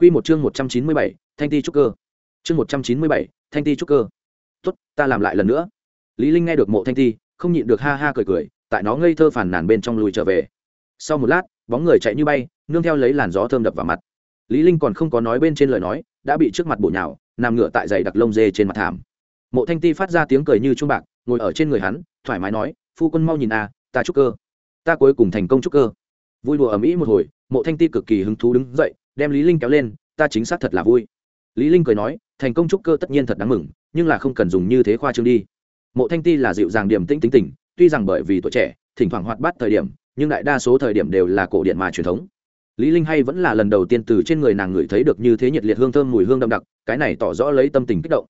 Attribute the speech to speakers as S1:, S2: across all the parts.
S1: Quy một chương 197, Thanh Ti trúc cơ. Chương 197, Thanh Ti trúc cơ. Tốt, ta làm lại lần nữa. Lý Linh nghe được Mộ Thanh Ti, không nhịn được ha ha cười cười, tại nó ngây thơ phản nàn bên trong lùi trở về. Sau một lát, bóng người chạy như bay, nương theo lấy làn gió thơm đập vào mặt. Lý Linh còn không có nói bên trên lời nói, đã bị trước mặt bổ nhào, nằm ngửa tại giày đặc lông dê trên mặt thảm. Mộ Thanh Ti phát ra tiếng cười như chuông bạc, ngồi ở trên người hắn, thoải mái nói, "Phu quân mau nhìn a, à, ta trúc cơ. Ta cuối cùng thành công trúc cơ." Vui đùa ầm ĩ một hồi, Mộ Thanh Ti cực kỳ hứng thú đứng dậy, đem lý linh kéo lên, ta chính xác thật là vui. Lý linh cười nói, thành công trúc cơ tất nhiên thật đáng mừng, nhưng là không cần dùng như thế khoa trương đi. Mộ thanh ti là dịu dàng điểm tĩnh tính tình, tuy rằng bởi vì tuổi trẻ, thỉnh thoảng hoạt bát thời điểm, nhưng đại đa số thời điểm đều là cổ điện mà truyền thống. Lý linh hay vẫn là lần đầu tiên từ trên người nàng ngửi thấy được như thế nhiệt liệt hương thơm mùi hương đậm đặc, cái này tỏ rõ lấy tâm tình kích động.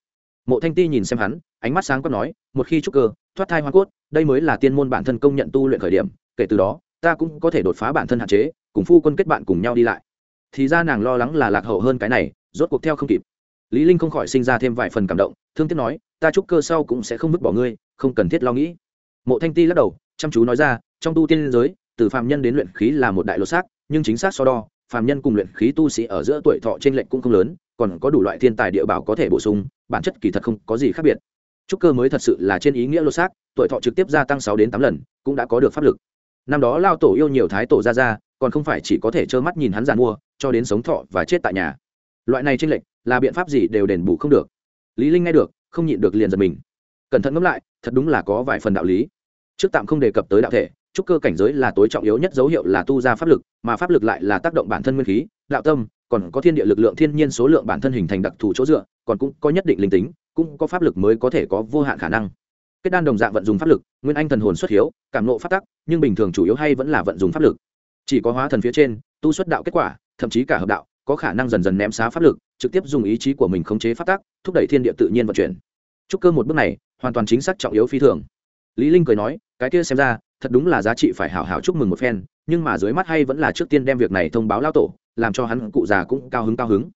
S1: Mộ thanh ti nhìn xem hắn, ánh mắt sáng quát nói, một khi trúc cơ, thoát thai hoa cốt, đây mới là tiên môn bản thân công nhận tu luyện khởi điểm, kể từ đó, ta cũng có thể đột phá bản thân hạn chế, cùng phu quân kết bạn cùng nhau đi lại thì ra nàng lo lắng là lạc hậu hơn cái này, rốt cuộc theo không kịp. Lý linh không khỏi sinh ra thêm vài phần cảm động, thương tiếc nói, ta chúc cơ sau cũng sẽ không vứt bỏ ngươi, không cần thiết lo nghĩ. Mộ thanh ti lắc đầu, chăm chú nói ra, trong tu tiên giới, từ phàm nhân đến luyện khí là một đại lô xác, nhưng chính xác so đo, phàm nhân cùng luyện khí tu sĩ ở giữa tuổi thọ trên lệnh cũng không lớn, còn có đủ loại thiên tài địa bảo có thể bổ sung, bản chất kỳ thật không có gì khác biệt. Trúc cơ mới thật sự là trên ý nghĩa lô xác, tuổi thọ trực tiếp gia tăng sáu đến tám lần, cũng đã có được pháp lực. Năm đó lao tổ yêu nhiều thái tổ ra ra còn không phải chỉ có thể trơ mắt nhìn hắn giàn mua cho đến sống thọ và chết tại nhà. Loại này tranh lệch là biện pháp gì đều đền bù không được. Lý linh nghe được, không nhịn được liền giật mình. Cẩn thận ngẫm lại, thật đúng là có vài phần đạo lý. Trước tạm không đề cập tới đạo thể trúc cơ cảnh giới là tối trọng yếu nhất dấu hiệu là tu ra pháp lực, mà pháp lực lại là tác động bản thân nguyên khí, đạo tâm, còn có thiên địa lực lượng thiên nhiên số lượng bản thân hình thành đặc thù chỗ dựa, còn cũng có nhất định linh tính, cũng có pháp lực mới có thể có vô hạn khả năng. Kết đan đồng dạng vận dụng pháp lực, nguyên anh thần hồn xuất hiếu, cảm nộ phát tắc, nhưng bình thường chủ yếu hay vẫn là vận dụng pháp lực. Chỉ có hóa thần phía trên, tu xuất đạo kết quả thậm chí cả hợp đạo, có khả năng dần dần ném xá pháp lực, trực tiếp dùng ý chí của mình khống chế phát tác thúc đẩy thiên địa tự nhiên vận chuyển. Chúc cơ một bước này, hoàn toàn chính xác trọng yếu phi thường. Lý linh cười nói, cái kia xem ra, thật đúng là giá trị phải hảo hảo chúc mừng một phen, nhưng mà dưới mắt hay vẫn là trước tiên đem việc này thông báo lao tổ, làm cho hắn cụ già cũng cao hứng cao hứng.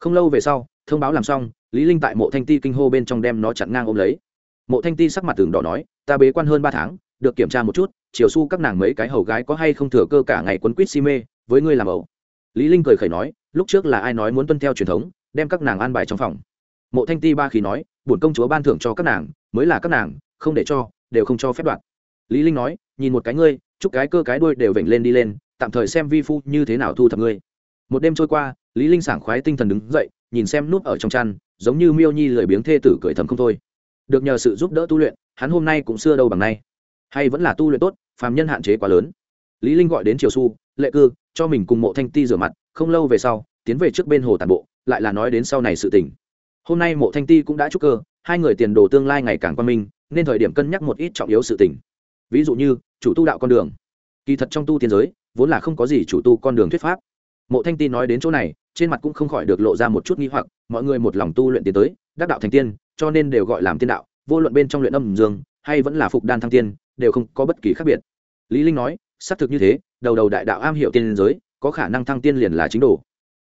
S1: Không lâu về sau, thông báo làm xong, lý linh tại mộ thanh ti kinh hô bên trong đem nó chặn ngang ôm lấy. Mộ thanh ti sắc mặt tường đỏ nói, ta bế quan hơn ba tháng, được kiểm tra một chút, chiều su các nàng mấy cái hầu gái có hay không thừa cơ cả ngày quấn quýt si mê, với ngươi làm ẩu lý linh cười khẩy nói, lúc trước là ai nói muốn tuân theo truyền thống, đem các nàng an bài trong phòng? Mộ thanh ti ba khí nói, bổn công chúa ban thưởng cho các nàng, mới là các nàng, không để cho, đều không cho phép đoạt. Lý linh nói, nhìn một cái ngươi, chúc cái cơ cái đuôi đều vểnh lên đi lên, tạm thời xem vi phu như thế nào thu thập ngươi. Một đêm trôi qua, lý linh sảng khoái tinh thần đứng dậy, nhìn xem nút ở trong chăn, giống như miêu nhi lười biếng thê tử cười thầm không thôi. Được nhờ sự giúp đỡ tu luyện, hắn hôm nay cũng xưa đâu bằng nay. Hay vẫn là tu luyện tốt, phàm nhân hạn chế quá lớn. Lý linh gọi đến triều su, lệ cư cho mình cùng mộ thanh ti rửa mặt, không lâu về sau, tiến về trước bên hồ tàn bộ, lại là nói đến sau này sự tình. Hôm nay mộ thanh ti cũng đã chúc cơ, hai người tiền đồ tương lai ngày càng quan minh, nên thời điểm cân nhắc một ít trọng yếu sự tình. Ví dụ như, chủ tu đạo con đường. Kỳ thật trong tu tiên giới, vốn là không có gì chủ tu con đường thuyết pháp. Mộ thanh ti nói đến chỗ này, trên mặt cũng không khỏi được lộ ra một chút nghi hoặc, mọi người một lòng tu luyện tiến tới, đắc đạo thành tiên, cho nên đều gọi làm tiên đạo, vô luận bên trong luyện âm dương, hay vẫn là phục đan thăng tiên, đều không có bất kỳ khác biệt. Lý linh nói, xác thực như thế đầu đầu đại đạo am hiểu tiên giới, có khả năng thăng tiên liền là chính đồ.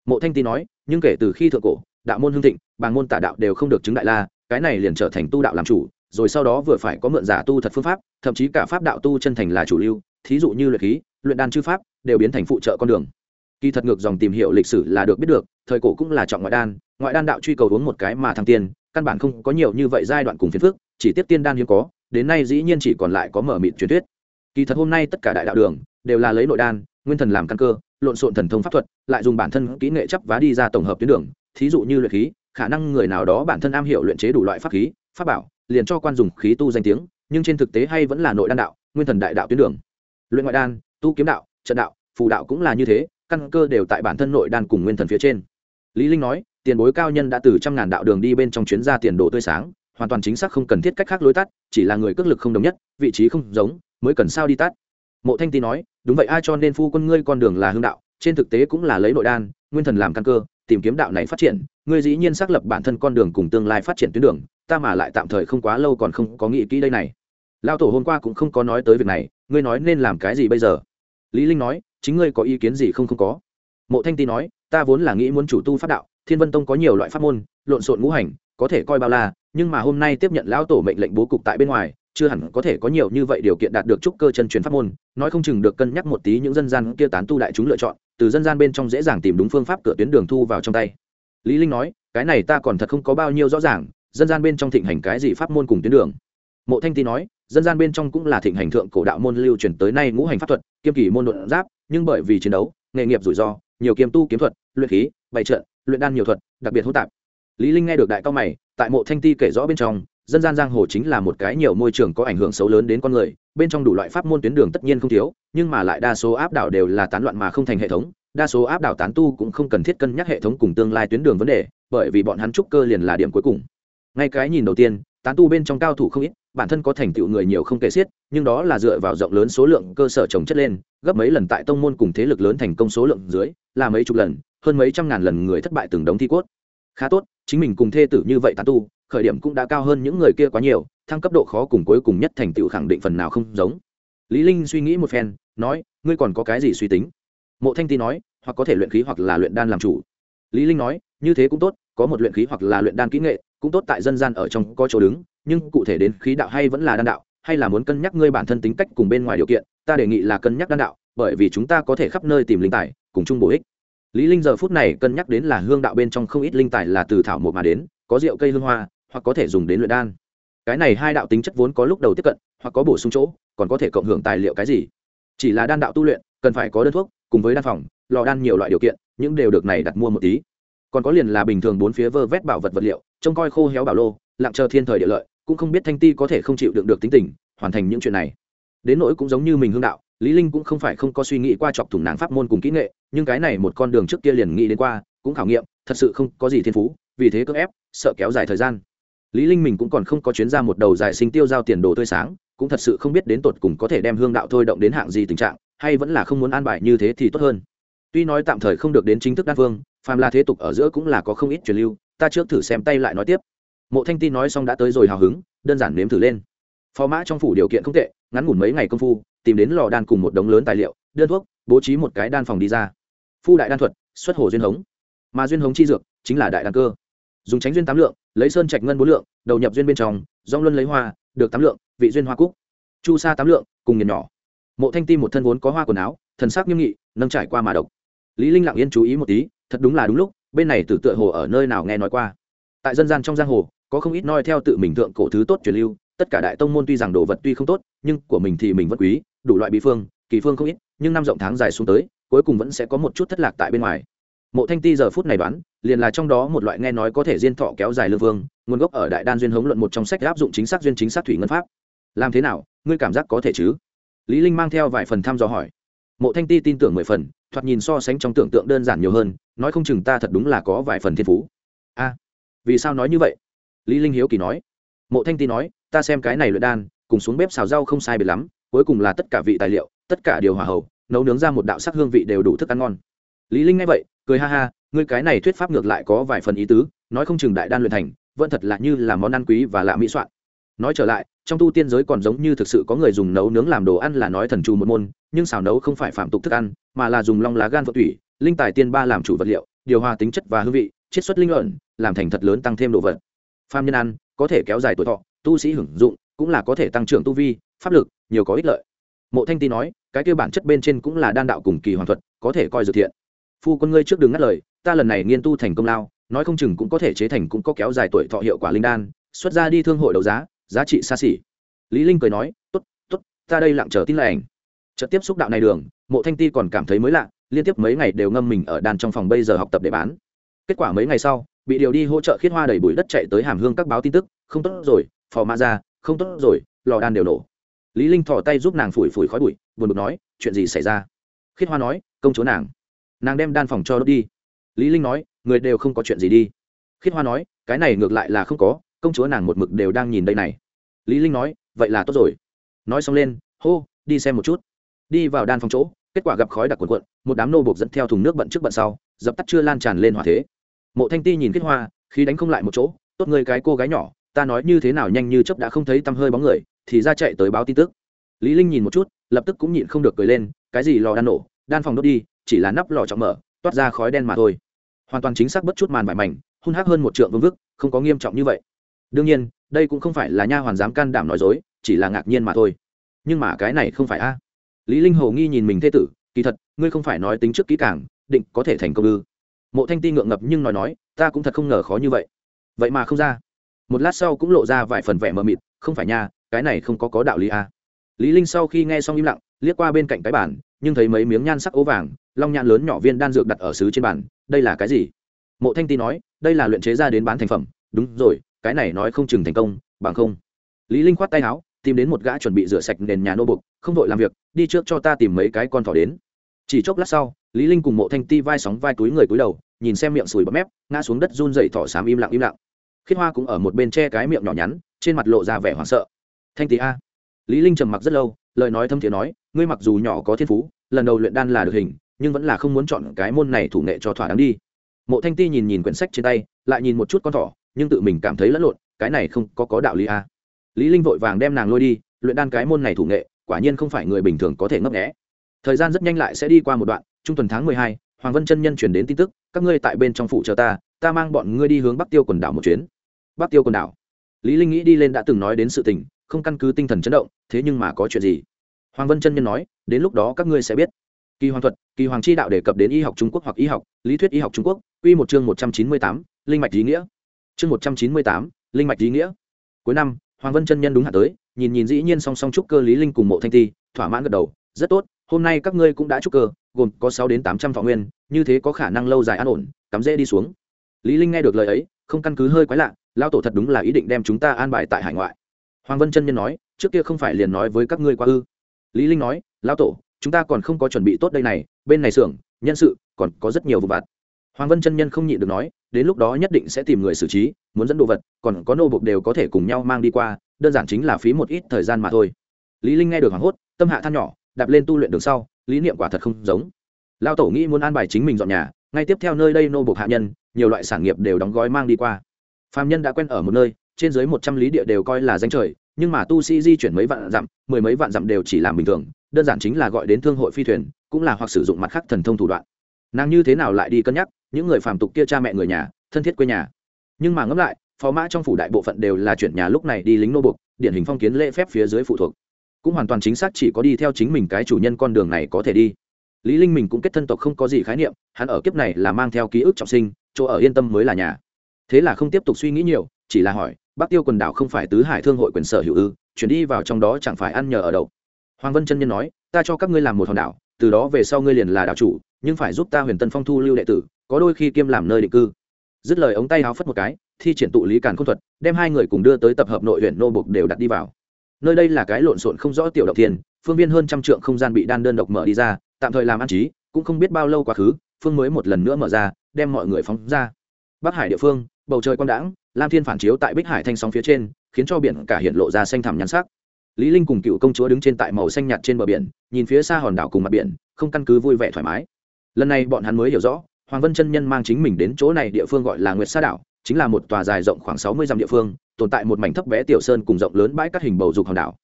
S1: Mộ thanh ti nói, nhưng kể từ khi thượng cổ, đạo môn hưng thịnh, bàng môn tả đạo đều không được chứng đại la, cái này liền trở thành tu đạo làm chủ, rồi sau đó vừa phải có mượn giả tu thật phương pháp, thậm chí cả pháp đạo tu chân thành là chủ lưu, thí dụ như luyện khí, luyện đan chư pháp, đều biến thành phụ trợ con đường. Kỳ thật ngược dòng tìm hiểu lịch sử là được biết được, thời cổ cũng là trọng ngoại đan ngoại đan đạo truy cầu uống một cái mà thăng tiên, căn bản không có nhiều như vậy giai đoạn cùng phiền phức, chỉ tiếp tiên đan hiếm có, đến nay dĩ nhiên chỉ còn lại có mở mịt truyền thuyết. Kỳ thật hôm nay tất cả đại đạo đường đều là lấy nội đan, nguyên thần làm căn cơ, lộn xộn thần thông pháp thuật, lại dùng bản thân kỹ nghệ chấp vá đi ra tổng hợp tuyến đường. Thí dụ như luyện khí, khả năng người nào đó bản thân am hiểu luyện chế đủ loại pháp khí, pháp bảo, liền cho quan dùng khí tu danh tiếng, nhưng trên thực tế hay vẫn là nội đan đạo, nguyên thần đại đạo tuyến đường. Luyện ngoại đan, tu kiếm đạo, trận đạo, phù đạo cũng là như thế, căn cơ đều tại bản thân nội đan cùng nguyên thần phía trên. Lý linh nói, tiền bối cao nhân đã từ trăm ngàn đạo đường đi bên trong chuyến ra tiền đồ tươi sáng, hoàn toàn chính xác không cần thiết cách khác lối tắt, chỉ là người cước lực không đồng nhất, vị trí không giống, mới cần sao đi tắt. Mộ thanh ti nói đúng vậy, ai cho nên phu quân ngươi con đường là hương đạo, trên thực tế cũng là lấy nội đan, nguyên thần làm căn cơ, tìm kiếm đạo này phát triển. Ngươi dĩ nhiên xác lập bản thân con đường cùng tương lai phát triển tuyến đường, ta mà lại tạm thời không quá lâu còn không có nghĩ kỹ đây này. Lao tổ hôm qua cũng không có nói tới việc này, ngươi nói nên làm cái gì bây giờ? Lý linh nói, chính ngươi có ý kiến gì không không có. Mộ thanh ti nói, ta vốn là nghĩ muốn chủ tu pháp đạo, thiên vân tông có nhiều loại pháp môn, lộn xộn ngũ hành, có thể coi bao la, nhưng mà hôm nay tiếp nhận lão tổ mệnh lệnh bố cục tại bên ngoài chưa hẳn có thể có nhiều như vậy điều kiện đạt được trúc cơ chân truyền pháp môn, nói không chừng được cân nhắc một tí những dân gian kia tán tu đại chúng lựa chọn, từ dân gian bên trong dễ dàng tìm đúng phương pháp cửa tuyến đường thu vào trong tay. Lý linh nói, cái này ta còn thật không có bao nhiêu rõ ràng, dân gian bên trong thịnh hành cái gì pháp môn cùng tuyến đường. Mộ thanh ti nói, dân gian bên trong cũng là thịnh hành thượng cổ đạo môn lưu truyền tới nay ngũ hành pháp thuật, kiêm kỳ môn luận giáp, nhưng bởi vì chiến đấu, nghề nghiệp rủi ro, nhiều kiêm tu kiếm thuật, luyện khí, bày trận, luyện đan nhiều thuật, đặc biệt hỗn tạp. Lý linh nghe được đại cao mày, tại mộ thanh ti kể rõ bên trong dân gian giang hồ chính là một cái nhiều môi trường có ảnh hưởng xấu lớn đến con người, bên trong đủ loại pháp môn tuyến đường tất nhiên không thiếu, nhưng mà lại đa số áp đảo đều là tán loạn mà không thành hệ thống, đa số áp đảo tán tu cũng không cần thiết cân nhắc hệ thống cùng tương lai tuyến đường vấn đề, bởi vì bọn hắn trúc cơ liền là điểm cuối cùng. Ngay cái nhìn đầu tiên, tán tu bên trong cao thủ không ít, bản thân có thành tựu người nhiều không kể xiết, nhưng đó là dựa vào rộng lớn số lượng cơ sở trồng chất lên, gấp mấy lần tại tông môn cùng thế lực lớn thành công số lượng dưới, là mấy chục lần, hơn mấy trăm ngàn lần người thất bại từng đống thi cốt. Khá tốt, chính mình cùng thê tử như vậy tán tu khởi điểm cũng đã cao hơn những người kia quá nhiều, thăng cấp độ khó cùng cuối cùng nhất thành tựu khẳng định phần nào không giống. Lý linh suy nghĩ một phen, nói, ngươi còn có cái gì suy tính? Mộ thanh ti nói, hoặc có thể luyện khí hoặc là luyện đan làm chủ. Lý linh nói, như thế cũng tốt, có một luyện khí hoặc là luyện đan kỹ nghệ, cũng tốt tại dân gian ở trong có chỗ đứng, nhưng cụ thể đến khí đạo hay vẫn là đan đạo, hay là muốn cân nhắc ngươi bản thân tính cách cùng bên ngoài điều kiện, ta đề nghị là cân nhắc đan đạo, bởi vì chúng ta có thể khắp nơi tìm linh tài, cùng chung bổ ích. Lý linh giờ phút này cân nhắc đến là hương đạo bên trong không ít linh tài là từ thảo mộc mà đến, có rượu cây hương hoa hoặc có thể dùng đến luyện đan. Cái này hai đạo tính chất vốn có lúc đầu tiếp cận, hoặc có bổ sung chỗ, còn có thể cộng hưởng tài liệu cái gì. Chỉ là đan đạo tu luyện, cần phải có đơn thuốc, cùng với đan phòng, lò đan nhiều loại điều kiện, những đều được này đặt mua một tí. Còn có liền là bình thường bốn phía vơ vét bảo vật vật liệu, trông coi khô héo bảo lô, lặng chờ thiên thời địa lợi, cũng không biết thanh ti có thể không chịu đựng được tính tình, hoàn thành những chuyện này. Đến nỗi cũng giống như mình hương đạo, lý linh cũng không phải không có suy nghĩ qua chọc thủng nàng pháp môn cùng kỹ nghệ, nhưng cái này một con đường trước kia liền nghĩ đến qua, cũng khảo nghiệm, thật sự không có gì thiên phú, vì thế cưỡng ép, sợ kéo dài thời gian lý linh mình cũng còn không có chuyến ra một đầu dài sinh tiêu giao tiền đồ tươi sáng, cũng thật sự không biết đến tột cùng có thể đem hương đạo thôi động đến hạng gì tình trạng, hay vẫn là không muốn an bài như thế thì tốt hơn. Tuy nói tạm thời không được đến chính thức đan vương, phàm là thế tục ở giữa cũng là có không ít truyền lưu, ta trước thử xem tay lại nói tiếp. Mộ thanh ti nói xong đã tới rồi hào hứng, đơn giản nếm thử lên. Phó mã trong phủ điều kiện không tệ, ngắn ngủn mấy ngày công phu, tìm đến lò đan cùng một đống lớn tài liệu, đơn thuốc, bố trí một cái đan phòng đi ra. Phu đại đan thuật, xuất hồ duyên hống. Mà duyên hống chi dược chính là đại đan cơ dùng tránh duyên tám lượng, lấy sơn trạch ngân bốn lượng, đầu nhập duyên bên trong dong luân lấy hoa, được tám lượng, vị duyên hoa cúc. Chu sa tám lượng, cùng nhiệt nhỏ. Mộ thanh ti một thân vốn có hoa quần áo, thần sắc nghiêm nghị, nâng trải qua mà độc. Lý linh lặng yên chú ý một tí, thật đúng là đúng lúc, bên này tử tựa hồ ở nơi nào nghe nói qua. Tại dân gian trong giang hồ, có không ít noi theo tự mình thượng cổ thứ tốt truyền lưu, tất cả đại tông môn tuy rằng đồ vật tuy không tốt, nhưng của mình thì mình vẫn quý, đủ loại bí phương, kỳ phương không ít, nhưng năm rộng tháng dài xuống tới, cuối cùng vẫn sẽ có một chút thất lạc tại bên ngoài mộ thanh ti giờ phút này đoán, liền là trong đó một loại nghe nói có thể diên thọ kéo dài lương vương, nguồn gốc ở đại đan duyên hống luận một trong sách áp dụng chính xác duyên chính xác thủy ngân pháp. Làm thế nào, ngươi cảm giác có thể chứ? Lý linh mang theo vài phần thăm dò hỏi. Mộ thanh ti tin tưởng mười phần, thoạt nhìn so sánh trong tưởng tượng đơn giản nhiều hơn, nói không chừng ta thật đúng là có vài phần thiên phú. A, vì sao nói như vậy? Lý linh hiếu kỳ nói. Mộ thanh ti nói, ta xem cái này luyện đan, cùng xuống bếp xào rau không sai biệt lắm, cuối cùng là tất cả vị tài liệu, tất cả điều hòa hậu nấu nướng ra một đạo sắc hương vị đều đủ thức ăn ngon. Lý linh nghe vậy cười ha ha, ngươi cái này thuyết pháp ngược lại có vài phần ý tứ, nói không chừng đại đan luyện thành, vẫn thật là như là món ăn quý và lạ mỹ soạn. Nói trở lại, trong tu tiên giới còn giống như thực sự có người dùng nấu nướng làm đồ ăn là nói thần trù một môn, nhưng xào nấu không phải phạm tục thức ăn, mà là dùng long lá gan vật thủy, linh tài tiên ba làm chủ vật liệu, điều hòa tính chất và hương vị, chiết xuất linh luận, làm thành thật lớn tăng thêm đồ vật. Phàm nhân ăn, có thể kéo dài tuổi thọ, tu sĩ hưởng dụng, cũng là có thể tăng trưởng tu vi, pháp lực, nhiều có ích lợi. Mộ thanh ti nói, cái kêu bản chất bên trên cũng là đan đạo cùng kỳ hoàn thuật, có thể coi dược thiện phu quân ngươi trước đường ngắt lời, ta lần này nghiên tu thành công lao, nói không chừng cũng có thể chế thành cũng có kéo dài tuổi thọ hiệu quả linh đan, xuất ra đi thương hội đấu giá giá trị xa xỉ. Lý linh cười nói, tốt tốt, ta đây lặng chờ tin lành. Trợ tiếp xúc đạo này đường, mộ thanh ti còn cảm thấy mới lạ, liên tiếp mấy ngày đều ngâm mình ở đàn trong phòng bây giờ học tập để bán. Kết quả mấy ngày sau, bị điều đi hỗ trợ khiết hoa đầy bụi đất chạy tới hàm hương các báo tin tức, không tốt rồi, phò ma ra, không tốt rồi, lò đan đều nổ. Lý linh thò tay giúp nàng phủi phủi khói bụi, buồn bực nói, chuyện gì xảy ra? Khiết hoa nói, công chúa nàng nàng đem đan phòng cho đốt đi. Lý linh nói, người đều không có chuyện gì đi. Khiết hoa nói, cái này ngược lại là không có, công chúa nàng một mực đều đang nhìn đây này. Lý linh nói, vậy là tốt rồi. Nói xong lên, hô, đi xem một chút. Đi vào đan phòng chỗ, kết quả gặp khói đặc cuộn cuộn, một đám nô buộc dẫn theo thùng nước bận trước bận sau, dập tắt chưa lan tràn lên hỏa thế. Mộ thanh ti nhìn kết hoa khi đánh không lại một chỗ, tốt người cái cô gái nhỏ, ta nói như thế nào nhanh như chớp đã không thấy tăm hơi bóng người, thì ra chạy tới báo tin tức. Lý linh nhìn một chút, lập tức cũng nhịn không được cười lên, cái gì lò đan nổ, đan phòng đốt đi chỉ là nắp lò trọng mở, toát ra khói đen mà thôi. Hoàn toàn chính xác bất chút màn vải mảnh hung hắc hơn một trượng vương vức, không có nghiêm trọng như vậy. Đương nhiên, đây cũng không phải là nha hoàn dám can đảm nói dối, chỉ là ngạc nhiên mà thôi. Nhưng mà cái này không phải a. Lý linh hồ nghi nhìn mình thê tử, kỳ thật, ngươi không phải nói tính trước kỹ càng, định có thể thành công ư. Mộ thanh ti ngượng ngập nhưng nói nói, ta cũng thật không ngờ khó như vậy. Vậy mà không ra. Một lát sau cũng lộ ra vài phần vẻ mờ mịt, không phải nha, cái này không có có đạo lý à. lý linh sau khi nghe xong im lặng, liếc qua bên cạnh cái bản nhưng thấy mấy miếng nhan sắc ố vàng, long nhãn lớn nhỏ viên đan dược đặt ở xứ trên bàn, đây là cái gì? Mộ thanh ti nói, đây là luyện chế ra đến bán thành phẩm. Đúng rồi, cái này nói không chừng thành công, bằng không. Lý linh khoát tay áo, tìm đến một gã chuẩn bị rửa sạch nền nhà nô bục, không vội làm việc, đi trước cho ta tìm mấy cái con thỏ đến. Chỉ chốc lát sau, lý linh cùng mộ thanh ti vai sóng vai túi người túi đầu, nhìn xem miệng sùi bọt mép, ngã xuống đất run rẩy thỏ xám im lặng im lặng. Khiết hoa cũng ở một bên che cái miệng nhỏ nhắn, trên mặt lộ ra vẻ hoảng sợ. Thanh Ti a. Lý linh trầm mặc rất lâu lời nói thâm thiện nói, ngươi mặc dù nhỏ có thiên phú, lần đầu luyện đan là được hình, nhưng vẫn là không muốn chọn cái môn này thủ nghệ cho thỏa đáng đi. Mộ thanh ti nhìn nhìn quyển sách trên tay, lại nhìn một chút con thỏ, nhưng tự mình cảm thấy lẫn lộn, cái này không có có đạo lý à? lý linh vội vàng đem nàng lôi đi, luyện đan cái môn này thủ nghệ, quả nhiên không phải người bình thường có thể ngấp nghé. Thời gian rất nhanh lại sẽ đi qua một đoạn, trung tuần tháng mười hai, hoàng vân chân nhân truyền đến tin tức, các ngươi tại bên trong phủ chờ ta ta mang bọn ngươi đi hướng bắc tiêu quần đảo một chuyến. Bắc tiêu quần đảo. Lý linh nghĩ đi lên đã từng nói đến sự tình không căn cứ tinh thần chấn động, thế nhưng mà có chuyện gì? Hoàng vân chân nhân nói, đến lúc đó các ngươi sẽ biết. Kỳ hoàng thuật, kỳ hoàng chi đạo đề cập đến y học trung quốc hoặc y học, lý thuyết y học trung quốc, quy một chương một trăm chín mươi tám, linh mạch ý nghĩa. Chương một trăm chín mươi tám, linh mạch ý nghĩa. Cuối năm, hoàng vân chân nhân đúng hạ tới, nhìn nhìn dĩ nhiên song song trúc cơ lý linh cùng mộ thanh ti, thỏa mãn gật đầu, rất tốt, hôm nay các ngươi cũng đã trúc cơ, gồm có sáu đến tám trăm thọ nguyên, như thế có khả năng lâu dài an ổn, cắm dễ đi xuống. Lý linh nghe được lời ấy, không căn cứ hơi quái lạ lao tổ thật đúng là ý định đem chúng ta an bài tại hải ngoại hoàng vân chân nhân nói, trước kia không phải liền nói với các ngươi qua ư? Lý linh nói, Lão tổ, chúng ta còn không có chuẩn bị tốt đây này, bên này xưởng, nhân sự, còn có rất nhiều vụ vặt. Hoàng vân chân nhân không nhịn được nói, đến lúc đó nhất định sẽ tìm người xử trí, muốn dẫn đồ vật, còn có nô bộc đều có thể cùng nhau mang đi qua, đơn giản chính là phí một ít thời gian mà thôi. Lý linh nghe được hoảng hốt, tâm hạ than nhỏ, đạp lên tu luyện đường sau, lý niệm quả thật không giống. Lao tổ nghĩ muốn an bài chính mình dọn nhà, ngay tiếp theo nơi đây nô bộc hạ nhân, nhiều loại sản nghiệp đều đóng gói mang đi qua. Phạm nhân đã quen ở một nơi trên dưới một trăm lý địa đều coi là danh trời, nhưng mà tu sĩ di chuyển mấy vạn dặm, mười mấy vạn dặm đều chỉ làm bình thường, đơn giản chính là gọi đến thương hội phi thuyền, cũng là hoặc sử dụng mặt khác thần thông thủ đoạn. Nàng như thế nào lại đi cân nhắc, những người phàm tục kia cha mẹ người nhà, thân thiết quê nhà. Nhưng mà ngẫm lại, phó mã trong phủ đại bộ phận đều là chuyển nhà lúc này đi lính nô bục, điển hình phong kiến lễ phép phía dưới phụ thuộc. Cũng hoàn toàn chính xác chỉ có đi theo chính mình cái chủ nhân con đường này có thể đi. Lý linh mình cũng kết thân tộc không có gì khái niệm, hắn ở kiếp này là mang theo ký ức trọng sinh, chỗ ở yên tâm mới là nhà. Thế là không tiếp tục suy nghĩ nhiều chỉ là hỏi, bắc tiêu quần đảo không phải tứ hải thương hội quyền sở hữu ư, chuyển đi vào trong đó chẳng phải ăn nhờ ở đậu hoàng vân chân nhân nói, ta cho các ngươi làm một hòn đảo, từ đó về sau ngươi liền là đảo chủ, nhưng phải giúp ta huyền tân phong thu lưu đệ tử, có đôi khi kiêm làm nơi định cư. Dứt lời ống tay háo phất một cái, thi triển tụ lý càn không thuật, đem hai người cùng đưa tới tập hợp nội huyện nô bục đều đặt đi vào. Nơi đây là cái lộn xộn không rõ tiểu động thiên, phương viên hơn trăm trượng không gian bị đan đơn độc mở đi ra, tạm thời làm ăn trí, cũng không biết bao lâu quá khứ, phương mới một lần nữa mở ra, đem mọi người phóng ra. Bắc hải địa phương, bầu trời quang đãng lam thiên phản chiếu tại bích hải thanh sóng phía trên, khiến cho biển cả hiện lộ ra xanh thẳm nhắn sắc. Lý linh cùng cựu công chúa đứng trên tại màu xanh nhạt trên bờ biển, nhìn phía xa hòn đảo cùng mặt biển, không căn cứ vui vẻ thoải mái. Lần này bọn hắn mới hiểu rõ, hoàng vân chân nhân mang chính mình đến chỗ này địa phương gọi là nguyệt sa đảo, chính là một tòa dài rộng khoảng sáu mươi dặm địa phương, tồn tại một mảnh thấp bé tiểu sơn cùng rộng lớn bãi cát hình bầu dục hòn đảo.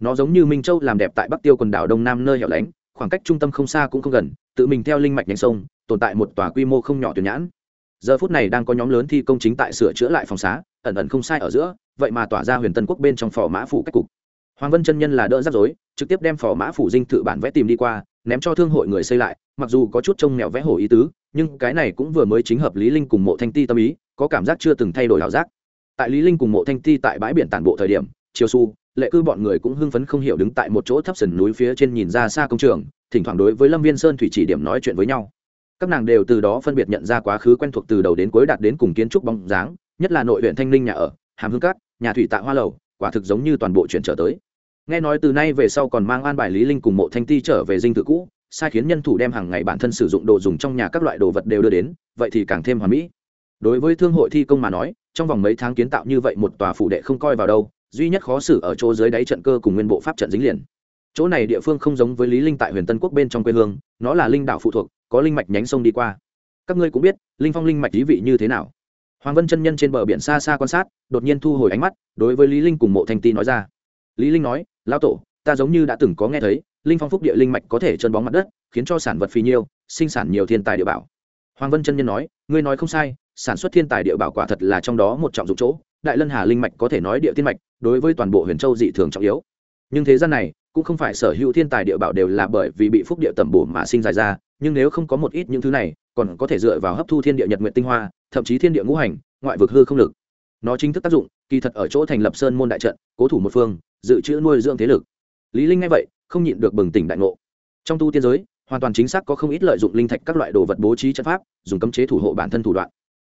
S1: Nó giống như minh châu làm đẹp tại bắc tiêu quần đảo đông nam nơi hẻo lánh, khoảng cách trung tâm không xa cũng không gần, tự mình theo linh mạch nhánh sông, tồn tại một tòa quy mô không nhỏ tuyển nhãn giờ phút này đang có nhóm lớn thi công chính tại sửa chữa lại phòng xá, ẩn ẩn không sai ở giữa, vậy mà tỏa ra huyền tân quốc bên trong phò mã phủ cách cục. Hoàng vân chân nhân là đỡ rắc rối, trực tiếp đem phò mã phủ dinh thự bản vẽ tìm đi qua, ném cho thương hội người xây lại, mặc dù có chút trông mẹo vẽ hổ ý tứ, nhưng cái này cũng vừa mới chính hợp lý linh cùng mộ thanh ti tâm ý, có cảm giác chưa từng thay đổi ảo giác. Tại lý linh cùng mộ thanh ti tại bãi biển tản bộ thời điểm chiều su lệ cư bọn người cũng hưng phấn không hiểu đứng tại một chỗ thấp sườn núi phía trên nhìn ra xa công trường, thỉnh thoảng đối với lâm viên sơn thủy chỉ điểm nói chuyện với nhau các nàng đều từ đó phân biệt nhận ra quá khứ quen thuộc từ đầu đến cuối đạt đến cùng kiến trúc bóng dáng, nhất là nội huyện thanh ninh nhà ở, hàm hương cát, nhà thủy tạ hoa lầu, quả thực giống như toàn bộ chuyển trở tới. Nghe nói từ nay về sau còn mang an bài lý linh cùng mộ thanh ti trở về dinh thự cũ, sai khiến nhân thủ đem hàng ngày bản thân sử dụng đồ dùng trong nhà các loại đồ vật đều đưa đến, vậy thì càng thêm hoàn mỹ. Đối với thương hội thi công mà nói, trong vòng mấy tháng kiến tạo như vậy một tòa phủ đệ không coi vào đâu, duy nhất khó xử ở chỗ dưới đáy trận cơ cùng nguyên bộ pháp trận dính liền. Chỗ này địa phương không giống với lý linh tại huyền tân quốc bên trong quê hương, nó là linh đảo phụ thuộc có linh mạch nhánh sông đi qua. Các ngươi cũng biết, linh phong linh mạch lý vị như thế nào. Hoàng vân chân nhân trên bờ biển xa xa quan sát, đột nhiên thu hồi ánh mắt, đối với lý linh cùng mộ thanh ti nói ra. Lý linh nói, lão tổ, ta giống như đã từng có nghe thấy, linh phong phúc địa linh mạch có thể chân bóng mặt đất, khiến cho sản vật phì nhiêu, sinh sản nhiều thiên tài địa bảo. Hoàng vân chân nhân nói, ngươi nói không sai, sản xuất thiên tài địa bảo quả thật là trong đó một trọng dụng chỗ, đại lân hà linh mạch có thể nói địa tiên mạch, đối với toàn bộ huyền châu dị thường trọng yếu. Nhưng thế gian này, cũng không phải sở hữu thiên tài địa bảo đều là bởi vì bị phúc địa tẩm bổ mà sinh dài ra nhưng nếu không có một ít những thứ này, còn có thể dựa vào hấp thu thiên địa nhật nguyện tinh hoa, thậm chí thiên địa ngũ hành, ngoại vực hư không lực. Nó chính thức tác dụng, kỳ thật ở chỗ thành lập sơn môn đại trận, cố thủ một phương, dự trữ nuôi dưỡng thế lực. Lý linh nghe vậy, không nhịn được bừng tỉnh đại ngộ. Trong tu tiên giới, hoàn toàn chính xác có không ít lợi dụng linh thạch các loại đồ vật bố trí trận pháp, dùng cấm chế thủ hộ bản thân thủ đoạn.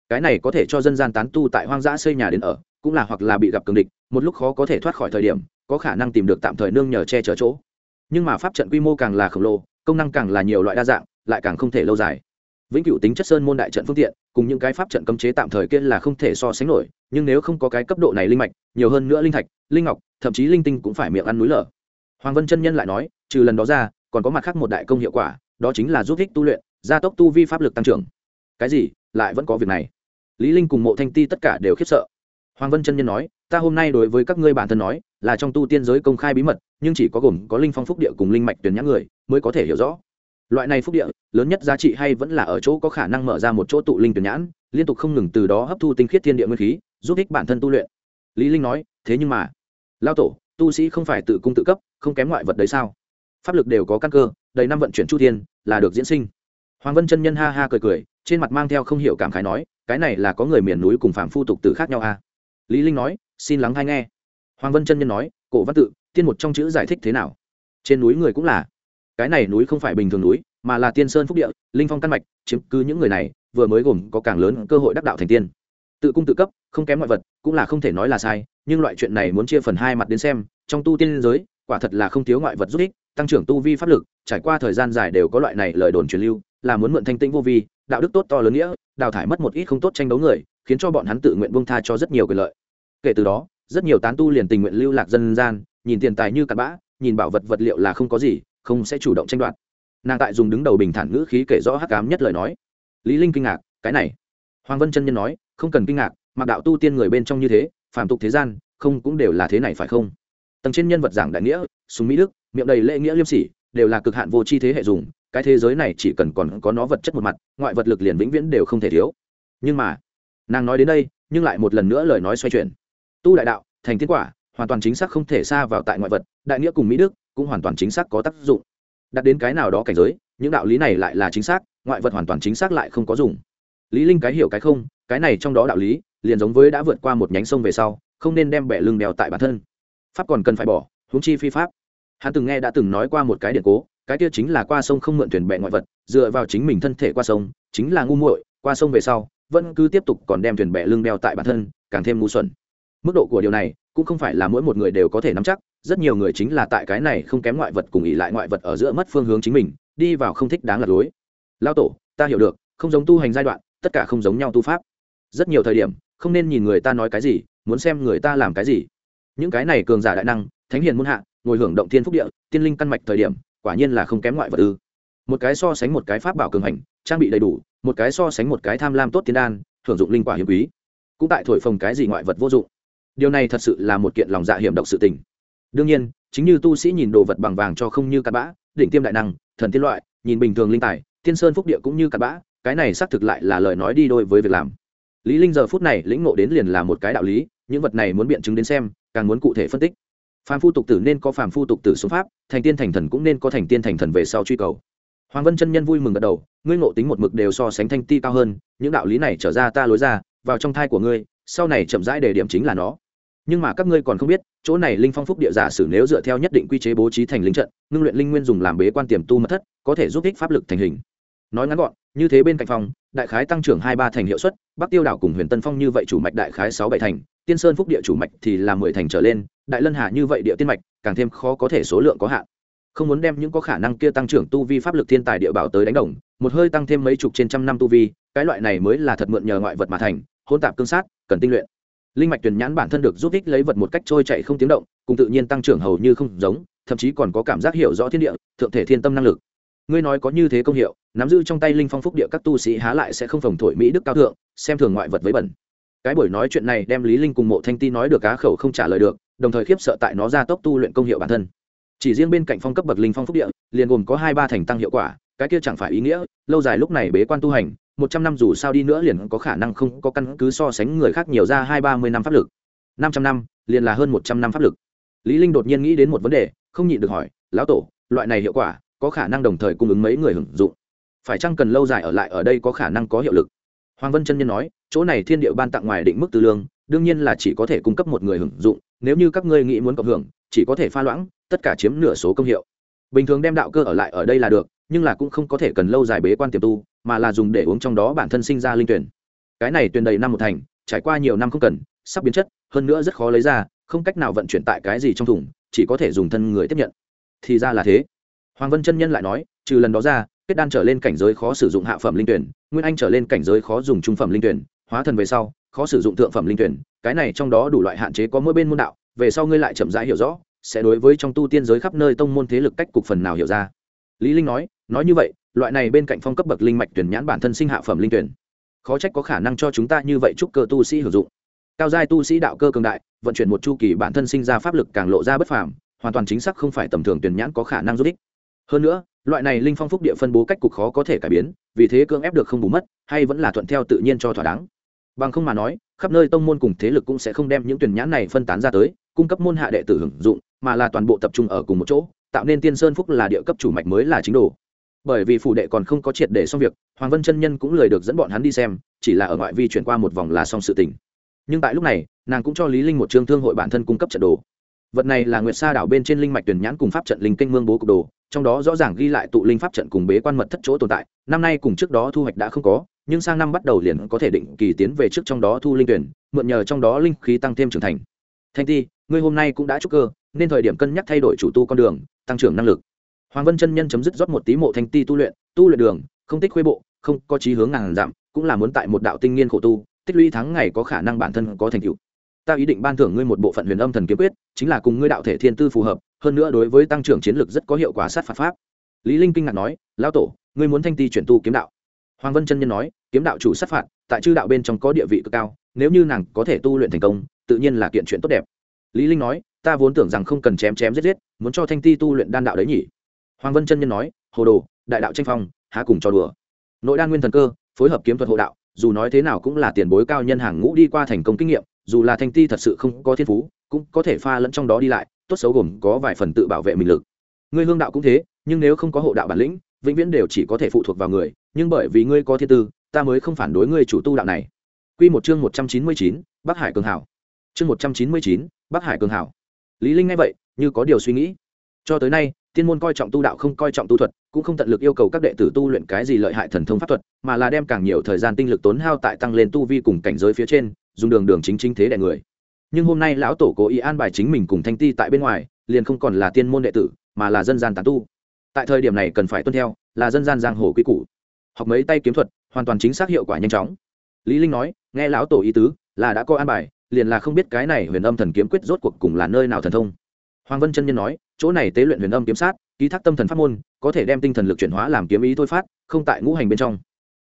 S1: Cái này có thể cho dân gian tán tu tại hoang dã xây nhà đến ở, cũng là hoặc là bị gặp cường địch, một lúc khó có thể thoát khỏi thời điểm, có khả năng tìm được tạm thời nương nhờ che chở chỗ. Nhưng mà pháp trận quy mô càng là khổng lồ, công năng càng là nhiều loại đa dạng lại càng không thể lâu dài. Vĩnh cửu tính chất sơn môn đại trận phương tiện, cùng những cái pháp trận cấm chế tạm thời kia là không thể so sánh nổi, nhưng nếu không có cái cấp độ này linh mạch, nhiều hơn nữa linh thạch, linh ngọc, thậm chí linh tinh cũng phải miệng ăn núi lở. Hoàng vân chân nhân lại nói, trừ lần đó ra, còn có mặt khác một đại công hiệu quả, đó chính là giúp ích tu luyện, gia tốc tu vi pháp lực tăng trưởng. Cái gì? Lại vẫn có việc này. Lý linh cùng mộ thanh ti tất cả đều khiếp sợ. Hoàng vân chân nhân nói, ta hôm nay đối với các ngươi bản thân nói, là trong tu tiên giới công khai bí mật, nhưng chỉ có gồm có linh phong phúc địa cùng linh mạch tuyển nhãn người, mới có thể hiểu rõ loại này phúc địa, lớn nhất giá trị hay vẫn là ở chỗ có khả năng mở ra một chỗ tụ linh tuyển nhãn, liên tục không ngừng từ đó hấp thu tinh khiết thiên địa nguyên khí, giúp ích bản thân tu luyện. Lý linh nói, thế nhưng mà, lao tổ, tu sĩ không phải tự cung tự cấp, không kém ngoại vật đấy sao? Pháp lực đều có căn cơ, đầy năm vận chuyển chu thiên, là được diễn sinh. Hoàng vân chân nhân ha ha cười cười, trên mặt mang theo không hiểu cảm khái nói, cái này là có người miền núi cùng phạm phu tục tử khác nhau à? Lý linh nói, xin lắng hay nghe. Hoàng vân chân nhân nói, cổ văn tự, tiên một trong chữ giải thích thế nào? Trên núi người cũng là cái này núi không phải bình thường núi, mà là tiên sơn phúc địa, linh phong căn mạch, chiếm cứ những người này, vừa mới gồm có càng lớn cơ hội đắc đạo thành tiên. Tự cung tự cấp, không kém mọi vật, cũng là không thể nói là sai, nhưng loại chuyện này muốn chia phần hai mặt đến xem, trong tu tiên giới, quả thật là không thiếu ngoại vật giúp ích, tăng trưởng tu vi pháp lực, trải qua thời gian dài đều có loại này lời đồn truyền lưu, là muốn mượn thanh tĩnh vô vi, đạo đức tốt to lớn nghĩa, đào thải mất một ít không tốt tranh đấu người, khiến cho bọn hắn tự nguyện buông tha cho rất nhiều quyền lợi. Kể từ đó, rất nhiều tán tu liền tình nguyện lưu lạc dân gian, nhìn tiền tài như cặn bã, nhìn bảo vật vật liệu là không có gì không sẽ chủ động tranh đoạt. Nàng tại dùng đứng đầu bình thản ngữ khí kể rõ hắc cám nhất lời nói. Lý linh kinh ngạc, cái này. Hoàng vân chân nhân nói, không cần kinh ngạc, mặc đạo tu tiên người bên trong như thế, phàm tục thế gian, không cũng đều là thế này phải không? Tầng trên nhân vật giảng đại nghĩa, súng mỹ đức, miệng đầy lễ nghĩa liêm sỉ, đều là cực hạn vô chi thế hệ dùng, cái thế giới này chỉ cần còn có nó vật chất một mặt, ngoại vật lực liền vĩnh viễn đều không thể thiếu. Nhưng mà, nàng nói đến đây, nhưng lại một lần nữa lời nói xoay chuyển. Tu đại đạo, thành kết quả, hoàn toàn chính xác không thể xa vào tại ngoại vật, đại nghĩa cùng mỹ đức cũng hoàn toàn chính xác có tác dụng. Đặt đến cái nào đó cảnh giới, những đạo lý này lại là chính xác, ngoại vật hoàn toàn chính xác lại không có dùng. Lý linh cái hiểu cái không, cái này trong đó đạo lý, liền giống với đã vượt qua một nhánh sông về sau, không nên đem bẻ lưng đèo tại bản thân. Pháp còn cần phải bỏ, huống chi phi pháp. Hắn từng nghe đã từng nói qua một cái điện cố, cái kia chính là qua sông không mượn thuyền bè ngoại vật, dựa vào chính mình thân thể qua sông, chính là ngu muội, qua sông về sau, vẫn cứ tiếp tục còn đem thuyền bè lưng đeo tại bản thân, càng thêm ngu xuẩn. Mức độ của điều này, cũng không phải là mỗi một người đều có thể nắm chắc rất nhiều người chính là tại cái này không kém ngoại vật cùng ỉ lại ngoại vật ở giữa mất phương hướng chính mình, đi vào không thích đáng lạc lối. Lao tổ, ta hiểu được, không giống tu hành giai đoạn, tất cả không giống nhau tu pháp. Rất nhiều thời điểm, không nên nhìn người ta nói cái gì, muốn xem người ta làm cái gì. Những cái này cường giả đại năng, thánh hiền muôn hạ, ngồi hưởng động thiên phúc địa, tiên linh căn mạch thời điểm, quả nhiên là không kém ngoại vật ư. Một cái so sánh một cái pháp bảo cường hành, trang bị đầy đủ, một cái so sánh một cái tham lam tốt tiên đan, thưởng dụng linh quả hiếm quý. Cũng tại thổi phồng cái gì ngoại vật vô dụng. Điều này thật sự là một kiện lòng dạ hiểm độc sự tình đương nhiên, chính như tu sĩ nhìn đồ vật bằng vàng cho không như cặn bã định tiêm đại năng, thần tiên loại, nhìn bình thường linh tài thiên sơn phúc địa cũng như cặn bã, cái này xác thực lại là lời nói đi đôi với việc làm. Lý linh giờ phút này lĩnh ngộ đến liền là một cái đạo lý, những vật này muốn biện chứng đến xem, càng muốn cụ thể phân tích. Phàm phu tục tử nên có phàm phu tục tử xuống pháp, thành tiên thành thần cũng nên có thành tiên thành thần về sau truy cầu. Hoàng vân chân nhân vui mừng gật đầu, ngươi ngộ tính một mực đều so sánh thanh ti cao hơn, những đạo lý này trở ra ta lối ra, vào trong thai của ngươi, sau này chậm rãi đề điểm chính là nó nhưng mà các ngươi còn không biết, chỗ này linh phong phúc địa giả sử nếu dựa theo nhất định quy chế bố trí thành linh trận, ngưng luyện linh nguyên dùng làm bế quan tiềm tu mất thất, có thể giúp ích pháp lực thành hình. Nói ngắn gọn, như thế bên cạnh phòng, đại khái tăng trưởng hai ba thành hiệu suất, bắc tiêu đảo cùng huyền tân phong như vậy chủ mạch đại khái sáu bảy thành, tiên sơn phúc địa chủ mạch thì là mười thành trở lên, đại lân hạ như vậy địa tiên mạch, càng thêm khó có thể số lượng có hạn. Không muốn đem những có khả năng kia tăng trưởng tu vi pháp lực thiên tài địa bảo tới đánh đồng, một hơi tăng thêm mấy chục trên trăm năm tu vi, cái loại này mới là thật mượn nhờ ngoại vật mà thành hôn tạp cương sát, cần tinh luyện linh mạch tuyển nhãn bản thân được giúp ích lấy vật một cách trôi chạy không tiếng động, cùng tự nhiên tăng trưởng hầu như không giống, thậm chí còn có cảm giác hiểu rõ thiên địa, thượng thể thiên tâm năng lực. Ngươi nói có như thế công hiệu, nắm giữ trong tay linh phong phúc địa các tu sĩ há lại sẽ không phồng thổi mỹ đức cao thượng, xem thường ngoại vật với bẩn. Cái buổi nói chuyện này đem lý linh cùng mộ thanh ti nói được cá khẩu không trả lời được, đồng thời khiếp sợ tại nó ra tốc tu luyện công hiệu bản thân. Chỉ riêng bên cạnh phong cấp bậc linh phong phúc địa, liền gồm có hai ba thành tăng hiệu quả, cái kia chẳng phải ý nghĩa, lâu dài lúc này bế quan tu hành một trăm năm dù sao đi nữa liền có khả năng không có căn cứ so sánh người khác nhiều ra hai ba mươi năm pháp lực. Năm trăm năm, liền là hơn một trăm năm pháp lực. Lý linh đột nhiên nghĩ đến một vấn đề, không nhịn được hỏi, lão tổ, loại này hiệu quả có khả năng đồng thời cung ứng mấy người hưởng dụng? Phải chăng cần lâu dài ở lại ở đây có khả năng có hiệu lực? Hoàng vân chân nhân nói, chỗ này thiên địa ban tặng ngoài định mức tư lương, đương nhiên là chỉ có thể cung cấp một người hưởng dụng, nếu như các ngươi nghĩ muốn cộng hưởng, chỉ có thể pha loãng, tất cả chiếm nửa số công hiệu. Bình thường đem đạo cơ ở lại ở đây là được, nhưng là cũng không có thể cần lâu dài bế quan tiềm tu mà là dùng để uống trong đó bản thân sinh ra linh tuyển. Cái này tuyền đầy năm một thành, trải qua nhiều năm không cần, sắp biến chất, hơn nữa rất khó lấy ra, không cách nào vận chuyển tại cái gì trong thùng, chỉ có thể dùng thân người tiếp nhận. Thì ra là thế. Hoàng vân chân nhân lại nói, trừ lần đó ra, kết đan trở lên cảnh giới khó sử dụng hạ phẩm linh tuyển, nguyên anh trở lên cảnh giới khó dùng trung phẩm linh tuyển, hóa thần về sau, khó sử dụng thượng phẩm linh tuyển, cái này trong đó đủ loại hạn chế có mỗi bên môn đạo, về sau ngươi lại chậm rãi hiểu rõ, sẽ đối với trong tu tiên giới khắp nơi tông môn thế lực cách cục phần nào hiểu ra. Lý linh nói nói như vậy, loại này bên cạnh phong cấp bậc linh mạch tuyển nhãn bản thân sinh hạ phẩm linh tuyển, khó trách có khả năng cho chúng ta như vậy chúc cơ tu sĩ hữu dụng. Cao giai tu sĩ đạo cơ cường đại, vận chuyển một chu kỳ bản thân sinh ra pháp lực càng lộ ra bất phàm, hoàn toàn chính xác không phải tầm thường tuyển nhãn có khả năng giúp ích. Hơn nữa, loại này linh phong phúc địa phân bố cách cục khó có thể cải biến, vì thế cưỡng ép được không bù mất, hay vẫn là thuận theo tự nhiên cho thỏa đáng. Bằng không mà nói, khắp nơi tông môn cùng thế lực cũng sẽ không đem những tuyển nhãn này phân tán ra tới, cung cấp môn hạ đệ tử hưởng dụng, mà là toàn bộ tập trung ở cùng một chỗ, tạo nên tiên sơn phúc là địa cấp chủ mạch mới là chính đồ bởi vì phủ đệ còn không có triệt để xong việc, hoàng vân chân nhân cũng lười được dẫn bọn hắn đi xem, chỉ là ở ngoại vi chuyển qua một vòng là xong sự tình. Nhưng tại lúc này, nàng cũng cho lý linh một chương thương hội bản thân cung cấp trận đồ. Vật này là nguyệt sa đảo bên trên linh mạch tuyển nhãn cùng pháp trận linh kinh mương bố cục đồ, trong đó rõ ràng ghi lại tụ linh pháp trận cùng bế quan mật thất chỗ tồn tại, năm nay cùng trước đó thu hoạch đã không có, nhưng sang năm bắt đầu liền có thể định kỳ tiến về trước trong đó thu linh tuyển, mượn nhờ trong đó linh khí tăng thêm trưởng thành. Thanh ti, ngươi hôm nay cũng đã chúc cơ, nên thời điểm cân nhắc thay đổi chủ tu con đường, tăng trưởng năng lực hoàng vân chân nhân chấm dứt rót một tí mộ thanh ti tu luyện tu luyện đường, không tích khuê bộ, không có chí hướng ngàn giảm, cũng là muốn tại một đạo tinh nghiên khổ tu, tích lũy tháng ngày có khả năng bản thân có thành tựu. Ta ý định ban thưởng ngươi một bộ phận huyền âm thần kiếm quyết, chính là cùng ngươi đạo thể thiên tư phù hợp, hơn nữa đối với tăng trưởng chiến lược rất có hiệu quả sát phạt pháp. Lý linh kinh ngạc nói, lão tổ, ngươi muốn thanh ti chuyển tu kiếm đạo? Hoàng vân chân nhân nói, kiếm đạo chủ sát phạt, tại chư đạo bên trong có địa vị cực cao, nếu như nàng có thể tu luyện thành công, tự nhiên là kiện chuyện tốt đẹp. Lý linh nói, ta vốn tưởng rằng không cần chém chém giết giết, muốn cho thanh ti tu luyện đan đạo đấy nhỉ hoàng vân chân nhân nói hồ đồ đại đạo tranh phong há cùng cho đùa nội đan nguyên thần cơ phối hợp kiếm thuật hộ đạo dù nói thế nào cũng là tiền bối cao nhân hàng ngũ đi qua thành công kinh nghiệm dù là thanh ti thật sự không có thiên phú cũng có thể pha lẫn trong đó đi lại tốt xấu gồm có vài phần tự bảo vệ mình lực ngươi hương đạo cũng thế nhưng nếu không có hộ đạo bản lĩnh vĩnh viễn đều chỉ có thể phụ thuộc vào người nhưng bởi vì ngươi có thiên tư ta mới không phản đối ngươi chủ tu đạo này Quy một chương một trăm chín mươi chín, Bắc Hải Cường Hảo. Chương một trăm chín mươi chín, Bắc Hải Cường Hảo. Lý Linh nghe vậy, như có điều suy nghĩ. Cho tới nay, tiên môn coi trọng tu đạo không coi trọng tu thuật, cũng không tận lực yêu cầu các đệ tử tu luyện cái gì lợi hại thần thông pháp thuật, mà là đem càng nhiều thời gian tinh lực tốn hao tại tăng lên tu vi cùng cảnh giới phía trên, dùng đường đường chính chính thế đại người. Nhưng hôm nay lão tổ cố ý an bài chính mình cùng Thanh Ti tại bên ngoài, liền không còn là tiên môn đệ tử, mà là dân gian tán tu. Tại thời điểm này cần phải tuân theo, là dân gian giang hồ quy củ. Học mấy tay kiếm thuật, hoàn toàn chính xác hiệu quả nhanh chóng. Lý Linh nói, nghe lão tổ ý tứ, là đã có an bài, liền là không biết cái này Huyền Âm Thần Kiếm Quyết rốt cuộc cùng là nơi nào thần thông. Hoàng Vân chân nhân nói, chỗ này tế luyện Huyền Âm kiếm sát, ký thác tâm thần pháp môn, có thể đem tinh thần lực chuyển hóa làm kiếm ý thôi phát, không tại ngũ hành bên trong.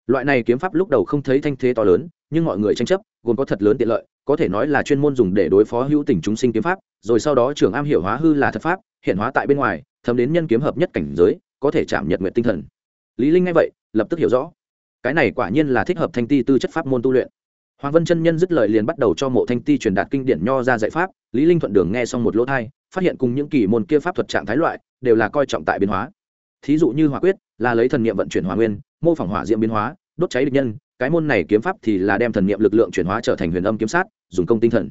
S1: Loại này kiếm pháp lúc đầu không thấy thanh thế to lớn, nhưng mọi người tranh chấp, gồm có thật lớn tiện lợi, có thể nói là chuyên môn dùng để đối phó hữu tình chúng sinh kiếm pháp, rồi sau đó trưởng am hiểu hóa hư là thật pháp, hiện hóa tại bên ngoài, thấm đến nhân kiếm hợp nhất cảnh giới, có thể chạm nhật nguyện tinh thần. Lý Linh nghe vậy, lập tức hiểu rõ. Cái này quả nhiên là thích hợp thanh ti tư chất pháp môn tu luyện hoàng vân chân nhân dứt lời liền bắt đầu cho mộ thanh ti truyền đạt kinh điển nho ra dạy pháp lý linh thuận đường nghe xong một lỗ thai phát hiện cùng những kỳ môn kia pháp thuật trạng thái loại đều là coi trọng tại biến hóa. Thí dụ như hỏa quyết là lấy thần niệm vận chuyển hỏa nguyên, mô phỏng hỏa diệm biến hóa, đốt cháy địch nhân, cái môn này kiếm pháp thì là đem thần niệm lực lượng chuyển hóa trở thành huyền âm kiếm sát, dùng công tinh thần.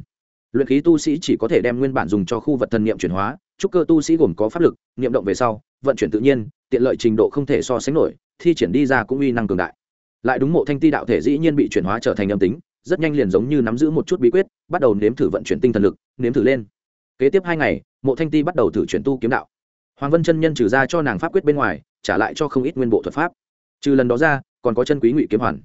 S1: Luyện khí tu sĩ chỉ có thể đem nguyên bản dùng cho khu vật thần niệm chuyển hóa trúc cơ tu sĩ gồm có pháp lực, niệm động về sau, vận chuyển tự nhiên, tiện lợi trình độ không thể so sánh nổi, thi triển đi ra cũng uy năng cường đại. Lại đúng mộ thanh ti đạo thể dĩ nhiên bị chuyển hóa trở thành âm tính, rất nhanh liền giống như nắm giữ một chút bí quyết, bắt đầu nếm thử vận chuyển tinh thần lực, nếm thử lên kế tiếp hai ngày, mộ thanh ti bắt đầu thử chuyển tu kiếm đạo. Hoàng vân chân nhân trừ ra cho nàng pháp quyết bên ngoài, trả lại cho không ít nguyên bộ thuật pháp. Trừ lần đó ra, còn có chân quý ngụy kiếm hoàn.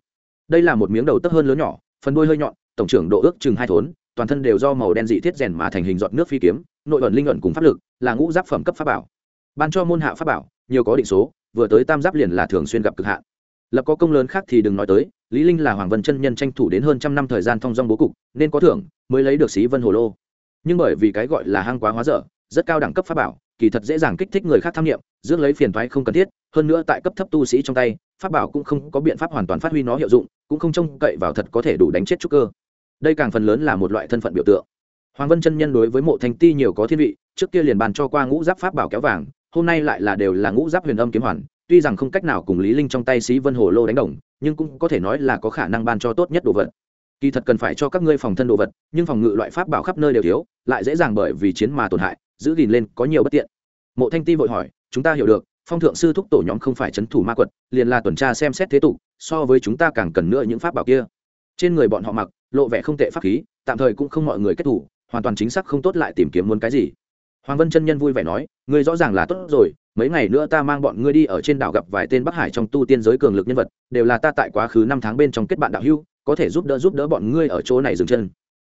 S1: Đây là một miếng đầu tấp hơn lớn nhỏ, phần đuôi hơi nhọn, tổng trưởng độ ước chừng hai thốn, toàn thân đều do màu đen dị thiết rèn mà thành hình giọt nước phi kiếm, nội ẩn linh ẩn cùng pháp lực, là ngũ giáp phẩm cấp pháp bảo. Ban cho môn hạ pháp bảo, nhiều có định số, vừa tới tam giáp liền là thường xuyên gặp cực hạn. Lập có công lớn khác thì đừng nói tới, lý linh là hoàng vân chân nhân tranh thủ đến hơn trăm năm thời gian thông dong bố cục, nên có thưởng, mới lấy được xí vân hồ lô nhưng bởi vì cái gọi là hang quá hóa dở, rất cao đẳng cấp pháp bảo, kỳ thật dễ dàng kích thích người khác tham nghiệm dưỡng lấy phiền toái không cần thiết, hơn nữa tại cấp thấp tu sĩ trong tay, pháp bảo cũng không có biện pháp hoàn toàn phát huy nó hiệu dụng, cũng không trông cậy vào thật có thể đủ đánh chết trúc cơ. Đây càng phần lớn là một loại thân phận biểu tượng. Hoàng vân chân nhân đối với mộ thanh ti nhiều có thiên vị, trước kia liền bàn cho qua ngũ giáp pháp bảo kéo vàng, hôm nay lại là đều là ngũ giáp huyền âm kiếm hoàn, tuy rằng không cách nào cùng lý linh trong tay xí vân hồ lô đánh đồng, nhưng cũng có thể nói là có khả năng ban cho tốt nhất đồ vật kỳ thật cần phải cho các ngươi phòng thân đồ vật, nhưng phòng ngự loại pháp bảo khắp nơi đều thiếu, lại dễ dàng bởi vì chiến mà tổn hại, giữ gìn lên có nhiều bất tiện. Mộ thanh ti vội hỏi, chúng ta hiểu được, phong thượng sư thúc tổ nhóm không phải c h ấ n thủ ma quật, liền là tuần tra xem xét thế tục, so với chúng ta càng cần nữa những pháp bảo kia. Trên người bọn họ mặc, lộ vẻ không tệ pháp khí, tạm thời cũng không mọi người kết thủ, hoàn toàn chính xác không tốt lại tìm kiếm muốn cái gì. Hoàng vân chân nhân vui vẻ nói, ngươi rõ ràng là tốt rồi mấy ngày nữa ta mang bọn ngươi đi ở trên đảo gặp vài tên bắc hải trong tu tiên giới cường lực nhân vật, đều là ta tại quá khứ năm tháng bên trong kết bạn đạo hưu có thể giúp đỡ giúp đỡ bọn ngươi ở chỗ này dừng chân.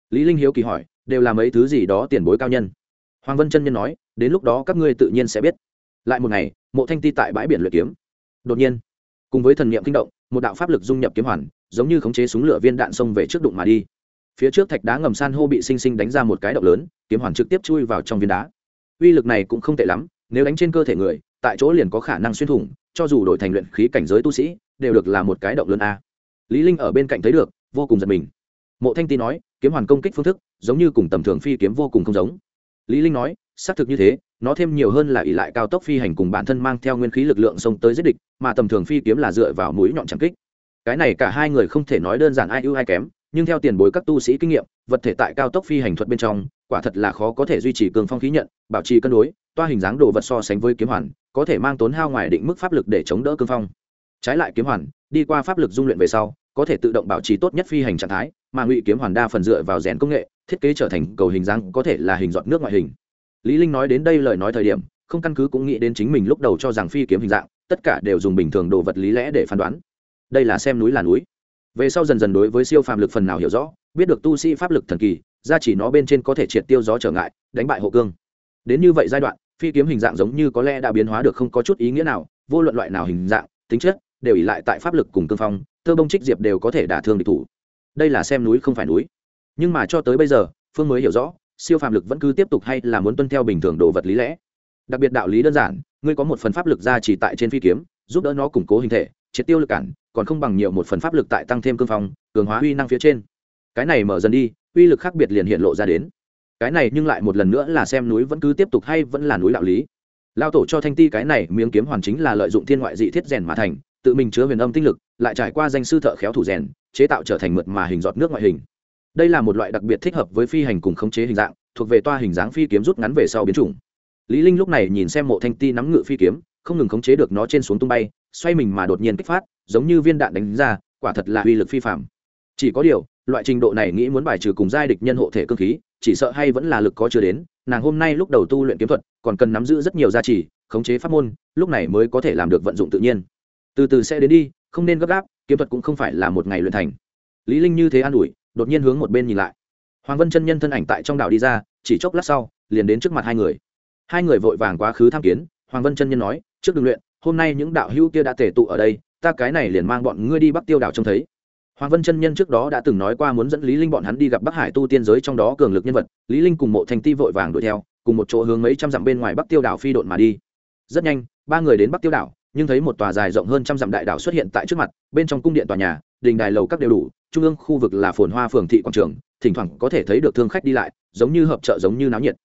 S1: Lý linh hiếu kỳ hỏi, đều là mấy thứ gì đó tiền bối cao nhân? Hoàng vân chân nhân nói, đến lúc đó các ngươi tự nhiên sẽ biết. Lại một ngày, mộ thanh ti tại bãi biển luyện kiếm. Đột nhiên, cùng với thần niệm kinh động, một đạo pháp lực dung nhập kiếm hoàn, giống như khống chế súng lửa viên đạn xông về trước đụng mà đi. Phía trước thạch đá ngầm san hô bị sinh sinh đánh ra một cái động lớn, kiếm hoàn trực tiếp chui vào trong viên đá. Uy lực này cũng không tệ lắm nếu đánh trên cơ thể người, tại chỗ liền có khả năng xuyên thủng, cho dù đổi thành luyện khí cảnh giới tu sĩ, đều được là một cái động lớn a. Lý linh ở bên cạnh thấy được, vô cùng giật mình. Mộ thanh ti nói, kiếm hoàn công kích phương thức, giống như cùng tầm thường phi kiếm vô cùng không giống. Lý linh nói, xác thực như thế, nó thêm nhiều hơn là ỷ lại cao tốc phi hành cùng bản thân mang theo nguyên khí lực lượng xông tới giết địch, mà tầm thường phi kiếm là dựa vào mũi nhọn chẳng kích. Cái này cả hai người không thể nói đơn giản ai ưu ai kém, nhưng theo tiền bối các tu sĩ kinh nghiệm, vật thể tại cao tốc phi hành thuật bên trong, quả thật là khó có thể duy trì cường phong khí nhận, bảo trì cân đối toa hình dáng đồ vật so sánh với kiếm hoàn, có thể mang tốn hao ngoài định mức pháp lực để chống đỡ cương phong. Trái lại kiếm hoàn, đi qua pháp lực dung luyện về sau, có thể tự động bảo trì tốt nhất phi hành trạng thái, mà ngụy kiếm hoàn đa phần dựa vào rèn công nghệ, thiết kế trở thành cầu hình dáng có thể là hình dọn nước ngoại hình. Lý linh nói đến đây lời nói thời điểm, không căn cứ cũng nghĩ đến chính mình lúc đầu cho rằng phi kiếm hình dạng, tất cả đều dùng bình thường đồ vật lý lẽ để phán đoán. Đây là xem núi là núi. Về sau dần dần đối với siêu phàm lực phần nào hiểu rõ, biết được tu sĩ pháp lực thần kỳ ra chỉ nó bên trên có thể triệt tiêu gió trở ngại, đánh bại hộ cương. Đến như vậy giai đoạn phi kiếm hình dạng giống như có lẽ đã biến hóa được không có chút ý nghĩa nào, vô luận loại nào hình dạng, tính chất, đều ỉ lại tại pháp lực cùng cương phong, tơ bông trích diệp đều có thể đả thương địch thủ. Đây là xem núi không phải núi. Nhưng mà cho tới bây giờ, phương mới hiểu rõ, siêu phàm lực vẫn cứ tiếp tục hay là muốn tuân theo bình thường đồ vật lý lẽ. Đặc biệt đạo lý đơn giản, ngươi có một phần pháp lực ra chỉ tại trên phi kiếm, giúp đỡ nó củng cố hình thể, triệt tiêu lực cản, còn không bằng nhiều một phần pháp lực tại tăng thêm cương phong, cường hóa uy năng phía trên. Cái này mở dần đi, uy lực khác biệt liền hiện lộ ra đến cái này nhưng lại một lần nữa là xem núi vẫn cứ tiếp tục hay vẫn là núi đạo lý. Lao tổ cho thanh ti cái này miếng kiếm hoàn chính là lợi dụng thiên ngoại dị thiết rèn mà thành, tự mình chứa huyền âm tinh lực, lại trải qua danh sư thợ khéo thủ rèn, chế tạo trở thành mượt mà hình giọt nước ngoại hình. Đây là một loại đặc biệt thích hợp với phi hành cùng khống chế hình dạng, thuộc về toa hình dáng phi kiếm rút ngắn về sau biến chủng. Lý linh lúc này nhìn xem mộ thanh ti nắm ngự phi kiếm, không ngừng khống chế được nó trên xuống tung bay, xoay mình mà đột nhiên kích phát, giống như viên đạn đánh ra, quả thật là uy lực phi phàm. Chỉ có điều loại trình độ này nghĩ muốn bài trừ cùng giai địch nhân hộ thể cơ khí, chỉ sợ hay vẫn là lực có chưa đến, nàng hôm nay lúc đầu tu luyện kiếm thuật, còn cần nắm giữ rất nhiều gia trì, khống chế pháp môn, lúc này mới có thể làm được vận dụng tự nhiên. Từ từ sẽ đến đi, không nên gấp gáp, kiếm thuật cũng không phải là một ngày luyện thành. Lý linh như thế an ủi, đột nhiên hướng một bên nhìn lại. Hoàng vân chân nhân thân ảnh tại trong đảo đi ra, chỉ chốc lát sau, liền đến trước mặt hai người. Hai người vội vàng quá khứ tham kiến, hoàng vân chân nhân nói, trước đường luyện, hôm nay những đạo hữu kia đã tề tụ ở đây, ta cái này liền mang bọn ngươi đi bắc tiêu đảo trông thấy hoàng vân chân nhân trước đó đã từng nói qua muốn dẫn lý linh bọn hắn đi gặp bắc hải tu tiên giới trong đó cường lực nhân vật. Lý linh cùng mộ thành ti vội vàng đuổi theo, cùng một chỗ hướng mấy trăm dặm bên ngoài bắc tiêu đảo phi độn mà đi. Rất nhanh, ba người đến bắc tiêu đảo, nhưng thấy một tòa dài rộng hơn trăm dặm đại đảo xuất hiện tại trước mặt, bên trong cung điện tòa nhà, đình đài lầu các đều đủ, trung ương khu vực là phồn hoa phường thị quảng trường, thỉnh thoảng có thể thấy được thương khách đi lại, giống như hợp chợ giống như náo nhiệt.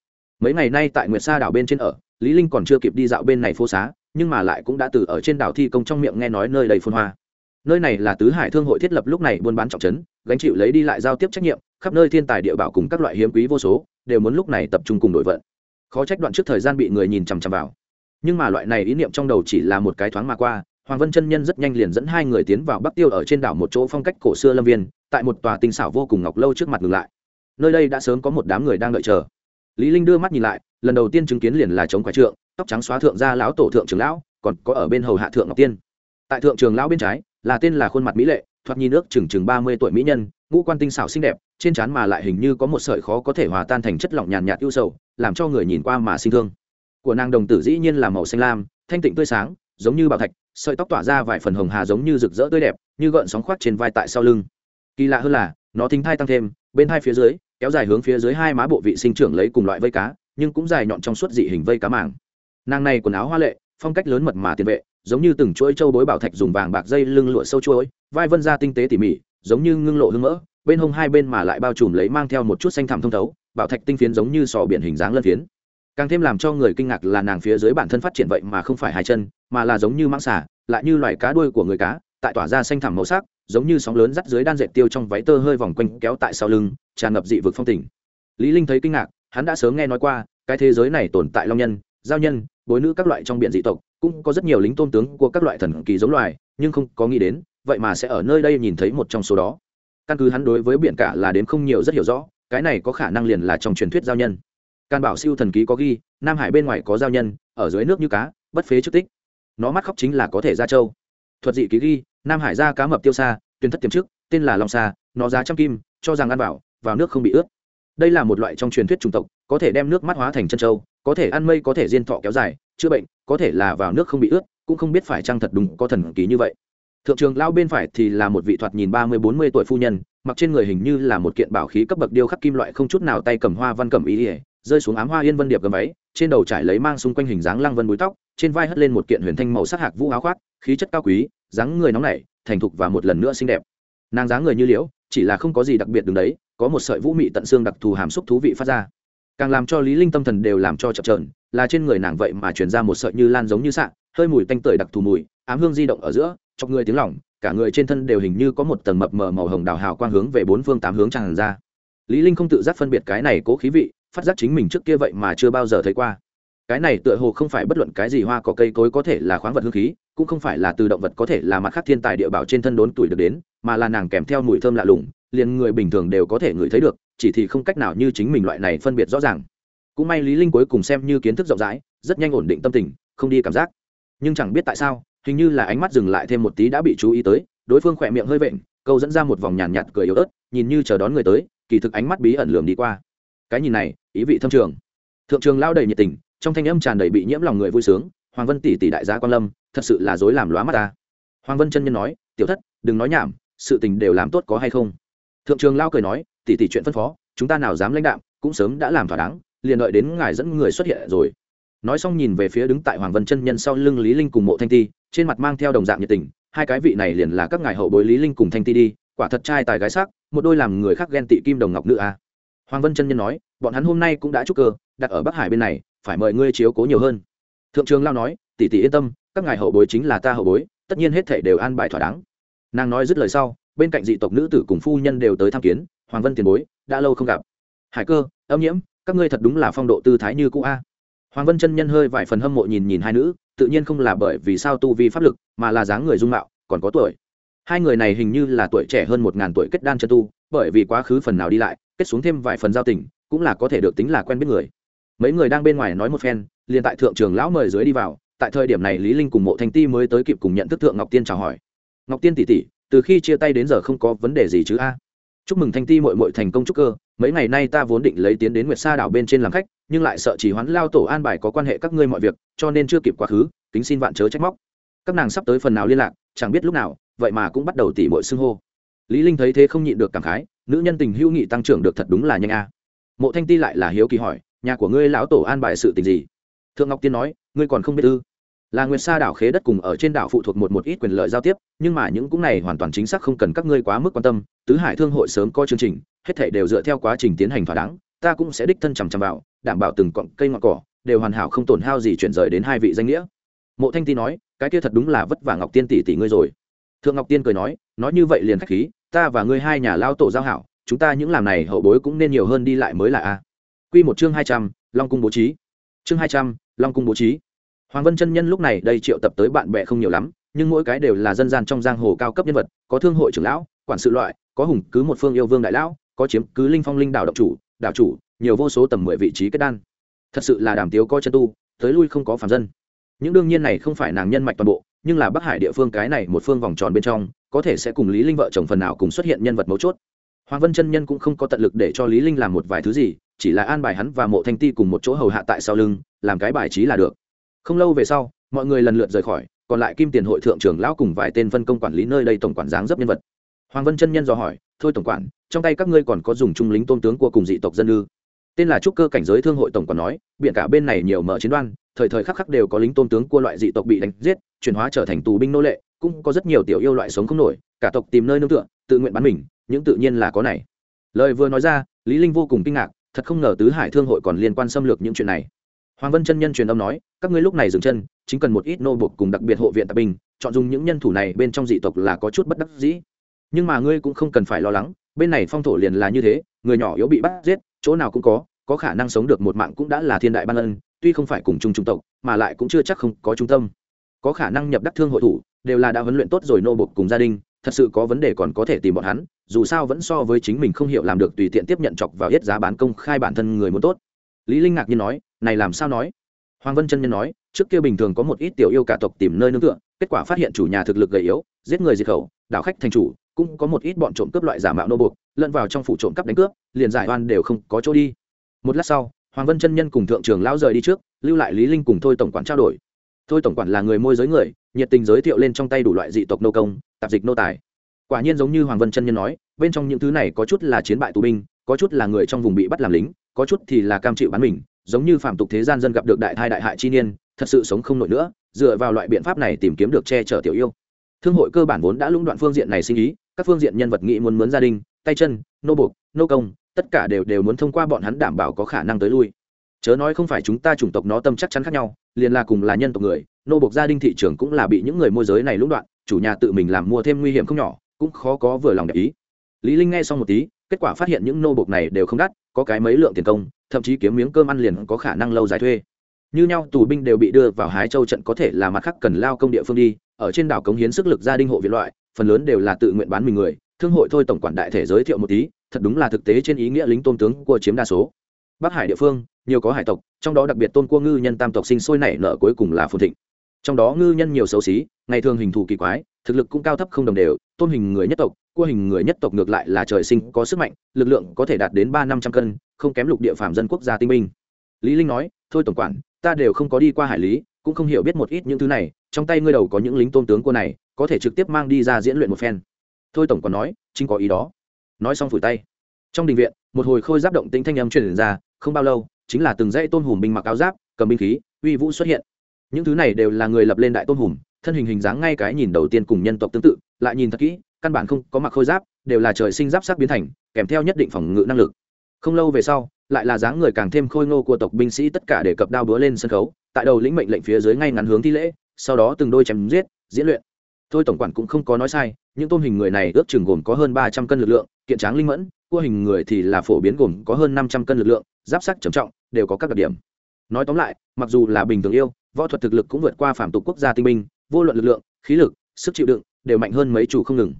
S1: Mấy ngày nay tại nguyệt sa đảo bên trên ở, lý linh còn chưa kịp đi dạo bên này phố xá, nhưng mà lại cũng đã từ ở trên đảo thi công trong miệng nghe nói nơi đầy phồn hoa nơi này là tứ hải thương hội thiết lập lúc này buôn bán trọng trấn, gánh chịu lấy đi lại giao tiếp trách nhiệm, khắp nơi thiên tài địa bảo cùng các loại hiếm quý vô số, đều muốn lúc này tập trung cùng đổi vận. Khó trách đoạn trước thời gian bị người nhìn chằm chằm vào. Nhưng mà loại này ý niệm trong đầu chỉ là một cái thoáng mà qua, hoàng vân chân nhân rất nhanh liền dẫn hai người tiến vào bắc tiêu ở trên đảo một chỗ phong cách cổ xưa lâm viên, tại một tòa tinh xảo vô cùng ngọc lâu trước mặt ngừng lại. Nơi đây đã sớm có một đám người đang đợi chờ. Lý linh đưa mắt nhìn lại, lần đầu tiên chứng kiến liền là chống quái trượng, tóc trắng xóa thượng gia lão tổ thượng trưởng lão, còn có ở bên hầu hạ thượng ngọc tiên. Tại thượng trường lão bên trái là tên là khuôn mặt mỹ lệ, thoạt nhìn nước chừng chừng ba mươi tuổi mỹ nhân, ngũ quan tinh xảo xinh đẹp, trên trán mà lại hình như có một sợi khó có thể hòa tan thành chất lỏng nhàn nhạt ưu sầu, làm cho người nhìn qua mà sinh thương của nàng đồng tử dĩ nhiên là màu xanh lam, thanh tịnh tươi sáng, giống như bảo thạch, sợi tóc tỏa ra vài phần hồng hà giống như rực rỡ tươi đẹp, như gợn sóng khoác trên vai tại sau lưng kỳ lạ hơn là, nó thính thai tăng thêm, bên hai phía dưới, kéo dài hướng phía dưới hai má bộ vị sinh trưởng lấy cùng loại vây cá, nhưng cũng dài nhọn trong suốt dị hình vây cá mảng. nàng này quần áo hoa lệ, phong cách lớn mật mà tiền vệ giống như từng chuỗi châu bối bảo thạch dùng vàng bạc dây lưng lụa sâu chuỗi, vai vân ra tinh tế tỉ mỉ, giống như ngưng lộ hương mỡ, bên hông hai bên mà lại bao trùm lấy mang theo một chút xanh thẳm thông thấu, bảo thạch tinh phiến giống như sò biển hình dáng lân phiến. Càng thêm làm cho người kinh ngạc là nàng phía dưới bản thân phát triển vậy mà không phải hai chân, mà là giống như mãng xả lại như loài cá đuôi của người cá, tại tỏa ra xanh thẳm màu sắc, giống như sóng lớn dắt dưới đan dệt tiêu trong váy tơ hơi vòng quanh kéo tại sau lưng, tràn ngập dị vực phong tình. Lý linh thấy kinh ngạc, hắn đã sớm nghe nói qua, cái thế giới này tồn tại long nhân, giao nhân, bối nữ các loại trong biển dị tộc cũng có rất nhiều lính tôn tướng của các loại thần kỳ giống loài, nhưng không có nghĩ đến, vậy mà sẽ ở nơi đây nhìn thấy một trong số đó. Căn cứ hắn đối với biển cả là đến không nhiều rất hiểu rõ, cái này có khả năng liền là trong truyền thuyết giao nhân. Can bảo siêu thần ký có ghi, nam hải bên ngoài có giao nhân, ở dưới nước như cá, bất phế chức tích. Nó mắt khóc chính là có thể ra châu. Thuật dị ký ghi, nam hải ra cá mập tiêu xa tuyên thất tiềm trước tên là long xa nó giá trăm kim, cho rằng ăn bảo vào nước không bị ướt đây là một loại trong truyền thuyết chủng tộc, có thể đem nước mắt hóa thành chân châu có thể ăn mây, có thể diên thọ kéo dài, chữa bệnh, có thể là vào nước không bị ướt, cũng không biết phải chăng thật đúng, có thần ký như vậy. Thượng trường lao bên phải thì là một vị thoạt nhìn ba mươi, bốn mươi tuổi phu nhân, mặc trên người hình như là một kiện bảo khí cấp bậc điêu khắc kim loại không chút nào tay cầm hoa văn cầm ý ỉa rơi xuống ám hoa yên vân điệp gầm váy, trên đầu trải lấy mang xung quanh hình dáng lăng vân búi tóc, trên vai hất lên một kiện huyền thanh màu sắc hạc vũ áo khoác, khí chất cao quý, dáng người nóng nảy, thành thục và một lần nữa xinh đẹp. Nàng dáng người như liễu, chỉ là không có gì đặc biệt đứng đấy có một sợi vũ mị tận xương đặc thù hàm xúc thú vị phát ra. Càng làm cho lý linh tâm thần đều làm cho chập chờn, là trên người nàng vậy mà truyền ra một sợi như lan giống như sạ hơi mùi tanh tưởi đặc thù mùi, ám hương di động ở giữa, chọc người tiếng lỏng, cả người trên thân đều hình như có một tầng mập mờ màu hồng đào hào quang hướng về bốn phương tám hướng tràn ra. Lý linh không tự giác phân biệt cái này cố khí vị, phát giác chính mình trước kia vậy mà chưa bao giờ thấy qua cái này tựa hồ không phải bất luận cái gì hoa cỏ cây cối có thể là khoáng vật hương khí cũng không phải là từ động vật có thể là mặt khác thiên tài địa bảo trên thân đốn tuổi được đến mà là nàng kèm theo mùi thơm lạ lùng liền người bình thường đều có thể ngửi thấy được chỉ thì không cách nào như chính mình loại này phân biệt rõ ràng. Cũng may lý linh cuối cùng xem như kiến thức rộng rãi rất nhanh ổn định tâm tình không đi cảm giác. Nhưng chẳng biết tại sao hình như là ánh mắt dừng lại thêm một tí đã bị chú ý tới đối phương khỏe miệng hơi vện câu dẫn ra một vòng nhàn nhạt, nhạt cười yếu ớt nhìn như chờ đón người tới kỳ thực ánh mắt bí ẩn lườm đi qua. Cái nhìn này ý vị thâm trường. Thượng trường lao đầy nhiệt tình trong thanh âm tràn đầy bị nhiễm lòng người vui sướng, hoàng vân tỷ tỷ đại gia quan lâm, thật sự là dối làm lóa mắt ta. Hoàng vân chân nhân nói, tiểu thất, đừng nói nhảm, sự tình đều làm tốt có hay không? Thượng trường lao cười nói, tỷ tỷ chuyện phân phó, chúng ta nào dám lãnh đạm, cũng sớm đã làm thỏa đáng, liền đợi đến ngài dẫn người xuất hiện rồi. Nói xong nhìn về phía đứng tại hoàng vân chân nhân sau lưng lý linh cùng mộ thanh ti, trên mặt mang theo đồng dạng nhiệt tình, hai cái vị này liền là các ngài hậu bối lý linh cùng thanh ti đi, quả thật trai tài gái sắc, một đôi làm người khác ghen tị kim đồng ngọc nữ a. Hoàng vân chân nhân nói, bọn hắn hôm nay cũng đã chúc cơ, đặt ở bắc hải bên này phải mời ngươi chiếu cố nhiều hơn. Thượng trường lao nói, tỷ tỷ yên tâm, các ngài hậu bối chính là ta hậu bối, tất nhiên hết thể đều an bài thỏa đáng. Nàng nói dứt lời sau, bên cạnh dị tộc nữ tử cùng phu nhân đều tới tham kiến, hoàng vân tiền bối, đã lâu không gặp. Hải cơ, âm nhiễm, các ngươi thật đúng là phong độ tư thái như cũ a. Hoàng vân chân nhân hơi vài phần hâm mộ nhìn nhìn hai nữ, tự nhiên không là bởi vì sao tu vi pháp lực, mà là dáng người dung mạo, còn có tuổi. Hai người này hình như là tuổi trẻ hơn một ngàn tuổi kết đan chân tu, bởi vì quá khứ phần nào đi lại, kết xuống thêm vài phần giao tình, cũng là có thể được tính là quen biết người mấy người đang bên ngoài nói một phen, liền tại thượng trường lão mời dưới đi vào, tại thời điểm này lý linh cùng mộ thanh ti mới tới kịp cùng nhận thức thượng ngọc tiên chào hỏi. Ngọc tiên tỷ tỷ, từ khi chia tay đến giờ không có vấn đề gì chứ a? Chúc mừng thanh ti mội mội thành công chúc cơ, mấy ngày nay ta vốn định lấy tiến đến nguyệt sa đảo bên trên làm khách, nhưng lại sợ chỉ hoán lao tổ an bài có quan hệ các ngươi mọi việc, cho nên chưa kịp quá khứ, kính xin vạn chớ trách móc. Các nàng sắp tới phần nào liên lạc, chẳng biết lúc nào, vậy mà cũng bắt đầu tỉ mội xưng hô. Lý linh thấy thế không nhịn được cảm khái, nữ nhân tình hữu nghị tăng trưởng được thật đúng là nhanh a. Mộ thanh ti lại là hiếu kỳ hỏi nhà của ngươi lão tổ an bài sự tình gì? Thượng ngọc tiên nói, ngươi còn không biết ư? Là nguyệt sa đảo khế đất cùng ở trên đảo phụ thuộc một một ít quyền lợi giao tiếp, nhưng mà những cũng này hoàn toàn chính xác không cần các ngươi quá mức quan tâm, tứ hải thương hội sớm có chương trình, hết thể đều dựa theo quá trình tiến hành thỏa đáng, ta cũng sẽ đích thân chằm chằm vào, đảm bảo từng cọng cây ngọn cỏ đều hoàn hảo không tổn hao gì chuyển rời đến hai vị danh nghĩa. Mộ thanh ti nói, cái kia thật đúng là vất vả ngọc tiên tỷ tỷ ngươi rồi. Thượng ngọc tiên cười nói nói như vậy liền khách khí, ta và ngươi hai nhà lao tổ giao hảo, chúng ta những làm này hậu bối cũng nên nhiều hơn đi lại mới là a quy một chương hai trăm, long cung bố trí. Chương hai trăm, long cung bố trí. Hoàng vân chân nhân lúc này đây triệu tập tới bạn bè không nhiều lắm, nhưng mỗi cái đều là dân gian trong giang hồ cao cấp nhân vật, có thương hội trưởng lão, quản sự loại, có hùng cứ một phương yêu vương đại lão, có chiếm cứ linh phong linh đảo độc chủ, đảo chủ, nhiều vô số tầm mười vị trí kết đan. Thật sự là đàm tiếu có chân tu, tới lui không có phàm dân. Những đương nhiên này không phải nàng nhân mạch toàn bộ, nhưng là bắc hải địa phương cái này một phương vòng tròn bên trong, có thể sẽ cùng lý linh vợ chồng phần nào cùng xuất hiện nhân vật mấu chốt. Hoàng vân chân nhân cũng không có tận lực để cho lý linh làm một vài thứ gì chỉ là an bài hắn và mộ thanh ti cùng một chỗ hầu hạ tại sau lưng, làm cái bài trí là được. Không lâu về sau, mọi người lần lượt rời khỏi, còn lại kim tiền hội thượng trưởng lão cùng vài tên phân công quản lý nơi đây tổng quản dáng dấp nhân vật. Hoàng vân chân nhân dò hỏi, thôi tổng quản, trong tay các ngươi còn có dùng trung lính tôn tướng của cùng dị tộc dân ư? Tên là trúc cơ cảnh giới thương hội tổng quản nói biện cả bên này nhiều mở chiến đoan, thời thời khắc khắc đều có lính tôn tướng của loại dị tộc bị đánh giết, chuyển hóa trở thành tù binh nô lệ, cũng có rất nhiều tiểu yêu loại sống không nổi, cả tộc tìm nơi nương tựa, tự nguyện bắn mình, những tự nhiên là có này. Lời vừa nói ra, lý linh vô cùng kinh ngạc thật không ngờ tứ hải thương hội còn liên quan xâm lược những chuyện này. Hoàng vân chân nhân truyền âm nói, các ngươi lúc này dừng chân, chính cần một ít nô bộc cùng đặc biệt hộ viện tạp binh, chọn dùng những nhân thủ này bên trong dị tộc là có chút bất đắc dĩ. Nhưng mà ngươi cũng không cần phải lo lắng, bên này phong thổ liền là như thế, người nhỏ yếu bị bắt giết, chỗ nào cũng có có khả năng sống được một mạng cũng đã là thiên đại ban ân, tuy không phải cùng chung trung tộc, mà lại cũng chưa chắc không có trung tâm. Có khả năng nhập đắc thương hội thủ, đều là đã huấn luyện tốt rồi nô bộc cùng gia đình thật sự có vấn đề còn có thể tìm bọn hắn, dù sao vẫn so với chính mình không hiểu làm được tùy tiện tiếp nhận chọc vào hết giá bán công khai bản thân người muốn tốt. Lý linh ngạc nhiên nói, này làm sao nói? Hoàng vân chân nhân nói, trước kia bình thường có một ít tiểu yêu cả tộc tìm nơi nương tựa, kết quả phát hiện chủ nhà thực lực gầy yếu, giết người diệt khẩu, đảo khách thành chủ, cũng có một ít bọn trộm cướp loại giả mạo nô buộc, lẫn vào trong phủ trộm cắp đánh cướp, liền giải oan đều không có chỗ đi. Một lát sau, hoàng vân chân nhân cùng thượng trưởng lão rời đi trước, lưu lại lý linh cùng thôi tổng quản trao đổi. Thôi tổng quản là người môi giới người, nhiệt tình giới thiệu lên trong tay đủ loại dị tộc nô công tạp dịch nô tài. Quả nhiên giống như hoàng vân chân nhân nói bên trong những thứ này có chút là chiến bại tù binh có chút là người trong vùng bị bắt làm lính có chút thì là cam chịu bán mình giống như phạm tục thế gian dân gặp được đại thai đại hại chi niên thật sự sống không nổi nữa dựa vào loại biện pháp này tìm kiếm được che chở tiểu yêu. Thương hội cơ bản vốn đã lũng đoạn phương diện này sinh ý các phương diện nhân vật nghĩ muốn mướn gia đình tay chân nô buộc, nô công tất cả đều đều muốn thông qua bọn hắn đảm bảo có khả năng tới lui. Chớ nói không phải chúng ta chủng tộc nó tâm chắc chắn khác nhau liền là cùng là nhân tộc người nô buộc gia đình thị trường cũng là bị những người môi giới này lũng đoạn chủ nhà tự mình làm mua thêm nguy hiểm không nhỏ, cũng khó có vừa lòng để ý. Lý linh nghe xong một tí, kết quả phát hiện những nô bộc này đều không đắt, có cái mấy lượng tiền công, thậm chí kiếm miếng cơm ăn liền có khả năng lâu dài thuê. Như nhau, tù binh đều bị đưa vào hái châu trận có thể là mặt khác cần lao công địa phương đi, ở trên đảo cống hiến sức lực gia đình hộ viện loại, phần lớn đều là tự nguyện bán mình người. Thương hội thôi tổng quản đại thể giới thiệu một tí, thật đúng là thực tế trên ý nghĩa lính tôn tướng của chiếm đa số. Bắc hải địa phương, nhiều có hải tộc, trong đó đặc biệt tôn cua ngư nhân tam tộc sinh sôi nảy nở cuối cùng là phồn thịnh trong đó ngư nhân nhiều xấu xí, ngày thường hình thù kỳ quái, thực lực cũng cao thấp không đồng đều, tôn hình người nhất tộc, cua hình người nhất tộc ngược lại là trời sinh có sức mạnh, lực lượng có thể đạt đến ba năm trăm cân, không kém lục địa phạm dân quốc gia tinh minh lý linh nói, thôi tổng quản, ta đều không có đi qua hải lý, cũng không hiểu biết một ít những thứ này, trong tay ngươi đầu có những lính tôn tướng cua này, có thể trực tiếp mang đi ra diễn luyện một phen. Thôi tổng quản nói, chính có ý đó. Nói xong phủi tay. Trong đình viện, một hồi khôi giáp động tĩnh thanh âm truyền ra, không bao lâu, chính là từng dãy tôn hùm binh mặc áo giáp, cầm binh khí, uy vũ xuất hiện những thứ này đều là người lập lên đại tôn hùm thân hình hình dáng ngay cái nhìn đầu tiên cùng nhân tộc tương tự, lại nhìn thật kỹ, căn bản không có mặc khôi giáp, đều là trời sinh giáp sắc biến thành, kèm theo nhất định phòng ngự năng lực. Không lâu về sau, lại là dáng người càng thêm khôi ngô của tộc binh sĩ tất cả để cập đao búa lên sân khấu, tại đầu lĩnh mệnh lệnh phía dưới ngay ngắn hướng thi lễ, sau đó từng đôi chém giết, diễn luyện. Thôi tổng quản cũng không có nói sai, những tôn hình người này ước chừng gồm có hơn ba trăm cân lực lượng, kiện tráng linh mẫn, cua hình người thì là phổ biến gồm có hơn năm trăm cân lực lượng, giáp sắc trầm trọng, đều có các đặc điểm. Nói tóm lại, mặc dù là bình thường yêu võ thuật thực lực cũng vượt qua phạm tục quốc gia tinh minh vô luận lực lượng, khí lực, sức chịu đựng đều mạnh hơn mấy chủ không ngừng.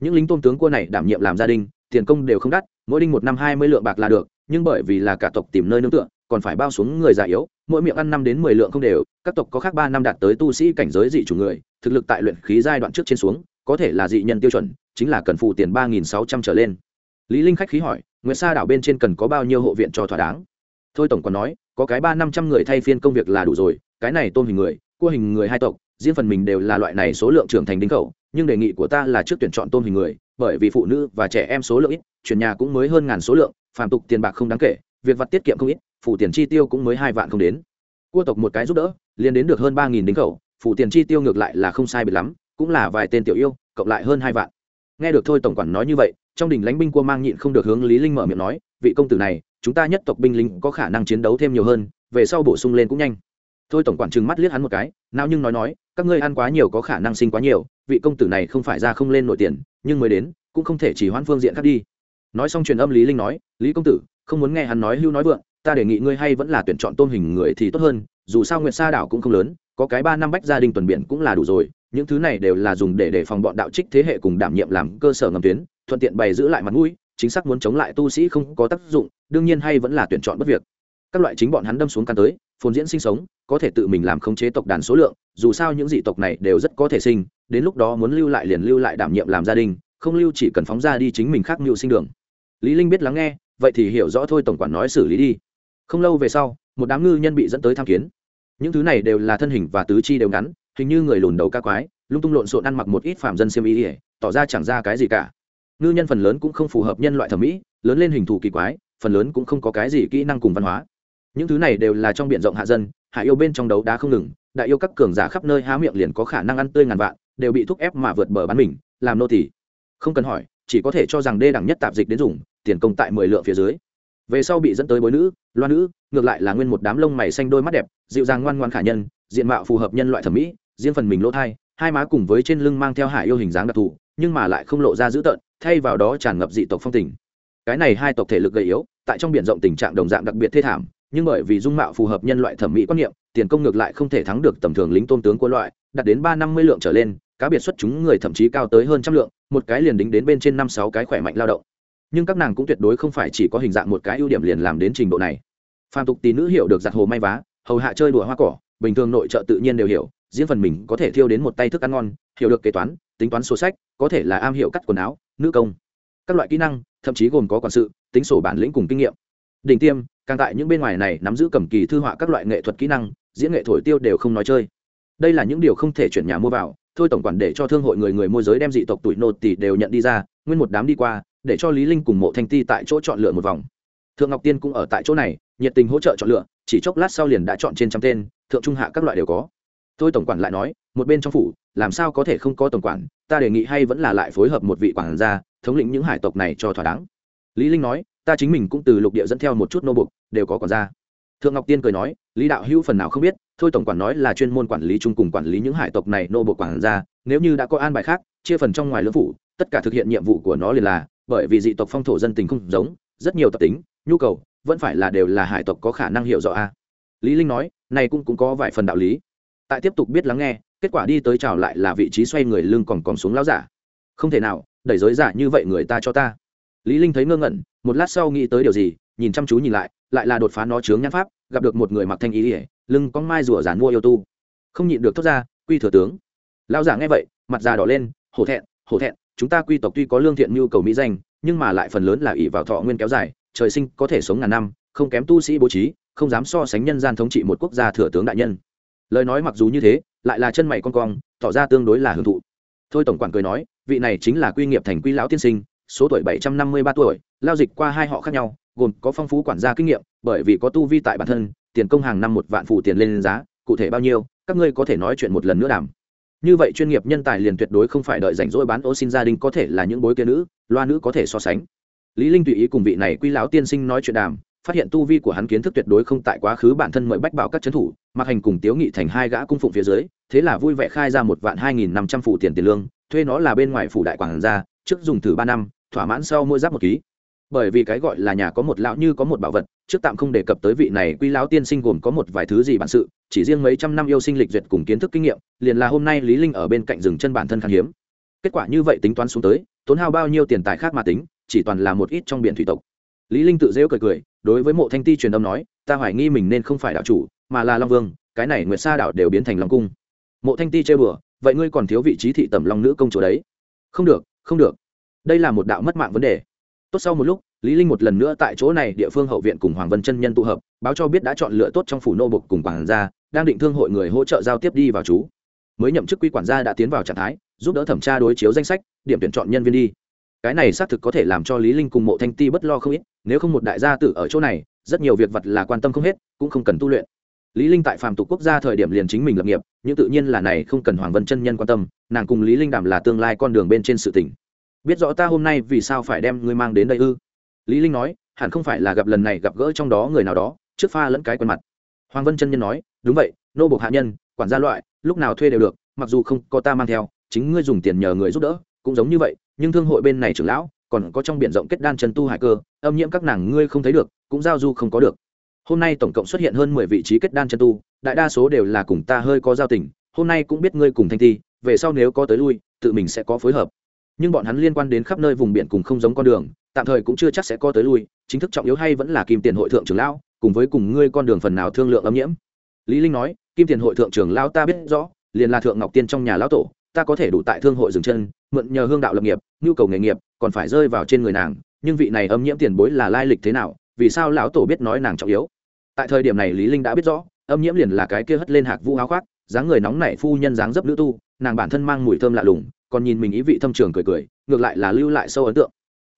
S1: Những lính tôn tướng cua này đảm nhiệm làm gia đình, tiền công đều không đắt, mỗi đinh một năm hai mươi lượng bạc là được, nhưng bởi vì là cả tộc tìm nơi nương tựa, còn phải bao xuống người già yếu, mỗi miệng ăn năm đến mười lượng không đều, các tộc có khác ba năm đạt tới tu sĩ cảnh giới dị chủ người, thực lực tại luyện khí giai đoạn trước trên xuống, có thể là dị nhân tiêu chuẩn, chính là cần phụ tiền ba nghìn sáu trăm trở lên. Lý linh khách khí hỏi nguyễn sa đảo bên trên cần có bao nhiêu hộ viện cho thỏa đáng? Thôi tổng còn nói, có cái ba năm trăm người thay phiên công việc là đủ rồi cái này tôn hình người, cua hình người hai tộc, riêng phần mình đều là loại này số lượng trưởng thành đính khẩu, nhưng đề nghị của ta là trước tuyển chọn tôn hình người, bởi vì phụ nữ và trẻ em số lượng ít, chuyển nhà cũng mới hơn ngàn số lượng, phàm tục tiền bạc không đáng kể, việc vặt tiết kiệm không ít phụ tiền chi tiêu cũng mới hai vạn không đến. Cua tộc một cái giúp đỡ, liền đến được hơn ba nghìn đính khẩu phụ tiền chi tiêu ngược lại là không sai biệt lắm, cũng là vài tên tiểu yêu, cộng lại hơn hai vạn. Nghe được thôi tổng quản nói như vậy, trong đình lãnh binh cua mang nhịn không được hướng lý linh mở miệng nói, vị công tử này, chúng ta nhất tộc binh lính có khả năng chiến đấu thêm nhiều hơn, về sau bổ sung lên cũng nhanh thôi tổng quản trừng mắt liếc hắn một cái, nào nhưng nói nói, các ngươi ăn quá nhiều có khả năng sinh quá nhiều, vị công tử này không phải ra không lên nổi tiền, nhưng mới đến, cũng không thể chỉ hoãn phương diện khác đi. Nói xong truyền âm lý linh nói, lý công tử, không muốn nghe hắn nói hưu nói vượng, ta đề nghị ngươi hay vẫn là tuyển chọn tôn hình người thì tốt hơn, dù sao nguyệt sa đảo cũng không lớn, có cái ba năm bách gia đình tuần biển cũng là đủ rồi, những thứ này đều là dùng để đề phòng bọn đạo trích thế hệ cùng đảm nhiệm làm cơ sở ngầm tuyến, thuận tiện bày giữ lại mặt mũi, chính xác muốn chống lại tu sĩ không có tác dụng, đương nhiên hay vẫn là tuyển chọn bất việc. Các loại chính bọn hắn đâm xuống căn tới phồn diễn sinh sống, có thể tự mình làm khống chế tộc đàn số lượng, dù sao những dị tộc này đều rất có thể sinh, đến lúc đó muốn lưu lại liền lưu lại đảm nhiệm làm gia đình, không lưu chỉ cần phóng ra đi chính mình khác mưu sinh đường. Lý linh biết lắng nghe, vậy thì hiểu rõ thôi tổng quản nói xử lý đi. Không lâu về sau, một đám ngư nhân bị dẫn tới tham kiến. Những thứ này đều là thân hình và tứ chi đều ngắn, hình như người lùn đầu ca quái, lung tung lộn xộn ăn mặc một ít phạm dân xiêm y ỉa tỏ ra chẳng ra cái gì cả. Ngư nhân phần lớn cũng không phù hợp nhân loại thẩm mỹ, lớn lên hình thù kỳ quái, phần lớn cũng không có cái gì kỹ năng cùng văn hóa những thứ này đều là trong b i ể n rộng hạ dân hạ yêu bên trong đấu đá không ngừng, đại yêu các cường giả khắp nơi há miệng liền có khả năng ăn tươi ngàn vạn, đều bị thúc ép mà vượt bờ bán mình, làm nô tỷ không cần hỏi, chỉ có thể cho rằng đê đẳng nhất tạp dịch đến dùng, tiền công tại mười lượng phía dưới. Về sau bị dẫn tới bối nữ, loa nữ, ngược lại là nguyên một đám lông mày xanh đôi mắt đẹp, dịu dàng ngoan ngoan khả nhân, diện mạo phù hợp nhân loại thẩm mỹ, riêng phần mình lỗ thai, hai má cùng với trên lưng mang theo hải yêu hình dáng đặc thù, nhưng mà lại không lộ ra dữ tợn, thay vào đó tràn ngập dị tộc phong tình. Cái này hai tộc thể lực gầy yếu, tại trong biển rộng tình trạng đồng dạng đặc biệt thê thảm nhưng bởi vì dung mạo phù hợp nhân loại thẩm mỹ quan niệm, tiền công ngược lại không thể thắng được tầm thường lính tôn tướng của loại, đạt đến ba năm mươi lượng trở lên, cá biệt xuất chúng người thậm chí cao tới hơn trăm lượng, một cái liền đính đến bên trên năm sáu cái khỏe mạnh lao động. Nhưng các nàng cũng tuyệt đối không phải chỉ có hình dạng một cái ưu điểm liền làm đến trình độ này. Phàm tục tỷ nữ hiểu được giặt hồ may vá, hầu hạ chơi đùa hoa cỏ, bình thường nội trợ tự nhiên đều hiểu, riêng phần mình có thể thiêu đến một tay thức ăn ngon, hiểu được kế toán, tính toán sổ sách, có thể là am hiểu cắt quần áo, nữ công. Các loại kỹ năng, thậm chí gồm có quản sự, tính sổ bản lĩnh cùng kinh nghiệm. Đỉnh tiêm càng tại những bên ngoài này nắm giữ cầm kỳ thư họa các loại nghệ thuật kỹ năng, diễn nghệ thổi tiêu đều không nói chơi. Đây là những điều không thể chuyển nhà mua vào, thôi tổng quản để cho thương hội người người môi giới đem dị tộc tuổi nô tỷ đều nhận đi ra, nguyên một đám đi qua, để cho lý linh cùng mộ thanh ti tại chỗ chọn lựa một vòng. Thượng ngọc tiên cũng ở tại chỗ này, nhiệt tình hỗ trợ chọn lựa, chỉ chốc lát sau liền đã chọn trên trăm tên, thượng trung hạ các loại đều có. Thôi tổng quản lại nói, một bên trong phủ, làm sao có thể không có tổng quản, ta đề nghị hay vẫn là lại phối hợp một vị quản gia, thống lĩnh những hải tộc này cho thỏa đáng. Lý linh nói ta chính mình cũng từ lục địa dẫn theo một chút nô bục, đều có quản gia. Thượng ngọc tiên cười nói, lý đạo hữu phần nào không biết, thôi tổng quản nói là chuyên môn quản lý chung cùng quản lý những hải tộc này nô bục quản gia, nếu như đã có an bài khác, chia phần trong ngoài lưỡng phủ, tất cả thực hiện nhiệm vụ của nó liền là, bởi vì dị tộc phong thổ dân tình không giống, rất nhiều tập tính, nhu cầu, vẫn phải là đều là hải tộc có khả năng hiểu rõ a. Lý linh nói, này cũng cũng có vài phần đạo lý. Tại tiếp tục biết lắng nghe, kết quả đi tới chào lại là vị trí xoay người lưng còn còn xuống lão giả. Không thể nào, đẩy giới giả như vậy người ta cho ta lý linh thấy ngơ ngẩn, một lát sau nghĩ tới điều gì, nhìn chăm chú nhìn lại lại là đột phá nó chướng nhãn pháp, gặp được một người mặc thanh ý ỉa lưng con mai rùa giản mua yêu tu. Không nhịn được thốt ra, quy thừa tướng. Lão giả nghe vậy, mặt già đỏ lên, hổ thẹn hổ thẹn, chúng ta quy tộc tuy có lương thiện nhu cầu mỹ danh, nhưng mà lại phần lớn là ỷ vào thọ nguyên kéo dài, trời sinh có thể sống ngàn năm, không kém tu sĩ bố trí, không dám so sánh nhân gian thống trị một quốc gia thừa tướng đại nhân. Lời nói mặc dù như thế, lại là chân mày con cong, tỏ ra tương đối là hưởng thụ. Thôi tổng quản cười nói, vị này chính là quy nghiệp thành quy lão tiên sinh số tuổi bảy trăm năm mươi ba tuổi lao dịch qua hai họ khác nhau, gồm có phong phú quản gia kinh nghiệm, bởi vì có tu vi tại bản thân, tiền công hàng năm một vạn phụ tiền lên giá, cụ thể bao nhiêu, các ngươi có thể nói chuyện một lần nữa đàm. Như vậy chuyên nghiệp nhân tài liền tuyệt đối không phải đợi rảnh rỗi bán ô xin gia đình có thể là những bối kia nữ, loa nữ có thể so sánh. Lý linh tùy ý cùng vị này quy lão tiên sinh nói chuyện đàm, phát hiện tu vi của hắn kiến thức tuyệt đối không tại quá khứ bản thân mời bách bảo các chấn thủ, mặc hành cùng tiếu nghị thành hai gã cung phụng phía dưới, thế là vui vẻ khai ra một vạn hai nghìn năm trăm phụ tiền tiền lương, thuê nó là bên ngoài phủ đại quảng gia, trước dùng thử ba năm thỏa mãn sau mỗi giáp một ký. Bởi vì cái gọi là nhà có một lão như có một bảo vật, trước tạm không đề cập tới vị này quy lão tiên sinh gồm có một vài thứ gì bản sự, chỉ riêng mấy trăm năm yêu sinh lịch duyệt cùng kiến thức kinh nghiệm, liền là hôm nay lý linh ở bên cạnh rừng chân bản thân khan hiếm. Kết quả như vậy tính toán xuống tới, tốn hao bao nhiêu tiền tài khác mà tính, chỉ toàn là một ít trong biển thủy tộc. Lý linh tự dễu cười cười, đối với mộ thanh ti truyền âm nói, ta hoài nghi mình nên không phải đạo chủ, mà là long vương, cái này nguyệt sa đảo đều biến thành long cung. Mộ thanh ti chơi bừa, vậy ngươi còn thiếu vị trí thị tẩm long nữ công chúa đấy. Không được không được đây là một đạo mất mạng vấn đề. Tốt sau một lúc, lý linh một lần nữa tại chỗ này địa phương hậu viện cùng hoàng vân chân nhân tụ hợp, báo cho biết đã chọn lựa tốt trong phủ nô bộc cùng quản gia, đang định thương hội người hỗ trợ giao tiếp đi vào chú. Mới nhậm chức quy quản gia đã tiến vào trạng thái, giúp đỡ thẩm tra đối chiếu danh sách, điểm tuyển chọn nhân viên đi. Cái này xác thực có thể làm cho lý linh cùng mộ thanh ti bất lo không ít, nếu không một đại gia tử ở chỗ này, rất nhiều việc vật là quan tâm không hết, cũng không cần tu luyện. Lý linh tại phàm tục quốc gia thời điểm liền chính mình lập nghiệp, nhưng tự nhiên là này không cần hoàng vân chân nhân quan tâm, nàng cùng lý linh đảm là tương lai con đường bên trên sự tình biết rõ ta hôm nay vì sao phải đem ngươi mang đến đây ư? Lý linh nói hẳn không phải là gặp lần này gặp gỡ trong đó người nào đó trước pha lẫn cái quần mặt. Hoàng vân chân nhân nói đúng vậy nô buộc hạ nhân quản gia loại lúc nào thuê đều được mặc dù không có ta mang theo chính ngươi dùng tiền nhờ người giúp đỡ cũng giống như vậy nhưng thương hội bên này trưởng lão còn có trong biển rộng kết đan chân tu hải cơ âm nhiễm các nàng ngươi không thấy được cũng giao du không có được. Hôm nay tổng cộng xuất hiện hơn mười vị trí kết đan chân tu đại đa số đều là cùng ta hơi có giao tình hôm nay cũng biết ngươi cùng thanh thi, về sau nếu có tới lui tự mình sẽ có phối hợp nhưng bọn hắn liên quan đến khắp nơi vùng biển cùng không giống con đường, tạm thời cũng chưa chắc sẽ có tới lui, chính thức trọng yếu hay vẫn là kim tiền hội thượng trưởng lão, cùng với cùng ngươi con đường phần nào thương lượng âm nhiễm. Lý linh nói, kim tiền hội thượng trưởng lão ta biết rõ, liền là thượng ngọc tiên trong nhà lão tổ, ta có thể đủ tại thương hội dừng chân, mượn nhờ hương đạo lập nghiệp, nhu cầu nghề nghiệp, còn phải rơi vào trên người nàng, nhưng vị này âm nhiễm tiền bối là lai lịch thế nào, vì sao lão tổ biết nói nàng trọng yếu? Tại thời điểm này lý linh đã biết rõ, âm nhiễm liền là cái kia hất lên hạc vũ áo khoác, dáng người nóng nảy phu nhân dáng dấp nữ tu, nàng bản thân mang mùi thơm lạ lùng còn nhìn mình ý vị thâm trường cười cười, ngược lại là lưu lại sâu ấn tượng.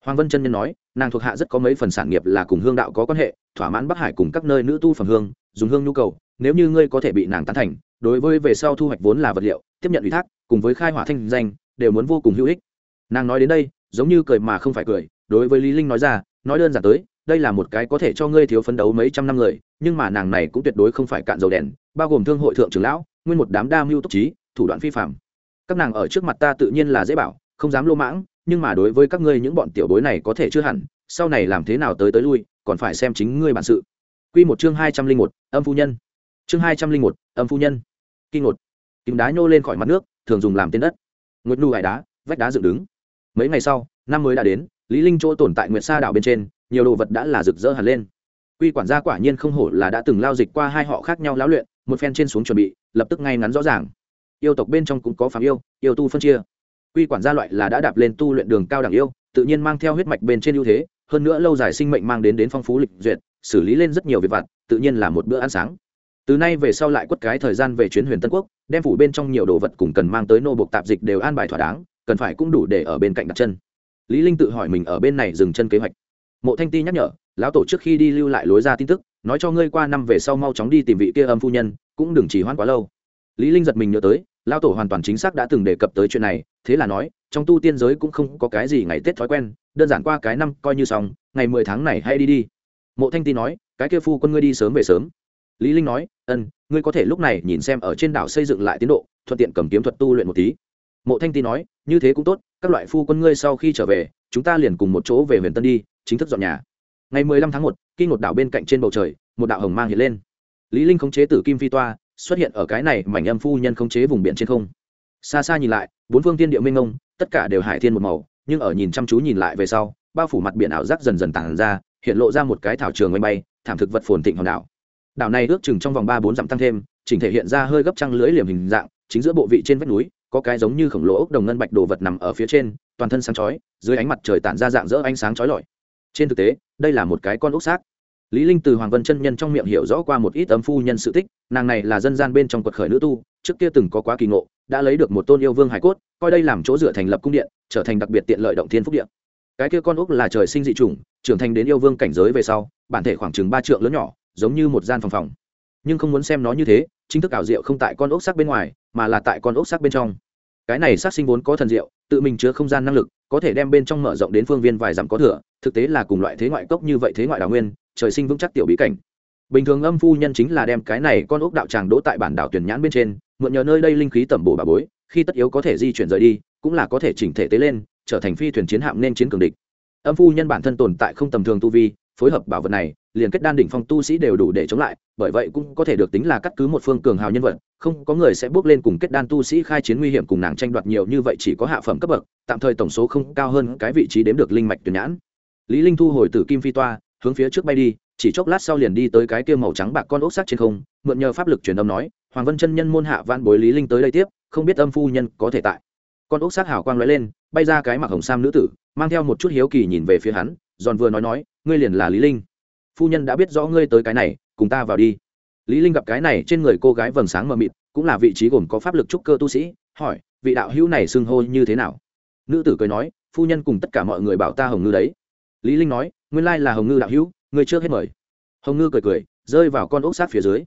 S1: Hoàng vân chân nhân nói, nàng thuộc hạ rất có mấy phần sản nghiệp là cùng hương đạo có quan hệ, thỏa mãn bắc hải cùng các nơi nữ tu phẩm hương, dùng hương nhu cầu, nếu như ngươi có thể bị nàng tán thành, đối với về sau thu hoạch vốn là vật liệu, tiếp nhận ủy thác, cùng với khai hỏa thanh danh, đều muốn vô cùng hữu ích. Nàng nói đến đây, giống như cười mà không phải cười, đối với lý linh nói ra, nói đơn giản tới, đây là một cái có thể cho ngươi thiếu phấn đấu mấy trăm năm người, nhưng mà nàng này cũng tuyệt đối không phải cạn dầu đèn, bao gồm thương hội thượng trưởng lão, nguyên một đám đa mưu túc trí, thủ đoạn phi phạm các nàng ở trước mặt ta tự nhiên là dễ bảo, không dám lô mãng, nhưng mà đối với các ngươi những bọn tiểu bối này có thể chưa hẳn, sau này làm thế nào tới tới lui, còn phải xem chính ngươi bản sự. Quy một chương hai trăm linh một, âm phu nhân. Chương hai trăm linh một, âm phu nhân. Kinh ngột. Kim đá nhô lên khỏi mặt nước, thường dùng làm tên đất. Nguyệt nu hải đá, vách đá dựng đứng. Mấy ngày sau, năm mới đã đến, lý linh chỗ tồn tại nguyệt sa đảo bên trên, nhiều đồ vật đã là rực rỡ hẳn lên. Quy quản gia quả nhiên không hổ là đã từng lao dịch qua hai họ khác nhau lão luyện, một phen trên xuống chuẩn bị, lập tức ngay ngắn rõ ràng yêu tộc bên trong cũng có phạm yêu yêu tu phân chia. Quy quản gia loại là đã đạp lên tu luyện đường cao đẳng yêu, tự nhiên mang theo huyết mạch bên trên ưu thế, hơn nữa lâu dài sinh mệnh mang đến đến phong phú lịch duyệt, xử lý lên rất nhiều việc vặt, tự nhiên là một bữa ăn sáng. Từ nay về sau lại quất cái thời gian về chuyến huyền tân quốc, đem phủ bên trong nhiều đồ vật cùng cần mang tới nô bộc tạp dịch đều an bài thỏa đáng, cần phải cũng đủ để ở bên cạnh đặt chân. Lý linh tự hỏi mình ở bên này dừng chân kế hoạch. Mộ thanh ti nhắc nhở, lão tổ trước khi đi lưu lại lối ra tin tức, nói cho ngươi qua năm về sau mau chóng đi tìm vị kia âm phu nhân, cũng đừng chỉ hoãn quá lâu lý linh giật mình nhớ tới, lão tổ hoàn toàn chính xác đã từng đề cập tới chuyện này, thế là nói, trong tu tiên giới cũng không có cái gì ngày tết thói quen, đơn giản qua cái năm coi như xong, ngày mười tháng này hay đi đi. Mộ thanh ti nói, cái kia phu quân ngươi đi sớm về sớm. Lý linh nói ân ngươi có thể lúc này nhìn xem ở trên đảo xây dựng lại tiến độ, thuận tiện cầm kiếm thuật tu luyện một tí. Mộ thanh ti nói, như thế cũng tốt, các loại phu quân ngươi sau khi trở về, chúng ta liền cùng một chỗ về huyền tân đi, chính thức dọn nhà. Ngày mười lăm tháng một, kinh một đảo bên cạnh trên bầu trời, một đạo hồng mang hiện lên. Lý linh khống chế tử kim phi toa xuất hiện ở cái này mảnh âm phu nhân khống chế vùng biển trên không. Xa xa nhìn lại, bốn phương tiên địa minh ông tất cả đều hải thiên một màu, nhưng ở nhìn chăm chú nhìn lại về sau, bao phủ mặt biển ảo giác dần dần tàn ra, hiện lộ ra một cái thảo trường oanh bay, thảm thực vật phồn thịnh hòn đảo. Đảo này ước chừng trong vòng ba bốn dặm tăng thêm, chỉnh thể hiện ra hơi gấp trăng lưới liềm hình dạng, chính giữa bộ vị trên vách núi, có cái giống như khổng lồ ốc đồng ngân bạch đồ vật nằm ở phía trên, toàn thân sáng chói, dưới ánh mặt trời tản ra dạng dỡ ánh sáng chói lọi. Trên thực tế, đây là một cái con ốc xác lý linh từ hoàng vân chân nhân trong miệng hiểu rõ qua một ít âm phu nhân sự tích, nàng này là dân gian bên trong quật khởi nữ tu, trước kia từng có quá kỳ ngộ, đã lấy được một tôn yêu vương hải cốt, coi đây làm chỗ dựa thành lập cung điện, trở thành đặc biệt tiện lợi động thiên phúc điện cái kia con ốc là trời sinh dị chủng, trưởng thành đến yêu vương cảnh giới về sau, bản thể khoảng chừng ba trượng lớn nhỏ, giống như một gian phòng phòng. Nhưng không muốn xem nó như thế, chính thức ảo diệu không tại con ốc sắc bên ngoài, mà là tại con ốc sắc bên trong. Cái này sát sinh vốn có thần diệu, tự mình chứa không gian năng lực, có thể đem bên trong mở rộng đến phương viên vài dặm có thừa, thực tế là cùng loại thế ngoại cốc như vậy thế ngoại đào nguyên trời sinh vững chắc tiểu bí cảnh. Bình thường âm phu nhân chính là đem cái này con ốc đạo tràng đỗ tại bản đảo tuyển nhãn bên trên, mượn nhờ nơi đây linh khí tẩm bổ bà bối, khi tất yếu có thể di chuyển rời đi, cũng là có thể chỉnh thể tế lên, trở thành phi thuyền chiến hạm nên chiến cường địch. Âm phu nhân bản thân tồn tại không tầm thường tu vi, phối hợp bảo vật này, liền kết đan đỉnh phong tu sĩ đều đủ để chống lại, bởi vậy cũng có thể được tính là cắt cứ một phương cường hào nhân vật, không có người sẽ bước lên cùng kết đan tu sĩ khai chiến nguy hiểm cùng nàng tranh đoạt nhiều như vậy chỉ có hạ phẩm cấp bậc, tạm thời tổng số không cao hơn cái vị trí đếm được linh mạch tuyển nhãn. Lý linh thu hồi từ kim phi toa hướng phía trước bay đi, chỉ chốc lát sau liền đi tới cái kia màu trắng bạc con ốc sắt trên không, mượn nhờ pháp lực truyền âm nói, hoàng vân chân nhân môn hạ van bối lý linh tới đây tiếp, không biết âm phu nhân có thể tại. Con ốc sắt hào quang lóe lên, bay ra cái mặc hồng sam nữ tử, mang theo một chút hiếu kỳ nhìn về phía hắn, giòn vừa nói nói, ngươi liền là lý linh. Phu nhân đã biết rõ ngươi tới cái này, cùng ta vào đi. Lý linh gặp cái này, trên người cô gái vầng sáng mờ mịt, cũng là vị trí gồm có pháp lực trúc cơ tu sĩ, hỏi, vị đạo hữu này xưng hô như thế nào? Nữ tử cười nói, phu nhân cùng tất cả mọi người bảo ta hồng ngư đấy. Lý linh nói nguyên lai là hồng ngư đạo hữu, ngươi trước hết mời. Hồng ngư cười cười, rơi vào con ốc sát phía dưới.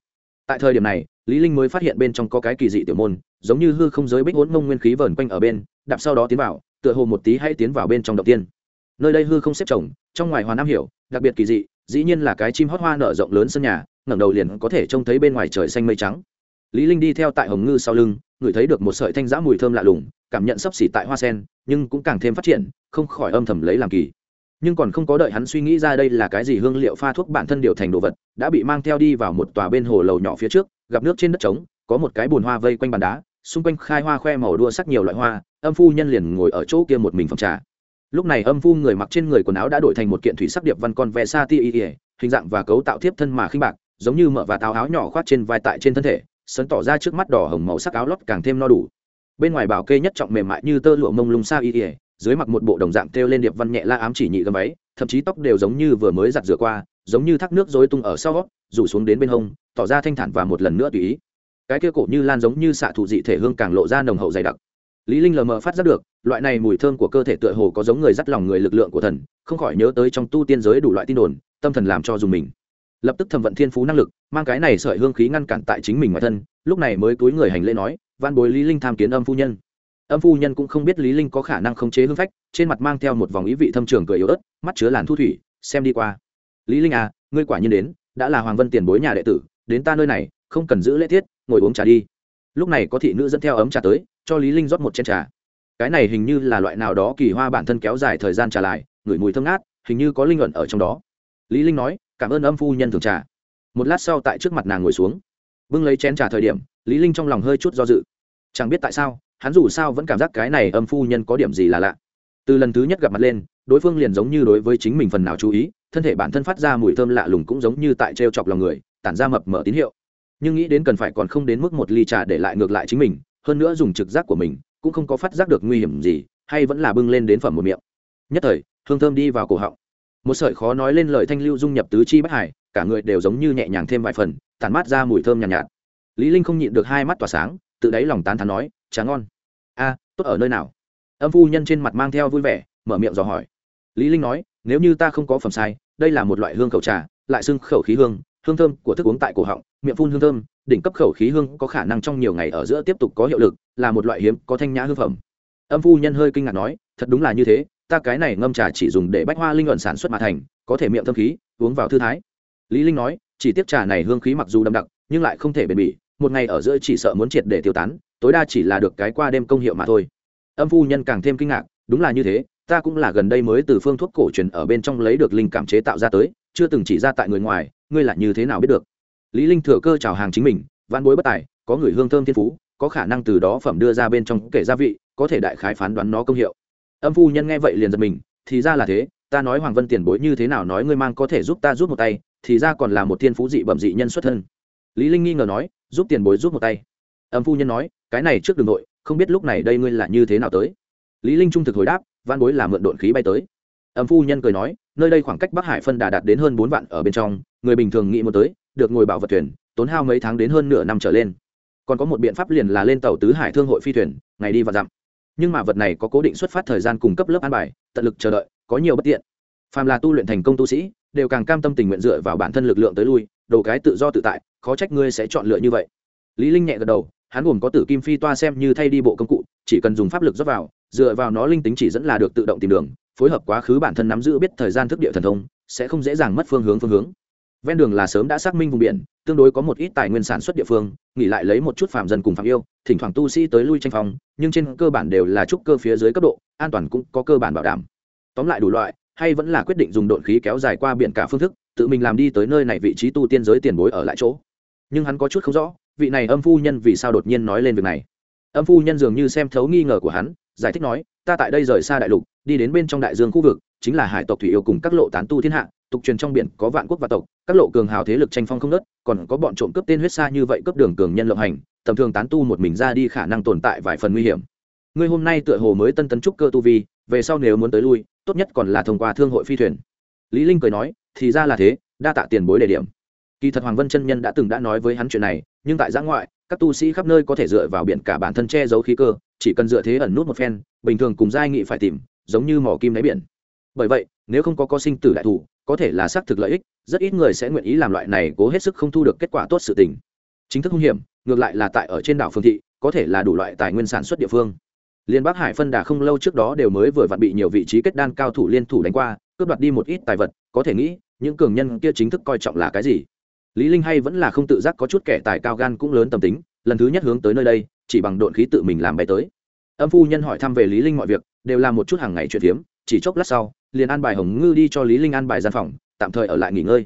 S1: Tại thời điểm này, lý linh mới phát hiện bên trong có cái kỳ dị tiểu môn, giống như hư không giới bích hỗn mông nguyên khí vờn quanh ở bên, đạp sau đó tiến vào, tựa hồ một tí hay tiến vào bên trong đầu tiên. Nơi đây hư không xếp chồng, trong ngoài hoàn nam hiểu, đặc biệt kỳ dị, dĩ nhiên là cái chim hót hoa nở rộng lớn sân nhà, ngẩng đầu liền có thể trông thấy bên ngoài trời xanh mây trắng. Lý linh đi theo tại hồng ngư sau lưng, ngửi thấy được một sợi thanh giã mùi thơm lạ lùng, cảm nhận sấp xỉ tại hoa sen, nhưng cũng càng thêm phát triển, không khỏi âm thầm lấy làm kỳ nhưng còn không có đợi hắn suy nghĩ ra đây là cái gì hương liệu pha thuốc bản thân điều thành đồ vật, đã bị mang theo đi vào một tòa bên hồ lầu nhỏ phía trước, gặp nước trên đất trống, có một cái bùn hoa vây quanh bàn đá, xung quanh khai hoa khoe màu đua sắc nhiều loại hoa, âm phu nhân liền ngồi ở chỗ kia một mình phòng trà. Lúc này âm phu người mặc trên người quần áo đã đổi thành một kiện thủy sắc điệp văn con ve sa ti y hình dạng và cấu tạo thiếp thân mà khinh bạc, giống như mở và táo áo nhỏ khoát trên vai tại trên thân thể, sấn tỏ ra trước mắt đỏ hồng màu sắc áo lót càng thêm no đủ. Bên ngoài bảo kê nhất trọng mềm mại như tơ lụa mông lung sa y ỉa dưới mặc một bộ đồng dạng thêu lên điệp văn nhẹ la ám chỉ nhị gầm váy, thậm chí tóc đều giống như vừa mới giặt rửa qua, giống như thác nước rối tung ở sau, rủ xuống đến bên hông, tỏ ra thanh thản và một lần nữa tùy ý. Cái kia cổ như lan giống như xạ thụ dị thể hương càng lộ ra nồng hậu dày đặc. Lý linh lờ mờ phát giác được, loại này mùi thơm của cơ thể tựa hồ có giống người dắt lòng người lực lượng của thần, không khỏi nhớ tới trong tu tiên giới đủ loại tin đồn, tâm thần làm cho dùng mình. Lập tức thẩm vận thiên phú năng lực, mang cái này sợi hương khí ngăn cản tại chính mình ngoài thân, lúc này mới túi người hành lễ nói van bối lý linh tham kiến âm phu nhân âm phu nhân cũng không biết lý linh có khả năng khống chế hương phách, trên mặt mang theo một vòng ý vị thâm trường cười yếu ớt, mắt chứa làn thu thủy, xem đi qua. Lý linh à ngươi quả nhiên đến, đã là hoàng vân tiền bối nhà đệ tử, đến ta nơi này, không cần giữ lễ tiết, ngồi uống trà đi. Lúc này có thị nữ dẫn theo ấm trà tới, cho lý linh rót một chén trà. Cái này hình như là loại nào đó kỳ hoa bản thân kéo dài thời gian trà lại, ngửi mùi thơm ngát, hình như có linh luận ở trong đó. Lý linh nói, cảm ơn âm phu nhân thường trà. Một lát sau tại trước mặt nàng ngồi xuống. Bưng lấy chén trà thời điểm, lý linh trong lòng hơi chút do dự. Chẳng biết tại sao hắn dù sao vẫn cảm giác cái này âm phu nhân có điểm gì là lạ. Từ lần thứ nhất gặp mặt lên đối phương liền giống như đối với chính mình phần nào chú ý thân thể bản thân phát ra mùi thơm lạ lùng cũng giống như tại treo chọc lòng người tản ra mập mở tín hiệu. Nhưng nghĩ đến cần phải còn không đến mức một ly trà để lại ngược lại chính mình hơn nữa dùng trực giác của mình cũng không có phát giác được nguy hiểm gì hay vẫn là bưng lên đến phẩm một miệng. Nhất thời hương thơm đi vào cổ họng. Một sợi khó nói lên lời thanh lưu dung nhập tứ chi bất hải cả người đều giống như nhẹ nhàng thêm vài phần tản mát ra mùi thơm nhàn nhạt, nhạt. Lý linh không nhịn được hai mắt tỏa sáng tự đáy lòng tán thán nói trà ngon. A, tốt ở nơi nào? Âm phu nhân trên mặt mang theo vui vẻ, mở miệng dò hỏi. Lý linh nói, nếu như ta không có phẩm sai, đây là một loại hương khẩu trà, lại xưng khẩu khí hương hương thơm của thức uống tại cổ họng, miệng phun hương thơm, đỉnh cấp khẩu khí hương có khả năng trong nhiều ngày ở giữa tiếp tục có hiệu lực, là một loại hiếm có thanh nhã hương phẩm. Âm phu nhân hơi kinh ngạc nói, thật đúng là như thế, ta cái này ngâm trà chỉ dùng để bách hoa linh luận sản xuất mà thành, có thể miệng thơm khí, uống vào thư thái. Lý linh nói, chỉ tiếc trà này hương khí mặc dù đậm đặc, nhưng lại không thể bền bỉ, một ngày ở giữa chỉ sợ muốn triệt để tiêu tán tối đa chỉ là được cái qua đêm công hiệu mà thôi. Âm phu nhân càng thêm kinh ngạc, đúng là như thế, ta cũng là gần đây mới từ phương thuốc cổ truyền ở bên trong lấy được linh cảm chế tạo ra tới, chưa từng chỉ ra tại người ngoài, ngươi là như thế nào biết được? Lý linh thừa cơ chào hàng chính mình văn bối bất tài, có người hương thơm thiên phú, có khả năng từ đó phẩm đưa ra bên trong kể gia vị, có thể đại khái phán đoán nó công hiệu. Âm phu nhân nghe vậy liền giật mình, thì ra là thế, ta nói hoàng vân tiền bối như thế nào nói ngươi mang có thể giúp ta giúp một tay, thì ra còn là một thiên phú dị bẩm dị nhân xuất thân. Lý linh nghi ngờ nói, giúp tiền bối giúp một tay. Âm phu nhân nói cái này trước đường nội, không biết lúc này đây ngươi là như thế nào tới. Lý linh trung thực hồi đáp, văn bối là mượn độn khí bay tới. Âm phu nhân cười nói, nơi đây khoảng cách bắc hải phân đà đạt đến hơn bốn vạn ở bên trong, người bình thường nghĩ một tới, được ngồi bảo vật thuyền, tốn hao mấy tháng đến hơn nửa năm trở lên. Còn có một biện pháp liền là lên tàu tứ hải thương hội phi thuyền, ngày đi và dặm. Nhưng mà vật này có cố định xuất phát thời gian cung cấp lớp an bài, tận lực chờ đợi, có nhiều bất tiện. Phàm là tu luyện thành công tu sĩ, đều càng cam tâm tình nguyện dựa vào bản thân lực lượng tới lui, đồ cái tự do tự tại, khó trách ngươi sẽ chọn lựa như vậy. Lý linh nhẹ gật đầu hắn gồm có tử kim phi toa xem như thay đi bộ công cụ, chỉ cần dùng pháp lực rót vào, dựa vào nó linh tính chỉ dẫn là được tự động tìm đường, phối hợp quá khứ bản thân nắm giữ biết thời gian thức địa thần thông, sẽ không dễ dàng mất phương hướng phương hướng. Ven đường là sớm đã xác minh vùng biển, tương đối có một ít tài nguyên sản xuất địa phương, nghỉ lại lấy một chút phạm dân cùng phạm yêu, thỉnh thoảng tu sĩ tới lui tranh phòng nhưng trên cơ bản đều là trúc cơ phía dưới cấp độ, an toàn cũng có cơ bản bảo đảm. Tóm lại đủ loại, hay vẫn là quyết định dùng độn khí kéo dài qua biển cả phương thức, tự mình làm đi tới nơi này vị trí tu tiên giới tiền bối ở lại chỗ. Nhưng hắn có chút không rõ vị này âm phu nhân vì sao đột nhiên nói lên việc này? Âm phu nhân dường như xem thấu nghi ngờ của hắn, giải thích nói, ta tại đây rời xa đại lục, đi đến bên trong đại dương khu vực, chính là hải tộc thủy yêu cùng các lộ tán tu thiên hạ, tục truyền trong biển có vạn quốc và tộc, các lộ cường hào thế lực tranh phong không nớt còn có bọn trộm cướp tên huyết xa như vậy cướp đường cường nhân lộng hành, tầm thường tán tu một mình ra đi khả năng tồn tại vài phần nguy hiểm. Ngươi hôm nay tựa hồ mới tân tấn trúc cơ tu vi, về sau nếu muốn tới lui, tốt nhất còn là thông qua thương hội phi thuyền. Lý linh cười nói, thì ra là thế, đa tạ tiền bối đề điểm kỳ thật hoàng vân chân nhân đã từng đã nói với hắn chuyện này, nhưng tại giã ngoại, các tu sĩ khắp nơi có thể dựa vào biển cả bản thân che giấu khí cơ, chỉ cần dựa thế ẩn nút một phen, bình thường cùng giai nghị phải tìm, giống như mỏ kim đáy biển. Bởi vậy, nếu không có có sinh tử đại thủ, có thể là xác thực lợi ích, rất ít người sẽ nguyện ý làm loại này cố hết sức không thu được kết quả tốt sự tình. Chính thức hung hiểm, ngược lại là tại ở trên đảo phương thị, có thể là đủ loại tài nguyên sản xuất địa phương. Liên bắc hải phân đà không lâu trước đó đều mới vừa vặn bị nhiều vị trí kết đan cao thủ liên thủ đánh qua, cướp đoạt đi một ít tài vật, có thể nghĩ, những cường nhân kia chính thức coi trọng là cái gì? Lý linh hay vẫn là không tự giác có chút kẻ tài cao gan cũng lớn tâm tính, lần thứ nhất hướng tới nơi đây, chỉ bằng độn khí tự mình làm bay tới. Âm phu nhân hỏi thăm về lý linh mọi việc, đều làm một chút hàng ngày chuyện phiếm, chỉ chốc lát sau, liền an bài hồng ngư đi cho lý linh an bài gian phòng, tạm thời ở lại nghỉ ngơi.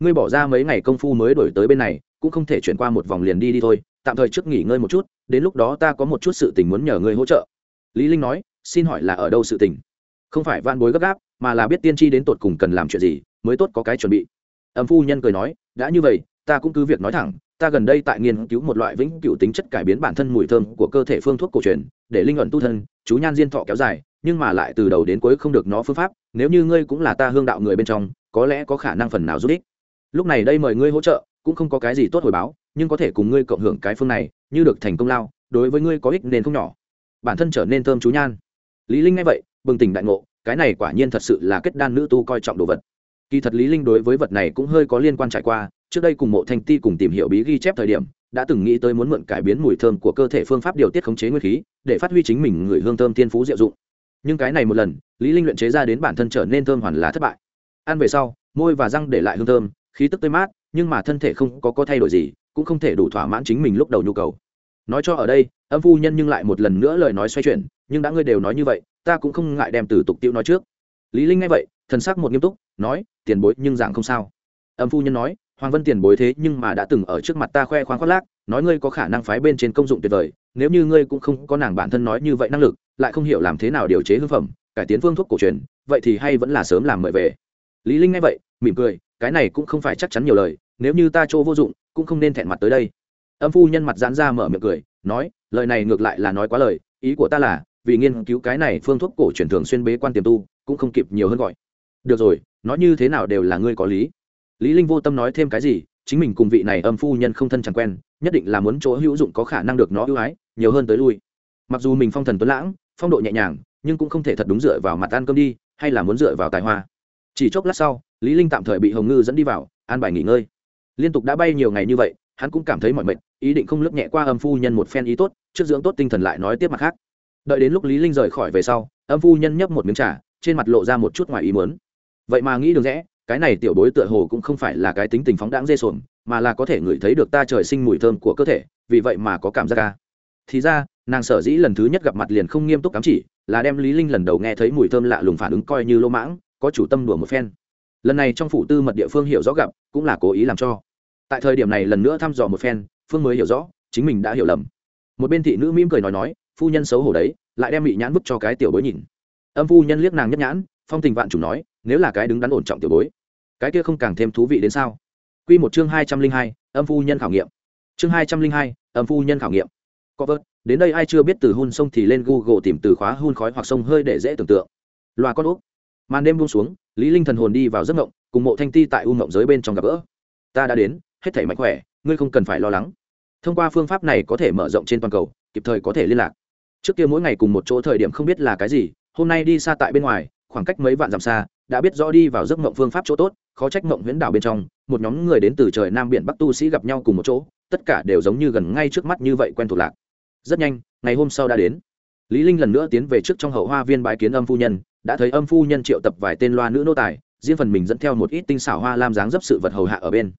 S1: Ngươi bỏ ra mấy ngày công phu mới đổi tới bên này, cũng không thể chuyển qua một vòng liền đi đi thôi, tạm thời trước nghỉ ngơi một chút, đến lúc đó ta có một chút sự tình muốn nhờ ngươi hỗ trợ. Lý linh nói, xin hỏi là ở đâu sự tình? Không phải van bối gấp gáp, mà là biết tiên tri đến tột cùng cần làm chuyện gì, mới tốt có cái chuẩn bị âm phu nhân cười nói, đã như vậy, ta cũng cứ việc nói thẳng, ta gần đây tại nghiên cứu một loại vĩnh cửu tính chất cải biến bản thân mùi thơm của cơ thể phương thuốc cổ truyền, để linh luận tu thân, chú nhan diên thọ kéo dài, nhưng mà lại từ đầu đến cuối không được nó phương pháp, nếu như ngươi cũng là ta hương đạo người bên trong, có lẽ có khả năng phần nào giúp ích. Lúc này đây mời ngươi hỗ trợ, cũng không có cái gì tốt hồi báo, nhưng có thể cùng ngươi cộng hưởng cái phương này, như được thành công lao, đối với ngươi có ích nên không nhỏ. Bản thân trở nên thơm chú nhan. Lý linh nghe vậy, bừng tỉnh đại ngộ, cái này quả nhiên thật sự là kết đan nữ tu coi trọng đồ vật kỳ thật lý linh đối với vật này cũng hơi có liên quan trải qua, trước đây cùng mộ thanh ti cùng tìm hiểu bí ghi chép thời điểm, đã từng nghĩ tới muốn mượn cải biến mùi thơm của cơ thể phương pháp điều tiết khống chế nguyên khí, để phát huy chính mình người hương thơm thiên phú diệu dụng. Nhưng cái này một lần, lý linh luyện chế ra đến bản thân trở nên thơm hoàn là thất bại. Ăn về sau, môi và răng để lại hương thơm, khí tức tươi mát, nhưng mà thân thể không có có thay đổi gì, cũng không thể đủ thỏa mãn chính mình lúc đầu nhu cầu. Nói cho ở đây, âm phu nhân nhưng lại một lần nữa lời nói xoay chuyển, nhưng đã ngươi đều nói như vậy, ta cũng không ngại đem từ tục tiêu nói trước. Lý linh nghe vậy thần sắc một nghiêm túc, nói, tiền bối, nhưng dạng không sao. Âm phu nhân nói, hoàng vân tiền bối thế nhưng mà đã từng ở trước mặt ta khoe khoang khoác lác, nói ngươi có khả năng phái bên trên công dụng tuyệt vời, nếu như ngươi cũng không có nàng bản thân nói như vậy năng lực, lại không hiểu làm thế nào điều chế hương phẩm, cải tiến phương thuốc cổ truyền, vậy thì hay vẫn là sớm làm mời về. Lý linh nghe vậy, mỉm cười, cái này cũng không phải chắc chắn nhiều lời, nếu như ta chỗ vô dụng, cũng không nên thẹn mặt tới đây. Âm phu nhân mặt giãn ra mở miệng cười, nói, lời này ngược lại là nói quá lời, ý của ta là, vì nghiên cứu cái này phương thuốc cổ truyền thường xuyên bế quan tiềm tu, cũng không kịp nhiều hơn gọi được rồi nói như thế nào đều là ngươi có lý. Lý linh vô tâm nói thêm cái gì, chính mình cùng vị này âm phu nhân không thân chẳng quen, nhất định là muốn chỗ hữu dụng có khả năng được nó ưu ái, nhiều hơn tới lui. Mặc dù mình phong thần tuấn lãng, phong độ nhẹ nhàng, nhưng cũng không thể thật đúng dựa vào mặt ăn cơm đi, hay là muốn dựa vào tài hoa. Chỉ chốc lát sau, lý linh tạm thời bị hồng ngư dẫn đi vào, an bài nghỉ ngơi. Liên tục đã bay nhiều ngày như vậy, hắn cũng cảm thấy mỏi mệt, ý định không lướt nhẹ qua âm phu nhân một phen ý tốt, trước dưỡng tốt tinh thần lại nói tiếp mặt khác. Đợi đến lúc lý linh rời khỏi về sau, âm phu nhân nhấp một miếng trà, trên mặt lộ ra một chút ngoài ý muốn vậy mà nghĩ được rẽ, cái này tiểu bối tựa hồ cũng không phải là cái tính tình phóng đãng dê sồn, mà là có thể ngửi thấy được ta trời sinh mùi thơm của cơ thể, vì vậy mà có cảm giác ca. Thì ra, nàng sở dĩ lần thứ nhất gặp mặt liền không nghiêm túc cắm chỉ, là đem lý linh lần đầu nghe thấy mùi thơm lạ lùng phản ứng coi như lô mãng, có chủ tâm đùa một phen. Lần này trong phủ tư mật địa phương hiểu rõ gặp, cũng là cố ý làm cho. Tại thời điểm này lần nữa thăm dò một phen, phương mới hiểu rõ, chính mình đã hiểu lầm. Một bên thị nữ mỉm cười nói nói, phu nhân xấu hổ đấy, lại đem bị nhãn bức cho cái tiểu bối nhìn. Âm phu nhân liếc nàng nhất nhãn, phong tình vạn chủ nói nếu là cái đứng đắn ổn trọng tiểu bối, cái kia không càng thêm thú vị đến sao? Quy một chương hai trăm linh hai, âm phu nhân khảo nghiệm. Chương hai trăm linh hai, âm phu nhân khảo nghiệm. Có vớt, đến đây ai chưa biết từ hun sông thì lên google tìm từ khóa hun khói hoặc sông hơi để dễ tưởng tượng. Loa con úp. Màn đêm buông xuống, lý linh thần hồn đi vào giấc ngộng cùng mộ thanh ti tại u ngộng giới bên trong gặp gỡ. Ta đã đến, hết thảy mạnh khỏe, ngươi không cần phải lo lắng. Thông qua phương pháp này có thể mở rộng trên toàn cầu, kịp thời có thể liên lạc. Trước kia mỗi ngày cùng một chỗ thời điểm không biết là cái gì, hôm nay đi xa tại bên ngoài khoảng cách mấy vạn dặm xa, đã biết rõ đi vào giấc mộng phương pháp chỗ tốt, khó trách mộng huyễn đảo bên trong, một nhóm người đến từ trời nam biển bắc tu sĩ gặp nhau cùng một chỗ, tất cả đều giống như gần ngay trước mắt như vậy quen thuộc lạc. Rất nhanh, ngày hôm sau đã đến. Lý linh lần nữa tiến về trước trong hậu hoa viên bái kiến âm phu nhân, đã thấy âm phu nhân triệu tập vài tên loa nữ nô tài, riêng phần mình dẫn theo một ít tinh xảo hoa lam dáng dấp sự vật hầu hạ ở bên.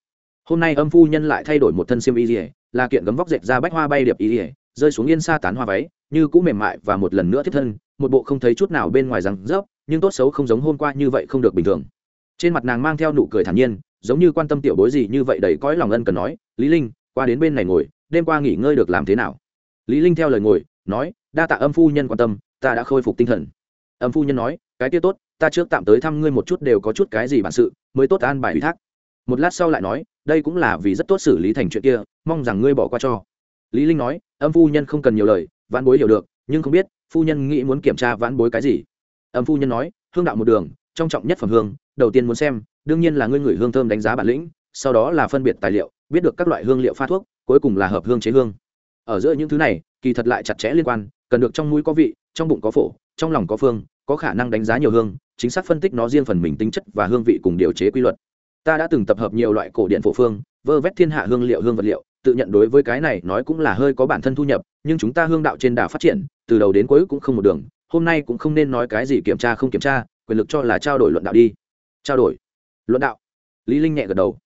S1: Hôm nay âm phu nhân lại thay đổi một thân xiêm y lìa là kiện gấm vóc dệt ra bách hoa bay điệp y lìa rơi xuống yên xa tán hoa váy, như cũ mềm mại và một lần nữa thiết thân, một bộ không thấy chút nào bên ngoài răng rớp nhưng tốt xấu không giống hôm qua như vậy không được bình thường. Trên mặt nàng mang theo nụ cười thản nhiên, giống như quan tâm tiểu bối gì như vậy đầy cõi lòng ân cần nói, lý linh, qua đến bên này ngồi, đêm qua nghỉ ngơi được làm thế nào? Lý linh theo lời ngồi, nói, đa tạ âm phu nhân quan tâm, ta đã khôi phục tinh thần. Âm phu nhân nói, cái kia tốt, ta trước tạm tới thăm ngươi một chút đều có chút cái gì bản sự, mới tốt an bài ủy thác. Một lát sau lại nói, đây cũng là vì rất tốt xử lý thành chuyện kia, mong rằng ngươi bỏ qua cho. Lý linh nói, âm phu nhân không cần nhiều lời, vãn bối hiểu được, nhưng không biết, phu nhân nghĩ muốn kiểm tra vãn bối cái gì? Âm phu nhân nói, hương đạo một đường, trong trọng nhất phẩm hương, đầu tiên muốn xem, đương nhiên là ngươi ngửi hương thơm đánh giá bản lĩnh, sau đó là phân biệt tài liệu, biết được các loại hương liệu pha thuốc, cuối cùng là hợp hương chế hương. Ở giữa những thứ này, kỳ thật lại chặt chẽ liên quan, cần được trong mũi có vị, trong bụng có phổ, trong lòng có phương, có khả năng đánh giá nhiều hương, chính xác phân tích nó riêng phần mình tính chất và hương vị cùng điều chế quy luật. Ta đã từng tập hợp nhiều loại cổ điện phổ phương, vơ vét thiên hạ hương liệu hương vật liệu, tự nhận đối với cái này nói cũng là hơi có bản thân thu nhập, nhưng chúng ta hương đạo trên đà phát triển, từ đầu đến cuối cũng không một đường hôm nay cũng không nên nói cái gì kiểm tra không kiểm tra, quyền lực cho là trao đổi luận đạo đi. Trao đổi, luận đạo. Lý linh nhẹ gật đầu.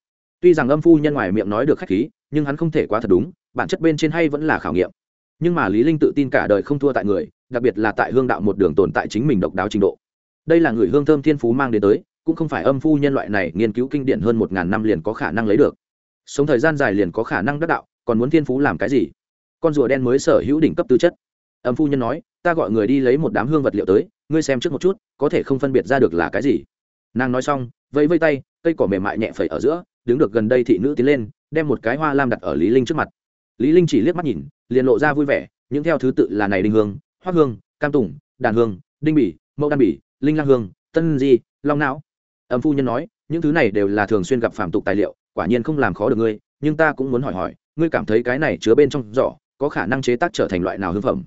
S1: Tuy rằng âm phu nhân ngoài miệng nói được khách khí, nhưng hắn không thể quá thật đúng, bản chất bên trên hay vẫn là khảo nghiệm. Nhưng mà lý linh tự tin cả đời không thua tại người, đặc biệt là tại hương đạo một đường tồn tại chính mình độc đáo trình độ. Đây là người hương thơm thiên phú mang đến tới, cũng không phải âm phu nhân loại này nghiên cứu kinh điển hơn một ngàn năm liền có khả năng lấy được. Sống thời gian dài liền có khả năng đắc đạo, còn muốn thiên phú làm cái gì? Con rùa đen mới sở hữu đỉnh cấp tư chất. Âm phu nhân nói ta gọi người đi lấy một đám hương vật liệu tới, ngươi xem trước một chút, có thể không phân biệt ra được là cái gì. Nàng nói xong, vẫy vây tay, cây cỏ mềm mại nhẹ phẩy ở giữa, đứng được gần đây thị nữ tiến lên, đem một cái hoa lam đặt ở lý linh trước mặt. Lý linh chỉ liếc mắt nhìn, liền lộ ra vui vẻ, những theo thứ tự là này đinh hương hoa hương, cam tùng, đàn hương, đinh bỉ mẫu đan bỉ, linh lang hương, tân di, long não. Âm phu nhân nói, những thứ này đều là thường xuyên gặp phạm tục tài liệu, quả nhiên không làm khó được ngươi, nhưng ta cũng muốn hỏi hỏi, ngươi cảm thấy cái này chứa bên trong giỏ, có khả năng chế tác trở thành loại nào hương phẩm?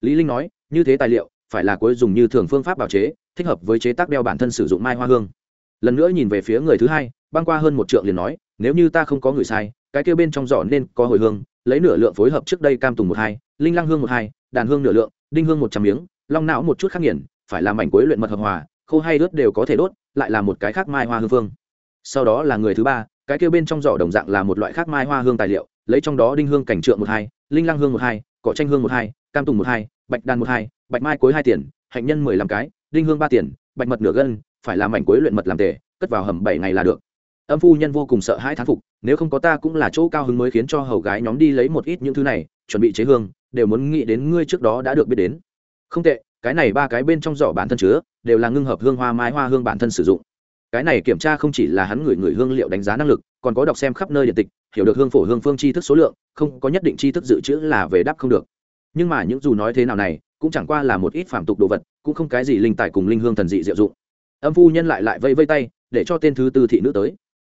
S1: Lý linh nói như thế tài liệu, phải là cuối dùng như thường phương pháp bào chế, thích hợp với chế tác đeo bản thân sử dụng mai hoa hương. Lần nữa nhìn về phía người thứ hai, băng qua hơn một trượng liền nói, nếu như ta không có người sai, cái kia bên trong giỏ nên có hồi hương, lấy nửa lượng phối hợp trước đây cam tùng một hai, linh lăng hương một hai, đàn hương nửa lượng, đinh hương một trăm miếng, long não một chút khắc nghiền, phải làm mảnh cuối luyện mật hợp hòa, khô hay ướt đều có thể đốt, lại là một cái khác mai hoa hương phương. Sau đó là người thứ ba, cái kêu bên trong giỏ đồng dạng là một loại khác mai hoa hương tài liệu, lấy trong đó đinh hương cảnh trượng một hai, linh lăng hương một hai, cỏ tranh hương một hai, cam tùng một hai bạch đàn một hai, bạch mai cuối hai tiền, hạnh nhân mười lăm cái, đinh hương ba tiền, bạch mật nửa gân, phải làm mảnh cuối luyện mật làm tề, cất vào hầm bảy ngày là được. Âm phu nhân vô cùng sợ hai thán phục, nếu không có ta cũng là chỗ cao hứng mới khiến cho hầu gái nhóm đi lấy một ít những thứ này, chuẩn bị chế hương, đều muốn nghĩ đến ngươi trước đó đã được biết đến. Không tệ, cái này ba cái bên trong giỏ bản thân chứa, đều là ngưng hợp hương hoa mai hoa hương bản thân sử dụng. Cái này kiểm tra không chỉ là hắn người người hương liệu đánh giá năng lực, còn có đọc xem khắp nơi điện tịch, hiểu được hương phổ hương phương tri thức số lượng, không có nhất định tri thức dự trữ là về đáp không được nhưng mà những dù nói thế nào này, cũng chẳng qua là một ít phạm tục đồ vật, cũng không cái gì linh tài cùng linh hương thần dị diệu dụng. Âm phu nhân lại lại vây vây tay, để cho tên thứ tư thị nữ tới.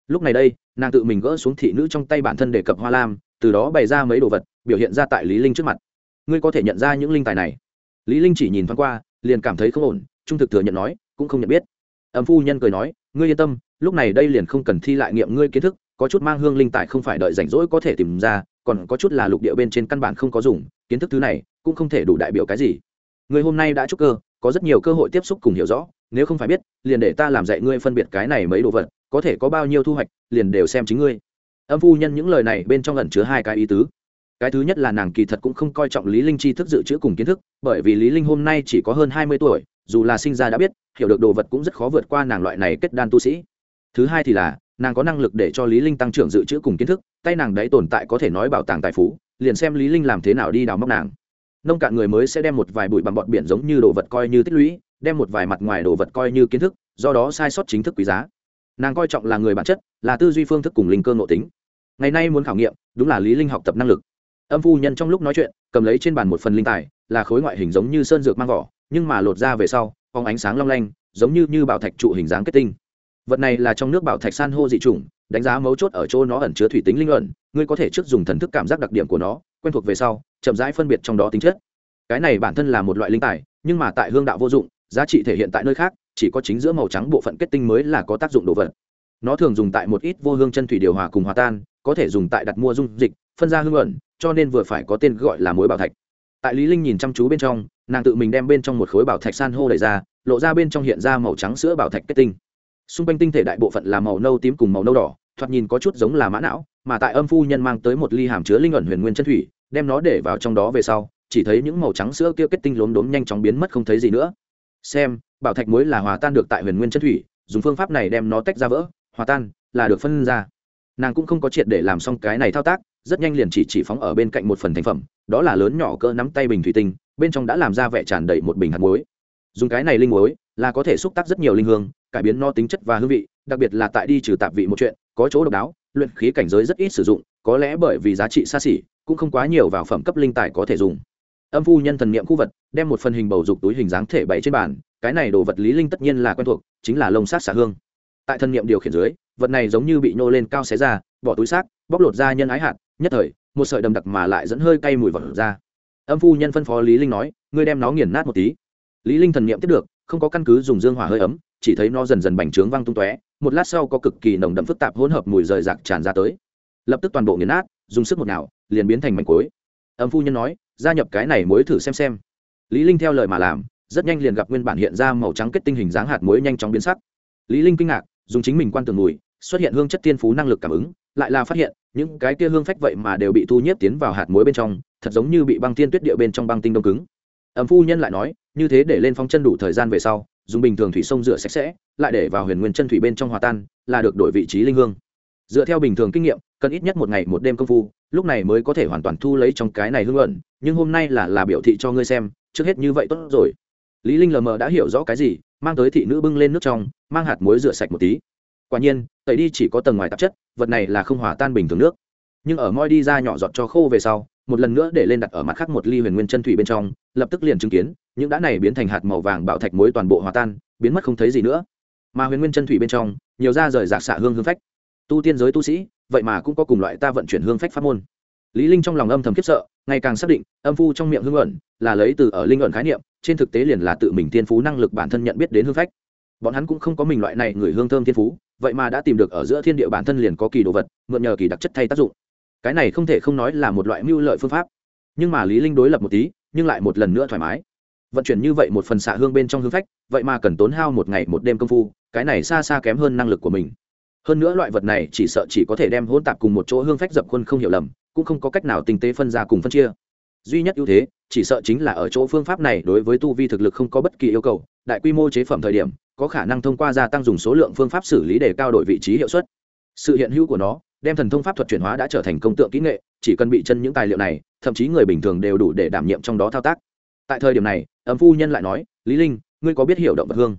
S1: Lúc này đây, nàng tự mình gỡ xuống thị nữ trong tay bản thân đề cập hoa lam, từ đó bày ra mấy đồ vật, biểu hiện ra tại lý linh trước mặt. Ngươi có thể nhận ra những linh tài này. Lý linh chỉ nhìn thoáng qua, liền cảm thấy không ổn, trung thực thừa nhận nói, cũng không nhận biết. Âm phu nhân cười nói, ngươi yên tâm, lúc này đây liền không cần thi lại nghiệm ngươi kiến thức có chút mang hương linh tại không phải đợi rảnh rỗi có thể tìm ra, còn có chút là lục địa bên trên căn bản không có dùng, kiến thức thứ này cũng không thể đủ đại biểu cái gì. Người hôm nay đã chúc cơ, có rất nhiều cơ hội tiếp xúc cùng hiểu rõ, nếu không phải biết, liền để ta làm dạy ngươi phân biệt cái này mấy đồ vật, có thể có bao nhiêu thu hoạch, liền đều xem chính ngươi. Âm phu nhân những lời này bên trong ẩn chứa hai cái ý tứ. Cái thứ nhất là nàng kỳ thật cũng không coi trọng lý linh chi thức dự trữ cùng kiến thức, bởi vì lý linh hôm nay chỉ có hơn hai mươi tuổi, dù là sinh ra đã biết, hiểu được đồ vật cũng rất khó vượt qua nàng loại này kết đan tu sĩ. Thứ hai thì là nàng có năng lực để cho lý linh tăng trưởng dự trữ cùng kiến thức, tay nàng đấy tồn tại có thể nói bảo tàng tài phú, liền xem lý linh làm thế nào đi đào móc nàng. Nông cạn người mới sẽ đem một vài bụi bằng bọt biển giống như đồ vật coi như tích lũy, đem một vài mặt ngoài đồ vật coi như kiến thức, do đó sai sót chính thức quý giá. Nàng coi trọng là người bản chất, là tư duy phương thức cùng linh cơ ngộ tính. Ngày nay muốn khảo nghiệm, đúng là lý linh học tập năng lực. Âm phu nhân trong lúc nói chuyện, cầm lấy trên bàn một phần linh tài, là khối ngoại hình giống như sơn dược mang vỏ, nhưng mà lột ra về sau, phóng ánh sáng long lanh, giống như như bảo thạch trụ hình dáng kết tinh vật này là trong nước bảo thạch san hô dị chủng, đánh giá mấu chốt ở chỗ nó ẩn chứa thủy tính linh luận ngươi có thể trước dùng thần thức cảm giác đặc điểm của nó, quen thuộc về sau, chậm rãi phân biệt trong đó tính chất. Cái này bản thân là một loại linh tài, nhưng mà tại hương đạo vô dụng, giá trị thể hiện tại nơi khác, chỉ có chính giữa màu trắng bộ phận kết tinh mới là có tác dụng đồ vật. Nó thường dùng tại một ít vô hương chân thủy điều hòa cùng hòa tan, có thể dùng tại đặt mua dung dịch, phân ra hương ẩn, cho nên vừa phải có tên gọi là mối bảo thạch. Tại lý linh nhìn chăm chú bên trong, nàng tự mình đem bên trong một khối bảo thạch san hô đẩy ra, lộ ra bên trong hiện ra màu trắng sữa bảo thạch kết tinh xung quanh tinh thể đại bộ phận là màu nâu tím cùng màu nâu đỏ, thoạt nhìn có chút giống là mã não, mà tại âm phu nhân mang tới một ly hàm chứa linh ẩn huyền nguyên chân thủy, đem nó để vào trong đó về sau, chỉ thấy những màu trắng sữa kia kết tinh lốm đốm nhanh chóng biến mất không thấy gì nữa. Xem, bảo thạch muối là hòa tan được tại huyền nguyên chân thủy, dùng phương pháp này đem nó tách ra vỡ, hòa tan, là được phân ra. Nàng cũng không có triệt để làm xong cái này thao tác, rất nhanh liền chỉ chỉ phóng ở bên cạnh một phần thành phẩm, đó là lớn nhỏ cỡ nắm tay bình thủy tinh, bên trong đã làm ra vẻ tràn đầy một bình hạt muối. Dùng cái này linh muối, là có thể xúc tác rất nhiều linh hương cải biến no tính chất và hương vị, đặc biệt là tại đi trừ tạp vị một chuyện, có chỗ độc đáo, luyện khí cảnh giới rất ít sử dụng, có lẽ bởi vì giá trị xa xỉ, cũng không quá nhiều vào phẩm cấp linh tài có thể dùng. Âm phu nhân thần niệm khu vật, đem một phần hình bầu dục túi hình dáng thể bày trên bàn, cái này đồ vật lý linh tất nhiên là quen thuộc, chính là lông sát xả hương. Tại thần niệm điều khiển dưới, vật này giống như bị nhô lên cao xé ra, bỏ túi xác, bóc lột ra nhân ái hạt, nhất thời, một sợi đầm đặc mà lại dẫn hơi cay mùi vật ra. Âm phu nhân phân phó lý linh nói, ngươi đem nó nghiền nát một tí. Lý linh thần niệm tiếp được, không có căn cứ dùng dương hỏa hơi ấm chỉ thấy nó dần dần bành trướng văng tung tóe, một lát sau có cực kỳ nồng đậm phức tạp hỗn hợp mùi rời rạc tràn ra tới. Lập tức toàn bộ nghiền nát, dùng sức một nào, liền biến thành mảnh cối. Âm phu nhân nói, gia nhập cái này muối thử xem xem. Lý linh theo lời mà làm, rất nhanh liền gặp nguyên bản hiện ra màu trắng kết tinh hình dáng hạt muối nhanh chóng biến sắc. Lý linh kinh ngạc, dùng chính mình quan tường mùi, xuất hiện hương chất tiên phú năng lực cảm ứng, lại là phát hiện, những cái kia hương phách vậy mà đều bị thu nhiếp tiến vào hạt muối bên trong, thật giống như bị băng tiên tuyết địa bên trong băng tinh đông cứng. Ẩm phu nhân lại nói, như thế để lên phong chân đủ thời gian về sau dùng bình thường thủy sông rửa sạch sẽ, lại để vào huyền nguyên chân thủy bên trong hòa tan, là được đổi vị trí linh hương. Dựa theo bình thường kinh nghiệm, cần ít nhất một ngày một đêm công phu, lúc này mới có thể hoàn toàn thu lấy trong cái này hương ẩn nhưng hôm nay là là biểu thị cho ngươi xem, trước hết như vậy tốt rồi. Lý linh lờ mờ đã hiểu rõ cái gì, mang tới thị nữ bưng lên nước trong, mang hạt muối rửa sạch một tí. Quả nhiên, tẩy đi chỉ có tầng ngoài tạp chất, vật này là không hòa tan bình thường nước. Nhưng ở moi đi ra nhỏ giọt cho khô về sau, một lần nữa để lên đặt ở mặt khác một ly huyền nguyên chân thủy bên trong, lập tức liền chứng kiến những đã này biến thành hạt màu vàng bạo thạch muối toàn bộ hòa tan, biến mất không thấy gì nữa. Mà huyền nguyên chân thủy bên trong, nhiều ra rời rạc xạ hương hương phách. Tu tiên giới tu sĩ, vậy mà cũng có cùng loại ta vận chuyển hương phách pháp môn. Lý linh trong lòng âm thầm khiếp sợ, ngày càng xác định, âm phu trong miệng hương ẩn là lấy từ ở linh ẩn khái niệm, trên thực tế liền là tự mình tiên phú năng lực bản thân nhận biết đến hương phách. Bọn hắn cũng không có mình loại này người hương thơm tiên phú, vậy mà đã tìm được ở giữa thiên địa bản thân liền có kỳ đồ vật, mượn nhờ kỳ đặc chất thay tác dụng. Cái này không thể không nói là một loại mưu lợi phương pháp. Nhưng mà lý linh đối lập một tí, nhưng lại một lần nữa thoải mái vận chuyển như vậy một phần xạ hương bên trong hương phách, vậy mà cần tốn hao một ngày một đêm công phu, cái này xa xa kém hơn năng lực của mình. Hơn nữa loại vật này chỉ sợ chỉ có thể đem hỗn tạp cùng một chỗ hương phách dập khuôn không hiểu lầm, cũng không có cách nào tinh tế phân ra cùng phân chia. Duy nhất ưu thế, chỉ sợ chính là ở chỗ phương pháp này đối với tu vi thực lực không có bất kỳ yêu cầu, đại quy mô chế phẩm thời điểm, có khả năng thông qua gia tăng dùng số lượng phương pháp xử lý để cao đổi vị trí hiệu suất. Sự hiện hữu của nó, đem thần thông pháp thuật chuyển hóa đã trở thành công tượng kỹ nghệ, chỉ cần bị chân những tài liệu này, thậm chí người bình thường đều đủ để đảm nhiệm trong đó thao tác. Tại thời điểm này ấm phu nhân lại nói, lý linh, ngươi có biết hiểu động vật hương?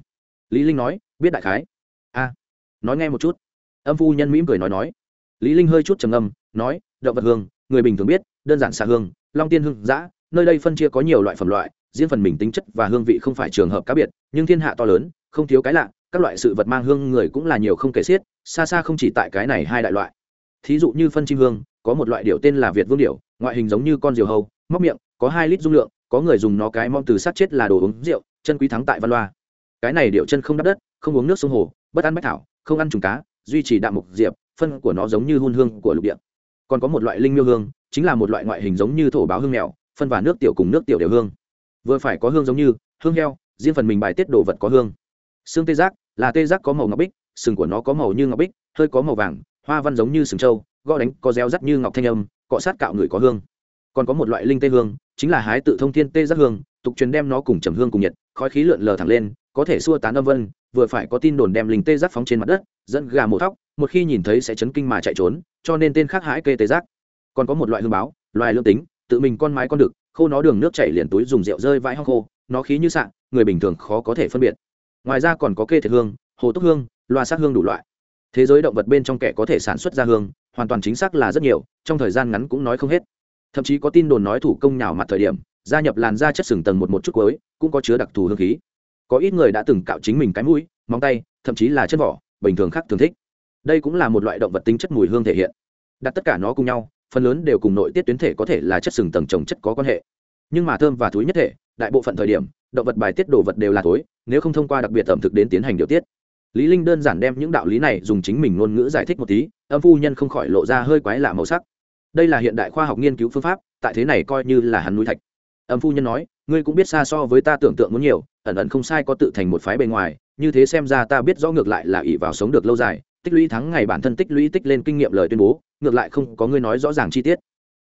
S1: Lý linh nói, biết đại khái. A, nói nghe một chút. Âm phu nhân mỉm cười nói nói. Lý linh hơi chút trầm ngâm, nói, động vật hương, người bình thường biết, đơn giản xạ hương, long tiên hương dã, nơi đây phân chia có nhiều loại phẩm loại, riêng phần mình tính chất và hương vị không phải trường hợp cá biệt, nhưng thiên hạ to lớn, không thiếu cái lạ, các loại sự vật mang hương người cũng là nhiều không kể xiết, xa xa không chỉ tại cái này hai đại loại. Thí dụ như phân chim hương, có một loại điệu tên là việt vương điệu ngoại hình giống như con diều hầu móc miệng, có hai lít dung lượng có người dùng nó cái mong từ sát chết là đồ uống rượu, chân quý thắng tại văn loa. Cái này điệu chân không đắp đất, không uống nước sông hồ, bất ăn bách thảo, không ăn trùng cá, duy trì đạm mục diệp, phân của nó giống như hun hương của lục địa. Còn có một loại linh miêu hương, chính là một loại ngoại hình giống như thổ báo hương mèo, phân và nước tiểu cùng nước tiểu đều hương. Vừa phải có hương giống như, hương heo, riêng phần mình bài tiết đồ vật có hương. Xương tê giác, là tê giác có màu ngọc bích, sừng của nó có màu như ngọc bích, hơi có màu vàng, hoa văn giống như sừng trâu, gõ đánh có reo rắt như ngọc thanh âm, cọ sát cạo người có hương còn có một loại linh tê hương, chính là hái tự thông thiên tê giác hương, tục truyền đem nó cùng trầm hương cùng nhiệt, khói khí lượn lờ thẳng lên, có thể xua tán âm vân, vừa phải có tin đồn đem linh tê giác phóng trên mặt đất, dẫn gà mổ thóc, một khi nhìn thấy sẽ chấn kinh mà chạy trốn, cho nên tên khác hãi kê tê giác. Còn có một loại hương báo, loài lương tính, tự mình con mái con đực, khô nó đường nước chảy liền túi dùng rượu rơi vãi hong khô, nó khí như sạn, người bình thường khó có thể phân biệt. Ngoài ra còn có kê thiệt hương, hồ túc hương, loa sắc hương đủ loại. Thế giới động vật bên trong kẻ có thể sản xuất ra hương, hoàn toàn chính xác là rất nhiều, trong thời gian ngắn cũng nói không hết thậm chí có tin đồn nói thủ công nhào mặt thời điểm, gia nhập làn da chất sừng tầng một một chút cuối, cũng có chứa đặc thù hương khí. Có ít người đã từng cạo chính mình cái mũi, móng tay, thậm chí là chân vỏ, bình thường khác thường thích. Đây cũng là một loại động vật tính chất mùi hương thể hiện. Đặt tất cả nó cùng nhau, phần lớn đều cùng nội tiết tuyến thể có thể là chất sừng tầng trồng chất có quan hệ. Nhưng mà thơm và thúi nhất thể, đại bộ phận thời điểm, động vật bài tiết đồ vật đều là thối, nếu không thông qua đặc biệt ẩm thực đến tiến hành điều tiết. Lý linh đơn giản đem những đạo lý này dùng chính mình ngôn ngữ giải thích một tí, âm phu nhân không khỏi lộ ra hơi quái lạ màu sắc đây là hiện đại khoa học nghiên cứu phương pháp, tại thế này coi như là hắn núi thạch. Âm phu nhân nói, ngươi cũng biết xa so với ta tưởng tượng muốn nhiều, ẩn ẩn không sai có tự thành một phái bề ngoài, như thế xem ra ta biết rõ ngược lại là ỷ vào sống được lâu dài, tích lũy thắng ngày bản thân tích lũy tích lên kinh nghiệm lời tuyên bố, ngược lại không có ngươi nói rõ ràng chi tiết.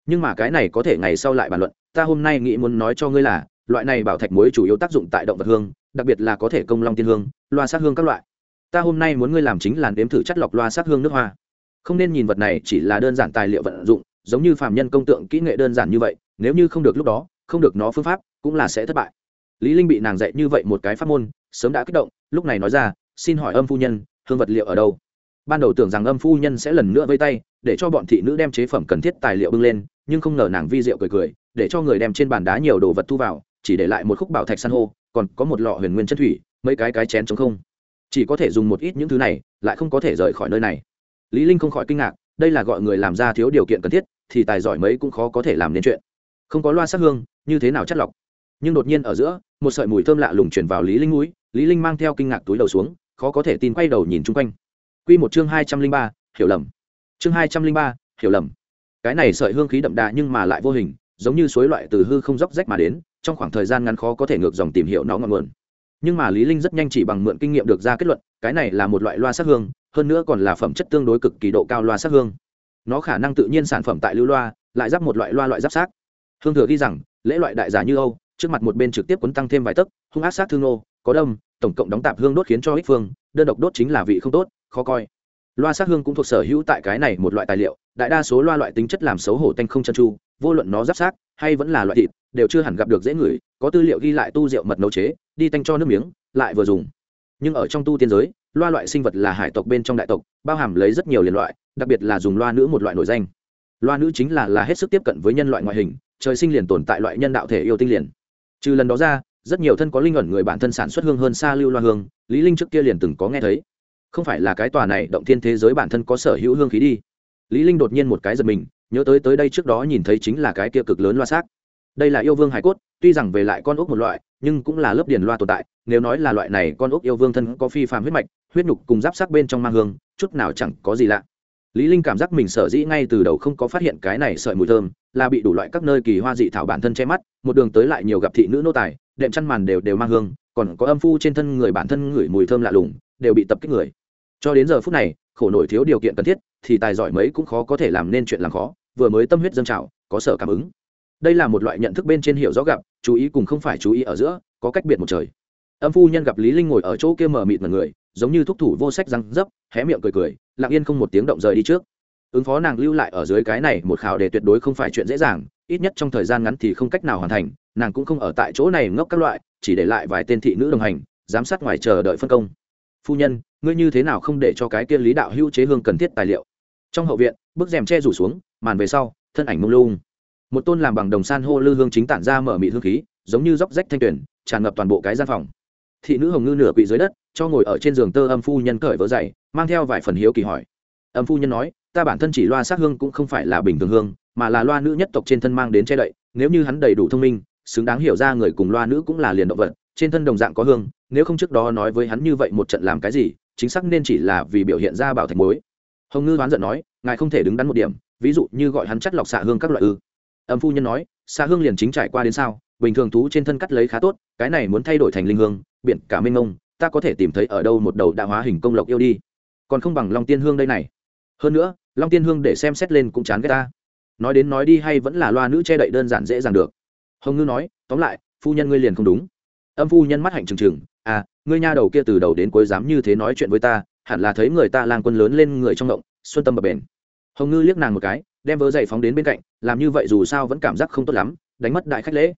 S1: Nhưng mà cái này có thể ngày sau lại bàn luận, ta hôm nay nghĩ muốn nói cho ngươi là, loại này bảo thạch muối chủ yếu tác dụng tại động vật hương, đặc biệt là có thể công long tiên hương, loa sát hương các loại. Ta hôm nay muốn ngươi làm chính là đếm thử chất lọc loa sát hương nước hoa. Không nên nhìn vật này chỉ là đơn giản tài liệu vận dụng giống như phàm nhân công tượng kỹ nghệ đơn giản như vậy, nếu như không được lúc đó, không được nó phương pháp, cũng là sẽ thất bại. Lý linh bị nàng dạy như vậy một cái pháp môn, sớm đã kích động, lúc này nói ra, xin hỏi âm phu nhân, hương vật liệu ở đâu? Ban đầu tưởng rằng âm phu nhân sẽ lần nữa vây tay, để cho bọn thị nữ đem chế phẩm cần thiết tài liệu bưng lên, nhưng không ngờ nàng vi diệu cười cười, để cho người đem trên bàn đá nhiều đồ vật thu vào, chỉ để lại một khúc bảo thạch san hô, còn có một lọ huyền nguyên chất thủy, mấy cái cái chén trống không. Chỉ có thể dùng một ít những thứ này, lại không có thể rời khỏi nơi này. Lý linh không khỏi kinh ngạc đây là gọi người làm ra thiếu điều kiện cần thiết, thì tài giỏi mấy cũng khó có thể làm nên chuyện. Không có loa sắc hương, như thế nào chất lọc? Nhưng đột nhiên ở giữa, một sợi mùi thơm lạ lùng chuyển vào lý linh núi, lý linh mang theo kinh ngạc túi đầu xuống, khó có thể tin quay đầu nhìn chung quanh. Quy một chương hai trăm linh ba, hiểu lầm. Chương hai trăm linh ba, hiểu lầm. Cái này sợi hương khí đậm đà nhưng mà lại vô hình, giống như suối loại từ hư không dốc rách mà đến, trong khoảng thời gian ngắn khó có thể ngược dòng tìm hiểu nó ngọn nguồn. Nhưng mà lý linh rất nhanh chỉ bằng mượn kinh nghiệm được ra kết luận, cái này là một loại loa sắc hương hơn nữa còn là phẩm chất tương đối cực kỳ độ cao loa sắc hương. Nó khả năng tự nhiên sản phẩm tại lưu loa, lại giáp một loại loa loại giáp xác hương thừa ghi rằng, lễ loại đại giả như âu, trước mặt một bên trực tiếp cuốn tăng thêm vài tấc, hung ác sát thương nô, có đâm, tổng cộng đóng tạp hương đốt khiến cho ích phương, đơn độc đốt chính là vị không tốt, khó coi. Loa sát hương cũng thuộc sở hữu tại cái này một loại tài liệu, đại đa số loa loại tính chất làm xấu hổ tanh không chân chu vô luận nó giáp sát hay vẫn là loại thịt, đều chưa hẳn gặp được dễ ngửi, có tư liệu ghi lại tu rượu mật nấu chế, đi tanh cho nước miếng, lại vừa dùng. Nhưng ở trong tu tiên giới loa loại sinh vật là hải tộc bên trong đại tộc, bao hàm lấy rất nhiều liền loại, đặc biệt là dùng loa nữ một loại nổi danh. Loa nữ chính là là hết sức tiếp cận với nhân loại ngoại hình, trời sinh liền tồn tại loại nhân đạo thể yêu tinh liền. Trừ lần đó ra, rất nhiều thân có linh ẩn người bản thân sản xuất hương hơn xa lưu loa hương, lý linh trước kia liền từng có nghe thấy. Không phải là cái tòa này động thiên thế giới bản thân có sở hữu hương khí đi. Lý linh đột nhiên một cái giật mình, nhớ tới tới đây trước đó nhìn thấy chính là cái kia cực lớn loa xác. Đây là yêu vương hải cốt, tuy rằng về lại con ốc một loại, nhưng cũng là lớp điền loa tồn tại, nếu nói là loại này con ốc yêu vương thân có phi phàm huyết mạch huyết nhục cùng giáp sắc bên trong mang hương, chút nào chẳng có gì lạ. Lý linh cảm giác mình sở dĩ ngay từ đầu không có phát hiện cái này sợi mùi thơm, là bị đủ loại các nơi kỳ hoa dị thảo bản thân che mắt, một đường tới lại nhiều gặp thị nữ nô tài, đệm chăn màn đều đều mang hương, còn có âm phu trên thân người bản thân ngửi mùi thơm lạ lùng, đều bị tập kích người. Cho đến giờ phút này, khổ nổi thiếu điều kiện cần thiết, thì tài giỏi mấy cũng khó có thể làm nên chuyện làm khó, vừa mới tâm huyết dâng trào, có sở cảm ứng. Đây là một loại nhận thức bên trên hiểu rõ gặp, chú ý cùng không phải chú ý ở giữa, có cách biệt một trời âm phu nhân gặp lý linh ngồi ở chỗ kia mở mịt mật người, giống như thúc thủ vô sách răng dấp, hé miệng cười cười, lặng yên không một tiếng động rời đi trước. Ứng phó nàng lưu lại ở dưới cái này một khảo đề tuyệt đối không phải chuyện dễ dàng, ít nhất trong thời gian ngắn thì không cách nào hoàn thành, nàng cũng không ở tại chỗ này ngốc các loại, chỉ để lại vài tên thị nữ đồng hành, giám sát ngoài chờ đợi phân công. Phu nhân, ngươi như thế nào không để cho cái kia lý đạo hữu chế hương cần thiết tài liệu? Trong hậu viện, bức rèm che rủ xuống, màn về sau, thân ảnh mông lung. Một tôn làm bằng đồng san hô lư hương chính tản ra mở mị hương khí, giống như róc rách thanh tuyển, tràn ngập toàn bộ cái gian phòng thị nữ hồng ngư nửa quỵ dưới đất, cho ngồi ở trên giường tơ âm phu nhân cởi vớ dày, mang theo vài phần hiếu kỳ hỏi. Âm phu nhân nói, ta bản thân chỉ loa sát hương cũng không phải là bình thường hương, mà là loa nữ nhất tộc trên thân mang đến che đậy, nếu như hắn đầy đủ thông minh, xứng đáng hiểu ra người cùng loa nữ cũng là liền động vật, trên thân đồng dạng có hương, nếu không trước đó nói với hắn như vậy một trận làm cái gì, chính xác nên chỉ là vì biểu hiện ra bảo thạch mối hồng ngư đoán giận nói, ngài không thể đứng đắn một điểm, ví dụ như gọi hắn chắt lọc xạ hương các loại ư. Âm phu nhân nói xa hương liền chính trải qua đến sao, bình thường thú trên thân cắt lấy khá tốt, cái này muốn thay đổi thành linh hương, biển cả mênh mông, ta có thể tìm thấy ở đâu một đầu đạo hóa hình công lộc yêu đi. Còn không bằng long tiên hương đây này. Hơn nữa, long tiên hương để xem xét lên cũng chán ghét ta. Nói đến nói đi hay vẫn là loa nữ che đậy đơn giản dễ dàng được. Hồng ngư nói, tóm lại, phu nhân ngươi liền không đúng. Âm phu nhân mắt hạnh trừng trừng à ngươi nha đầu kia từ đầu đến cuối dám như thế nói chuyện với ta, hẳn là thấy người ta lang quân lớn lên người trong động, xuân tâm bập bền. Hồng ngư liếc nàng một cái đem vớ giày phóng đến bên cạnh, làm như vậy dù sao vẫn cảm giác không tốt lắm, đánh mất đại khách lễ.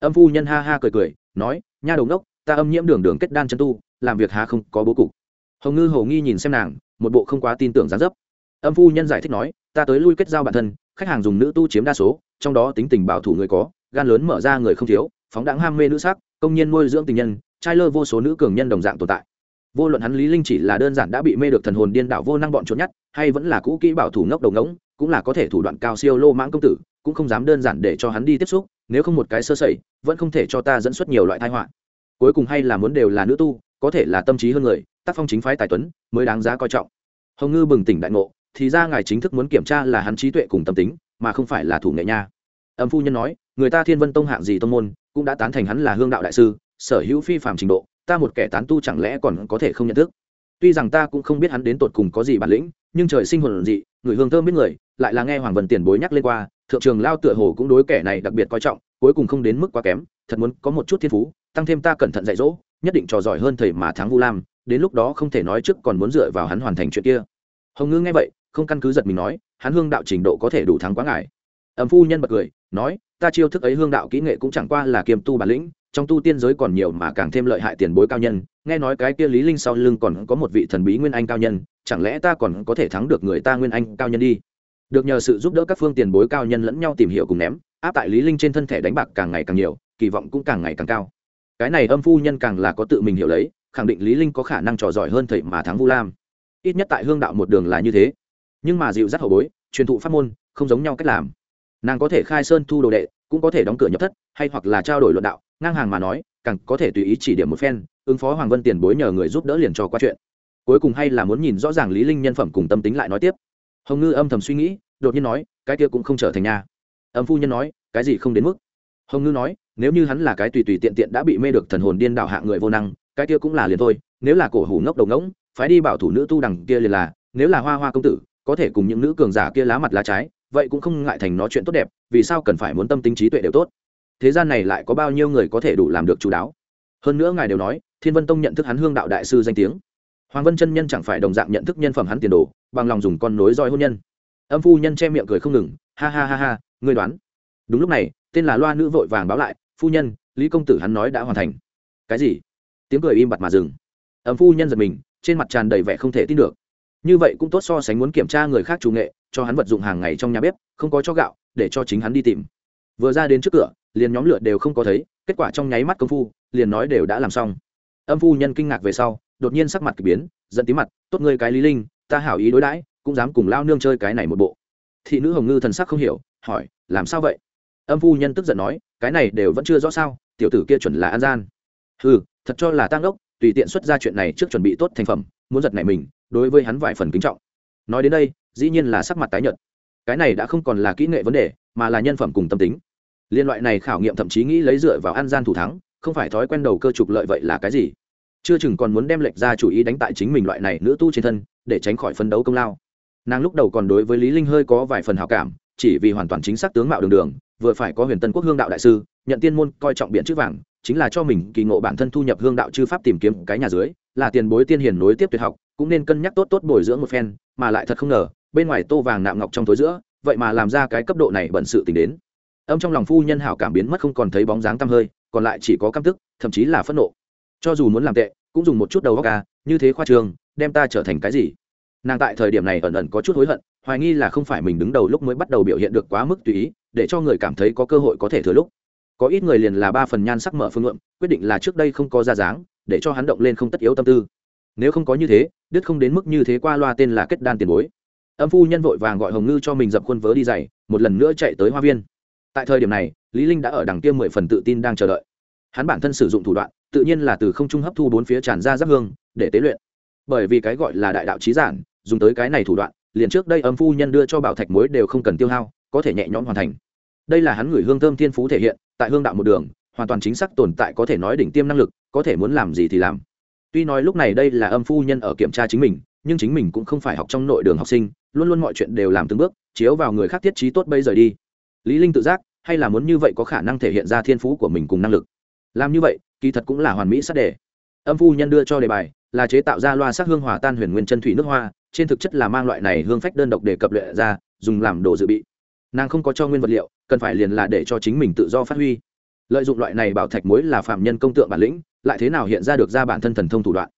S1: Âm phu nhân ha ha cười cười, nói, nha đầu ngốc, ta âm nhiễm đường đường kết đan chân tu, làm việc há không có bố cục. Hồng ngư hầu nghi nhìn xem nàng, một bộ không quá tin tưởng gián dấp. Âm phu nhân giải thích nói, ta tới lui kết giao bản thân, khách hàng dùng nữ tu chiếm đa số, trong đó tính tình bảo thủ người có, gan lớn mở ra người không thiếu, phóng đáng ham mê nữ sắc, công nhân nuôi dưỡng tình nhân, trai lơ vô số nữ cường nhân đồng dạng tồn tại. Vô luận hắn lý linh chỉ là đơn giản đã bị mê được thần hồn điên đảo vô năng bọn trốn nhất hay vẫn là cũ kỹ bảo thủ ngốc đầu ngỗng cũng là có thể thủ đoạn cao siêu lô mãng công tử, cũng không dám đơn giản để cho hắn đi tiếp xúc, nếu không một cái sơ sẩy, vẫn không thể cho ta dẫn xuất nhiều loại tai họa. Cuối cùng hay là muốn đều là nữ tu, có thể là tâm trí hơn người, tác phong chính phái tài tuấn, mới đáng giá coi trọng. Hồng ngư bừng tỉnh đại ngộ, thì ra ngài chính thức muốn kiểm tra là hắn trí tuệ cùng tâm tính, mà không phải là thủ nghệ nha. Âm phu nhân nói, người ta thiên vân tông hạng gì tông môn, cũng đã tán thành hắn là hương đạo đại sư, sở hữu phi phạm trình độ, ta một kẻ tán tu chẳng lẽ còn có thể không nhận thức? Tuy rằng ta cũng không biết hắn đến tột cùng có gì bản lĩnh, nhưng trời sinh hồn dị, người hương thơm biết người lại là nghe hoàng vân tiền bối nhắc lên qua, thượng trường lao tựa hồ cũng đối kẻ này đặc biệt coi trọng, cuối cùng không đến mức quá kém, thật muốn có một chút thiên phú, tăng thêm ta cẩn thận dạy dỗ, nhất định trò giỏi hơn thầy mà thắng vu lam, đến lúc đó không thể nói trước còn muốn dựa vào hắn hoàn thành chuyện kia. Hồng ngư nghe vậy, không căn cứ giật mình nói, hắn hương đạo trình độ có thể đủ thắng quá ngại. Ẩm phu nhân bật cười, nói, ta chiêu thức ấy hương đạo kỹ nghệ cũng chẳng qua là kiềm tu bản lĩnh, trong tu tiên giới còn nhiều mà càng thêm lợi hại tiền bối cao nhân, nghe nói cái kia lý linh sau lưng còn có một vị thần bí nguyên anh cao nhân, chẳng lẽ ta còn có thể thắng được người ta nguyên anh cao nhân đi? Được nhờ sự giúp đỡ các phương tiền bối cao nhân lẫn nhau tìm hiểu cùng ném, áp tại lý linh trên thân thể đánh bạc càng ngày càng nhiều, kỳ vọng cũng càng ngày càng cao. Cái này âm phu nhân càng là có tự mình hiểu lấy, khẳng định lý linh có khả năng trò giỏi hơn thầy mà thắng vu lam. Ít nhất tại hương đạo một đường là như thế. Nhưng mà dịu dắt hậu bối, truyền thụ pháp môn, không giống nhau cách làm. Nàng có thể khai sơn thu đồ đệ, cũng có thể đóng cửa nhập thất, hay hoặc là trao đổi luận đạo, ngang hàng mà nói, càng có thể tùy ý chỉ điểm một phen, ứng phó hoàng vân tiền bối nhờ người giúp đỡ liền cho qua chuyện. Cuối cùng hay là muốn nhìn rõ ràng lý linh nhân phẩm cùng tâm tính lại nói tiếp hồng ngư âm thầm suy nghĩ, đột nhiên nói, cái kia cũng không trở thành nhà âm phu nhân nói, cái gì không đến mức? Hồng ngư nói, nếu như hắn là cái tùy tùy tiện tiện đã bị mê được thần hồn điên đảo hạ người vô năng, cái kia cũng là liền thôi, nếu là cổ hủ ngốc đầu ngỗng phải đi bảo thủ nữ tu đằng kia liền là, nếu là hoa hoa công tử, có thể cùng những nữ cường giả kia lá mặt lá trái, vậy cũng không ngại thành nó chuyện tốt đẹp, vì sao cần phải muốn tâm tính trí tuệ đều tốt? Thế gian này lại có bao nhiêu người có thể đủ làm được chú đáo? Hơn nữa ngài đều nói, thiên vân tông nhận thức hắn hương đạo đại sư danh tiếng hoàng vân chân nhân chẳng phải đồng dạng nhận thức nhân phẩm hắn tiền đồ, bằng lòng dùng con nối roi hôn nhân. Âm phu nhân che miệng cười không ngừng, ha ha ha ha, ngươi đoán. Đúng lúc này, tên là loa nữ vội vàng báo lại, phu nhân, lý công tử hắn nói đã hoàn thành. Cái gì? Tiếng cười im bặt mà dừng. Âm phu nhân giật mình, trên mặt tràn đầy vẻ không thể tin được. Như vậy cũng tốt so sánh muốn kiểm tra người khác chủ nghệ, cho hắn vật dụng hàng ngày trong nhà bếp, không có cho gạo, để cho chính hắn đi tìm. Vừa ra đến trước cửa, liền nhóm lửa đều không có thấy, kết quả trong nháy mắt công phu, liền nói đều đã làm xong. Âm phu nhân kinh ngạc về sau đột nhiên sắc mặt k ỳ biến, giận tí mặt, tốt ngươi cái lý linh, ta hảo ý đối đãi, cũng dám cùng lao nương chơi cái này một bộ. Thị nữ hồng ngư thần sắc không hiểu, hỏi, làm sao vậy? Âm phu nhân tức giận nói, cái này đều vẫn chưa rõ sao, tiểu tử kia chuẩn là an gian. Ừ thật cho là tăng ốc tùy tiện xuất ra chuyện này trước chuẩn bị tốt thành phẩm, muốn giật này mình, đối với hắn vài phần kính trọng. Nói đến đây, dĩ nhiên là sắc mặt tái nhợt. Cái này đã không còn là kỹ nghệ vấn đề, mà là nhân phẩm cùng tâm tính. Liên loại này khảo nghiệm thậm chí nghĩ lấy dựa vào an gian thủ thắng, không phải thói quen đầu cơ trục lợi vậy là cái gì? Chưa chừng còn muốn đem lệch ra chủ ý đánh tại chính mình loại này nữ tu trên thân, để tránh khỏi phấn đấu công lao. Nàng lúc đầu còn đối với lý linh hơi có vài phần hảo cảm, chỉ vì hoàn toàn chính xác tướng mạo đường đường, vừa phải có huyền tân quốc hương đạo đại sư, nhận tiên môn coi trọng biện chữ vàng, chính là cho mình kỳ ngộ bản thân thu nhập hương đạo chư pháp tìm kiếm cái nhà dưới, là tiền bối tiên hiền nối tiếp tuyệt học, cũng nên cân nhắc tốt tốt bồi dưỡng một phen, mà lại thật không ngờ, bên ngoài tô vàng nạm ngọc trong tối giữa, vậy mà làm ra cái cấp độ này bận sự tình đến. Âm trong lòng phu nhân hảo cảm biến mất không còn thấy bóng dáng tăm hơi, còn lại chỉ có căm tức, thậm chí là phẫn nộ cho dù muốn làm tệ cũng dùng một chút đầu óc ca à, như thế khoa trường đem ta trở thành cái gì? Nàng tại thời điểm này ẩn ẩn có chút hối hận hoài nghi là không phải mình đứng đầu lúc mới bắt đầu biểu hiện được quá mức tùy ý để cho người cảm thấy có cơ hội có thể thừa lúc. Có ít người liền là ba phần nhan sắc mở phương ngượng quyết định là trước đây không có ra dáng để cho hắn động lên không tất yếu tâm tư. Nếu không có như thế đứt không đến mức như thế qua loa tên là kết đan tiền bối. Âm phu nhân vội vàng gọi hồng ngư cho mình dập khuôn vớ đi dày một lần nữa chạy tới hoa viên. Tại thời điểm này lý linh đã ở đằng kia mười phần tự tin đang chờ đợi. Hắn bản thân sử dụng thủ đoạn tự nhiên là từ không trung hấp thu bốn phía tràn ra giáp hương để tế luyện. Bởi vì cái gọi là đại đạo trí giản, dùng tới cái này thủ đoạn, liền trước đây âm phu nhân đưa cho bảo thạch muối đều không cần tiêu hao, có thể nhẹ nhõm hoàn thành. Đây là hắn gửi hương thơm thiên phú thể hiện, tại hương đạo một đường, hoàn toàn chính xác tồn tại có thể nói đỉnh tiêm năng lực, có thể muốn làm gì thì làm. Tuy nói lúc này đây là âm phu nhân ở kiểm tra chính mình, nhưng chính mình cũng không phải học trong nội đường học sinh, luôn luôn mọi chuyện đều làm từng bước, chiếu vào người khác thiết trí tốt bây giờ đi. Lý linh tự giác, hay là muốn như vậy có khả năng thể hiện ra thiên phú của mình cùng năng lực. Làm như vậy kỳ thật cũng là hoàn mỹ sát đề. Âm phu nhân đưa cho đề bài, là chế tạo ra loa sắc hương hòa tan huyền nguyên chân thủy nước hoa, trên thực chất là mang loại này hương phách đơn độc để cập luyện ra, dùng làm đồ dự bị. Nàng không có cho nguyên vật liệu, cần phải liền là để cho chính mình tự do phát huy. Lợi dụng loại này bảo thạch muối là phạm nhân công tượng bản lĩnh, lại thế nào hiện ra được ra bản thân thần thông thủ đoạn?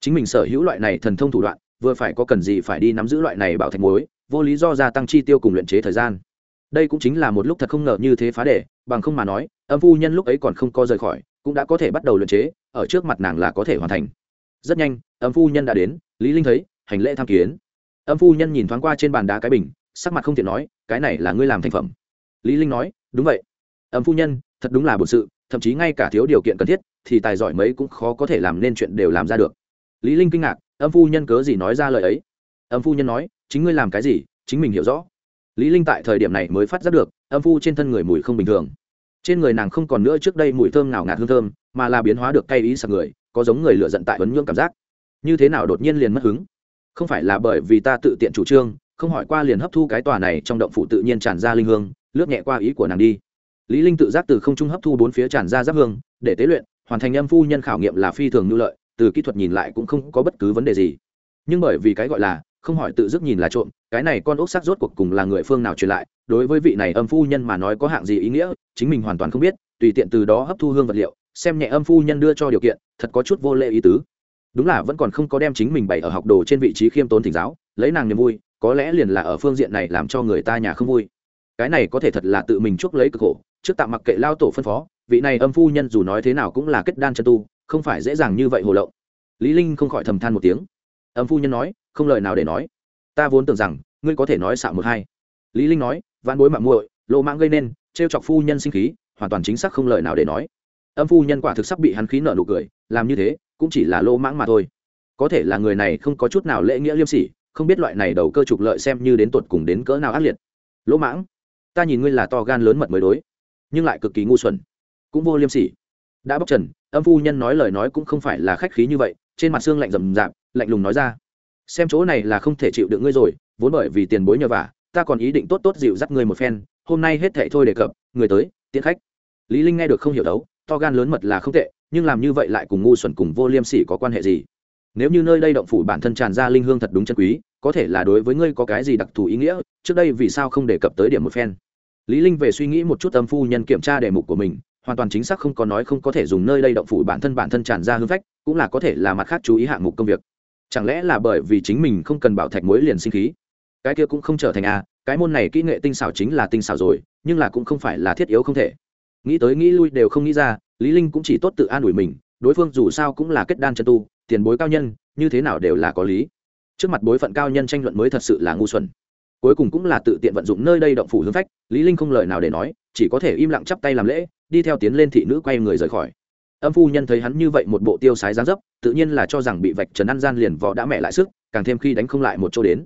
S1: Chính mình sở hữu loại này thần thông thủ đoạn, vừa phải có cần gì phải đi nắm giữ loại này bảo thạch muối vô lý do gia tăng chi tiêu cùng luyện chế thời gian. Đây cũng chính là một lúc thật không ngờ như thế phá để bằng không mà nói, âm phu nhân lúc ấy còn không có rời khỏi, cũng đã có thể bắt đầu luyện chế, ở trước mặt nàng là có thể hoàn thành. Rất nhanh, âm phu nhân đã đến, lý linh thấy, hành lễ tham kiến. Âm phu nhân nhìn thoáng qua trên bàn đá cái bình, sắc mặt không tiện nói, cái này là ngươi làm thành phẩm. Lý linh nói, đúng vậy. Âm phu nhân, thật đúng là bổn sự, thậm chí ngay cả thiếu điều kiện cần thiết, thì tài giỏi mấy cũng khó có thể làm nên chuyện đều làm ra được. Lý linh kinh ngạc, âm phu nhân cớ gì nói ra lời ấy? Âm phu nhân nói, chính ngươi làm cái gì, chính mình hiểu rõ. Lý linh tại thời điểm này mới phát giác được, âm phu trên thân người mùi không bình thường trên người nàng không còn nữa trước đây mùi thơm nào ngạt hương thơm, mà là biến hóa được cay ý sạc người, có giống người lựa giận tại vấn nhưỡng cảm giác. Như thế nào đột nhiên liền mất hứng? Không phải là bởi vì ta tự tiện chủ trương, không hỏi qua liền hấp thu cái tòa này trong động phủ tự nhiên tràn ra linh hương, lướt nhẹ qua ý của nàng đi. Lý linh tự giác từ không trung hấp thu bốn phía tràn ra giáp hương, để tế luyện, hoàn thành âm phu nhân khảo nghiệm là phi thường nhu lợi, từ kỹ thuật nhìn lại cũng không có bất cứ vấn đề gì. Nhưng bởi vì cái gọi là không hỏi tự dứt nhìn là trộm, cái này con ốc sắc rốt cuộc cùng là người phương nào truyền lại, đối với vị này âm phu nhân mà nói có hạng gì ý nghĩa, chính mình hoàn toàn không biết, tùy tiện từ đó hấp thu hương vật liệu, xem nhẹ âm phu nhân đưa cho điều kiện, thật có chút vô lệ ý tứ. Đúng là vẫn còn không có đem chính mình bày ở học đồ trên vị trí khiêm tốn thỉnh giáo, lấy nàng niềm vui, có lẽ liền là ở phương diện này làm cho người ta nhà không vui. Cái này có thể thật là tự mình chuốc lấy cực khổ, trước tạm mặc kệ lao tổ phân phó, vị này âm phu nhân dù nói thế nào cũng là kết đan chân tu, không phải dễ dàng như vậy hồ lộng. Lý linh không khỏi thầm than một tiếng. Âm phu nhân nói không lời nào để nói. Ta vốn tưởng rằng, ngươi có thể nói xạo một hai. Lý linh nói, vãn bối mạng muội lộ mạng gây nên, trêu chọc phu nhân sinh khí, hoàn toàn chính xác không lời nào để nói. Âm phu nhân quả thực sắc bị hắn khí nợ nụ cười, làm như thế, cũng chỉ là lô mãng mà thôi. Có thể là người này không có chút nào lễ nghĩa liêm sỉ, không biết loại này đầu cơ trục lợi xem như đến tuột cùng đến cỡ nào ác liệt. Lỗ mãng ta nhìn ngươi là to gan lớn mật mới đối, nhưng lại cực kỳ ngu xuẩn, cũng vô liêm sỉ. Đã bóc trần, âm phu nhân nói lời nói cũng không phải là khách khí như vậy, trên mặt xương lạnh rầm rạp, lạnh lùng nói ra xem chỗ này là không thể chịu được ngươi rồi, vốn bởi vì tiền bối nhờ vả, ta còn ý định tốt tốt dịu dắt ngươi một phen, hôm nay hết thệ thôi đề cập, người tới, tiễn khách. Lý linh nghe được không hiểu đấu, to gan lớn mật là không tệ, nhưng làm như vậy lại cùng ngu xuẩn cùng vô liêm sỉ có quan hệ gì? Nếu như nơi đây động phủ bản thân tràn ra linh hương thật đúng chân quý, có thể là đối với ngươi có cái gì đặc thù ý nghĩa, trước đây vì sao không đề cập tới điểm một phen? Lý linh về suy nghĩ một chút âm phu nhân kiểm tra đề mục của mình, hoàn toàn chính xác không có nói không có thể dùng nơi đây động phủ bản thân bản thân tràn ra hương phách, cũng là có thể là mặt khác chú ý hạng mục công việc chẳng lẽ là bởi vì chính mình không cần bảo thạch mối liền sinh khí? Cái kia cũng không trở thành a, cái môn này kỹ nghệ tinh xảo chính là tinh xảo rồi, nhưng là cũng không phải là thiết yếu không thể. Nghĩ tới nghĩ lui đều không nghĩ ra, lý linh cũng chỉ tốt tự an ủi mình, đối phương dù sao cũng là kết đan chân tu, tiền bối cao nhân, như thế nào đều là có lý. Trước mặt bối phận cao nhân tranh luận mới thật sự là ngu xuẩn. Cuối cùng cũng là tự tiện vận dụng nơi đây động phủ hướng phách, lý linh không lời nào để nói, chỉ có thể im lặng chắp tay làm lễ, đi theo tiến lên thị nữ quay người rời khỏi âm phu nhân thấy hắn như vậy một bộ tiêu sái dáng dấp, tự nhiên là cho rằng bị vạch trần ăn gian liền vò đã mẹ lại sức, càng thêm khi đánh không lại một chỗ đến.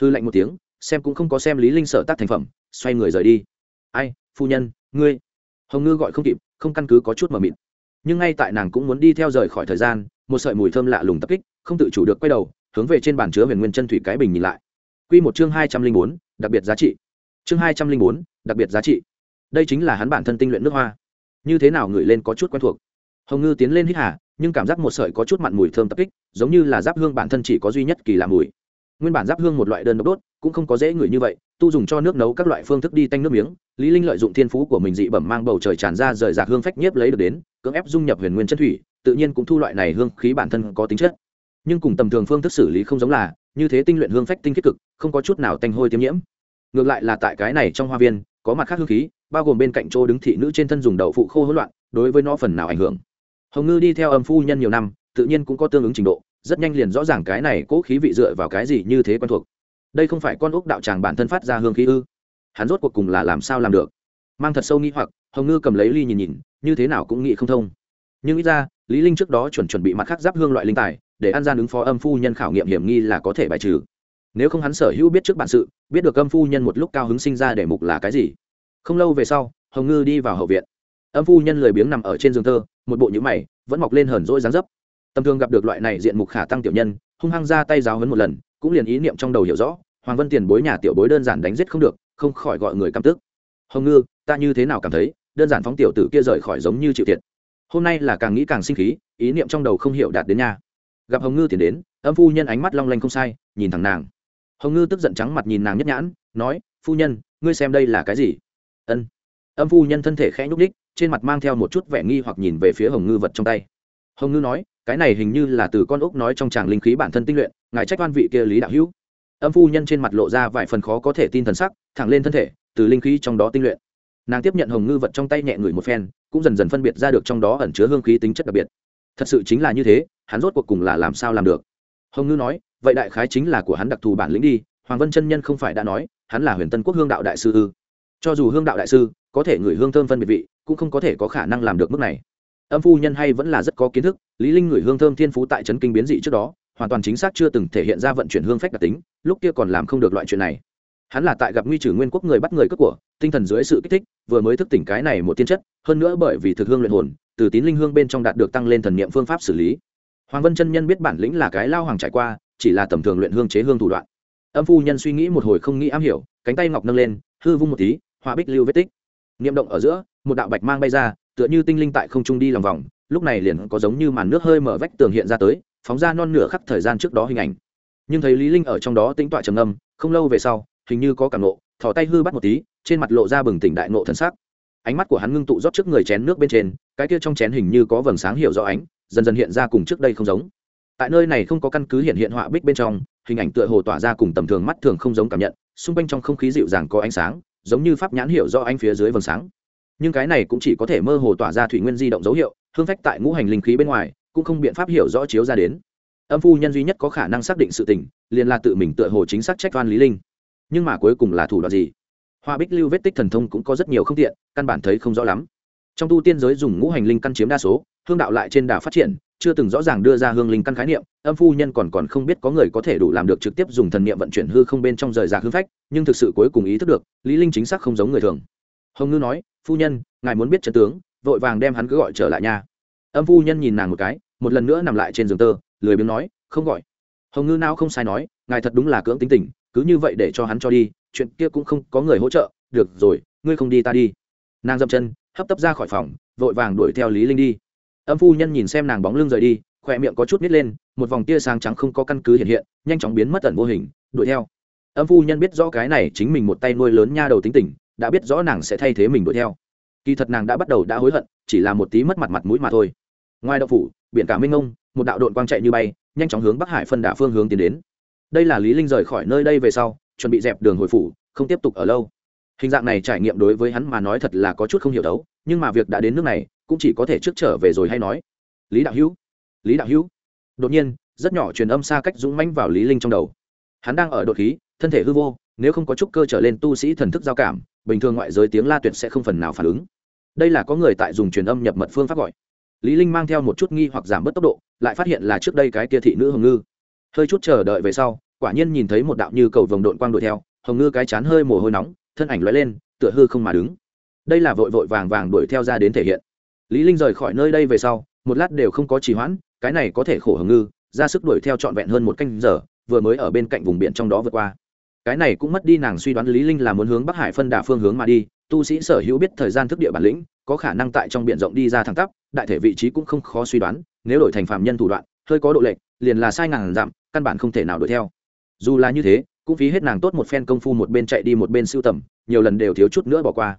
S1: Hư lạnh một tiếng, xem cũng không có xem lý linh sợ tác thành phẩm, xoay người rời đi. Ai, phu nhân, ngươi? Hồng ngư gọi không kịp, không căn cứ có chút mờ mịt. Nhưng ngay tại nàng cũng muốn đi theo rời khỏi thời gian, một sợi mùi thơm lạ lùng tập kích, không tự chủ được quay đầu, hướng về trên bàn chứa huyền nguyên chân thủy cái bình nhìn lại. Quy một chương hai trăm linh bốn, đặc biệt giá trị. Chương hai trăm linh bốn, đặc biệt giá trị. Đây chính là hắn bản thân tinh luyện nước hoa. Như thế nào ngửi lên có chút quen thuộc hồng ngư tiến lên hít hà, nhưng cảm giác một sợi có chút mặn mùi thơm tập kích, giống như là giáp hương bản thân chỉ có duy nhất kỳ lạ mùi. Nguyên bản giáp hương một loại đơn độc đốt, cũng không có dễ ngửi như vậy, tu dùng cho nước nấu các loại phương thức đi tanh nước miếng. Lý linh lợi dụng thiên phú của mình dị bẩm mang bầu trời tràn ra rời rạc hương phách nhiếp lấy được đến, cưỡng ép dung nhập huyền nguyên chân thủy, tự nhiên cũng thu loại này hương khí bản thân có tính chất. Nhưng cùng tầm thường phương thức xử lý không giống là, như thế tinh luyện hương phách tinh kết cực, không có chút nào tanh hôi tiêm nhiễm. Ngược lại là tại cái này trong hoa viên, có mặt khác hương khí, bao gồm bên cạnh chỗ đứng thị nữ trên thân dùng đậu phụ khô hỗn loạn, đối với nó phần nào ảnh hưởng hồng ngư đi theo âm phu nhân nhiều năm, tự nhiên cũng có tương ứng trình độ, rất nhanh liền rõ ràng cái này cố khí vị dựa vào cái gì như thế quen thuộc. Đây không phải con ốc đạo tràng bản thân phát ra hương khí ư? Hắn rốt cuộc cùng là làm sao làm được? Mang thật sâu nghĩ hoặc, hồng ngư cầm lấy ly nhìn nhìn, như thế nào cũng nghĩ không thông. Nhưng ít ra, lý linh trước đó chuẩn chuẩn bị mặt khác giáp hương loại linh tài, để an gian ứng phó âm phu nhân khảo nghiệm hiểm nghi là có thể bài trừ. Nếu không hắn sở hữu biết trước bản sự, biết được âm phu nhân một lúc cao hứng sinh ra để mục là cái gì. Không lâu về sau, hồng ngư đi vào hậu viện âm phu nhân lười biếng nằm ở trên giường thơ, một bộ nhữ mày vẫn mọc lên hờn rỗi dáng dấp. Tầm thường gặp được loại này diện mục khả tăng tiểu nhân hung hăng ra tay giáo hấn một lần cũng liền ý niệm trong đầu hiểu rõ hoàng vân tiền bối nhà tiểu bối đơn giản đánh giết không được không khỏi gọi người căm tức. Hồng ngư ta như thế nào cảm thấy đơn giản phóng tiểu tử kia rời khỏi giống như chịu thiệt. Hôm nay là càng nghĩ càng sinh khí ý niệm trong đầu không hiểu đạt đến nhà gặp hồng ngư tiền đến âm phu nhân ánh mắt long lanh không sai nhìn thẳng nàng. Hồng ngư tức giận trắng mặt nhìn nàng nhất nhãn nói phu nhân ngươi xem đây là cái gì? Ân. Âm phu nhân thân thể khẽ nhúc ních trên mặt mang theo một chút vẻ nghi hoặc nhìn về phía hồng ngư vật trong tay. Hồng ngư nói, cái này hình như là từ con ốc nói trong tràng linh khí bản thân tinh luyện, ngài trách oan vị kia lý đạo hữu. Âm phu nhân trên mặt lộ ra vài phần khó có thể tin thần sắc, thẳng lên thân thể, từ linh khí trong đó tinh luyện. Nàng tiếp nhận hồng ngư vật trong tay nhẹ ngửi một phen, cũng dần dần phân biệt ra được trong đó ẩn chứa hương khí tính chất đặc biệt. Thật sự chính là như thế, hắn rốt cuộc cùng là làm sao làm được? Hồng ngư nói, vậy đại khái chính là của hắn đặc thù bản lĩnh đi, hoàng vân chân nhân không phải đã nói, hắn là huyền tân quốc hương đạo đại sư ư. Cho dù hương đạo đại sư có thể ngửi hương thơm phân biệt vị cũng không có thể có khả năng làm được mức này. Âm phu nhân hay vẫn là rất có kiến thức, lý linh ngửi hương thơm thiên phú tại trấn kinh biến dị trước đó, hoàn toàn chính xác chưa từng thể hiện ra vận chuyển hương phách đặc tính, lúc kia còn làm không được loại chuyện này. Hắn là tại gặp nguy trừ nguyên quốc người bắt người cướp của, tinh thần dưới sự kích thích, vừa mới thức tỉnh cái này một tiên chất, hơn nữa bởi vì thực hương luyện hồn, từ tín linh hương bên trong đạt được tăng lên thần niệm phương pháp xử lý. Hoàng vân chân nhân biết bản lĩnh là cái lao hoàng trải qua, chỉ là tầm thường luyện hương chế hương thủ đoạn. Âm phu nhân suy nghĩ một hồi không nghĩ am hiểu, cánh tay ngọc nâng lên, hư vung một tí, họa bích lưu vết tích niệm động ở giữa, một đạo bạch mang bay ra, tựa như tinh linh tại không trung đi lòng vòng, lúc này liền có giống như màn nước hơi mở vách tường hiện ra tới, phóng ra non nửa khắc thời gian trước đó hình ảnh. Nhưng thấy lý linh ở trong đó tĩnh tọa trầm ngâm, không lâu về sau, hình như có cảm nộ thò tay hư bắt một tí, trên mặt lộ ra bừng tỉnh đại nộ thần sắc. Ánh mắt của hắn ngưng tụ rót trước người chén nước bên trên, cái kia trong chén hình như có vầng sáng hiểu rõ ánh, dần dần hiện ra cùng trước đây không giống. Tại nơi này không có căn cứ hiện hiện họa bích bên trong, hình ảnh tựa hồ tỏa ra cùng tầm thường mắt thường không giống cảm nhận, xung quanh trong không khí dịu dàng có ánh sáng giống như pháp nhãn hiểu rõ anh phía dưới vầng sáng. Nhưng cái này cũng chỉ có thể mơ hồ tỏa ra thủy nguyên di động dấu hiệu, hương phách tại ngũ hành linh khí bên ngoài, cũng không biện pháp hiểu rõ chiếu ra đến. Âm phu nhân duy nhất có khả năng xác định sự tình, liền là tự mình tựa hồ chính xác trách toan lý linh. Nhưng mà cuối cùng là thủ đoạn gì? Hoa bích lưu vết tích thần thông cũng có rất nhiều không tiện, căn bản thấy không rõ lắm. Trong tu tiên giới dùng ngũ hành linh căn chiếm đa số, hương đạo lại trên đà phát triển chưa từng rõ ràng đưa ra hương linh căn khái niệm, âm phu nhân còn còn không biết có người có thể đủ làm được trực tiếp dùng thần niệm vận chuyển hư không bên trong rời rạc hương phách, nhưng thực sự cuối cùng ý thức được, lý linh chính xác không giống người thường. Hồng ngư nói, phu nhân, ngài muốn biết trận tướng, vội vàng đem hắn cứ gọi trở lại nha âm phu nhân nhìn nàng một cái, một lần nữa nằm lại trên giường tơ, lười biếng nói, không gọi. Hồng ngư nào không sai nói, ngài thật đúng là cưỡng tính tình, cứ như vậy để cho hắn cho đi, chuyện kia cũng không có người hỗ trợ, được rồi, ngươi không đi ta đi. Nàng dậm chân, hấp tấp ra khỏi phòng, vội vàng đuổi theo lý linh đi âm phu nhân nhìn xem nàng bóng lưng rời đi, khỏe miệng có chút nít lên, một vòng tia sáng trắng không có căn cứ hiện hiện, nhanh chóng biến mất ẩn vô hình, đuổi theo. Âm phu nhân biết rõ cái này chính mình một tay nuôi lớn nha đầu tính tình, đã biết rõ nàng sẽ thay thế mình đuổi theo. Kỳ thật nàng đã bắt đầu đã hối hận, chỉ là một tí mất mặt mặt mũi mà thôi. Ngoài đậu phủ, biển cả minh ông một đạo đội quang chạy như bay, nhanh chóng hướng bắc hải phân đả phương hướng tiến đến. Đây là lý linh rời khỏi nơi đây về sau, chuẩn bị dẹp đường hồi phủ, không tiếp tục ở lâu. Hình dạng này trải nghiệm đối với hắn mà nói thật là có chút không hiểu đấu nhưng mà việc đã đến nước này, cũng chỉ có thể trước trở về rồi hay nói. Lý đạo hữu, lý đạo hữu. Đột nhiên, rất nhỏ truyền âm xa cách dũng mãnh vào lý linh trong đầu. Hắn đang ở đột khí, thân thể hư vô, nếu không có chút cơ trở lên tu sĩ thần thức giao cảm, bình thường ngoại giới tiếng la tuyệt sẽ không phần nào phản ứng. Đây là có người tại dùng truyền âm nhập mật phương pháp gọi. Lý linh mang theo một chút nghi hoặc giảm bớt tốc độ, lại phát hiện là trước đây cái kia thị nữ hồng ngư. Hơi chút chờ đợi về sau, quả nhiên nhìn thấy một đạo như cầu vồng độn quang đuổi theo, hồng ngư cái chán hơi mồ hôi nóng, thân ảnh lóe lên, tựa hư không mà đứng đây là vội vội vàng vàng đuổi theo ra đến thể hiện. Lý linh rời khỏi nơi đây về sau, một lát đều không có trì hoãn, cái này có thể khổ hồng ngư, ra sức đuổi theo trọn vẹn hơn một canh giờ, vừa mới ở bên cạnh vùng biển trong đó vượt qua. Cái này cũng mất đi nàng suy đoán lý linh là muốn hướng bắc hải phân đả phương hướng mà đi, tu sĩ sở hữu biết thời gian thức địa bản lĩnh, có khả năng tại trong biển rộng đi ra thẳng tắp, đại thể vị trí cũng không khó suy đoán, nếu đổi thành phạm nhân thủ đoạn, hơi có độ lệch, liền là sai ngàn dặm, căn bản không thể nào đuổi theo. Dù là như thế, cũng phí hết nàng tốt một phen công phu một bên chạy đi một bên siêu tầm, nhiều lần đều thiếu chút nữa bỏ qua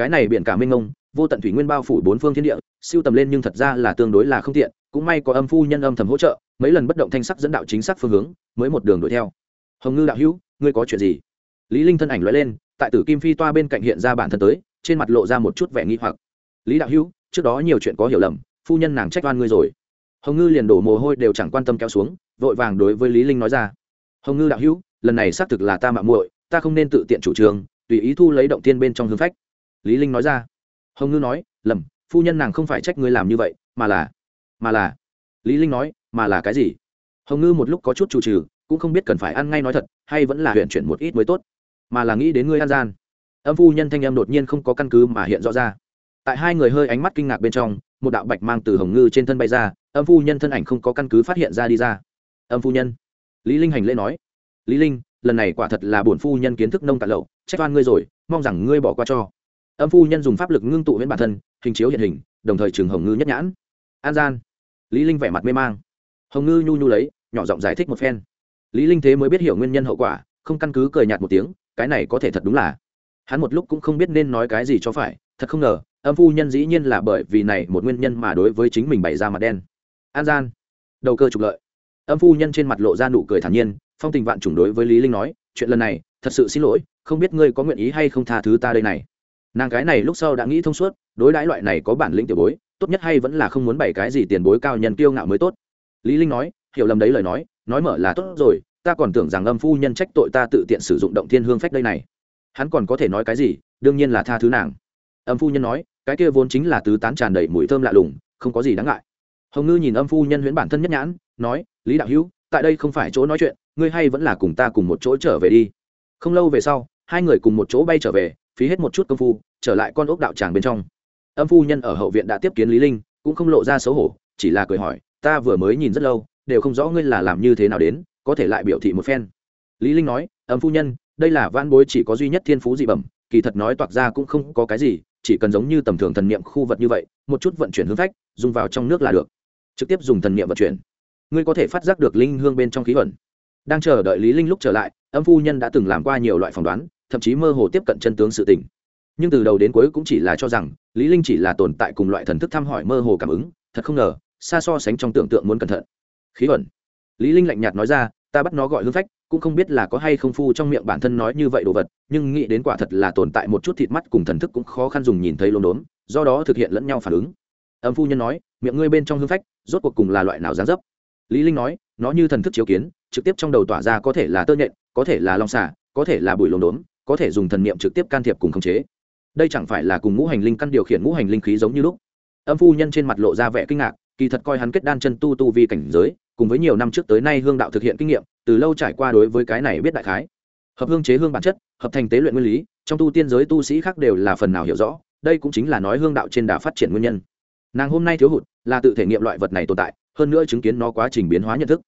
S1: cái này biển cả mênh mông, vô tận thủy nguyên bao phủ bốn phương thiên địa, siêu tầm lên nhưng thật ra là tương đối là không tiện, cũng may có âm phu nhân âm thầm hỗ trợ, mấy lần bất động thanh sắc dẫn đạo chính xác phương hướng, mới một đường đuổi theo. Hồng ngư đạo hữu, ngươi có chuyện gì? Lý linh thân ảnh lóe lên, tại tử kim phi toa bên cạnh hiện ra bản thân tới, trên mặt lộ ra một chút vẻ nghi hoặc. Lý đạo hữu, trước đó nhiều chuyện có hiểu lầm, phu nhân nàng trách oan ngươi rồi. Hồng ngư liền đổ mồ hôi đều chẳng quan tâm kéo xuống, vội vàng đối với lý linh nói ra. Hồng ngư đạo hữu, lần này xác thực là ta mạo muội, ta không nên tự tiện chủ trương, tùy ý thu lấy động tiên bên trong hương phách lý linh nói ra. Hồng ngư nói, lầm, phu nhân nàng không phải trách ngươi làm như vậy, mà là mà là lý linh nói, mà là cái gì? Hồng ngư một lúc có chút chủ trừ cũng không biết cần phải ăn ngay nói thật, hay vẫn là huyện chuyển một ít mới tốt. Mà là nghĩ đến ngươi an gian. Âm phu nhân thanh âm đột nhiên không có căn cứ mà hiện rõ ra. Tại hai người hơi ánh mắt kinh ngạc bên trong, một đạo bạch mang từ hồng ngư trên thân bay ra, âm phu nhân thân ảnh không có căn cứ phát hiện ra đi ra. Âm phu nhân. Lý linh hành lễ nói, lý linh, lần này quả thật là bổn phu nhân kiến thức nông cạn lậu, trách oan ngươi rồi, mong rằng ngươi bỏ qua cho âm phu nhân dùng pháp lực ngưng tụ huyễn bản thân, hình chiếu hiện hình, đồng thời trường hồng ngư nhất nhãn. An gian. Lý linh vẻ mặt mê mang. Hồng ngư nhu nhu lấy, nhỏ giọng giải thích một phen. Lý linh thế mới biết hiểu nguyên nhân hậu quả, không căn cứ cười nhạt một tiếng, cái này có thể thật đúng là. Hắn một lúc cũng không biết nên nói cái gì cho phải, thật không ngờ, âm phu nhân dĩ nhiên là bởi vì này một nguyên nhân mà đối với chính mình bày ra mặt đen. An gian. Đầu cơ trục lợi. Âm phu nhân trên mặt lộ ra nụ cười thản nhiên, phong tình vạn chủng đối với lý linh nói, chuyện lần này, thật sự xin lỗi, không biết ngươi có nguyện ý hay không tha thứ ta đây này nàng cái này lúc sau đã nghĩ thông suốt, đối đãi loại này có bản lĩnh tiểu bối, tốt nhất hay vẫn là không muốn bày cái gì tiền bối cao nhân kiêu ngạo mới tốt. Lý linh nói, hiểu lầm đấy lời nói nói mở là tốt rồi, ta còn tưởng rằng âm phu nhân trách tội ta tự tiện sử dụng động thiên hương phách đây này. Hắn còn có thể nói cái gì, đương nhiên là tha thứ nàng. Âm phu nhân nói, cái kia vốn chính là tứ tán tràn đầy mùi thơm lạ lùng, không có gì đáng ngại. Hồng ngư nhìn âm phu nhân huyễn bản thân nhất nhãn, nói, lý đạo hữu, tại đây không phải chỗ nói chuyện, ngươi hay vẫn là cùng ta cùng một chỗ trở về đi. Không lâu về sau, hai người cùng một chỗ bay trở về phí hết một chút công phu, trở lại con ốc đạo tràng bên trong. Âm phu nhân ở hậu viện đã tiếp kiến lý linh, cũng không lộ ra xấu hổ, chỉ là cười hỏi, ta vừa mới nhìn rất lâu, đều không rõ ngươi là làm như thế nào đến, có thể lại biểu thị một phen. Lý linh nói, âm phu nhân, đây là van bối chỉ có duy nhất thiên phú dị bẩm, kỳ thật nói toạc ra cũng không có cái gì, chỉ cần giống như tầm thường thần niệm khu vật như vậy, một chút vận chuyển hướng phách, dùng vào trong nước là được. Trực tiếp dùng thần niệm vận chuyển. Ngươi có thể phát giác được linh hương bên trong khí vận. Đang chờ đợi lý linh lúc trở lại, âm phu nhân đã từng làm qua nhiều loại phỏng đoán thậm chí mơ hồ tiếp cận chân tướng sự tình. Nhưng từ đầu đến cuối cũng chỉ là cho rằng, lý linh chỉ là tồn tại cùng loại thần thức thăm hỏi mơ hồ cảm ứng, thật không ngờ, xa so sánh trong tưởng tượng muốn cẩn thận. Khí ẩn. Lý linh lạnh nhạt nói ra, ta bắt nó gọi hương phách, cũng không biết là có hay không phu trong miệng bản thân nói như vậy đồ vật, nhưng nghĩ đến quả thật là tồn tại một chút thịt mắt cùng thần thức cũng khó khăn dùng nhìn thấy lốm đốm, do đó thực hiện lẫn nhau phản ứng. Âm phu nhân nói, miệng ngươi bên trong hương phách, rốt cuộc cùng là loại nào dáng dấp? Lý linh nói, nó như thần thức chiếu kiến, trực tiếp trong đầu tỏa ra có thể là tơ nhện, có thể là long xà, có thể là bụi lốm đốm có thể dùng thần niệm trực tiếp can thiệp cùng khống chế. Đây chẳng phải là cùng ngũ hành linh căn điều khiển ngũ hành linh khí giống như lúc. Âm phu nhân trên mặt lộ ra vẻ kinh ngạc, kỳ thật coi hắn kết đan chân tu tu vi cảnh giới, cùng với nhiều năm trước tới nay hương đạo thực hiện kinh nghiệm, từ lâu trải qua đối với cái này biết đại khái. Hợp hương chế hương bản chất, hợp thành tế luyện nguyên lý, trong tu tiên giới tu sĩ khác đều là phần nào hiểu rõ, đây cũng chính là nói hương đạo trên đà phát triển nguyên nhân. Nàng hôm nay thiếu hụt, là tự thể nghiệm loại vật này tồn tại, hơn nữa chứng kiến nó quá trình biến hóa nhận thức.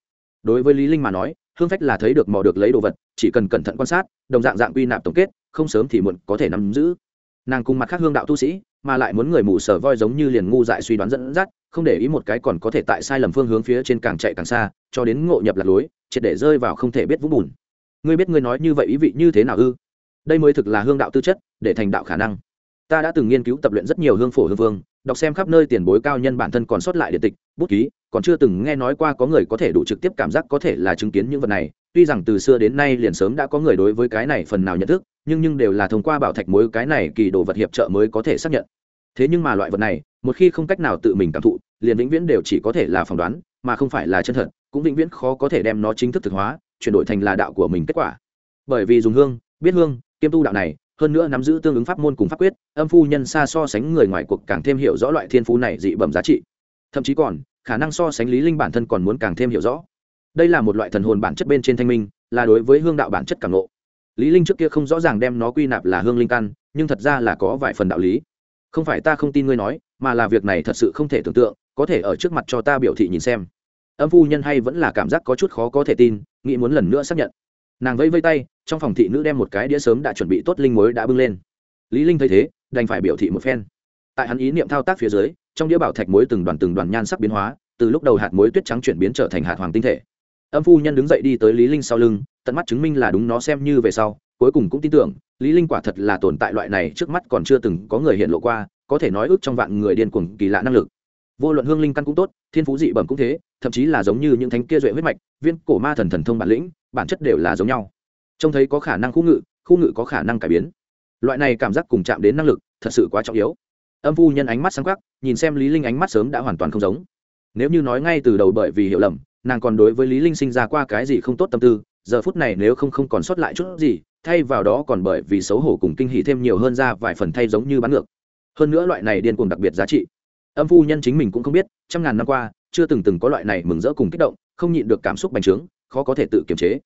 S1: Đối với lý linh mà nói hương phách là thấy được mò được lấy đồ vật, chỉ cần cẩn thận quan sát, đồng dạng dạng quy nạp tổng kết, không sớm thì muộn có thể nắm giữ. Nàng cùng mặt khác hương đạo tu sĩ, mà lại muốn người mù sở voi giống như liền ngu dại suy đoán dẫn dắt, không để ý một cái còn có thể tại sai lầm phương hướng phía trên càng chạy càng xa, cho đến ngộ nhập lạc lối, triệt để rơi vào không thể biết vũng bùn. Ngươi biết ngươi nói như vậy ý vị như thế nào ư? Đây mới thực là hương đạo tư chất, để thành đạo khả năng. Ta đã từng nghiên cứu tập luyện rất nhiều hương phổ hương vương đọc xem khắp nơi tiền bối cao nhân bản thân còn sót lại điện tịch, bút ký, còn chưa từng nghe nói qua có người có thể đủ trực tiếp cảm giác có thể là chứng kiến những vật này. Tuy rằng từ xưa đến nay liền sớm đã có người đối với cái này phần nào nhận thức, nhưng nhưng đều là thông qua bảo thạch mối cái này kỳ đồ vật hiệp trợ mới có thể xác nhận. Thế nhưng mà loại vật này, một khi không cách nào tự mình cảm thụ, liền vĩnh viễn đều chỉ có thể là phỏng đoán, mà không phải là chân thật, cũng vĩnh viễn khó có thể đem nó chính thức thực hóa, chuyển đổi thành là đạo của mình kết quả. Bởi vì dùng hương, biết hương kiêm tu đạo này hơn nữa nắm giữ tương ứng pháp môn cùng pháp quyết, âm phu nhân xa so sánh người ngoài cuộc càng thêm hiểu rõ loại thiên phú này dị bẩm giá trị. Thậm chí còn, khả năng so sánh lý linh bản thân còn muốn càng thêm hiểu rõ. Đây là một loại thần hồn bản chất bên trên thanh minh, là đối với hương đạo bản chất càng ngộ. Lý linh trước kia không rõ ràng đem nó quy nạp là hương linh căn, nhưng thật ra là có vài phần đạo lý. Không phải ta không tin ngươi nói, mà là việc này thật sự không thể tưởng tượng, có thể ở trước mặt cho ta biểu thị nhìn xem. Âm phu nhân hay vẫn là cảm giác có chút khó có thể tin, nghĩ muốn lần nữa xác nhận. Nàng vẫy vây tay trong phòng thị nữ đem một cái đĩa sớm đã chuẩn bị tốt linh muối đã bưng lên. Lý linh thấy thế, đành phải biểu thị một phen. Tại hắn ý niệm thao tác phía dưới, trong đĩa bảo thạch muối từng đoàn từng đoàn nhan sắc biến hóa, từ lúc đầu hạt muối tuyết trắng chuyển biến trở thành hạt hoàng tinh thể. Âm phu nhân đứng dậy đi tới lý linh sau lưng, tận mắt chứng minh là đúng nó xem như về sau, cuối cùng cũng tin tưởng, lý linh quả thật là tồn tại loại này trước mắt còn chưa từng có người hiện lộ qua, có thể nói ước trong vạn người điên cuồng kỳ lạ năng lực. Vô luận hương linh căn cũng tốt, thiên phú dị bẩm cũng thế, thậm chí là giống như những thánh kia duệ huyết mạch, viên cổ ma thần thần thông bản lĩnh, bản chất đều là giống nhau trông thấy có khả năng khu ngự khu ngự có khả năng cải biến. Loại này cảm giác cùng chạm đến năng lực thật sự quá trọng yếu. Âm phu nhân ánh mắt sáng khắc nhìn xem lý linh ánh mắt sớm đã hoàn toàn không giống. Nếu như nói ngay từ đầu bởi vì hiểu lầm, nàng còn đối với lý linh sinh ra qua cái gì không tốt tâm tư, giờ phút này nếu không không còn sót lại chút gì, thay vào đó còn bởi vì xấu hổ cùng kinh hỉ thêm nhiều hơn ra vài phần thay giống như bán ngược. Hơn nữa loại này điên cuồng đặc biệt giá trị. Âm phu nhân chính mình cũng không biết, trăm ngàn năm qua, chưa từng từng có loại này mừng rỡ cùng kích động, không nhịn được cảm xúc bành trướng, khó có thể tự kiềm chế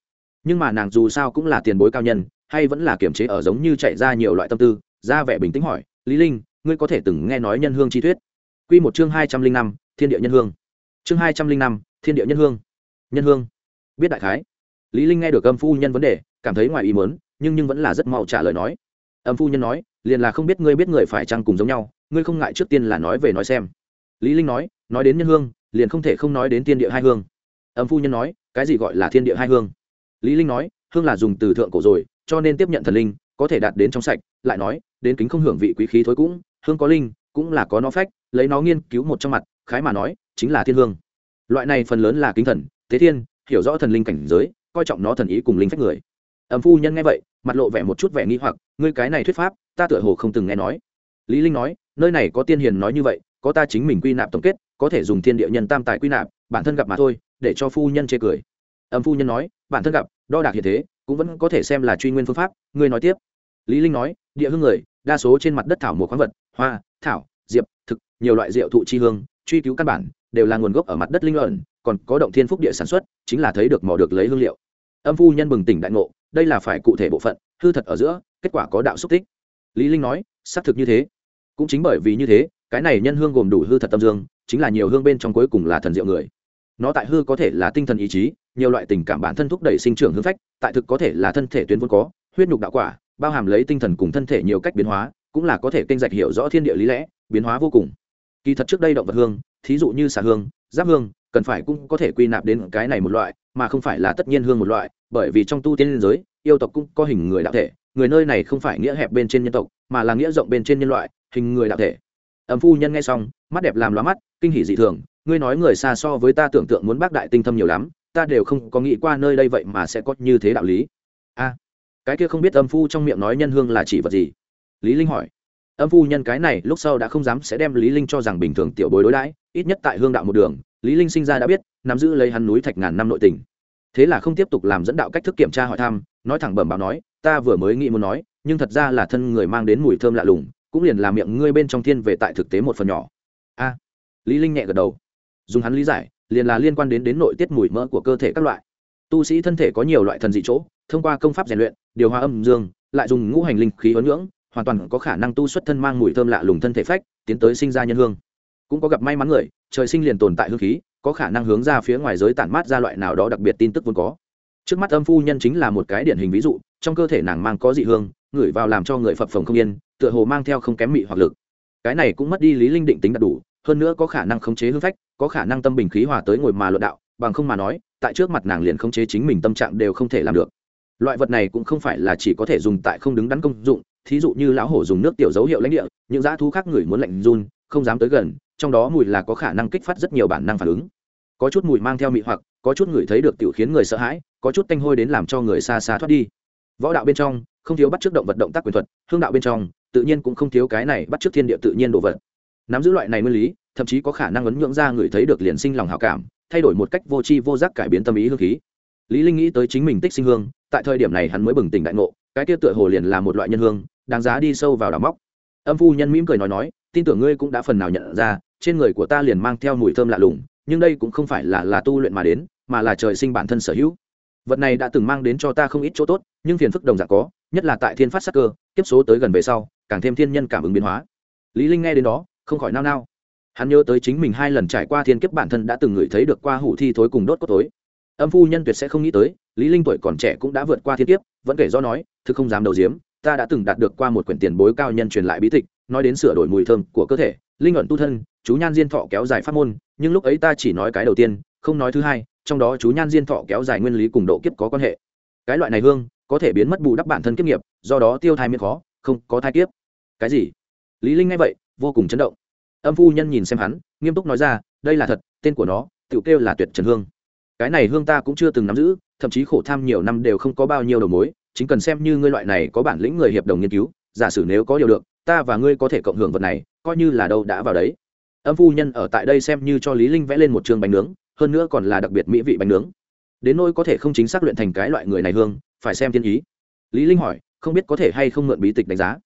S1: nhưng mà nàng dù sao cũng là tiền bối cao nhân, hay vẫn là kiềm chế ở giống như chạy ra nhiều loại tâm tư, ra vẻ bình tĩnh hỏi, lý linh, ngươi có thể từng nghe nói nhân hương chi thuyết? Quy một chương hai trăm linh năm, thiên địa nhân hương. Chương hai trăm linh năm, thiên địa nhân hương. Nhân hương. Biết đại khái. Lý linh nghe được âm phu nhân vấn đề, cảm thấy ngoài ý muốn, nhưng nhưng vẫn là rất mau trả lời nói. Âm phu nhân nói, liền là không biết ngươi biết người phải chăng cùng giống nhau, ngươi không ngại trước tiên là nói về nói xem. Lý linh nói nói đến nhân hương, liền không thể không nói đến thiên địa hai hương. Âm phu nhân nói, cái gì gọi là thiên địa hai hương? Lý linh nói, hương là dùng từ thượng cổ rồi, cho nên tiếp nhận thần linh, có thể đạt đến trong sạch. Lại nói, đến kính không hưởng vị quý khí thối cũng, hương có linh, cũng là có nó phách, lấy nó nghiên cứu một trong mặt, khái mà nói, chính là thiên hương. Loại này phần lớn là kính thần, thế thiên, hiểu rõ thần linh cảnh giới, coi trọng nó thần ý cùng linh phách người. Ẩm phu nhân nghe vậy, mặt lộ vẻ một chút vẻ nghi hoặc, ngươi cái này thuyết pháp, ta tựa hồ không từng nghe nói. Lý linh nói, nơi này có tiên hiền nói như vậy, có ta chính mình quy nạp tổng kết, có thể dùng thiên địa nhân tam tài quy nạp, bản thân gặp mà thôi, để cho phu nhân chê cười. Ẩm phu nhân nói bản thân gặp, đo đạc hiện thế, cũng vẫn có thể xem là truy nguyên phương pháp. Ngươi nói tiếp. Lý linh nói, địa hương người, đa số trên mặt đất thảo một khoáng vật, hoa, thảo, diệp, thực, nhiều loại rượu thụ chi hương, truy cứu căn bản, đều là nguồn gốc ở mặt đất linh luận, còn có động thiên phúc địa sản xuất, chính là thấy được mỏ được lấy hương liệu. Âm phu nhân bừng tỉnh đại ngộ, đây là phải cụ thể bộ phận, hư thật ở giữa, kết quả có đạo xúc tích. Lý linh nói, xác thực như thế. Cũng chính bởi vì như thế, cái này nhân hương gồm đủ hư thật tâm dương, chính là nhiều hương bên trong cuối cùng là thần diệu người. Nó tại hư có thể là tinh thần ý chí nhiều loại tình cảm bản thân thúc đẩy sinh trưởng hư phách, tại thực có thể là thân thể tuyến vốn có, huyết nhục đạo quả, bao hàm lấy tinh thần cùng thân thể nhiều cách biến hóa, cũng là có thể kênh dạch hiểu rõ thiên địa lý lẽ, biến hóa vô cùng. Kỳ thật trước đây động vật hương, thí dụ như xà hương, giáp hương, cần phải cũng có thể quy nạp đến cái này một loại, mà không phải là tất nhiên hương một loại, bởi vì trong tu tiên liên giới, yêu tộc cũng có hình người đạo thể, người nơi này không phải nghĩa hẹp bên trên nhân tộc, mà là nghĩa rộng bên trên nhân loại, hình người đạo thể. Ẩm phu nhân nghe xong, mắt đẹp làm loa mắt, kinh hỉ dị thường, ngươi nói người xa so với ta tưởng tượng muốn bác đại tinh thâm nhiều lắm ta đều không có nghĩ qua nơi đây vậy mà sẽ có như thế đạo lý. A, cái kia không biết âm phu trong miệng nói nhân hương là chỉ vật gì? Lý linh hỏi. Âm phu nhân cái này lúc sau đã không dám sẽ đem lý linh cho rằng bình thường tiểu bối đối đãi, ít nhất tại hương đạo một đường, lý linh sinh ra đã biết, nắm giữ lấy hắn núi thạch ngàn năm nội tình. Thế là không tiếp tục làm dẫn đạo cách thức kiểm tra hỏi thăm, nói thẳng bẩm báo nói, ta vừa mới nghĩ muốn nói, nhưng thật ra là thân người mang đến mùi thơm lạ lùng, cũng liền làm miệng ngươi bên trong thiên về tại thực tế một phần nhỏ. A, lý linh nhẹ gật đầu. Dùng hắn lý giải liền là liên quan đến đến nội tiết mùi mỡ của cơ thể các loại. Tu sĩ thân thể có nhiều loại thần dị chỗ, thông qua công pháp rèn luyện, điều hòa âm dương, lại dùng ngũ hành linh khí huấn dưỡng hoàn toàn có khả năng tu xuất thân mang mùi thơm lạ lùng thân thể phách, tiến tới sinh ra nhân hương. Cũng có gặp may mắn người, trời sinh liền tồn tại hương khí, có khả năng hướng ra phía ngoài giới tản mát ra loại nào đó đặc biệt tin tức vốn có. Trước mắt âm phu nhân chính là một cái điển hình ví dụ, trong cơ thể nàng mang có dị hương, ngửi vào làm cho người phập phồng không yên, tựa hồ mang theo không kém mị hoặc lực. Cái này cũng mất đi lý linh định tính đặc đủ, hơn nữa có khả năng khống chế hương phách có khả năng tâm bình khí hòa tới ngồi mà luận đạo, bằng không mà nói, tại trước mặt nàng liền khống chế chính mình tâm trạng đều không thể làm được. Loại vật này cũng không phải là chỉ có thể dùng tại không đứng đắn công dụng, thí dụ như lão hổ dùng nước tiểu dấu hiệu lãnh địa, những dã thú khác người muốn lạnh run, không dám tới gần, trong đó mùi là có khả năng kích phát rất nhiều bản năng phản ứng. Có chút mùi mang theo mị hoặc, có chút người thấy được tiểu khiến người sợ hãi, có chút tanh hôi đến làm cho người xa xa thoát đi. Võ đạo bên trong, không thiếu bắt chước động vật động tác quyền thuật, hương đạo bên trong, tự nhiên cũng không thiếu cái này bắt chước thiên địa tự nhiên đồ vật. Nắm giữ loại này nguyên lý thậm chí có khả năng ấn nhượng ra người thấy được liền sinh lòng hảo cảm, thay đổi một cách vô tri vô giác cải biến tâm ý hương khí. Lý linh nghĩ tới chính mình tích sinh hương, tại thời điểm này hắn mới bừng tỉnh đại ngộ, cái kia tựa hồ liền là một loại nhân hương, đáng giá đi sâu vào đào móc. Âm phu nhân mỉm cười nói nói, tin tưởng ngươi cũng đã phần nào nhận ra, trên người của ta liền mang theo mùi thơm lạ lùng, nhưng đây cũng không phải là là tu luyện mà đến, mà là trời sinh bản thân sở hữu. Vật này đã từng mang đến cho ta không ít chỗ tốt, nhưng phiền phức đồng dạng có, nhất là tại thiên phát sắc cơ tiếp số tới gần về sau, càng thêm thiên nhân cảm ứng biến hóa. Lý linh nghe đến đó, không khỏi nao nao hắn nhớ tới chính mình hai lần trải qua thiên kiếp bản thân đã từng ngửi thấy được qua hủ thi thối cùng đốt cốt thối. Âm phu nhân tuyệt sẽ không nghĩ tới, lý linh tuổi còn trẻ cũng đã vượt qua thiên kiếp, vẫn kể do nói, thực không dám đầu diếm ta đã từng đạt được qua một quyển tiền bối cao nhân truyền lại bí tịch, nói đến sửa đổi mùi thơm của cơ thể, linh luận tu thân, chú nhan diên thọ kéo dài pháp môn, nhưng lúc ấy ta chỉ nói cái đầu tiên, không nói thứ hai, trong đó chú nhan diên thọ kéo dài nguyên lý cùng độ kiếp có quan hệ. Cái loại này hương, có thể biến mất bù đắp bản thân kiếp nghiệp, do đó tiêu thai miễn khó, không có thai kiếp. Cái gì? Lý linh nghe vậy, vô cùng chấn động âm phu nhân nhìn xem hắn, nghiêm túc nói ra, đây là thật, tên của nó tự kêu là tuyệt trần hương. Cái này hương ta cũng chưa từng nắm giữ, thậm chí khổ tham nhiều năm đều không có bao nhiêu đầu mối, chính cần xem như ngươi loại này có bản lĩnh người hiệp đồng nghiên cứu, giả sử nếu có điều được, ta và ngươi có thể cộng hưởng vật này, coi như là đâu đã vào đấy. Âm phu nhân ở tại đây xem như cho lý linh vẽ lên một trường bánh nướng, hơn nữa còn là đặc biệt mỹ vị bánh nướng. Đến nỗi có thể không chính xác luyện thành cái loại người này hương, phải xem thiên ý. Lý linh hỏi, không biết có thể hay không mượn bí tịch đánh giá?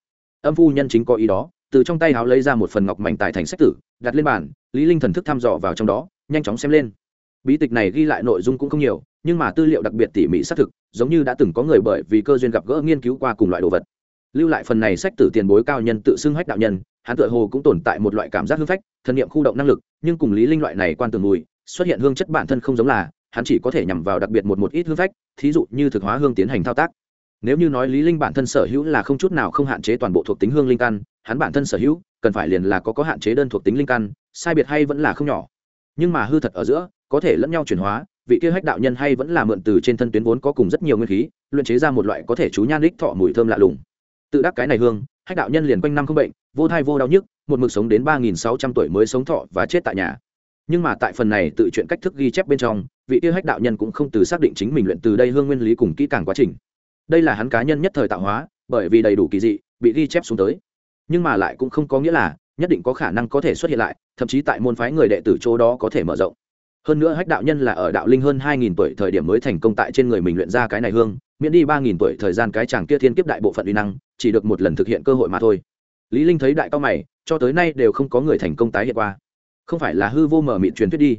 S1: Âm phu nhân chính có ý đó từ trong tay háo lấy ra một phần ngọc mảnh tài thành sách tử, đặt lên bàn, lý linh thần thức thăm dò vào trong đó, nhanh chóng xem lên. Bí tịch này ghi lại nội dung cũng không nhiều, nhưng mà tư liệu đặc biệt tỉ mỉ xác thực, giống như đã từng có người bởi vì cơ duyên gặp gỡ nghiên cứu qua cùng loại đồ vật. Lưu lại phần này sách tử tiền bối cao nhân tự xưng hách đạo nhân, hắn tựa hồ cũng tồn tại một loại cảm giác hư phách thần niệm khu động năng lực, nhưng cùng lý linh loại này quan tường mùi, xuất hiện hương chất bản thân không giống là, hắn chỉ có thể nhằm vào đặc biệt một một ít hương phách, thí dụ như thực hóa hương tiến hành thao tác nếu như nói lý linh bản thân sở hữu là không chút nào không hạn chế toàn bộ thuộc tính hương linh căn, hắn bản thân sở hữu, cần phải liền là có có hạn chế đơn thuộc tính linh căn, sai biệt hay vẫn là không nhỏ. Nhưng mà hư thật ở giữa, có thể lẫn nhau chuyển hóa, vị kia hách đạo nhân hay vẫn là mượn từ trên thân tuyến vốn có cùng rất nhiều nguyên khí, luyện chế ra một loại có thể chú nhan đích thọ mùi thơm lạ lùng. Tự đắc cái này hương, hách đạo nhân liền quanh năm không bệnh, vô thai vô đau nhức, một mực sống đến ba nghìn sáu trăm tuổi mới sống thọ và chết tại nhà. Nhưng mà tại phần này tự chuyện cách thức ghi chép bên trong, vị kia hách đạo nhân cũng không từ xác định chính mình luyện từ đây hương nguyên lý cùng kỹ càng quá trình đây là hắn cá nhân nhất thời tạo hóa, bởi vì đầy đủ kỳ dị, bị ghi chép xuống tới. Nhưng mà lại cũng không có nghĩa là, nhất định có khả năng có thể xuất hiện lại, thậm chí tại môn phái người đệ tử chỗ đó có thể mở rộng. Hơn nữa hách đạo nhân là ở đạo linh hơn hai nghìn tuổi thời điểm mới thành công tại trên người mình luyện ra cái này hương, miễn đi ba nghìn tuổi thời gian cái chàng kia thiên kiếp đại bộ phận uy năng, chỉ được một lần thực hiện cơ hội mà thôi. Lý linh thấy đại cao mày, cho tới nay đều không có người thành công tái hiện qua. Không phải là hư vô mở mịn truyền thuyết đi.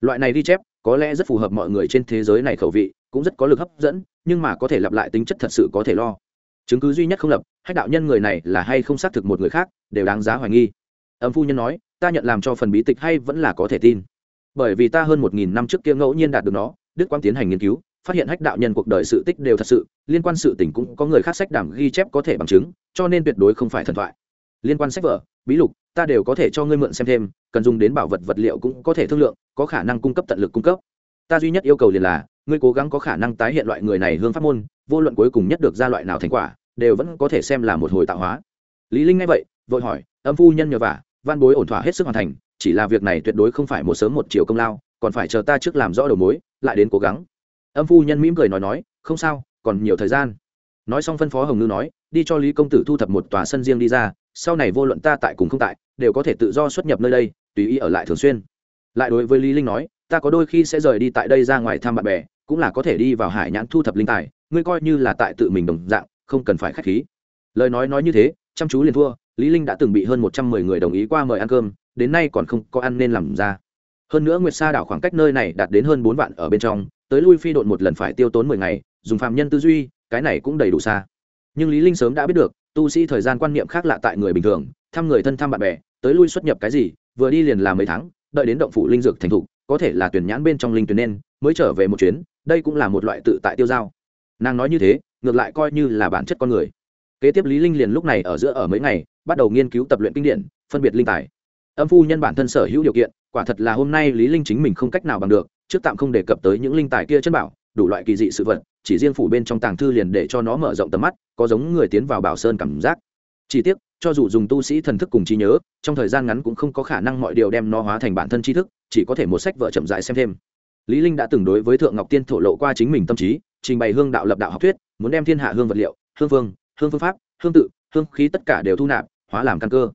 S1: Loại này ghi chép, có lẽ rất phù hợp mọi người trên thế giới này khẩu vị, cũng rất có lực hấp dẫn nhưng mà có thể lặp lại tính chất thật sự có thể lo. Chứng cứ duy nhất không lập, hách đạo nhân người này là hay không xác thực một người khác, đều đáng giá hoài nghi. Âm phu nhân nói, ta nhận làm cho phần bí tịch hay vẫn là có thể tin. Bởi vì ta hơn một nghìn năm trước kia ngẫu nhiên đạt được nó, đức quang tiến hành nghiên cứu, phát hiện hách đạo nhân cuộc đời sự tích đều thật sự, liên quan sự tình cũng có người khác sách đảm ghi chép có thể bằng chứng, cho nên tuyệt đối không phải thần thoại. Liên quan sách vở, bí lục, ta đều có thể cho ngươi mượn xem thêm, cần dùng đến bảo vật vật liệu cũng có thể thương lượng, có khả năng cung cấp tận lực cung cấp. Ta duy nhất yêu cầu liền là ngươi cố gắng có khả năng tái hiện loại người này hương pháp môn, vô luận cuối cùng nhất được ra loại nào thành quả, đều vẫn có thể xem là một hồi tạo hóa. Lý linh nghe vậy, vội hỏi, âm phu nhân nhờ vả, văn bối ổn thỏa hết sức hoàn thành, chỉ là việc này tuyệt đối không phải một sớm một chiều công lao, còn phải chờ ta trước làm rõ đầu mối, lại đến cố gắng. Âm phu nhân mỉm cười nói nói, không sao, còn nhiều thời gian. Nói xong phân phó hồng ngư nói, đi cho lý công tử thu thập một tòa sân riêng đi ra, sau này vô luận ta tại cùng không tại, đều có thể tự do xuất nhập nơi đây, tùy ý ở lại thường xuyên. Lại đối với lý linh nói ta có đôi khi sẽ rời đi tại đây ra ngoài thăm bạn bè, cũng là có thể đi vào hải nhãn thu thập linh tài, ngươi coi như là tại tự mình đồng dạng, không cần phải khách khí. Lời nói nói như thế, chăm chú liền thua, lý linh đã từng bị hơn một trăm mười người đồng ý qua mời ăn cơm, đến nay còn không có ăn nên làm ra. Hơn nữa nguyệt sa đảo khoảng cách nơi này đạt đến hơn bốn vạn ở bên trong, tới lui phi độn một lần phải tiêu tốn mười ngày, dùng phạm nhân tư duy, cái này cũng đầy đủ xa. Nhưng lý linh sớm đã biết được, tu sĩ thời gian quan niệm khác lạ tại người bình thường, thăm người thân thăm bạn bè, tới lui xuất nhập cái gì, vừa đi liền là mấy tháng, đợi đến động phủ linh dược thành thục có thể là tuyển nhãn bên trong linh tuyển nên, mới trở về một chuyến, đây cũng là một loại tự tại tiêu dao. nàng nói như thế, ngược lại coi như là bản chất con người. Kế tiếp lý linh liền lúc này ở giữa ở mấy ngày, bắt đầu nghiên cứu tập luyện kinh điển, phân biệt linh tài. Âm phu nhân bản thân sở hữu điều kiện, quả thật là hôm nay lý linh chính mình không cách nào bằng được, trước tạm không đề cập tới những linh tài kia chân bảo, đủ loại kỳ dị sự vật, chỉ riêng phủ bên trong tàng thư liền để cho nó mở rộng tầm mắt, có giống người tiến vào bảo sơn cảm giác. Chi tiết cho dù dùng tu sĩ thần thức cùng trí nhớ, trong thời gian ngắn cũng không có khả năng mọi điều đem nó hóa thành bản thân tri thức, chỉ có thể một sách vợ chậm rãi xem thêm. Lý linh đã từng đối với thượng ngọc tiên thổ lộ qua chính mình tâm trí, trình bày hương đạo lập đạo học thuyết, muốn đem thiên hạ hương vật liệu, hương phương hương phương pháp, hương tự, hương khí tất cả đều thu nạp, hóa làm căn cơ.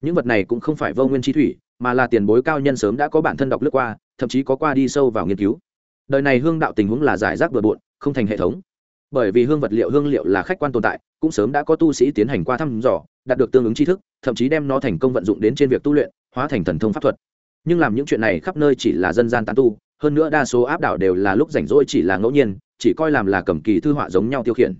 S1: Những vật này cũng không phải vô nguyên chi thủy, mà là tiền bối cao nhân sớm đã có bản thân đọc lướt qua, thậm chí có qua đi sâu vào nghiên cứu. Đời này hương đạo tình huống là giải rác bừa bộn, không thành hệ thống. Bởi vì hương vật liệu, hương liệu là khách quan tồn tại cũng sớm đã có tu sĩ tiến hành qua thăm dò, đạt được tương ứng tri thức, thậm chí đem nó thành công vận dụng đến trên việc tu luyện, hóa thành thần thông pháp thuật. Nhưng làm những chuyện này khắp nơi chỉ là dân gian tán tu, hơn nữa đa số áp đảo đều là lúc rảnh rỗi chỉ là ngẫu nhiên, chỉ coi làm là cầm kỳ thư họa giống nhau tiêu khiển.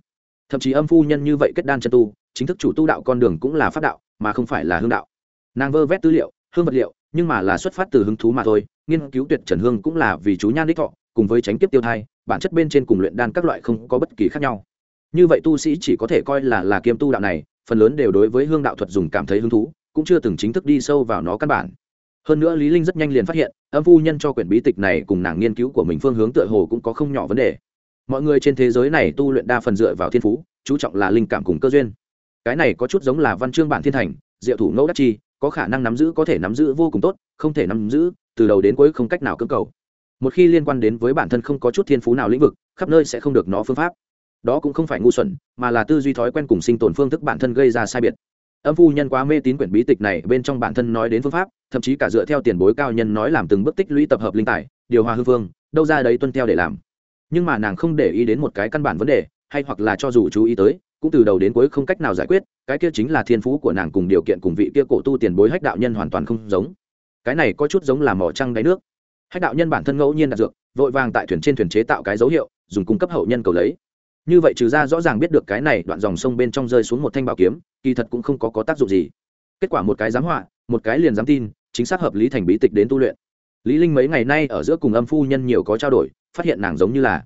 S1: Thậm chí âm phu nhân như vậy kết đan chân tu, chính thức chủ tu đạo con đường cũng là pháp đạo, mà không phải là hương đạo. Nàng vơ vét tư liệu, hương vật liệu, nhưng mà là xuất phát từ hứng thú mà thôi, nghiên cứu tuyệt trần hương cũng là vì chú nhan đích thọ, cùng với tránh tiếp tiêu thai, bản chất bên trên cùng luyện đan các loại không có bất kỳ khác nhau như vậy tu sĩ chỉ có thể coi là là kiêm tu đạo này, phần lớn đều đối với hương đạo thuật dùng cảm thấy hứng thú, cũng chưa từng chính thức đi sâu vào nó căn bản. Hơn nữa lý linh rất nhanh liền phát hiện, âm phu nhân cho quyển bí tịch này cùng nàng nghiên cứu của mình phương hướng tựa hồ cũng có không nhỏ vấn đề. Mọi người trên thế giới này tu luyện đa phần dựa vào thiên phú, chú trọng là linh cảm cùng cơ duyên. Cái này có chút giống là văn chương bản thiên thành, diệu thủ ngẫu đắc chi, có khả năng nắm giữ, có thể nắm giữ vô cùng tốt, không thể nắm giữ, từ đầu đến cuối không cách nào cưỡng cầu. Một khi liên quan đến với bản thân không có chút thiên phú nào lĩnh vực, khắp nơi sẽ không được nó phương pháp đó cũng không phải ngu xuẩn, mà là tư duy thói quen cùng sinh tồn phương thức bản thân gây ra sai biệt. Âm phu nhân quá mê tín quyển bí tịch này bên trong bản thân nói đến phương pháp, thậm chí cả dựa theo tiền bối cao nhân nói làm từng bước tích lũy tập hợp linh tài, điều hòa hư phương đâu ra đấy tuân theo để làm. Nhưng mà nàng không để ý đến một cái căn bản vấn đề, hay hoặc là cho dù chú ý tới, cũng từ đầu đến cuối không cách nào giải quyết, cái kia chính là thiên phú của nàng cùng điều kiện cùng vị kia cổ tu tiền bối hách đạo nhân hoàn toàn không giống. Cái này có chút giống là mỏ trăng đáy nước. Hách đạo nhân bản thân ngẫu nhiên đặt dược, vội vàng tại thuyền trên thuyền chế tạo cái dấu hiệu, dùng cung cấp hậu nhân cầu lấy như vậy trừ ra rõ ràng biết được cái này đoạn dòng sông bên trong rơi xuống một thanh bảo kiếm kỳ thật cũng không có, có tác dụng gì. Kết quả một cái giám họa một cái liền dám tin chính xác hợp lý thành bí tịch đến tu luyện. Lý linh mấy ngày nay ở giữa cùng âm phu nhân nhiều có trao đổi phát hiện nàng giống như là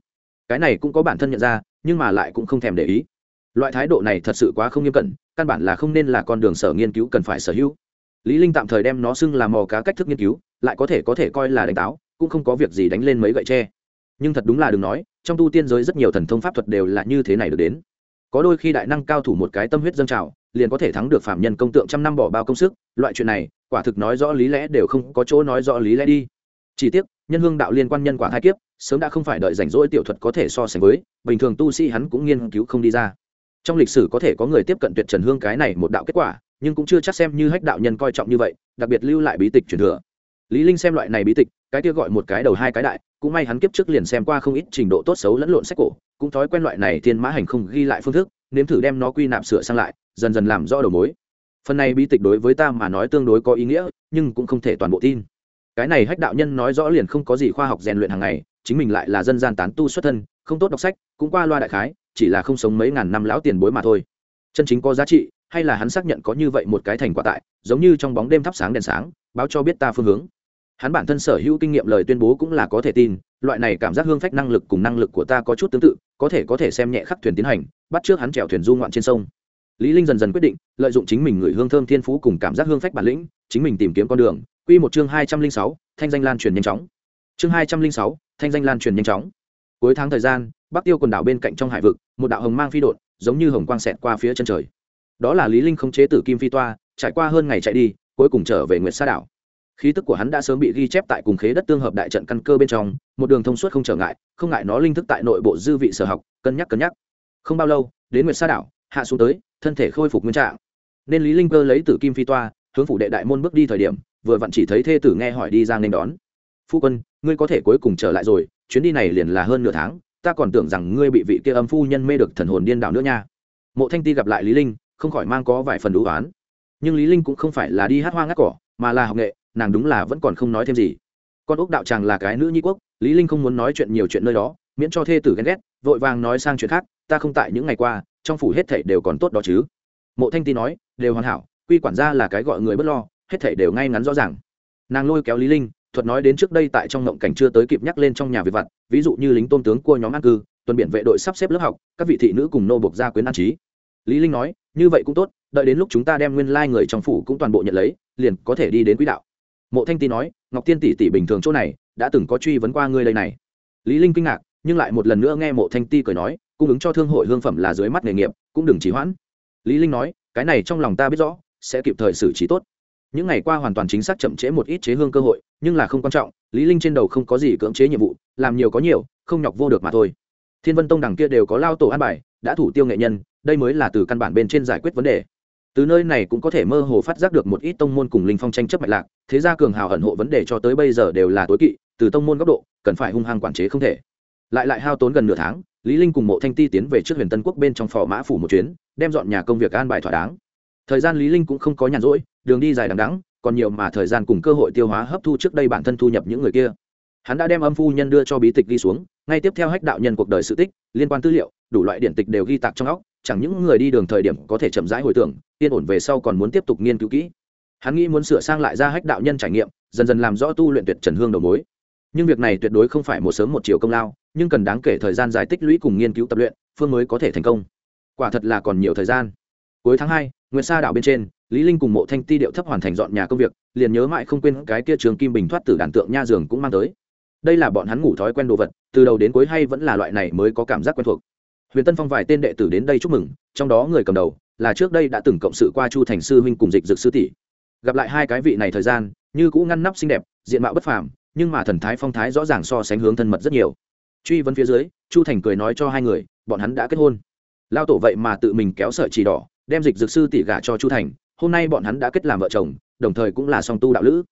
S1: cái này cũng có bản thân nhận ra nhưng mà lại cũng không thèm để ý. Loại thái độ này thật sự quá không nghiêm cẩn căn bản là không nên là con đường sở nghiên cứu cần phải sở hữu. Lý linh tạm thời đem nó xưng là mò cá cách thức nghiên cứu lại có thể có thể coi là đánh táo cũng không có việc gì đánh lên mấy gậy tre nhưng thật đúng là đừng nói, trong tu tiên giới rất nhiều thần thông pháp thuật đều là như thế này được đến. Có đôi khi đại năng cao thủ một cái tâm huyết dâng trào, liền có thể thắng được phạm nhân công tượng trăm năm bỏ bao công sức, loại chuyện này, quả thực nói rõ lý lẽ đều không có chỗ nói rõ lý lẽ đi. Chỉ tiếc, nhân hương đạo liên quan nhân quả thai kiếp, sớm đã không phải đợi rảnh rỗi tiểu thuật có thể so sánh với, bình thường tu sĩ hắn cũng nghiên cứu không đi ra. Trong lịch sử có thể có người tiếp cận tuyệt trần hương cái này một đạo kết quả, nhưng cũng chưa chắc xem như hách đạo nhân coi trọng như vậy, đặc biệt lưu lại bí tịch truyền thừa. Lý linh xem loại này bí tịch, cái kia gọi một cái đầu hai cái đại cũng may hắn kiếp trước liền xem qua không ít trình độ tốt xấu lẫn lộn sách cổ, cũng thói quen loại này thiên mã hành không ghi lại phương thức, nếm thử đem nó quy nạp sửa sang lại, dần dần làm rõ đầu mối. Phần này bí tịch đối với ta mà nói tương đối có ý nghĩa, nhưng cũng không thể toàn bộ tin. Cái này hách đạo nhân nói rõ liền không có gì khoa học rèn luyện hàng ngày, chính mình lại là dân gian tán tu xuất thân, không tốt đọc sách, cũng qua loa đại khái, chỉ là không sống mấy ngàn năm lão tiền bối mà thôi. Chân chính có giá trị, hay là hắn xác nhận có như vậy một cái thành quả tại, giống như trong bóng đêm thắp sáng đèn sáng, báo cho biết ta phương hướng hắn bản thân sở hữu kinh nghiệm lời tuyên bố cũng là có thể tin loại này cảm giác hương phách năng lực cùng năng lực của ta có chút tương tự có thể có thể xem nhẹ khắc thuyền tiến hành bắt trước hắn trèo thuyền du ngoạn trên sông. Lý linh dần dần quyết định lợi dụng chính mình người hương thơm thiên phú cùng cảm giác hương phách bản lĩnh chính mình tìm kiếm con đường. Quy một chương hai trăm linh sáu, thanh danh lan truyền nhanh chóng. Chương hai trăm linh sáu, thanh danh lan truyền nhanh chóng. Cuối tháng thời gian bắc tiêu quần đảo bên cạnh trong hải vực một đạo hồng mang phi đột giống như hồng quang xẹt qua phía chân trời. Đó là lý linh không chế tử kim phi toa trải qua hơn ngày chạy đi cuối cùng trở về nguyệt sa đảo khí tức của hắn đã sớm bị ghi chép tại cùng khế đất tương hợp đại trận căn cơ bên trong, một đường thông suốt không trở ngại, không ngại nó linh thức tại nội bộ dư vị sở học, cân nhắc cân nhắc. Không bao lâu, đến nguyệt sa đảo, hạ xuống tới, thân thể khôi phục nguyên trạng. Nên lý linh cơ lấy tử kim phi toa, hướng phủ đệ đại môn bước đi thời điểm, vừa vặn chỉ thấy thê tử nghe hỏi đi ra nên đón. Phu quân, ngươi có thể cuối cùng trở lại rồi, chuyến đi này liền là hơn nửa tháng, ta còn tưởng rằng ngươi bị vị kia âm phu nhân mê được thần hồn điên đảo nữa nha. Mộ thanh ti gặp lại lý linh, không khỏi mang có vài phần đủ oán. Nhưng lý linh cũng không phải là đi hát hoa ngắt cỏ, mà là học nghệ nàng đúng là vẫn còn không nói thêm gì. Con úc đạo tràng là cái nữ nhi quốc, lý linh không muốn nói chuyện nhiều chuyện nơi đó, miễn cho thê tử ghen ghét, vội vàng nói sang chuyện khác, ta không tại những ngày qua, trong phủ hết thảy đều còn tốt đó chứ. Mộ thanh ti nói, đều hoàn hảo, quy quản gia là cái gọi người bất lo, hết thảy đều ngay ngắn rõ ràng. Nàng lôi kéo lý linh, thuật nói đến trước đây tại trong ngộng cảnh chưa tới kịp nhắc lên trong nhà việc vặt, ví dụ như lính tôn tướng cua nhóm an cư, tuần biển vệ đội sắp xếp lớp học, các vị thị nữ cùng nô buộc gia quyến an trí. Lý linh nói, như vậy cũng tốt, đợi đến lúc chúng ta đem nguyên lai người trong phủ cũng toàn bộ nhận lấy, liền có thể đi đến quỹ đạo mộ thanh ti nói, ngọc tiên tỷ tỷ bình thường chỗ này, đã từng có truy vấn qua ngươi đây này. Lý linh kinh ngạc, nhưng lại một lần nữa nghe mộ thanh ti cười nói, cung ứng cho thương hội hương phẩm là dưới mắt nghề nghiệp, cũng đừng trì hoãn. Lý linh nói, cái này trong lòng ta biết rõ, sẽ kịp thời xử trí tốt. Những ngày qua hoàn toàn chính xác chậm trễ một ít chế hương cơ hội, nhưng là không quan trọng, lý linh trên đầu không có gì cưỡng chế nhiệm vụ, làm nhiều có nhiều, không nhọc vô được mà thôi. Thiên vân tông đằng kia đều có lao tổ an bài, đã thủ tiêu nghệ nhân, đây mới là từ căn bản bên trên giải quyết vấn đề từ nơi này cũng có thể mơ hồ phát giác được một ít tông môn cùng linh phong tranh chấp mạch lạc, thế gia cường hào ẩn hộ vấn đề cho tới bây giờ đều là tối kỵ, từ tông môn góc độ, cần phải hung hăng quản chế không thể. Lại lại hao tốn gần nửa tháng, lý linh cùng mộ thanh ti tiến về trước huyền tân quốc bên trong phò mã phủ một chuyến, đem dọn nhà công việc an bài thỏa đáng. Thời gian lý linh cũng không có nhàn rỗi, đường đi dài đằng đẵng, còn nhiều mà thời gian cùng cơ hội tiêu hóa hấp thu trước đây bản thân thu nhập những người kia. Hắn đã đem âm phu nhân đưa cho bí tịch ghi xuống, ngay tiếp theo hách đạo nhân cuộc đời sự tích, liên quan tư liệu, đủ loại điển tịch đều ghi tạc trong óc chẳng những người đi đường thời điểm có thể chậm rãi hồi tưởng, yên ổn về sau còn muốn tiếp tục nghiên cứu kỹ. Hắn nghĩ muốn sửa sang lại ra hách đạo nhân trải nghiệm, dần dần làm rõ tu luyện tuyệt trần hương đầu mối. Nhưng việc này tuyệt đối không phải một sớm một chiều công lao, nhưng cần đáng kể thời gian dài tích lũy cùng nghiên cứu tập luyện, phương mới có thể thành công. Quả thật là còn nhiều thời gian. Cuối tháng hai, nguyệt sa đảo bên trên, lý linh cùng mộ thanh ti điệu thấp hoàn thành dọn nhà công việc, liền nhớ mãi không quên cái kia trường kim bình thoát tử đàn tượng nha giường cũng mang tới. Đây là bọn hắn ngủ thói quen đồ vật, từ đầu đến cuối hay vẫn là loại này mới có cảm giác quen thuộc huyền tân phong vài tên đệ tử đến đây chúc mừng, trong đó người cầm đầu là trước đây đã từng cộng sự qua chu thành sư huynh cùng dịch Dực sư tỷ. Gặp lại hai cái vị này thời gian, như cũ ngăn nắp xinh đẹp, diện mạo bất phàm, nhưng mà thần thái phong thái rõ ràng so sánh hướng thân mật rất nhiều. Truy vấn phía dưới, chu thành cười nói cho hai người, bọn hắn đã kết hôn. Lao tổ vậy mà tự mình kéo sợi chỉ đỏ, đem dịch dược sư tỷ gả cho chu thành, hôm nay bọn hắn đã kết làm vợ chồng, đồng thời cũng là song tu đạo lữ.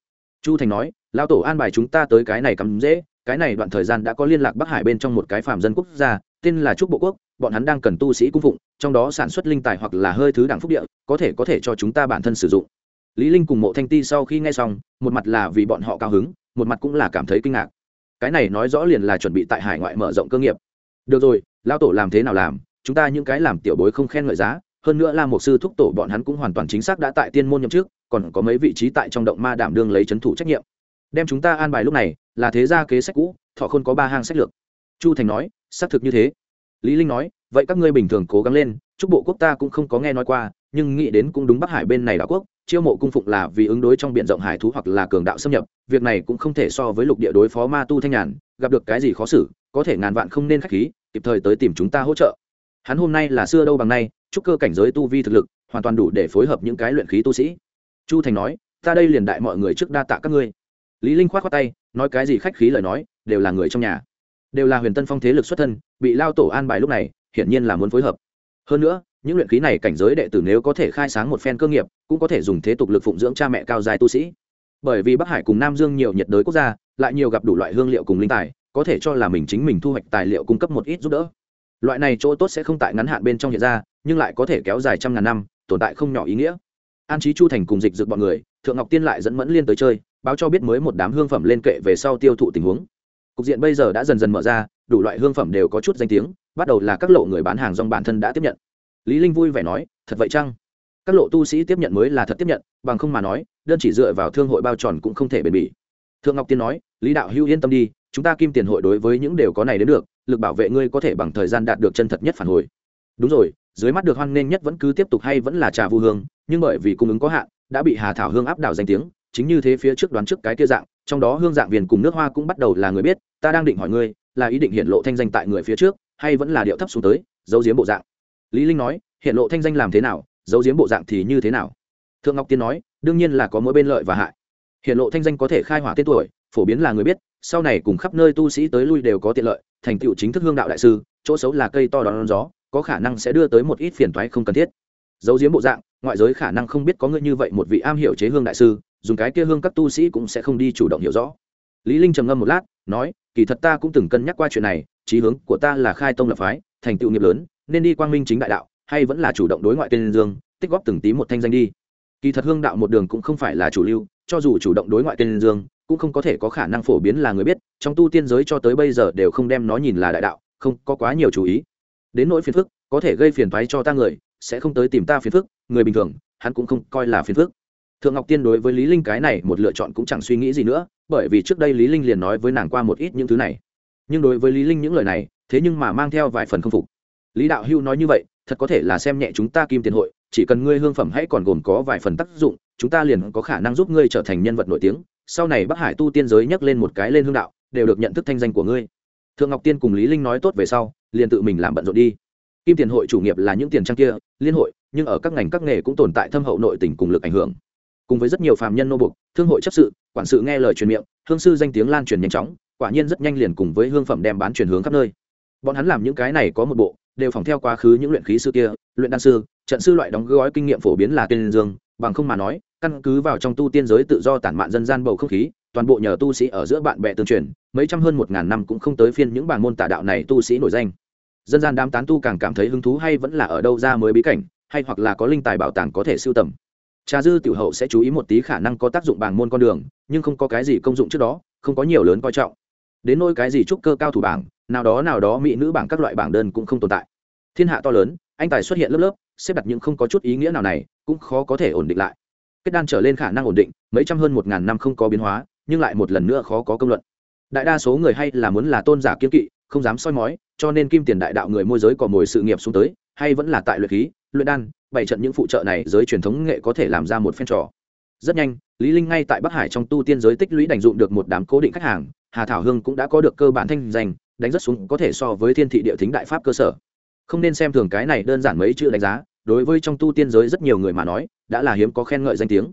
S1: Chu thành nói, lao tổ an bài chúng ta tới cái này cắm dễ, cái này đoạn thời gian đã có liên lạc bắc hải bên trong một cái phàm dân quốc gia tên là trúc bộ quốc, bọn hắn đang cần tu sĩ cung phụng, trong đó sản xuất linh tài hoặc là hơi thứ đảng phúc địa, có thể có thể cho chúng ta bản thân sử dụng. Lý linh cùng mộ thanh ti sau khi nghe xong, một mặt là vì bọn họ cao hứng, một mặt cũng là cảm thấy kinh ngạc. Cái này nói rõ liền là chuẩn bị tại hải ngoại mở rộng cơ nghiệp. Được rồi lao tổ làm thế nào làm? Chúng ta những cái làm tiểu bối không khen ngợi giá, hơn nữa là một sư thúc tổ bọn hắn cũng hoàn toàn chính xác đã tại tiên môn nhậm trước còn có mấy vị trí tại trong động ma đảm đương lấy chấn thủ trách nhiệm. Đem chúng ta an bài lúc này, là thế gia kế sách cũ, thọ khôn có ba hang sách lược chu thành nói, xác thực như thế. Lý linh nói, vậy các ngươi bình thường cố gắng lên, chúc bộ quốc ta cũng không có nghe nói qua, nhưng nghĩ đến cũng đúng bắc hải bên này đảo quốc, chiêu mộ cung phụng là vì ứng đối trong biển rộng hải thú hoặc là cường đạo xâm nhập, việc này cũng không thể so với lục địa đối phó ma tu thanh nhàn, gặp được cái gì khó xử, có thể ngàn vạn không nên khách khí, kịp thời tới tìm chúng ta hỗ trợ. Hắn hôm nay là xưa đâu bằng nay, chúc cơ cảnh giới tu vi thực lực hoàn toàn đủ để phối hợp những cái luyện khí tu sĩ. Chu thành nói, ta đây liền đại mọi người trước đa tạ các ngươi. Lý linh khoát khoát tay, nói cái gì khách khí lời nói, đều là người trong nhà đều là huyền tân phong thế lực xuất thân, bị lao tổ an bài lúc này, hiển nhiên là muốn phối hợp. Hơn nữa, những luyện khí này cảnh giới đệ tử nếu có thể khai sáng một phen cơ nghiệp, cũng có thể dùng thế tục lực phụng dưỡng cha mẹ cao dài tu sĩ. Bởi vì bắc hải cùng nam dương nhiều nhiệt đới quốc gia, lại nhiều gặp đủ loại hương liệu cùng linh tài, có thể cho là mình chính mình thu hoạch tài liệu cung cấp một ít giúp đỡ. Loại này chỗ tốt sẽ không tại ngắn hạn bên trong hiện ra, nhưng lại có thể kéo dài trăm ngàn năm, tồn tại không nhỏ ý nghĩa. An trí chu thành cùng dịch dược bọn người, thượng ngọc tiên lại dẫn mẫn liên tới chơi, báo cho biết mới một đám hương phẩm lên kệ về sau tiêu thụ tình huống cục diện bây giờ đã dần dần mở ra, đủ loại hương phẩm đều có chút danh tiếng, bắt đầu là các lộ người bán hàng dòng bản thân đã tiếp nhận. Lý linh vui vẻ nói, thật vậy chăng? Các lộ tu sĩ tiếp nhận mới là thật tiếp nhận, bằng không mà nói, đơn chỉ dựa vào thương hội bao tròn cũng không thể bền bỉ. Thượng ngọc tiên nói, lý đạo hưu yên tâm đi, chúng ta kim tiền hội đối với những điều có này đến được, lực bảo vệ ngươi có thể bằng thời gian đạt được chân thật nhất phản hồi. Đúng rồi, dưới mắt được hoan nghênh nhất vẫn cứ tiếp tục hay vẫn là trà vu hương, nhưng bởi vì cung ứng có hạn, đã bị hà thảo hương áp đảo danh tiếng chính như thế phía trước đoán trước cái kia dạng, trong đó hương dạng viền cùng nước hoa cũng bắt đầu là người biết, ta đang định hỏi ngươi, là ý định hiện lộ thanh danh tại người phía trước, hay vẫn là điệu thấp xuống tới, giấu giếm bộ dạng? Lý linh nói, hiện lộ thanh danh làm thế nào, giấu giếm bộ dạng thì như thế nào? Thượng ngọc tiên nói, đương nhiên là có mỗi bên lợi và hại. Hiện lộ thanh danh có thể khai hỏa tên tuổi, phổ biến là người biết, sau này cùng khắp nơi tu sĩ tới lui đều có tiện lợi, thành tựu chính thức hương đạo đại sư, chỗ xấu là cây to đón gió, có khả năng sẽ đưa tới một ít phiền toái không cần thiết. Giấu giếm bộ dạng, ngoại giới khả năng không biết có người như vậy một vị am hiểu chế hương đại sư dùng cái kia hương các tu sĩ cũng sẽ không đi chủ động hiểu rõ. Lý linh trầm ngâm một lát, nói, kỳ thật ta cũng từng cân nhắc qua chuyện này, chí hướng của ta là khai tông lập phái, thành tựu nghiệp lớn, nên đi quang minh chính đại đạo, hay vẫn là chủ động đối ngoại tên dương, tích góp từng tí một thanh danh đi. Kỳ thật hương đạo một đường cũng không phải là chủ lưu, cho dù chủ động đối ngoại tên dương, cũng không có thể có khả năng phổ biến là người biết, trong tu tiên giới cho tới bây giờ đều không đem nó nhìn là đại đạo, không có quá nhiều chú ý. Đến nỗi phiền phức, có thể gây phiền toái cho ta người, sẽ không tới tìm ta phiền phức, người bình thường, hắn cũng không coi là phiền phức thượng ngọc tiên đối với lý linh cái này một lựa chọn cũng chẳng suy nghĩ gì nữa, bởi vì trước đây lý linh liền nói với nàng qua một ít những thứ này. Nhưng đối với lý linh những lời này, thế nhưng mà mang theo vài phần không phục. Lý đạo hưu nói như vậy, thật có thể là xem nhẹ chúng ta kim tiền hội, chỉ cần ngươi hương phẩm hãy còn gồm có vài phần tác dụng, chúng ta liền có khả năng giúp ngươi trở thành nhân vật nổi tiếng. Sau này bắc hải tu tiên giới nhắc lên một cái lên hương đạo, đều được nhận thức thanh danh của ngươi. Thượng ngọc tiên cùng lý linh nói tốt về sau, liền tự mình làm bận rộn đi. Kim tiền hội chủ nghiệp là những tiền trang kia, liên hội, nhưng ở các ngành các nghề cũng tồn tại thâm hậu nội tình cùng lực ảnh hưởng cùng với rất nhiều phàm nhân nô buộc, thương hội chấp sự quản sự nghe lời truyền miệng hương sư danh tiếng lan truyền nhanh chóng quả nhiên rất nhanh liền cùng với hương phẩm đem bán chuyển hướng khắp nơi. Bọn hắn làm những cái này có một bộ đều phòng theo quá khứ những luyện khí sư kia luyện đan sư trận sư loại đóng gói kinh nghiệm phổ biến là tên dương bằng không mà nói căn cứ vào trong tu tiên giới tự do tản mạn dân gian bầu không khí toàn bộ nhờ tu sĩ ở giữa bạn bè tương truyền mấy trăm hơn một ngàn năm cũng không tới phiên những bảng môn tả đạo này tu sĩ nổi danh. Dân gian đám tán tu càng cảm thấy hứng thú hay vẫn là ở đâu ra mới bí cảnh hay hoặc là có linh tài bảo tàng có thể sưu tầm trà dư tiểu hậu sẽ chú ý một tí khả năng có tác dụng bảng môn con đường, nhưng không có cái gì công dụng trước đó, không có nhiều lớn coi trọng. Đến nôi cái gì trúc cơ cao thủ bảng, nào đó nào đó mỹ nữ bảng các loại bảng đơn cũng không tồn tại. Thiên hạ to lớn, anh tài xuất hiện lớp lớp, xếp đặt những không có chút ý nghĩa nào này, cũng khó có thể ổn định lại. Kết đan trở lên khả năng ổn định, mấy trăm hơn một ngàn năm không có biến hóa, nhưng lại một lần nữa khó có công luận. Đại đa số người hay là muốn là tôn giả kiên kỵ, không dám soi mói, cho nên kim tiền đại đạo người môi giới cò mồi sự nghiệp xuống tới, hay vẫn là tại luyện khí, luyện đan bày trận những phụ trợ này giới truyền thống nghệ có thể làm ra một phen trò. Rất nhanh, lý linh ngay tại bắc hải trong tu tiên giới tích lũy đành dụng được một đám cố định khách hàng, hà thảo hương cũng đã có được cơ bản thanh danh, đánh rất xuống có thể so với thiên thị địa thính đại pháp cơ sở. Không nên xem thường cái này đơn giản mấy chữ đánh giá, đối với trong tu tiên giới rất nhiều người mà nói, đã là hiếm có khen ngợi danh tiếng.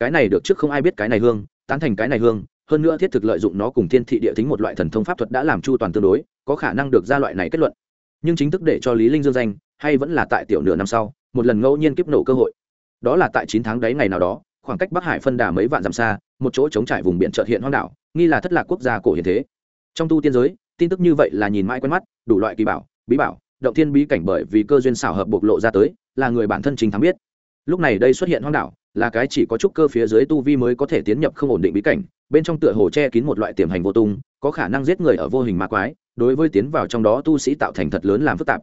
S1: Cái này được trước không ai biết cái này hương, tán thành cái này hương, hơn nữa thiết thực lợi dụng nó cùng thiên thị địa thính một loại thần thông pháp thuật đã làm chu toàn tương đối, có khả năng được ra loại này kết luận nhưng chính thức để cho lý linh dương danh, hay vẫn là tại tiểu nửa năm sau, một lần ngẫu nhiên kiếp nổ cơ hội. Đó là tại chín tháng đấy ngày nào đó, khoảng cách bắc hải phân đà mấy vạn dặm xa, một chỗ chống trải vùng biển chợt hiện hoang đảo, nghi là thất lạc quốc gia cổ hiện thế. Trong tu tiên giới, tin tức như vậy là nhìn mãi quen mắt, đủ loại kỳ bảo, bí bảo, động thiên bí cảnh bởi vì cơ duyên xảo hợp bộc lộ ra tới, là người bản thân chính thắng biết. Lúc này đây xuất hiện hoang đảo là cái chỉ có chút cơ phía dưới tu vi mới có thể tiến nhập không ổn định bí cảnh, bên trong tựa hồ che kín một loại tiềm hành vô tung, có khả năng giết người ở vô hình ma quái, đối với tiến vào trong đó tu sĩ tạo thành thật lớn làm phức tạp.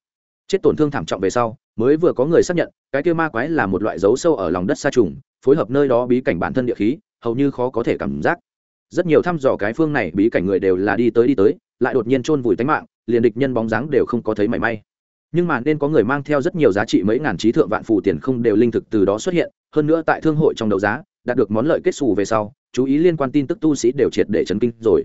S1: Chết tổn thương thảm trọng về sau, mới vừa có người xác nhận, cái kia ma quái là một loại dấu sâu ở lòng đất sa trùng, phối hợp nơi đó bí cảnh bản thân địa khí, hầu như khó có thể cảm giác. Rất nhiều thăm dò cái phương này, bí cảnh người đều là đi tới đi tới, lại đột nhiên chôn vùi tánh mạng, liền địch nhân bóng dáng đều không có thấy mảy may. Nhưng mà nên có người mang theo rất nhiều giá trị mấy ngàn trí thượng vạn phù tiền không đều linh thực từ đó xuất hiện hơn nữa tại thương hội trong đấu giá, đạt được món lợi kết xù về sau, chú ý liên quan tin tức tu sĩ đều triệt để chấn kinh rồi.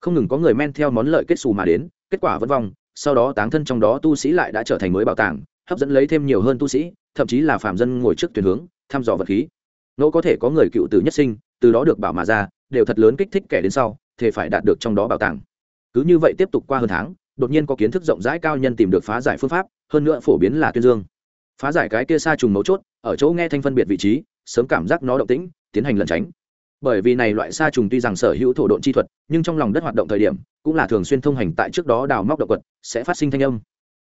S1: Không ngừng có người men theo món lợi kết xù mà đến, kết quả vẫn vong, sau đó táng thân trong đó tu sĩ lại đã trở thành mới bảo tàng, hấp dẫn lấy thêm nhiều hơn tu sĩ, thậm chí là phạm dân ngồi trước tuyển hướng, thăm dò vật khí. Ngẫu có thể có người cựu tử nhất sinh, từ đó được bảo mà ra, đều thật lớn kích thích kẻ đến sau, thì phải đạt được trong đó bảo tàng. Cứ như vậy tiếp tục qua hơn tháng, đột nhiên có kiến thức rộng rãi cao nhân tìm được phá giải phương pháp, hơn nữa phổ biến là tuyên dương phá giải cái kia xa trùng mấu chốt, ở chỗ nghe thanh phân biệt vị trí, sớm cảm giác nó động tĩnh, tiến hành lẩn tránh. Bởi vì này loại sa trùng tuy rằng sở hữu thổ độn chi thuật, nhưng trong lòng đất hoạt động thời điểm, cũng là thường xuyên thông hành tại trước đó đào móc động vật sẽ phát sinh thanh âm.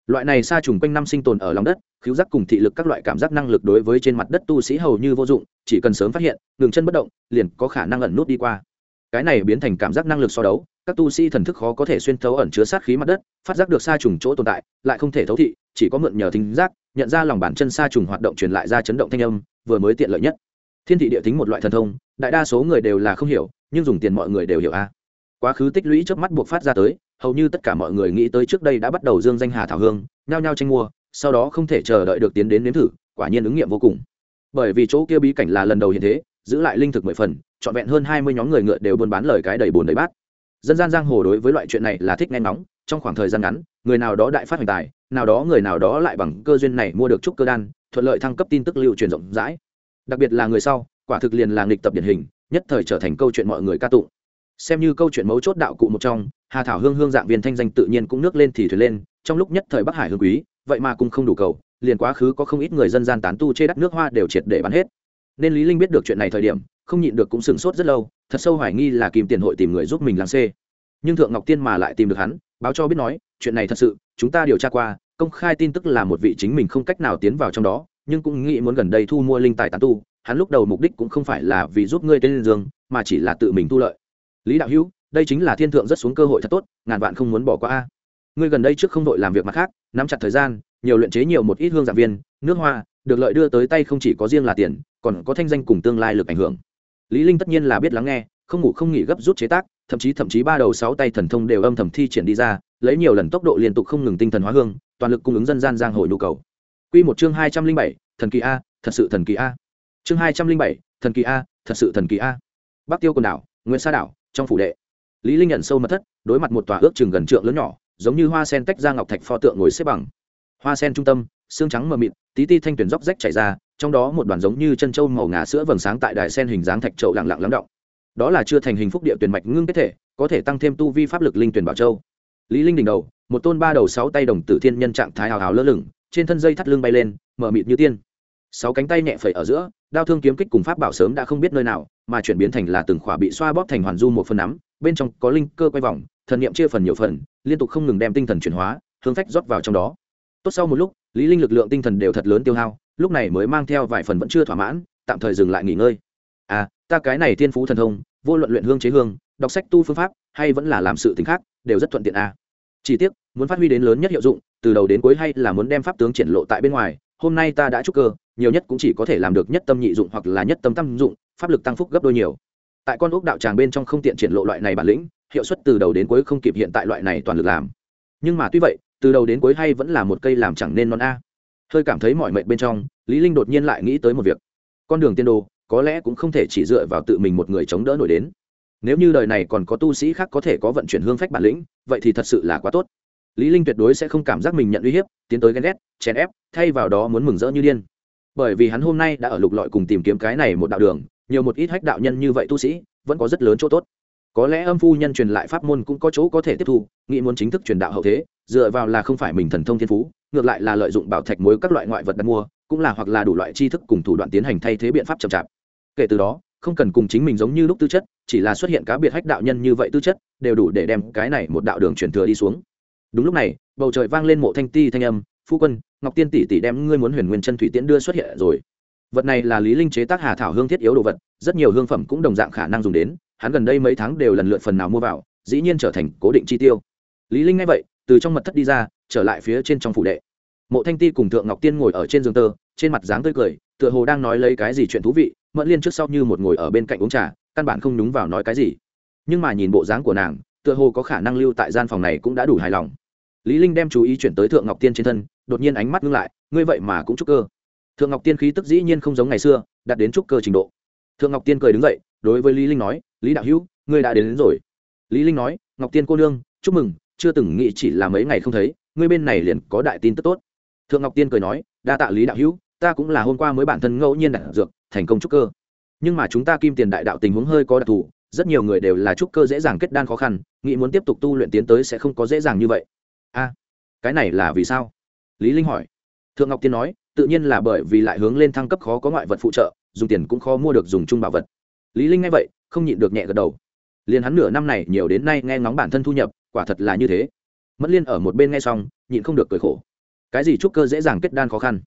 S1: Loại này sa trùng quanh năm sinh tồn ở lòng đất khiếu giác cùng thị lực các loại cảm giác năng lực đối với trên mặt đất tu sĩ hầu như vô dụng, chỉ cần sớm phát hiện ngừng chân bất động, liền có khả năng ẩn nút đi qua. Cái này biến thành cảm giác năng lực so đấu các tu sĩ thần thức khó có thể xuyên thấu ẩn chứa sát khí mặt đất, phát giác được sa trùng chỗ tồn tại, lại không thể thấu thị, chỉ có mượn nhờ thính giác, nhận ra lòng bản chân sa trùng hoạt động truyền lại ra chấn động thanh âm, vừa mới tiện lợi nhất. Thiên thị địa tính một loại thần thông, đại đa số người đều là không hiểu, nhưng dùng tiền mọi người đều hiểu a. Quá khứ tích lũy trước mắt buộc phát ra tới, hầu như tất cả mọi người nghĩ tới trước đây đã bắt đầu dương danh hà thảo hương, nhao nhao tranh mua, sau đó không thể chờ đợi được tiến đến nếm thử, quả nhiên ứng nghiệm vô cùng. Bởi vì chỗ kia bí cảnh là lần đầu hiện thế, giữ lại linh thực mười phần, trọn vẹn hơn hai mươi nhóm người ngựa đều buôn bán lời cái đầy bồn đầy bát dân gian giang hồ đối với loại chuyện này là thích nghe nóng trong khoảng thời gian ngắn, người nào đó đại phát hoành tài, nào đó người nào đó lại bằng cơ duyên này mua được trúc cơ đan, thuận lợi thăng cấp tin tức lưu truyền rộng rãi. Đặc biệt là người sau, quả thực liền là nghịch tập điển hình, nhất thời trở thành câu chuyện mọi người ca tụng. Xem như câu chuyện mấu chốt đạo cụ một trong, hà thảo hương hương dạng viên thanh danh tự nhiên cũng nước lên thì thuyền lên, trong lúc nhất thời bắc hải hương quý, vậy mà cũng không đủ cầu, liền quá khứ có không ít người dân gian tán tu chê đắt nước hoa đều triệt để bán hết. Nên lý linh biết được chuyện này thời điểm không nhịn được cũng sửng sốt rất lâu, thật sâu hoài nghi là kim tiền hội tìm người giúp mình làm xê nhưng thượng ngọc tiên mà lại tìm được hắn, báo cho biết nói, chuyện này thật sự, chúng ta điều tra qua, công khai tin tức là một vị chính mình không cách nào tiến vào trong đó, nhưng cũng nghĩ muốn gần đây thu mua linh tài tán tu, hắn lúc đầu mục đích cũng không phải là vì giúp ngươi tên liên dương, mà chỉ là tự mình thu lợi. Lý đạo hữu, đây chính là thiên thượng rất xuống cơ hội thật tốt, ngàn vạn không muốn bỏ qua a. Ngươi gần đây trước không đội làm việc mặt khác, nắm chặt thời gian, nhiều luyện chế nhiều một ít hương giảng viên, nước hoa, được lợi đưa tới tay không chỉ có riêng là tiền, còn có thanh danh cùng tương lai lực ảnh hưởng lý linh tất nhiên là biết lắng nghe, không ngủ không nghỉ gấp rút chế tác, thậm chí thậm chí ba đầu sáu tay thần thông đều âm thầm thi triển đi ra, lấy nhiều lần tốc độ liên tục không ngừng tinh thần hóa hương, toàn lực cung ứng dân gian giang hồ nhu cầu. Quy một chương hai trăm linh bảy, thần kỳ a, thật sự thần kỳ a. Chương hai trăm linh bảy, thần kỳ a, thật sự thần kỳ a. Bắc tiêu quần đảo, nguyễn sa đảo, trong phủ đệ. Lý linh nhận sâu mật thất, đối mặt một tòa ước chừng gần trượng lớn nhỏ, giống như hoa sen tách ra ngọc thạch pho tượng ngồi xếp bằng. Hoa sen trung tâm xương trắng mờ mịt, tí ti thanh tuyển róc rách chảy ra, trong đó một đoàn giống như chân trâu màu ngà sữa vầng sáng tại đài sen hình dáng thạch trậu lặng lặng lắng động. Đó là chưa thành hình phúc địa tuyển mạch ngưng kết thể, có thể tăng thêm tu vi pháp lực linh tuyển bảo châu. Lý linh đỉnh đầu, một tôn ba đầu sáu tay đồng tử thiên nhân trạng thái hào hào lơ lửng, trên thân dây thắt lưng bay lên mở mịt như tiên. Sáu cánh tay nhẹ phẩy ở giữa, đao thương kiếm kích cùng pháp bảo sớm đã không biết nơi nào, mà chuyển biến thành là từng khỏa bị xoa bóp thành hoàn du một phần nắm, bên trong có linh cơ quay vòng, thần niệm chia phần nhiều phần, liên tục không ngừng đem tinh thần chuyển hóa, hướng phách rót vào trong đó. Tốt sau một lúc lý linh lực lượng tinh thần đều thật lớn tiêu hao, lúc này mới mang theo vài phần vẫn chưa thỏa mãn, tạm thời dừng lại nghỉ ngơi. À ta cái này thiên phú thần thông, vô luận luyện hương chế hương, đọc sách tu phương pháp, hay vẫn là làm sự tình khác, đều rất thuận tiện à. Chỉ tiếc, muốn phát huy đến lớn nhất hiệu dụng, từ đầu đến cuối hay là muốn đem pháp tướng triển lộ tại bên ngoài, hôm nay ta đã chúc cơ, nhiều nhất cũng chỉ có thể làm được nhất tâm nhị dụng hoặc là nhất tâm tam dụng, pháp lực tăng phúc gấp đôi nhiều. Tại con ốc đạo tràng bên trong không tiện triển lộ loại này bản lĩnh, hiệu suất từ đầu đến cuối không kịp hiện tại loại này toàn lực làm. Nhưng mà tuy vậy từ đầu đến cuối hay vẫn là một cây làm chẳng nên non a. Hơi cảm thấy mọi mệnh bên trong, lý linh đột nhiên lại nghĩ tới một việc. Con đường tiên đồ, có lẽ cũng không thể chỉ dựa vào tự mình một người chống đỡ nổi đến. Nếu như đời này còn có tu sĩ khác có thể có vận chuyển hương phách bản lĩnh, vậy thì thật sự là quá tốt. Lý linh tuyệt đối sẽ không cảm giác mình nhận uy hiếp, tiến tới ghen ghét, chèn ép, thay vào đó muốn mừng rỡ như điên. Bởi vì hắn hôm nay đã ở lục lọi cùng tìm kiếm cái này một đạo đường, nhiều một ít hách đạo nhân như vậy tu sĩ, vẫn có rất lớn chỗ tốt có lẽ âm phu nhân truyền lại pháp môn cũng có chỗ có thể tiếp thu, nghĩ muốn chính thức truyền đạo hậu thế, dựa vào là không phải mình thần thông thiên phú, ngược lại là lợi dụng bảo thạch mối các loại ngoại vật đặt mua, cũng là hoặc là đủ loại tri thức cùng thủ đoạn tiến hành thay thế biện pháp chậm chạp. Kể từ đó, không cần cùng chính mình giống như lúc tư chất, chỉ là xuất hiện cá biệt hách đạo nhân như vậy tư chất, đều đủ để đem cái này một đạo đường truyền thừa đi xuống. Đúng lúc này, bầu trời vang lên mộ thanh ti thanh âm, phu quân, ngọc tiên tỷ tỷ đem ngươi muốn huyền nguyên chân thủy tiễn đưa xuất hiện rồi. Vật này là lý linh chế tác hà thảo hương thiết yếu đồ vật, rất nhiều hương phẩm cũng đồng dạng khả năng dùng đến hắn gần đây mấy tháng đều lần lượt phần nào mua vào, dĩ nhiên trở thành cố định chi tiêu. Lý linh nghe vậy, từ trong mật thất đi ra, trở lại phía trên trong phủ đệ. Mộ thanh ti cùng thượng ngọc tiên ngồi ở trên giường tơ, trên mặt dáng tươi cười, tựa hồ đang nói lấy cái gì chuyện thú vị, mẫn liên trước sau như một ngồi ở bên cạnh uống trà, căn bản không nhúng vào nói cái gì. Nhưng mà nhìn bộ dáng của nàng, tựa hồ có khả năng lưu tại gian phòng này cũng đã đủ hài lòng. Lý linh đem chú ý chuyển tới thượng ngọc tiên trên thân, đột nhiên ánh mắt ngưng lại, ngươi vậy mà cũng trúc cơ. Thượng ngọc tiên khí tức dĩ nhiên không giống ngày xưa, đạt đến trúc cơ trình độ thượng ngọc tiên cười đứng dậy đối với lý linh nói lý đạo hữu ngươi đã đến, đến rồi. Lý linh nói ngọc tiên cô nương chúc mừng chưa từng nghĩ chỉ là mấy ngày không thấy ngươi bên này liền có đại tin tức tốt. Thượng ngọc tiên cười nói đa tạ lý đạo hữu ta cũng là hôm qua mới bản thân ngẫu nhiên đạt dược thành công trúc cơ. Nhưng mà chúng ta kim tiền đại đạo tình huống hơi có đặc thù rất nhiều người đều là trúc cơ dễ dàng kết đan khó khăn nghĩ muốn tiếp tục tu luyện tiến tới sẽ không có dễ dàng như vậy. A cái này là vì sao? Lý linh hỏi. Thượng ngọc tiên nói tự nhiên là bởi vì lại hướng lên thăng cấp khó có ngoại vật phụ trợ dùng tiền cũng khó mua được dùng chung bảo vật. Lý linh nghe vậy, không nhịn được nhẹ gật đầu. Liền hắn nửa năm này nhiều đến nay nghe ngóng bản thân thu nhập, quả thật là như thế. Mất liên ở một bên nghe xong, nhịn không được cười khổ. Cái gì trúc cơ dễ dàng kết đan khó khăn?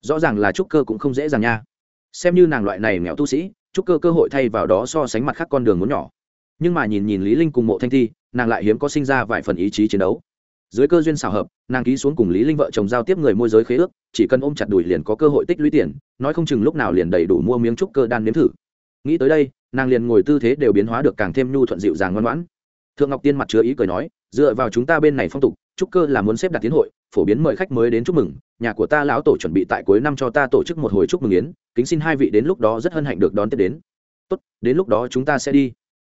S1: Rõ ràng là trúc cơ cũng không dễ dàng nha. Xem như nàng loại này nghèo tu sĩ, trúc cơ cơ hội thay vào đó so sánh mặt khác con đường muốn nhỏ. Nhưng mà nhìn nhìn lý linh cùng mộ thanh thi, nàng lại hiếm có sinh ra vài phần ý chí chiến đấu dưới cơ duyên xảo hợp, nàng ký xuống cùng lý linh vợ chồng giao tiếp người môi giới khế ước, chỉ cần ôm chặt đùi liền có cơ hội tích lũy tiền, nói không chừng lúc nào liền đầy đủ mua miếng trúc cơ đan nếm thử. Nghĩ tới đây, nàng liền ngồi tư thế đều biến hóa được càng thêm nhu thuận dịu dàng ngoan ngoãn. Thượng ngọc tiên mặt chứa ý cười nói, dựa vào chúng ta bên này phong tục, trúc cơ là muốn xếp đặt tiến hội, phổ biến mời khách mới đến chúc mừng, nhà của ta lão tổ chuẩn bị tại cuối năm cho ta tổ chức một hồi chúc mừng yến, kính xin hai vị đến lúc đó rất hân hạnh được đón tiếp đến. Tốt, đến lúc đó chúng ta sẽ đi.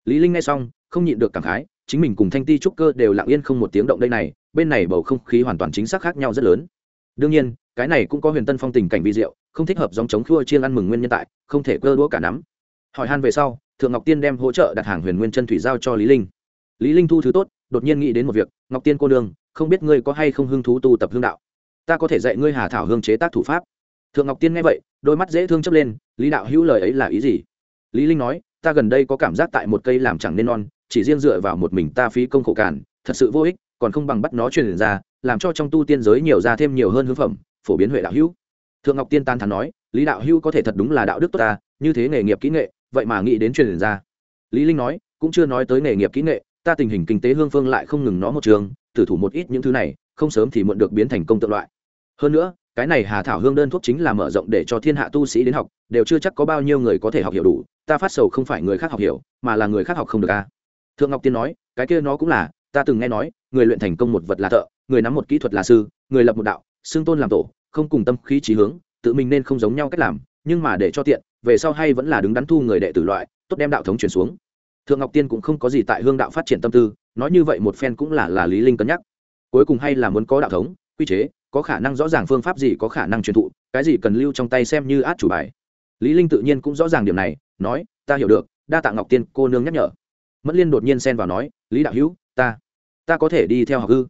S1: Lý linh nghe xong, không nhịn được cảm khái chính mình cùng thanh ti trúc cơ đều lặng yên không một tiếng động đây này, bên này bầu không khí hoàn toàn chính xác khác nhau rất lớn. Đương nhiên, cái này cũng có huyền tân phong tình cảnh vi diệu, không thích hợp dòng chống khua chiên ăn mừng nguyên nhân tại, không thể cơ đũa cả nắm. Hỏi han về sau, thượng ngọc tiên đem hỗ trợ đặt hàng huyền nguyên chân thủy giao cho lý linh. Lý linh thu thứ tốt, đột nhiên nghĩ đến một việc, ngọc tiên cô nương, không biết ngươi có hay không hứng thú tu tập hương đạo? Ta có thể dạy ngươi hà thảo hương chế tác thủ pháp. Thượng ngọc tiên nghe vậy, đôi mắt dễ thương chấp lên, lý đạo hữu lời ấy là ý gì? Lý linh nói, ta gần đây có cảm giác tại một cây làm chẳng nên non chỉ riêng dựa vào một mình ta phí công khổ cản, thật sự vô ích, còn không bằng bắt nó truyền ra, làm cho trong tu tiên giới nhiều ra thêm nhiều hơn hư phẩm, phổ biến huệ đạo hữu. Thượng ngọc tiên tan thắn nói, lý đạo hữu có thể thật đúng là đạo đức tốt ta, như thế nghề nghiệp kỹ nghệ, vậy mà nghĩ đến truyền ra. Lý linh nói, cũng chưa nói tới nghề nghiệp kỹ nghệ, ta tình hình kinh tế hương phương lại không ngừng nó một trường, tử thủ một ít những thứ này, không sớm thì muộn được biến thành công tự loại. Hơn nữa, cái này hà thảo hương đơn thuốc chính là mở rộng để cho thiên hạ tu sĩ đến học, đều chưa chắc có bao nhiêu người có thể học hiểu đủ, ta phát sầu không phải người khác học hiểu, mà là người khác học không được a thượng ngọc tiên nói, cái kia nó cũng là, ta từng nghe nói, người luyện thành công một vật là thợ, người nắm một kỹ thuật là sư, người lập một đạo, xưng tôn làm tổ, không cùng tâm khí trí hướng, tự mình nên không giống nhau cách làm, nhưng mà để cho tiện, về sau hay vẫn là đứng đắn thu người đệ tử loại, tốt đem đạo thống truyền xuống. Thượng ngọc tiên cũng không có gì tại hương đạo phát triển tâm tư, nói như vậy một phen cũng là là lý linh cân nhắc. Cuối cùng hay là muốn có đạo thống, quy chế, có khả năng rõ ràng phương pháp gì có khả năng truyền thụ, cái gì cần lưu trong tay xem như át chủ bài. Lý linh tự nhiên cũng rõ ràng điểm này, nói, ta hiểu được, đa tạ ngọc tiên, cô nương nhắc nhở mất liên đột nhiên xen vào nói, lý đạo hữu, ta ta có thể đi theo học ư?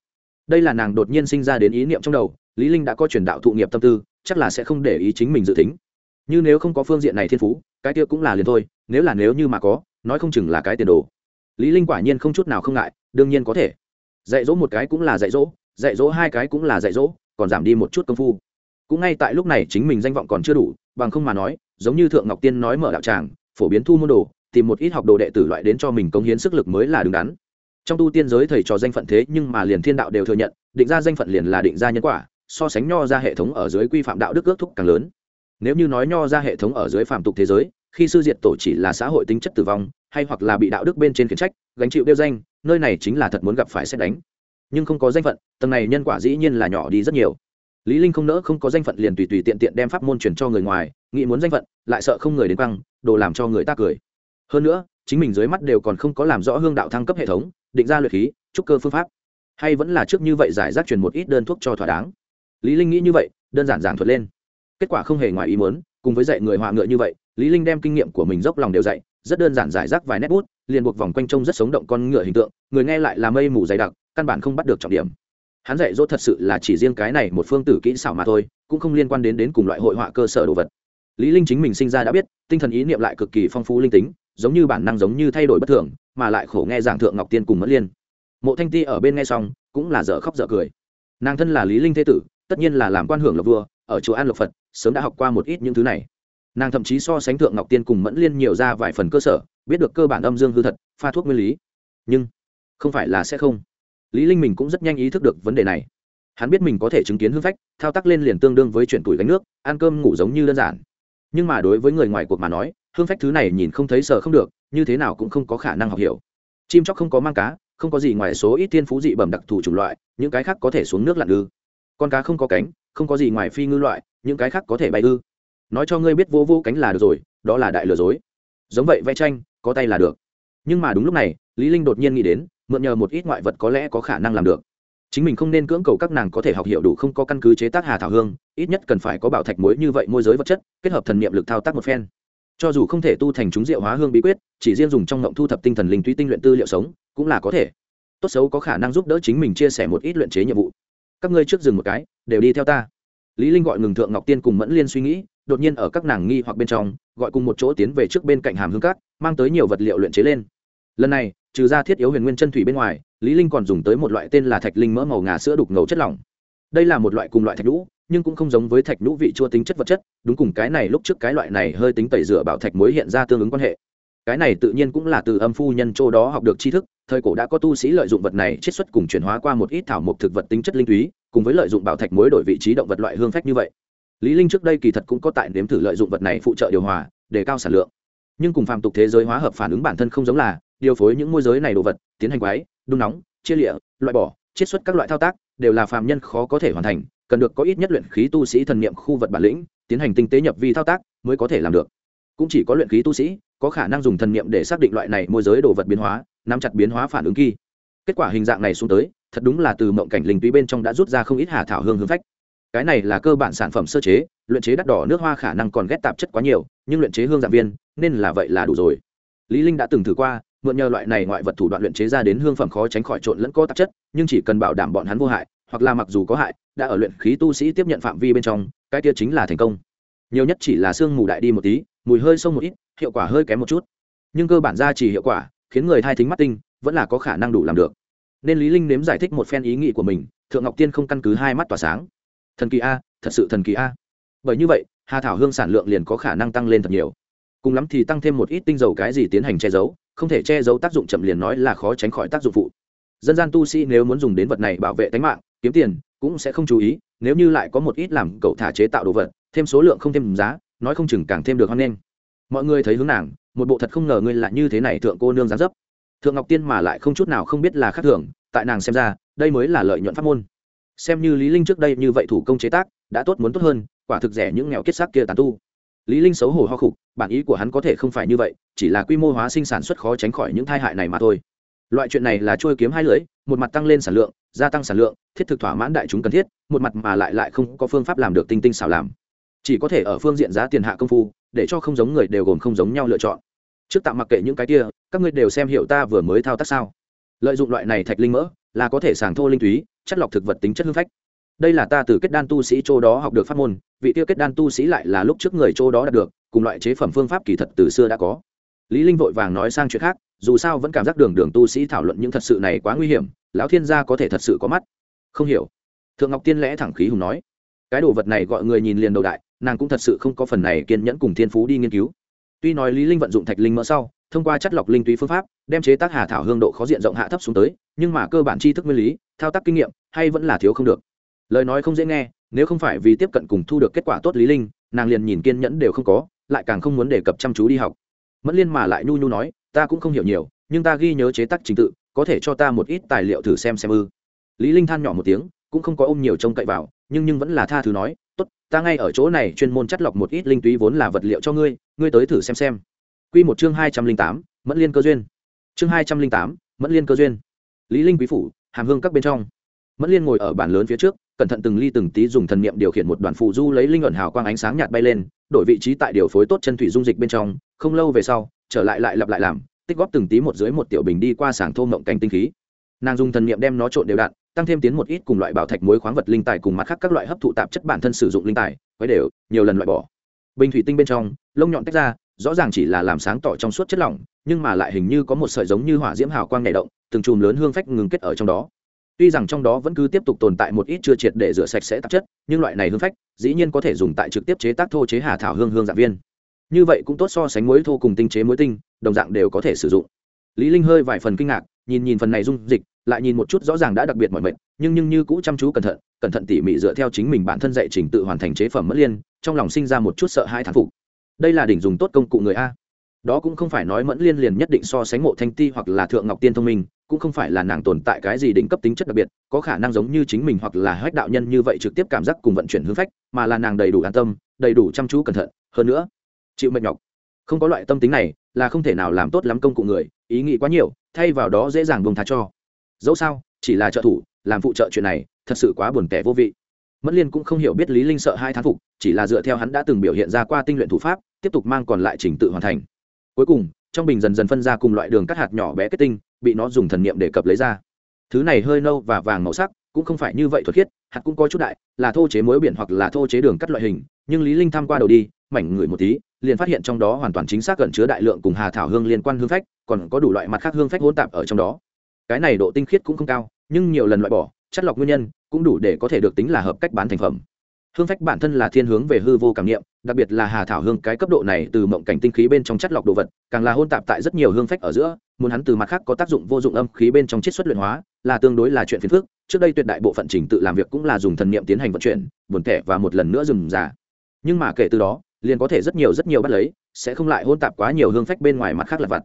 S1: Đây là nàng đột nhiên sinh ra đến ý niệm trong đầu, lý linh đã có truyền đạo thụ nghiệp tâm tư, chắc là sẽ không để ý chính mình dự tính. Như nếu không có phương diện này thiên phú, cái kia cũng là liền thôi, nếu là nếu như mà có, nói không chừng là cái tiền đồ. Lý linh quả nhiên không chút nào không ngại, đương nhiên có thể. Dạy dỗ một cái cũng là dạy dỗ dạy dỗ hai cái cũng là dạy dỗ, còn giảm đi một chút công phu. Cũng ngay tại lúc này chính mình danh vọng còn chưa đủ, bằng không mà nói, giống như thượng ngọc tiên nói mở đạo tràng, phổ biến thu môn đồ tìm một ít học đồ đệ tử loại đến cho mình công hiến sức lực mới là đứng đắn. Trong tu tiên giới thầy trò danh phận thế nhưng mà liền thiên đạo đều thừa nhận, định ra danh phận liền là định ra nhân quả, so sánh nho ra hệ thống ở dưới quy phạm đạo đức ước thúc càng lớn. Nếu như nói nho ra hệ thống ở dưới phạm tục thế giới, khi sư diệt tổ chỉ là xã hội tính chất tử vong, hay hoặc là bị đạo đức bên trên khiển trách, gánh chịu đeo danh, nơi này chính là thật muốn gặp phải xét đánh. Nhưng không có danh phận, tầng này nhân quả dĩ nhiên là nhỏ đi rất nhiều. Lý linh không nỡ không có danh phận liền tùy tùy tiện tiện đem pháp môn truyền cho người ngoài, nghĩ muốn danh phận, lại sợ không người đến băng đồ làm cho người ta cười hơn nữa, chính mình dưới mắt đều còn không có làm rõ hương đạo thăng cấp hệ thống, định ra luyện khí, trúc cơ phương pháp. Hay vẫn là trước như vậy giải rác truyền một ít đơn thuốc cho thỏa đáng. Lý linh nghĩ như vậy, đơn giản giảng thuật lên. Kết quả không hề ngoài ý muốn, cùng với dạy người họa ngựa như vậy, lý linh đem kinh nghiệm của mình dốc lòng đều dạy, rất đơn giản giải rác vài nét bút, liền buộc vòng quanh trông rất sống động con ngựa hình tượng, người nghe lại là mây mù dày đặc, căn bản không bắt được trọng điểm. Hắn dạy dỗ thật sự là chỉ riêng cái này một phương tử kỹ xảo mà thôi, cũng không liên quan đến đến cùng loại hội họa cơ sở đồ vật. Lý linh chính mình sinh ra đã biết, tinh thần ý niệm lại cực kỳ phong phú linh tính giống như bản năng giống như thay đổi bất thường, mà lại khổ nghe giảng thượng ngọc tiên cùng mẫn liên. Mộ thanh ti ở bên nghe xong, cũng là dở khóc dở cười. Nàng thân là lý linh thế tử, tất nhiên là làm quan hưởng lộc vua, ở chùa an lộc phật, sớm đã học qua một ít những thứ này. Nàng thậm chí so sánh thượng ngọc tiên cùng mẫn liên nhiều ra vài phần cơ sở, biết được cơ bản âm dương hư thật, pha thuốc nguyên lý. Nhưng, không phải là sẽ không. Lý linh mình cũng rất nhanh ý thức được vấn đề này. Hắn biết mình có thể chứng kiến hương phách, thao tác lên liền tương đương với chuyển tuổi gánh nước, ăn cơm ngủ giống như đơn giản. Nhưng mà đối với người ngoài cuộc mà nói hương phách thứ này nhìn không thấy sợ không được, như thế nào cũng không có khả năng học hiểu. Chim chóc không có mang cá, không có gì ngoài số ít tiên phú dị bẩm đặc thù chủng loại, những cái khác có thể xuống nước lặn ư. Con cá không có cánh, không có gì ngoài phi ngư loại, những cái khác có thể bay ư. Nói cho ngươi biết vô vô cánh là được rồi, đó là đại lừa dối. Giống vậy vẽ tranh, có tay là được. Nhưng mà đúng lúc này, lý linh đột nhiên nghĩ đến, mượn nhờ một ít ngoại vật có lẽ có khả năng làm được. Chính mình không nên cưỡng cầu các nàng có thể học hiểu đủ không có căn cứ chế tác hà thảo hương, ít nhất cần phải có bảo thạch muối như vậy môi giới vật chất, kết hợp thần niệm lực thao tác một phen cho dù không thể tu thành chúng diệu hóa hương bí quyết, chỉ riêng dùng trong ngộng thu thập tinh thần linh túy tinh luyện tư liệu sống, cũng là có thể. Tốt xấu có khả năng giúp đỡ chính mình chia sẻ một ít luyện chế nhiệm vụ. Các ngươi trước dừng một cái, đều đi theo ta. Lý linh gọi ngừng thượng ngọc tiên cùng mẫn liên suy nghĩ, đột nhiên ở các nàng nghi hoặc bên trong, gọi cùng một chỗ tiến về trước bên cạnh hàm hương cát, mang tới nhiều vật liệu luyện chế lên. Lần này, trừ ra thiết yếu huyền nguyên chân thủy bên ngoài, lý linh còn dùng tới một loại tên là thạch linh mỡ màu ngà sữa đục ngầu chất lỏng. Đây là một loại cùng loại thạch đũ nhưng cũng không giống với thạch nhũ vị chua tính chất vật chất, đúng cùng cái này lúc trước cái loại này hơi tính tẩy rửa bảo thạch muối hiện ra tương ứng quan hệ. Cái này tự nhiên cũng là từ âm phu nhân châu đó học được tri thức, thời cổ đã có tu sĩ lợi dụng vật này chiết xuất cùng chuyển hóa qua một ít thảo mộc thực vật tính chất linh túy, cùng với lợi dụng bảo thạch muối đổi vị trí động vật loại hương phách như vậy. Lý linh trước đây kỳ thật cũng có tại nếm thử lợi dụng vật này phụ trợ điều hòa, để cao sản lượng. Nhưng cùng phàm tục thế giới hóa hợp phản ứng bản thân không giống là, điều phối những môi giới này đồ vật, tiến hành quái đun nóng, chia lịa, loại bỏ, chiết xuất các loại thao tác, đều là phàm nhân khó có thể hoàn thành cần được có ít nhất luyện khí tu sĩ thần niệm khu vật bản lĩnh, tiến hành tinh tế nhập vi thao tác mới có thể làm được. Cũng chỉ có luyện khí tu sĩ có khả năng dùng thần niệm để xác định loại này môi giới đồ vật biến hóa, nắm chặt biến hóa phản ứng kỳ. Kết quả hình dạng này xuống tới, thật đúng là từ mộng cảnh linh túy bên trong đã rút ra không ít hà thảo hương hương phách. Cái này là cơ bản sản phẩm sơ chế, luyện chế đắt đỏ nước hoa khả năng còn ghét tạp chất quá nhiều, nhưng luyện chế hương dạng viên, nên là vậy là đủ rồi. Lý linh đã từng thử qua, mượn nhờ loại này ngoại vật thủ đoạn luyện chế ra đến hương phẩm khó tránh khỏi trộn lẫn có tạp chất, nhưng chỉ cần bảo đảm bọn hắn vô hại hoặc là mặc dù có hại, đã ở luyện khí tu sĩ tiếp nhận phạm vi bên trong, cái kia chính là thành công. Nhiều nhất chỉ là xương mù đại đi một tí, mùi hơi sâu một ít, hiệu quả hơi kém một chút. Nhưng cơ bản ra chỉ hiệu quả, khiến người thai thính mắt tinh, vẫn là có khả năng đủ làm được. Nên lý linh nếm giải thích một phen ý nghĩ của mình, thượng ngọc tiên không căn cứ hai mắt tỏa sáng. Thần kỳ a, thật sự thần kỳ a. Bởi như vậy, hà thảo hương sản lượng liền có khả năng tăng lên thật nhiều. Cùng lắm thì tăng thêm một ít tinh dầu cái gì tiến hành che giấu, không thể che giấu tác dụng chậm liền nói là khó tránh khỏi tác dụng phụ. Dân gian tu sĩ nếu muốn dùng đến vật này bảo vệ tính mạng kiếm tiền cũng sẽ không chú ý, nếu như lại có một ít làm cậu thả chế tạo đồ vật, thêm số lượng không thêm giá, nói không chừng càng thêm được hoan nghênh. Mọi người thấy hướng nàng, một bộ thật không ngờ ngươi lại như thế này thượng cô nương giáng dấp. Thượng ngọc tiên mà lại không chút nào không biết là khác thường, tại nàng xem ra, đây mới là lợi nhuận pháp môn. Xem như lý linh trước đây như vậy thủ công chế tác, đã tốt muốn tốt hơn, quả thực rẻ những nghèo kết xác kia tàn tu. Lý linh xấu hổ ho khục, bản ý của hắn có thể không phải như vậy, chỉ là quy mô hóa sinh sản xuất khó tránh khỏi những tai hại này mà thôi. Loại chuyện này là trôi kiếm hai lưỡi, một mặt tăng lên sản lượng gia tăng sản lượng, thiết thực thỏa mãn đại chúng cần thiết, một mặt mà lại lại không có phương pháp làm được tinh tinh xảo làm. Chỉ có thể ở phương diện giá tiền hạ công phu, để cho không giống người đều gồm không giống nhau lựa chọn. Trước tạm mặc kệ những cái kia, các ngươi đều xem hiểu ta vừa mới thao tác sao. Lợi dụng loại này thạch linh mỡ, là có thể sàng thô linh túy, chất lọc thực vật tính chất hương phách. Đây là ta từ kết đan tu sĩ châu đó học được pháp môn, vị tiêu kết đan tu sĩ lại là lúc trước người châu đó đạt được, cùng loại chế phẩm phương pháp kỳ thật từ xưa đã có. Lý linh vội vàng nói sang chuyện khác, dù sao vẫn cảm giác đường đường tu sĩ thảo luận những thật sự này quá nguy hiểm lão thiên gia có thể thật sự có mắt. Không hiểu. Thượng ngọc tiên lẽ thẳng khí hùng nói. Cái đồ vật này gọi người nhìn liền đầu đại, nàng cũng thật sự không có phần này kiên nhẫn cùng thiên phú đi nghiên cứu. Tuy nói lý linh vận dụng thạch linh mỡ sau, thông qua chất lọc linh túy phương pháp, đem chế tác hà thảo hương độ khó diện rộng hạ thấp xuống tới, nhưng mà cơ bản tri thức nguyên lý, thao tác kinh nghiệm, hay vẫn là thiếu không được. Lời nói không dễ nghe, nếu không phải vì tiếp cận cùng thu được kết quả tốt lý linh, nàng liền nhìn kiên nhẫn đều không có, lại càng không muốn đề cập chăm chú đi học. Mẫn liên mà lại nhu nhu nói, ta cũng không hiểu nhiều, nhưng ta ghi nhớ chế tác trình tự có thể cho ta một ít tài liệu thử xem xem ư. Lý linh than nhỏ một tiếng, cũng không có ôm nhiều trông cậy vào, nhưng nhưng vẫn là tha thứ nói, tốt, ta ngay ở chỗ này chuyên môn chắt lọc một ít linh túy vốn là vật liệu cho ngươi ngươi tới thử xem xem. Quy một chương hai trăm linh tám, mẫn liên cơ duyên. Chương hai trăm linh tám, mẫn liên cơ duyên. Lý linh quý phủ, hàm hương các bên trong. Mẫn liên ngồi ở bàn lớn phía trước, cẩn thận từng ly từng tí dùng thần niệm điều khiển một đoàn phù du lấy linh ẩn hào quang ánh sáng nhạt bay lên, đổi vị trí tại điều phối tốt chân thủy dung dịch bên trong, không lâu về sau, trở lại lại lặp lại làm tích góp từng tí một dưới một tiểu bình đi qua sảng thô mộng canh tinh khí. Nàng dùng thần niệm đem nó trộn đều đặn, tăng thêm tiến một ít cùng loại bảo thạch muối khoáng vật linh tài cùng mặt khác các loại hấp thụ tạp chất bản thân sử dụng linh tài, quấy đều, nhiều lần loại bỏ. Bình thủy tinh bên trong, lông nhọn tách ra, rõ ràng chỉ là làm sáng tỏ trong suốt chất lỏng, nhưng mà lại hình như có một sợi giống như hỏa diễm hào quang nhảy động, từng chùm lớn hương phách ngừng kết ở trong đó. Tuy rằng trong đó vẫn cứ tiếp tục tồn tại một ít chưa triệt để rửa sạch sẽ tạp chất, nhưng loại này hương phách, dĩ nhiên có thể dùng tại trực tiếp chế tác thô chế hà thảo hương hương dạng viên như vậy cũng tốt so sánh muối thô cùng tinh chế muối tinh, đồng dạng đều có thể sử dụng. Lý linh hơi vài phần kinh ngạc, nhìn nhìn phần này dung dịch, lại nhìn một chút rõ ràng đã đặc biệt mọi mệnh nhưng nhưng như cũ chăm chú cẩn thận cẩn thận tỉ mỉ dựa theo chính mình bản thân dạy trình tự hoàn thành chế phẩm mất liên, trong lòng sinh ra một chút sợ hãi thán phục. Đây là đỉnh dùng tốt công cụ người a. Đó cũng không phải nói mẫn liên liền nhất định so sánh mộ thanh ti hoặc là thượng ngọc tiên thông minh, cũng không phải là nàng tồn tại cái gì đỉnh cấp tính chất đặc biệt, có khả năng giống như chính mình hoặc là hách đạo nhân như vậy trực tiếp cảm giác cùng vận chuyển hướng phách, mà là nàng đầy đủ an tâm, đầy đủ chăm chú cẩn thận. Hơn nữa chịu mệt nhọc. Không có loại tâm tính này, là không thể nào làm tốt lắm công cụ người, ý nghĩ quá nhiều, thay vào đó dễ dàng bông thà cho. Dẫu sao, chỉ là trợ thủ, làm phụ trợ chuyện này, thật sự quá buồn tẻ vô vị. Mất liên cũng không hiểu biết lý linh sợ hai thán phục, chỉ là dựa theo hắn đã từng biểu hiện ra qua tinh luyện thủ pháp, tiếp tục mang còn lại trình tự hoàn thành. Cuối cùng, trong bình dần dần phân ra cùng loại đường cắt hạt nhỏ bé kết tinh, bị nó dùng thần niệm để cập lấy ra. Thứ này hơi nâu và vàng màu sắc, cũng không phải như vậy thuật khiết, hạt cũng có chút đại, là thô chế muối biển hoặc là thô chế đường cắt loại hình, nhưng lý linh tham qua đầu đi, mảnh người một tí liền phát hiện trong đó hoàn toàn chính xác gần chứa đại lượng cùng hà thảo hương liên quan hương phách, còn có đủ loại mặt khác hương phách hỗn tạp ở trong đó. Cái này độ tinh khiết cũng không cao, nhưng nhiều lần loại bỏ, chất lọc nguyên nhân cũng đủ để có thể được tính là hợp cách bán thành phẩm. Hương phách bản thân là thiên hướng về hư vô cảm nghiệm, đặc biệt là hà thảo hương cái cấp độ này từ mộng cảnh tinh khí bên trong chất lọc đồ vật, càng là hôn tạp tại rất nhiều hương phách ở giữa, muốn hắn từ mặt khác có tác dụng vô dụng âm khí bên trong chiết xuất luyện hóa, là tương đối là chuyện phiền phức, trước đây tuyệt đại bộ phận trình tự làm việc cũng là dùng thần niệm tiến hành vận chuyển, buồn thẻ và một lần nữa dừng giả. Nhưng mà kể từ đó liền có thể rất nhiều rất nhiều bắt lấy, sẽ không lại hôn tạp quá nhiều hương phách bên ngoài mặt khác là vặt.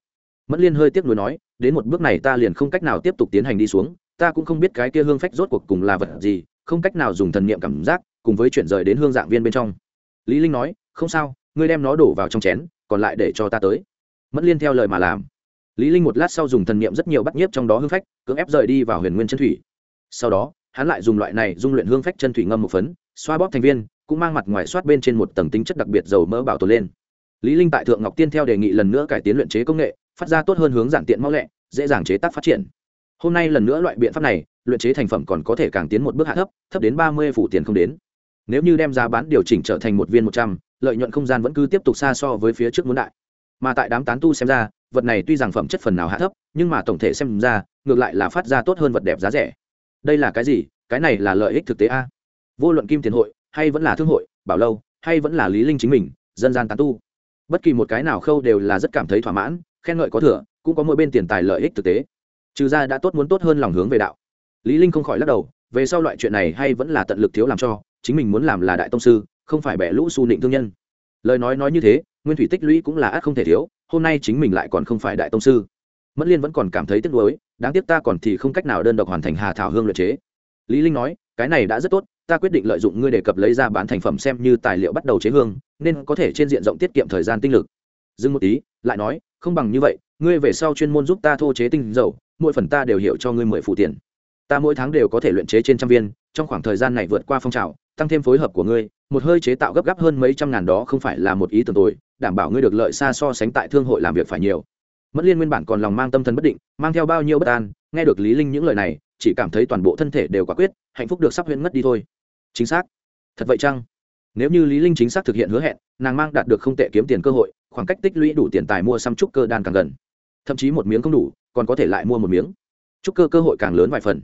S1: Mẫn liên hơi tiếc nuối nói, đến một bước này ta liền không cách nào tiếp tục tiến hành đi xuống, ta cũng không biết cái kia hương phách rốt cuộc cùng là vật gì, không cách nào dùng thần niệm cảm giác, cùng với chuyển rời đến hương dạng viên bên trong. Lý linh nói, không sao, ngươi đem nó đổ vào trong chén, còn lại để cho ta tới. Mẫn liên theo lời mà làm. Lý linh một lát sau dùng thần niệm rất nhiều bắt nhiếp trong đó hương phách, cưỡng ép rời đi vào huyền nguyên chân thủy. Sau đó, hắn lại dùng loại này dung luyện hương phách chân thủy ngâm một phấn, xoa bóp thành viên cũng mang mặt ngoài soát bên trên một tầng tính chất đặc biệt dầu mỡ bảo tồn lên. Lý linh tại thượng ngọc tiên theo đề nghị lần nữa cải tiến luyện chế công nghệ, phát ra tốt hơn hướng giản tiện mau lẹ, dễ dàng chế tác phát triển. Hôm nay lần nữa loại biện pháp này, luyện chế thành phẩm còn có thể càng tiến một bước hạ thấp thấp đến ba mươi phủ tiền không đến. Nếu như đem giá bán điều chỉnh trở thành một viên một trăm, lợi nhuận không gian vẫn cứ tiếp tục xa so với phía trước muốn đại. Mà tại đám tán tu xem ra, vật này tuy rằng phẩm chất phần nào hạ thấp, nhưng mà tổng thể xem ra, ngược lại là phát ra tốt hơn vật đẹp giá rẻ. Đây là cái gì? Cái này là lợi ích thực tế a. Vô luận kim tiền hội hay vẫn là thương hội, bảo lâu, hay vẫn là lý linh chính mình, dân gian tán tu. Bất kỳ một cái nào khâu đều là rất cảm thấy thỏa mãn, khen ngợi có thừa, cũng có mỗi bên tiền tài lợi ích thực tế. Trừ ra đã tốt muốn tốt hơn lòng hướng về đạo. Lý linh không khỏi lắc đầu, về sau loại chuyện này hay vẫn là tận lực thiếu làm cho, chính mình muốn làm là đại tông sư, không phải bẻ lũ su nịnh thương nhân. Lời nói nói như thế, nguyên thủy tích lũy cũng là ác không thể thiếu, hôm nay chính mình lại còn không phải đại tông sư. Mẫn liên vẫn còn cảm thấy tiếc nuối, đáng tiếc ta còn thì không cách nào đơn độc hoàn thành hà thảo hương luyện chế. Lý linh nói, cái này đã rất tốt ta quyết định lợi dụng ngươi đề cập lấy ra bán thành phẩm xem như tài liệu bắt đầu chế hương, nên có thể trên diện rộng tiết kiệm thời gian tinh lực. Dừng một tí, lại nói, không bằng như vậy, ngươi về sau chuyên môn giúp ta thô chế tinh dầu, mỗi phần ta đều hiểu cho ngươi mười phụ tiền. Ta mỗi tháng đều có thể luyện chế trên trăm viên, trong khoảng thời gian này vượt qua phong trào, tăng thêm phối hợp của ngươi, một hơi chế tạo gấp gáp hơn mấy trăm ngàn đó không phải là một ý tưởng tồi, đảm bảo ngươi được lợi xa so sánh tại thương hội làm việc phải nhiều. Mẫn liên nguyên bản còn lòng mang tâm thần bất định, mang theo bao nhiêu bất an, nghe được lý linh những lời này chỉ cảm thấy toàn bộ thân thể đều quả quyết, hạnh phúc được sắp huyễn ngất đi thôi. Chính xác. Thật vậy chăng? Nếu như lý linh chính xác thực hiện hứa hẹn, nàng mang đạt được không tệ kiếm tiền cơ hội, khoảng cách tích lũy đủ tiền tài mua xăm trúc cơ đan càng gần. Thậm chí một miếng không đủ, còn có thể lại mua một miếng. Trúc cơ cơ hội càng lớn vài phần.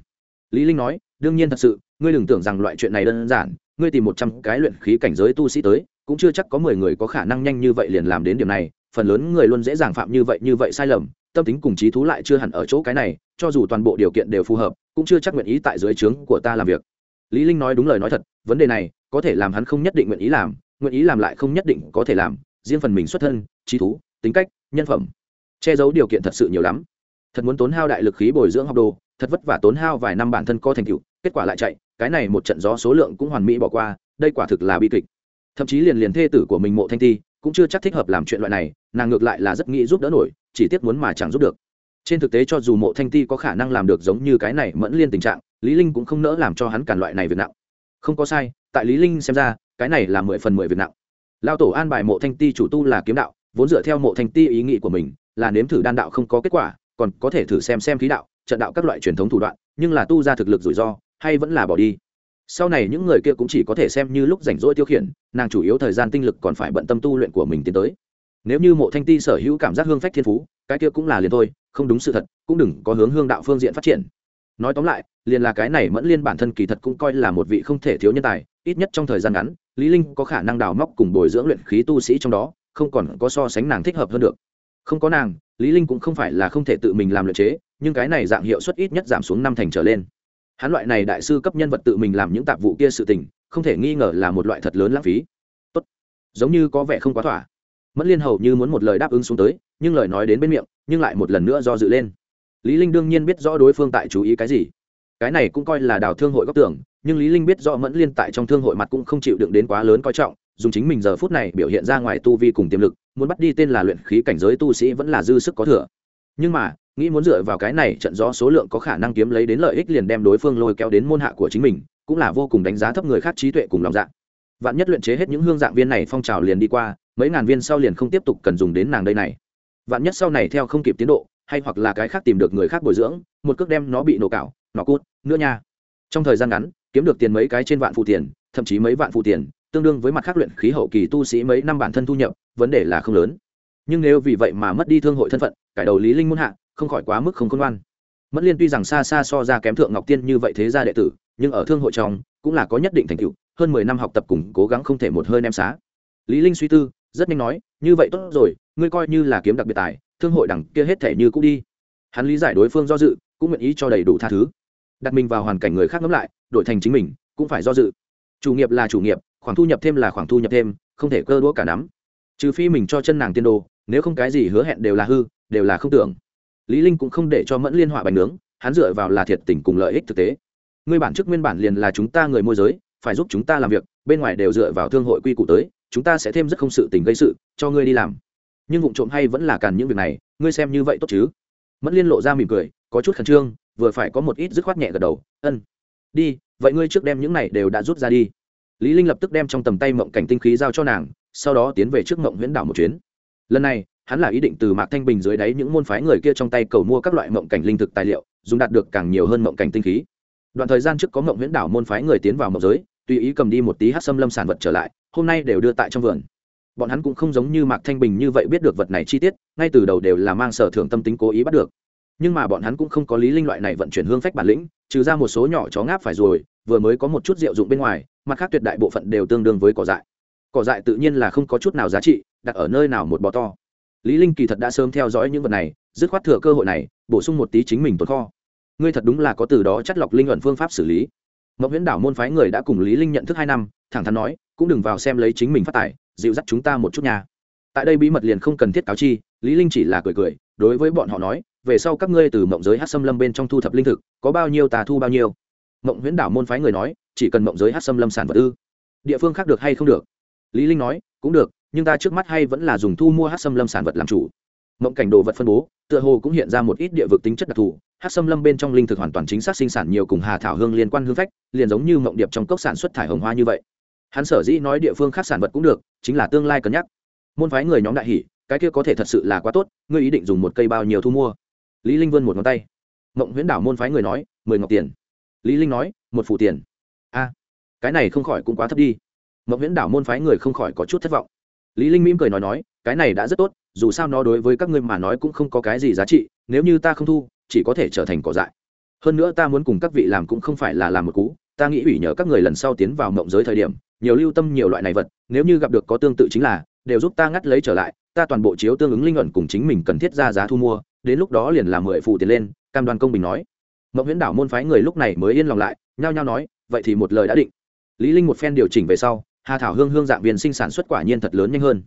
S1: Lý linh nói, đương nhiên thật sự, ngươi đừng tưởng rằng loại chuyện này đơn giản, ngươi tìm một trăm cái luyện khí cảnh giới tu sĩ tới, cũng chưa chắc có mười người có khả năng nhanh như vậy liền làm đến điểm này, phần lớn người luôn dễ dàng phạm như vậy như vậy sai lầm, tâm tính cùng trí thú lại chưa hẳn ở chỗ cái này, cho dù toàn bộ điều kiện đều phù hợp cũng chưa chắc nguyện ý tại dưới trướng của ta làm việc. Lý linh nói đúng lời nói thật, vấn đề này, có thể làm hắn không nhất định nguyện ý làm, nguyện ý làm lại không nhất định có thể làm, riêng phần mình xuất thân, trí thú, tính cách, nhân phẩm. Che giấu điều kiện thật sự nhiều lắm. Thật muốn tốn hao đại lực khí bồi dưỡng học đồ, thật vất vả tốn hao vài năm bản thân có thành tựu, kết quả lại chạy, cái này một trận gió số lượng cũng hoàn mỹ bỏ qua, đây quả thực là bi kịch. Thậm chí liền liền thê tử của mình mộ thanh ti cũng chưa chắc thích hợp làm chuyện loại này, nàng ngược lại là rất nghĩ giúp đỡ nổi, chỉ tiếc muốn mà chẳng giúp được trên thực tế cho dù mộ thanh ti có khả năng làm được giống như cái này mẫn liên tình trạng, lý linh cũng không nỡ làm cho hắn cản loại này việc nặng. Không có sai, tại lý linh xem ra, cái này là mười phần mười việc nặng. Lao tổ an bài mộ thanh ti chủ tu là kiếm đạo, vốn dựa theo mộ thanh ti ý nghĩ của mình, là nếm thử đan đạo không có kết quả, còn có thể thử xem xem khí đạo, trận đạo các loại truyền thống thủ đoạn, nhưng là tu ra thực lực rủi ro, hay vẫn là bỏ đi. Sau này những người kia cũng chỉ có thể xem như lúc rảnh rỗi tiêu khiển, nàng chủ yếu thời gian tinh lực còn phải bận tâm tu luyện của mình tiến tới. Nếu như mộ thanh ti sở hữu cảm giác hương phách thiên phú, cái kia cũng là liền thôi không đúng sự thật, cũng đừng có hướng hương đạo phương diện phát triển. Nói tóm lại, liền là cái này mẫn liên bản thân kỳ thật cũng coi là một vị không thể thiếu nhân tài, ít nhất trong thời gian ngắn, lý linh có khả năng đào móc cùng bồi dưỡng luyện khí tu sĩ trong đó, không còn có so sánh nàng thích hợp hơn được. Không có nàng, lý linh cũng không phải là không thể tự mình làm luyện chế, nhưng cái này dạng hiệu suất ít nhất giảm xuống năm thành trở lên. Hắn loại này đại sư cấp nhân vật tự mình làm những tạp vụ kia sự tình, không thể nghi ngờ là một loại thật lớn lãng phí. Tốt. Giống như có vẻ không quá thỏa mẫn liên hầu như muốn một lời đáp ứng xuống tới, nhưng lời nói đến bên miệng, nhưng lại một lần nữa do dự lên. Lý linh đương nhiên biết rõ đối phương tại chú ý cái gì. Cái này cũng coi là đào thương hội góc tưởng, nhưng lý linh biết rõ mẫn liên tại trong thương hội mặt cũng không chịu đựng đến quá lớn coi trọng, dùng chính mình giờ phút này biểu hiện ra ngoài tu vi cùng tiềm lực, muốn bắt đi tên là luyện khí cảnh giới tu sĩ vẫn là dư sức có thừa. Nhưng mà, nghĩ muốn dựa vào cái này trận gió số lượng có khả năng kiếm lấy đến lợi ích liền đem đối phương lôi kéo đến môn hạ của chính mình, cũng là vô cùng đánh giá thấp người khác trí tuệ cùng lòng dạ. Vạn nhất luyện chế hết những hương dạng viên này phong trào liền đi qua mấy ngàn viên sau liền không tiếp tục cần dùng đến nàng đây này. Vạn nhất sau này theo không kịp tiến độ, hay hoặc là cái khác tìm được người khác bồi dưỡng, một cước đem nó bị nổ cạo nó cút, nữa nha. Trong thời gian ngắn, kiếm được tiền mấy cái trên vạn phụ tiền, thậm chí mấy vạn phụ tiền, tương đương với mặt khác luyện khí hậu kỳ tu sĩ mấy năm bản thân thu nhập, vấn đề là không lớn. Nhưng nếu vì vậy mà mất đi thương hội thân phận, cải đầu lý linh muốn hạ, không khỏi quá mức không khôn ngoan. Mất liên tuy rằng xa xa so ra kém thượng ngọc tiên như vậy thế gia đệ tử, nhưng ở thương hội trong, cũng là có nhất định thành tựu, hơn mười năm học tập cùng cố gắng không thể một hơi ném xá. Lý linh suy tư rất nhanh nói, như vậy tốt rồi, ngươi coi như là kiếm đặc biệt tài, thương hội đẳng kia hết thể như cũ đi. Hắn lý giải đối phương do dự, cũng nguyện ý cho đầy đủ tha thứ. Đặt mình vào hoàn cảnh người khác ngẫm lại, đổi thành chính mình, cũng phải do dự. Chủ nghiệp là chủ nghiệp, khoản thu nhập thêm là khoản thu nhập thêm, không thể cơ đũa cả nắm. Trừ phi mình cho chân nàng tiên đồ, nếu không cái gì hứa hẹn đều là hư, đều là không tưởng. Lý linh cũng không để cho mẫn liên họa bánh nướng, hắn dựa vào là thiệt tình cùng lợi ích thực tế. Ngươi bản chức nguyên bản liền là chúng ta người môi giới, phải giúp chúng ta làm việc, bên ngoài đều dựa vào thương hội quy củ tới chúng ta sẽ thêm rất không sự tình gây sự, cho ngươi đi làm. Nhưng vụ trộm hay vẫn là càn những việc này, ngươi xem như vậy tốt chứ? Mẫn liên lộ ra mỉm cười, có chút khẩn trương, vừa phải có một ít dứt khoát nhẹ gật đầu, ân, đi, vậy ngươi trước đem những này đều đã rút ra đi. Lý linh lập tức đem trong tầm tay mộng cảnh tinh khí giao cho nàng, sau đó tiến về trước mộng huyễn đảo một chuyến. Lần này, hắn là ý định từ mạc thanh bình dưới đáy những môn phái người kia trong tay cầu mua các loại mộng cảnh linh thực tài liệu, dùng đạt được càng nhiều hơn mộng cảnh tinh khí. Đoạn thời gian trước có mộng huyễn đảo môn phái người tiến vào mộng giới, tùy ý cầm đi một tí hát xâm lâm sản vật trở lại hôm nay đều đưa tại trong vườn. Bọn hắn cũng không giống như mạc thanh bình như vậy biết được vật này chi tiết, ngay từ đầu đều là mang sở thưởng tâm tính cố ý bắt được. Nhưng mà bọn hắn cũng không có lý linh loại này vận chuyển hương phách bản lĩnh, trừ ra một số nhỏ chó ngáp phải rồi, vừa mới có một chút rượu dụng bên ngoài, mặt khác tuyệt đại bộ phận đều tương đương với cỏ dại. Cỏ dại tự nhiên là không có chút nào giá trị, đặt ở nơi nào một bò to. Lý linh kỳ thật đã sớm theo dõi những vật này, dứt khoát thừa cơ hội này, bổ sung một tí chính mình tồn kho. Ngươi thật đúng là có từ đó chắt lọc linh luận phương pháp xử lý. Mộng viễn đảo môn phái người đã cùng lý linh nhận thức hai năm, thẳng thắn nói cũng đừng vào xem lấy chính mình phát tài, dịu dắt chúng ta một chút nha. Tại đây bí mật liền không cần thiết cáo chi, lý linh chỉ là cười cười, đối với bọn họ nói, về sau các ngươi từ mộng giới hát xâm lâm bên trong thu thập linh thực, có bao nhiêu tà thu bao nhiêu. Mộng huyễn đảo môn phái người nói, chỉ cần mộng giới hát xâm lâm sản vật ư. Địa phương khác được hay không được? Lý linh nói, cũng được, nhưng ta trước mắt hay vẫn là dùng thu mua hát xâm lâm sản vật làm chủ. Mộng cảnh đồ vật phân bố, tựa hồ cũng hiện ra một ít địa vực tính chất đặc thù. Hát xâm lâm bên trong linh thực hoàn toàn chính xác sinh sản nhiều cùng hà thảo hương liên quan hương phách, liền giống như mộng điệp trong cốc sản xuất thải hồng hoa như vậy hắn sở dĩ nói địa phương khác sản vật cũng được, chính là tương lai cân nhắc. Môn phái người nhóm đại hỷ cái kia có thể thật sự là quá tốt, ngươi ý định dùng một cây bao nhiêu thu mua? Lý linh vươn một ngón tay. Mộng huyễn đảo môn phái người nói, mười ngọc tiền. Lý linh nói, một phủ tiền. A, cái này không khỏi cũng quá thấp đi. Mộng huyễn đảo môn phái người không khỏi có chút thất vọng. Lý linh mỉm cười nói nói, cái này đã rất tốt, dù sao nó đối với các ngươi mà nói cũng không có cái gì giá trị, nếu như ta không thu, chỉ có thể trở thành cỏ dại. Hơn nữa ta muốn cùng các vị làm cũng không phải là làm một cú, ta nghĩ ủy nhờ các người lần sau tiến vào mộng giới thời điểm nhiều lưu tâm nhiều loại này vật, nếu như gặp được có tương tự chính là, đều giúp ta ngắt lấy trở lại, ta toàn bộ chiếu tương ứng linh luận cùng chính mình cần thiết ra giá thu mua, đến lúc đó liền làm mười phụ tiền lên, cam đoàn công bình nói. Mậu huyễn đảo môn phái người lúc này mới yên lòng lại, nhao nhao nói, vậy thì một lời đã định. Lý linh một phen điều chỉnh về sau, hà thảo hương hương dạng viên sinh sản xuất quả nhiên thật lớn nhanh hơn.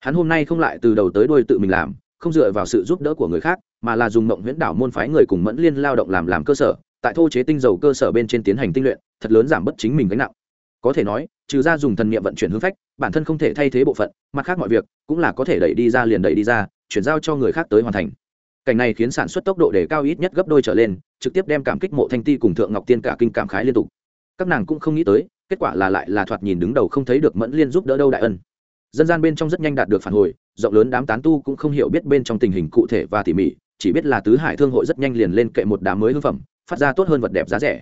S1: Hắn hôm nay không lại từ đầu tới đuôi tự mình làm, không dựa vào sự giúp đỡ của người khác, mà là dùng mộng huyễn đảo môn phái người cùng mẫn liên lao động làm làm cơ sở, tại thô chế tinh dầu cơ sở bên trên tiến hành tinh luyện, thật lớn giảm bớt chính mình gánh nặng. Có thể nói trừ ra dùng thần niệm vận chuyển hướng phách, bản thân không thể thay thế bộ phận, mặt khác mọi việc cũng là có thể đẩy đi ra liền đẩy đi ra, chuyển giao cho người khác tới hoàn thành. Cảnh này khiến sản xuất tốc độ để cao ít nhất gấp đôi trở lên, trực tiếp đem cảm kích mộ thanh ti cùng thượng ngọc tiên cả kinh cảm khái liên tục. Các nàng cũng không nghĩ tới, kết quả là lại là thoạt nhìn đứng đầu không thấy được mẫn liên giúp đỡ đâu đại ân. Dân gian bên trong rất nhanh đạt được phản hồi, rộng lớn đám tán tu cũng không hiểu biết bên trong tình hình cụ thể và tỉ mỉ, chỉ biết là tứ hải thương hội rất nhanh liền lên kệ một đám mới hương phẩm, phát ra tốt hơn vật đẹp giá rẻ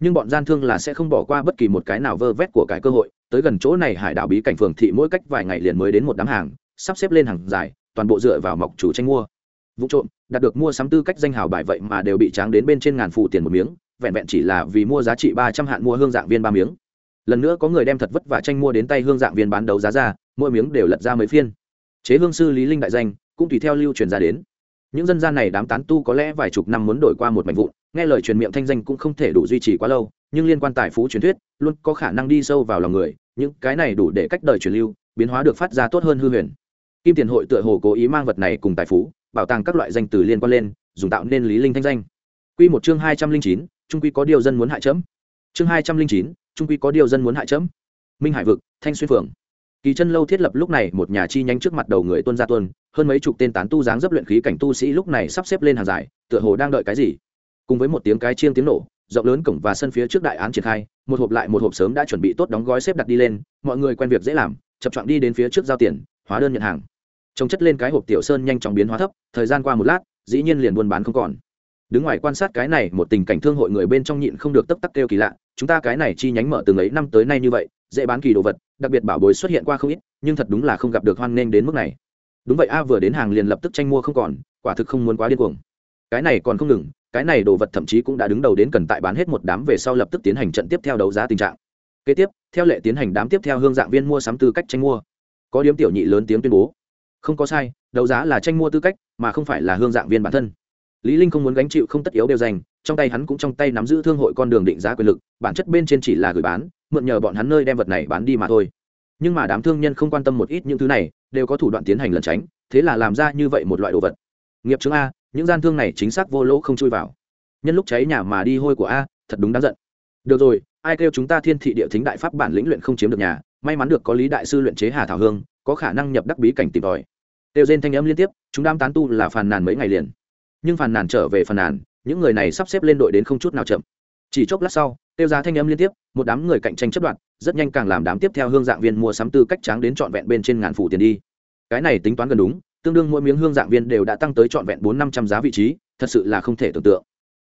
S1: nhưng bọn gian thương là sẽ không bỏ qua bất kỳ một cái nào vơ vét của cái cơ hội. Tới gần chỗ này hải đảo bí cảnh phường thị mỗi cách vài ngày liền mới đến một đám hàng, sắp xếp lên hàng dài, toàn bộ dựa vào mọc chủ tranh mua. Vụ trộm, đạt được mua sắm tư cách danh hào bài vậy mà đều bị tráng đến bên trên ngàn phụ tiền một miếng, vẹn vẹn chỉ là vì mua giá trị ba trăm hạn mua hương dạng viên ba miếng. Lần nữa có người đem thật vất vả tranh mua đến tay hương dạng viên bán đấu giá ra, mỗi miếng đều lật ra mấy phiên. Chế hương sư lý linh đại danh, cũng tùy theo lưu truyền ra đến. Những dân gian này đám tán tu có lẽ vài chục năm muốn đổi qua một mảnh vụn nghe lời truyền miệng thanh danh cũng không thể đủ duy trì quá lâu, nhưng liên quan tài phú truyền thuyết luôn có khả năng đi sâu vào lòng người, những cái này đủ để cách đời truyền lưu, biến hóa được phát ra tốt hơn hư huyền. Kim tiền hội tựa hồ cố ý mang vật này cùng tài phú, bảo tàng các loại danh từ liên quan lên, dùng tạo nên lý linh thanh danh. Quy một chương hai trăm linh chín, trung quy có điều dân muốn hại chấm. Chương hai trăm linh chín, trung quy có điều dân muốn hại chấm. Minh hải vực, thanh xuyên phường kỳ chân lâu thiết lập lúc này một nhà chi nhánh trước mặt đầu người tuân gia tuân, hơn mấy chục tên tán tu dáng dấp luyện khí cảnh tu sĩ lúc này sắp xếp lên hàng dài, tựa hồ đang đợi cái gì cùng với một tiếng cái chiêng tiếng nổ, rộng lớn cổng và sân phía trước đại án triển khai, một hộp lại một hộp sớm đã chuẩn bị tốt đóng gói xếp đặt đi lên, mọi người quen việc dễ làm, chập chọn đi đến phía trước giao tiền, hóa đơn nhận hàng. Trồng chất lên cái hộp tiểu sơn nhanh chóng biến hóa thấp, thời gian qua một lát, dĩ nhiên liền buôn bán không còn. Đứng ngoài quan sát cái này, một tình cảnh thương hội người bên trong nhịn không được tấp tắc kêu kỳ lạ, chúng ta cái này chi nhánh mở từng ấy năm tới nay như vậy, dễ bán kỳ đồ vật, đặc biệt bảo bối xuất hiện qua không ít, nhưng thật đúng là không gặp được hoan nghênh đến mức này. Đúng vậy a, vừa đến hàng liền lập tức tranh mua không còn, quả thực không muốn quá điên cuồng. Cái này còn không ngừng cái này đồ vật thậm chí cũng đã đứng đầu đến cần tại bán hết một đám về sau lập tức tiến hành trận tiếp theo đấu giá tình trạng. Kế tiếp, theo lệ tiến hành đám tiếp theo hương dạng viên mua sắm tư cách tranh mua. Có điếm tiểu nhị lớn tiếng tuyên bố. Không có sai, đấu giá là tranh mua tư cách, mà không phải là hương dạng viên bản thân. Lý linh không muốn gánh chịu không tất yếu đều dành trong tay hắn cũng trong tay nắm giữ thương hội con đường định giá quyền lực, bản chất bên trên chỉ là gửi bán, mượn nhờ bọn hắn nơi đem vật này bán đi mà thôi. Nhưng mà đám thương nhân không quan tâm một ít những thứ này, đều có thủ đoạn tiến hành lẩn tránh, thế là làm ra như vậy một loại đồ vật. Nghiệp chứng a những gian thương này chính xác vô lỗ không chui vào. Nhân lúc cháy nhà mà đi hôi của a, thật đúng đáng giận. Được rồi, ai kêu chúng ta thiên thị địa thính đại pháp bản lĩnh luyện không chiếm được nhà, may mắn được có lý đại sư luyện chế hà thảo hương, có khả năng nhập đắc bí cảnh tìm tòi. Tiêu trên thanh âm liên tiếp, chúng đam tán tu là phàn nàn mấy ngày liền. Nhưng phàn nàn trở về phàn nàn, những người này sắp xếp lên đội đến không chút nào chậm. Chỉ chốc lát sau, tiêu giá thanh âm liên tiếp, một đám người cạnh tranh chấp đoạn rất nhanh càng làm đám tiếp theo hương dạng viên mua sắm tư cách tráng đến trọn vẹn bên trên ngàn phủ tiền đi. Cái này tính toán gần đúng tương đương mỗi miếng hương dạng viên đều đã tăng tới trọn vẹn bốn năm trăm giá vị trí, thật sự là không thể tưởng tượng.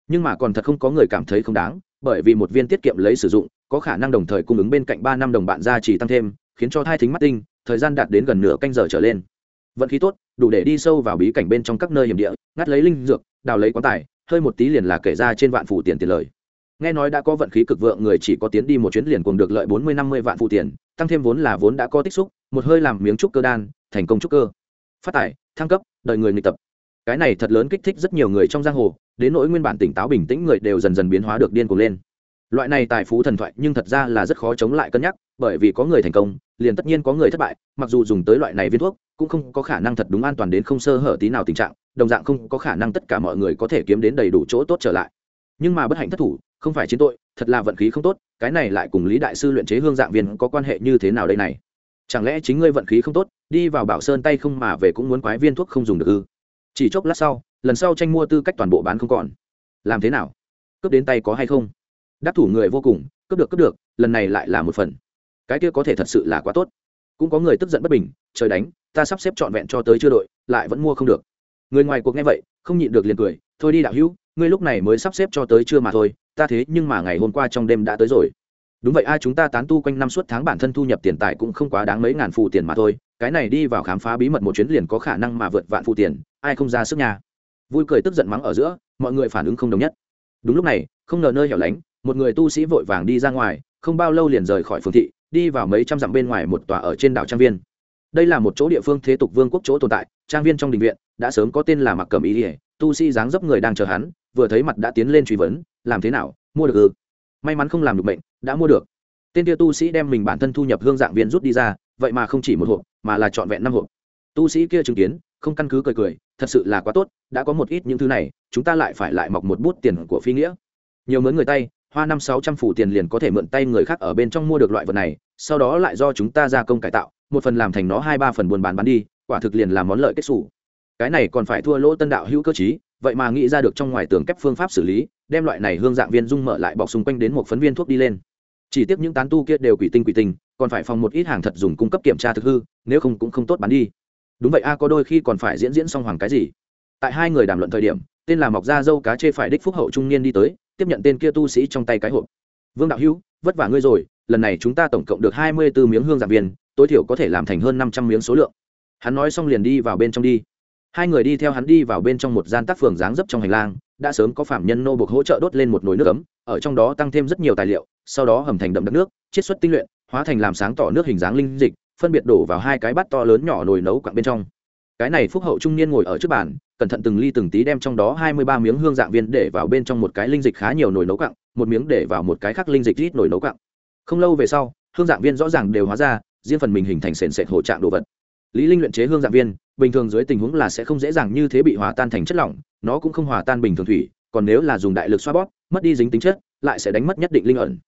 S1: Nhưng mà còn thật không có người cảm thấy không đáng, bởi vì một viên tiết kiệm lấy sử dụng, có khả năng đồng thời cung ứng bên cạnh ba năm đồng bạn gia chỉ tăng thêm, khiến cho thai thính mắt tinh, thời gian đạt đến gần nửa canh giờ trở lên. Vận khí tốt, đủ để đi sâu vào bí cảnh bên trong các nơi hiểm địa, ngắt lấy linh dược, đào lấy quán tài, hơi một tí liền là kể ra trên vạn phủ tiền tiền lời. Nghe nói đã có vận khí cực vượng người chỉ có tiến đi một chuyến liền cùng được lợi bốn mươi năm mươi vạn phụ tiền, tăng thêm vốn là vốn đã có tích xúc, một hơi làm miếng trúc cơ đan, thành công trúc cơ phát tải thăng cấp đợi người nghịch tập. Cái này thật lớn kích thích rất nhiều người trong giang hồ, đến nỗi nguyên bản tỉnh táo bình tĩnh người đều dần dần biến hóa được điên cuồng lên. Loại này tài phú thần thoại nhưng thật ra là rất khó chống lại cân nhắc, bởi vì có người thành công, liền tất nhiên có người thất bại, mặc dù dùng tới loại này viên thuốc, cũng không có khả năng thật đúng an toàn đến không sơ hở tí nào tình trạng, đồng dạng không có khả năng tất cả mọi người có thể kiếm đến đầy đủ chỗ tốt trở lại. Nhưng mà bất hạnh thất thủ, không phải chiến tội, thật là vận khí không tốt, cái này lại cùng lý đại sư luyện chế hương dạng viên có quan hệ như thế nào đây này? Chẳng lẽ chính ngươi vận khí không tốt đi vào bảo sơn tay không mà về cũng muốn quái viên thuốc không dùng được ư. Chỉ chốc lát sau, lần sau tranh mua tư cách toàn bộ bán không còn. Làm thế nào? Cướp đến tay có hay không? Đắc thủ người vô cùng, cướp được cướp được, lần này lại là một phần. Cái kia có thể thật sự là quá tốt. Cũng có người tức giận bất bình, trời đánh, ta sắp xếp trọn vẹn cho tới chưa đội, lại vẫn mua không được. Người ngoài cuộc nghe vậy, không nhịn được liền cười, thôi đi đạo hữu, ngươi lúc này mới sắp xếp cho tới chưa mà thôi, ta thế nhưng mà ngày hôm qua trong đêm đã tới rồi. Đúng vậy, ai chúng ta tán tu quanh năm suốt tháng bản thân thu nhập tiền tài cũng không quá đáng mấy ngàn phụ tiền mà thôi cái này đi vào khám phá bí mật một chuyến liền có khả năng mà vượt vạn phụ tiền, ai không ra sức nhà vui cười tức giận mắng ở giữa, mọi người phản ứng không đồng nhất. Đúng lúc này, không ngờ nơi hẻo lánh, một người tu sĩ vội vàng đi ra ngoài, không bao lâu liền rời khỏi phương thị, đi vào mấy trăm dặm bên ngoài một tòa ở trên đảo trang viên. Đây là một chỗ địa phương thế tục vương quốc chỗ tồn tại, trang viên trong đình viện, đã sớm có tên là mặc cầm ý ỉa tu sĩ dáng dấp người đang chờ hắn, vừa thấy mặt đã tiến lên truy vấn, làm thế nào? Mua được ư? May mắn không làm được bệnh đã mua được. Tên kia tu sĩ đem mình bản thân thu nhập hương dạng viên rút đi ra vậy mà không chỉ một hộp, mà là trọn vẹn năm hộp. Tu sĩ kia chứng kiến, không căn cứ cười cười, thật sự là quá tốt, đã có một ít những thứ này, chúng ta lại phải lại mọc một bút tiền của phi nghĩa. Nhiều mướn người tay, hoa năm sáu trăm phủ tiền liền có thể mượn tay người khác ở bên trong mua được loại vật này, sau đó lại do chúng ta gia công cải tạo, một phần làm thành nó, hai ba phần buôn bán bán đi, quả thực liền làm món lợi kết xù. Cái này còn phải thua lỗ tân đạo hữu cơ chí vậy mà nghĩ ra được trong ngoài tường kép phương pháp xử lý, đem loại này hương dạng viên dung mở lại bọc xung quanh đến một phấn viên thuốc đi lên. Chỉ tiếc những tán tu kia đều quỷ tinh quỷ tinh còn phải phòng một ít hàng thật dùng cung cấp kiểm tra thực hư, nếu không cũng không tốt bán đi. Đúng vậy a, có đôi khi còn phải diễn diễn song hoàng cái gì. Tại hai người đàm luận thời điểm, tên là mọc da dâu cá chê phải đích phúc hậu trung niên đi tới, tiếp nhận tên kia tu sĩ trong tay cái hộp. Vương đạo hữu, vất vả ngươi rồi, lần này chúng ta tổng cộng được hai mươi b ố miếng hương giảng viên, tối thiểu có thể làm thành hơn năm trăm miếng số lượng. Hắn nói xong liền đi vào bên trong đi. Hai người đi theo hắn đi vào bên trong một gian tác phường dáng dấp trong hành lang, đã sớm có phạm nhân nô buộc hỗ trợ đốt lên một nồi nước ấm, ở trong đó tăng thêm rất nhiều tài liệu, sau đó hầm thành đậm đất nước, chiết xuất tinh luyện hóa thành làm sáng tỏ nước hình dáng linh dịch, phân biệt đổ vào hai cái bát to lớn nhỏ nồi nấu quặng bên trong. Cái này phúc hậu trung niên ngồi ở trước bàn, cẩn thận từng ly từng tí đem trong đó hai mươi ba miếng hương dạng viên để vào bên trong một cái linh dịch khá nhiều nồi nấu quặng, một miếng để vào một cái khác linh dịch ít nồi nấu quặng. Không lâu về sau, hương dạng viên rõ ràng đều hóa ra, riêng phần mình hình thành sền sệt hổ trạng đồ vật. Lý linh luyện chế hương dạng viên, bình thường dưới tình huống là sẽ không dễ dàng như thế bị hòa tan thành chất lỏng, nó cũng không hòa tan bình thường thủy, còn nếu là dùng đại lực xoa bóp, mất đi dính tính chất, lại sẽ đánh mất nhất định linh ẩn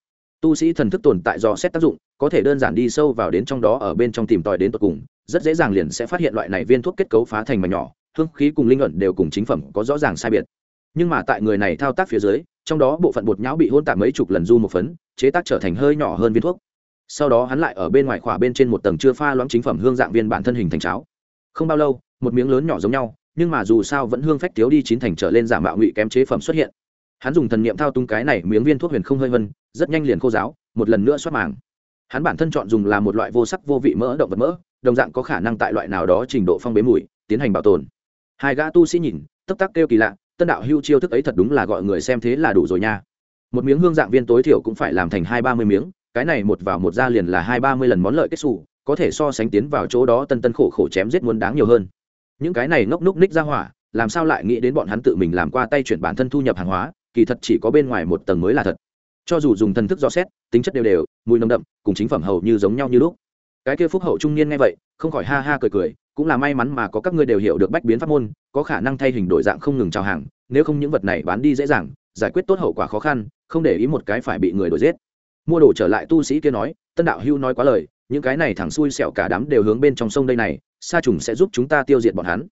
S1: tu sĩ thần thức tồn tại do xét tác dụng, có thể đơn giản đi sâu vào đến trong đó ở bên trong tìm tòi đến tận cùng, rất dễ dàng liền sẽ phát hiện loại này viên thuốc kết cấu phá thành mà nhỏ, hương khí cùng linh luận đều cùng chính phẩm có rõ ràng sai biệt. Nhưng mà tại người này thao tác phía dưới, trong đó bộ phận bột nhão bị hôn tạp mấy chục lần du một phấn, chế tác trở thành hơi nhỏ hơn viên thuốc. Sau đó hắn lại ở bên ngoài khỏa bên trên một tầng chưa pha loãng chính phẩm hương dạng viên bản thân hình thành cháo. Không bao lâu, một miếng lớn nhỏ giống nhau, nhưng mà dù sao vẫn hương phách thiếu đi chín thành trở lên giả mạo ngụy kém chế phẩm xuất hiện hắn dùng thần niệm thao túng cái này miếng viên thuốc huyền không hơi vân, rất nhanh liền khô giáo một lần nữa xoát màng. Hắn bản thân chọn dùng là một loại vô sắc vô vị mỡ động vật mỡ, đồng dạng có khả năng tại loại nào đó trình độ phong bế mùi, tiến hành bảo tồn. Hai gã tu sĩ nhìn, tấp tắc kêu kỳ lạ, tân đạo hưu chiêu thức ấy thật đúng là gọi người xem thế là đủ rồi nha. Một miếng hương dạng viên tối thiểu cũng phải làm thành hai ba mươi miếng, cái này một vào một ra liền là hai ba mươi lần món lợi kết xù, có thể so sánh tiến vào chỗ đó tân tân khổ khổ chém giết muốn đáng nhiều hơn. Những cái này ngốc núc ních ra hỏa, làm sao lại nghĩ đến bọn hắn tự mình làm qua tay chuyển bản thân thu nhập hàng hóa kỳ thật chỉ có bên ngoài một tầng mới là thật. Cho dù dùng thần thức do xét, tính chất đều đều, mùi nồng đậm, cùng chính phẩm hầu như giống nhau như lúc. Cái kia phúc hậu trung niên nghe vậy, không khỏi ha ha cười cười, cũng là may mắn mà có các ngươi đều hiểu được bách biến pháp môn, có khả năng thay hình đổi dạng không ngừng trào hàng, nếu không những vật này bán đi dễ dàng, giải quyết tốt hậu quả khó khăn, không để ý một cái phải bị người đuổi giết. Mua đồ trở lại tu sĩ kia nói, tân đạo hưu nói quá lời, những cái này thẳng xui xẻo cả đám đều hướng bên trong sông đây này, sa trùng sẽ giúp chúng ta tiêu diệt bọn hắn.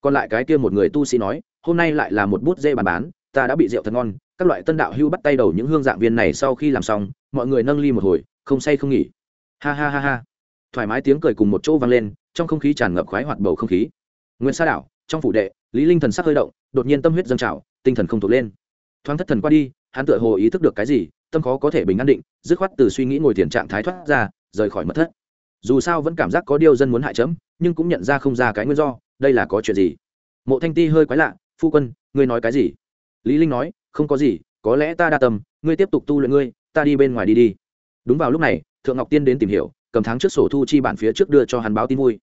S1: Còn lại cái kia một người tu sĩ nói, hôm nay lại là một bút dê bàn bán ta đã bị rượu thật ngon, các loại tân đạo hưu bắt tay đầu những hương dạng viên này sau khi làm xong, mọi người nâng ly một hồi, không say không nghỉ. Ha ha ha ha. Thoải mái tiếng cười cùng một chỗ vang lên, trong không khí tràn ngập khoái hoạt bầu không khí. Nguyên sa đảo, trong phủ đệ, lý linh thần sắc hơi động, đột nhiên tâm huyết dâng trào, tinh thần không thuộc lên. Thoáng thất thần qua đi, hắn tựa hồ ý thức được cái gì, tâm khó có thể bình an định, dứt khoát từ suy nghĩ ngồi tiền trạng thái thoát ra, rời khỏi mất thất. Dù sao vẫn cảm giác có điều dân muốn hại chấm, nhưng cũng nhận ra không ra cái nguyên do, đây là có chuyện gì. Mộ thanh ti hơi quái lạ, phu quân, ngươi nói cái gì? Lý linh nói, không có gì, có lẽ ta đa tâm, ngươi tiếp tục tu luyện ngươi, ta đi bên ngoài đi đi. Đúng vào lúc này, thượng ngọc tiên đến tìm hiểu, cầm tháng trước sổ thu chi bản phía trước đưa cho hắn báo tin vui.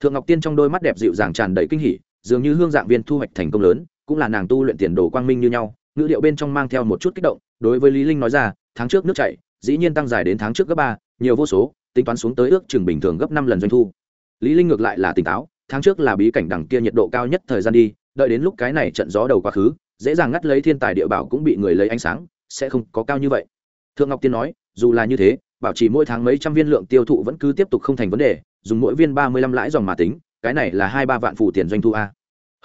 S1: Thượng ngọc tiên trong đôi mắt đẹp dịu dàng tràn đầy kinh hỉ, dường như hương dạng viên thu hoạch thành công lớn, cũng là nàng tu luyện tiền đồ quang minh như nhau, ngữ liệu bên trong mang theo một chút kích động, đối với lý linh nói ra, tháng trước nước chảy, dĩ nhiên tăng dài đến tháng trước gấp ba, nhiều vô số, tính toán xuống tới ước chừng bình thường gấp năm lần doanh thu. Lý linh ngược lại là tỉnh táo, tháng trước là bí cảnh đằng kia nhiệt độ cao nhất thời gian đi, đợi đến lúc cái này trận gió đầu quá khứ dễ dàng ngắt lấy thiên tài địa bảo cũng bị người lấy ánh sáng, sẽ không có cao như vậy. Thượng ngọc tiên nói, dù là như thế, bảo trì mỗi tháng mấy trăm viên lượng tiêu thụ vẫn cứ tiếp tục không thành vấn đề, dùng mỗi viên ba mươi lăm lãi dòng mà tính, cái này là hai ba vạn phủ tiền doanh thu a.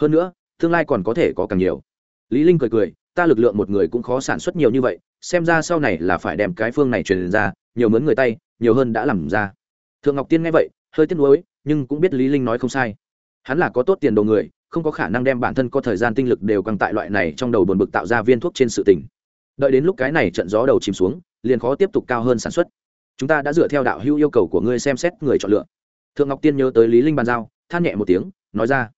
S1: Hơn nữa, tương lai còn có thể có càng nhiều. Lý linh cười cười, ta lực lượng một người cũng khó sản xuất nhiều như vậy, xem ra sau này là phải đem cái phương này truyền ra, nhiều mướn người tay, nhiều hơn đã làm ra. Thượng ngọc tiên nghe vậy, hơi tiếc nuối, nhưng cũng biết lý linh nói không sai. Hắn là có tốt tiền đồ người không có khả năng đem bản thân có thời gian tinh lực đều căng tại loại này trong đầu buồn bực tạo ra viên thuốc trên sự tỉnh đợi đến lúc cái này trận gió đầu chìm xuống, liền khó tiếp tục cao hơn sản xuất. Chúng ta đã dựa theo đạo hữu yêu cầu của ngươi xem xét người chọn lựa. Thượng ngọc tiên nhớ tới lý linh bàn giao, than nhẹ một tiếng, nói ra,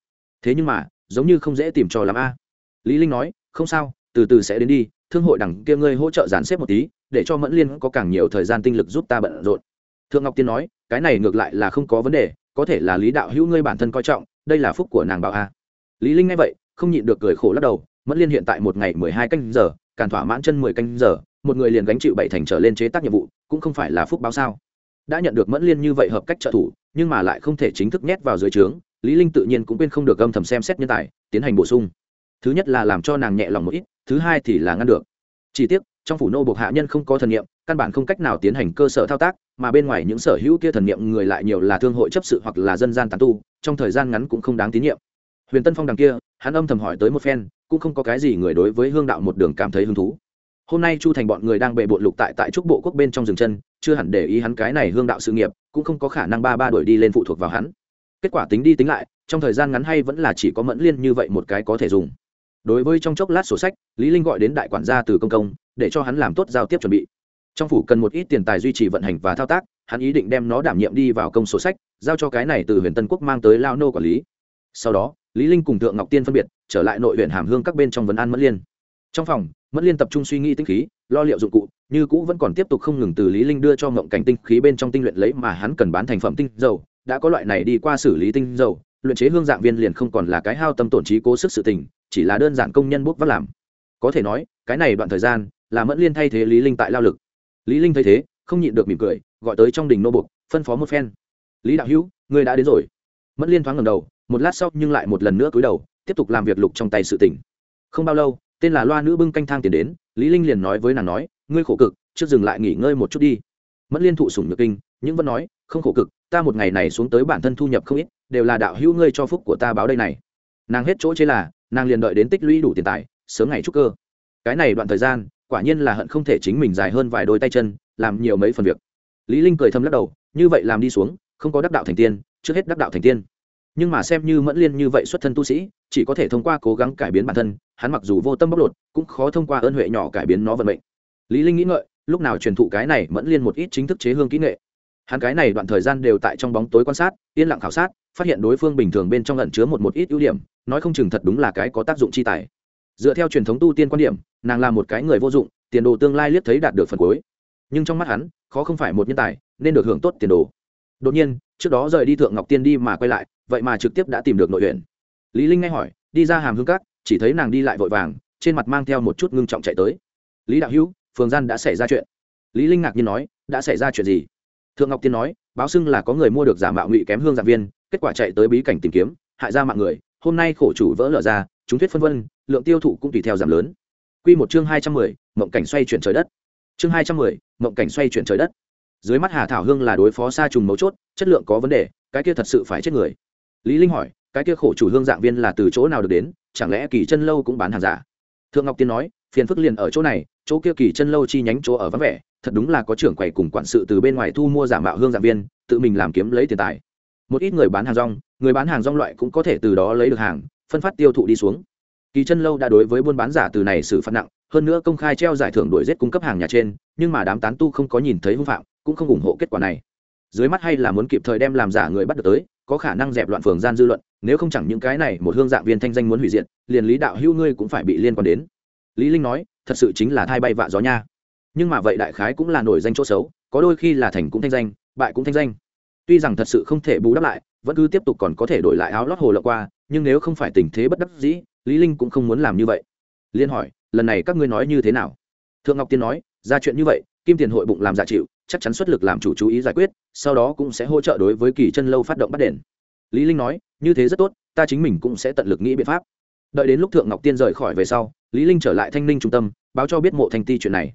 S1: thế nhưng mà, giống như không dễ tìm cho lắm a. Lý linh nói, không sao, từ từ sẽ đến đi, thương hội đẳng kia ngươi hỗ trợ dàn xếp một tí, để cho mẫn liên có càng nhiều thời gian tinh lực giúp ta bận rộn. Thượng ngọc tiên nói, cái này ngược lại là không có vấn đề, có thể là lý đạo hữu ngươi bản thân coi trọng, đây là phúc của nàng bảo a lý linh nghe vậy, không nhịn được cười khổ lắc đầu, mẫn liên hiện tại một ngày mười hai canh giờ càn thỏa mãn chân mười canh giờ, một người liền gánh chịu bảy thành trở lên chế tác nhiệm vụ, cũng không phải là phúc báo sao? Đã nhận được mẫn liên như vậy hợp cách trợ thủ, nhưng mà lại không thể chính thức nhét vào dưới trướng, lý linh tự nhiên cũng quên không được âm thầm xem xét nhân tài, tiến hành bổ sung. Thứ nhất là làm cho nàng nhẹ lòng một ít, thứ hai thì là ngăn được. Chỉ tiếc, trong phủ nô buộc hạ nhân không có thần niệm, căn bản không cách nào tiến hành cơ sở thao tác, mà bên ngoài những sở hữu kia thần niệm người lại nhiều là thương hội chấp sự hoặc là dân gian tán tu, trong thời gian ngắn cũng không đáng tín nhiệm huyền tân phong đằng kia, hắn âm thầm hỏi tới một phen, cũng không có cái gì người đối với hương đạo một đường cảm thấy hứng thú. Hôm nay chu thành bọn người đang bệ bộn lục tại tại trúc bộ quốc bên trong rừng chân, chưa hẳn để ý hắn cái này hương đạo sự nghiệp, cũng không có khả năng ba ba đuổi đi lên phụ thuộc vào hắn. Kết quả tính đi tính lại, trong thời gian ngắn hay vẫn là chỉ có mẫn liên như vậy một cái có thể dùng. Đối với trong chốc lát sổ sách, lý linh gọi đến đại quản gia từ công công, để cho hắn làm tốt giao tiếp chuẩn bị. Trong phủ cần một ít tiền tài duy trì vận hành và thao tác, hắn ý định đem nó đảm nhiệm đi vào công sổ sách, giao cho cái này từ huyền tân quốc mang tới lao nô quản lý. Sau đó lý linh cùng thượng ngọc tiên phân biệt trở lại nội huyện hàm hương các bên trong vấn an mẫn liên. Trong phòng mẫn liên tập trung suy nghĩ tinh khí lo liệu dụng cụ như cũ vẫn còn tiếp tục không ngừng từ lý linh đưa cho ngộng cảnh tinh khí bên trong tinh luyện lấy mà hắn cần bán thành phẩm tinh dầu đã có loại này đi qua xử lý tinh dầu luyện chế hương dạng viên liền không còn là cái hao tâm tổn trí cố sức sự tình chỉ là đơn giản công nhân bút vắt làm. Có thể nói cái này đoạn thời gian là mẫn liên thay thế lý linh tại lao lực. Lý linh thấy thế không nhịn được mỉm cười gọi tới trong đình nô buộc, phân phó một phen. Lý đạo hữu người đã đến rồi. Mẫn liên thoáng ngẩng đầu một lát sau nhưng lại một lần nữa cúi đầu, tiếp tục làm việc lục trong tay sự tỉnh không bao lâu, tên là loa nữ bưng canh thang tiền đến, lý linh liền nói với nàng nói, ngươi khổ cực, trước dừng lại nghỉ ngơi một chút đi. Mất liên thụ sủng nhược kinh, nhưng vẫn nói, không khổ cực, ta một ngày này xuống tới bản thân thu nhập không ít, đều là đạo hữu ngươi cho phúc của ta báo đây này. Nàng hết chỗ chế là, nàng liền đợi đến tích lũy đủ tiền tài, sớm ngày chúc cơ. Cái này đoạn thời gian, quả nhiên là hận không thể chính mình dài hơn vài đôi tay chân, làm nhiều mấy phần việc. Lý linh cười thầm lắc đầu, như vậy làm đi xuống, không có đắc đạo thành tiên, trước hết đắc đạo thành tiên nhưng mà xem như mẫn liên như vậy xuất thân tu sĩ, chỉ có thể thông qua cố gắng cải biến bản thân, hắn mặc dù vô tâm bóc lột, cũng khó thông qua ơn huệ nhỏ cải biến nó vận mệnh. Lý linh nghĩ ngợi, lúc nào truyền thụ cái này mẫn liên một ít chính thức chế hương kỹ nghệ. Hắn cái này đoạn thời gian đều tại trong bóng tối quan sát, yên lặng khảo sát, phát hiện đối phương bình thường bên trong ẩn chứa một một ít ưu điểm, nói không chừng thật đúng là cái có tác dụng chi tài. Dựa theo truyền thống tu tiên quan điểm, nàng là một cái người vô dụng, tiền đồ tương lai liếc thấy đạt được phần cuối. Nhưng trong mắt hắn, khó không phải một nhân tài, nên được hưởng tốt tiền đồ. Đột nhiên, trước đó rời đi thượng ngọc tiên đi mà quay lại vậy mà trực tiếp đã tìm được nội huyện. Lý linh nghe hỏi đi ra hàm hương cát chỉ thấy nàng đi lại vội vàng trên mặt mang theo một chút ngưng trọng chạy tới. Lý đạo hữu phường gian đã xảy ra chuyện. Lý linh ngạc nhiên nói đã xảy ra chuyện gì? Thượng ngọc tiên nói báo xưng là có người mua được giả mạo ngụy kém hương giảng viên kết quả chạy tới bí cảnh tìm kiếm hại ra mạng người hôm nay khổ chủ vỡ lở ra chúng thuyết phân vân lượng tiêu thụ cũng tùy theo giảm lớn. Quy một chương hai trăm mười, mộng cảnh xoay chuyển trời đất. Chương hai trăm mười, mộng cảnh xoay chuyển trời đất. Dưới mắt hà thảo hương là đối phó sa trùng mấu chốt chất lượng có vấn đề cái kia thật sự phải chết người lý linh hỏi, cái kia khổ chủ hương dạng viên là từ chỗ nào được đến? Chẳng lẽ kỳ chân lâu cũng bán hàng giả? Thượng ngọc tiên nói, phiền phức liền ở chỗ này, chỗ kia kỳ chân lâu chi nhánh chỗ ở vắng vẻ, thật đúng là có trưởng quầy cùng quản sự từ bên ngoài thu mua giả mạo hương dạng viên, tự mình làm kiếm lấy tiền tài. Một ít người bán hàng rong, người bán hàng rong loại cũng có thể từ đó lấy được hàng, phân phát tiêu thụ đi xuống. Kỳ chân lâu đã đối với buôn bán giả từ này xử phạt nặng, hơn nữa công khai treo giải thưởng đổi giết cung cấp hàng nhà trên, nhưng mà đám tán tu không có nhìn thấy hung phạm, cũng không ủng hộ kết quả này. Dưới mắt hay là muốn kịp thời đem làm giả người bắt được tới có khả năng dẹp loạn phường gian dư luận, nếu không chẳng những cái này một hương dạng viên thanh danh muốn hủy diệt, liền lý đạo hữu ngươi cũng phải bị liên quan đến. Lý linh nói, thật sự chính là thai bay vạ gió nha. Nhưng mà vậy đại khái cũng là nổi danh chỗ xấu, có đôi khi là thành cũng thanh danh, bại cũng thanh danh. Tuy rằng thật sự không thể bù đắp lại, vẫn cứ tiếp tục còn có thể đổi lại áo lót hồ lộng qua, nhưng nếu không phải tình thế bất đắc dĩ, lý linh cũng không muốn làm như vậy. Liên hỏi, lần này các ngươi nói như thế nào? Thượng ngọc tiên nói, ra chuyện như vậy, kim tiền hội bụng làm giả chịu chắc chắn xuất lực làm chủ chú ý giải quyết, sau đó cũng sẽ hỗ trợ đối với kỳ chân lâu phát động bắt đền. Lý linh nói, như thế rất tốt, ta chính mình cũng sẽ tận lực nghĩ biện pháp. Đợi đến lúc thượng ngọc tiên rời khỏi về sau, lý linh trở lại thanh ninh trung tâm, báo cho biết mộ thanh ti chuyện này.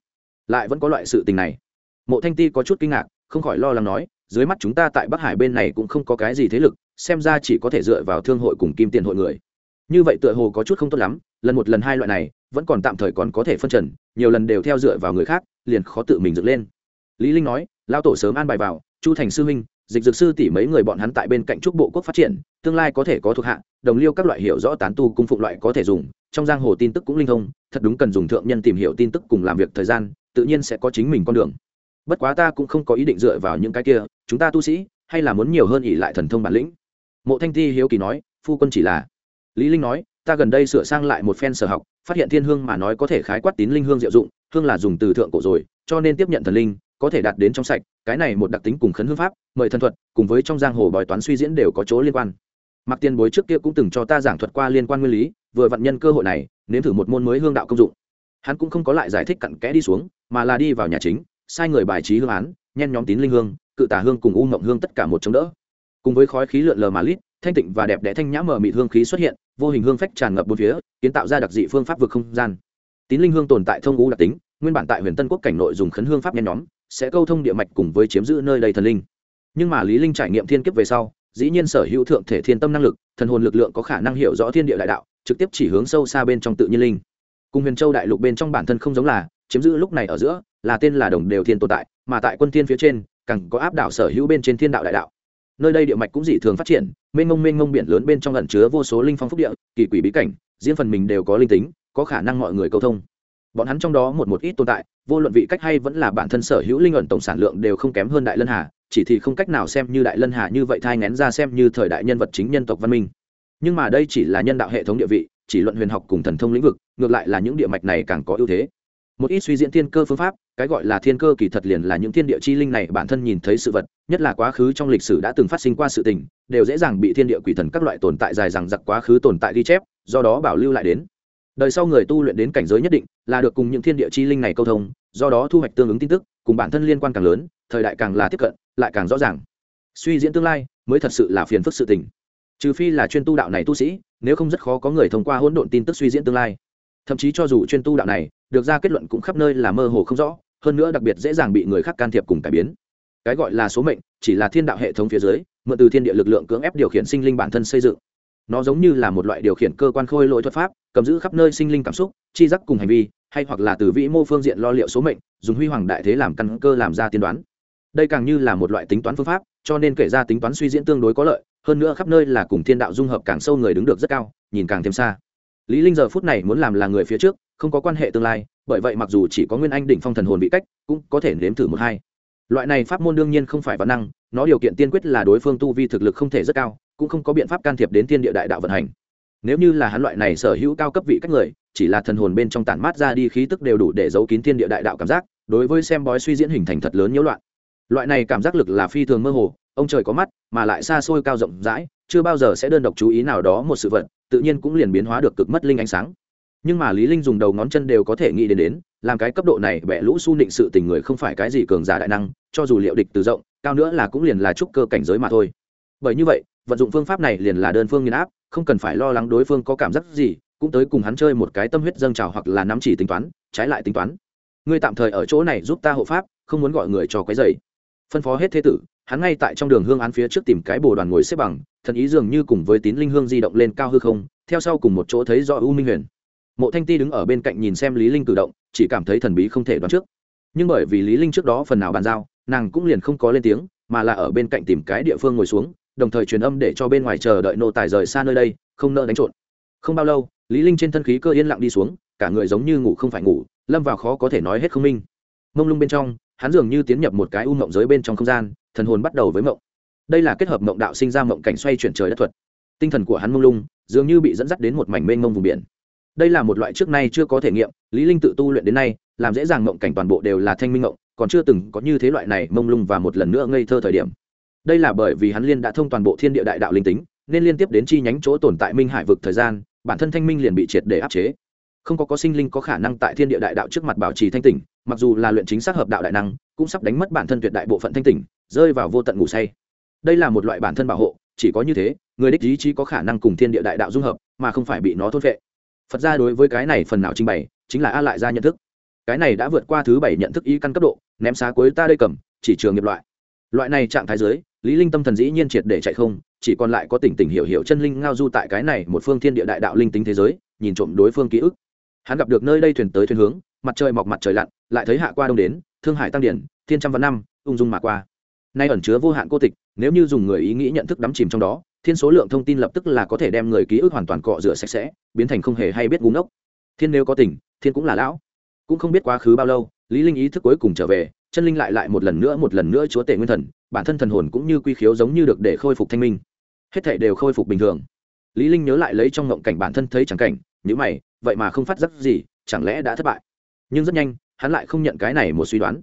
S1: Lại vẫn có loại sự tình này. Mộ thanh ti có chút kinh ngạc, không khỏi lo lắng nói, dưới mắt chúng ta tại bắc hải bên này cũng không có cái gì thế lực, xem ra chỉ có thể dựa vào thương hội cùng kim tiền hội người. Như vậy tựa hồ có chút không tốt lắm, lần một lần hai loại này, vẫn còn tạm thời còn có thể phân trần, nhiều lần đều theo dựa vào người khác, liền khó tự mình dựng lên lý linh nói, lão tổ sớm an bài vào, chu thành sư huynh, dịch dược sư tỷ mấy người bọn hắn tại bên cạnh trúc bộ quốc phát triển, tương lai có thể có thuộc hạ, đồng liêu các loại hiểu rõ tán tu cung phụng loại có thể dùng, trong giang hồ tin tức cũng linh thông, thật đúng cần dùng thượng nhân tìm hiểu tin tức cùng làm việc thời gian, tự nhiên sẽ có chính mình con đường. Bất quá ta cũng không có ý định dựa vào những cái kia, chúng ta tu sĩ, hay là muốn nhiều hơn ỷ lại thần thông bản lĩnh. Mộ thanh ti hiếu kỳ nói, phu quân chỉ là lý linh nói, ta gần đây sửa sang lại một phen sở học, phát hiện thiên hương mà nói có thể khái quát tín linh hương diệu dụng, hương là dùng từ thượng cổ rồi, cho nên tiếp nhận thần linh có thể đạt đến trong sạch, cái này một đặc tính cùng khấn hương pháp, mời thần thuật, cùng với trong giang hồ bói toán suy diễn đều có chỗ liên quan. Mặc tiền bối trước kia cũng từng cho ta giảng thuật qua liên quan nguyên lý, vừa vận nhân cơ hội này, nếm thử một môn mới hương đạo công dụng. Hắn cũng không có lại giải thích cặn kẽ đi xuống, mà là đi vào nhà chính, sai người bài trí hương án, nhen nhóm tín linh hương, cự tả hương cùng u mộng hương tất cả một chống đỡ. Cùng với khói khí lượn lờ mà lít, thanh tịnh và đẹp đẽ thanh nhã mờ mịt hương khí xuất hiện, vô hình hương phách tràn ngập bốn phía, kiến tạo ra đặc dị phương pháp vực không gian. Tín linh hương tồn tại thông ngũ đặc tính, nguyên bản tại huyền tân quốc cảnh nội dùng khấn hương pháp nhen nhóm sẽ câu thông địa mạch cùng với chiếm giữ nơi đây thần linh. Nhưng mà lý linh trải nghiệm thiên kiếp về sau, dĩ nhiên sở hữu thượng thể thiên tâm năng lực, thần hồn lực lượng có khả năng hiểu rõ thiên địa đại đạo, trực tiếp chỉ hướng sâu xa bên trong tự nhiên linh. Cùng huyền châu đại lục bên trong bản thân không giống là, chiếm giữ lúc này ở giữa, là tên là đồng đều thiên tồn tại, mà tại quân thiên phía trên, càng có áp đảo sở hữu bên trên thiên đạo đại đạo. Nơi đây địa mạch cũng dị thường phát triển, mênh mông mênh mông biển lớn bên trong ẩn chứa vô số linh phong phúc địa, kỳ quỷ bí cảnh, riêng phần mình đều có linh tính, có khả năng mọi người câu thông. Bọn hắn trong đó một một ít tồn tại vô luận vị cách hay vẫn là bản thân sở hữu linh ẩn tổng sản lượng đều không kém hơn đại lân hà, chỉ thì không cách nào xem như đại lân hà như vậy thai ngén ra xem như thời đại nhân vật chính nhân tộc văn minh. Nhưng mà đây chỉ là nhân đạo hệ thống địa vị, chỉ luận huyền học cùng thần thông lĩnh vực, ngược lại là những địa mạch này càng có ưu thế. Một ít suy diễn thiên cơ phương pháp, cái gọi là thiên cơ kỳ thật liền là những thiên địa chi linh này bản thân nhìn thấy sự vật, nhất là quá khứ trong lịch sử đã từng phát sinh qua sự tình, đều dễ dàng bị thiên địa quỷ thần các loại tồn tại dài rằng giặc quá khứ tồn tại ghi chép, do đó bảo lưu lại đến đời sau người tu luyện đến cảnh giới nhất định là được cùng những thiên địa chi linh này câu thông, do đó thu hoạch tương ứng tin tức, cùng bản thân liên quan càng lớn, thời đại càng là tiếp cận, lại càng rõ ràng. Suy diễn tương lai mới thật sự là phiền phức sự tình. Trừ phi là chuyên tu đạo này tu sĩ, nếu không rất khó có người thông qua hỗn độn tin tức suy diễn tương lai. Thậm chí cho dù chuyên tu đạo này, được ra kết luận cũng khắp nơi là mơ hồ không rõ, hơn nữa đặc biệt dễ dàng bị người khác can thiệp cùng cải biến. Cái gọi là số mệnh chỉ là thiên đạo hệ thống phía dưới, mượn từ thiên địa lực lượng cưỡng ép điều khiển sinh linh bản thân xây dựng nó giống như là một loại điều khiển cơ quan khôi lỗi thuật pháp, cầm giữ khắp nơi sinh linh cảm xúc, chi giác cùng hành vi, hay hoặc là từ vĩ mô phương diện lo liệu số mệnh, dùng huy hoàng đại thế làm căn cơ làm ra tiên đoán. Đây càng như là một loại tính toán phương pháp, cho nên kể ra tính toán suy diễn tương đối có lợi, hơn nữa khắp nơi là cùng thiên đạo dung hợp càng sâu người đứng được rất cao, nhìn càng thêm xa. Lý linh giờ phút này muốn làm là người phía trước, không có quan hệ tương lai, bởi vậy mặc dù chỉ có nguyên anh đỉnh phong thần hồn bị cách, cũng có thể nếm thử một hai. Loại này pháp môn đương nhiên không phải văn năng, nó điều kiện tiên quyết là đối phương tu vi thực lực không thể rất cao cũng không có biện pháp can thiệp đến thiên địa đại đạo vận hành. Nếu như là hắn loại này sở hữu cao cấp vị cách người, chỉ là thần hồn bên trong tản mát ra đi khí tức đều đủ để giấu kín thiên địa đại đạo cảm giác, đối với xem bói suy diễn hình thành thật lớn nhiễu loạn. Loại này cảm giác lực là phi thường mơ hồ, ông trời có mắt, mà lại xa xôi cao rộng rãi, chưa bao giờ sẽ đơn độc chú ý nào đó một sự vật, tự nhiên cũng liền biến hóa được cực mất linh ánh sáng. Nhưng mà lý linh dùng đầu ngón chân đều có thể nghĩ đến đến, làm cái cấp độ này bẻ lũ su nịnh sự tình người không phải cái gì cường giả đại năng, cho dù liệu địch từ rộng, cao nữa là cũng liền là trúc cơ cảnh giới mà thôi. Bởi như vậy vận dụng phương pháp này liền là đơn phương nghiền áp, không cần phải lo lắng đối phương có cảm giác gì, cũng tới cùng hắn chơi một cái tâm huyết dâng trào hoặc là nắm chỉ tính toán, trái lại tính toán. Ngươi tạm thời ở chỗ này giúp ta hộ pháp, không muốn gọi người cho quấy rầy. Phân phó hết thế tử, hắn ngay tại trong đường hương án phía trước tìm cái bồ đoàn ngồi xếp bằng, thần ý dường như cùng với tín linh hương di động lên cao hư không, theo sau cùng một chỗ thấy do u minh huyền. Mộ thanh ti đứng ở bên cạnh nhìn xem lý linh cử động, chỉ cảm thấy thần bí không thể đoán trước. Nhưng bởi vì lý linh trước đó phần nào bàn giao, nàng cũng liền không có lên tiếng, mà là ở bên cạnh tìm cái địa phương ngồi xuống đồng thời truyền âm để cho bên ngoài chờ đợi nô tài rời xa nơi đây, không nỡ đánh trộn không bao lâu, lý linh trên thân khí cơ yên lặng đi xuống, cả người giống như ngủ không phải ngủ, lâm vào khó có thể nói hết không minh. Mông lung bên trong, hắn dường như tiến nhập một cái u mộng giới bên trong không gian, thần hồn bắt đầu với mộng. Đây là kết hợp mộng đạo sinh ra mộng cảnh xoay chuyển trời đất thuật. Tinh thần của hắn mông lung, dường như bị dẫn dắt đến một mảnh mênh mông vùng biển. Đây là một loại trước nay chưa có thể nghiệm, lý linh tự tu luyện đến nay, làm dễ dàng mộng cảnh toàn bộ đều là thanh minh mộng, còn chưa từng có như thế loại này mông lung và một lần nữa ngây thơ thời điểm đây là bởi vì hắn liên đã thông toàn bộ thiên địa đại đạo linh tính, nên liên tiếp đến chi nhánh chỗ tồn tại minh hải vực thời gian, bản thân thanh minh liền bị triệt để áp chế. Không có có sinh linh có khả năng tại thiên địa đại đạo trước mặt bảo trì thanh tỉnh, mặc dù là luyện chính xác hợp đạo đại năng, cũng sắp đánh mất bản thân tuyệt đại bộ phận thanh tỉnh, rơi vào vô tận ngủ say. Đây là một loại bản thân bảo hộ, chỉ có như thế, người đích ý chí có khả năng cùng thiên địa đại đạo dung hợp, mà không phải bị nó thôn vệ phật ra đối với cái này phần nào trình bày, chính là a lại ra nhận thức. Cái này đã vượt qua thứ bảy nhận thức ý căn cấp độ, ném xá cuối ta đây cầm, chỉ trường nghiệp loại. Loại này trạng thái giới lý linh tâm thần dĩ nhiên triệt để chạy không, chỉ còn lại có tỉnh tỉnh hiểu hiểu chân linh ngao du tại cái này một phương thiên địa đại đạo linh tính thế giới, nhìn trộm đối phương ký ức. Hắn gặp được nơi đây thuyền tới thuyền hướng, mặt trời mọc mặt trời lặn, lại thấy hạ qua đông đến, thương hải tăng điển, thiên trăm văn năm, ung dung mà qua. Nay ẩn chứa vô hạn cô tịch, nếu như dùng người ý nghĩ nhận thức đắm chìm trong đó, thiên số lượng thông tin lập tức là có thể đem người ký ức hoàn toàn cọ rửa sạch sẽ, biến thành không hề hay biết ngu ngốc. Thiên nếu có tình thiên cũng là lão. Cũng không biết quá khứ bao lâu, lý linh ý thức cuối cùng trở về chân linh lại lại một lần nữa, một lần nữa chúa tể nguyên thần, bản thân thần hồn cũng như quy khiếu giống như được để khôi phục thanh minh. Hết thảy đều khôi phục bình thường. Lý linh nhớ lại lấy trong ngộng cảnh bản thân thấy chẳng cảnh nếu mày, vậy mà không phát giác gì, chẳng lẽ đã thất bại? Nhưng rất nhanh, hắn lại không nhận cái này một suy đoán.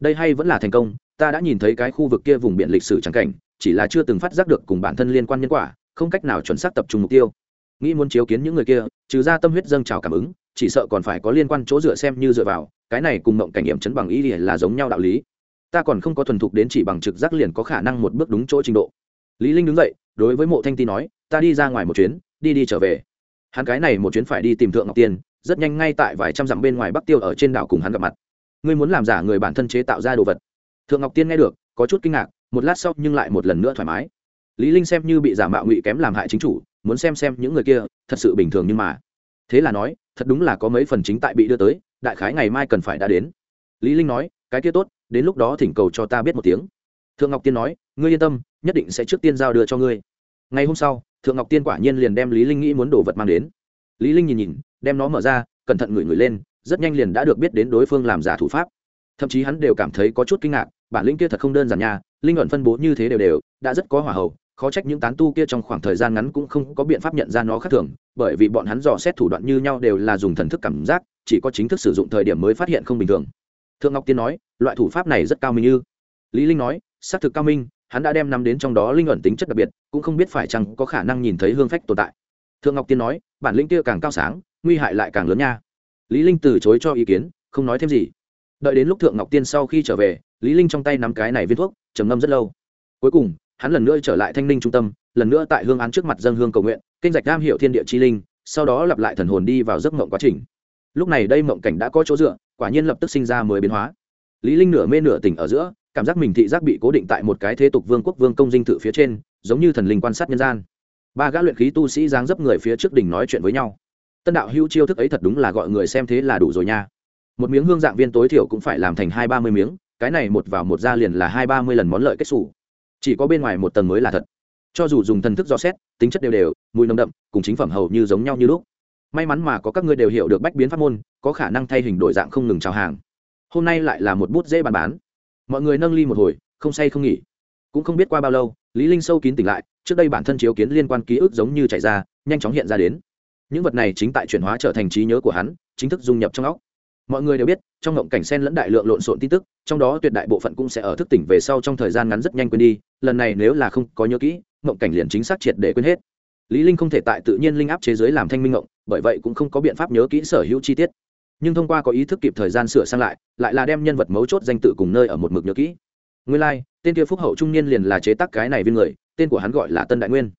S1: Đây hay vẫn là thành công, ta đã nhìn thấy cái khu vực kia vùng biển lịch sử chẳng cảnh, chỉ là chưa từng phát giác được cùng bản thân liên quan nhân quả, không cách nào chuẩn xác tập trung mục tiêu. Nghĩ muốn chiếu kiến những người kia, trừ ra tâm huyết dâng trào cảm ứng chỉ sợ còn phải có liên quan chỗ dựa xem như dựa vào, cái này cùng mộng cảnh nghiệm chấn bằng ý nghĩa là giống nhau đạo lý. Ta còn không có thuần thục đến chỉ bằng trực giác liền có khả năng một bước đúng chỗ trình độ. Lý linh đứng dậy, đối với mộ thanh ti nói, ta đi ra ngoài một chuyến, đi đi trở về. Hắn cái này một chuyến phải đi tìm thượng ngọc tiên, rất nhanh ngay tại vài trăm dặm bên ngoài bắc tiêu ở trên đảo cùng hắn gặp mặt. Ngươi muốn làm giả người bản thân chế tạo ra đồ vật? Thượng ngọc tiên nghe được, có chút kinh ngạc, một lát sau nhưng lại một lần nữa thoải mái. Lý linh xem như bị giả mạo ngụy kém làm hại chính chủ, muốn xem xem những người kia, thật sự bình thường nhưng mà thế là nói, thật đúng là có mấy phần chính tại bị đưa tới, đại khái ngày mai cần phải đã đến. Lý linh nói, cái kia tốt, đến lúc đó thỉnh cầu cho ta biết một tiếng. Thượng ngọc tiên nói, ngươi yên tâm, nhất định sẽ trước tiên giao đưa cho ngươi. Ngày hôm sau, thượng ngọc tiên quả nhiên liền đem lý linh nghĩ muốn đồ vật mang đến. Lý linh nhìn nhìn, đem nó mở ra, cẩn thận ngửi ngửi lên, rất nhanh liền đã được biết đến đối phương làm giả thủ pháp. Thậm chí hắn đều cảm thấy có chút kinh ngạc, bản lĩnh kia thật không đơn giản nha, linh luận phân bố như thế đều đều, đã rất có hỏa hậu khó trách những tán tu kia trong khoảng thời gian ngắn cũng không có biện pháp nhận ra nó khác thường, bởi vì bọn hắn dò xét thủ đoạn như nhau đều là dùng thần thức cảm giác, chỉ có chính thức sử dụng thời điểm mới phát hiện không bình thường. Thượng ngọc tiên nói, loại thủ pháp này rất cao minh như. Lý linh nói, xác thực cao minh, hắn đã đem nắm đến trong đó linh ẩn tính chất đặc biệt, cũng không biết phải chăng có khả năng nhìn thấy hương phách tồn tại. Thượng ngọc tiên nói, bản lĩnh kia càng cao sáng, nguy hại lại càng lớn nha. Lý linh từ chối cho ý kiến, không nói thêm gì. Đợi đến lúc thượng ngọc tiên sau khi trở về, lý linh trong tay nắm cái này viên thuốc, trầm ngâm rất lâu. Cuối cùng hắn lần nữa trở lại thanh linh trung tâm, lần nữa tại hương án trước mặt dân hương cầu nguyện, kinh rạch đam hiệu thiên địa chi linh, sau đó lặp lại thần hồn đi vào giấc mộng quá trình. Lúc này đây mộng cảnh đã có chỗ dựa, quả nhiên lập tức sinh ra mới biến hóa. Lý linh nửa mê nửa tỉnh ở giữa, cảm giác mình thị giác bị cố định tại một cái thế tục vương quốc vương công dinh thự phía trên, giống như thần linh quan sát nhân gian. Ba gã luyện khí tu sĩ dáng dấp người phía trước đỉnh nói chuyện với nhau. Tân đạo hưu chiêu thức ấy thật đúng là gọi người xem thế là đủ rồi nha. Một miếng hương dạng viên tối thiểu cũng phải làm thành hai ba mươi miếng, cái này một vào một ra liền là hai ba mươi lần món lợi kết xù chỉ có bên ngoài một tầng mới là thật. Cho dù dùng thần thức dò xét, tính chất đều đều, mùi nồng đậm, cùng chính phẩm hầu như giống nhau như lúc. May mắn mà có các ngươi đều hiểu được bách biến pháp môn, có khả năng thay hình đổi dạng không ngừng trào hàng. Hôm nay lại là một bút dễ bàn bán. Mọi người nâng ly một hồi, không say không nghỉ. Cũng không biết qua bao lâu, lý linh sâu kín tỉnh lại, trước đây bản thân chiếu kiến liên quan ký ức giống như chạy ra, nhanh chóng hiện ra đến. Những vật này chính tại chuyển hóa trở thành trí nhớ của hắn, chính thức dung nhập trong óc mọi người đều biết trong ngộng cảnh sen lẫn đại lượng lộn xộn tin tức trong đó tuyệt đại bộ phận cũng sẽ ở thức tỉnh về sau trong thời gian ngắn rất nhanh quên đi lần này nếu là không có nhớ kỹ ngộng cảnh liền chính xác triệt để quên hết. Lý linh không thể tại tự nhiên linh áp chế giới làm thanh minh ngộng bởi vậy cũng không có biện pháp nhớ kỹ sở hữu chi tiết. Nhưng thông qua có ý thức kịp thời gian sửa sang lại lại là đem nhân vật mấu chốt danh tự cùng nơi ở một mực nhớ kỹ. Nguyên lai like, tên kia phúc hậu trung niên liền là chế tác cái này viên người tên của hắn gọi là tân đại nguyên.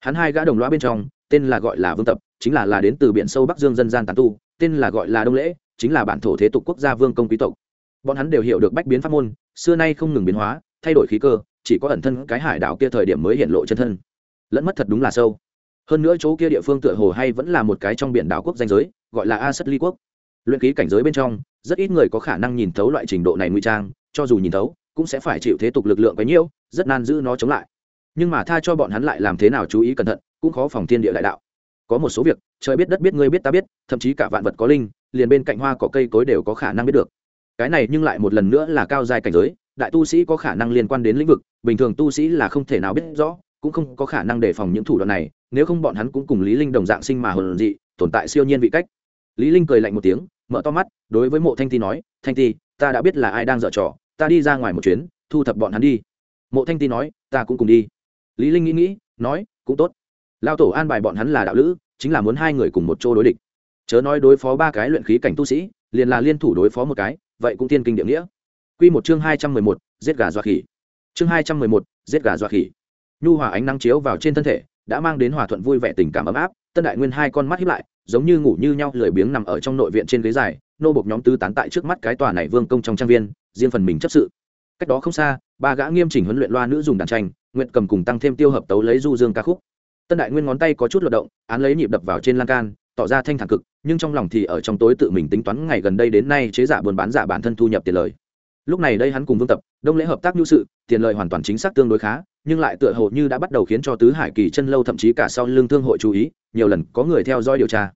S1: Hắn hai gã đồng loa bên trong tên là gọi là vương tập chính là là đến từ biển sâu bắc dương dân gian tán tu tên là gọi là đông lễ chính là bản thổ thế tục quốc gia vương công quý tộc. Bọn hắn đều hiểu được bách biến pháp môn, xưa nay không ngừng biến hóa, thay đổi khí cơ, chỉ có ẩn thân cái hải đảo kia thời điểm mới hiện lộ chân thân. Lẫn mất thật đúng là sâu. Hơn nữa chỗ kia địa phương tựa hồ hay vẫn là một cái trong biển đảo quốc danh giới, gọi là a sất ly quốc. Luyện ký cảnh giới bên trong, rất ít người có khả năng nhìn thấu loại trình độ này nguy trang, cho dù nhìn thấu, cũng sẽ phải chịu thế tục lực lượng quấy nhiễu rất nan giữ nó chống lại. Nhưng mà tha cho bọn hắn lại làm thế nào chú ý cẩn thận, cũng khó phòng thiên địa đại đạo. Có một số việc, trời biết đất biết, ngươi biết ta biết, thậm chí cả vạn vật có linh liền bên cạnh hoa cỏ cây cối đều có khả năng biết được. Cái này nhưng lại một lần nữa là cao dài cảnh giới, đại tu sĩ có khả năng liên quan đến lĩnh vực, bình thường tu sĩ là không thể nào biết rõ, cũng không có khả năng đề phòng những thủ đoạn này, nếu không bọn hắn cũng cùng lý linh đồng dạng sinh mà hồn dị, tồn tại siêu nhiên vị cách. Lý linh cười lạnh một tiếng, mở to mắt, đối với mộ thanh ti nói, thanh ti, ta đã biết là ai đang dở trò, ta đi ra ngoài một chuyến, thu thập bọn hắn đi. Mộ thanh ti nói, ta cũng cùng đi. Lý linh nghĩ nghĩ, nói, cũng tốt. Lao tổ an bài bọn hắn là đạo lữ, chính là muốn hai người cùng một chỗ đối địch chớ nói đối phó ba cái luyện khí cảnh tu sĩ, liền là liên thủ đối phó một cái, vậy cũng tiên kinh địa nghĩa. Quy một chương hai trăm mười một, giết gà dọa khỉ. Chương hai trăm mười một, giết gà dọa khỉ. Nhu hòa ánh nắng chiếu vào trên thân thể, đã mang đến hòa thuận vui vẻ tình cảm ấm áp, tân đại nguyên hai con mắt hiếp lại, giống như ngủ như nhau, lười biếng nằm ở trong nội viện trên ghế dài, nô bộc nhóm tứ tán tại trước mắt cái tòa này vương công trong trang viên, riêng phần mình chấp sự. Cách đó không xa, ba gã nghiêm chỉnh huấn luyện loa nữ dùng đàn tranh, nguyện cầm cùng tăng thêm tiêu hợp tấu lấy du dương ca khúc. Tân đại nguyên ngón tay có chút lột động, án lấy nhịp đập vào trên lan can tỏ ra thanh thản cực, nhưng trong lòng thì ở trong tối tự mình tính toán ngày gần đây đến nay chế giả buôn bán giả bản thân thu nhập tiền lời. Lúc này đây hắn cùng vương tập, đông lễ hợp tác nhu sự, tiền lợi hoàn toàn chính xác tương đối khá, nhưng lại tựa hồ như đã bắt đầu khiến cho tứ hải kỳ chân lâu thậm chí cả sau lương thương hội chú ý, nhiều lần có người theo dõi điều tra.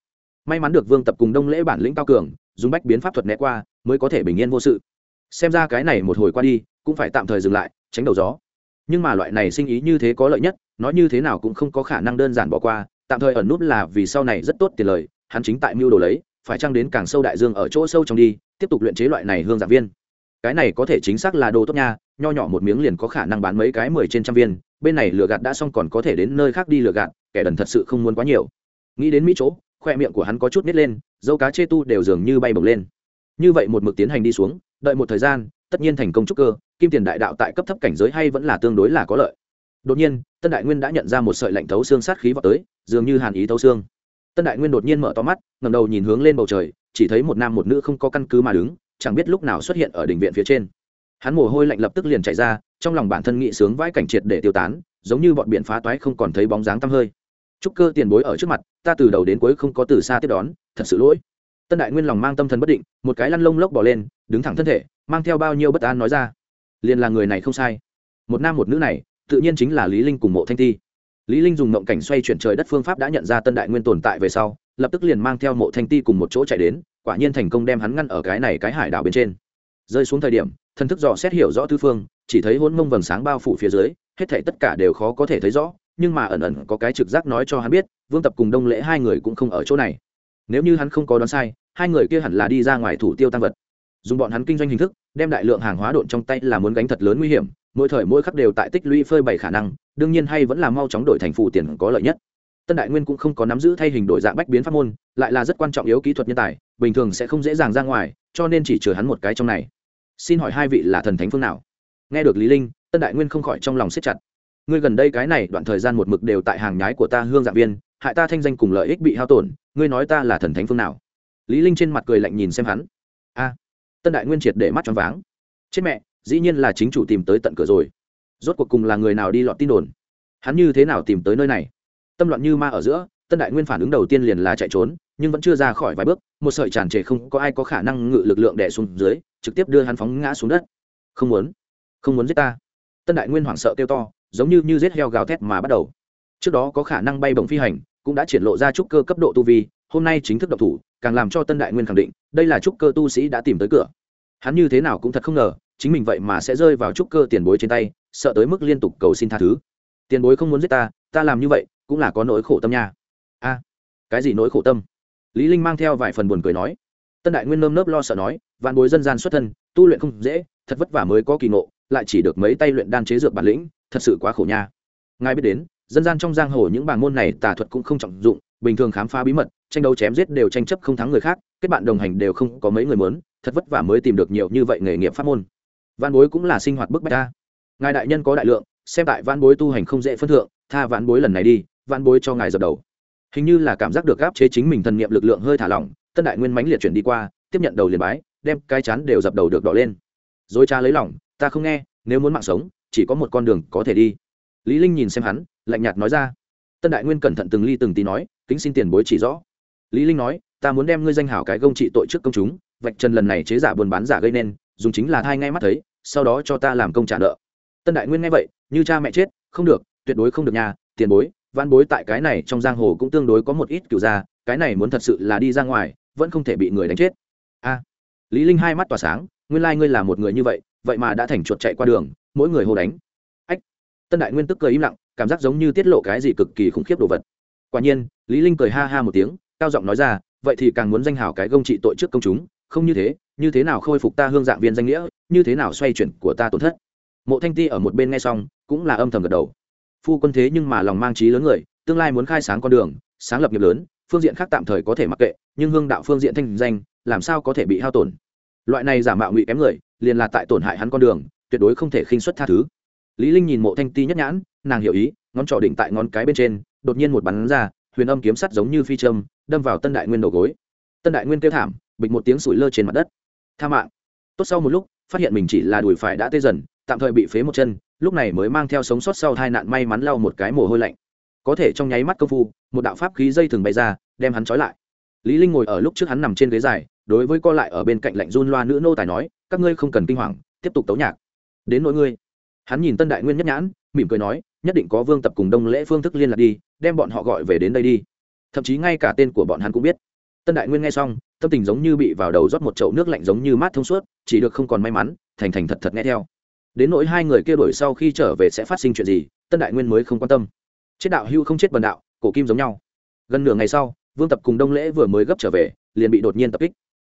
S1: May mắn được vương tập cùng đông lễ bản lĩnh cao cường, dùng bách biến pháp thuật né qua, mới có thể bình yên vô sự. Xem ra cái này một hồi qua đi, cũng phải tạm thời dừng lại, tránh đầu gió. Nhưng mà loại này sinh ý như thế có lợi nhất, nói như thế nào cũng không có khả năng đơn giản bỏ qua tạm thời ẩn nút là vì sau này rất tốt tiền lời, hắn chính tại mưu đồ lấy, phải chăng đến càng sâu đại dương ở chỗ sâu trong đi, tiếp tục luyện chế loại này hương dạng viên. Cái này có thể chính xác là đồ tốt nha, nho nhỏ một miếng liền có khả năng bán mấy cái mười trên trăm viên, bên này lừa gạt đã xong còn có thể đến nơi khác đi lừa gạt, kẻ đần thật sự không muốn quá nhiều. Nghĩ đến mỹ chỗ, khoe miệng của hắn có chút nít lên, dâu cá chê tu đều dường như bay bổng lên. Như vậy một mực tiến hành đi xuống, đợi một thời gian, tất nhiên thành công trúc cơ, kim tiền đại đạo tại cấp thấp cảnh giới hay vẫn là tương đối là có lợi đột nhiên, tân đại nguyên đã nhận ra một sợi lạnh thấu xương sát khí vào tới, dường như hàn ý thấu xương. Tân đại nguyên đột nhiên mở to mắt ngầm đầu nhìn hướng lên bầu trời, chỉ thấy một nam một nữ không có căn cứ mà đứng, chẳng biết lúc nào xuất hiện ở đỉnh viện phía trên. Hắn mồ hôi lạnh lập tức liền chạy ra, trong lòng bản thân nghị sướng vãi cảnh triệt để tiêu tán, giống như bọn biển phá toái không còn thấy bóng dáng tăm hơi. Trúc cơ tiền bối ở trước mặt, ta từ đầu đến cuối không có từ xa tiếp đón, thật sự lỗi. Tân đại nguyên lòng mang tâm thần bất định, một cái lăn lông lốc bỏ lên, đứng thẳng thân thể, mang theo bao nhiêu bất an nói ra. Liền là người này không sai. Một nam một nữ này tự nhiên chính là lý linh cùng mộ thanh ti. Lý linh dùng mộng cảnh xoay chuyển trời đất phương pháp đã nhận ra tân đại nguyên tồn tại về sau, lập tức liền mang theo mộ thanh ti cùng một chỗ chạy đến, quả nhiên thành công đem hắn ngăn ở cái này cái hải đảo bên trên. Rơi xuống thời điểm, thần thức dò xét hiểu rõ tư phương, chỉ thấy hôn mông vầng sáng bao phủ phía dưới, hết thảy tất cả đều khó có thể thấy rõ, nhưng mà ẩn ẩn có cái trực giác nói cho hắn biết, vương tập cùng đông lễ hai người cũng không ở chỗ này. Nếu như hắn không có đoán sai, hai người kia hẳn là đi ra ngoài thủ tiêu tăng vật. Dùng bọn hắn kinh doanh hình thức, đem đại lượng hàng hóa độn trong tay là muốn gánh thật lớn nguy hiểm mỗi thời mỗi khắc đều tại tích lũy phơi bày khả năng, đương nhiên hay vẫn là mau chóng đổi thành phụ tiền có lợi nhất. Tân đại nguyên cũng không có nắm giữ thay hình đổi dạng bách biến pháp môn, lại là rất quan trọng yếu kỹ thuật nhân tài, bình thường sẽ không dễ dàng ra ngoài, cho nên chỉ chừa hắn một cái trong này. Xin hỏi hai vị là thần thánh phương nào? Nghe được lý linh, tân đại nguyên không khỏi trong lòng siết chặt. Ngươi gần đây cái này đoạn thời gian một mực đều tại hàng nhái của ta hương dạng viên, hại ta thanh danh cùng lợi ích bị hao tổn, ngươi nói ta là thần thánh phương nào? Lý linh trên mặt cười lạnh nhìn xem hắn. A, tân đại nguyên triệt để mắt tròn váng. Chết mẹ dĩ nhiên là chính chủ tìm tới tận cửa rồi. Rốt cuộc cùng là người nào đi lọt tin đồn? Hắn như thế nào tìm tới nơi này? Tâm loạn như ma ở giữa, tân đại nguyên phản ứng đầu tiên liền là chạy trốn, nhưng vẫn chưa ra khỏi vài bước, một sợi tràn trề không có ai có khả năng ngự lực lượng đè xuống dưới, trực tiếp đưa hắn phóng ngã xuống đất. Không muốn không muốn giết ta. Tân đại nguyên hoảng sợ kêu to, giống như như giết heo gào thét mà bắt đầu. Trước đó có khả năng bay bổng phi hành, cũng đã triển lộ ra trúc cơ cấp độ tu vi, hôm nay chính thức độc thủ, càng làm cho tân đại nguyên khẳng định, đây là trúc cơ tu sĩ đã tìm tới cửa. Hắn như thế nào cũng thật không ngờ chính mình vậy mà sẽ rơi vào trúc cơ tiền bối trên tay, sợ tới mức liên tục cầu xin tha thứ. Tiền bối không muốn giết ta ta làm như vậy cũng là có nỗi khổ tâm nha. A, cái gì nỗi khổ tâm? Lý linh mang theo vài phần buồn cười nói. Tân đại nguyên nơm nớp lo sợ nói, vạn bối dân gian xuất thân, tu luyện không dễ, thật vất vả mới có kỳ ngộ, lại chỉ được mấy tay luyện đan chế dược bản lĩnh, thật sự quá khổ nha. Ngài biết đến, dân gian trong giang hồ những bảng môn này tà thuật cũng không trọng dụng, bình thường khám phá bí mật, tranh đấu chém giết đều tranh chấp không thắng người khác, kết bạn đồng hành đều không có mấy người muốn, thật vất vả mới tìm được nhiều như vậy nghề nghiệp pháp môn văn bối cũng là sinh hoạt bức bách ta. Ngài đại nhân có đại lượng, xem tại văn bối tu hành không dễ phân thượng, tha văn bối lần này đi văn bối cho ngài dập đầu. Hình như là cảm giác được áp chế chính mình thần niệm lực lượng hơi thả lỏng, tân đại nguyên mãnh liệt chuyển đi qua, tiếp nhận đầu liền bái, đem cái chán đều dập đầu được đỏ lên. Dối cha lấy lòng, ta không nghe, nếu muốn mạng sống, chỉ có một con đường có thể đi. Lý linh nhìn xem hắn, lạnh nhạt nói ra. Tân đại nguyên cẩn thận từng ly từng tí nói, kính xin tiền bối chỉ rõ. Lý linh nói, ta muốn đem ngươi danh hảo cái gông trị tội trước công chúng, vạch trần lần này chế giả buôn bán giả gây nên, dùng chính là thai ngay mắt thấy sau đó cho ta làm công trả nợ. Tân đại nguyên nghe vậy, như cha mẹ chết, không được, tuyệt đối không được nhà, tiền bối, văn bối tại cái này trong giang hồ cũng tương đối có một ít cựu gia, cái này muốn thật sự là đi ra ngoài, vẫn không thể bị người đánh chết. A, lý linh hai mắt tỏa sáng, nguyên lai like ngươi là một người như vậy vậy mà đã thành chuột chạy qua đường, mỗi người hô đánh. Ách, tân đại nguyên tức cười im lặng, cảm giác giống như tiết lộ cái gì cực kỳ khủng khiếp đồ vật. Quả nhiên, lý linh cười ha ha một tiếng, cao giọng nói ra, vậy thì càng muốn danh hào cái gông trị tội trước công chúng, không như thế như thế nào khôi phục ta hương dạng viên danh nghĩa như thế nào xoay chuyển của ta tổn thất? Mộ thanh ti ở một bên nghe xong, cũng là âm thầm gật đầu. Phu quân thế nhưng mà lòng mang trí lớn người, tương lai muốn khai sáng con đường, sáng lập nghiệp lớn, phương diện khác tạm thời có thể mặc kệ, nhưng hương đạo phương diện thanh danh, làm sao có thể bị hao tổn? Loại này giả mạo ngụy kém người, liền là tại tổn hại hắn con đường, tuyệt đối không thể khinh xuất tha thứ. Lý linh nhìn mộ thanh ti nhất nhãn, nàng hiểu ý, ngón trỏ đỉnh tại ngón cái bên trên, đột nhiên một bắn ra, huyền âm kiếm sắt giống như phi châm, đâm vào tân đại nguyên đầu gối. Tân đại nguyên kêu thảm, bịch một tiếng sủi lơ trên mặt đất. Tha mạng. Tốt sau một lúc phát hiện mình chỉ là đùi phải đã tê dần, tạm thời bị phế một chân, lúc này mới mang theo sống sót sau hai nạn may mắn lau một cái mồ hôi lạnh. Có thể trong nháy mắt công phu, một đạo pháp khí dây thường bay ra, đem hắn trói lại. Lý linh ngồi ở lúc trước hắn nằm trên ghế dài, đối với co lại ở bên cạnh lạnh run loa nữ nô tài nói, các ngươi không cần kinh hoàng, tiếp tục tấu nhạc. Đến nỗi ngươi. Hắn nhìn tân đại nguyên nhất nhãn, mỉm cười nói, nhất định có vương tập cùng đông lễ phương thức liên lạc đi, đem bọn họ gọi về đến đây đi. Thậm chí ngay cả tên của bọn hắn cũng biết. Tân đại nguyên nghe xong tâm tình giống như bị vào đầu rót một chậu nước lạnh giống như mát thông suốt, chỉ được không còn may mắn, thành thành thật thật nghe theo. Đến nỗi hai người kia đổi sau khi trở về sẽ phát sinh chuyện gì, tân đại nguyên mới không quan tâm. Chết đạo hưu không chết bần đạo, cổ kim giống nhau. Gần nửa ngày sau, vương tập cùng đông lễ vừa mới gấp trở về, liền bị đột nhiên tập kích.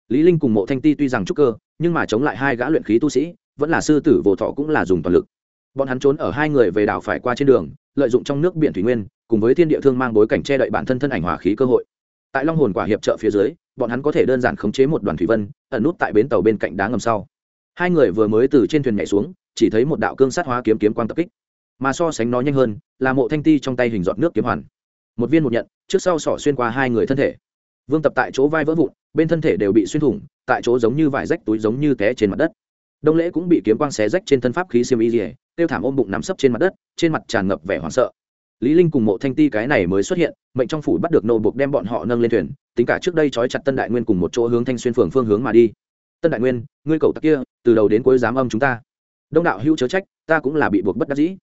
S1: Lý linh cùng mộ thanh ti tuy rằng trúc cơ, nhưng mà chống lại hai gã luyện khí tu sĩ, vẫn là sư tử vô thọ cũng là dùng toàn lực. Bọn hắn trốn ở hai người về đảo phải qua trên đường, lợi dụng trong nước biển thủy nguyên, cùng với thiên địa thương mang bối cảnh che đậy bản thân thân ảnh hỏa khí cơ hội. Tại long hồn quả hiệp trợ phía dưới bọn hắn có thể đơn giản khống chế một đoàn thủy vân, ẩn nút tại bến tàu bên cạnh đá ngầm sau. Hai người vừa mới từ trên thuyền nhảy xuống, chỉ thấy một đạo cương sát hóa kiếm kiếm quang tập kích. Mà so sánh nó nhanh hơn, là mộ thanh ti trong tay hình giọt nước kiếm hoàn. Một viên một nhận, trước sau sỏ xuyên qua hai người thân thể. Vương tập tại chỗ vai vỡ vụn, bên thân thể đều bị xuyên thủng, tại chỗ giống như vải rách túi giống như té trên mặt đất. Đông lễ cũng bị kiếm quang xé rách trên thân pháp khí siêu y dỉa tiêu thảm ôm bụng nắm sấp trên mặt đất, trên mặt tràn ngập vẻ hoảng sợ lý linh cùng mộ thanh ti cái này mới xuất hiện, mệnh trong phủ bắt được nô buộc đem bọn họ nâng lên thuyền, tính cả trước đây trói chặt tân đại nguyên cùng một chỗ hướng thanh xuyên phường phương hướng mà đi. Tân đại nguyên, ngươi cậu tặc kia, từ đầu đến cuối dám âm chúng ta. Đông đạo hữu chớ trách, ta cũng là bị buộc bất đắc dĩ.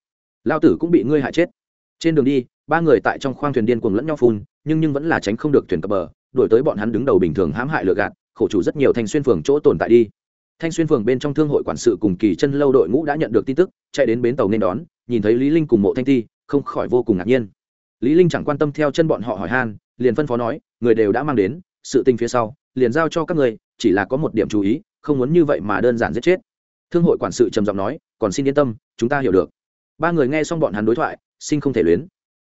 S1: Lao tử cũng bị ngươi hại chết. Trên đường đi, ba người tại trong khoang thuyền điên cuồng lẫn nhau phun, nhưng nhưng vẫn là tránh không được thuyền cập bờ, đuổi tới bọn hắn đứng đầu bình thường hãm hại lừa gạt, khổ chủ rất nhiều thanh xuyên phường chỗ tồn tại đi. Thanh xuyên phường bên trong thương hội quản sự cùng kỳ chân lâu đội ngũ đã nhận được tin tức, chạy đến bến tàu nên đón, nhìn thấy lý linh cùng mộ thanh ti không khỏi vô cùng ngạc nhiên. Lý linh chẳng quan tâm theo chân bọn họ hỏi han, liền phân phó nói, người đều đã mang đến, sự tình phía sau, liền giao cho các người, chỉ là có một điểm chú ý, không muốn như vậy mà đơn giản giết chết. Thương hội quản sự trầm giọng nói, còn xin yên tâm, chúng ta hiểu được. Ba người nghe xong bọn hắn đối thoại, sinh không thể luyến.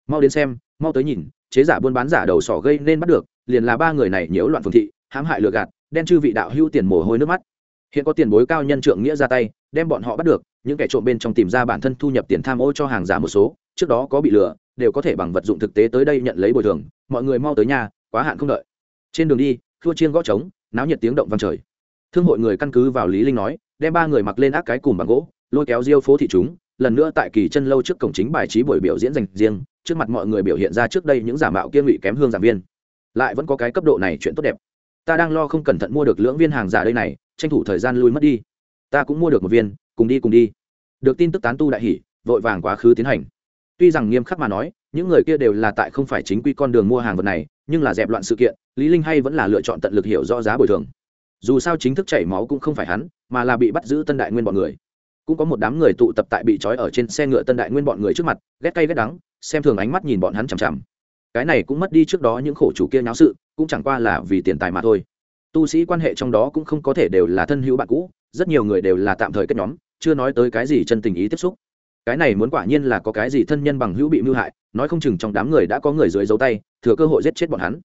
S1: Mau đến xem, mau tới nhìn, chế giả buôn bán giả đầu sỏ gây nên bắt được, liền là ba người này nhiễu loạn phương thị, hãm hại lừa gạt, đen chư vị đạo hưu tiền mồ hôi nước mắt. Hiện có tiền bối cao nhân trượng nghĩa ra tay, đem bọn họ bắt được những kẻ trộm bên trong tìm ra bản thân thu nhập tiền tham ô cho hàng giả một số, trước đó có bị lừa, đều có thể bằng vật dụng thực tế tới đây nhận lấy bồi thường, mọi người mau tới nhà, quá hạn không đợi. Trên đường đi, thua chiên gõ trống, náo nhiệt tiếng động vang trời. Thương hội người căn cứ vào lý linh nói, đem ba người mặc lên ác cái cùng bằng gỗ, lôi kéo diêu phố thị chúng, lần nữa tại kỳ chân lâu trước cổng chính bài trí buổi biểu diễn dành riêng, trước mặt mọi người biểu hiện ra trước đây những giả mạo kia ngụy kém hương giảng viên. Lại vẫn có cái cấp độ này chuyện tốt đẹp. Ta đang lo không cẩn thận mua được lưỡng viên hàng giả đây này, tranh thủ thời gian lui mất đi. Ta cũng mua được một viên cùng đi cùng đi. Được tin tức tán tu đại hỉ, vội vàng quá khứ tiến hành. Tuy rằng nghiêm khắc mà nói, những người kia đều là tại không phải chính quy con đường mua hàng vật này, nhưng là dẹp loạn sự kiện, lý linh hay vẫn là lựa chọn tận lực hiểu rõ giá bồi thường. Dù sao chính thức chảy máu cũng không phải hắn, mà là bị bắt giữ tân đại nguyên bọn người. Cũng có một đám người tụ tập tại bị trói ở trên xe ngựa tân đại nguyên bọn người trước mặt, ghét cay ghét đắng, xem thường ánh mắt nhìn bọn hắn chằm chằm. Cái này cũng mất đi trước đó những khổ chủ kia nháo sự, cũng chẳng qua là vì tiền tài mà thôi. Tu sĩ quan hệ trong đó cũng không có thể đều là thân hữu bạn cũ rất nhiều người đều là tạm thời kết nhóm, chưa nói tới cái gì chân tình ý tiếp xúc. Cái này muốn quả nhiên là có cái gì thân nhân bằng hữu bị mưu hại, nói không chừng trong đám người đã có người dưới dấu tay, thừa cơ hội giết chết bọn hắn.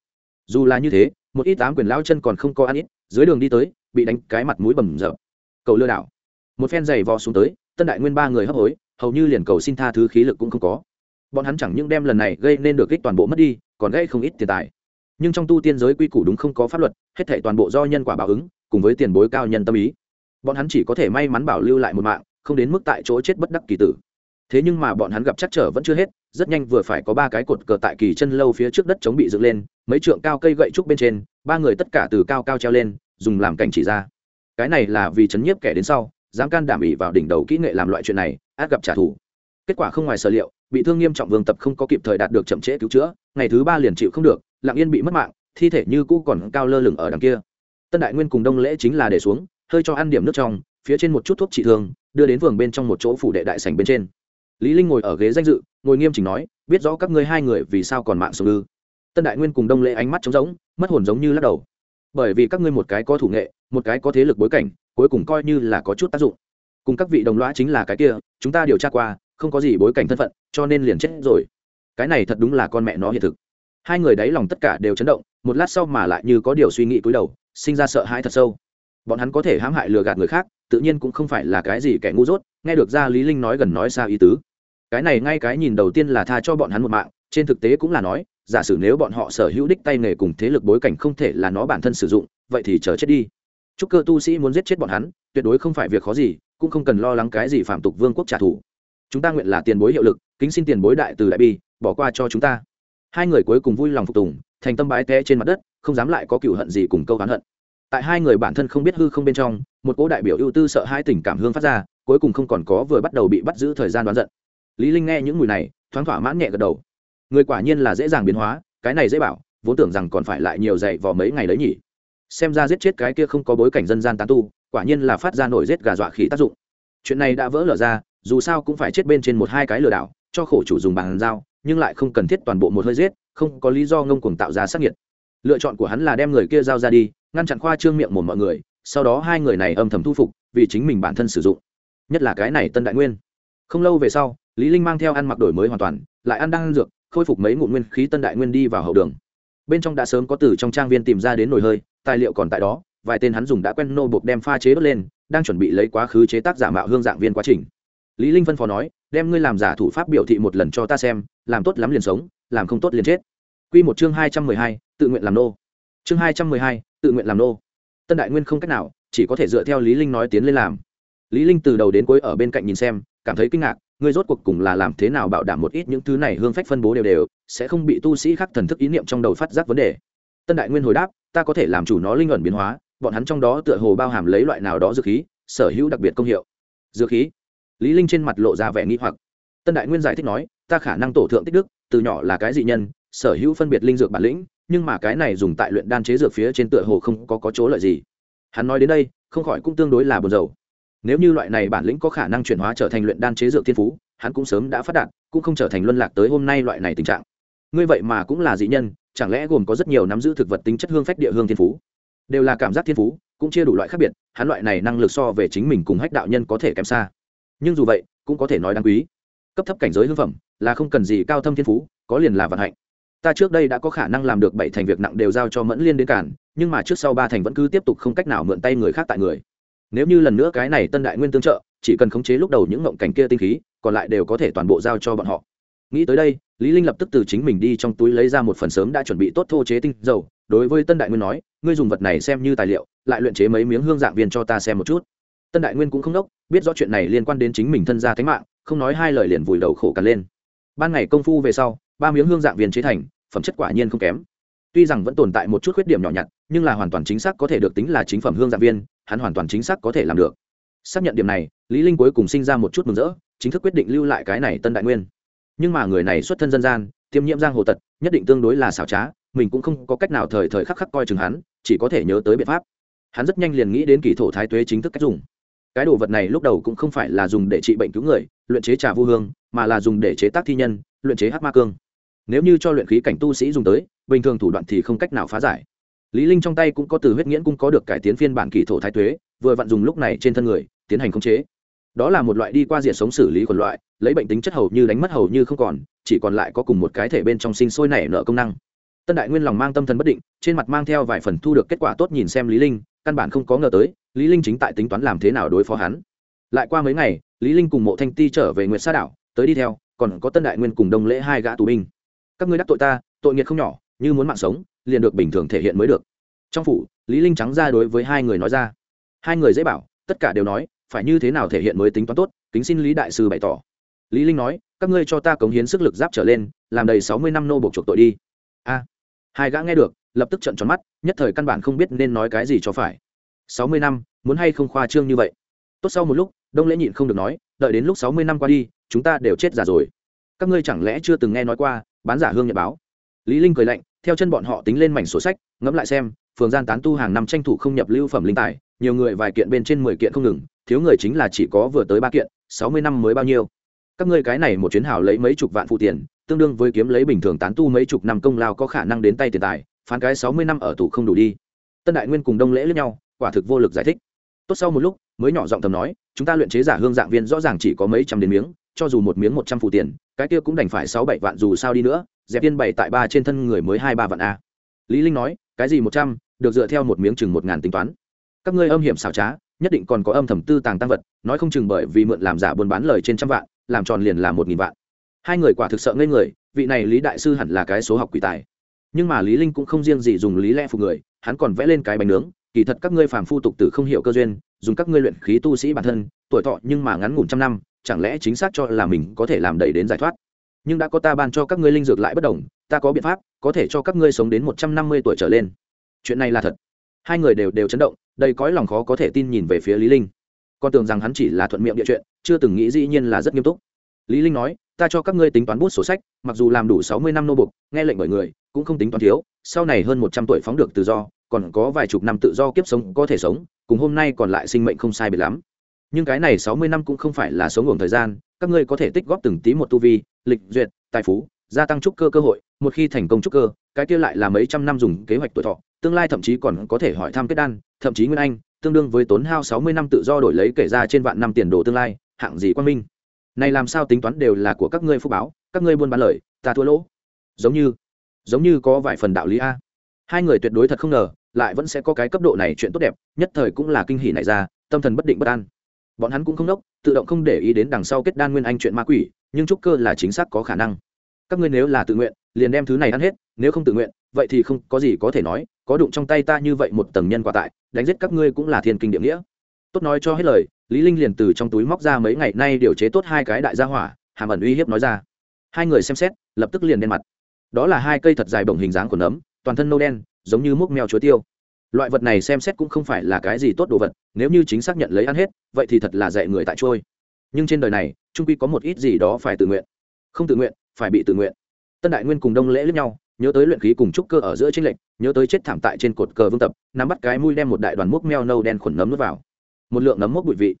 S1: Dù là như thế, một ít tám quyền lao chân còn không có ăn ít, dưới đường đi tới, bị đánh cái mặt mũi bầm rợp cầu lừa đảo. Một phen giày vò xuống tới, tân đại nguyên ba người hấp hối, hầu như liền cầu xin tha thứ khí lực cũng không có. Bọn hắn chẳng những đem lần này gây nên được kích toàn bộ mất đi, còn gây không ít tiền tài. Nhưng trong tu tiên giới quy củ đúng không có pháp luật, hết thể toàn bộ do nhân quả báo ứng, cùng với tiền bối cao nhân tâm ý bọn hắn chỉ có thể may mắn bảo lưu lại một mạng, không đến mức tại chỗ chết bất đắc kỳ tử. Thế nhưng mà bọn hắn gặp chắc trở vẫn chưa hết, rất nhanh vừa phải có ba cái cột cờ tại kỳ chân lâu phía trước đất chống bị dựng lên, mấy trượng cao cây gậy trúc bên trên, ba người tất cả từ cao cao treo lên, dùng làm cảnh chỉ ra. Cái này là vì chấn nhiếp kẻ đến sau, dám can đảm ỉ vào đỉnh đầu kỹ nghệ làm loại chuyện này, át gặp trả thù. Kết quả không ngoài sở liệu, bị thương nghiêm trọng vương tập không có kịp thời đạt được chậm trễ cứu chữa, ngày thứ ba liền chịu không được, lặng yên bị mất mạng, thi thể như cũ còn cao lơ lửng ở đằng kia. Tân đại nguyên cùng đông lễ chính là để xuống hơi cho ăn điểm nước trong, phía trên một chút thuốc trị thương, đưa đến vườn bên trong một chỗ phủ đệ đại sành bên trên. Lý linh ngồi ở ghế danh dự, ngồi nghiêm chỉnh nói, biết rõ các ngươi hai người vì sao còn mạng sống ư? Tân đại nguyên cùng đông lễ ánh mắt trống rỗng, mất hồn giống như lắc đầu. Bởi vì các ngươi một cái có thủ nghệ, một cái có thế lực bối cảnh, cuối cùng coi như là có chút tác dụng. Cùng các vị đồng lõa chính là cái kia, chúng ta điều tra qua, không có gì bối cảnh thân phận, cho nên liền chết rồi. Cái này thật đúng là con mẹ nó hiện thực. Hai người đáy lòng tất cả đều chấn động, một lát sau mà lại như có điều suy nghĩ cúi đầu, sinh ra sợ hãi thật sâu bọn hắn có thể hãm hại lừa gạt người khác, tự nhiên cũng không phải là cái gì kẻ ngu dốt, nghe được ra lý linh nói gần nói xa ý tứ. Cái này ngay cái nhìn đầu tiên là tha cho bọn hắn một mạng, trên thực tế cũng là nói, giả sử nếu bọn họ sở hữu đích tay nghề cùng thế lực bối cảnh không thể là nó bản thân sử dụng, vậy thì chờ chết đi. Chúc cơ tu sĩ muốn giết chết bọn hắn, tuyệt đối không phải việc khó gì, cũng không cần lo lắng cái gì phạm tục vương quốc trả thù. Chúng ta nguyện là tiền bối hiệu lực, kính xin tiền bối đại từ đại bi, bỏ qua cho chúng ta. Hai người cuối cùng vui lòng phục tùng, thành tâm bái té trên mặt đất, không dám lại có cựu hận gì cùng câu oán hận tại hai người bản thân không biết hư không bên trong, một cỗ đại biểu ưu tư sợ hai tình cảm hương phát ra, cuối cùng không còn có vừa bắt đầu bị bắt giữ thời gian đoán giận. Lý linh nghe những mùi này, thoáng thỏa mãn nhẹ gật đầu. Người quả nhiên là dễ dàng biến hóa, cái này dễ bảo, vốn tưởng rằng còn phải lại nhiều dạy vò mấy ngày đấy nhỉ. Xem ra giết chết cái kia không có bối cảnh dân gian tán tu, quả nhiên là phát ra nổi giết gà dọa khí tác dụng. Chuyện này đã vỡ lở ra, dù sao cũng phải chết bên trên một hai cái lừa đảo, cho khổ chủ dùng bàn dao nhưng lại không cần thiết toàn bộ một hơi giết, không có lý do ngông cuồng tạo ra sát nhiệt lựa chọn của hắn là đem người kia giao ra đi ngăn chặn khoa trương miệng mồm mọi người sau đó hai người này âm thầm thu phục vì chính mình bản thân sử dụng. Nhất là cái này tân đại nguyên. Không lâu về sau lý linh mang theo ăn mặc đổi mới hoàn toàn lại ăn đang ăn dược khôi phục mấy ngụm nguyên khí tân đại nguyên đi vào hậu đường. Bên trong đã sớm có từ trong trang viên tìm ra đến nồi hơi tài liệu còn tại đó vài tên hắn dùng đã quen nô buộc đem pha chế đốt lên đang chuẩn bị lấy quá khứ chế tác giả mạo hương dạng viên quá trình. Lý linh phân phó nói đem ngươi làm giả thủ pháp biểu thị một lần cho ta xem làm tốt lắm liền sống làm không tốt liền chết. Quy một chương hai trăm mười hai, tự nguyện làm nô chương hai trăm mười hai, tự nguyện làm nô. Tân đại nguyên không cách nào chỉ có thể dựa theo lý linh nói tiến lên làm. Lý linh từ đầu đến cuối ở bên cạnh nhìn xem cảm thấy kinh ngạc ngươi rốt cuộc cùng là làm thế nào bảo đảm một ít những thứ này hương phách phân bố đều đều sẽ không bị tu sĩ khác thần thức ý niệm trong đầu phát giác vấn đề. Tân đại nguyên hồi đáp ta có thể làm chủ nó linh ẩn biến hóa bọn hắn trong đó tựa hồ bao hàm lấy loại nào đó dược khí sở hữu đặc biệt công hiệu. Dược khí? Lý linh trên mặt lộ ra vẻ nghi hoặc. Tân đại nguyên giải thích nói ta khả năng tổ thượng tích đức từ nhỏ là cái dị nhân sở hữu phân biệt linh dược bản lĩnh nhưng mà cái này dùng tại luyện đan chế dược phía trên tựa hồ không có có chỗ lợi gì. Hắn nói đến đây, không khỏi cũng tương đối là buồn rầu. Nếu như loại này bản lĩnh có khả năng chuyển hóa trở thành luyện đan chế dược thiên phú, hắn cũng sớm đã phát đạt, cũng không trở thành luân lạc tới hôm nay loại này tình trạng. Ngươi vậy mà cũng là dị nhân, chẳng lẽ gồm có rất nhiều nắm giữ thực vật tính chất hương phách địa hương thiên phú? Đều là cảm giác thiên phú, cũng chia đủ loại khác biệt, hắn loại này năng lực so về chính mình cùng hách đạo nhân có thể kém xa. Nhưng dù vậy, cũng có thể nói đáng quý. Cấp thấp cảnh giới hương phẩm là không cần gì cao thâm thiên phú, có liền là vận hạnh ta trước đây đã có khả năng làm được bảy thành việc nặng đều giao cho mẫn liên đến cản, nhưng mà trước sau ba thành vẫn cứ tiếp tục không cách nào mượn tay người khác tại người. Nếu như lần nữa cái này tân đại nguyên tương trợ, chỉ cần khống chế lúc đầu những ngộng cảnh kia tinh khí, còn lại đều có thể toàn bộ giao cho bọn họ. Nghĩ tới đây, lý linh lập tức từ chính mình đi trong túi lấy ra một phần sớm đã chuẩn bị tốt thô chế tinh dầu, đối với tân đại nguyên nói, ngươi dùng vật này xem như tài liệu, lại luyện chế mấy miếng hương dạng viên cho ta xem một chút. Tân đại nguyên cũng không đốc, biết rõ chuyện này liên quan đến chính mình thân gia thánh mạng, không nói hai lời liền vùi đầu khổ cả lên. Ban ngày công phu về sau ba miếng hương dạng viên chế thành, phẩm chất quả nhiên không kém. Tuy rằng vẫn tồn tại một chút khuyết điểm nhỏ nhặt, nhưng là hoàn toàn chính xác có thể được tính là chính phẩm hương dạng viên, hắn hoàn toàn chính xác có thể làm được. Xác nhận điểm này, lý linh cuối cùng sinh ra một chút mừng rỡ, chính thức quyết định lưu lại cái này tân đại nguyên. Nhưng mà người này xuất thân dân gian, tiêm nhiễm giang hồ tật, nhất định tương đối là xảo trá, mình cũng không có cách nào thời thời khắc khắc coi chừng hắn, chỉ có thể nhớ tới biện pháp. Hắn rất nhanh liền nghĩ đến kỳ thổ thái tuế chính thức cách dùng. Cái đồ vật này lúc đầu cũng không phải là dùng để trị bệnh cứu người, luyện chế trà vu hương, mà là dùng để chế tác thi nhân, luyện chế hát ma cương nếu như cho luyện khí cảnh tu sĩ dùng tới, bình thường thủ đoạn thì không cách nào phá giải. Lý linh trong tay cũng có từ huyết nghiễn cũng có được cải tiến phiên bản kỳ thổ thái tuế, vừa vận dùng lúc này trên thân người, tiến hành khống chế. Đó là một loại đi qua diệt sống xử lý quần loại, lấy bệnh tính chất hầu như đánh mất hầu như không còn, chỉ còn lại có cùng một cái thể bên trong sinh sôi nảy nở công năng. Tân đại nguyên lòng mang tâm thần bất định, trên mặt mang theo vài phần thu được kết quả tốt nhìn xem lý linh, căn bản không có ngờ tới, lý linh chính tại tính toán làm thế nào đối phó hắn. Lại qua mấy ngày, lý linh cùng mộ thanh ti trở về nguyệt sa đảo, tới đi theo, còn có tân đại nguyên cùng đông lễ hai gã tù binh các ngươi đắc tội ta, tội nghiệt không nhỏ, như muốn mạng sống, liền được bình thường thể hiện mới được. Trong phủ, lý linh trắng ra đối với hai người nói ra. Hai người dễ bảo, tất cả đều nói, phải như thế nào thể hiện mới tính toán tốt, kính xin lý đại sư bày tỏ. Lý linh nói, các ngươi cho ta cống hiến sức lực giáp trở lên, làm đầy sáu mươi năm nô buộc chuộc tội đi. A. Hai gã nghe được, lập tức trợn tròn mắt, nhất thời căn bản không biết nên nói cái gì cho phải. Sáu mươi năm, muốn hay không khoa trương như vậy? Tốt, sau một lúc, đông lễ nhịn không được nói, đợi đến lúc sáu mươi năm qua đi, chúng ta đều chết già rồi các ngươi chẳng lẽ chưa từng nghe nói qua, bán giả hương nhật báo? Lý linh cười lạnh, theo chân bọn họ tính lên mảnh sổ sách, ngẫm lại xem, phường gian tán tu hàng năm tranh thủ không nhập lưu phẩm linh tài, nhiều người vài kiện bên trên mười kiện không ngừng, thiếu người chính là chỉ có vừa tới ba kiện, sáu mươi năm mới bao nhiêu. Các ngươi cái này một chuyến hảo lấy mấy chục vạn phụ tiền, tương đương với kiếm lấy bình thường tán tu mấy chục năm công lao có khả năng đến tay tiền tài, phán cái sáu mươi năm ở tù không đủ đi. Tân đại nguyên cùng đông lễ lẫn nhau, quả thực vô lực giải thích. Tốt sau một lúc, mới nhỏ giọng thầm nói, chúng ta luyện chế giả hương dạng viên rõ ràng chỉ có mấy trăm đến miếng, cho dù một miếng một trăm phụ tiền cái kia cũng đành phải sáu bảy vạn dù sao đi nữa, dẹp viên bảy tại ba trên thân người mới hai ba vạn a. Lý linh nói, cái gì một trăm, được dựa theo một miếng chừng một ngàn tính toán. Các ngươi âm hiểm xảo trá, nhất định còn có âm thầm tư tàng tăng vật, nói không chừng bởi vì mượn làm giả buôn bán lời trên trăm vạn, làm tròn liền là một nghìn vạn. Hai người quả thực sợ ngây người, vị này lý đại sư hẳn là cái số học quỷ tài. Nhưng mà lý linh cũng không riêng gì dùng lý lẽ phục người, hắn còn vẽ lên cái bánh nướng, kỳ thật các ngươi phàm phu tục tử không hiểu cơ duyên, dùng các ngươi luyện khí tu sĩ bản thân, tuổi thọ nhưng mà ngắn ngủn trăm năm chẳng lẽ chính xác cho là mình có thể làm đầy đến giải thoát? Nhưng đã có ta ban cho các ngươi linh dược lại bất đồng, ta có biện pháp, có thể cho các ngươi sống đến một trăm năm mươi tuổi trở lên. Chuyện này là thật. Hai người đều đều chấn động, đầy cõi lòng khó có thể tin nhìn về phía lý linh. Con tưởng rằng hắn chỉ là thuận miệng địa chuyện, chưa từng nghĩ dĩ nhiên là rất nghiêm túc. Lý linh nói, ta cho các ngươi tính toán bút sổ sách, mặc dù làm đủ sáu mươi năm nô bục, nghe lệnh bởi người, cũng không tính toán thiếu, sau này hơn một trăm tuổi phóng được tự do, còn có vài chục năm tự do kiếp sống có thể sống, cùng hôm nay còn lại sinh mệnh không sai biệt lắm nhưng cái này sáu mươi năm cũng không phải là sống ngưỡng thời gian, các ngươi có thể tích góp từng tí một tu vi, lịch duyệt, tài phú, gia tăng trúc cơ cơ hội, một khi thành công trúc cơ, cái kia lại là mấy trăm năm dùng kế hoạch tuổi thọ, tương lai thậm chí còn có thể hỏi thăm kết đan, thậm chí nguyên anh, tương đương với tốn hao sáu mươi năm tự do đổi lấy kể ra trên vạn năm tiền đồ tương lai, hạng gì quan minh. Này làm sao tính toán đều là của các ngươi phúc báo, các ngươi buôn bán lời, ta thua lỗ. Giống như giống như có vài phần đạo lý a. Hai người tuyệt đối thật không ngờ, lại vẫn sẽ có cái cấp độ này chuyện tốt đẹp, nhất thời cũng là kinh hỉ này ra, tâm thần bất định bất an bọn hắn cũng không đốc, tự động không để ý đến đằng sau kết đan nguyên anh chuyện ma quỷ, nhưng trúc cơ là chính xác có khả năng. Các ngươi nếu là tự nguyện, liền đem thứ này ăn hết, nếu không tự nguyện, vậy thì không có gì có thể nói, có đụng trong tay ta như vậy một tầng nhân quả tại, đánh giết các ngươi cũng là thiên kinh địa nghĩa. Tốt nói cho hết lời, lý linh liền từ trong túi móc ra mấy ngày nay điều chế tốt hai cái đại gia hỏa, hàm ẩn uy hiếp nói ra. Hai người xem xét, lập tức liền đen mặt. Đó là hai cây thật dài bổng hình dáng của nấm, toàn thân nâu đen, giống như múc mèo chuối tiêu loại vật này xem xét cũng không phải là cái gì tốt đồ vật, nếu như chính xác nhận lấy ăn hết, vậy thì thật là dạy người tại trôi. Nhưng trên đời này, trung quy có một ít gì đó phải tự nguyện. Không tự nguyện, phải bị tự nguyện. Tân đại nguyên cùng đông lễ lẫn nhau, nhớ tới luyện khí cùng trúc cơ ở giữa tranh lệch, nhớ tới chết thảm tại trên cột cờ vương tập, nắm bắt cái mũi đem một đại đoàn múc meo nâu đen khuẩn nấm nước vào. Một lượng nấm mốc bụi vị.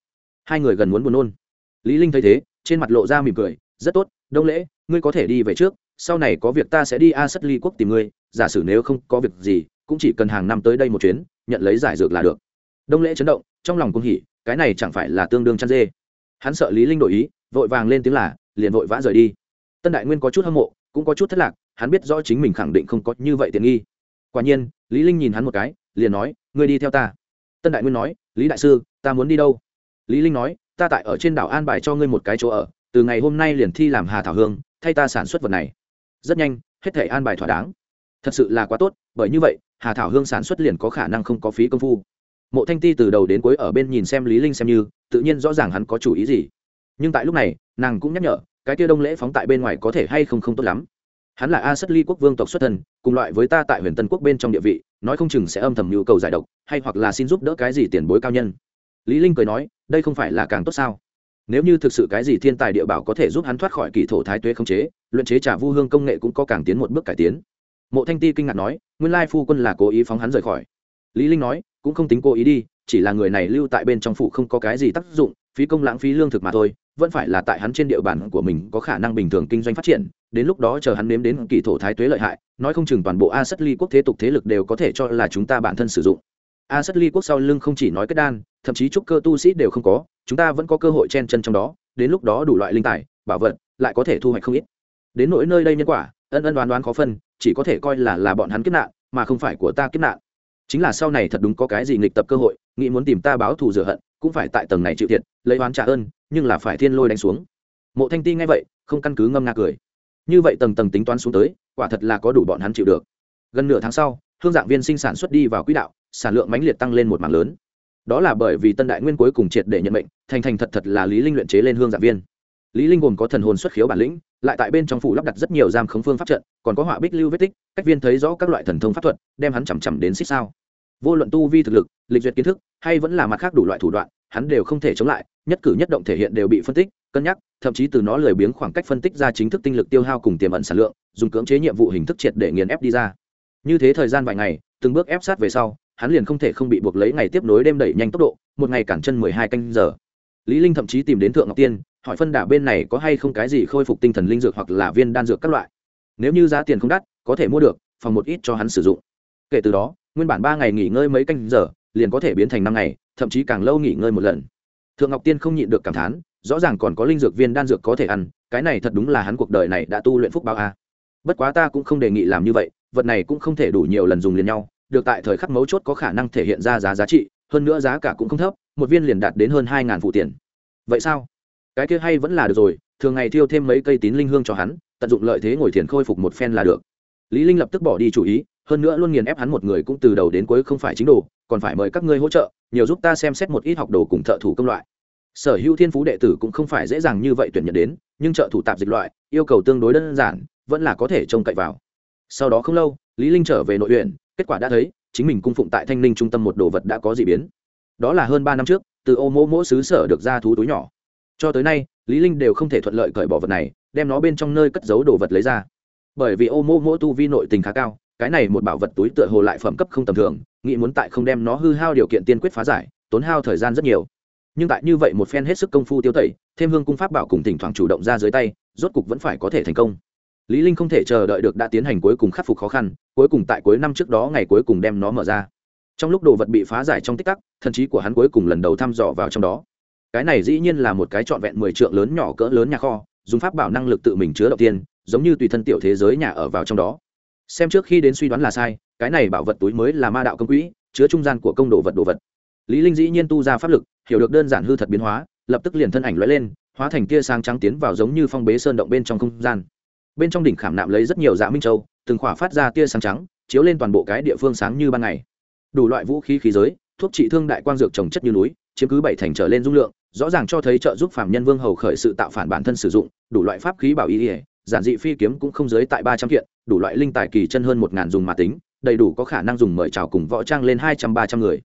S1: Hai người gần muốn buồn nôn. Lý linh thấy thế, trên mặt lộ ra mỉm cười, rất tốt, đông lễ, ngươi có thể đi về trước, sau này có việc ta sẽ đi a sất ly quốc tìm ngươi, giả sử nếu không có việc gì cũng chỉ cần hàng năm tới đây một chuyến, nhận lấy giải dược là được. Đông lễ chấn động, trong lòng cũng hỉ, cái này chẳng phải là tương đương chăn dê. Hắn sợ lý linh đổi ý, vội vàng lên tiếng là, liền vội vã rời đi. Tân đại nguyên có chút hâm mộ, cũng có chút thất lạc, hắn biết rõ chính mình khẳng định không có như vậy tiện nghi. Quả nhiên, lý linh nhìn hắn một cái, liền nói, ngươi đi theo ta. Tân đại nguyên nói, lý đại sư, ta muốn đi đâu? Lý linh nói, ta tại ở trên đảo an bài cho ngươi một cái chỗ ở, từ ngày hôm nay liền thi làm hà thảo hương, thay ta sản xuất vật này. Rất nhanh, hết thể an bài thỏa đáng thật sự là quá tốt, bởi như vậy, hà thảo hương sản xuất liền có khả năng không có phí công phu. Mộ thanh ti từ đầu đến cuối ở bên nhìn xem lý linh xem như, tự nhiên rõ ràng hắn có chủ ý gì. Nhưng tại lúc này, nàng cũng nhắc nhở, cái kia đông lễ phóng tại bên ngoài có thể hay không không tốt lắm. Hắn là a sất ly quốc vương tộc xuất thân, cùng loại với ta tại huyền tân quốc bên trong địa vị, nói không chừng sẽ âm thầm nhu cầu giải độc, hay hoặc là xin giúp đỡ cái gì tiền bối cao nhân. Lý linh cười nói, đây không phải là càng tốt sao? Nếu như thực sự cái gì thiên tài địa bảo có thể giúp hắn thoát khỏi kỳ thổ thái tuế không chế, luyện chế trà vu hương công nghệ cũng có càng tiến một bước cải tiến mộ thanh ti kinh ngạc nói, nguyên lai phu quân là cố ý phóng hắn rời khỏi. Lý linh nói, cũng không tính cố ý đi, chỉ là người này lưu tại bên trong phủ không có cái gì tác dụng, phí công lãng phí lương thực mà thôi, vẫn phải là tại hắn trên địa bàn của mình có khả năng bình thường kinh doanh phát triển, đến lúc đó chờ hắn nếm đến kỳ thổ thái tuế lợi hại, nói không chừng toàn bộ a sất ly quốc thế tục thế lực đều có thể cho là chúng ta bản thân sử dụng. A sất ly quốc sau lưng không chỉ nói kết đan, thậm chí trúc cơ tu sĩ đều không có, chúng ta vẫn có cơ hội chen chân trong đó, đến lúc đó đủ loại linh tài, bảo vật, lại có thể thu hoạch không ít. Đến nỗi nơi đây nhân quả, ân ân đoán đoán khó phân chỉ có thể coi là là bọn hắn kiếp nạn, mà không phải của ta kiếp nạn. Chính là sau này thật đúng có cái gì nghịch tập cơ hội, nghĩ muốn tìm ta báo thù rửa hận, cũng phải tại tầng này chịu thiệt, lấy oán trả ơn, nhưng là phải thiên lôi đánh xuống. Mộ thanh ti nghe vậy, không căn cứ ngâm nga cười. Như vậy tầng tầng tính toán xuống tới, quả thật là có đủ bọn hắn chịu được. Gần nửa tháng sau, hương dạng viên sinh sản xuất đi vào quỹ đạo, sản lượng mãnh liệt tăng lên một mảng lớn. Đó là bởi vì tân đại nguyên cuối cùng triệt để nhận mệnh, thành thành thật thật là lý linh luyện chế lên hương dạng viên lý linh gồm có thần hồn xuất khiếu bản lĩnh, lại tại bên trong phủ lắp đặt rất nhiều giam khống phương pháp trận, còn có họa bích lưu vết tích, cách viên thấy rõ các loại thần thông pháp thuật, đem hắn chậm chậm đến xích sao. Vô luận tu vi thực lực, lịch duyệt kiến thức, hay vẫn là mặt khác đủ loại thủ đoạn, hắn đều không thể chống lại, nhất cử nhất động thể hiện đều bị phân tích, cân nhắc, thậm chí từ nó lười biếng khoảng cách phân tích ra chính thức tinh lực tiêu hao cùng tiềm ẩn sản lượng, dùng cưỡng chế nhiệm vụ hình thức triệt để nghiền ép đi ra. Như thế thời gian vài ngày, từng bước ép sát về sau, hắn liền không thể không bị buộc lấy ngày tiếp nối đêm đẩy nhanh tốc độ, một ngày cản chân mười hai canh giờ. Lý linh thậm chí tìm đến thượng ngọc tiên hỏi phân đà bên này có hay không cái gì khôi phục tinh thần linh dược hoặc là viên đan dược các loại. Nếu như giá tiền không đắt, có thể mua được, phòng một ít cho hắn sử dụng. Kể từ đó, nguyên bản ba ngày nghỉ ngơi mấy canh giờ, liền có thể biến thành năm ngày, thậm chí càng lâu nghỉ ngơi một lần. Thượng ngọc tiên không nhịn được cảm thán, rõ ràng còn có linh dược viên đan dược có thể ăn, cái này thật đúng là hắn cuộc đời này đã tu luyện phúc bao a. Bất quá ta cũng không đề nghị làm như vậy, vật này cũng không thể đủ nhiều lần dùng liền nhau, được tại thời khắc mấu chốt có khả năng thể hiện ra giá giá trị, hơn nữa giá cả cũng không thấp, một viên liền đạt đến hơn hai ngàn phụ tiền. Vậy sao? Cái kia hay vẫn là được rồi, thường ngày thiêu thêm mấy cây tín linh hương cho hắn, tận dụng lợi thế ngồi thiền khôi phục một phen là được. Lý linh lập tức bỏ đi chủ ý, hơn nữa luôn nghiền ép hắn một người cũng từ đầu đến cuối không phải chính đồ, còn phải mời các ngươi hỗ trợ, nhiều giúp ta xem xét một ít học đồ cùng thợ thủ công loại. Sở hữu thiên phú đệ tử cũng không phải dễ dàng như vậy tuyển nhận đến, nhưng trợ thủ tạp dịch loại, yêu cầu tương đối đơn giản, vẫn là có thể trông cậy vào. Sau đó không lâu, lý linh trở về nội huyện, kết quả đã thấy, chính mình cung phụng tại thanh ninh trung tâm một đồ vật đã có dị biến. Đó là hơn ba năm trước, từ ô mỗ mỗ xứ sở được ra thú túi nhỏ cho tới nay, lý linh đều không thể thuận lợi cởi bỏ vật này, đem nó bên trong nơi cất giấu đồ vật lấy ra. Bởi vì ô mô mô tu vi nội tình khá cao, cái này một bảo vật túi tựa hồ lại phẩm cấp không tầm thường, nghĩ muốn tại không đem nó hư hao điều kiện tiên quyết phá giải, tốn hao thời gian rất nhiều. Nhưng tại như vậy một phen hết sức công phu tiêu tẩy, thêm hương cung pháp bảo cùng thỉnh thoảng chủ động ra dưới tay, rốt cục vẫn phải có thể thành công. Lý linh không thể chờ đợi được đã tiến hành cuối cùng khắc phục khó khăn, cuối cùng tại cuối năm trước đó ngày cuối cùng đem nó mở ra. Trong lúc đồ vật bị phá giải trong tích tắc, thần trí của hắn cuối cùng lần đầu thăm dò vào trong đó cái này dĩ nhiên là một cái trọn vẹn mười trượng lớn nhỏ cỡ lớn nhà kho, dùng pháp bảo năng lực tự mình chứa đầu tiên, giống như tùy thân tiểu thế giới nhà ở vào trong đó. Xem trước khi đến suy đoán là sai, cái này bảo vật túi mới là ma đạo công quỹ, chứa trung gian của công đồ vật đồ vật. Lý linh dĩ nhiên tu ra pháp lực, hiểu được đơn giản hư thật biến hóa, lập tức liền thân ảnh lóe lên, hóa thành tia sáng trắng tiến vào giống như phong bế sơn động bên trong không gian. Bên trong đỉnh khảm nạm lấy rất nhiều dạ minh châu, từng khỏa phát ra tia sáng trắng, chiếu lên toàn bộ cái địa phương sáng như ban ngày. Đủ loại vũ khí khí giới, thuốc trị thương đại quang dược trồng chất như núi, chiếm cứ bảy thành trở lên dung lượng rõ ràng cho thấy trợ giúp phạm nhân vương hầu khởi sự tạo phản bản thân sử dụng, đủ loại pháp khí bảo y ỉa giản dị phi kiếm cũng không dưới tại ba trăm kiện, đủ loại linh tài kỳ chân hơn một ngàn dùng mà tính, đầy đủ có khả năng dùng mời chào cùng võ trang lên hai trăm ba trăm người.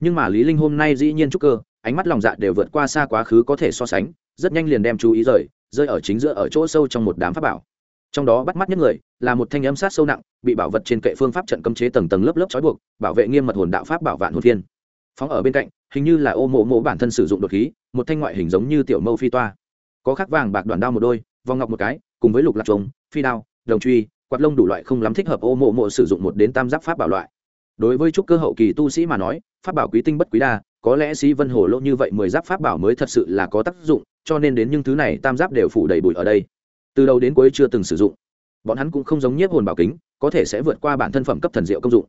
S1: Nhưng mà lý linh hôm nay dĩ nhiên trúc cơ, ánh mắt lòng dạ đều vượt qua xa quá khứ có thể so sánh, rất nhanh liền đem chú ý rời, rơi ở chính giữa ở chỗ sâu trong một đám pháp bảo. Trong đó bắt mắt nhất người là một thanh âm sát sâu nặng, bị bảo vật trên kệ phương pháp trận cấm chế tầng tầng lớp lớp trói buộc, bảo vệ nghiêm mật hồn đạo pháp bảo vạn hồn thiên. Phóng ở bên cạnh hình như là ô mộ mộ bản thân sử dụng đột khí, một thanh ngoại hình giống như tiểu mâu phi toa. Có khắc vàng bạc đoàn đao một đôi, vòng ngọc một cái, cùng với lục lạc trống phi đao, đồng truy, quạt lông đủ loại không lắm thích hợp ô mộ mộ sử dụng một đến tam giáp pháp bảo loại. Đối với trúc cơ hậu kỳ tu sĩ mà nói, pháp bảo quý tinh bất quý đa, có lẽ sĩ vân hồ lô như vậy mười giáp pháp bảo mới thật sự là có tác dụng, cho nên đến những thứ này tam giáp đều phủ đầy bụi ở đây. Từ đầu đến cuối chưa từng sử dụng. Bọn hắn cũng không giống nhiếp hồn bảo kính, có thể sẽ vượt qua bản thân phẩm cấp thần diệu công dụng.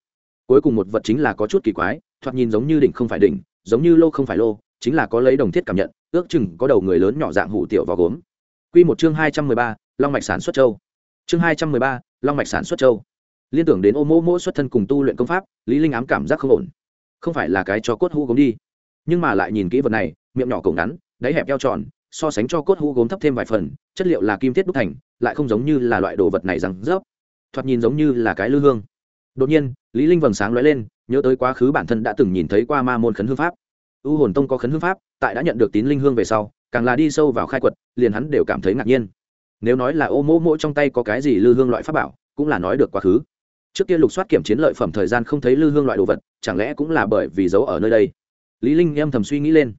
S1: Cuối cùng một vật chính là có chút kỳ quái, thoạt nhìn giống như đỉnh không phải đỉnh giống như lô không phải lô, chính là có lấy đồng thiết cảm nhận, ước chừng có đầu người lớn nhỏ dạng hủ tiểu vào gốm. Quy một chương hai trăm mười ba, long mạch sản xuất châu. Chương hai trăm mười ba, long mạch sản xuất châu. Liên tưởng đến ô mô mô xuất thân cùng tu luyện công pháp, lý linh ám cảm giác không ổn. Không phải là cái cho cốt hũ gốm đi. Nhưng mà lại nhìn kỹ vật này, miệng nhỏ cổ ngắn, đáy hẹp eo tròn, so sánh cho cốt hũ gốm thấp thêm vài phần, chất liệu là kim thiết đúc thành, lại không giống như là loại đồ vật này rằng rớp. Thoạt nhìn giống như là cái lư hương. Đột nhiên, lý linh vầng sáng lóe lên nhớ tới quá khứ bản thân đã từng nhìn thấy qua ma môn khấn hương pháp. U hồn tông có khấn hương pháp, tại đã nhận được tín linh hương về sau, càng là đi sâu vào khai quật, liền hắn đều cảm thấy ngạc nhiên. Nếu nói là ô mỗ mỗ trong tay có cái gì lư hương loại pháp bảo, cũng là nói được quá khứ. Trước kia lục soát kiểm chiến lợi phẩm thời gian không thấy lư hương loại đồ vật, chẳng lẽ cũng là bởi vì giấu ở nơi đây? Lý linh em thầm suy nghĩ lên.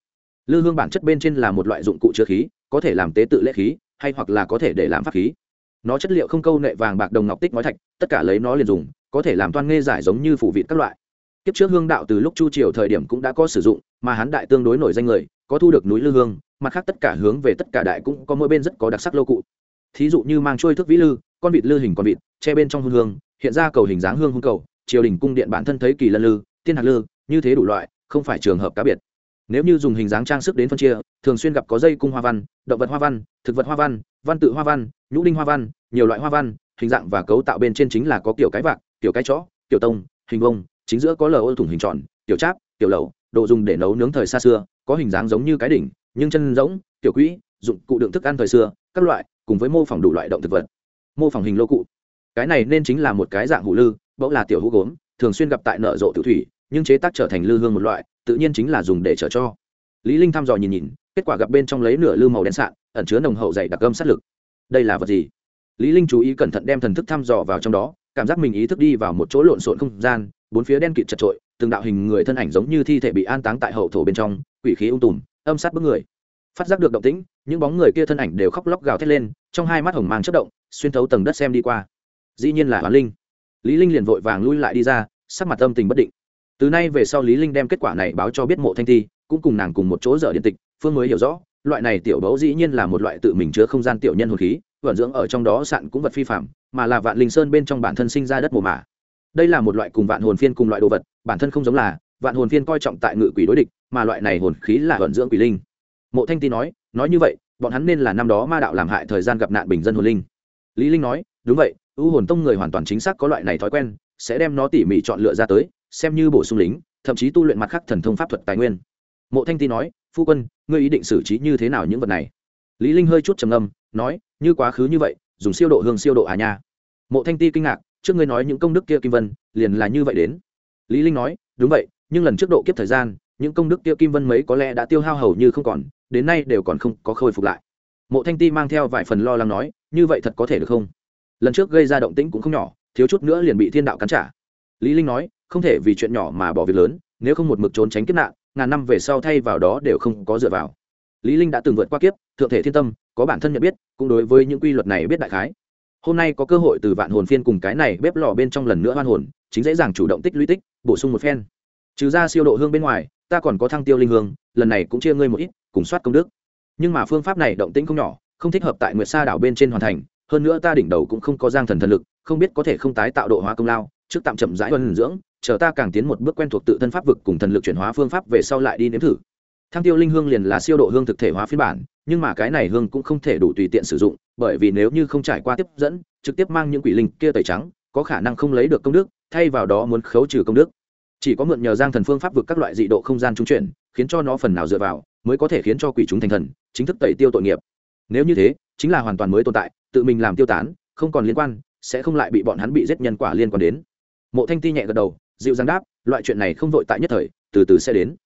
S1: Lư hương bản chất bên trên là một loại dụng cụ chứa khí, có thể làm tế tự lễ khí, hay hoặc là có thể để làm pháp khí. Nó chất liệu không câu nệ vàng bạc đồng ngọc tích nói thạch, tất cả lấy nó liền dùng, có thể làm toan nghe giải giống như phủ vịt các loại kiếp trước hương đạo từ lúc chu triều thời điểm cũng đã có sử dụng, mà hắn đại tương đối nổi danh người, có thu được núi lư hương, mặt khác tất cả hướng về tất cả đại cũng có mỗi bên rất có đặc sắc lô cụ. Thí dụ như mang trôi thức vĩ lư, con vịt lư hình con vịt, che bên trong hương hương, hiện ra cầu hình dáng hương hương cầu, triều đình cung điện bản thân thấy kỳ lân lư, tiên hạt lư, như thế đủ loại, không phải trường hợp cá biệt. Nếu như dùng hình dáng trang sức đến phân chia, thường xuyên gặp có dây cung hoa văn, động vật hoa văn, thực vật hoa văn văn tự hoa văn, nhũ đinh hoa văn, nhiều loại hoa văn, hình dạng và cấu tạo bên trên chính là có kiểu cái vạc, kiểu cái chó, kiểu tông, hình vông chính giữa có lờ ô thủng hình tròn, tiểu cháp, tiểu lẩu, đồ dùng để nấu nướng thời xa xưa, có hình dáng giống như cái đỉnh, nhưng chân giống tiểu quỹ, dụng cụ đựng thức ăn thời xưa, các loại, cùng với mô phỏng đủ loại động thực vật. Mô phỏng hình lô cụ. Cái này nên chính là một cái dạng hủ lư, bỗng là tiểu hũ gốm, thường xuyên gặp tại nợ rộ tiểu thủy, nhưng chế tác trở thành lư hương một loại, tự nhiên chính là dùng để chở cho. Lý linh thăm dò nhìn nhìn, kết quả gặp bên trong lấy nửa lư màu đen sạn, ẩn chứa nồng hậu dày đặc âm sát lực. Đây là vật gì? Lý linh chú ý cẩn thận đem thần thức thăm dò vào trong đó, cảm giác mình ý thức đi vào một chỗ lộn xộn không gian bốn phía đen kịt chật trội, từng đạo hình người thân ảnh giống như thi thể bị an táng tại hậu thổ bên trong, quỷ khí ung tùm, âm sát bức người. Phát giác được động tĩnh, những bóng người kia thân ảnh đều khóc lóc gào thét lên, trong hai mắt hồng mang chất động, xuyên thấu tầng đất xem đi qua. Dĩ nhiên là hoán linh. Lý linh liền vội vàng lui lại đi ra, sắc mặt âm tình bất định. Từ nay về sau lý linh đem kết quả này báo cho biết mộ thanh thi, cũng cùng nàng cùng một chỗ dở điện tịch, phương mới hiểu rõ, loại này tiểu bấu dĩ nhiên là một loại tự mình chứa không gian tiểu nhân hồn khí, vận dưỡng ở trong đó sạn cũng vật phi phạm mà là vạn linh sơn bên trong bản thân sinh ra đất mồ mả đây là một loại cùng vạn hồn phiên cùng loại đồ vật, bản thân không giống là, vạn hồn phiên coi trọng tại ngự quỷ đối địch, mà loại này hồn khí là vận dưỡng quỷ linh. Mộ thanh ti nói nói như vậy, bọn hắn nên là năm đó ma đạo làm hại thời gian gặp nạn bình dân hồn linh. Lý linh nói, đúng vậy, ưu hồn tông người hoàn toàn chính xác có loại này thói quen, sẽ đem nó tỉ mỉ chọn lựa ra tới, xem như bổ sung lính, thậm chí tu luyện mặt khác thần thông pháp thuật tài nguyên. Mộ thanh ti nói, phu quân, ngươi ý định xử trí như thế nào những vật này? Lý linh hơi chút trầm ngâm, nói, như quá khứ như vậy, dùng siêu độ hương siêu độ à nha. Mộ thanh ti kinh ngạc trước ngươi nói những công đức kia kim vân, liền là như vậy đến. Lý linh nói, đúng vậy, nhưng lần trước độ kiếp thời gian, những công đức kia kim vân mấy có lẽ đã tiêu hao hầu như không còn, đến nay đều còn không có khôi phục lại. Mộ thanh ti mang theo vài phần lo lắng nói, như vậy thật có thể được không? Lần trước gây ra động tĩnh cũng không nhỏ, thiếu chút nữa liền bị thiên đạo cắn trả. Lý linh nói, không thể vì chuyện nhỏ mà bỏ việc lớn, nếu không một mực trốn tránh kiếp nạn, ngàn năm về sau thay vào đó đều không có dựa vào. Lý linh đã từng vượt qua kiếp, thượng thể thiên tâm, có bản thân nhận biết, cũng đối với những quy luật này biết đại khái hôm nay có cơ hội từ vạn hồn phiên cùng cái này bếp lò bên trong lần nữa hoan hồn, chính dễ dàng chủ động tích lũy tích, bổ sung một phen. Trừ ra siêu độ hương bên ngoài, ta còn có thăng tiêu linh hương, lần này cũng chia ngươi một ít, cùng soát công đức. Nhưng mà phương pháp này động tĩnh không nhỏ, không thích hợp tại nguyệt sa đảo bên trên hoàn thành, hơn nữa ta đỉnh đầu cũng không có giang thần thần lực, không biết có thể không tái tạo độ hóa công lao, trước tạm chậm rãi huân dưỡng, chờ ta càng tiến một bước quen thuộc tự thân pháp vực cùng thần lực chuyển hóa phương pháp về sau lại đi nếm thử thang tiêu linh hương liền là siêu độ hương thực thể hóa phiên bản, nhưng mà cái này hương cũng không thể đủ tùy tiện sử dụng, bởi vì nếu như không trải qua tiếp dẫn, trực tiếp mang những quỷ linh kia tẩy trắng, có khả năng không lấy được công đức, thay vào đó muốn khấu trừ công đức. Chỉ có mượn nhờ giang thần phương pháp vực các loại dị độ không gian trung chuyển, khiến cho nó phần nào dựa vào, mới có thể khiến cho quỷ chúng thành thần, chính thức tẩy tiêu tội nghiệp. Nếu như thế, chính là hoàn toàn mới tồn tại, tự mình làm tiêu tán, không còn liên quan, sẽ không lại bị bọn hắn bị giết nhân quả liên quan đến. Mộ thanh ti nhẹ gật đầu, dịu dàng đáp, loại chuyện này không vội tại nhất thời, từ từ sẽ đến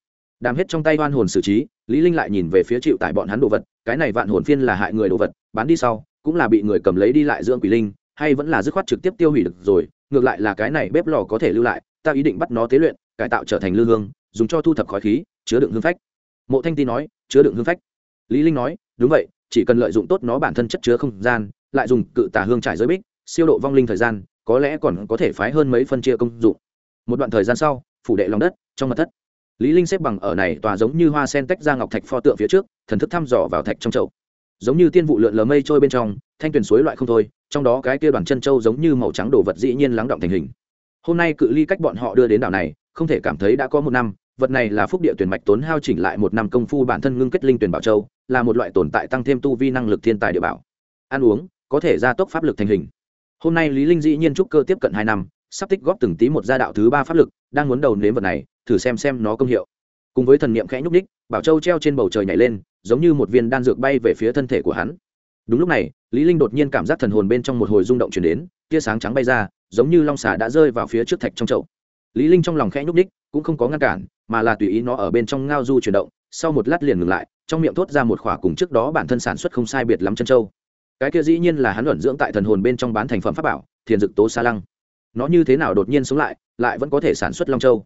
S1: đàm hết trong tay oan hồn xử trí, lý linh lại nhìn về phía chịu tại bọn hắn đồ vật, cái này vạn hồn phiên là hại người đồ vật, bán đi sau, cũng là bị người cầm lấy đi lại dưỡng quỷ linh, hay vẫn là dứt khoát trực tiếp tiêu hủy được rồi, ngược lại là cái này bếp lò có thể lưu lại, ta ý định bắt nó tế luyện, cải tạo trở thành lư hương, dùng cho thu thập khói khí, chứa đựng hương phách. Mộ thanh ti nói, chứa đựng hương phách. Lý linh nói, đúng vậy, chỉ cần lợi dụng tốt nó bản thân chất chứa không gian, lại dùng cự tà hương trải giới bích, siêu độ vong linh thời gian, có lẽ còn có thể phái hơn mấy phân chia công dụng. Một đoạn thời gian sau, phủ đệ lòng đất, trong mặt thất lý linh xếp bằng ở này tòa giống như hoa sen tách ra ngọc thạch pho tượng phía trước, thần thức thăm dò vào thạch trong chậu. Giống như tiên vụ lượn lờ mây trôi bên trong, thanh tuyền suối loại không thôi, trong đó cái kia đoàn chân châu giống như màu trắng đồ vật dĩ nhiên lắng động thành hình. Hôm nay cự ly cách bọn họ đưa đến đảo này, không thể cảm thấy đã có một năm, vật này là phúc địa tuyển mạch tốn hao chỉnh lại một năm công phu bản thân ngưng kết linh tuyển bảo châu, là một loại tồn tại tăng thêm tu vi năng lực thiên tài địa bảo. Ăn uống, có thể gia tốc pháp lực thành hình. Hôm nay lý linh dĩ nhiên trúc cơ tiếp cận hai năm, sắp tích góp từng tí một gia đạo thứ ba pháp lực, đang muốn đầu nếm vật này thử xem xem nó công hiệu. Cùng với thần niệm khẽ nhúc nhích, bảo châu treo trên bầu trời nhảy lên giống như một viên đan dược bay về phía thân thể của hắn. Đúng lúc này lý linh đột nhiên cảm giác thần hồn bên trong một hồi rung động truyền đến tia sáng trắng bay ra giống như long xà đã rơi vào phía trước thạch trong chậu. Lý linh trong lòng khẽ nhúc nhích, cũng không có ngăn cản mà là tùy ý nó ở bên trong ngao du chuyển động sau một lát liền ngừng lại trong miệng thốt ra một khỏa cùng trước đó bản thân sản xuất không sai biệt lắm chân châu. Cái kia dĩ nhiên là hắn luận dưỡng tại thần hồn bên trong bán thành phẩm pháp bảo thiền dực tố sa lăng. Nó như thế nào đột nhiên sống lại lại vẫn có thể sản xuất long châu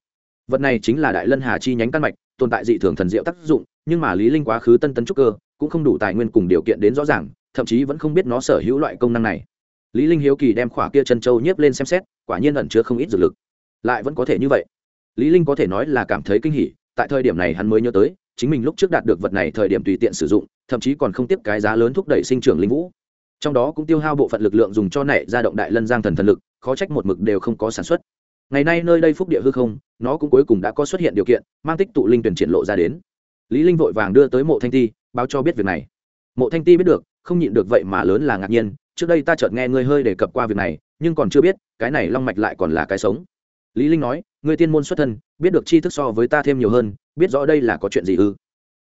S1: vật này chính là đại lân hà chi nhánh căn mạch, tồn tại dị thường thần diệu tác dụng, nhưng mà lý linh quá khứ tân tấn trúc cơ, cũng không đủ tài nguyên cùng điều kiện đến rõ ràng, thậm chí vẫn không biết nó sở hữu loại công năng này. Lý linh hiếu kỳ đem khỏa kia chân châu nhiếp lên xem xét, quả nhiên ẩn chứa không ít dược lực. Lại vẫn có thể như vậy. Lý linh có thể nói là cảm thấy kinh hỉ, tại thời điểm này hắn mới nhớ tới, chính mình lúc trước đạt được vật này thời điểm tùy tiện sử dụng, thậm chí còn không tiếp cái giá lớn thúc đẩy sinh trưởng linh vũ. Trong đó cũng tiêu hao bộ phận lực lượng dùng cho nảy ra động đại lân giang thần thần lực, khó trách một mực đều không có sản xuất ngày nay nơi đây phúc địa hư không, nó cũng cuối cùng đã có xuất hiện điều kiện, mang tích tụ linh tuyển triển lộ ra đến. Lý linh vội vàng đưa tới mộ thanh ti, báo cho biết việc này. Mộ thanh ti biết được, không nhịn được vậy mà lớn là ngạc nhiên, trước đây ta chợt nghe ngươi hơi đề cập qua việc này, nhưng còn chưa biết, cái này long mạch lại còn là cái sống. Lý linh nói, ngươi tiên môn xuất thân, biết được tri thức so với ta thêm nhiều hơn, biết rõ đây là có chuyện gì ư?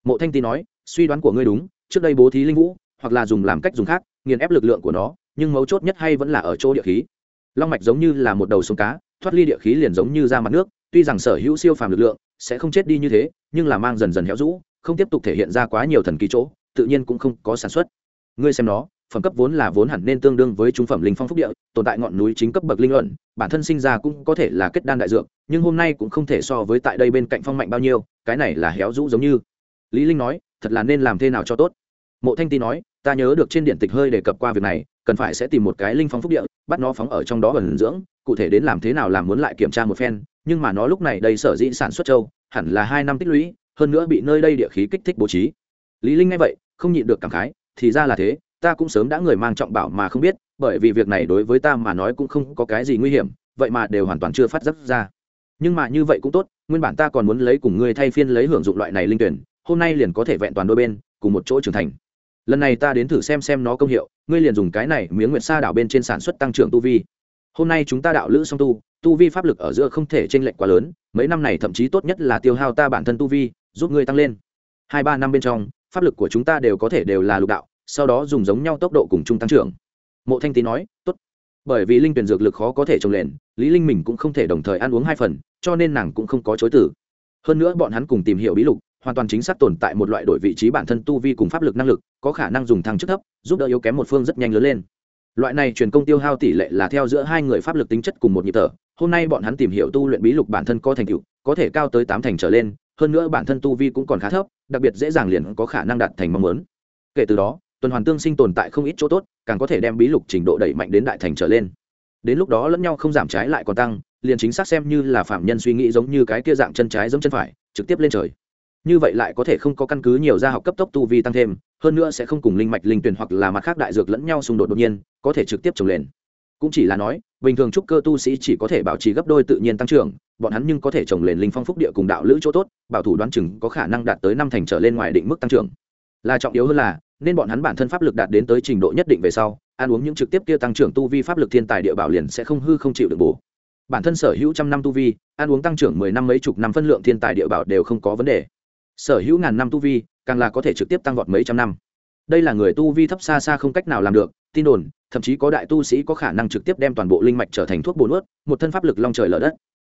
S1: Mộ thanh ti nói, suy đoán của ngươi đúng, trước đây bố thí linh vũ, hoặc là dùng làm cách dùng khác, nghiền ép lực lượng của nó, nhưng mấu chốt nhất hay vẫn là ở chỗ địa khí long mạch giống như là một đầu sông cá, thoát ly địa khí liền giống như ra mặt nước, tuy rằng sở hữu siêu phàm lực lượng, sẽ không chết đi như thế, nhưng là mang dần dần héo rũ, không tiếp tục thể hiện ra quá nhiều thần kỳ chỗ, tự nhiên cũng không có sản xuất. Ngươi xem nó, phẩm cấp vốn là vốn hẳn nên tương đương với trung phẩm linh phong phúc địa, tồn tại ngọn núi chính cấp bậc linh luận, bản thân sinh ra cũng có thể là kết đan đại dược, nhưng hôm nay cũng không thể so với tại đây bên cạnh phong mạnh bao nhiêu, cái này là héo rũ giống như. Lý linh nói, thật là nên làm thế nào cho tốt? Mộ thanh ti nói ta nhớ được trên điện tịch hơi đề cập qua việc này, cần phải sẽ tìm một cái linh phong phúc địa, bắt nó phóng ở trong đó ẩn dưỡng, cụ thể đến làm thế nào làm muốn lại kiểm tra một phen, nhưng mà nó lúc này đây sở dĩ sản xuất châu, hẳn là hai năm tích lũy, hơn nữa bị nơi đây địa khí kích thích bố trí. Lý linh nghe vậy, không nhịn được cảm khái, thì ra là thế, ta cũng sớm đã người mang trọng bảo mà không biết, bởi vì việc này đối với ta mà nói cũng không có cái gì nguy hiểm, vậy mà đều hoàn toàn chưa phát giác ra. Nhưng mà như vậy cũng tốt, nguyên bản ta còn muốn lấy cùng ngươi thay phiên lấy hưởng dụng loại này linh tuyển, hôm nay liền có thể vẹn toàn đôi bên, cùng một chỗ trưởng thành lần này ta đến thử xem xem nó công hiệu, ngươi liền dùng cái này miếng nguyệt sa đảo bên trên sản xuất tăng trưởng tu vi. Hôm nay chúng ta đạo lữ song tu tu vi pháp lực ở giữa không thể chênh lệch quá lớn, mấy năm này thậm chí tốt nhất là tiêu hao ta bản thân tu vi, giúp ngươi tăng lên. Hai ba năm bên trong, pháp lực của chúng ta đều có thể đều là lục đạo, sau đó dùng giống nhau tốc độ cùng chung tăng trưởng. Mộ thanh tý nói, tốt. Bởi vì linh tuyển dược lực khó có thể trồng lên, lý linh mình cũng không thể đồng thời ăn uống hai phần, cho nên nàng cũng không có chối tử hơn nữa bọn hắn cùng tìm hiểu bí lục hoàn toàn chính xác tồn tại một loại đổi vị trí bản thân tu vi cùng pháp lực năng lực, có khả năng dùng thăng chức thấp, giúp đỡ yếu kém một phương rất nhanh lớn lên. Loại này truyền công tiêu hao tỷ lệ là theo giữa hai người pháp lực tính chất cùng một nhịp thở. Hôm nay bọn hắn tìm hiểu tu luyện bí lục bản thân có thành tựu, có thể cao tới tám thành trở lên, hơn nữa bản thân tu vi cũng còn khá thấp, đặc biệt dễ dàng liền có khả năng đạt thành mong muốn. Kể từ đó, tuần hoàn tương sinh tồn tại không ít chỗ tốt, càng có thể đem bí lục trình độ đẩy mạnh đến đại thành trở lên. Đến lúc đó lẫn nhau không giảm trái lại còn tăng, liền chính xác xem như là phạm nhân suy nghĩ giống như cái kia dạng chân trái giống chân phải, trực tiếp lên trời như vậy lại có thể không có căn cứ nhiều gia học cấp tốc tu vi tăng thêm, hơn nữa sẽ không cùng linh mạch, linh tuyển hoặc là mặt khác đại dược lẫn nhau xung đột đột nhiên, có thể trực tiếp trồng lên. Cũng chỉ là nói, bình thường trúc cơ tu sĩ chỉ có thể bảo trì gấp đôi tự nhiên tăng trưởng, bọn hắn nhưng có thể trồng lên linh phong phúc địa cùng đạo lữ chỗ tốt, bảo thủ đoán chừng có khả năng đạt tới năm thành trở lên ngoài định mức tăng trưởng. Là trọng yếu hơn là, nên bọn hắn bản thân pháp lực đạt đến tới trình độ nhất định về sau, ăn uống những trực tiếp kia tăng trưởng tu vi pháp lực thiên tài địa bảo liền sẽ không hư không chịu được bổ bản thân sở hữu trăm năm tu vi, ăn uống tăng trưởng mười năm mấy chục năm phân lượng thiên tài địa bảo đều không có vấn đề sở hữu ngàn năm tu vi, càng là có thể trực tiếp tăng vọt mấy trăm năm. Đây là người tu vi thấp xa xa không cách nào làm được, tin đồn, thậm chí có đại tu sĩ có khả năng trực tiếp đem toàn bộ linh mạch trở thành thuốc bổ nuốt, một thân pháp lực long trời lở đất.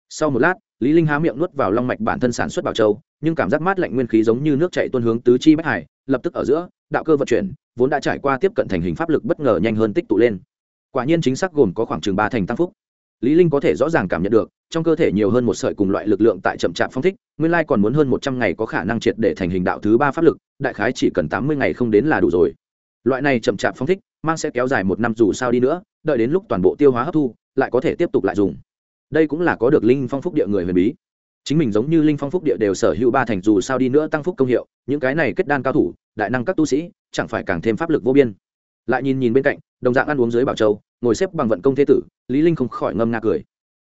S1: Sau một lát, lý linh há miệng nuốt vào long mạch bản thân sản xuất bảo châu, nhưng cảm giác mát lạnh nguyên khí giống như nước chảy tuôn hướng tứ chi bách hải, lập tức ở giữa, đạo cơ vận chuyển, vốn đã trải qua tiếp cận thành hình pháp lực bất ngờ nhanh hơn tích tụ lên. Quả nhiên chính xác gồm có khoảng chừng ba thành tăng phúc lý linh có thể rõ ràng cảm nhận được, trong cơ thể nhiều hơn một sợi cùng loại lực lượng tại chậm chạp phong thích, nguyên lai còn muốn hơn một trăm ngày có khả năng triệt để thành hình đạo thứ ba pháp lực, đại khái chỉ cần tám mươi ngày không đến là đủ rồi. Loại này chậm chạp phong thích, mang sẽ kéo dài một năm dù sao đi nữa, đợi đến lúc toàn bộ tiêu hóa hấp thu, lại có thể tiếp tục lại dùng. Đây cũng là có được linh phong phúc địa người huyền bí. Chính mình giống như linh phong phúc địa đều sở hữu ba thành dù sao đi nữa tăng phúc công hiệu, những cái này kết đan cao thủ, đại năng các tu sĩ, chẳng phải càng thêm pháp lực vô biên lại nhìn nhìn bên cạnh, đồng dạng ăn uống dưới bảo châu, ngồi xếp bằng vận công thế tử, lý linh không khỏi ngâm nga cười.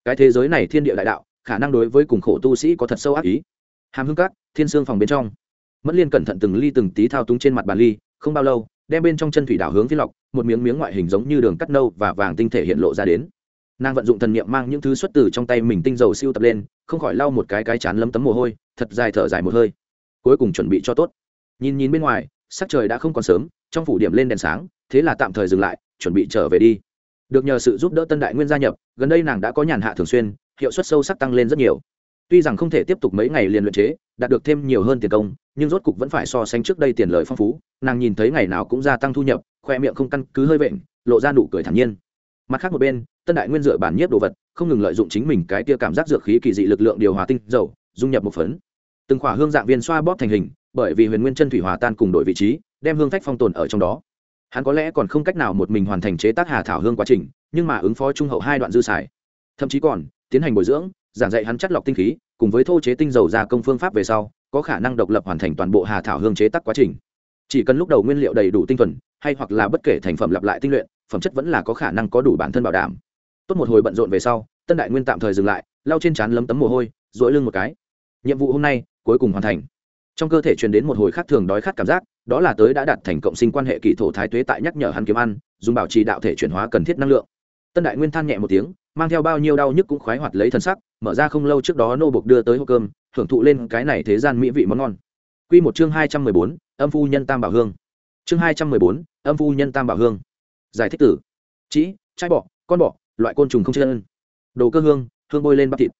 S1: Cái thế giới này thiên địa đại đạo, khả năng đối với cùng khổ tu sĩ có thật sâu ác ý. Hàm hương cát thiên xương phòng bên trong. Mẫn liên cẩn thận từng ly từng tí thao túng trên mặt bàn ly, không bao lâu, đem bên trong chân thủy đảo hướng phía lọc, một miếng miếng ngoại hình giống như đường cắt nâu và vàng tinh thể hiện lộ ra đến. Nàng vận dụng thần niệm mang những thứ xuất từ trong tay mình tinh dầu siêu tập lên, không khỏi lau một cái cái chán lấm tấm mồ hôi, thật dài thở dài một hơi. Cuối cùng chuẩn bị cho tốt. Nhìn nhìn bên ngoài sắc trời đã không còn sớm, trong phủ điểm lên đèn sáng, thế là tạm thời dừng lại, chuẩn bị trở về đi. Được nhờ sự giúp đỡ tân đại nguyên gia nhập, gần đây nàng đã có nhàn hạ thường xuyên, hiệu suất sâu sắc tăng lên rất nhiều. Tuy rằng không thể tiếp tục mấy ngày liền luyện chế, đạt được thêm nhiều hơn tiền công, nhưng rốt cục vẫn phải so sánh trước đây tiền lợi phong phú, nàng nhìn thấy ngày nào cũng gia tăng thu nhập, khoe miệng không căn cứ hơi vện, lộ ra nụ cười thản nhiên. Mặt khác một bên, tân đại nguyên dựa bản nhiếp đồ vật, không ngừng lợi dụng chính mình cái tia cảm giác dược khí kỳ dị lực lượng điều hòa tinh dầu, dung nhập một phấn. Từng khỏa hương dạng viên xoa bóp thành hình bởi vì huyền nguyên chân thủy hòa tan cùng đổi vị trí, đem hương phách phong tồn ở trong đó. Hắn có lẽ còn không cách nào một mình hoàn thành chế tác hà thảo hương quá trình, nhưng mà ứng phó trung hậu hai đoạn dư xài. Thậm chí còn, tiến hành bồi dưỡng, giảng dạy hắn chất lọc tinh khí, cùng với thô chế tinh dầu gia công phương pháp về sau, có khả năng độc lập hoàn thành toàn bộ hà thảo hương chế tác quá trình. Chỉ cần lúc đầu nguyên liệu đầy đủ tinh thuần, hay hoặc là bất kể thành phẩm lặp lại tinh luyện, phẩm chất vẫn là có khả năng có đủ bản thân bảo đảm. Tốt một hồi bận rộn về sau, tân đại nguyên tạm thời dừng lại, lau trên trán lấm tấm mồ hôi dội lưng một cái. Nhiệm vụ hôm nay cuối cùng hoàn thành trong cơ thể truyền đến một hồi khác thường đói khát cảm giác đó là tới đã đạt thành cộng sinh quan hệ kỳ thổ thái tuế tại nhắc nhở hắn kiếm ăn dùng bảo trì đạo thể chuyển hóa cần thiết năng lượng tân đại nguyên than nhẹ một tiếng mang theo bao nhiêu đau nhức cũng khoái hoạt lấy thân sắc mở ra không lâu trước đó nô bộc đưa tới hộp cơm hưởng thụ lên cái này thế gian mỹ vị món ngon Quy một chương hai trăm mười bốn, âm phu nhân tam bảo hương. Chương hai trăm mười bốn, âm phu nhân tam bảo hương. Giải thích tử. Chỉ, trai bọ, con bọ, loại côn trùng không chân. Đồ cơ hương, hương bôi lên bắp thịt.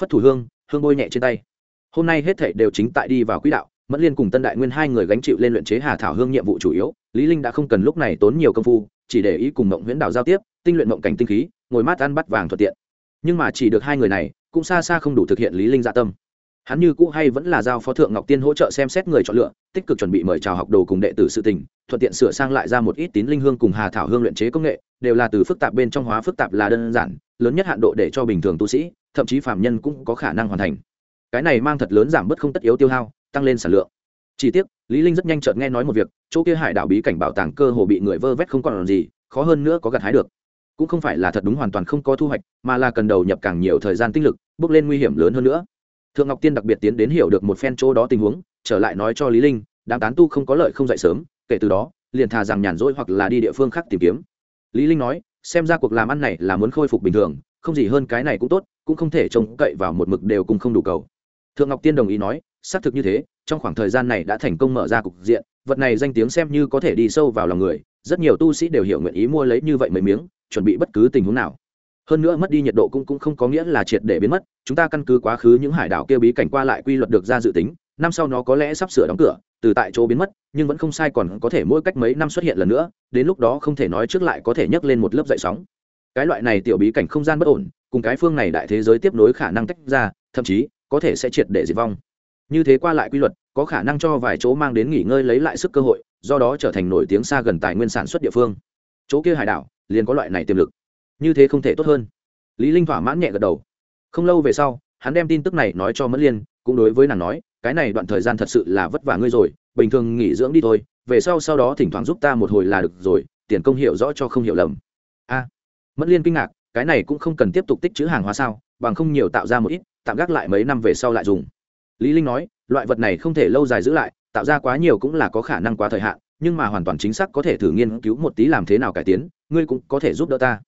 S1: Phất thủ hương, hương bôi nhẹ trên tay. Hôm nay hết thảy đều chính tại đi vào quỹ đạo, Mẫn Liên cùng Tân Đại Nguyên hai người gánh chịu lên luyện chế Hà thảo hương nhiệm vụ chủ yếu, Lý Linh đã không cần lúc này tốn nhiều công phu, chỉ để ý cùng Mộng Huyễn Đảo giao tiếp, tinh luyện mộng cảnh tinh khí, ngồi mát ăn bắt vàng thuận tiện. Nhưng mà chỉ được hai người này, cũng xa xa không đủ thực hiện Lý Linh dạ tâm hắn như cũ hay vẫn là giao phó thượng ngọc tiên hỗ trợ xem xét người chọn lựa tích cực chuẩn bị mời chào học đồ cùng đệ tử sự tình thuận tiện sửa sang lại ra một ít tín linh hương cùng hà thảo hương luyện chế công nghệ đều là từ phức tạp bên trong hóa phức tạp là đơn giản lớn nhất hạn độ để cho bình thường tu sĩ thậm chí phạm nhân cũng có khả năng hoàn thành cái này mang thật lớn giảm bớt không tất yếu tiêu hao, tăng lên sản lượng. Chỉ tiếc, lý linh rất nhanh chợt nghe nói một việc, chỗ kia hải đảo bí cảnh bảo tàng cơ hồ bị người vơ vét không còn làm gì, khó hơn nữa có gặt hái được. Cũng không phải là thật đúng hoàn toàn không có thu hoạch, mà là cần đầu nhập càng nhiều thời gian tinh lực, bước lên nguy hiểm lớn hơn nữa. Thượng ngọc tiên đặc biệt tiến đến hiểu được một phen chỗ đó tình huống, trở lại nói cho lý linh, đám tán tu không có lợi không dậy sớm, kể từ đó, liền thà rằng nhàn rỗi hoặc là đi địa phương khác tìm kiếm. Lý linh nói, xem ra cuộc làm ăn này là muốn khôi phục bình thường, không gì hơn cái này cũng tốt, cũng không thể trông cậy vào một mực đều cùng không đủ cầu thượng ngọc tiên đồng ý nói, xác thực như thế, trong khoảng thời gian này đã thành công mở ra cục diện, vật này danh tiếng xem như có thể đi sâu vào lòng người, rất nhiều tu sĩ đều hiểu nguyện ý mua lấy như vậy mấy miếng, chuẩn bị bất cứ tình huống nào. Hơn nữa mất đi nhiệt độ cũng cũng không có nghĩa là triệt để biến mất, chúng ta căn cứ quá khứ những hải đảo kia bí cảnh qua lại quy luật được ra dự tính, năm sau nó có lẽ sắp sửa đóng cửa, từ tại chỗ biến mất, nhưng vẫn không sai còn có thể mỗi cách mấy năm xuất hiện lần nữa, đến lúc đó không thể nói trước lại có thể nhấc lên một lớp dậy sóng. Cái loại này tiểu bí cảnh không gian bất ổn, cùng cái phương này đại thế giới tiếp nối khả năng tách ra, thậm chí có thể sẽ triệt để diệt vong. Như thế qua lại quy luật, có khả năng cho vài chỗ mang đến nghỉ ngơi lấy lại sức cơ hội, do đó trở thành nổi tiếng xa gần tài nguyên sản xuất địa phương. Chỗ kia hải đảo, liền có loại này tiềm lực. Như thế không thể tốt hơn. Lý linh thỏa mãn nhẹ gật đầu. Không lâu về sau, hắn đem tin tức này nói cho mẫn liên, cũng đối với nàng nói, cái này đoạn thời gian thật sự là vất vả ngươi rồi, bình thường nghỉ dưỡng đi thôi, về sau sau đó thỉnh thoảng giúp ta một hồi là được rồi, tiền công hiểu rõ cho không hiểu lầm. A. Mẫn liên kinh ngạc, cái này cũng không cần tiếp tục tích chữ hàng hóa sao, bằng không nhiều tạo ra một ít tạm gác lại mấy năm về sau lại dùng. Lý linh nói, loại vật này không thể lâu dài giữ lại, tạo ra quá nhiều cũng là có khả năng quá thời hạn, nhưng mà hoàn toàn chính xác có thể thử nghiên cứu một tí làm thế nào cải tiến, ngươi cũng có thể giúp đỡ ta.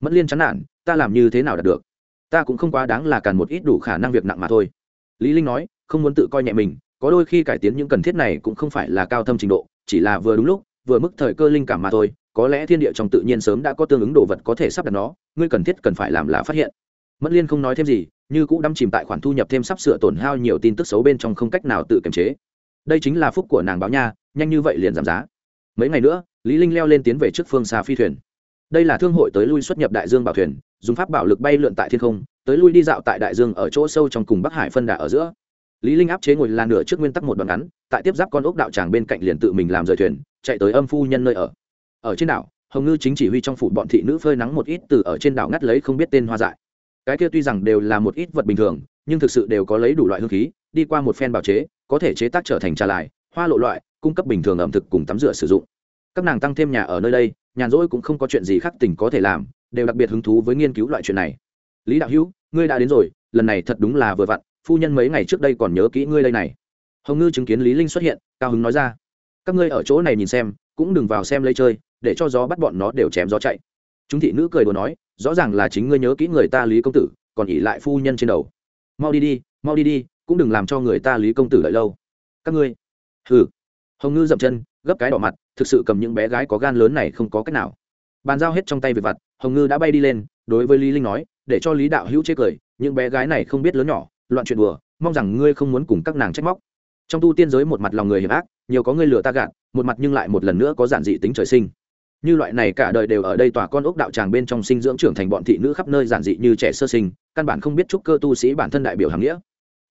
S1: Mẫn liên chán nản, ta làm như thế nào đạt được? Ta cũng không quá đáng là cần một ít đủ khả năng việc nặng mà thôi. Lý linh nói, không muốn tự coi nhẹ mình, có đôi khi cải tiến những cần thiết này cũng không phải là cao thâm trình độ, chỉ là vừa đúng lúc, vừa mức thời cơ linh cảm mà thôi, có lẽ thiên địa trong tự nhiên sớm đã có tương ứng đồ vật có thể sắp đặt nó, ngươi cần thiết cần phải làm là phát hiện mất liên không nói thêm gì, như cũng đắm chìm tại khoản thu nhập thêm sắp sửa tổn hao nhiều tin tức xấu bên trong không cách nào tự kiềm chế. Đây chính là phúc của nàng báo nha, nhanh như vậy liền giảm giá. Mấy ngày nữa, lý linh leo lên tiến về trước phương xa phi thuyền. Đây là thương hội tới lui xuất nhập đại dương bảo thuyền, dùng pháp bảo lực bay lượn tại thiên không, tới lui đi dạo tại đại dương ở chỗ sâu trong cùng bắc hải phân đà ở giữa. Lý linh áp chế ngồi là nửa trước nguyên tắc một đoạn ngắn, tại tiếp giáp con ốc đạo tràng bên cạnh liền tự mình làm rời thuyền, chạy tới âm phu nhân nơi ở. Ở trên đảo, hồng ngư chính chỉ huy trong phủ bọn thị nữ phơi nắng một ít từ ở trên đảo ngắt lấy không biết tên hoa dại cái kia tuy rằng đều là một ít vật bình thường, nhưng thực sự đều có lấy đủ loại hương khí, đi qua một phen bào chế, có thể chế tác trở thành trà lại hoa lộ loại, cung cấp bình thường ẩm thực cùng tắm rửa sử dụng. Các nàng tăng thêm nhà ở nơi đây, nhàn rỗi cũng không có chuyện gì khác tỉnh có thể làm, đều đặc biệt hứng thú với nghiên cứu loại chuyện này. Lý đạo hữu, ngươi đã đến rồi, lần này thật đúng là vừa vặn, phu nhân mấy ngày trước đây còn nhớ kỹ ngươi đây này. Hồng ngư chứng kiến lý linh xuất hiện, cao hứng nói ra. Các ngươi ở chỗ này nhìn xem, cũng đừng vào xem lấy chơi, để cho gió bắt bọn nó đều chém gió chạy chúng thị nữ cười đùa nói, rõ ràng là chính ngươi nhớ kỹ người ta lý công tử, còn ỉ lại phu nhân trên đầu. Mau đi đi, mau đi đi, cũng đừng làm cho người ta lý công tử đợi lâu. Các ngươi. Hừ. Hồng ngư dậm chân, gấp cái đỏ mặt, thực sự cầm những bé gái có gan lớn này không có cách nào. Bàn giao hết trong tay về vặt, hồng ngư đã bay đi lên, đối với lý linh nói, để cho lý đạo hữu chế cười, những bé gái này không biết lớn nhỏ, loạn chuyện đùa, mong rằng ngươi không muốn cùng các nàng trách móc. Trong tu tiên giới một mặt lòng người hiểm ác, nhiều có ngươi lừa ta gạt, một mặt nhưng lại một lần nữa có giản dị tính trời sinh như loại này cả đời đều ở đây tòa con ốc đạo tràng bên trong sinh dưỡng trưởng thành bọn thị nữ khắp nơi giản dị như trẻ sơ sinh, căn bản không biết chúc cơ tu sĩ bản thân đại biểu hàng nghĩa.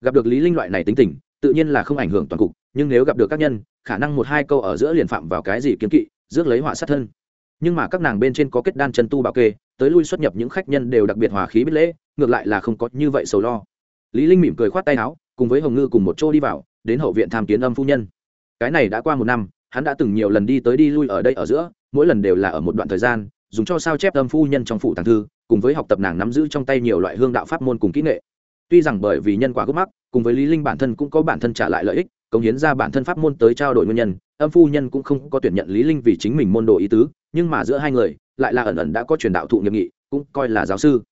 S1: Gặp được lý linh loại này tính tình, tự nhiên là không ảnh hưởng toàn cục, nhưng nếu gặp được các nhân, khả năng một hai câu ở giữa liền phạm vào cái gì kiếm kỵ, rước lấy họa sát thân. Nhưng mà các nàng bên trên có kết đan chân tu bảo kê, tới lui xuất nhập những khách nhân đều đặc biệt hòa khí biết lễ, ngược lại là không có như vậy sầu lo. Lý linh mỉm cười khoát tay áo, cùng với hồng ngư cùng một chỗ đi vào, đến hậu viện tham kiến âm phu nhân. Cái này đã qua một năm, hắn đã từng nhiều lần đi tới đi lui ở đây ở giữa mỗi lần đều là ở một đoạn thời gian, dùng cho sao chép âm phu nhân trong phủ tàng thư, cùng với học tập nàng nắm giữ trong tay nhiều loại hương đạo pháp môn cùng kỹ nghệ. Tuy rằng bởi vì nhân quả gốc mắc, cùng với lý linh bản thân cũng có bản thân trả lại lợi ích, cống hiến ra bản thân pháp môn tới trao đổi nguyên nhân, âm phu nhân cũng không có tuyển nhận lý linh vì chính mình môn đồ ý tứ, nhưng mà giữa hai người, lại là ẩn ẩn đã có truyền đạo thụ nghiệp nghị, cũng coi là giáo sư.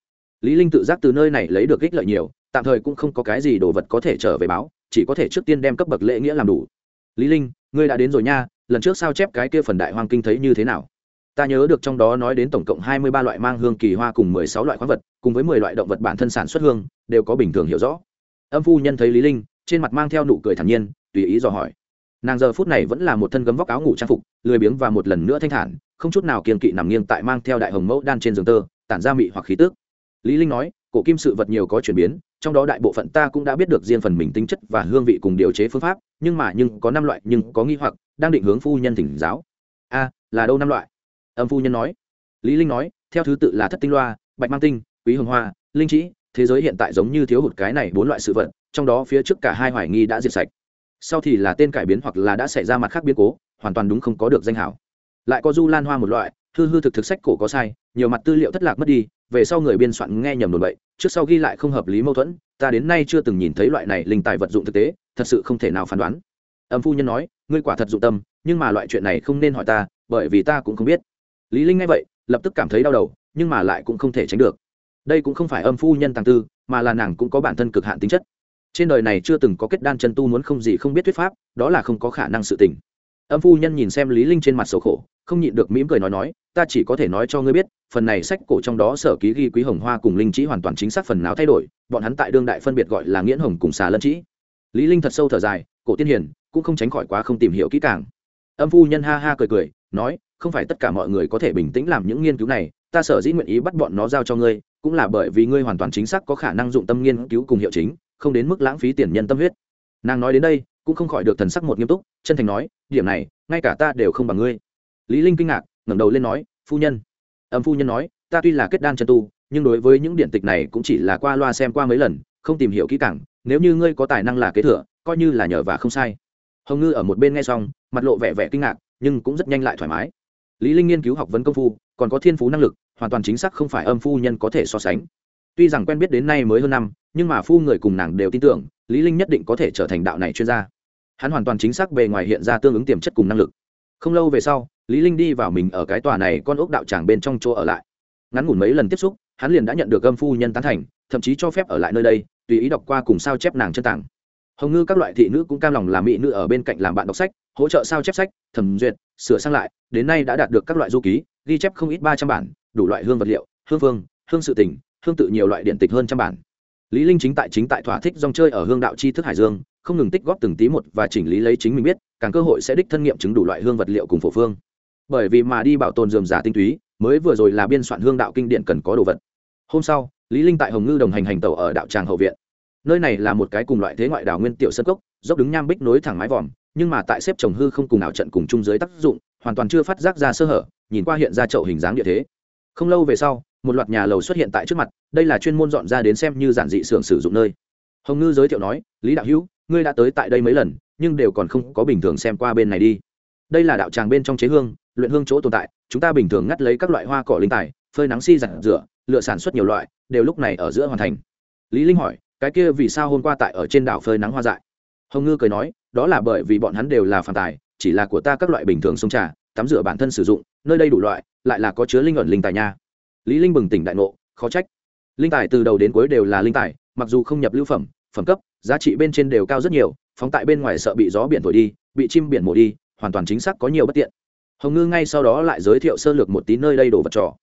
S1: Lý linh tự giác từ nơi này lấy được ích lợi nhiều, tạm thời cũng không có cái gì đồ vật có thể trở về báo, chỉ có thể trước tiên đem cấp bậc lễ nghĩa làm đủ. Lý linh, ngươi đã đến rồi nha lần trước sao chép cái kia phần đại hoang kinh thấy như thế nào? Ta nhớ được trong đó nói đến tổng cộng hai mươi ba loại mang hương kỳ hoa cùng mười sáu loại khoáng vật, cùng với mười loại động vật bản thân sản xuất hương, đều có bình thường hiểu rõ. Âm phu nhân thấy lý linh, trên mặt mang theo nụ cười thản nhiên, tùy ý dò hỏi. Nàng giờ phút này vẫn là một thân gấm vóc áo ngủ trang phục, lười biếng và một lần nữa thanh thản, không chút nào kiên kỵ nằm nghiêng tại mang theo đại hồng mẫu đan trên giường tơ, tản ra mị hoặc khí tức. Lý linh nói, cổ kim sự vật nhiều có chuyển biến, trong đó đại bộ phận ta cũng đã biết được riêng phần mình tính chất và hương vị cùng điều chế phương pháp, nhưng mà nhưng có năm loại nhưng có nghi hoặc đang định hướng phu nhân thỉnh giáo. A, là đâu năm loại? Âm phu nhân nói. Lý linh nói, theo thứ tự là thất tinh loa, bạch mang tinh, quý hồng hoa, linh trĩ, thế giới hiện tại giống như thiếu hụt cái này bốn loại sự vật, trong đó phía trước cả hai hoài nghi đã diệt sạch. Sau thì là tên cải biến hoặc là đã xảy ra mặt khác biến cố, hoàn toàn đúng không có được danh hảo. Lại có du lan hoa một loại, hư hư thực thực sách cổ có sai, nhiều mặt tư liệu thất lạc mất đi, về sau người biên soạn nghe nhầm đồn bậy, trước sau ghi lại không hợp lý mâu thuẫn, ta đến nay chưa từng nhìn thấy loại này linh tài vật dụng thực tế, thật sự không thể nào phán đoán. Âm phu nhân nói ngươi quả thật dụng tâm, nhưng mà loại chuyện này không nên hỏi ta, bởi vì ta cũng không biết. Lý linh nghe vậy, lập tức cảm thấy đau đầu, nhưng mà lại cũng không thể tránh được. Đây cũng không phải âm phu nhân tàng tư, mà là nàng cũng có bản thân cực hạn tính chất. Trên đời này chưa từng có kết đan chân tu muốn không gì không biết thuyết pháp, đó là không có khả năng sự tình. Âm phu nhân nhìn xem lý linh trên mặt sầu khổ, không nhịn được mỉm cười nói nói, ta chỉ có thể nói cho ngươi biết, phần này sách cổ trong đó sở ký ghi quý hồng hoa cùng linh trí hoàn toàn chính xác phần nào thay đổi, bọn hắn tại đương đại phân biệt gọi là nghiễn hồng cùng xà lân trí lý linh thật sâu thở dài, cổ tiên hiền cũng không tránh khỏi quá không tìm hiểu kỹ càng. Âm phu nhân ha ha cười cười, nói, không phải tất cả mọi người có thể bình tĩnh làm những nghiên cứu này, ta sở dĩ nguyện ý bắt bọn nó giao cho ngươi, cũng là bởi vì ngươi hoàn toàn chính xác có khả năng dụng tâm nghiên cứu cùng hiệu chính, không đến mức lãng phí tiền nhân tâm huyết. Nàng nói đến đây, cũng không khỏi được thần sắc một nghiêm túc, chân thành nói, điểm này, ngay cả ta đều không bằng ngươi. Lý linh kinh ngạc, ngẩng đầu lên nói, phu nhân. Âm phu nhân nói, ta tuy là kết đan chân tu, nhưng đối với những điện tịch này cũng chỉ là qua loa xem qua mấy lần, không tìm hiểu kỹ càng, nếu như ngươi có tài năng là kế thừa, coi như là nhờ và không sai hồng ngư ở một bên nghe xong, mặt lộ vẻ vẻ kinh ngạc, nhưng cũng rất nhanh lại thoải mái. Lý linh nghiên cứu học vấn công phu, còn có thiên phú năng lực, hoàn toàn chính xác không phải âm phu nhân có thể so sánh. Tuy rằng quen biết đến nay mới hơn năm, nhưng mà phu người cùng nàng đều tin tưởng, lý linh nhất định có thể trở thành đạo này chuyên gia. Hắn hoàn toàn chính xác bề ngoài hiện ra tương ứng tiềm chất cùng năng lực. Không lâu về sau, lý linh đi vào mình ở cái tòa này con ốc đạo tràng bên trong chỗ ở lại. Ngắn ngủn mấy lần tiếp xúc, hắn liền đã nhận được âm phu nhân tán thành, thậm chí cho phép ở lại nơi đây, tùy ý đọc qua cùng sao chép nàng chân tảng hồng ngư các loại thị nữ cũng cam lòng làm mỹ nữ ở bên cạnh làm bạn đọc sách, hỗ trợ sao chép sách, thẩm duyệt, sửa sang lại, đến nay đã đạt được các loại du ký, ghi chép không ít ba trăm bản, đủ loại hương vật liệu, hương phương, hương sự tình, hương tự nhiều loại điện tịch hơn trăm bản. Lý linh chính tại chính tại thỏa thích dòng chơi ở hương đạo chi thức hải dương, không ngừng tích góp từng tí một và chỉnh lý lấy chính mình biết, càng cơ hội sẽ đích thân nghiệm chứng đủ loại hương vật liệu cùng phổ phương. Bởi vì mà đi bảo tồn dườm giả tinh túy, mới vừa rồi là biên soạn hương đạo kinh điển cần có đồ vật. Hôm sau, lý linh tại hồng ngư đồng hành hành tàu ở đạo tràng hậu viện nơi này là một cái cùng loại thế ngoại đảo nguyên tiểu sân cốc, dốc đứng nham bích nối thẳng mái vòm, nhưng mà tại xếp trồng hư không cùng ảo trận cùng chung dưới tác dụng, hoàn toàn chưa phát giác ra sơ hở, nhìn qua hiện ra chậu hình dáng địa thế. Không lâu về sau, một loạt nhà lầu xuất hiện tại trước mặt, đây là chuyên môn dọn ra đến xem như giản dị xưởng sử dụng nơi. Hồng ngư giới thiệu nói, lý đạo hữu, ngươi đã tới tại đây mấy lần, nhưng đều còn không có bình thường xem qua bên này đi. Đây là đạo tràng bên trong chế hương, luyện hương chỗ tồn tại, chúng ta bình thường ngắt lấy các loại hoa cỏ linh tài, phơi nắng si giặt rửa, lựa sản xuất nhiều loại, đều lúc này ở giữa hoàn thành. Lý linh hỏi cái kia vì sao hôm qua tại ở trên đảo phơi nắng hoa dại? Hồng ngư cười nói, đó là bởi vì bọn hắn đều là phản tài, chỉ là của ta các loại bình thường sông trà, tắm rửa bản thân sử dụng, nơi đây đủ loại, lại là có chứa linh ẩn linh tài nha. Lý linh bừng tỉnh đại ngộ, khó trách. Linh tài từ đầu đến cuối đều là linh tài, mặc dù không nhập lưu phẩm phẩm cấp, giá trị bên trên đều cao rất nhiều, phóng tại bên ngoài sợ bị gió biển thổi đi, bị chim biển mổ đi, hoàn toàn chính xác có nhiều bất tiện. Hồng ngư ngay sau đó lại giới thiệu sơ lược một tí nơi đây đồ vật trò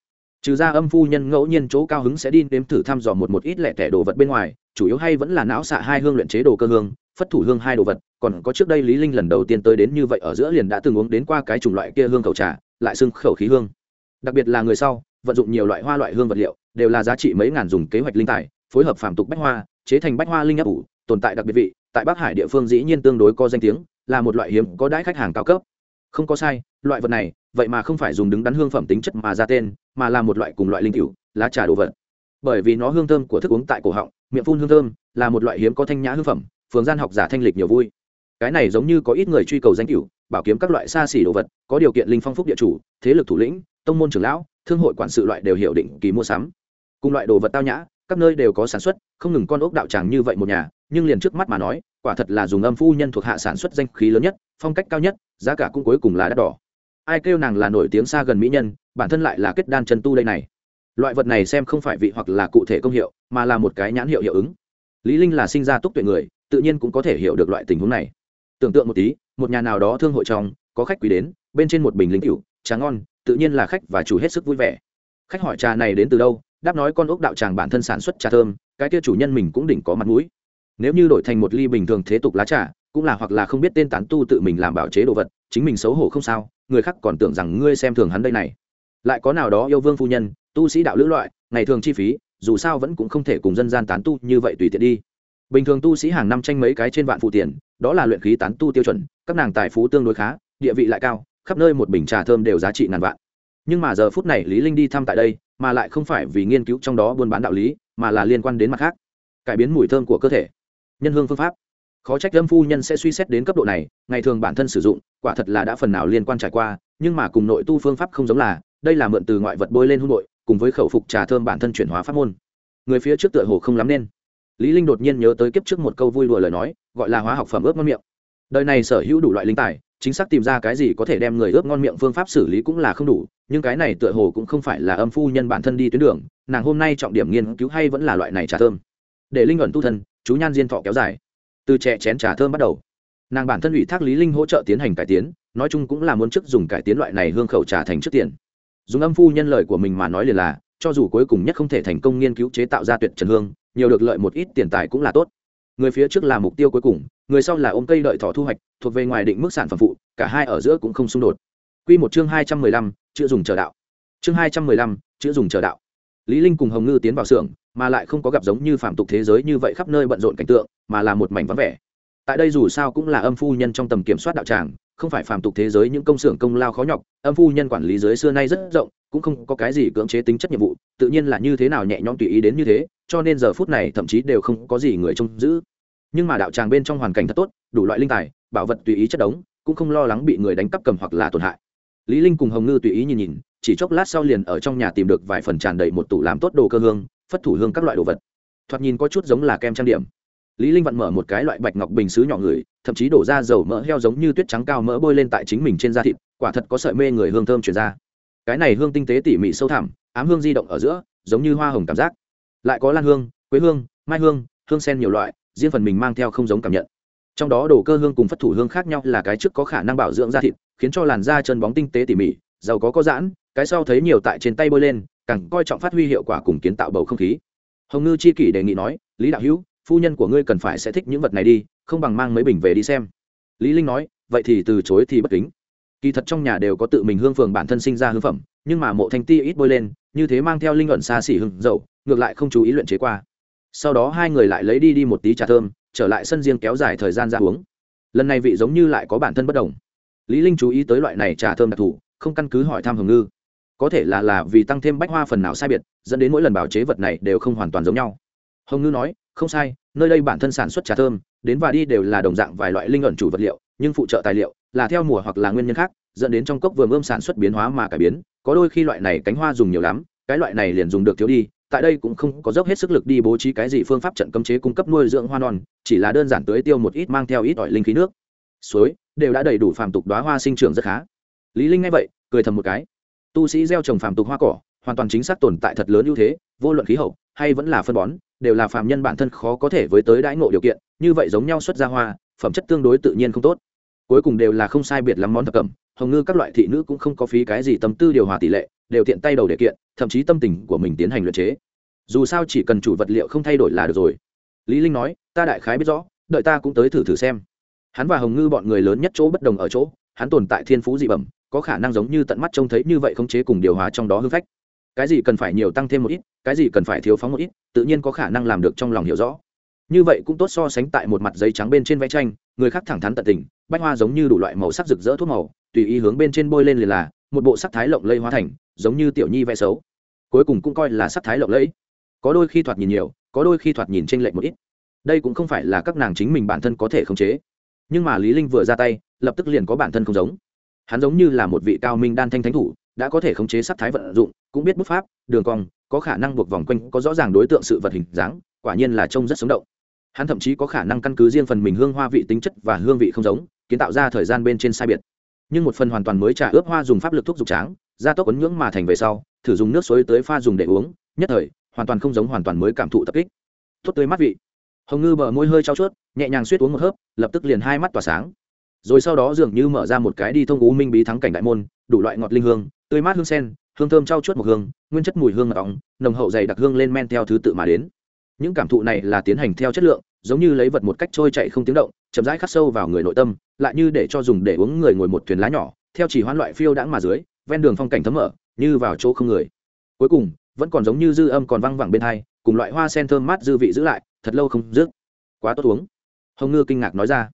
S1: trừ ra âm phu nhân ngẫu nhiên chỗ cao hứng sẽ đi nếm thử thăm dò một một ít lẻ tẻ đồ vật bên ngoài, chủ yếu hay vẫn là não xạ hai hương luyện chế đồ cơ hương, phất thủ hương hai đồ vật, còn có trước đây lý linh lần đầu tiên tới đến như vậy ở giữa liền đã từng uống đến qua cái chủng loại kia hương khẩu trà, lại xưng khẩu khí hương. Đặc biệt là người sau, vận dụng nhiều loại hoa loại hương vật liệu, đều là giá trị mấy ngàn dùng kế hoạch linh tài, phối hợp phàm tục bách hoa, chế thành bách hoa linh áp ủ, tồn tại đặc biệt vị, tại bắc hải địa phương dĩ nhiên tương đối có danh tiếng, là một loại hiếm có đãi khách hàng cao cấp. Không có sai, loại vật này, vậy mà không phải dùng đứng đắn hương phẩm tính chất mà ra tên mà là một loại cùng loại linh cựu lá trà đồ vật. Bởi vì nó hương thơm của thức uống tại cổ họng, miệng phun hương thơm, là một loại hiếm có thanh nhã hương phẩm, phường gian học giả thanh lịch nhiều vui. Cái này giống như có ít người truy cầu danh cựu bảo kiếm các loại xa xỉ đồ vật, có điều kiện linh phong phúc địa chủ, thế lực thủ lĩnh, tông môn trưởng lão, thương hội quản sự loại đều hiểu định kỳ mua sắm. Cùng loại đồ vật tao nhã, các nơi đều có sản xuất, không ngừng con ốc đạo tràng như vậy một nhà, nhưng liền trước mắt mà nói, quả thật là dùng âm phu nhân thuộc hạ sản xuất danh khí lớn nhất, phong cách cao nhất, giá cả cũng cuối cùng là đắt đỏ. Ai kêu nàng là nổi tiếng xa gần mỹ nhân bản thân lại là kết đan chân tu đây này. Loại vật này xem không phải vị hoặc là cụ thể công hiệu, mà là một cái nhãn hiệu hiệu ứng. Lý linh là sinh ra túc tuệ người, tự nhiên cũng có thể hiểu được loại tình huống này. Tưởng tượng một tí, một nhà nào đó thương hội trong, có khách quý đến, bên trên một bình linh cửu trà ngon, tự nhiên là khách và chủ hết sức vui vẻ. Khách hỏi trà này đến từ đâu, đáp nói con ốc đạo tràng bản thân sản xuất trà thơm, cái kia chủ nhân mình cũng đỉnh có mặt mũi. Nếu như đổi thành một ly bình thường thế tục lá trà, cũng là hoặc là không biết tên tán tu tự mình làm bảo chế đồ vật, chính mình xấu hổ không sao, người khác còn tưởng rằng ngươi xem thường hắn đây này lại có nào đó yêu vương phu nhân, tu sĩ đạo lữ loại, ngày thường chi phí, dù sao vẫn cũng không thể cùng dân gian tán tu như vậy tùy tiện đi. Bình thường tu sĩ hàng năm tranh mấy cái trên vạn phụ tiền, đó là luyện khí tán tu tiêu chuẩn, các nàng tài phú tương đối khá, địa vị lại cao, khắp nơi một bình trà thơm đều giá trị ngàn vạn. Nhưng mà giờ phút này lý linh đi thăm tại đây, mà lại không phải vì nghiên cứu trong đó buôn bán đạo lý, mà là liên quan đến mặt khác. Cải biến mùi thơm của cơ thể. Nhân hương phương pháp. Khó trách lâm phu nhân sẽ suy xét đến cấp độ này, ngày thường bản thân sử dụng, quả thật là đã phần nào liên quan trải qua, nhưng mà cùng nội tu phương pháp không giống là đây là mượn từ ngoại vật bôi lên hung nội cùng với khẩu phục trà thơm bản thân chuyển hóa pháp môn. Người phía trước tựa hồ không lắm nên. Lý linh đột nhiên nhớ tới kiếp trước một câu vui đùa lời nói, gọi là hóa học phẩm ướp ngon miệng. Đời này sở hữu đủ loại linh tài, chính xác tìm ra cái gì có thể đem người ướp ngon miệng phương pháp xử lý cũng là không đủ, nhưng cái này tựa hồ cũng không phải là âm phu nhân bản thân đi tuyến đường, nàng hôm nay trọng điểm nghiên cứu hay vẫn là loại này trà thơm. Để linh ẩn tu thân, chú nhan diên thọ kéo dài. Từ trẻ chén trà thơm bắt đầu, nàng bản thân ủy thác lý linh hỗ trợ tiến hành cải tiến, nói chung cũng là muốn trước dùng cải tiến loại này hương khẩu trà thành trước tiền dùng âm phu nhân lời của mình mà nói liền là cho dù cuối cùng nhất không thể thành công nghiên cứu chế tạo ra tuyệt trần hương nhiều được lợi một ít tiền tài cũng là tốt người phía trước là mục tiêu cuối cùng người sau là ôm cây đợi thỏ thu hoạch thuộc về ngoài định mức sản phẩm phụ cả hai ở giữa cũng không xung đột Quy một chương hai trăm mười lăm, chữ dùng chờ đạo. Chương hai trăm mười lăm, chữ dùng chờ đạo. Lý Linh cùng Hồng Ngư tiến vào xưởng, mà lại không có gặp giống như phạm tục thế giới như vậy khắp nơi bận rộn cảnh tượng, mà là một mảnh vắng vẻ. Tại đây dù sao cũng là âm phu nhân trong tầm kiểm soát đạo tràng, không phải phạm tục thế giới những công xưởng công lao khó nhọc, âm phu nhân quản lý giới xưa nay rất rộng, cũng không có cái gì cưỡng chế tính chất nhiệm vụ, tự nhiên là như thế nào nhẹ nhõm tùy ý đến như thế, cho nên giờ phút này thậm chí đều không có gì người trông giữ. Nhưng mà đạo tràng bên trong hoàn cảnh thật tốt, đủ loại linh tài, bảo vật tùy ý chất đống, cũng không lo lắng bị người đánh cắp cầm hoặc là tổn hại. Lý linh cùng hồng ngư tùy ý nhìn nhìn chỉ chốc lát sau liền ở trong nhà tìm được vài phần tràn đầy một tủ làm tốt đồ cơ hương phất thủ hương các loại đồ vật. Thoạt nhìn có chút giống là kem trang điểm lý linh vặn mở một cái loại bạch ngọc bình sứ nhỏ người, thậm chí đổ ra dầu mỡ heo giống như tuyết trắng cao mỡ bôi lên tại chính mình trên da thịt, quả thật có sợi mê người hương thơm truyền ra. Cái này hương tinh tế tỉ mỉ sâu thẳm, ám hương di động ở giữa, giống như hoa hồng cảm giác. Lại có lan hương, quế hương, mai hương hương sen nhiều loại, riêng phần mình mang theo không giống cảm nhận. Trong đó đồ cơ hương cùng phất thủ hương khác nhau là cái trước có khả năng bảo dưỡng da thịt, khiến cho làn da chân bóng tinh tế tỉ mỉ, giàu có có giãn, cái sau thấy nhiều tại trên tay bôi lên, càng coi trọng phát huy hiệu quả cùng kiến tạo bầu không khí. Hồng ngư chi kỷ đề nghị nói, lý đạo hữu phu nhân của ngươi cần phải sẽ thích những vật này đi, không bằng mang mấy bình về đi xem. Lý linh nói, vậy thì từ chối thì bất kính. Kỳ thật trong nhà đều có tự mình hương phường bản thân sinh ra hương phẩm, nhưng mà mộ thanh ti ít bôi lên, như thế mang theo linh luận xa xỉ hương dầu, ngược lại không chú ý luyện chế qua. Sau đó hai người lại lấy đi đi một tí trà thơm, trở lại sân riêng kéo dài thời gian ra uống. Lần này vị giống như lại có bản thân bất đồng. Lý linh chú ý tới loại này trà thơm đặc thù, không căn cứ hỏi tham hồng ngư. Có thể là là vì tăng thêm bách hoa phần nào sai biệt, dẫn đến mỗi lần bảo chế vật này đều không hoàn toàn giống nhau. Hồng ngư nói không sai, nơi đây bản thân sản xuất trà thơm, đến và đi đều là đồng dạng vài loại linh ẩn chủ vật liệu, nhưng phụ trợ tài liệu là theo mùa hoặc là nguyên nhân khác, dẫn đến trong cốc vườn ươm sản xuất biến hóa mà cải biến. Có đôi khi loại này cánh hoa dùng nhiều lắm, cái loại này liền dùng được thiếu đi, tại đây cũng không có dốc hết sức lực đi bố trí cái gì phương pháp trận cấm chế cung cấp nuôi dưỡng hoa non, chỉ là đơn giản tưới tiêu một ít mang theo ít ỏi linh khí nước. Suối đều đã đầy đủ phàm tục đoá hoa sinh trưởng rất khá. Lý linh nghe vậy, cười thầm một cái. Tu sĩ gieo trồng phàm tục hoa cỏ, hoàn toàn chính xác tồn tại thật lớn ưu thế, vô luận khí hậu hay vẫn là phân bón đều là phàm nhân bản thân khó có thể với tới đãi ngộ điều kiện, như vậy giống nhau xuất ra hoa, phẩm chất tương đối tự nhiên không tốt. Cuối cùng đều là không sai biệt lắm món thập cẩm hồng ngư các loại thị nữ cũng không có phí cái gì tâm tư điều hòa tỷ lệ, đều tiện tay đầu để kiện, thậm chí tâm tình của mình tiến hành luyện chế. Dù sao chỉ cần chủ vật liệu không thay đổi là được rồi. Lý linh nói, ta đại khái biết rõ, đợi ta cũng tới thử thử xem. Hắn và hồng ngư bọn người lớn nhất chỗ bất đồng ở chỗ, hắn tồn tại thiên phú dị bẩm, có khả năng giống như tận mắt trông thấy như vậy khống chế cùng điều hòa trong đó hư phách cái gì cần phải nhiều tăng thêm một ít, cái gì cần phải thiếu phóng một ít, tự nhiên có khả năng làm được trong lòng hiểu rõ. Như vậy cũng tốt so sánh tại một mặt giấy trắng bên trên vẽ tranh, người khác thẳng thắn tận tình, bách hoa giống như đủ loại màu sắc rực rỡ thuốc màu, tùy ý hướng bên trên bôi lên liền là, một bộ sắc thái lộng lây hóa thành, giống như tiểu nhi vẽ xấu. Cuối cùng cũng coi là sắc thái lộng lẫy. Có đôi khi thoạt nhìn nhiều, có đôi khi thoạt nhìn tranh lệch một ít. Đây cũng không phải là các nàng chính mình bản thân có thể khống chế. Nhưng mà lý linh vừa ra tay, lập tức liền có bản thân không giống. Hắn giống như là một vị cao minh đan thanh thánh thủ, đã có thể khống chế sắc thái vận dụng cũng biết bút pháp, đường cong, có khả năng buộc vòng quanh, có rõ ràng đối tượng sự vật hình dáng, quả nhiên là trông rất sống động. Hắn thậm chí có khả năng căn cứ riêng phần mình hương hoa vị tính chất và hương vị không giống, kiến tạo ra thời gian bên trên sai biệt. Nhưng một phần hoàn toàn mới trà ướp hoa dùng pháp lực thuốc dục tráng, gia tốc ấn nhưỡng mà thành về sau, thử dùng nước suối tới pha dùng để uống, nhất thời, hoàn toàn không giống hoàn toàn mới cảm thụ tập kích. Tốt tươi mắt vị. Hồng ngư bờ môi hơi trao chuốt, nhẹ nhàng suýt uống một hớp, lập tức liền hai mắt tỏa sáng. Rồi sau đó dường như mở ra một cái đi thông ú minh bí thắng cảnh đại môn, đủ loại ngọt linh hương, tươi mát hương sen hương thơm trao chuốt một hương, nguyên chất mùi hương mật ong nồng hậu dày đặc hương lên men theo thứ tự mà đến. Những cảm thụ này là tiến hành theo chất lượng, giống như lấy vật một cách trôi chạy không tiếng động, chậm rãi khắc sâu vào người nội tâm, lại như để cho dùng để uống người ngồi một thuyền lá nhỏ, theo chỉ hoán loại phiêu đãng mà dưới, ven đường phong cảnh thấm mở, như vào chỗ không người. Cuối cùng, vẫn còn giống như dư âm còn văng vẳng bên hai, cùng loại hoa sen thơm mát dư vị giữ lại, thật lâu không dứt. Quá tốt uống. Hồng ngư kinh ngạc nói ra.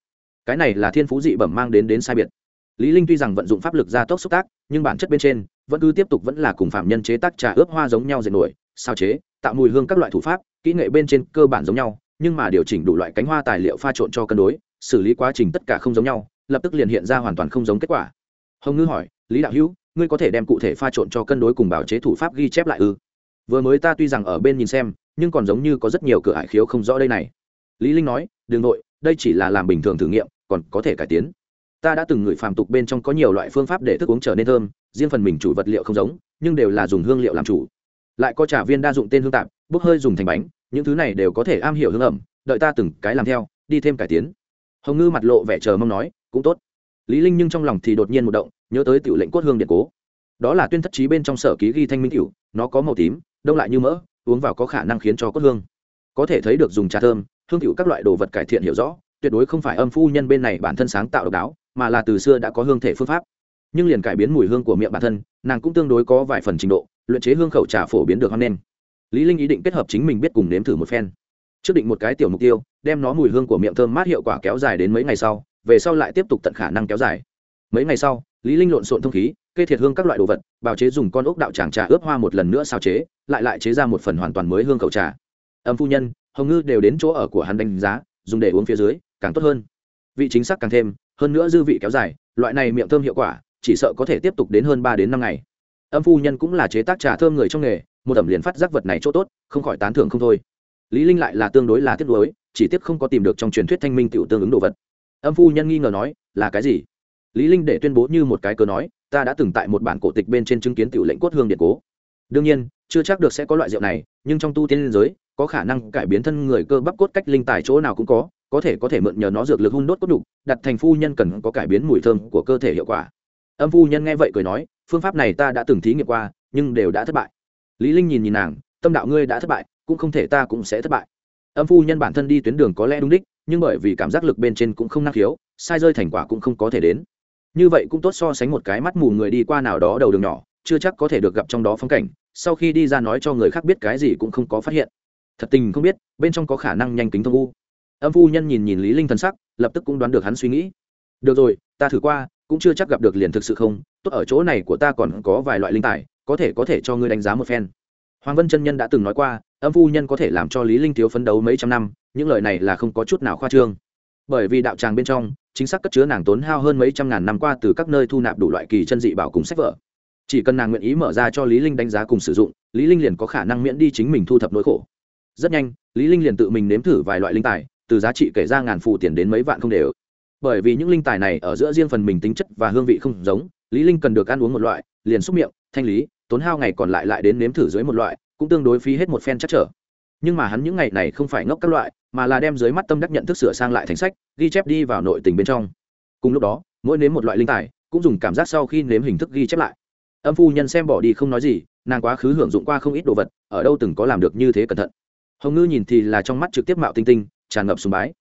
S1: Cái này là thiên phú dị bẩm mang đến đến sai biệt. Lý linh tuy rằng vận dụng pháp lực gia tốc xúc tác, nhưng bản chất bên trên vẫn cứ tiếp tục vẫn là cùng phạm nhân chế tác trà ướp hoa giống nhau dệt nổi, sao chế, tạo mùi hương các loại thủ pháp, kỹ nghệ bên trên cơ bản giống nhau, nhưng mà điều chỉnh đủ loại cánh hoa tài liệu pha trộn cho cân đối, xử lý quá trình tất cả không giống nhau, lập tức liền hiện ra hoàn toàn không giống kết quả. Hồng ngư hỏi, lý đạo hữu, ngươi có thể đem cụ thể pha trộn cho cân đối cùng bảo chế thủ pháp ghi chép lại ư? Vừa mới ta tuy rằng ở bên nhìn xem, nhưng còn giống như có rất nhiều cửa hải khiếu không rõ đây này. Lý linh nói, đừng nội, đây chỉ là làm bình thường thử nghiệm, còn có thể cải tiến ta đã từng ngửi phàm tục bên trong có nhiều loại phương pháp để thức uống trở nên thơm, riêng phần mình chủ vật liệu không giống, nhưng đều là dùng hương liệu làm chủ. Lại có trà viên đa dụng tên hương tạp, bốc hơi dùng thành bánh, những thứ này đều có thể am hiểu hương ẩm, đợi ta từng cái làm theo, đi thêm cải tiến. Hồng ngư mặt lộ vẻ chờ mong nói, cũng tốt. Lý linh nhưng trong lòng thì đột nhiên một động, nhớ tới tiểu lệnh cốt hương điện cố. Đó là tuyên thất trí bên trong sở ký ghi thanh minh tiểu, nó có màu tím, đông lại như mỡ, uống vào có khả năng khiến cho cốt hương. Có thể thấy được dùng trà thơm, hương tiểu các loại đồ vật cải thiện hiểu rõ, tuyệt đối không phải âm phu nhân bên này bản thân sáng tạo độc đáo mà là từ xưa đã có hương thể phương pháp. Nhưng liền cải biến mùi hương của miệng bản thân, nàng cũng tương đối có vài phần trình độ, luyện chế hương khẩu trà phổ biến được hoan nghênh. Lý linh ý định kết hợp chính mình biết cùng nếm thử một phen. Trước định một cái tiểu mục tiêu, đem nó mùi hương của miệng thơm mát hiệu quả kéo dài đến mấy ngày sau, về sau lại tiếp tục tận khả năng kéo dài. Mấy ngày sau, lý linh lộn xộn thông khí, kê thiệt hương các loại đồ vật, bào chế dùng con ốc đạo tràng trà ướp hoa một lần nữa sao chế, lại lại chế ra một phần hoàn toàn mới hương khẩu trà. Âm phu nhân, hồng ngư đều đến chỗ ở của hắn đánh giá, dùng để uống phía dưới, càng tốt hơn. Vị chính xác càng thêm hơn nữa dư vị kéo dài, loại này miệng thơm hiệu quả, chỉ sợ có thể tiếp tục đến hơn ba đến năm ngày. Âm phu nhân cũng là chế tác trà thơm người trong nghề, một ẩm liền phát giác vật này chỗ tốt, không khỏi tán thưởng không thôi. Lý linh lại là tương đối là tiếc nuối, chỉ tiếc không có tìm được trong truyền thuyết thanh minh tiểu tương ứng đồ vật. Âm phu nhân nghi ngờ nói, là cái gì? Lý linh để tuyên bố như một cái cớ nói, ta đã từng tại một bản cổ tịch bên trên chứng kiến tiểu lệnh cốt hương điện cố. Đương nhiên, chưa chắc được sẽ có loại rượu này, nhưng trong tu tiên giới, có khả năng cải biến thân người cơ bắp cốt cách linh tài chỗ nào cũng có có thể có thể mượn nhờ nó dược lực hun đốt cốt đục, đặt thành phu nhân cần có cải biến mùi thơm của cơ thể hiệu quả. Âm phu nhân nghe vậy cười nói, phương pháp này ta đã từng thí nghiệm qua, nhưng đều đã thất bại. Lý linh nhìn nhìn nàng, tâm đạo ngươi đã thất bại, cũng không thể ta cũng sẽ thất bại. Âm phu nhân bản thân đi tuyến đường có lẽ đúng đích, nhưng bởi vì cảm giác lực bên trên cũng không năng khiếu, sai rơi thành quả cũng không có thể đến. Như vậy cũng tốt so sánh một cái mắt mù người đi qua nào đó đầu đường nhỏ, chưa chắc có thể được gặp trong đó phong cảnh, sau khi đi ra nói cho người khác biết cái gì cũng không có phát hiện. Thật tình không biết, bên trong có khả năng nhanh kính thông u âm phu nhân nhìn nhìn lý linh thần sắc, lập tức cũng đoán được hắn suy nghĩ. Được rồi, ta thử qua, cũng chưa chắc gặp được liền thực sự không, tốt ở chỗ này của ta còn có vài loại linh tài, có thể có thể cho ngươi đánh giá một phen. Hoàng vân chân nhân đã từng nói qua, âm phu nhân có thể làm cho lý linh thiếu phấn đấu mấy trăm năm, những lời này là không có chút nào khoa trương. Bởi vì đạo tràng bên trong, chính xác cất chứa nàng tốn hao hơn mấy trăm ngàn năm qua từ các nơi thu nạp đủ loại kỳ chân dị bảo cùng sách vở. Chỉ cần nàng nguyện ý mở ra cho lý linh đánh giá cùng sử dụng, lý linh liền có khả năng miễn đi chính mình thu thập nỗi khổ. Rất nhanh, lý linh liền tự mình nếm thử vài loại linh tài từ giá trị kể ra ngàn phụ tiền đến mấy vạn không đều. Bởi vì những linh tài này ở giữa riêng phần mình tính chất và hương vị không giống, lý linh cần được ăn uống một loại, liền xúc miệng, thanh lý, tốn hao ngày còn lại lại đến nếm thử dưới một loại, cũng tương đối phí hết một phen chắc trở. Nhưng mà hắn những ngày này không phải ngốc các loại, mà là đem dưới mắt tâm đắc nhận thức sửa sang lại thành sách, ghi chép đi vào nội tình bên trong. Cùng lúc đó, mỗi nếm một loại linh tài, cũng dùng cảm giác sau khi nếm hình thức ghi chép lại. Âm phu nhân xem bỏ đi không nói gì, nàng quá khứ hưởng dụng qua không ít đồ vật, ở đâu từng có làm được như thế cẩn thận. Hồng ngư nhìn thì là trong mắt trực tiếp mạo tinh tinh tràn ngập sùng bái.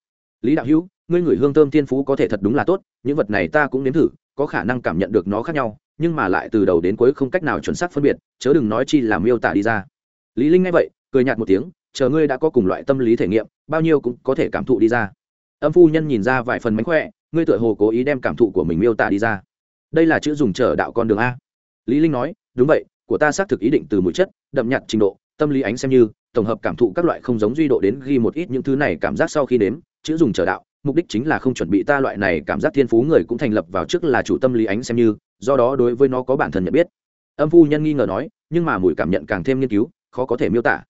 S1: Lý đạo hữu, ngươi ngửi hương thơm tiên phú có thể thật đúng là tốt, những vật này ta cũng nếm thử, có khả năng cảm nhận được nó khác nhau, nhưng mà lại từ đầu đến cuối không cách nào chuẩn xác phân biệt, chớ đừng nói chi làm miêu tả đi ra. Lý linh nghe vậy, cười nhạt một tiếng, chờ ngươi đã có cùng loại tâm lý thể nghiệm, bao nhiêu cũng có thể cảm thụ đi ra. Âm phu nhân nhìn ra vài phần mánh khỏe, ngươi tựa hồ cố ý đem cảm thụ của mình miêu tả đi ra. Đây là chữ dùng chờ đạo con đường a. Lý linh nói, đúng vậy, của ta xác thực ý định từ mùi chất, đậm nhạt trình độ, tâm lý ánh xem như tổng hợp cảm thụ các loại không giống duy độ đến ghi một ít những thứ này cảm giác sau khi nếm, chữ dùng trở đạo, mục đích chính là không chuẩn bị ta loại này cảm giác thiên phú người cũng thành lập vào trước là chủ tâm lý ánh xem như, do đó đối với nó có bản thân nhận biết. Âm phu nhân nghi ngờ nói, nhưng mà mùi cảm nhận càng thêm nghiên cứu, khó có thể miêu tả.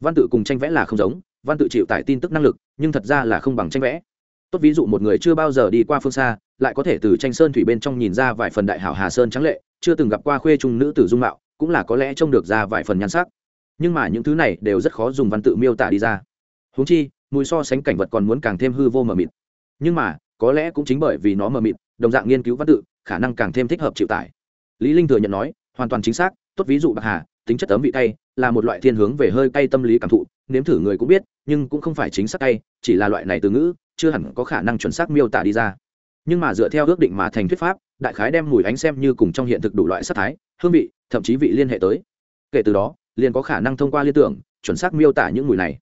S1: Văn tự cùng tranh vẽ là không giống, văn tự chịu tải tin tức năng lực, nhưng thật ra là không bằng tranh vẽ. Tốt ví dụ một người chưa bao giờ đi qua phương xa, lại có thể từ tranh sơn thủy bên trong nhìn ra vài phần đại hảo hà sơn trắng lệ, chưa từng gặp qua khuê trung nữ tử dung mạo, cũng là có lẽ trông được ra vài phần nhan sắc nhưng mà những thứ này đều rất khó dùng văn tự miêu tả đi ra. Húng chi, mùi so sánh cảnh vật còn muốn càng thêm hư vô mờ mịt. Nhưng mà, có lẽ cũng chính bởi vì nó mờ mịt, đồng dạng nghiên cứu văn tự, khả năng càng thêm thích hợp chịu tải. Lý linh thừa nhận nói, hoàn toàn chính xác, tốt ví dụ bạc hà, tính chất ấm vị cay, là một loại thiên hướng về hơi cay tâm lý cảm thụ, nếm thử người cũng biết, nhưng cũng không phải chính xác cay, chỉ là loại này từ ngữ, chưa hẳn có khả năng chuẩn xác miêu tả đi ra. Nhưng mà dựa theo ước định mà thành thuyết pháp, đại khái đem mùi ánh xem như cùng trong hiện thực đủ loại sắc thái, hương vị, thậm chí vị liên hệ tới. Kể từ đó liền có khả năng thông qua liên tưởng, chuẩn xác miêu tả những mùi này.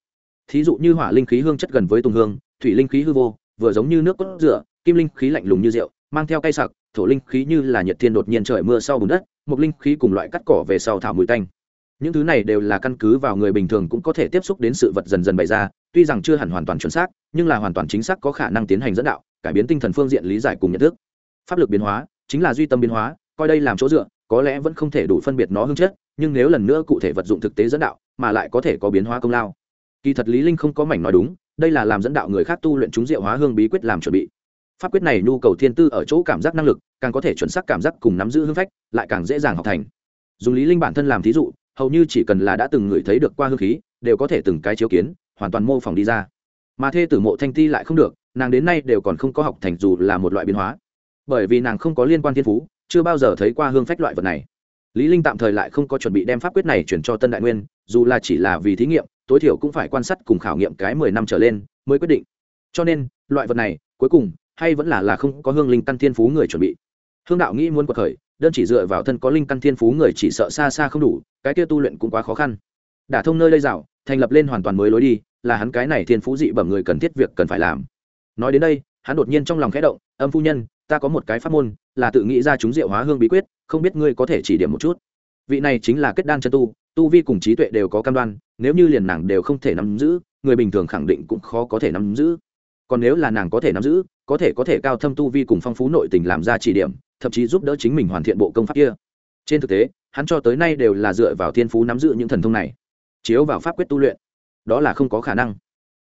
S1: Thí dụ như hỏa linh khí hương chất gần với tùng hương, thủy linh khí hư vô, vừa giống như nước cốt rửa, kim linh khí lạnh lùng như rượu, mang theo cây sặc, thổ linh khí như là nhiệt thiên đột nhiên trời mưa sau bùn đất một linh khí cùng loại cắt cỏ về sau thảo mùi tanh. Những thứ này đều là căn cứ vào người bình thường cũng có thể tiếp xúc đến sự vật dần dần bày ra, tuy rằng chưa hẳn hoàn toàn chuẩn xác, nhưng là hoàn toàn chính xác có khả năng tiến hành dẫn đạo, cải biến tinh thần phương diện lý giải cùng nhận thức. Pháp lực biến hóa, chính là duy tâm biến hóa, coi đây làm chỗ dựa có lẽ vẫn không thể đủ phân biệt nó hương chất, nhưng nếu lần nữa cụ thể vật dụng thực tế dẫn đạo, mà lại có thể có biến hóa công lao. Kỳ thật lý linh không có mảnh nói đúng, đây là làm dẫn đạo người khác tu luyện chúng diệu hóa hương bí quyết làm chuẩn bị. Pháp quyết này nhu cầu thiên tư ở chỗ cảm giác năng lực, càng có thể chuẩn xác cảm giác cùng nắm giữ hương phách, lại càng dễ dàng học thành. Dùng lý linh bản thân làm thí dụ, hầu như chỉ cần là đã từng người thấy được qua hương khí, đều có thể từng cái chiếu kiến, hoàn toàn mô phỏng đi ra. Mà thê tử mộ thanh ti lại không được, nàng đến nay đều còn không có học thành dù là một loại biến hóa. Bởi vì nàng không có liên quan thiên phú chưa bao giờ thấy qua hương phách loại vật này. Lý linh tạm thời lại không có chuẩn bị đem pháp quyết này chuyển cho tân đại nguyên, dù là chỉ là vì thí nghiệm, tối thiểu cũng phải quan sát cùng khảo nghiệm cái mười năm trở lên mới quyết định. Cho nên, loại vật này, cuối cùng, hay vẫn là là không có hương linh căn thiên phú người chuẩn bị. Hương đạo nghĩ muốn quật khởi, đơn chỉ dựa vào thân có linh căn thiên phú người chỉ sợ xa xa không đủ, cái kia tu luyện cũng quá khó khăn. Đả thông nơi đây rào thành lập lên hoàn toàn mới lối đi, là hắn cái này thiên phú dị bẩm người cần thiết việc cần phải làm. Nói đến đây, hắn đột nhiên trong lòng khẽ động, âm phu nhân ta có một cái pháp môn, là tự nghĩ ra chúng diệu hóa hương bí quyết, không biết ngươi có thể chỉ điểm một chút. Vị này chính là kết đan chân tu tu vi cùng trí tuệ đều có cam đoan, nếu như liền nàng đều không thể nắm giữ, người bình thường khẳng định cũng khó có thể nắm giữ. Còn nếu là nàng có thể nắm giữ, có thể có thể cao thâm tu vi cùng phong phú nội tình làm ra chỉ điểm, thậm chí giúp đỡ chính mình hoàn thiện bộ công pháp kia. Trên thực tế, hắn cho tới nay đều là dựa vào thiên phú nắm giữ những thần thông này, chiếu vào pháp quyết tu luyện. Đó là không có khả năng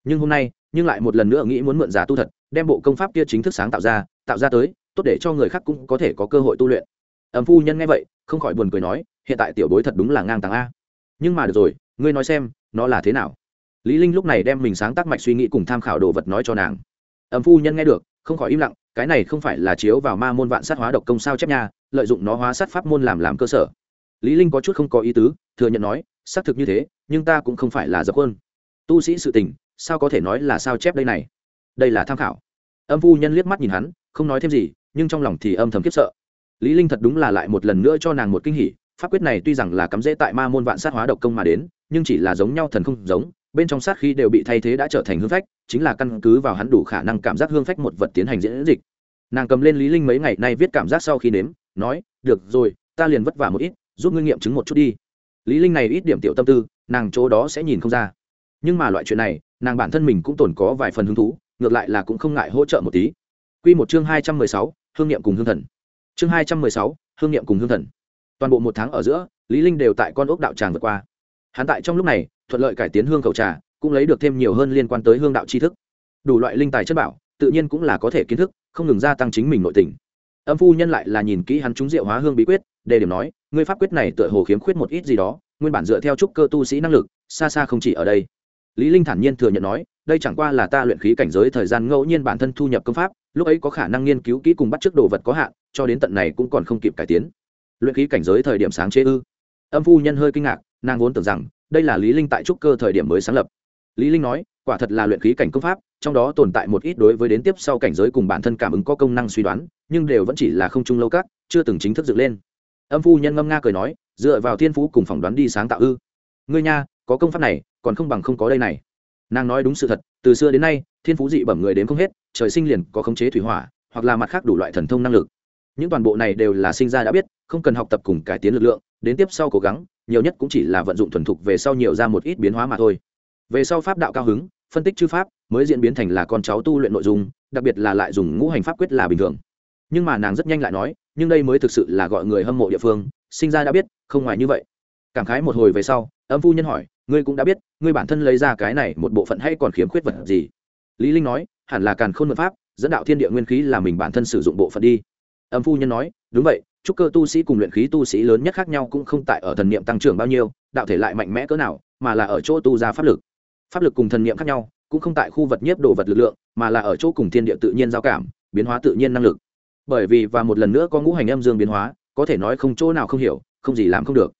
S1: nhưng hôm nay, nhưng lại một lần nữa nghĩ muốn mượn giả tu thật, đem bộ công pháp kia chính thức sáng tạo ra tạo ra tới, tốt để cho người khác cũng có thể có cơ hội tu luyện. Ẩm phu nhân nghe vậy, không khỏi buồn cười nói, hiện tại tiểu bối thật đúng là ngang tàng a. Nhưng mà được rồi, ngươi nói xem, nó là thế nào? Lý linh lúc này đem mình sáng tác mạch suy nghĩ cùng tham khảo đồ vật nói cho nàng. Ẩm phu nhân nghe được, không khỏi im lặng, cái này không phải là chiếu vào ma môn vạn sát hóa độc công sao chép nha, lợi dụng nó hóa sát pháp môn làm làm cơ sở. Lý linh có chút không có ý tứ, thừa nhận nói, xác thực như thế, nhưng ta cũng không phải là dập quân. Tu sĩ sự tình sao có thể nói là sao chép đây này? Đây là tham khảo. Âm phu nhân liếc mắt nhìn hắn, không nói thêm gì, nhưng trong lòng thì âm thầm kiếp sợ. Lý linh thật đúng là lại một lần nữa cho nàng một kinh hỉ, pháp quyết này tuy rằng là cắm dễ tại ma môn vạn sát hóa độc công mà đến, nhưng chỉ là giống nhau thần không giống, bên trong sát khí đều bị thay thế đã trở thành hương phách, chính là căn cứ vào hắn đủ khả năng cảm giác hương phách một vật tiến hành diễn dịch. Nàng cầm lên lý linh mấy ngày nay viết cảm giác sau khi nếm, nói, được rồi, ta liền vất vả một ít, giúp ngươi nghiệm chứng một chút đi. Lý linh này ít điểm tiểu tâm tư, nàng chỗ đó sẽ nhìn không ra. Nhưng mà loại chuyện này nàng bản thân mình cũng tồn có vài phần hứng thú ngược lại là cũng không ngại hỗ trợ một tí. Quy một chương hai trăm mười sáu, hương niệm cùng hương thần. Chương hai trăm mười sáu, hương niệm cùng hương thần. Toàn bộ một tháng ở giữa lý linh đều tại con ốc đạo tràng vượt qua. Hắn tại trong lúc này thuận lợi cải tiến hương cầu trà cũng lấy được thêm nhiều hơn liên quan tới hương đạo tri thức. Đủ loại linh tài chất bảo tự nhiên cũng là có thể kiến thức không ngừng gia tăng chính mình nội tình. Âm phu nhân lại là nhìn kỹ hắn trúng diệu hóa hương bí quyết đề điểm nói ngươi pháp quyết này tựa hồ khiếm khuyết một ít gì đó nguyên bản dựa theo trúc cơ tu sĩ năng lực xa xa không chỉ ở đây lý linh thản nhiên thừa nhận nói, đây chẳng qua là ta luyện khí cảnh giới thời gian ngẫu nhiên bản thân thu nhập công pháp, lúc ấy có khả năng nghiên cứu kỹ cùng bắt trước đồ vật có hạn, cho đến tận này cũng còn không kịp cải tiến. Luyện khí cảnh giới thời điểm sáng chế ư? Âm phu nhân hơi kinh ngạc, nàng vốn tưởng rằng, đây là lý linh tại trúc cơ thời điểm mới sáng lập. Lý linh nói, quả thật là luyện khí cảnh công pháp, trong đó tồn tại một ít đối với đến tiếp sau cảnh giới cùng bản thân cảm ứng có công năng suy đoán, nhưng đều vẫn chỉ là không trung lâu các, chưa từng chính thức dựng lên. Âm phu nhân ngâm nga cười nói, dựa vào thiên phú cùng phỏng đoán đi sáng tạo ư? Ngươi nha có công pháp này, còn không bằng không có đây này. Nàng nói đúng sự thật, từ xưa đến nay, thiên phú dị bẩm người đến không hết, trời sinh liền có khống chế thủy hỏa, hoặc là mặt khác đủ loại thần thông năng lực. Những toàn bộ này đều là sinh ra đã biết, không cần học tập cùng cải tiến lực lượng, đến tiếp sau cố gắng, nhiều nhất cũng chỉ là vận dụng thuần thục về sau nhiều ra một ít biến hóa mà thôi. Về sau pháp đạo cao hứng, phân tích chư pháp, mới diễn biến thành là con cháu tu luyện nội dung, đặc biệt là lại dùng ngũ hành pháp quyết là bình thường. Nhưng mà nàng rất nhanh lại nói, nhưng đây mới thực sự là gọi người hâm mộ địa phương, sinh ra đã biết, không ngoài như vậy. Cảm khái một hồi về sau, âm phu nhân hỏi ngươi cũng đã biết, ngươi bản thân lấy ra cái này một bộ phận hay còn khiếm khuyết vật gì? Lý linh nói, hẳn là càn khôn mật pháp, dẫn đạo thiên địa nguyên khí là mình bản thân sử dụng bộ phận đi. Âm phu nhân nói, đúng vậy trúc cơ tu sĩ cùng luyện khí tu sĩ lớn nhất khác nhau cũng không tại ở thần niệm tăng trưởng bao nhiêu, đạo thể lại mạnh mẽ cỡ nào, mà là ở chỗ tu ra pháp lực. Pháp lực cùng thần niệm khác nhau, cũng không tại khu vật nhiếp đồ vật lực lượng, mà là ở chỗ cùng thiên địa tự nhiên giao cảm, biến hóa tự nhiên năng lực. Bởi vì và một lần nữa có ngũ hành âm dương biến hóa, có thể nói không chỗ nào không hiểu, không gì làm không được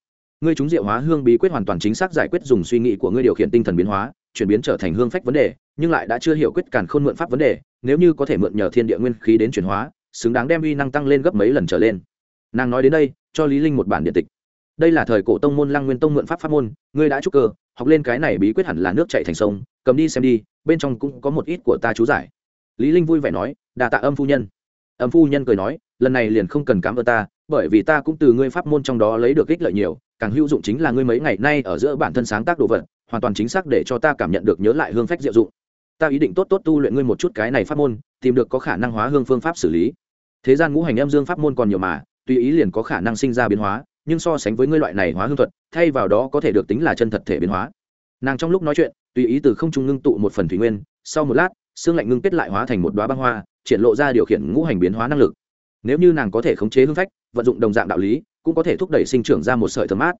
S1: ngươi chúng diệu hóa hương bí quyết hoàn toàn chính xác giải quyết dùng suy nghĩ của ngươi điều khiển tinh thần biến hóa, chuyển biến trở thành hương phách vấn đề, nhưng lại đã chưa hiểu quyết càn khôn mượn pháp vấn đề, nếu như có thể mượn nhờ thiên địa nguyên khí đến chuyển hóa, xứng đáng đem uy năng tăng lên gấp mấy lần trở lên. Nàng nói đến đây, cho lý linh một bản điện tịch. Đây là thời cổ tông môn lăng nguyên tông mượn pháp pháp môn, ngươi đã trúc cơ, học lên cái này bí quyết hẳn là nước chảy thành sông, cầm đi xem đi, bên trong cũng có một ít của ta chú giải. Lý linh vui vẻ nói, đà tạ âm phu nhân. Âm phu nhân cười nói, lần này liền không cần cảm ơn ta bởi vì ta cũng từ ngươi pháp môn trong đó lấy được ích lợi nhiều, càng hữu dụng chính là ngươi mấy ngày nay ở giữa bản thân sáng tác đồ vật, hoàn toàn chính xác để cho ta cảm nhận được nhớ lại hương phách diệu dụng. Ta ý định tốt tốt tu luyện ngươi một chút cái này pháp môn, tìm được có khả năng hóa hương phương pháp xử lý. Thế gian ngũ hành em dương pháp môn còn nhiều mà, tùy ý liền có khả năng sinh ra biến hóa, nhưng so sánh với ngươi loại này hóa hương thuật, thay vào đó có thể được tính là chân thật thể biến hóa. Nàng trong lúc nói chuyện, tùy ý từ không trung ngưng tụ một phần thủy nguyên, sau một lát, xương lạnh ngưng kết lại hóa thành một đoá băng hoa, triển lộ ra điều khiển ngũ hành biến hóa năng lực. Nếu như nàng có thể khống chế hương phách vận dụng đồng dạng đạo lý, cũng có thể thúc đẩy sinh trưởng ra một sợi thơm mát.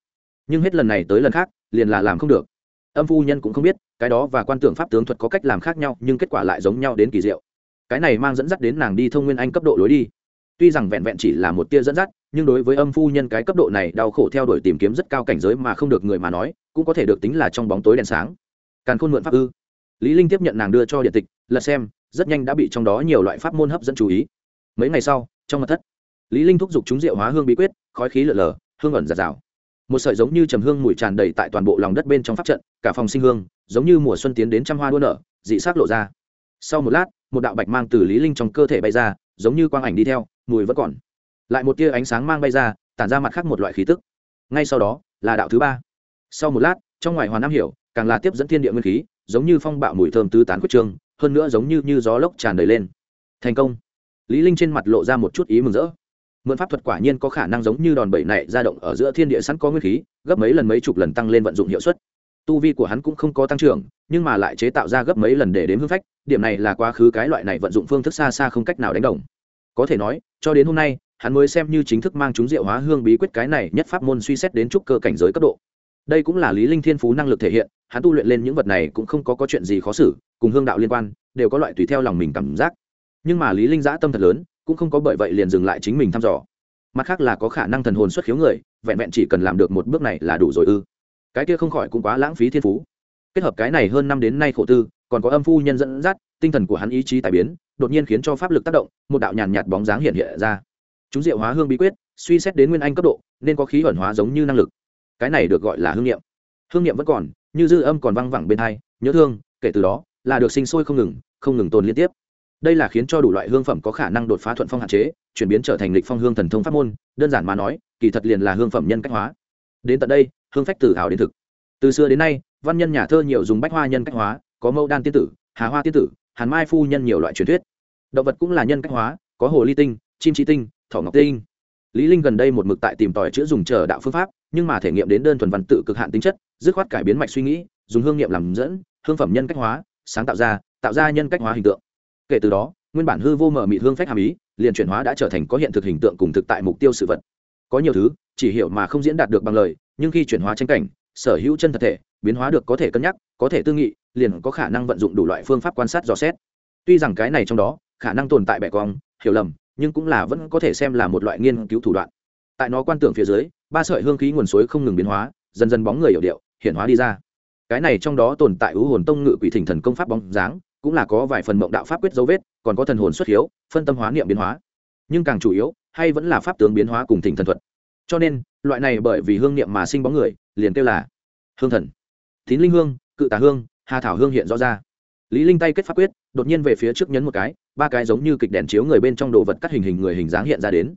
S1: Nhưng hết lần này tới lần khác, liền là làm không được. Âm phu nhân cũng không biết, cái đó và quan tưởng pháp tướng thuật có cách làm khác nhau, nhưng kết quả lại giống nhau đến kỳ diệu. Cái này mang dẫn dắt đến nàng đi thông nguyên anh cấp độ lối đi. Tuy rằng vẹn vẹn chỉ là một tia dẫn dắt, nhưng đối với âm phu nhân cái cấp độ này đau khổ theo đuổi tìm kiếm rất cao cảnh giới mà không được người mà nói, cũng có thể được tính là trong bóng tối đèn sáng. Càn khôn mượn pháp ư? Lý linh tiếp nhận nàng đưa cho điện tịch, lật xem, rất nhanh đã bị trong đó nhiều loại pháp môn hấp dẫn chú ý. Mấy ngày sau, trong mật thất lý linh thúc giục chúng rượu hóa hương bí quyết, khói khí lở lờ hương ẩn giạt rào. Một sợi giống như trầm hương mùi tràn đầy tại toàn bộ lòng đất bên trong pháp trận, cả phòng sinh hương, giống như mùa xuân tiến đến trăm hoa đua nở, dị sắc lộ ra. Sau một lát, một đạo bạch mang từ lý linh trong cơ thể bay ra, giống như quang ảnh đi theo, mùi vẫn còn. Lại một tia ánh sáng mang bay ra, tản ra mặt khác một loại khí tức. Ngay sau đó, là đạo thứ ba. Sau một lát, trong ngoài hoàn nam hiểu, càng là tiếp dẫn thiên địa nguyên khí, giống như phong bạo mùi thơm tứ tán quyết trương hơn nữa giống như như gió lốc tràn đầy lên. Thành công. Lý linh trên mặt lộ ra một chút ý mừng rỡ mượn pháp thuật quả nhiên có khả năng giống như đòn bẩy này ra động ở giữa thiên địa sẵn có nguyên khí, gấp mấy lần mấy chục lần tăng lên vận dụng hiệu suất. Tu vi của hắn cũng không có tăng trưởng, nhưng mà lại chế tạo ra gấp mấy lần để đến hương phách, điểm này là quá khứ cái loại này vận dụng phương thức xa xa không cách nào đánh đồng. Có thể nói, cho đến hôm nay, hắn mới xem như chính thức mang chúng diệu hóa hương bí quyết cái này nhất pháp môn suy xét đến trúc cơ cảnh giới cấp độ. Đây cũng là lý linh thiên phú năng lực thể hiện, hắn tu luyện lên những vật này cũng không có có chuyện gì khó xử, cùng hương đạo liên quan, đều có loại tùy theo lòng mình cảm giác. Nhưng mà lý linh dã tâm thật lớn cũng không có bởi vậy liền dừng lại chính mình thăm dò. Mặt khác là có khả năng thần hồn xuất khiếu người, vẹn vẹn chỉ cần làm được một bước này là đủ rồi ư. Cái kia không khỏi cũng quá lãng phí thiên phú. Kết hợp cái này hơn năm đến nay khổ tư, còn có âm phu nhân dẫn dắt, tinh thần của hắn ý chí tài biến, đột nhiên khiến cho pháp lực tác động, một đạo nhàn nhạt bóng dáng hiện hiện ra. Chúng diệu hóa hương bí quyết, suy xét đến nguyên anh cấp độ, nên có khí ẩn hóa giống như năng lực. Cái này được gọi là hương niệm. Hương niệm vẫn còn, như dư âm còn văng vẳng bên hai, nhớ thương, kể từ đó, là được sinh sôi không ngừng không ngừng tồn liên tiếp đây là khiến cho đủ loại hương phẩm có khả năng đột phá thuận phong hạn chế, chuyển biến trở thành lịch phong hương thần thông pháp môn, đơn giản mà nói, kỳ thật liền là hương phẩm nhân cách hóa. Đến tận đây, hương phách tử hào đến thực. Từ xưa đến nay, văn nhân nhà thơ nhiều dùng bách hoa nhân cách hóa, có mẫu đan tiên tử, hà hoa tiên tử, hàn mai phu nhân nhiều loại truyền thuyết. Động vật cũng là nhân cách hóa, có hồ ly tinh, chim trí tinh, thỏ ngọc tinh. Lý linh gần đây một mực tại tìm tòi chữa dùng chờ đạo phương pháp, nhưng mà thể nghiệm đến đơn thuần văn tự cực hạn tính chất, dứt khoát cải biến mạch suy nghĩ, dùng hương nghiệm làm dẫn, hương phẩm nhân cách hóa, sáng tạo ra tạo ra nhân cách hóa hình tượng kể từ đó, nguyên bản hư vô mở mị hương phách hàm ý, liền chuyển hóa đã trở thành có hiện thực hình tượng cùng thực tại mục tiêu sự vật. Có nhiều thứ, chỉ hiểu mà không diễn đạt được bằng lời, nhưng khi chuyển hóa tranh cảnh, sở hữu chân thật thể, biến hóa được có thể cân nhắc, có thể tư nghị, liền có khả năng vận dụng đủ loại phương pháp quan sát dò xét. Tuy rằng cái này trong đó, khả năng tồn tại bẻ cong, hiểu lầm, nhưng cũng là vẫn có thể xem là một loại nghiên cứu thủ đoạn. Tại nó quan tưởng phía dưới, ba sợi hương khí nguồn suối không ngừng biến hóa, dần dần bóng người hiểu điệu hiện hóa đi ra. Cái này trong đó tồn tại ưu hồn tông ngự quỷ thỉnh thần công pháp bóng dáng cũng là có vài phần mộng đạo pháp quyết dấu vết, còn có thần hồn xuất hiếu, phân tâm hóa niệm biến hóa. Nhưng càng chủ yếu, hay vẫn là pháp tướng biến hóa cùng thỉnh thần thuật. Cho nên, loại này bởi vì hương niệm mà sinh bóng người, liền kêu là hương thần. Tín linh hương, cự tà hương, hà thảo hương hiện rõ ra. Lý linh tay kết pháp quyết, đột nhiên về phía trước nhấn một cái, ba cái giống như kịch đèn chiếu người bên trong đồ vật cắt hình hình người hình dáng hiện ra đến.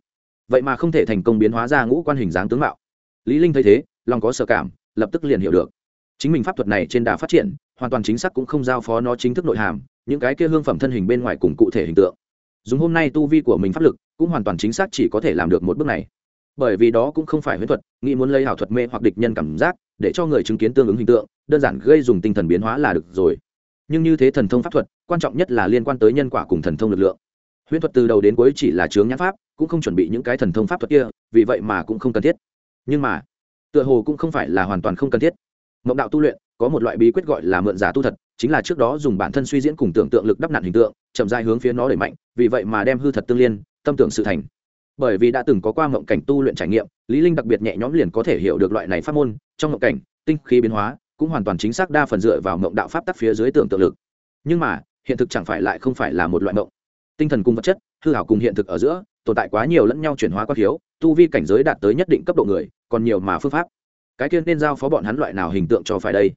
S1: Vậy mà không thể thành công biến hóa ra ngũ quan hình dáng tướng mạo. Lý linh thấy thế, lòng có sợ cảm, lập tức liền hiểu được. Chính mình pháp thuật này trên đà phát triển hoàn toàn chính xác cũng không giao phó nó chính thức nội hàm, những cái kia hương phẩm thân hình bên ngoài cùng cụ thể hình tượng. Dùng hôm nay tu vi của mình pháp lực, cũng hoàn toàn chính xác chỉ có thể làm được một bước này. Bởi vì đó cũng không phải huyễn thuật, nghĩ muốn lấy ảo thuật mê hoặc địch nhân cảm giác, để cho người chứng kiến tương ứng hình tượng, đơn giản gây dùng tinh thần biến hóa là được rồi. Nhưng như thế thần thông pháp thuật, quan trọng nhất là liên quan tới nhân quả cùng thần thông lực lượng. Huyễn thuật từ đầu đến cuối chỉ là chướng nhãn pháp, cũng không chuẩn bị những cái thần thông pháp thuật kia, vì vậy mà cũng không cần thiết. Nhưng mà, tựa hồ cũng không phải là hoàn toàn không cần thiết. Mộng đạo tu luyện có một loại bí quyết gọi là mượn giả tu thật, chính là trước đó dùng bản thân suy diễn cùng tưởng tượng lực đắp nặn hình tượng, chậm dài hướng phía nó đẩy mạnh, vì vậy mà đem hư thật tương liên, tâm tưởng sự thành. Bởi vì đã từng có qua mộng cảnh tu luyện trải nghiệm, lý linh đặc biệt nhẹ nhõm liền có thể hiểu được loại này pháp môn, trong mộng cảnh, tinh khí biến hóa, cũng hoàn toàn chính xác đa phần dựa vào mộng đạo pháp tắc phía dưới tưởng tượng lực. Nhưng mà, hiện thực chẳng phải lại không phải là một loại mộng. Tinh thần cùng vật chất, hư hảo cùng hiện thực ở giữa, tồn tại quá nhiều lẫn nhau chuyển hóa quá thiếu, tu vi cảnh giới đạt tới nhất định cấp độ người, còn nhiều mà phương pháp. Cái tiên nên giao phó bọn hắn loại nào hình tượng cho phải đây?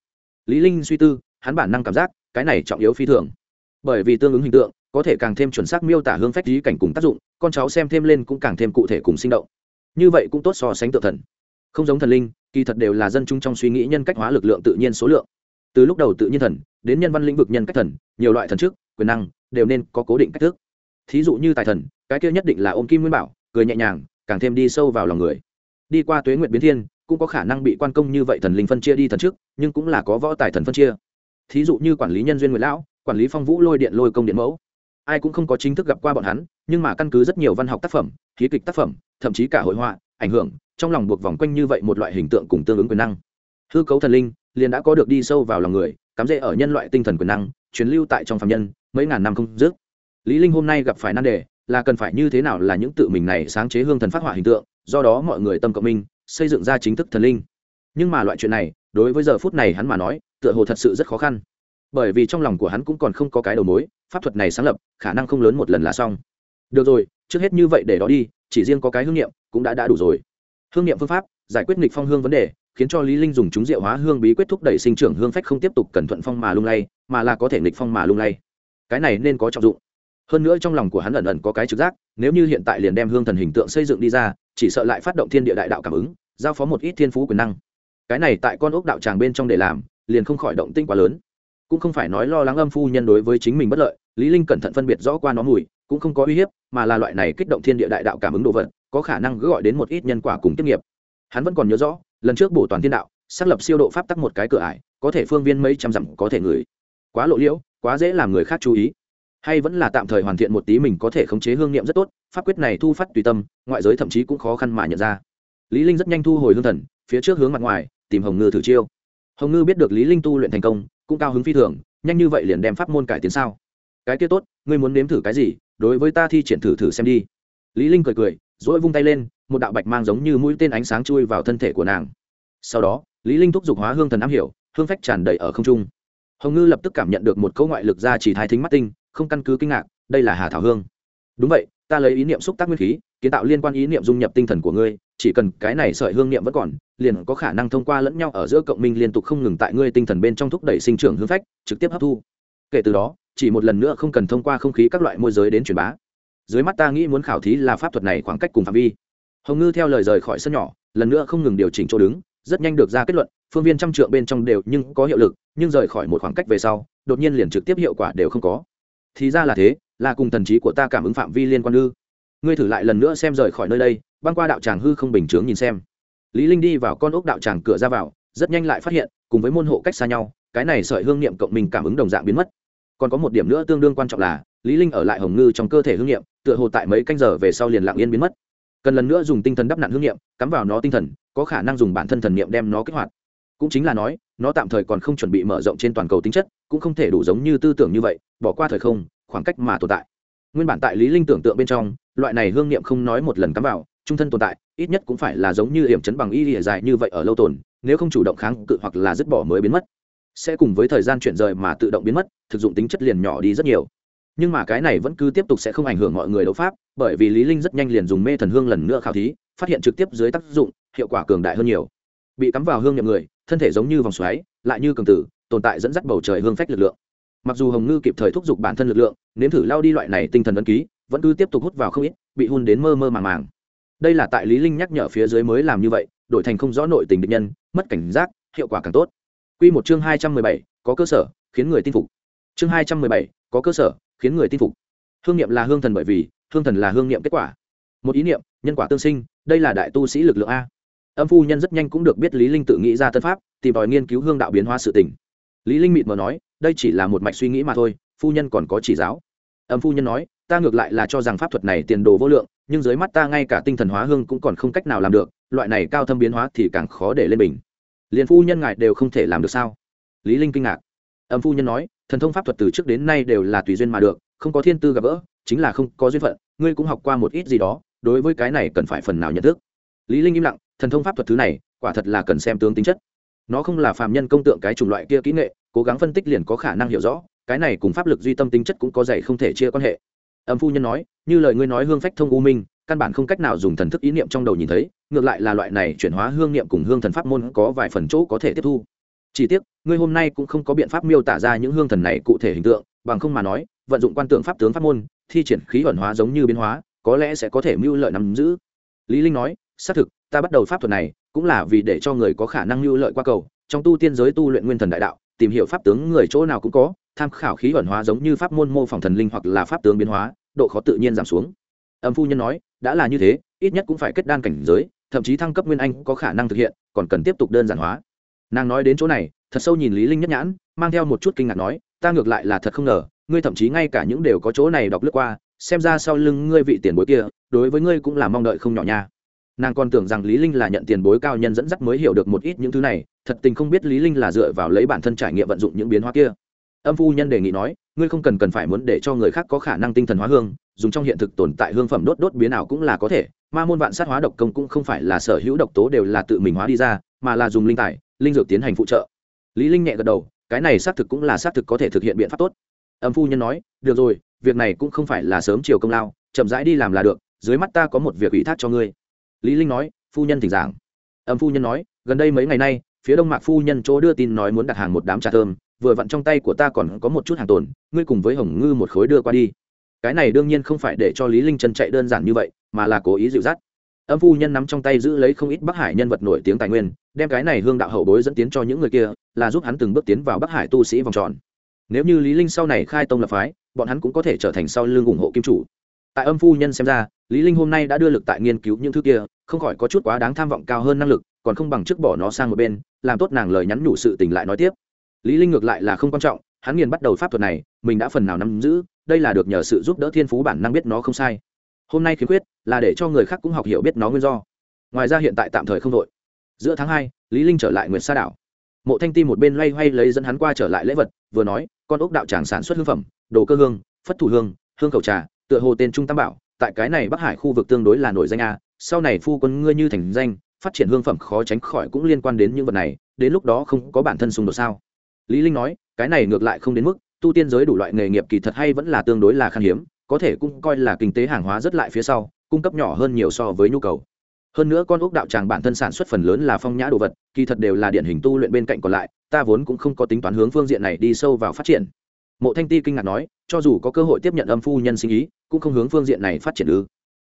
S1: Lý linh suy tư, hắn bản năng cảm giác, cái này trọng yếu phi thường. Bởi vì tương ứng hình tượng, có thể càng thêm chuẩn xác miêu tả hương phách lý cảnh cùng tác dụng, con cháu xem thêm lên cũng càng thêm cụ thể cùng sinh động. Như vậy cũng tốt so sánh tự thần. Không giống thần linh, kỳ thật đều là dân chúng trong suy nghĩ nhân cách hóa lực lượng tự nhiên số lượng. Từ lúc đầu tự nhiên thần, đến nhân văn lĩnh vực nhân cách thần, nhiều loại thần chức quyền năng, đều nên có cố định cách thức. Thí dụ như tài thần, cái kia nhất định là ôm kim nguyên bảo, cười nhẹ nhàng, càng thêm đi sâu vào lòng người. Đi qua tuế nguyện biến thiên cũng có khả năng bị quan công như vậy thần linh phân chia đi thần trước, nhưng cũng là có võ tài thần phân chia. Thí dụ như quản lý nhân duyên nguyệt lão, quản lý phong vũ lôi điện lôi công điện mẫu. Ai cũng không có chính thức gặp qua bọn hắn, nhưng mà căn cứ rất nhiều văn học tác phẩm, khí kịch tác phẩm, thậm chí cả hội họa, ảnh hưởng, trong lòng buộc vòng quanh như vậy một loại hình tượng cùng tương ứng quyền năng. Hư cấu thần linh liền đã có được đi sâu vào lòng người, cắm rễ ở nhân loại tinh thần quyền năng, truyền lưu tại trong phạm nhân, mấy ngàn năm không dứt. Lý linh hôm nay gặp phải nan đề là cần phải như thế nào là những tự mình này sáng chế hương thần phát họa hình tượng, do đó mọi người tâm cộng minh xây dựng ra chính thức thần linh. Nhưng mà loại chuyện này, đối với giờ phút này hắn mà nói, tựa hồ thật sự rất khó khăn. Bởi vì trong lòng của hắn cũng còn không có cái đầu mối, pháp thuật này sáng lập, khả năng không lớn một lần là xong. Được rồi, trước hết như vậy để đó đi, chỉ riêng có cái hương niệm, cũng đã đã đủ rồi. Hương niệm phương pháp, giải quyết nghịch phong hương vấn đề, khiến cho lý linh dùng chúng diệu hóa hương bí quyết thúc đẩy sinh trưởng hương phách không tiếp tục cẩn thuận phong mà lung lay, mà là có thể nghịch phong mà lung lay. Cái này nên có trọng dụng hơn nữa trong lòng của hắn ẩn ẩn có cái trực giác, nếu như hiện tại liền đem hương thần hình tượng xây dựng đi ra, chỉ sợ lại phát động thiên địa đại đạo cảm ứng, giao phó một ít thiên phú quyền năng. Cái này tại con ốc đạo tràng bên trong để làm, liền không khỏi động tinh quá lớn. Cũng không phải nói lo lắng âm phu nhân đối với chính mình bất lợi, lý linh cẩn thận phân biệt rõ qua nó mùi, cũng không có uy hiếp, mà là loại này kích động thiên địa đại đạo cảm ứng đồ vật, có khả năng gọi đến một ít nhân quả cùng tiếp nghiệp. Hắn vẫn còn nhớ rõ, lần trước bổ toàn thiên đạo, xác lập siêu độ pháp tắc một cái cửa ải, có thể phương viên mấy trăm dặm có thể ngửi. Quá lộ liễu, quá dễ làm người khác chú ý hay vẫn là tạm thời hoàn thiện một tí mình có thể khống chế hương niệm rất tốt, pháp quyết này thu phát tùy tâm, ngoại giới thậm chí cũng khó khăn mà nhận ra. Lý linh rất nhanh thu hồi hương thần, phía trước hướng mặt ngoài, tìm hồng ngư thử chiêu. Hồng ngư biết được lý linh tu luyện thành công, cũng cao hứng phi thường, nhanh như vậy liền đem pháp môn cải tiến sao? Cái kia tốt, ngươi muốn nếm thử cái gì, đối với ta thi triển thử thử xem đi. Lý linh cười cười rồi vung tay lên, một đạo bạch mang giống như mũi tên ánh sáng chui vào thân thể của nàng. Sau đó, lý linh thúc giục hóa hương thần am hiểu, hương phách tràn đầy ở không trung. Hồng ngư lập tức cảm nhận được một câu ngoại lực ra chỉ thái thính mắt tinh không căn cứ kinh ngạc, đây là hà thảo hương. Đúng vậy, ta lấy ý niệm xúc tác nguyên khí, kiến tạo liên quan ý niệm dung nhập tinh thần của ngươi, chỉ cần cái này sợi hương niệm vẫn còn, liền có khả năng thông qua lẫn nhau ở giữa cộng minh liên tục không ngừng tại ngươi tinh thần bên trong thúc đẩy sinh trưởng hương phách, trực tiếp hấp thu. Kể từ đó, chỉ một lần nữa không cần thông qua không khí các loại môi giới đến truyền bá. Dưới mắt ta nghĩ muốn khảo thí là pháp thuật này khoảng cách cùng phạm vi. Hồng ngư theo lời rời khỏi sân nhỏ, lần nữa không ngừng điều chỉnh chỗ đứng, rất nhanh được ra kết luận, phương viên trăm trượng bên trong đều nhưng có hiệu lực, nhưng rời khỏi một khoảng cách về sau, đột nhiên liền trực tiếp hiệu quả đều không có thì ra là thế, là cùng thần trí của ta cảm ứng phạm vi liên quan ư. Ngươi thử lại lần nữa xem rời khỏi nơi đây, băng qua đạo tràng hư không bình chướng nhìn xem. Lý linh đi vào con ốc đạo tràng cửa ra vào, rất nhanh lại phát hiện, cùng với môn hộ cách xa nhau, cái này sợi hương niệm cộng mình cảm ứng đồng dạng biến mất. Còn có một điểm nữa tương đương quan trọng là, lý linh ở lại hồng ngư trong cơ thể hương niệm, tựa hồ tại mấy canh giờ về sau liền lặng yên biến mất. Cần lần nữa dùng tinh thần đắp nặn hương niệm, cắm vào nó tinh thần, có khả năng dùng bản thân thần niệm đem nó kích hoạt cũng chính là nói, nó tạm thời còn không chuẩn bị mở rộng trên toàn cầu tính chất, cũng không thể đủ giống như tư tưởng như vậy, bỏ qua thời không, khoảng cách mà tồn tại. Nguyên bản tại lý linh tưởng tượng bên trong, loại này hương niệm không nói một lần cắm vào, trung thân tồn tại, ít nhất cũng phải là giống như hiểm chấn bằng y lìa dài như vậy ở lâu tồn, nếu không chủ động kháng cự hoặc là dứt bỏ mới biến mất. Sẽ cùng với thời gian chuyển rời mà tự động biến mất, thực dụng tính chất liền nhỏ đi rất nhiều. Nhưng mà cái này vẫn cứ tiếp tục sẽ không ảnh hưởng mọi người đấu pháp, bởi vì lý linh rất nhanh liền dùng mê thần hương lần nữa khảo thí, phát hiện trực tiếp dưới tác dụng, hiệu quả cường đại hơn nhiều. Bị cắm vào hương niệm người thân thể giống như vòng xoáy lại như cường tử tồn tại dẫn dắt bầu trời hương phách lực lượng. Mặc dù hồng ngư kịp thời thúc giục bản thân lực lượng nếm thử lao đi loại này tinh thần ấn ký vẫn cứ tiếp tục hút vào không ít bị hun đến mơ mơ màng màng. Đây là tại lý linh nhắc nhở phía dưới mới làm như vậy đổi thành không rõ nội tình địch nhân mất cảnh giác hiệu quả càng tốt. Quy một chương hai trăm mười bảy, có cơ sở khiến người tin phục. Chương hai trăm mười bảy, có cơ sở khiến người tin phục. Hương niệm là hương thần bởi vì hương thần là hương niệm kết quả. Một ý niệm nhân quả tương sinh đây là đại tu sĩ lực lượng a âm phu nhân rất nhanh cũng được biết lý linh tự nghĩ ra tân pháp, tìm tòi nghiên cứu hương đạo biến hóa sự tình. Lý linh mịt mờ nói, đây chỉ là một mạch suy nghĩ mà thôi, phu nhân còn có chỉ giáo. Âm phu nhân nói, ta ngược lại là cho rằng pháp thuật này tiền đồ vô lượng, nhưng dưới mắt ta ngay cả tinh thần hóa hương cũng còn không cách nào làm được, loại này cao thâm biến hóa thì càng khó để lên bình. Liền phu nhân ngài đều không thể làm được sao? Lý linh kinh ngạc. Âm phu nhân nói, thần thông pháp thuật từ trước đến nay đều là tùy duyên mà được, không có thiên tư gặp gỡ, chính là không có duyên phận, ngươi cũng học qua một ít gì đó, đối với cái này cần phải phần nào nhận thức lý linh im lặng, thần thông pháp thuật thứ này, quả thật là cần xem tướng tính chất. Nó không là phàm nhân công tượng cái chủng loại kia kỹ nghệ, cố gắng phân tích liền có khả năng hiểu rõ, cái này cùng pháp lực duy tâm tính chất cũng có dày không thể chia quan hệ. Âm phu nhân nói, như lời ngươi nói hương phách thông u minh, căn bản không cách nào dùng thần thức ý niệm trong đầu nhìn thấy, ngược lại là loại này chuyển hóa hương niệm cùng hương thần pháp môn có vài phần chỗ có thể tiếp thu. Chỉ tiếc, ngươi hôm nay cũng không có biện pháp miêu tả ra những hương thần này cụ thể hình tượng, bằng không mà nói, vận dụng quan tượng pháp tướng pháp môn, thi triển khí ẩn hóa giống như biến hóa, có lẽ sẽ có thể mưu lợi nắm giữ. Lý linh nói xác thực, ta bắt đầu pháp thuật này cũng là vì để cho người có khả năng lưu lợi qua cầu. Trong tu tiên giới tu luyện nguyên thần đại đạo, tìm hiểu pháp tướng người chỗ nào cũng có, tham khảo khí ẩn hóa giống như pháp môn mô phỏng thần linh hoặc là pháp tướng biến hóa, độ khó tự nhiên giảm xuống. Âm phu nhân nói, đã là như thế, ít nhất cũng phải kết đan cảnh giới, thậm chí thăng cấp nguyên anh có khả năng thực hiện, còn cần tiếp tục đơn giản hóa. Nàng nói đến chỗ này, thật sâu nhìn lý linh nhất nhãn, mang theo một chút kinh ngạc nói, ta ngược lại là thật không ngờ, ngươi thậm chí ngay cả những đều có chỗ này đọc lướt qua, xem ra sau lưng ngươi vị tiền bối kia, đối với ngươi cũng là mong đợi không nhỏ nha nàng còn tưởng rằng lý linh là nhận tiền bối cao nhân dẫn dắt mới hiểu được một ít những thứ này, thật tình không biết lý linh là dựa vào lấy bản thân trải nghiệm vận dụng những biến hóa kia. Âm phu nhân đề nghị nói, ngươi không cần cần phải muốn để cho người khác có khả năng tinh thần hóa hương, dùng trong hiện thực tồn tại hương phẩm đốt đốt biến nào cũng là có thể, ma môn vạn sát hóa độc công cũng không phải là sở hữu độc tố đều là tự mình hóa đi ra, mà là dùng linh tài, linh dược tiến hành phụ trợ. Lý linh nhẹ gật đầu, cái này xác thực cũng là xác thực có thể thực hiện biện pháp tốt. Âm phu nhân nói, được rồi, việc này cũng không phải là sớm chiều công lao, chậm rãi đi làm là được, dưới mắt ta có một việc ủy thác cho ngươi lý linh nói, phu nhân thỉnh giảng. Âm phu nhân nói, gần đây mấy ngày nay, phía đông mạc phu nhân chỗ đưa tin nói muốn đặt hàng một đám trà thơm, vừa vặn trong tay của ta còn có một chút hàng tồn, ngươi cùng với hồng ngư một khối đưa qua đi. Cái này đương nhiên không phải để cho lý linh chân chạy đơn giản như vậy, mà là cố ý dịu dắt. Âm phu nhân nắm trong tay giữ lấy không ít bắc hải nhân vật nổi tiếng tài nguyên, đem cái này hương đạo hậu bối dẫn tiến cho những người kia, là giúp hắn từng bước tiến vào bắc hải tu sĩ vòng tròn. Nếu như lý linh sau này khai tông lập phái, bọn hắn cũng có thể trở thành sau lưng ủng hộ kim chủ. Tại âm phu nhân xem ra lý linh hôm nay đã đưa lực tại nghiên cứu những thứ kia, không khỏi có chút quá đáng tham vọng cao hơn năng lực, còn không bằng trước bỏ nó sang một bên, làm tốt nàng lời nhắn nhủ sự tình lại nói tiếp. Lý linh ngược lại là không quan trọng, hắn nghiền bắt đầu pháp thuật này, mình đã phần nào nắm giữ, đây là được nhờ sự giúp đỡ thiên phú bản năng biết nó không sai. Hôm nay khiếm khuyết, là để cho người khác cũng học hiểu biết nó nguyên do. Ngoài ra hiện tại tạm thời không đội giữa tháng hai, lý linh trở lại nguyệt sa đảo. Mộ thanh ti một bên loay hoay lấy dẫn hắn qua trở lại lễ vật, vừa nói, con ốc đạo tràng sản xuất hương phẩm, đồ cơ hương, phất thủ hương hương khẩu trà, tựa hồ tên trung tam bảo tại cái này bắc hải khu vực tương đối là nổi danh a, sau này phu quân ngươi như thành danh, phát triển hương phẩm khó tránh khỏi cũng liên quan đến những vật này, đến lúc đó không có bản thân xung đột sao? Lý linh nói, cái này ngược lại không đến mức, tu tiên giới đủ loại nghề nghiệp kỳ thật hay vẫn là tương đối là khan hiếm, có thể cũng coi là kinh tế hàng hóa rất lại phía sau, cung cấp nhỏ hơn nhiều so với nhu cầu. Hơn nữa con ốc đạo tràng bản thân sản xuất phần lớn là phong nhã đồ vật, kỳ thật đều là điển hình tu luyện bên cạnh còn lại, ta vốn cũng không có tính toán hướng phương diện này đi sâu vào phát triển mộ thanh ti kinh ngạc nói, cho dù có cơ hội tiếp nhận âm phu nhân sinh ý, cũng không hướng phương diện này phát triển ư.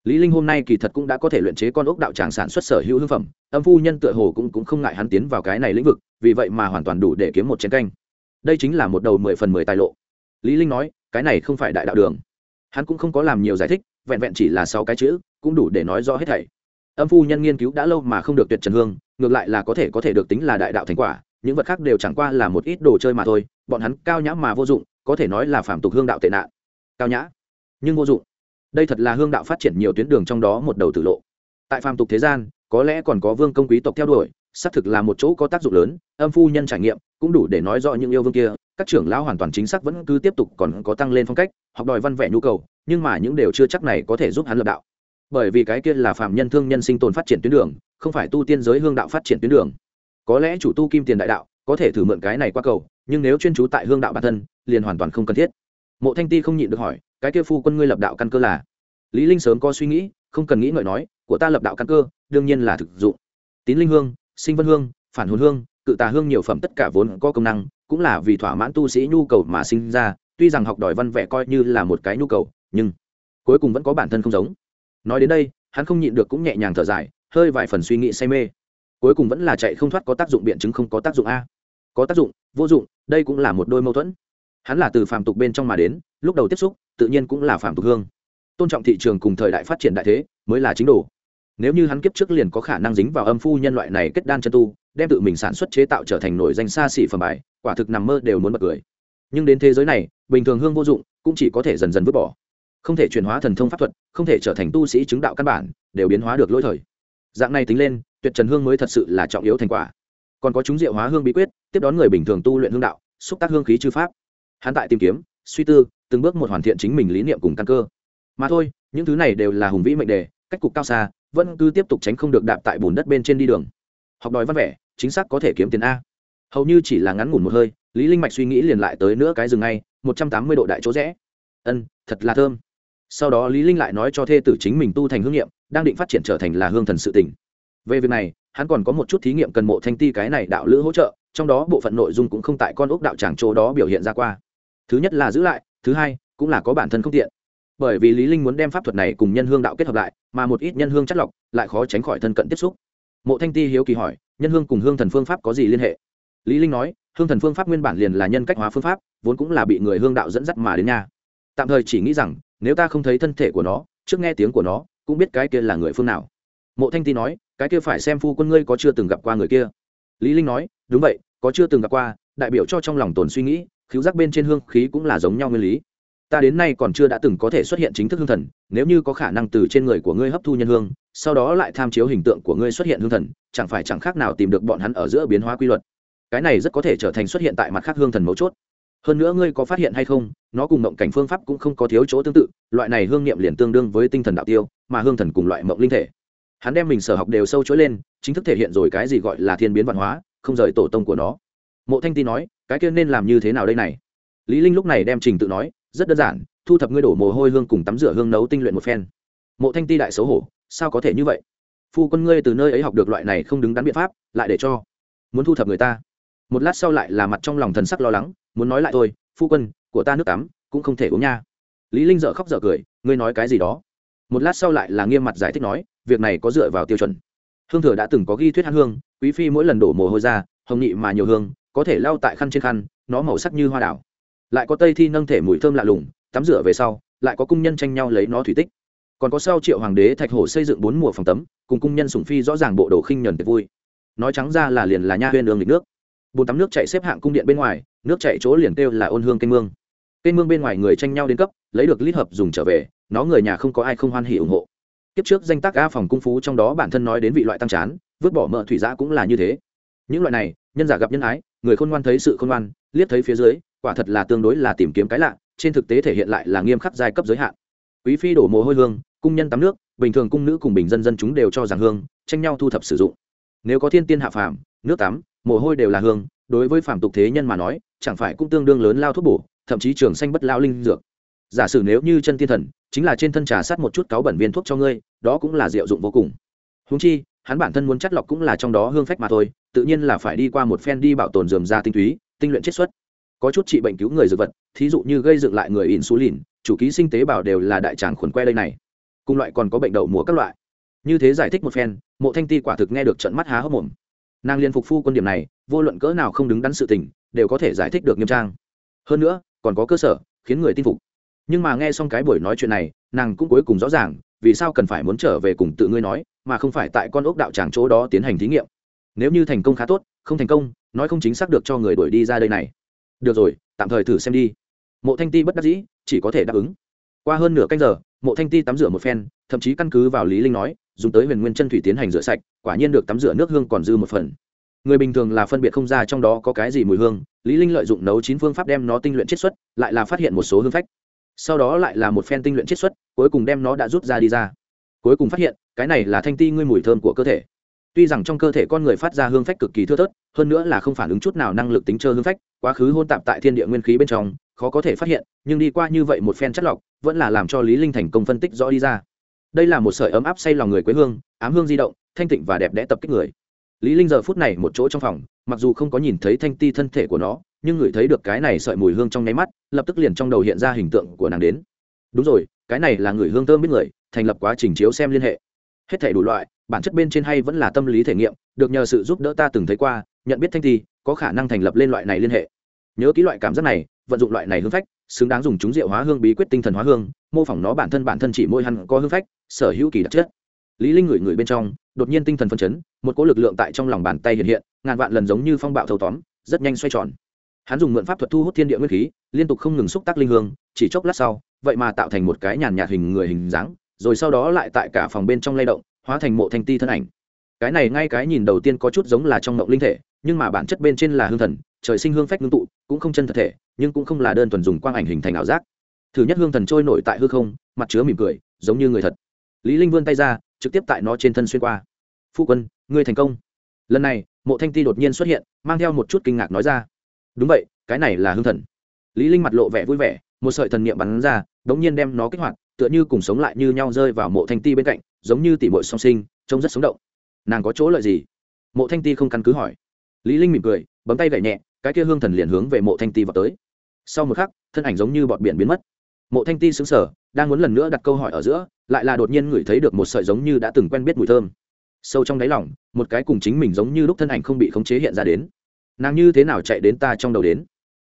S1: Lý linh hôm nay kỳ thật cũng đã có thể luyện chế con ốc đạo tràng sản xuất sở hữu hương phẩm, âm phu nhân tựa hồ cũng cũng không ngại hắn tiến vào cái này lĩnh vực, vì vậy mà hoàn toàn đủ để kiếm một chén canh. Đây chính là một đầu mười phần mười tài lộ. Lý linh nói, cái này không phải đại đạo đường. Hắn cũng không có làm nhiều giải thích, vẹn vẹn chỉ là sáu cái chữ, cũng đủ để nói rõ hết thảy. Âm phu nhân nghiên cứu đã lâu mà không được tuyệt trần hương, ngược lại là có thể có thể được tính là đại đạo thành quả, những vật khác đều chẳng qua là một ít đồ chơi mà thôi, bọn hắn cao nhã mà vô dụng có thể nói là phạm tục hương đạo tệ nạn. Cao nhã. Nhưng vô dụng. Đây thật là hương đạo phát triển nhiều tuyến đường trong đó một đầu tử lộ. Tại phạm tục thế gian, có lẽ còn có vương công quý tộc theo đuổi, xác thực là một chỗ có tác dụng lớn, âm phu nhân trải nghiệm, cũng đủ để nói rõ những yêu vương kia, các trưởng lão hoàn toàn chính xác vẫn cứ tiếp tục còn có tăng lên phong cách, học đòi văn vẻ nhu cầu, nhưng mà những điều chưa chắc này có thể giúp hắn lập đạo. Bởi vì cái kia là phạm nhân thương nhân sinh tồn phát triển tuyến đường, không phải tu tiên giới hương đạo phát triển tuyến đường. Có lẽ chủ tu kim tiền đại đạo có thể thử mượn cái này qua cầu, nhưng nếu chuyên trú tại hương đạo bản thân, liền hoàn toàn không cần thiết. Mộ thanh ti không nhịn được hỏi, cái kia phu quân ngươi lập đạo căn cơ là? Lý linh sớm có suy nghĩ, không cần nghĩ ngợi nói, của ta lập đạo căn cơ, đương nhiên là thực dụng. Tín linh hương, sinh vân hương, phản hồn hương, cự tà hương nhiều phẩm tất cả vốn có công năng, cũng là vì thỏa mãn tu sĩ nhu cầu mà sinh ra, tuy rằng học đòi văn vẽ coi như là một cái nhu cầu, nhưng cuối cùng vẫn có bản thân không giống. Nói đến đây, hắn không nhịn được cũng nhẹ nhàng thở dài, hơi vài phần suy nghĩ say mê. Cuối cùng vẫn là chạy không thoát có tác dụng biện chứng không có tác dụng a có tác dụng, vô dụng, đây cũng là một đôi mâu thuẫn. Hắn là từ phàm tục bên trong mà đến, lúc đầu tiếp xúc, tự nhiên cũng là phàm tục hương. Tôn trọng thị trường cùng thời đại phát triển đại thế, mới là chính đồ. Nếu như hắn kiếp trước liền có khả năng dính vào âm phu nhân loại này kết đan chân tu, đem tự mình sản xuất chế tạo trở thành nổi danh xa xỉ phẩm bài, quả thực nằm mơ đều muốn bật cười. Nhưng đến thế giới này, bình thường hương vô dụng, cũng chỉ có thể dần dần vứt bỏ. Không thể chuyển hóa thần thông pháp thuật, không thể trở thành tu sĩ chứng đạo căn bản, đều biến hóa được lỗi thời. Dạng này tính lên, tuyệt trần hương mới thật sự là trọng yếu thành quả còn có chúng diệu hóa hương bí quyết, tiếp đón người bình thường tu luyện hương đạo, xúc tác hương khí chư pháp. Hắn tại tìm kiếm, suy tư, từng bước một hoàn thiện chính mình lý niệm cùng căn cơ. Mà thôi, những thứ này đều là hùng vĩ mệnh đề, cách cục cao xa, vẫn cứ tiếp tục tránh không được đạp tại bùn đất bên trên đi đường. Học đòi văn vẻ, chính xác có thể kiếm tiền a. Hầu như chỉ là ngắn ngủn một hơi, lý linh mạch suy nghĩ liền lại tới nữa cái rừng ngay, một trăm tám mươi độ đại chỗ rẽ. Ân, thật là thơm. Sau đó lý linh lại nói cho thê tử chính mình tu thành hương nghiệm, đang định phát triển trở thành là hương thần sự tình về việc này, hắn còn có một chút thí nghiệm cần mộ thanh ti cái này đạo lữ hỗ trợ, trong đó bộ phận nội dung cũng không tại con ốc đạo tràng chỗ đó biểu hiện ra qua. Thứ nhất là giữ lại, thứ hai, cũng là có bản thân không tiện. Bởi vì lý linh muốn đem pháp thuật này cùng nhân hương đạo kết hợp lại, mà một ít nhân hương chất lọc, lại khó tránh khỏi thân cận tiếp xúc. Mộ thanh ti hiếu kỳ hỏi, nhân hương cùng hương thần phương pháp có gì liên hệ? Lý linh nói, hương thần phương pháp nguyên bản liền là nhân cách hóa phương pháp, vốn cũng là bị người hương đạo dẫn dắt mà đến nhà tạm thời chỉ nghĩ rằng, nếu ta không thấy thân thể của nó, trước nghe tiếng của nó, cũng biết cái kia là người phương nào. Mộ thanh ti nói cái kia phải xem phu quân ngươi có chưa từng gặp qua người kia. Lý linh nói, đúng vậy, có chưa từng gặp qua, đại biểu cho trong lòng tồn suy nghĩ, khiếu giác bên trên hương khí cũng là giống nhau nguyên lý. Ta đến nay còn chưa đã từng có thể xuất hiện chính thức hương thần, nếu như có khả năng từ trên người của ngươi hấp thu nhân hương, sau đó lại tham chiếu hình tượng của ngươi xuất hiện hương thần, chẳng phải chẳng khác nào tìm được bọn hắn ở giữa biến hóa quy luật. Cái này rất có thể trở thành xuất hiện tại mặt khác hương thần mấu chốt. Hơn nữa ngươi có phát hiện hay không, nó cùng mộng cảnh phương pháp cũng không có thiếu chỗ tương tự, loại này hương niệm liền tương đương với tinh thần đạo tiêu, mà hương thần cùng loại mộng linh thể hắn đem mình sở học đều sâu chối lên, chính thức thể hiện rồi cái gì gọi là thiên biến văn hóa, không rời tổ tông của nó. Mộ thanh ti nói, cái kia nên làm như thế nào đây này? Lý linh lúc này đem trình tự nói, rất đơn giản, thu thập ngươi đổ mồ hôi hương cùng tắm rửa hương nấu tinh luyện một phen. Mộ thanh ti đại xấu hổ, sao có thể như vậy? Phu quân ngươi từ nơi ấy học được loại này không đứng đắn biện pháp, lại để cho muốn thu thập người ta. Một lát sau lại là mặt trong lòng thần sắc lo lắng, muốn nói lại thôi, phu quân, của ta nước tắm cũng không thể uống nha. Lý linh dở khóc dở cười, ngươi nói cái gì đó? Một lát sau lại là nghiêm mặt giải thích nói, việc này có dựa vào tiêu chuẩn. Hương thừa đã từng có ghi thuyết hát hương, quý phi mỗi lần đổ mồ hôi ra, hồng nhị mà nhiều hương, có thể lau tại khăn trên khăn, nó màu sắc như hoa đảo. Lại có tây thi nâng thể mùi thơm lạ lùng, tắm rửa về sau, lại có cung nhân tranh nhau lấy nó thủy tích. Còn có sau triệu hoàng đế thạch hổ xây dựng bốn mùa phòng tấm cùng cung nhân sủng phi rõ ràng bộ đồ khinh nhuần tuyệt vui. Nói trắng ra là liền là nha huyên đường lịch nước. Bồn tắm nước chạy xếp hạng cung điện bên ngoài, nước chạy chỗ liền kêu là ôn hương canh mương kênh mương bên ngoài người tranh nhau đến cấp, lấy được lít hợp dùng trở về, nó người nhà không có ai không hoan hỉ ủng hộ. Kiếp trước danh tác a phòng cung phú trong đó bản thân nói đến vị loại tăng chán, vứt bỏ mỡ thủy giã cũng là như thế. Những loại này, nhân giả gặp nhân ái, người khôn ngoan thấy sự khôn ngoan, liếc thấy phía dưới, quả thật là tương đối là tìm kiếm cái lạ, trên thực tế thể hiện lại là nghiêm khắc giai cấp giới hạn. Quý phi đổ mồ hôi hương, cung nhân tắm nước, bình thường cung nữ cùng bình dân dân chúng đều cho rằng hương, tranh nhau thu thập sử dụng. Nếu có thiên tiên hạ phàm, nước tắm, mồ hôi đều là hương, đối với phàm tục thế nhân mà nói, chẳng phải cũng tương đương lớn lao thuốc bổ thậm chí trường xanh bất lao linh dược. Giả sử nếu như chân tiên thần chính là trên thân trà sát một chút cáo bẩn viên thuốc cho ngươi, đó cũng là diệu dụng vô cùng. Húng chi, hắn bản thân muốn chắt lọc cũng là trong đó hương phách mà thôi, tự nhiên là phải đi qua một phen đi bảo tồn dườm ra tinh túy, tinh luyện chiết xuất. Có chút trị bệnh cứu người dược vật, thí dụ như gây dựng lại người insulin, chủ ký sinh tế bào đều là đại tràng khuẩn que đây này. Cùng loại còn có bệnh đậu mùa các loại. Như thế giải thích một phen, mộ thanh ti quả thực nghe được trận mắt há hốc mồm. Nàng liên phục phu quân điểm này, vô luận cỡ nào không đứng đắn sự tình, đều có thể giải thích được nghiêm trang. Hơn nữa còn có cơ sở, khiến người tin phục. Nhưng mà nghe xong cái buổi nói chuyện này, nàng cũng cuối cùng rõ ràng, vì sao cần phải muốn trở về cùng tự ngươi nói, mà không phải tại con ốc đạo tràng chỗ đó tiến hành thí nghiệm. Nếu như thành công khá tốt, không thành công, nói không chính xác được cho người đuổi đi ra đây này. Được rồi, tạm thời thử xem đi. Mộ thanh ti bất đắc dĩ, chỉ có thể đáp ứng. Qua hơn nửa canh giờ, mộ thanh ti tắm rửa một phen, thậm chí căn cứ vào lý linh nói, dùng tới huyền nguyên chân thủy tiến hành rửa sạch, quả nhiên được tắm rửa nước hương còn dư một phần người bình thường là phân biệt không ra trong đó có cái gì mùi hương, lý linh lợi dụng nấu chín phương pháp đem nó tinh luyện chiết xuất, lại là phát hiện một số hương phách. Sau đó lại là một phen tinh luyện chiết xuất, cuối cùng đem nó đã rút ra đi ra. Cuối cùng phát hiện, cái này là thanh ti ngươi mùi thơm của cơ thể. Tuy rằng trong cơ thể con người phát ra hương phách cực kỳ thưa thớt, hơn nữa là không phản ứng chút nào năng lực tính chơ hương phách, quá khứ hôn tạp tại thiên địa nguyên khí bên trong, khó có thể phát hiện, nhưng đi qua như vậy một phen chất lọc, vẫn là làm cho lý linh thành công phân tích rõ đi ra. Đây là một sợi ấm áp say lòng người quê hương, ám hương di động, thanh tịnh và đẹp đẽ tập kích người lý linh giờ phút này một chỗ trong phòng, mặc dù không có nhìn thấy thanh ti thân thể của nó, nhưng ngửi thấy được cái này sợi mùi hương trong nháy mắt, lập tức liền trong đầu hiện ra hình tượng của nàng đến. Đúng rồi, cái này là người hương thơm biết người, thành lập quá trình chiếu xem liên hệ. Hết thảy đủ loại, bản chất bên trên hay vẫn là tâm lý thể nghiệm, được nhờ sự giúp đỡ ta từng thấy qua, nhận biết thanh ti, có khả năng thành lập lên loại này liên hệ. Nhớ kỹ loại cảm giác này, vận dụng loại này hương phách, xứng đáng dùng chúng rượu hóa hương bí quyết tinh thần hóa hương, mô phỏng nó bản thân bản thân chỉ môi hăn có hương phách, sở hữu kỳ đặc chất. Lý linh ngửi ngửi bên trong đột nhiên tinh thần phân chấn, một cỗ lực lượng tại trong lòng bàn tay hiện hiện, ngàn vạn lần giống như phong bạo thâu tóm, rất nhanh xoay tròn. Hắn dùng mượn pháp thuật thu hút thiên địa nguyên khí, liên tục không ngừng xúc tác linh hương, chỉ chốc lát sau, vậy mà tạo thành một cái nhàn nhạt hình người hình dáng, rồi sau đó lại tại cả phòng bên trong lay động, hóa thành mộ thanh ti thân ảnh. Cái này ngay cái nhìn đầu tiên có chút giống là trong mộng linh thể, nhưng mà bản chất bên trên là hương thần, trời sinh hương phách ngưng tụ, cũng không chân thật thể, nhưng cũng không là đơn thuần dùng quang ảnh hình thành ảo giác. Thứ nhất hương thần trôi nổi tại hư không, mặt chứa mỉm cười, giống như người thật. Lý linh vươn tay ra trực tiếp tại nó trên thân xuyên qua. Phu quân, ngươi thành công. Lần này, mộ thanh ti đột nhiên xuất hiện, mang theo một chút kinh ngạc nói ra. Đúng vậy, cái này là hương thần. Lý linh mặt lộ vẻ vui vẻ, một sợi thần niệm bắn ra, đống nhiên đem nó kích hoạt, tựa như cùng sống lại như nhau rơi vào mộ thanh ti bên cạnh, giống như tỷ muội song sinh, trông rất sống động. Nàng có chỗ lợi gì? Mộ thanh ti không căn cứ hỏi. Lý linh mỉm cười, bấm tay gảy nhẹ, cái kia hương thần liền hướng về mộ thanh ti vào tới. Sau một khắc, thân ảnh giống như bọt biển biến mất mộ thanh ti xứng sở, đang muốn lần nữa đặt câu hỏi ở giữa, lại là đột nhiên ngửi thấy được một sợi giống như đã từng quen biết mùi thơm. Sâu trong đáy lòng, một cái cùng chính mình giống như lúc thân ảnh không bị khống chế hiện ra đến. Nàng như thế nào chạy đến ta trong đầu đến?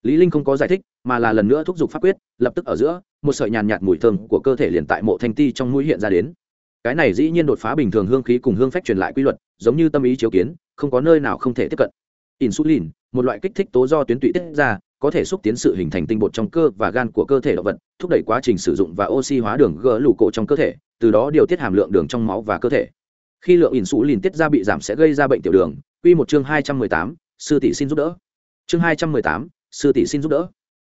S1: Lý linh không có giải thích, mà là lần nữa thúc giục pháp quyết, lập tức ở giữa, một sợi nhàn nhạt mùi thơm của cơ thể liền tại mộ thanh ti trong mũi hiện ra đến. Cái này dĩ nhiên đột phá bình thường hương khí cùng hương phách truyền lại quy luật, giống như tâm ý chiếu kiến, không có nơi nào không thể tiếp cận. Insulin, một loại kích thích tố do tuyến tụy tiết ra có thể xúc tiến sự hình thành tinh bột trong cơ và gan của cơ thể động vật, thúc đẩy quá trình sử dụng và oxy hóa đường g lũ cổ trong cơ thể, từ đó điều tiết hàm lượng đường trong máu và cơ thể. Khi lượng insulin tiết ra bị giảm sẽ gây ra bệnh tiểu đường. Quy một chương hai trăm mười tám, sư tỷ xin giúp đỡ. Chương hai trăm mười tám, sư tỷ xin giúp đỡ.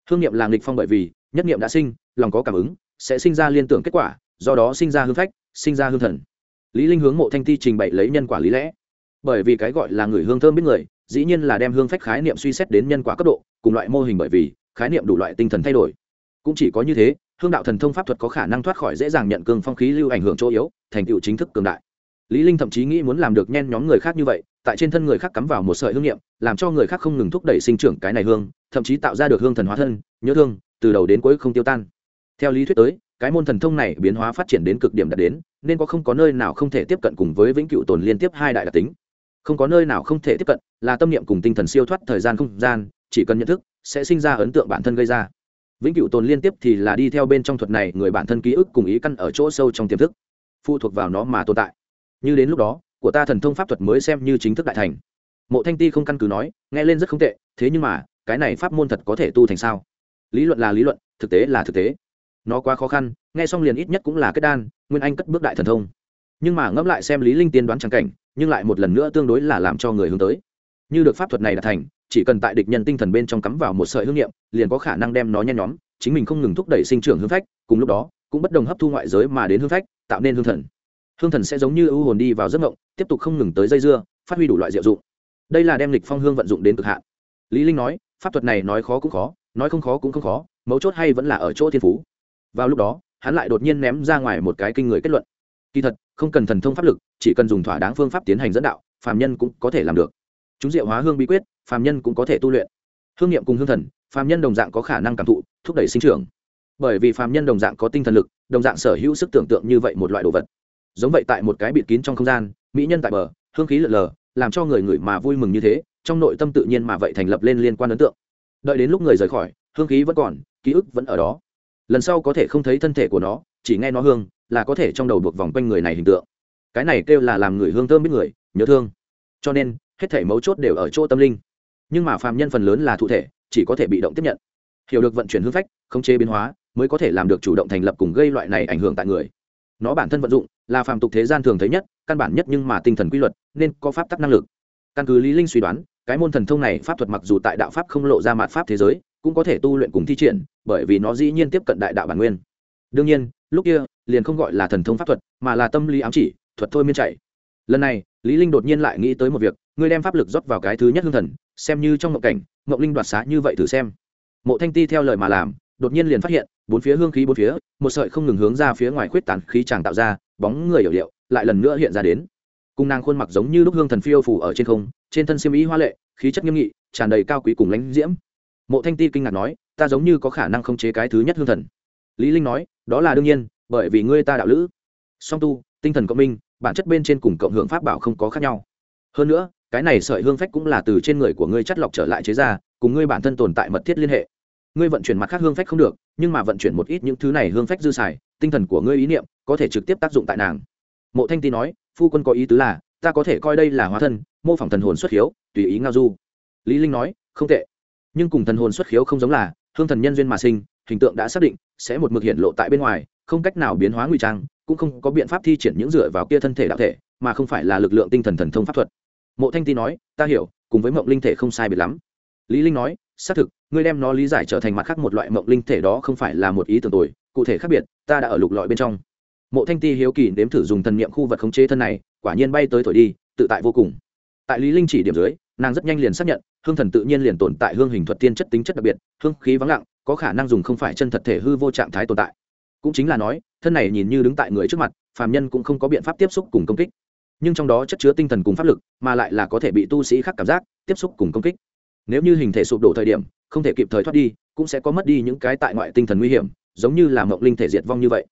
S1: Hương nghiệm là nghịch phong bởi vì, nhất nghiệm đã sinh, lòng có cảm ứng, sẽ sinh ra liên tưởng kết quả, do đó sinh ra hương phách, sinh ra hương thần. Lý linh hướng mộ thanh ti trình bày lấy nhân quả lý lẽ. Bởi vì cái gọi là người hương thơm biết người dĩ nhiên là đem hương phách khái niệm suy xét đến nhân quả cấp độ, cùng loại mô hình bởi vì, khái niệm đủ loại tinh thần thay đổi. Cũng chỉ có như thế, hương đạo thần thông pháp thuật có khả năng thoát khỏi dễ dàng nhận cương phong khí lưu ảnh hưởng chỗ yếu, thành tựu chính thức cường đại. Lý linh thậm chí nghĩ muốn làm được nhen nhóm người khác như vậy, tại trên thân người khác cắm vào một sợi hương niệm, làm cho người khác không ngừng thúc đẩy sinh trưởng cái này hương, thậm chí tạo ra được hương thần hóa thân, nhớ thương, từ đầu đến cuối không tiêu tan. Theo lý thuyết tới, cái môn thần thông này biến hóa phát triển đến cực điểm đạt đến, nên có không có nơi nào không thể tiếp cận cùng với vĩnh cửu tồn liên tiếp hai đại đặc tính không có nơi nào không thể tiếp cận, là tâm niệm cùng tinh thần siêu thoát thời gian không gian, chỉ cần nhận thức, sẽ sinh ra ấn tượng bản thân gây ra. Vĩnh cửu tồn liên tiếp thì là đi theo bên trong thuật này, người bản thân ký ức cùng ý căn ở chỗ sâu trong tiềm thức, phụ thuộc vào nó mà tồn tại. Như đến lúc đó, của ta thần thông pháp thuật mới xem như chính thức đại thành. Mộ thanh ti không căn cứ nói, nghe lên rất không tệ, thế nhưng mà, cái này pháp môn thật có thể tu thành sao? Lý luận là lý luận, thực tế là thực tế. Nó quá khó khăn, nghe xong liền ít nhất cũng là kết đan, nguyên anh cất bước đại thần thông nhưng mà ngẫm lại xem lý linh tiên đoán chẳng cảnh, nhưng lại một lần nữa tương đối là làm cho người hướng tới. Như được pháp thuật này đạt thành, chỉ cần tại địch nhân tinh thần bên trong cắm vào một sợi hương niệm, liền có khả năng đem nó nhen nhóm, chính mình không ngừng thúc đẩy sinh trưởng hương phách, cùng lúc đó, cũng bất đồng hấp thu ngoại giới mà đến hương phách, tạo nên hương thần. Hương thần sẽ giống như ưu hồn đi vào giấc mộng, tiếp tục không ngừng tới dây dưa, phát huy đủ loại diệu dụng. Đây là đem lịch phong hương vận dụng đến cực hạn. Lý linh nói, pháp thuật này nói khó cũng khó, nói không khó cũng không khó, mấu chốt hay vẫn là ở chỗ thiên phú. Vào lúc đó, hắn lại đột nhiên ném ra ngoài một cái kinh người kết luận. Kỳ thật không cần thần thông pháp lực, chỉ cần dùng thỏa đáng phương pháp tiến hành dẫn đạo, phàm nhân cũng có thể làm được. Chúng diệu hóa hương bí quyết, phàm nhân cũng có thể tu luyện. Hương nghiệm cùng hương thần, phàm nhân đồng dạng có khả năng cảm thụ, thúc đẩy sinh trưởng. Bởi vì phàm nhân đồng dạng có tinh thần lực, đồng dạng sở hữu sức tưởng tượng như vậy một loại đồ vật. Giống vậy tại một cái bịt kín trong không gian, mỹ nhân tại bờ, hương khí lợn lờ, làm cho người người mà vui mừng như thế, trong nội tâm tự nhiên mà vậy thành lập lên liên quan ấn tượng. Đợi đến lúc người rời khỏi, hương khí vẫn còn, ký ức vẫn ở đó. Lần sau có thể không thấy thân thể của nó, chỉ nghe nó hương là có thể trong đầu buộc vòng quanh người này hình tượng. Cái này kêu là làm người hương thơm biết người, nhớ thương. Cho nên, hết thể mấu chốt đều ở chỗ tâm linh. Nhưng mà phàm nhân phần lớn là thụ thể, chỉ có thể bị động tiếp nhận. Hiểu được vận chuyển hương phách, khống chế biến hóa, mới có thể làm được chủ động thành lập cùng gây loại này ảnh hưởng tại người. Nó bản thân vận dụng, là phàm tục thế gian thường thấy nhất, căn bản nhất nhưng mà tinh thần quy luật, nên có pháp tắc năng lực. Căn cứ lý linh suy đoán, cái môn thần thông này pháp thuật mặc dù tại đạo pháp không lộ ra mặt pháp thế giới, cũng có thể tu luyện cùng thi triển, bởi vì nó dĩ nhiên tiếp cận đại đạo bản nguyên. Đương nhiên lúc kia, liền không gọi là thần thông pháp thuật, mà là tâm lý ám chỉ, thuật thôi miên chạy. Lần này, lý linh đột nhiên lại nghĩ tới một việc, ngươi đem pháp lực rót vào cái thứ nhất hương thần, xem như trong mộng cảnh, mộng linh đoạt xá như vậy thử xem. Mộ thanh ti theo lời mà làm, đột nhiên liền phát hiện, bốn phía hương khí bốn phía, một sợi không ngừng hướng ra phía ngoài khuyết tán khí chàng tạo ra, bóng người hiểu điệu, lại lần nữa hiện ra đến. Cung nàng khuôn mặt giống như lúc hương thần phiêu phủ ở trên không, trên thân xiêm ý hoa lệ, khí chất nghiêm nghị, tràn đầy cao quý cùng lãnh diễm. Mộ thanh ti kinh ngạc nói, ta giống như có khả năng khống chế cái thứ nhất hương thần lý linh nói, đó là đương nhiên, bởi vì ngươi ta đạo lữ. Song tu, tinh thần cộng minh, bản chất bên trên cùng cộng hưởng pháp bảo không có khác nhau. Hơn nữa, cái này sợi hương phách cũng là từ trên người của ngươi chất lọc trở lại chế ra, cùng ngươi bản thân tồn tại mật thiết liên hệ. Ngươi vận chuyển mặt khác hương phách không được, nhưng mà vận chuyển một ít những thứ này hương phách dư xài, tinh thần của ngươi ý niệm có thể trực tiếp tác dụng tại nàng. Mộ thanh ti nói, phu quân có ý tứ là, ta có thể coi đây là hóa thân, mô phỏng thần hồn xuất hiếu tùy ý ngao du. Lý linh nói, không tệ. Nhưng cùng thần hồn xuất khiếu không giống là, hương thần nhân duyên mà sinh hình tượng đã xác định, sẽ một mực hiện lộ tại bên ngoài, không cách nào biến hóa ngụy trang, cũng không có biện pháp thi triển những dựa vào kia thân thể đạo thể, mà không phải là lực lượng tinh thần thần thông pháp thuật. Mộ thanh ti nói, ta hiểu, cùng với mộng linh thể không sai biệt lắm. Lý linh nói, xác thực, ngươi đem nó lý giải trở thành mặt khác một loại mộng linh thể đó không phải là một ý tưởng tồi, cụ thể khác biệt, ta đã ở lục lọi bên trong. Mộ thanh ti hiếu kỳ nếm thử dùng thần niệm khu vật khống chế thân này, quả nhiên bay tới thổi đi, tự tại vô cùng. Tại lý linh chỉ điểm dưới, nàng rất nhanh liền xác nhận, hương thần tự nhiên liền tồn tại hương hình thuật tiên chất tính chất đặc biệt, hương khí vắng lặng có khả năng dùng không phải chân thật thể hư vô trạng thái tồn tại. Cũng chính là nói, thân này nhìn như đứng tại người trước mặt, phàm nhân cũng không có biện pháp tiếp xúc cùng công kích. Nhưng trong đó chất chứa tinh thần cùng pháp lực, mà lại là có thể bị tu sĩ khác cảm giác, tiếp xúc cùng công kích. Nếu như hình thể sụp đổ thời điểm, không thể kịp thời thoát đi, cũng sẽ có mất đi những cái tại ngoại tinh thần nguy hiểm, giống như là mộng linh thể diệt vong như vậy.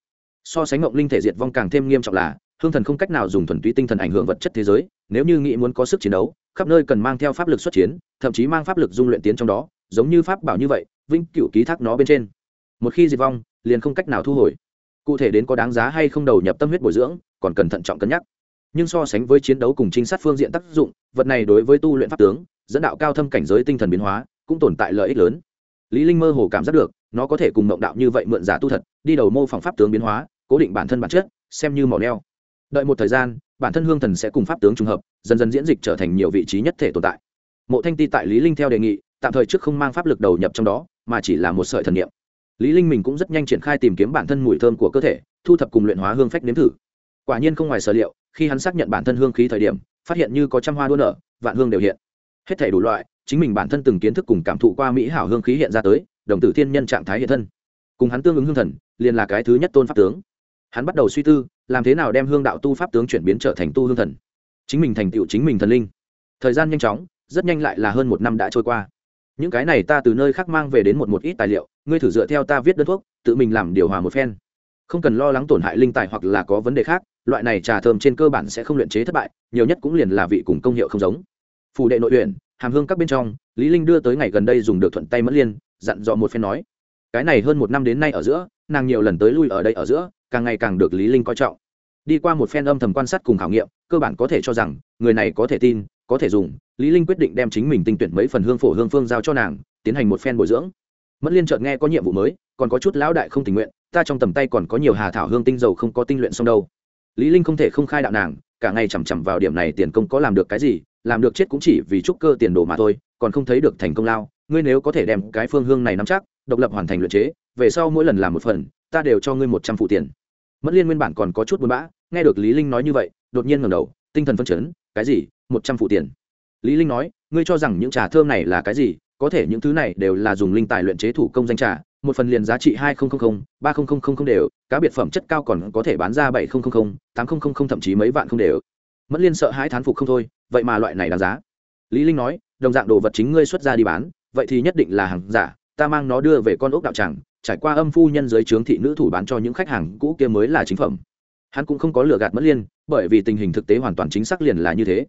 S1: So sánh mộng linh thể diệt vong càng thêm nghiêm trọng là, hương thần không cách nào dùng thuần túy tinh thần ảnh hưởng vật chất thế giới, nếu như nghĩ muốn có sức chiến đấu, khắp nơi cần mang theo pháp lực xuất chiến, thậm chí mang pháp lực dung luyện tiến trong đó, giống như pháp bảo như vậy vĩnh cửu ký thác nó bên trên. Một khi diệt vong, liền không cách nào thu hồi. Cụ thể đến có đáng giá hay không đầu nhập tâm huyết bồi dưỡng, còn cần thận trọng cân nhắc. Nhưng so sánh với chiến đấu cùng trinh sát phương diện tác dụng, vật này đối với tu luyện pháp tướng, dẫn đạo cao thâm cảnh giới tinh thần biến hóa, cũng tồn tại lợi ích lớn. Lý linh mơ hồ cảm giác được, nó có thể cùng mộng đạo như vậy mượn giả tu thật, đi đầu mô phỏng pháp tướng biến hóa, cố định bản thân bản chất, xem như mỏ neo. Đợi một thời gian, bản thân hương thần sẽ cùng pháp tướng trùng hợp, dần dần diễn dịch trở thành nhiều vị trí nhất thể tồn tại. Mộ thanh ti tại lý linh theo đề nghị, tạm thời trước không mang pháp lực đầu nhập trong đó mà chỉ là một sợi thần niệm. Lý linh mình cũng rất nhanh triển khai tìm kiếm bản thân mùi thơm của cơ thể, thu thập cùng luyện hóa hương phách nếm thử. Quả nhiên không ngoài sở liệu, khi hắn xác nhận bản thân hương khí thời điểm, phát hiện như có trăm hoa đua nở, vạn hương đều hiện. Hết thảy đủ loại, chính mình bản thân từng kiến thức cùng cảm thụ qua mỹ hảo hương khí hiện ra tới, đồng tử thiên nhân trạng thái hiện thân. Cùng hắn tương ứng hương thần, liền là cái thứ nhất tôn pháp tướng. Hắn bắt đầu suy tư, làm thế nào đem hương đạo tu pháp tướng chuyển biến trở thành tu hương thần. Chính mình thành tựu chính mình thần linh. Thời gian nhanh chóng, rất nhanh lại là hơn một năm đã trôi qua những cái này ta từ nơi khác mang về đến một một ít tài liệu, ngươi thử dựa theo ta viết đơn thuốc, tự mình làm điều hòa một phen. Không cần lo lắng tổn hại linh tài hoặc là có vấn đề khác, loại này trà thơm trên cơ bản sẽ không luyện chế thất bại, nhiều nhất cũng liền là vị cùng công hiệu không giống. Phủ đệ nội huyện hàm hương các bên trong, lý linh đưa tới ngày gần đây dùng được thuận tay mẫn liên, dặn dò một phen nói. Cái này hơn một năm đến nay ở giữa, nàng nhiều lần tới lui ở đây ở giữa, càng ngày càng được lý linh coi trọng. Đi qua một phen âm thầm quan sát cùng khảo nghiệm, cơ bản có thể cho rằng, người này có thể tin có thể dùng, lý linh quyết định đem chính mình tinh tuyển mấy phần hương phổ hương phương giao cho nàng, tiến hành một phen bồi dưỡng. Mẫn liên chợt nghe có nhiệm vụ mới, còn có chút lão đại không tình nguyện, ta trong tầm tay còn có nhiều hà thảo hương tinh dầu không có tinh luyện xong đâu. Lý linh không thể không khai đạo nàng, cả ngày chằm chằm vào điểm này tiền công có làm được cái gì, làm được chết cũng chỉ vì trúc cơ tiền đồ mà thôi, còn không thấy được thành công lao. Ngươi nếu có thể đem cái phương hương này nắm chắc, độc lập hoàn thành luyện chế, về sau mỗi lần làm một phần, ta đều cho ngươi một trăm phụ tiền. Mẫn liên nguyên bản còn có chút buồn bã, nghe được lý linh nói như vậy, đột nhiên ngẩng đầu tinh thần phân chấn, cái gì? Một trăm phụ tiền. Lý linh nói, ngươi cho rằng những trà thơm này là cái gì? Có thể những thứ này đều là dùng linh tài luyện chế thủ công danh trà, một phần liền giá trị hai nghìn ba nghìn đều, cá biệt phẩm chất cao còn có thể bán ra bảy nghìn tám nghìn thậm chí mấy vạn không đều. Mất liên sợ hãi thán phục không thôi, vậy mà loại này đáng giá. Lý linh nói, đồng dạng đồ vật chính ngươi xuất ra đi bán, vậy thì nhất định là hàng giả, ta mang nó đưa về con ốc đạo tràng, trải qua âm phu nhân giới trướng thị nữ thủ bán cho những khách hàng cũ kia mới là chính phẩm hắn cũng không có lừa gạt mất liên, bởi vì tình hình thực tế hoàn toàn chính xác liền là như thế.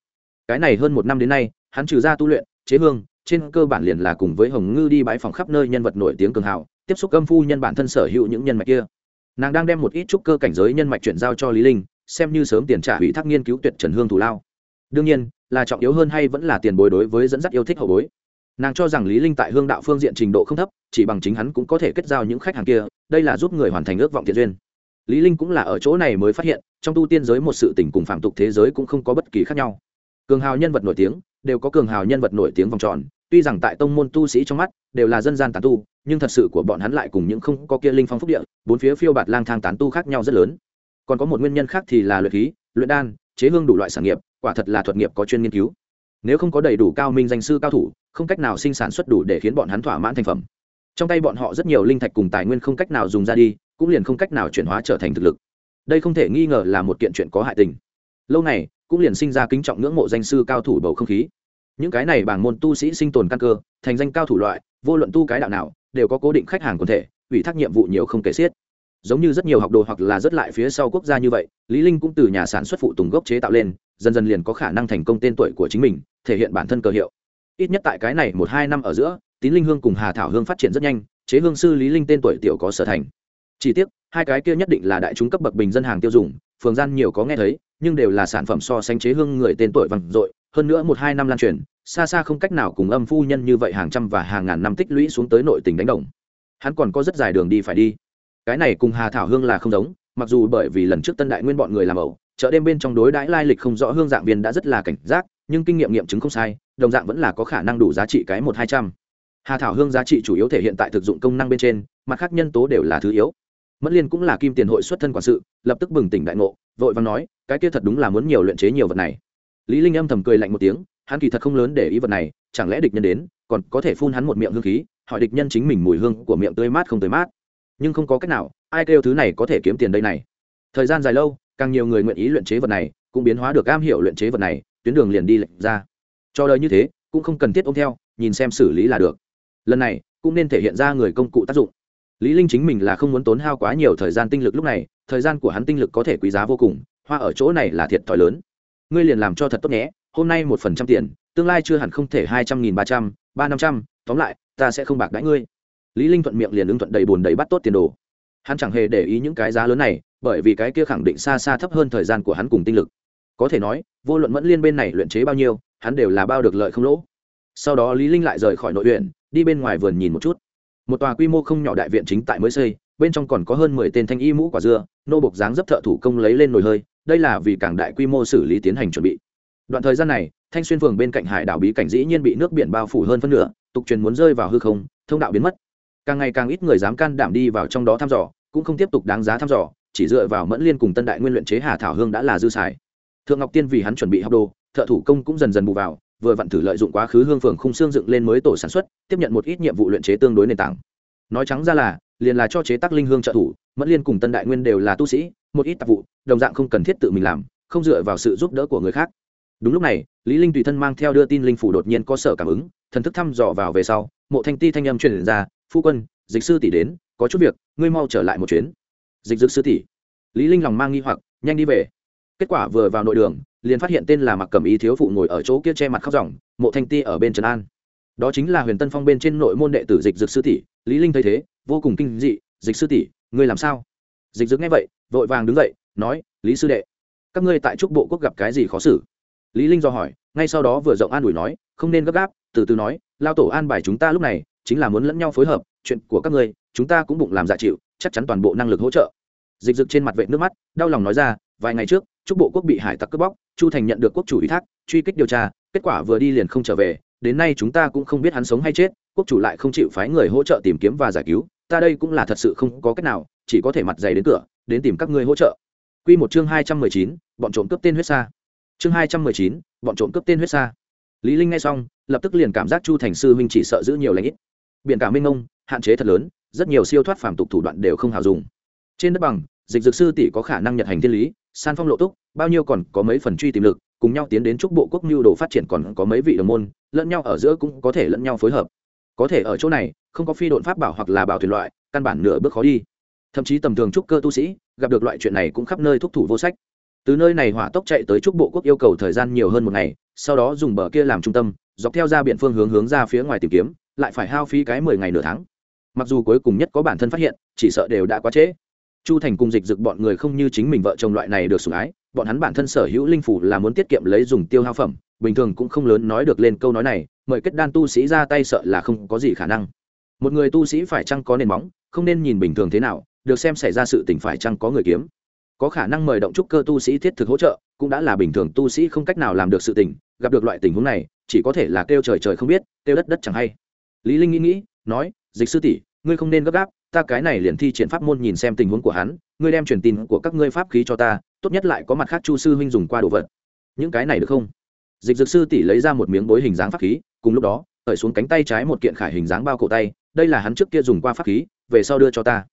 S1: Cái này hơn một năm đến nay, hắn trừ ra tu luyện, chế hương, trên cơ bản liền là cùng với hồng ngư đi bãi phòng khắp nơi nhân vật nổi tiếng cường hào, tiếp xúc âm phu nhân bản thân sở hữu những nhân mạch kia. Nàng đang đem một ít trúc cơ cảnh giới nhân mạch chuyển giao cho lý linh, xem như sớm tiền trả ủy thác nghiên cứu tuyệt trần hương thủ lao. Đương nhiên, là trọng yếu hơn hay vẫn là tiền bồi đối với dẫn dắt yêu thích hậu bối. Nàng cho rằng lý linh tại hương đạo phương diện trình độ không thấp, chỉ bằng chính hắn cũng có thể kết giao những khách hàng kia, đây là giúp người hoàn thành ước vọng thiện duyên lý linh cũng là ở chỗ này mới phát hiện, trong tu tiên giới một sự tình cùng phạm tục thế giới cũng không có bất kỳ khác nhau. Cường hào nhân vật nổi tiếng, đều có cường hào nhân vật nổi tiếng vòng tròn, tuy rằng tại tông môn tu sĩ trong mắt, đều là dân gian tán tu, nhưng thật sự của bọn hắn lại cùng những không có kia linh phong phúc địa, bốn phía phiêu bạt lang thang tán tu khác nhau rất lớn. Còn có một nguyên nhân khác thì là luyện khí, luyện đan, chế hương đủ loại sản nghiệp, quả thật là thuật nghiệp có chuyên nghiên cứu. Nếu không có đầy đủ cao minh danh sư cao thủ, không cách nào sinh sản xuất đủ để khiến bọn hắn thỏa mãn thành phẩm. Trong tay bọn họ rất nhiều linh thạch cùng tài nguyên không cách nào dùng ra đi cũng liền không cách nào chuyển hóa trở thành thực lực. Đây không thể nghi ngờ là một kiện chuyện có hại tình. Lâu này cũng liền sinh ra kính trọng ngưỡng mộ danh sư cao thủ bầu không khí. Những cái này bảng môn tu sĩ sinh tồn căn cơ, thành danh cao thủ loại, vô luận tu cái đạo nào, đều có cố định khách hàng quần thể, ủy thác nhiệm vụ nhiều không kể xiết. Giống như rất nhiều học đồ hoặc là rất lại phía sau quốc gia như vậy, lý linh cũng từ nhà sản xuất phụ tùng gốc chế tạo lên, dần dần liền có khả năng thành công tên tuổi của chính mình, thể hiện bản thân cơ hiệu. Ít nhất tại cái này một hai năm ở giữa, tín linh hương cùng hà thảo hương phát triển rất nhanh, chế hương sư lý linh tên tuổi tiểu có sở thành chỉ tiếc, hai cái kia nhất định là đại chúng cấp bậc bình dân hàng tiêu dùng, phường gian nhiều có nghe thấy, nhưng đều là sản phẩm so sánh chế hương người tên tuổi vằn dội, hơn nữa một hai năm lan truyền, xa xa không cách nào cùng âm phu nhân như vậy hàng trăm và hàng ngàn năm tích lũy xuống tới nội tình đánh đồng. Hắn còn có rất dài đường đi phải đi. Cái này cùng hà thảo hương là không giống, mặc dù bởi vì lần trước tân đại nguyên bọn người làm ẩu, chợ đêm bên trong đối đãi lai lịch không rõ hương dạng viên đã rất là cảnh giác, nhưng kinh nghiệm nghiệm chứng không sai, đồng dạng vẫn là có khả năng đủ giá trị cái một hai trăm. Hà thảo hương giá trị chủ yếu thể hiện tại thực dụng công năng bên trên, mặt khác nhân tố đều là thứ yếu mất liên cũng là kim tiền hội xuất thân quản sự, lập tức bừng tỉnh đại ngộ, vội vàng nói, cái kia thật đúng là muốn nhiều luyện chế nhiều vật này. Lý linh âm thầm cười lạnh một tiếng, hắn kỳ thật không lớn để ý vật này, chẳng lẽ địch nhân đến, còn có thể phun hắn một miệng hương khí, hỏi địch nhân chính mình mùi hương của miệng tươi mát không tươi mát. Nhưng không có cách nào, ai kêu thứ này có thể kiếm tiền đây này? Thời gian dài lâu, càng nhiều người nguyện ý luyện chế vật này, cũng biến hóa được am hiểu luyện chế vật này, tuyến đường liền đi lệnh ra. Cho đời như thế, cũng không cần thiết ôm theo, nhìn xem xử lý là được. Lần này, cũng nên thể hiện ra người công cụ tác dụng lý linh chính mình là không muốn tốn hao quá nhiều thời gian tinh lực lúc này, thời gian của hắn tinh lực có thể quý giá vô cùng, hoa ở chỗ này là thiệt thòi lớn. Ngươi liền làm cho thật tốt nhé, hôm nay một phần trăm tiền, tương lai chưa hẳn không thể hai trăm nghìn ba trăm, ba năm trăm, tóm lại, ta sẽ không bạc đãi ngươi. Lý linh thuận miệng liền ứng thuận đầy buồn đầy bắt tốt tiền đồ. Hắn chẳng hề để ý những cái giá lớn này, bởi vì cái kia khẳng định xa xa thấp hơn thời gian của hắn cùng tinh lực. Có thể nói, vô luận mẫn liên bên này luyện chế bao nhiêu, hắn đều là bao được lợi không lỗ. Sau đó lý linh lại rời khỏi nội viện, đi bên ngoài vườn nhìn một chút một tòa quy mô không nhỏ đại viện chính tại mới xây, bên trong còn có hơn mười tên thanh y mũ quả dưa, nô bộc dáng dấp thợ thủ công lấy lên nồi hơi, đây là vì cảng đại quy mô xử lý tiến hành chuẩn bị. Đoạn thời gian này, thanh xuyên phường bên cạnh hải đảo bí cảnh dĩ nhiên bị nước biển bao phủ hơn phân nửa, tục truyền muốn rơi vào hư không, thông đạo biến mất. Càng ngày càng ít người dám can đảm đi vào trong đó thăm dò, cũng không tiếp tục đáng giá thăm dò, chỉ dựa vào mẫn liên cùng tân đại nguyên luyện chế hà thảo hương đã là dư xài. Thượng ngọc tiên vì hắn chuẩn bị học đồ, thợ thủ công cũng dần dần bù vào vừa vặn thử lợi dụng quá khứ hương phường khung xương dựng lên mới tổ sản xuất, tiếp nhận một ít nhiệm vụ luyện chế tương đối nền tảng. Nói trắng ra là, liền là cho chế tác linh hương trợ thủ, mẫn liên cùng tân đại nguyên đều là tu sĩ, một ít tạp vụ, đồng dạng không cần thiết tự mình làm, không dựa vào sự giúp đỡ của người khác. Đúng lúc này, lý linh tùy thân mang theo đưa tin linh phủ đột nhiên có sở cảm ứng, thần thức thăm dò vào về sau, mộ thanh ti thanh âm truyền ra, phu quân, dịch sư tỷ đến, có chút việc, ngươi mau trở lại một chuyến. Dịch dược sư tỷ? Lý linh lòng mang nghi hoặc, nhanh đi về. Kết quả vừa vào nội đường liền phát hiện tên là mặc cẩm y thiếu phụ ngồi ở chỗ kia che mặt khóc ròng, mộ thanh ti ở bên trần an. Đó chính là huyền tân phong bên trên nội môn đệ tử dịch dược sư tỷ, lý linh thấy thế, vô cùng kinh dị, dịch sư tỷ, ngươi làm sao? Dịch dực nghe vậy, vội vàng đứng dậy, nói, lý sư đệ, các ngươi tại trúc bộ quốc gặp cái gì khó xử? Lý linh do hỏi, ngay sau đó vừa rộng an ủi nói, không nên gấp gáp, từ từ nói, lao tổ an bài chúng ta lúc này, chính là muốn lẫn nhau phối hợp, chuyện của các ngươi, chúng ta cũng bụng làm giả chịu, chắc chắn toàn bộ năng lực hỗ trợ. Dịch dực trên mặt vệ nước mắt, đau lòng nói ra, vài ngày trước trúc bộ quốc bị hải tặc cướp bóc chu thành nhận được quốc chủ ủy thác truy kích điều tra kết quả vừa đi liền không trở về đến nay chúng ta cũng không biết hắn sống hay chết quốc chủ lại không chịu phái người hỗ trợ tìm kiếm và giải cứu ta đây cũng là thật sự không có cách nào chỉ có thể mặt dày đến cửa đến tìm các ngươi hỗ trợ Quy một chương hai trăm mười chín, bọn trộm cướp tên huyết sa. Chương hai trăm mười chín, bọn trộm cướp tên huyết sa. Lý Linh nghe xong, lập tức liền cảm giác Chu Thành sư huynh chỉ sợ giữ nhiều lãnh ít. Biển cả mênh mông, hạn chế thật lớn, rất nhiều siêu thoát phàm tục thủ đoạn đều không hào dùng. Trên đất bằng, dịch dược sư tỷ có khả năng nhật hành thiên lý, san phong lộ túc, bao nhiêu còn có mấy phần truy tìm lực, cùng nhau tiến đến trúc bộ quốc mưu đồ phát triển còn có mấy vị đồng môn, lẫn nhau ở giữa cũng có thể lẫn nhau phối hợp. Có thể ở chỗ này, không có phi độn pháp bảo hoặc là bảo thuyền loại, căn bản nửa bước khó đi. Thậm chí tầm thường trúc cơ tu sĩ, gặp được loại chuyện này cũng khắp nơi thúc thủ vô sách từ nơi này hỏa tốc chạy tới trúc bộ quốc yêu cầu thời gian nhiều hơn một ngày sau đó dùng bờ kia làm trung tâm dọc theo ra biển phương hướng hướng ra phía ngoài tìm kiếm lại phải hao phí cái mười ngày nửa tháng mặc dù cuối cùng nhất có bản thân phát hiện chỉ sợ đều đã quá trễ chu thành cùng dịch dực bọn người không như chính mình vợ chồng loại này được sủng ái, bọn hắn bản thân sở hữu linh phủ là muốn tiết kiệm lấy dùng tiêu hao phẩm, bình thường cũng không lớn nói được lên câu nói này, mời kết đan tu sĩ ra tay sợ là không có gì khả năng. Một người tu sĩ phải chăng có nền móng, không nên nhìn bình thường thế nào, được xem xảy ra sự tình phải chăng có người kiếm. Có khả năng mời động trúc cơ tu sĩ thiết thực hỗ trợ, cũng đã là bình thường tu sĩ không cách nào làm được sự tình, gặp được loại tình huống này, chỉ có thể là kêu trời trời không biết, kêu đất đất chẳng hay. Lý linh nghĩ nghĩ, nói, dịch sư tỷ, ngươi không nên gấp gáp ta cái này liền thi triển pháp môn nhìn xem tình huống của hắn, ngươi đem truyền tin của các ngươi pháp khí cho ta, tốt nhất lại có mặt khác chu sư huynh dùng qua đồ vật. Những cái này được không? Dịch dược sư tỷ lấy ra một miếng bối hình dáng pháp khí, cùng lúc đó, cởi xuống cánh tay trái một kiện khải hình dáng bao cổ tay, đây là hắn trước kia dùng qua pháp khí, về sau đưa cho ta.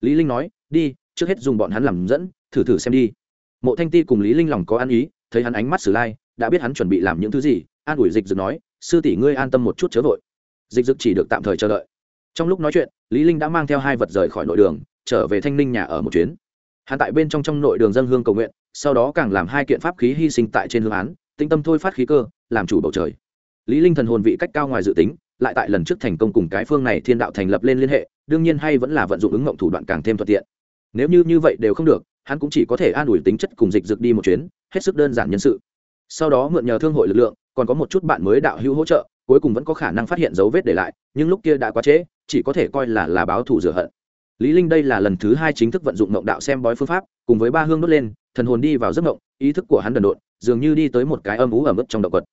S1: Lý linh nói, đi, trước hết dùng bọn hắn làm dẫn, thử thử xem đi. Mộ thanh ti cùng lý linh lòng có ăn ý, thấy hắn ánh mắt sử lai, đã biết hắn chuẩn bị làm những thứ gì, an ủi dịch dực nói, sư tỷ ngươi an tâm một chút chớ vội. Dịch dực chỉ được tạm thời chờ đợi trong lúc nói chuyện, lý linh đã mang theo hai vật rời khỏi nội đường, trở về thanh ninh nhà ở một chuyến. Hắn tại bên trong trong nội đường dân hương cầu nguyện, sau đó càng làm hai kiện pháp khí hy sinh tại trên hương án, tinh tâm thôi phát khí cơ, làm chủ bầu trời. Lý linh thần hồn vị cách cao ngoài dự tính, lại tại lần trước thành công cùng cái phương này thiên đạo thành lập lên liên hệ, đương nhiên hay vẫn là vận dụng ứng ngộng thủ đoạn càng thêm thuận tiện. Nếu như như vậy đều không được, hắn cũng chỉ có thể an ủi tính chất cùng dịch dược đi một chuyến, hết sức đơn giản nhân sự. Sau đó mượn nhờ thương hội lực lượng, còn có một chút bạn mới đạo hữu hỗ trợ cuối cùng vẫn có khả năng phát hiện dấu vết để lại, nhưng lúc kia đã quá trễ, chỉ có thể coi là là báo thù rửa hận. Lý linh đây là lần thứ hai chính thức vận dụng ngộng đạo xem bói phương pháp, cùng với ba hương đốt lên, thần hồn đi vào giấc ngộng, ý thức của hắn đần độn, dường như đi tới một cái âm ú ẩm ướt trong động vật.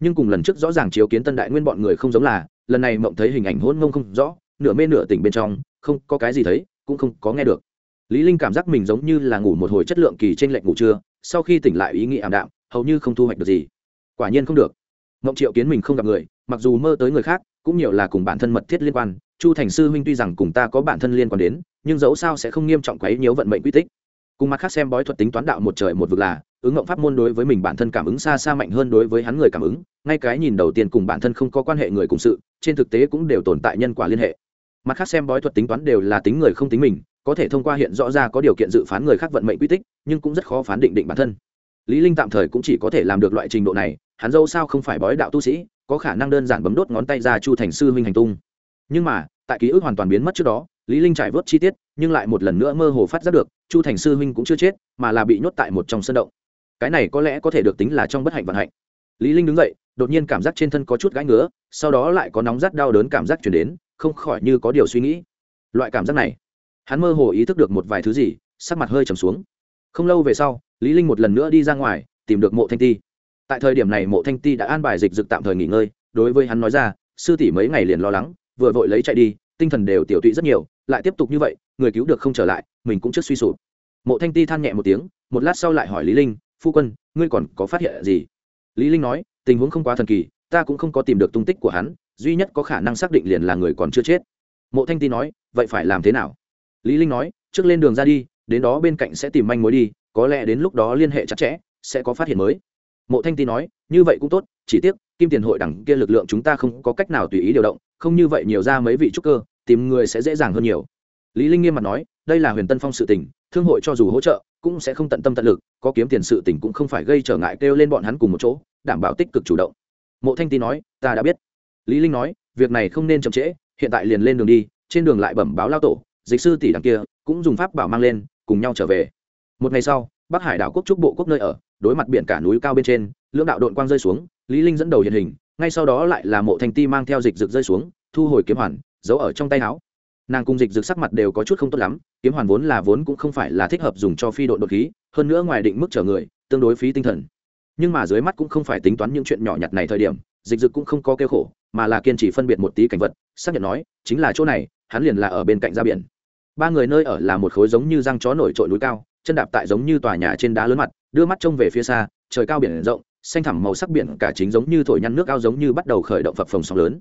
S1: Nhưng cùng lần trước rõ ràng chiếu kiến tân đại nguyên bọn người không giống là, lần này mộng thấy hình ảnh hỗn ngông không rõ, nửa mê nửa tỉnh bên trong, không có cái gì thấy, cũng không có nghe được. Lý linh cảm giác mình giống như là ngủ một hồi chất lượng kỳ trên lệnh ngủ trưa, sau khi tỉnh lại ý nghĩ ảm đạm, hầu như không thu hoạch được gì. Quả nhiên không được. Mộng triệu kiến mình không gặp người mặc dù mơ tới người khác, cũng nhiều là cùng bản thân mật thiết liên quan, chu thành sư huynh tuy rằng cùng ta có bản thân liên quan đến, nhưng dẫu sao sẽ không nghiêm trọng quấy nhiễu vận mệnh quy tích. Cùng mặt khác xem bói thuật tính toán đạo một trời một vực là, ứng ngộng pháp môn đối với mình bản thân cảm ứng xa xa mạnh hơn đối với hắn người cảm ứng, ngay cái nhìn đầu tiên cùng bản thân không có quan hệ người cùng sự, trên thực tế cũng đều tồn tại nhân quả liên hệ. Mặt khác xem bói thuật tính toán đều là tính người không tính mình, có thể thông qua hiện rõ ra có điều kiện dự phán người khác vận mệnh quy tích, nhưng cũng rất khó phán định định bản thân. Lý linh tạm thời cũng chỉ có thể làm được loại trình độ này, hắn dâu sao không phải bói đạo tu sĩ có khả năng đơn giản bấm đốt ngón tay ra chu thành sư huynh hành tung. Nhưng mà, tại ký ức hoàn toàn biến mất trước đó, lý linh trải vớt chi tiết, nhưng lại một lần nữa mơ hồ phát giác được, chu thành sư huynh cũng chưa chết, mà là bị nhốt tại một trong sân động. Cái này có lẽ có thể được tính là trong bất hạnh vận hạnh. Lý linh đứng dậy, đột nhiên cảm giác trên thân có chút gãi ngứa, sau đó lại có nóng rát đau đớn cảm giác truyền đến, không khỏi như có điều suy nghĩ. Loại cảm giác này, hắn mơ hồ ý thức được một vài thứ gì, sắc mặt hơi trầm xuống. Không lâu về sau, lý linh một lần nữa đi ra ngoài, tìm được mộ thanh ti tại thời điểm này mộ thanh ti đã an bài dịch dực tạm thời nghỉ ngơi, đối với hắn nói ra, sư tỷ mấy ngày liền lo lắng, vừa vội lấy chạy đi, tinh thần đều tiểu tụy rất nhiều, lại tiếp tục như vậy, người cứu được không trở lại, mình cũng trước suy sụp. Mộ thanh ti than nhẹ một tiếng, một lát sau lại hỏi lý linh, phu quân, ngươi còn có phát hiện gì? Lý linh nói, tình huống không quá thần kỳ, ta cũng không có tìm được tung tích của hắn, duy nhất có khả năng xác định liền là người còn chưa chết. Mộ thanh ti nói, vậy phải làm thế nào? Lý linh nói, trước lên đường ra đi, đến đó bên cạnh sẽ tìm manh mối đi, có lẽ đến lúc đó liên hệ chặt chẽ, sẽ có phát hiện mới mộ thanh ti nói, như vậy cũng tốt, chỉ tiếc, kim tiền hội đẳng kia lực lượng chúng ta không có cách nào tùy ý điều động, không như vậy nhiều ra mấy vị trúc cơ, tìm người sẽ dễ dàng hơn nhiều. Lý linh nghiêm mặt nói, đây là huyền tân phong sự tình, thương hội cho dù hỗ trợ, cũng sẽ không tận tâm tận lực, có kiếm tiền sự tình cũng không phải gây trở ngại kêu lên bọn hắn cùng một chỗ, đảm bảo tích cực chủ động. Mộ thanh ti nói, ta đã biết. Lý linh nói, việc này không nên chậm trễ, hiện tại liền lên đường đi, trên đường lại bẩm báo lao tổ, dịch sư tỷ đằng kia cũng dùng pháp bảo mang lên, cùng nhau trở về. Một ngày sau, bắc hải đảo quốc trúc bộ quốc nơi ở đối mặt biển cả núi cao bên trên, lưỡng đạo đội quang rơi xuống, lý linh dẫn đầu hiện hình, ngay sau đó lại là mộ thanh ti mang theo dịch rực rơi xuống, thu hồi kiếm hoàn, giấu ở trong tay áo. Nàng cùng dịch rực sắc mặt đều có chút không tốt lắm, kiếm hoàn vốn là vốn cũng không phải là thích hợp dùng cho phi đội đột khí, hơn nữa ngoài định mức chở người, tương đối phí tinh thần. Nhưng mà dưới mắt cũng không phải tính toán những chuyện nhỏ nhặt này thời điểm, dịch dực cũng không có kêu khổ, mà là kiên trì phân biệt một tí cảnh vật, xác nhận nói, chính là chỗ này, hắn liền là ở bên cạnh ra biển. Ba người nơi ở là một khối giống như răng chó nổi trội núi cao, chân đạp tại giống như tòa nhà trên đá lớn mặt đưa mắt trông về phía xa, trời cao biển rộng, xanh thẳm màu sắc biển cả chính giống như thổi nhăn nước ao giống như bắt đầu khởi động phập phồng sóng lớn.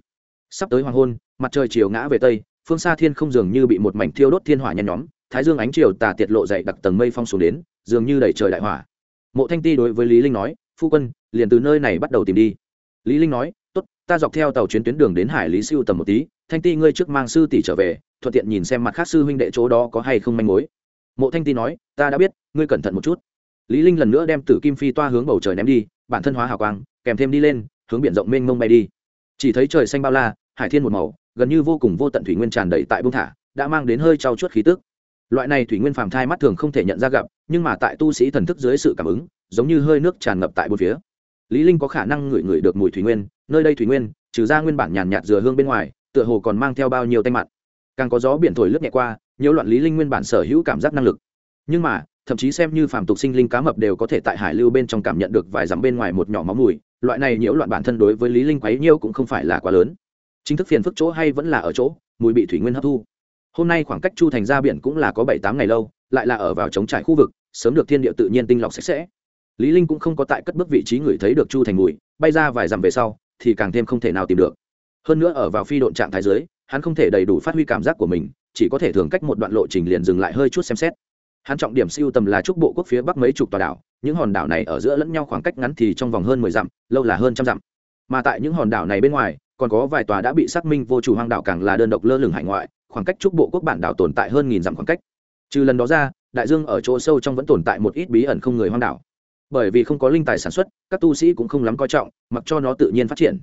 S1: Sắp tới hoàng hôn, mặt trời chiều ngã về tây, phương xa thiên không dường như bị một mảnh thiêu đốt thiên hỏa nhen nhóm, thái dương ánh chiều tà tiệt lộ dậy đặc tầng mây phong xuống đến, dường như đẩy trời đại hỏa. Mộ thanh ti đối với lý linh nói, phu quân, liền từ nơi này bắt đầu tìm đi. Lý linh nói, tốt, ta dọc theo tàu chuyến tuyến đường đến hải lý siêu tầm một tí, thanh ti ngươi trước mang sư tỷ trở về, thuận tiện nhìn xem mặt khác sư huynh đệ chỗ đó có hay không manh mối. Mộ thanh ti nói, ta đã biết, ngươi cẩn thận một chút lý linh lần nữa đem tử kim phi toa hướng bầu trời ném đi, bản thân hóa hào quang, kèm thêm đi lên, hướng biển rộng mênh mông bay đi. Chỉ thấy trời xanh bao la, hải thiên một màu, gần như vô cùng vô tận thủy nguyên tràn đầy tại bông thả, đã mang đến hơi trao chuốt khí tức. Loại này thủy nguyên phàm thai mắt thường không thể nhận ra gặp, nhưng mà tại tu sĩ thần thức dưới sự cảm ứng, giống như hơi nước tràn ngập tại bốn phía. Lý linh có khả năng ngửi ngửi được mùi thủy nguyên, nơi đây thủy nguyên, trừ ra nguyên bản nhàn nhạt dừa hương bên ngoài, tựa hồ còn mang theo bao nhiêu tay mặn. Càng có gió biển thổi lướt nhẹ qua nhiều loạn lý linh nguyên bản sở hữu cảm giác năng lực. Nhưng mà thậm chí xem như phàm tục sinh linh cá mập đều có thể tại hải lưu bên trong cảm nhận được vài dặm bên ngoài một nhỏ máu mùi, loại này nhiễu loạn bản thân đối với lý linh quấy nhiêu cũng không phải là quá lớn. Chính thức phiền phức chỗ hay vẫn là ở chỗ, mùi bị thủy nguyên hấp thu. Hôm nay khoảng cách chu thành ra biển cũng là có bảy tám ngày lâu, lại là ở vào chống trải khu vực, sớm được thiên địa tự nhiên tinh lọc sạch sẽ. Lý linh cũng không có tại cất bước vị trí người thấy được chu thành mùi, bay ra vài dặm về sau, thì càng thêm không thể nào tìm được. Hơn nữa ở vào phi độn trạng thái dưới, hắn không thể đầy đủ phát huy cảm giác của mình, chỉ có thể thường cách một đoạn lộ trình liền dừng lại hơi chút xem xét hắn trọng điểm siêu tầm là trúc bộ quốc phía bắc mấy chục tòa đảo, những hòn đảo này ở giữa lẫn nhau khoảng cách ngắn thì trong vòng hơn mười dặm, lâu là hơn trăm dặm. Mà tại những hòn đảo này bên ngoài, còn có vài tòa đã bị xác minh vô chủ hoang đảo càng là đơn độc lơ lửng hải ngoại, khoảng cách trúc bộ quốc bản đảo tồn tại hơn nghìn dặm khoảng cách. Trừ lần đó ra, đại dương ở chỗ sâu trong vẫn tồn tại một ít bí ẩn không người hoang đảo. Bởi vì không có linh tài sản xuất, các tu sĩ cũng không lắm coi trọng, mặc cho nó tự nhiên phát triển.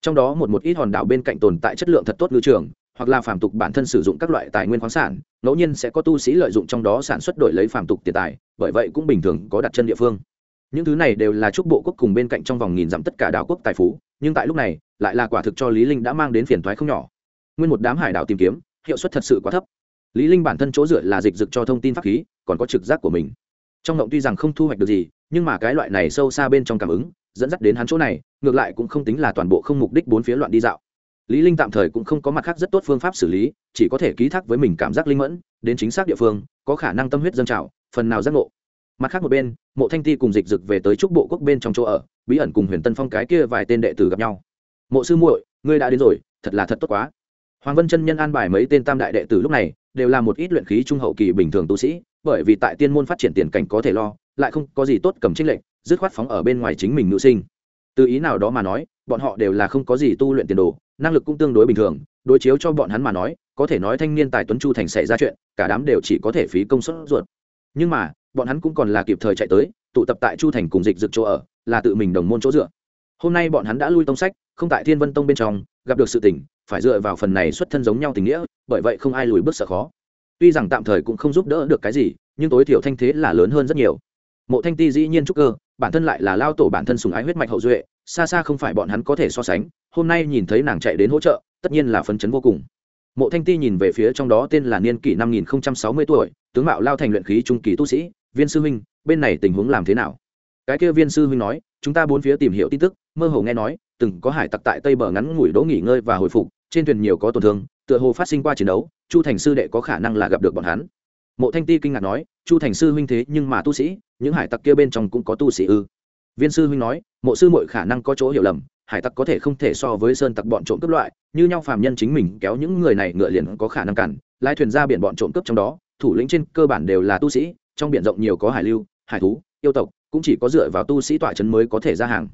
S1: Trong đó một một ít hòn đảo bên cạnh tồn tại chất lượng thật tốt ngư trường, hoặc là phàm tục bản thân sử dụng các loại tài nguyên khoáng sản ngẫu nhiên sẽ có tu sĩ lợi dụng trong đó sản xuất đổi lấy phàm tục tiền tài, bởi vậy cũng bình thường có đặt chân địa phương. Những thứ này đều là chúc bộ quốc cùng bên cạnh trong vòng nghìn dặm tất cả đảo quốc tài phú, nhưng tại lúc này, lại là quả thực cho lý linh đã mang đến phiền toái không nhỏ. Nguyên một đám hải đảo tìm kiếm, hiệu suất thật sự quá thấp. Lý linh bản thân chỗ dựa là dịch dực cho thông tin pháp khí, còn có trực giác của mình. Trong động tuy rằng không thu hoạch được gì, nhưng mà cái loại này sâu xa bên trong cảm ứng, dẫn dắt đến hắn chỗ này, ngược lại cũng không tính là toàn bộ không mục đích bốn phía loạn đi dạo lý linh tạm thời cũng không có mặt khác rất tốt phương pháp xử lý, chỉ có thể ký thác với mình cảm giác linh mẫn, đến chính xác địa phương, có khả năng tâm huyết dâng trào, phần nào giác ngộ. Mặt khác một bên, mộ thanh ti cùng dịch dực về tới trúc bộ quốc bên trong chỗ ở, bí ẩn cùng huyền tân phong cái kia vài tên đệ tử gặp nhau. Mộ sư muội, ngươi đã đến rồi, thật là thật tốt quá. Hoàng vân chân nhân an bài mấy tên tam đại đệ tử lúc này, đều là một ít luyện khí trung hậu kỳ bình thường tu sĩ, bởi vì tại tiên môn phát triển tiền cảnh có thể lo, lại không có gì tốt cầm trinh lệnh dứt khoát phóng ở bên ngoài chính mình nữ sinh. Từ ý nào đó mà nói, bọn họ đều là không có gì tu luyện tiền đồ năng lực cũng tương đối bình thường, đối chiếu cho bọn hắn mà nói, có thể nói thanh niên tài tuấn chu thành xảy ra chuyện, cả đám đều chỉ có thể phí công suất ruột. Nhưng mà, bọn hắn cũng còn là kịp thời chạy tới, tụ tập tại chu thành cùng dịch dực chỗ ở, là tự mình đồng môn chỗ dựa. Hôm nay bọn hắn đã lui tông sách, không tại thiên vân tông bên trong, gặp được sự tỉnh phải dựa vào phần này xuất thân giống nhau tình nghĩa, bởi vậy không ai lùi bước sợ khó. Tuy rằng tạm thời cũng không giúp đỡ được cái gì, nhưng tối thiểu thanh thế là lớn hơn rất nhiều. Mộ thanh ti dĩ nhiên trúc cơ bản thân lại là lao tổ bản thân sùng ái huyết mạch hậu duệ, xa xa không phải bọn hắn có thể so sánh, hôm nay nhìn thấy nàng chạy đến hỗ trợ, tất nhiên là phấn chấn vô cùng. Mộ thanh ti nhìn về phía trong đó tên là niên kỷ năm nghìn sáu mươi tuổi, tướng mạo lao thành luyện khí trung kỳ tu sĩ, viên sư huynh, bên này tình huống làm thế nào? Cái kia viên sư huynh nói, chúng ta bốn phía tìm hiểu tin tức, mơ hồ nghe nói, từng có hải tặc tại tây bờ ngắn ngủi đỗ nghỉ ngơi và hồi phục, trên thuyền nhiều có tổn thương, tựa hồ phát sinh qua chiến đấu, chu thành sư đệ có khả năng là gặp được bọn hắn. Mộ thanh ti kinh ngạc nói, chu thành sư huynh thế nhưng mà tu sĩ những hải tặc kia bên trong cũng có tu sĩ ư. Viên sư huynh nói, mộ sư mội khả năng có chỗ hiểu lầm, hải tặc có thể không thể so với sơn tặc bọn trộm cướp loại, như nhau phàm nhân chính mình kéo những người này ngựa liền có khả năng cản, lái thuyền ra biển bọn trộm cướp trong đó, thủ lĩnh trên cơ bản đều là tu sĩ, trong biển rộng nhiều có hải lưu, hải thú, yêu tộc, cũng chỉ có dựa vào tu sĩ tọa trấn mới có thể ra hàng.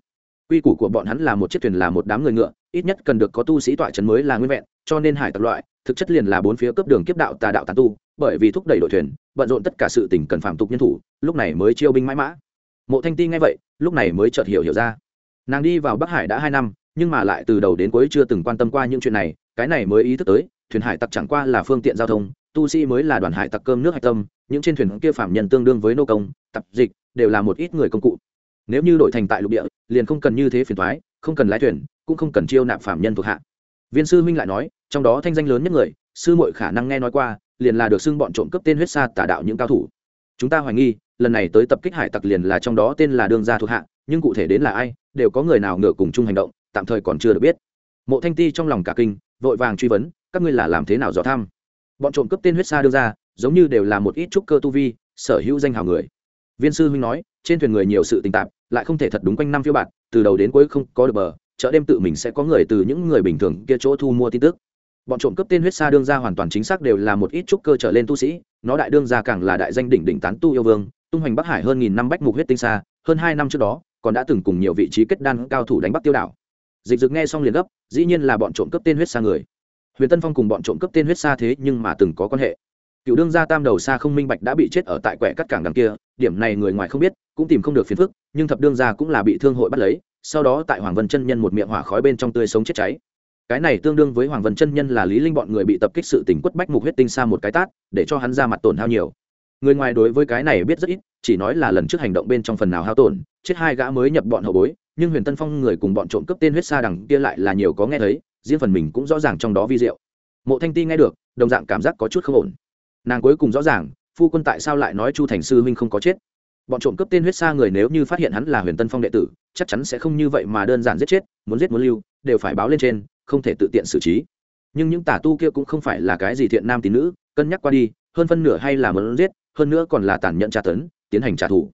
S1: Quy củ của bọn hắn là một chiếc thuyền là một đám người ngựa, ít nhất cần được có tu sĩ tọa trấn mới là nguyên vẹn, cho nên hải tặc loại thực chất liền là bốn phía cấp đường kiếp đạo tà đạo tán tu, bởi vì thúc đẩy đội thuyền, bận rộn tất cả sự tình cần phạm tục nhân thủ, lúc này mới chiêu binh mãi mã. Mộ thanh ti nghe vậy, lúc này mới chợt hiểu hiểu ra. Nàng đi vào bắc hải đã hai năm, nhưng mà lại từ đầu đến cuối chưa từng quan tâm qua những chuyện này, cái này mới ý thức tới, thuyền hải tặc chẳng qua là phương tiện giao thông, tu sĩ mới là đoàn hải tặc cơm nước hạch tâm, những trên thuyền kia phạm nhân tương đương với nô công, tập dịch, đều là một ít người công cụ. Nếu như đổi thành tại lục địa, liền không cần như thế phiền thoái không cần lái thuyền, cũng không cần chiêu nạp phạm nhân thuộc hạ. Viên sư minh lại nói trong đó thanh danh lớn nhất người, sư muội khả năng nghe nói qua, liền là được xưng bọn trộm cướp tên huyết sa tả đạo những cao thủ. Chúng ta hoài nghi, lần này tới tập kích hải tặc liền là trong đó tên là đương gia thuộc hạ, nhưng cụ thể đến là ai, đều có người nào ngựa cùng chung hành động, tạm thời còn chưa được biết. Mộ thanh ti trong lòng cả kinh, vội vàng truy vấn, các ngươi là làm thế nào dò thăm? Bọn trộm cướp tên huyết sa đưa ra giống như đều là một ít trúc cơ tu vi, sở hữu danh hào người. Viên sư huynh nói, trên thuyền người nhiều sự tình tạp, lại không thể thật đúng quanh năm phiêu bạt, từ đầu đến cuối không có được bờ, chợ đêm tự mình sẽ có người từ những người bình thường kia chỗ thu mua tin tức bọn trộm cướp tên huyết sa đương ra hoàn toàn chính xác đều là một ít trúc cơ trở lên tu sĩ, nó đại đương ra càng là đại danh đỉnh đỉnh tán tu yêu vương, tung hoành bắc hải hơn nghìn năm bách mục huyết tinh xa hơn hai năm trước đó, còn đã từng cùng nhiều vị trí kết đan cao thủ đánh Bắc tiêu đảo. Dịch dực nghe xong liền gấp, dĩ nhiên là bọn trộm cướp tên huyết xa người. Huyền tân phong cùng bọn trộm cướp tên huyết xa thế nhưng mà từng có quan hệ. Cựu đương gia tam đầu xa không minh bạch đã bị chết ở tại quẻ cắt cảng đằng kia, điểm này người ngoài không biết, cũng tìm không được phiền phức, nhưng thập đương gia cũng là bị thương hội bắt lấy, sau đó tại hoàng vân chân nhân một miệng hỏa khói bên trong tươi sống chết cháy cái này tương đương với hoàng vân chân nhân là lý linh bọn người bị tập kích sự tình quất bách mục huyết tinh xa một cái tát, để cho hắn ra mặt tổn hao nhiều. Người ngoài đối với cái này biết rất ít, chỉ nói là lần trước hành động bên trong phần nào hao tổn, chết hai gã mới nhập bọn hậu bối, nhưng huyền tân phong người cùng bọn trộm cướp tên huyết xa đằng kia lại là nhiều có nghe thấy, riêng phần mình cũng rõ ràng trong đó vi diệu. Mộ thanh ti nghe được, đồng dạng cảm giác có chút không ổn. Nàng cuối cùng rõ ràng, phu quân tại sao lại nói chu thành sư huynh không có chết? Bọn trộm cướp tên huyết xa người nếu như phát hiện hắn là huyền tân phong đệ tử, chắc chắn sẽ không như vậy mà đơn giản giết chết, muốn giết muốn lưu, đều phải báo lên trên không thể tự tiện xử trí nhưng những tà tu kia cũng không phải là cái gì thiện nam tín nữ cân nhắc qua đi hơn phân nửa hay là mớn giết hơn nữa còn là tàn nhẫn tra tấn tiến hành trả thù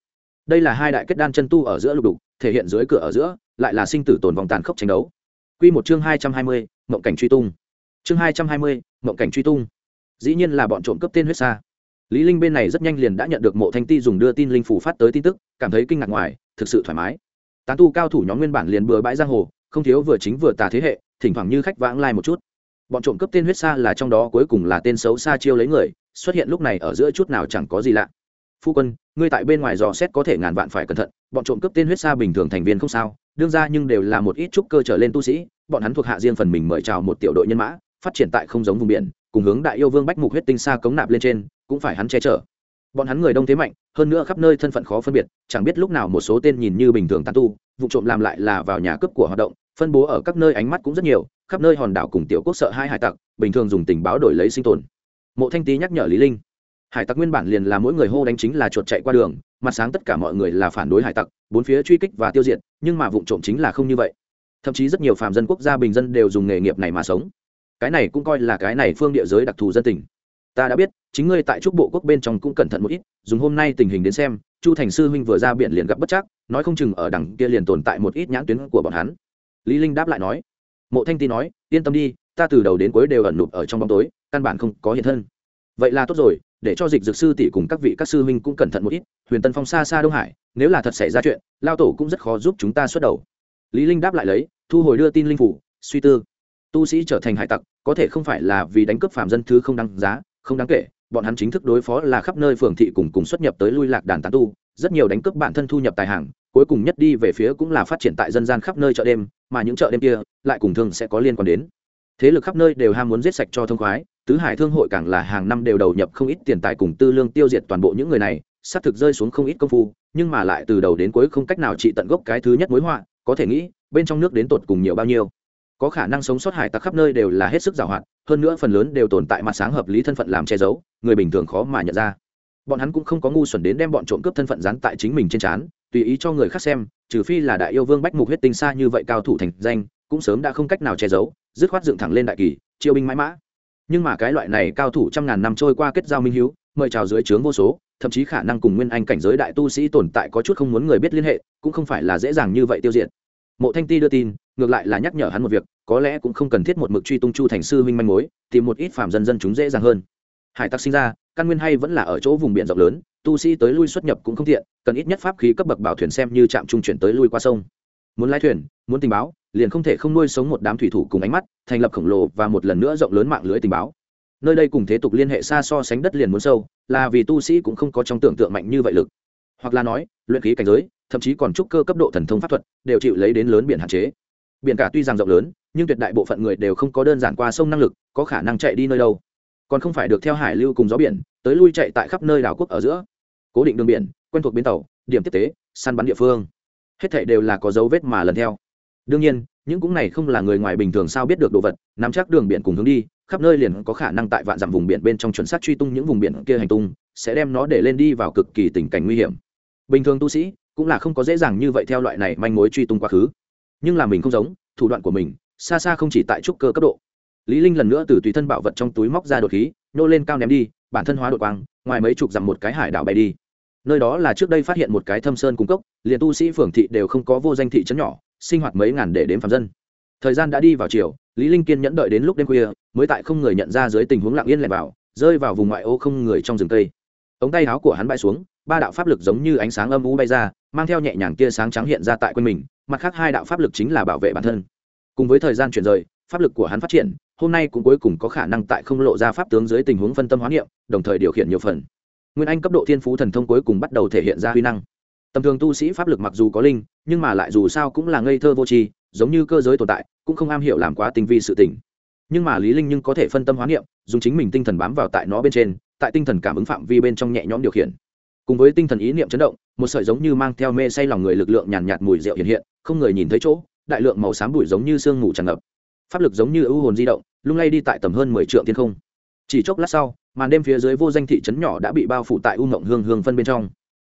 S1: đây là hai đại kết đan chân tu ở giữa lục đục thể hiện dưới cửa ở giữa lại là sinh tử tồn vòng tàn khốc tranh đấu Quy một chương hai trăm hai mươi, mộng cảnh truy tung. Chương hai trăm hai mươi, mộng cảnh truy tung. Dĩ nhiên là bọn trộm cướp tên huyết xa. Lý Linh bên này rất nhanh liền đã nhận được Mộ Thanh Ti dùng đưa tin linh phủ phát tới tin tức, cảm thấy kinh ngạc ngoài, thực sự thoải mái. Tán tu cao thủ nhóm nguyên bản liền bừa bãi giang hồ, không thiếu vừa chính vừa tà thế hệ, thỉnh thoảng như khách vãng lai một chút. Bọn trộm cướp tên huyết xa là trong đó cuối cùng là tên xấu xa chiêu lấy người, xuất hiện lúc này ở giữa chút nào chẳng có gì lạ. Phu quân, ngươi tại bên ngoài dò xét có thể ngàn vạn phải cẩn thận, bọn trộm cướp tên huyết xa bình thường thành viên không sao, đương ra nhưng đều là một ít trúc cơ trở lên tu sĩ bọn hắn thuộc hạ riêng phần mình mời chào một tiểu đội nhân mã phát triển tại không giống vùng biển cùng hướng đại yêu vương bách mục huyết tinh xa cống nạp lên trên cũng phải hắn che chở bọn hắn người đông thế mạnh hơn nữa khắp nơi thân phận khó phân biệt chẳng biết lúc nào một số tên nhìn như bình thường tàn tu vụ trộm làm lại là vào nhà cướp của hoạt động phân bố ở các nơi ánh mắt cũng rất nhiều, khắp nơi hòn đảo cùng tiểu quốc sợ hai hải tặc, bình thường dùng tình báo đổi lấy sinh tồn. Mộ thanh tý nhắc nhở lý linh, hải tặc nguyên bản liền là mỗi người hô đánh chính là chuột chạy qua đường, mặt sáng tất cả mọi người là phản đối hải tặc, bốn phía truy kích và tiêu diệt, nhưng mà vụ trộm chính là không như vậy. Thậm chí rất nhiều phạm dân quốc gia bình dân đều dùng nghề nghiệp này mà sống. Cái này cũng coi là cái này phương địa giới đặc thù dân tình. Ta đã biết, chính ngươi tại trúc bộ quốc bên trong cũng cẩn thận một ít, dùng hôm nay tình hình đến xem, chu thành sư huynh vừa ra biển liền gặp bất chắc, nói không chừng ở đằng kia liền tồn tại một ít nhãn tuyến của bọn hắn lý linh đáp lại nói. Mộ thanh ti nói, yên tâm đi, ta từ đầu đến cuối đều ẩn nụp ở trong bóng tối, căn bản không có hiện thân. Vậy là tốt rồi, để cho dịch dược sư tỷ cùng các vị các sư huynh cũng cẩn thận một ít, huyền tân phong xa xa đông hải, nếu là thật xảy ra chuyện, lao tổ cũng rất khó giúp chúng ta xuất đầu. Lý linh đáp lại lấy, thu hồi đưa tin linh phủ, suy tư. Tu sĩ trở thành hải tặc, có thể không phải là vì đánh cướp phạm dân thứ không đáng giá, không đáng kể, bọn hắn chính thức đối phó là khắp nơi phường thị cùng cùng xuất nhập tới lui lạc đàn tán tu, rất nhiều đánh cướp bản thân thu nhập tài hàng, cuối cùng nhất đi về phía cũng là phát triển tại dân gian khắp nơi chợ đêm mà những chợ đêm kia lại cùng thường sẽ có liên quan đến. Thế lực khắp nơi đều ham muốn giết sạch cho thông khoái, tứ hải thương hội càng là hàng năm đều đầu nhập không ít tiền tài cùng tư lương tiêu diệt toàn bộ những người này, xác thực rơi xuống không ít công phu, nhưng mà lại từ đầu đến cuối không cách nào trị tận gốc cái thứ nhất mối họa, có thể nghĩ, bên trong nước đến tột cùng nhiều bao nhiêu. Có khả năng sống sót hải tặc khắp nơi đều là hết sức giàu hạn, hơn nữa phần lớn đều tồn tại mặt sáng hợp lý thân phận làm che giấu, người bình thường khó mà nhận ra. Bọn hắn cũng không có ngu xuẩn đến đem bọn trộm cướp thân phận dán tại chính mình trên trán, tùy ý cho người khác xem trừ phi là đại yêu vương bách mục huyết tinh xa như vậy cao thủ thành danh, cũng sớm đã không cách nào che giấu, dứt khoát dựng thẳng lên đại kỳ, chiêu binh mãi mã. Nhưng mà cái loại này cao thủ trăm ngàn năm trôi qua kết giao minh hiếu, mời chào dưới trướng vô số, thậm chí khả năng cùng nguyên anh cảnh giới đại tu sĩ tồn tại có chút không muốn người biết liên hệ, cũng không phải là dễ dàng như vậy tiêu diệt. Mộ thanh ti đưa tin, ngược lại là nhắc nhở hắn một việc, có lẽ cũng không cần thiết một mực truy tung chu thành sư huynh manh mối, tìm một ít phạm dân dân chúng dễ dàng hơn. Hải tặc sinh ra, căn nguyên hay vẫn là ở chỗ vùng biển rộng lớn tu sĩ tới lui xuất nhập cũng không tiện, cần ít nhất pháp khí cấp bậc bảo thuyền xem như trạm trung chuyển tới lui qua sông. Muốn lái thuyền, muốn tình báo, liền không thể không nuôi sống một đám thủy thủ cùng ánh mắt, thành lập khổng lồ và một lần nữa rộng lớn mạng lưới tình báo. Nơi đây cùng thế tục liên hệ xa so sánh đất liền muốn sâu, là vì tu sĩ cũng không có trong tưởng tượng mạnh như vậy lực. Hoặc là nói, luyện khí cảnh giới, thậm chí còn trúc cơ cấp độ thần thông pháp thuật, đều chịu lấy đến lớn biển hạn chế. Biển cả tuy rằng rộng lớn, nhưng tuyệt đại bộ phận người đều không có đơn giản qua sông năng lực, có khả năng chạy đi nơi đâu còn không phải được theo hải lưu cùng gió biển, tới lui chạy tại khắp nơi đảo quốc ở giữa. Cố định đường biển, quen thuộc bến tàu, điểm tiếp tế, săn bắn địa phương. Hết thảy đều là có dấu vết mà lần theo. Đương nhiên, những cũng này không là người ngoài bình thường sao biết được đồ vật, nắm chắc đường biển cùng hướng đi, khắp nơi liền có khả năng tại vạn dặm vùng biển bên trong chuẩn xác truy tung những vùng biển kia hành tung, sẽ đem nó để lên đi vào cực kỳ tình cảnh nguy hiểm. Bình thường tu sĩ cũng là không có dễ dàng như vậy theo loại này manh mối truy tung quá khứ. Nhưng là mình không giống, thủ đoạn của mình xa xa không chỉ tại trúc cơ cấp độ lý linh lần nữa từ tùy thân bảo vật trong túi móc ra đột khí nô lên cao ném đi, bản thân hóa đột quang, ngoài mấy chục dặm một cái hải đảo bay đi. Nơi đó là trước đây phát hiện một cái thâm sơn cung cấp liền tu sĩ phường thị đều không có vô danh thị trấn nhỏ, sinh hoạt mấy ngàn để đến phạm dân. Thời gian đã đi vào chiều, lý linh kiên nhẫn đợi đến lúc đêm khuya, mới tại không người nhận ra dưới tình huống lặng yên lẻn vào, rơi vào vùng ngoại ô không người trong rừng cây. Ống tay áo của hắn bay xuống, ba đạo pháp lực giống như ánh sáng âm u bay ra, mang theo nhẹ nhàng kia sáng trắng hiện ra tại quanh mình, mặt khác hai đạo pháp lực chính là bảo vệ bản thân. Cùng với thời gian chuyển rời pháp lực của hắn phát triển hôm nay cũng cuối cùng có khả năng tại không lộ ra pháp tướng dưới tình huống phân tâm hóa niệm đồng thời điều khiển nhiều phần. Nguyên anh cấp độ thiên phú thần thông cuối cùng bắt đầu thể hiện ra huy năng. Tầm thường tu sĩ pháp lực mặc dù có linh nhưng mà lại dù sao cũng là ngây thơ vô tri giống như cơ giới tồn tại cũng không am hiểu làm quá tinh vi sự tình. Nhưng mà lý linh nhưng có thể phân tâm hóa niệm dùng chính mình tinh thần bám vào tại nó bên trên tại tinh thần cảm ứng phạm vi bên trong nhẹ nhõm điều khiển. Cùng với tinh thần ý niệm chấn động một sợi giống như mang theo mê say lòng người lực lượng nhàn nhạt, nhạt mùi rượu hiện hiện không người nhìn thấy chỗ đại lượng màu xám bụi giống như sương mù tràn ngập pháp lực giống như ưu hồn di động, lung lay đi tại tầm hơn mười triệu thiên không. Chỉ chốc lát sau, màn đêm phía dưới vô danh thị trấn nhỏ đã bị bao phủ tại u ngộng hương hương phân bên trong.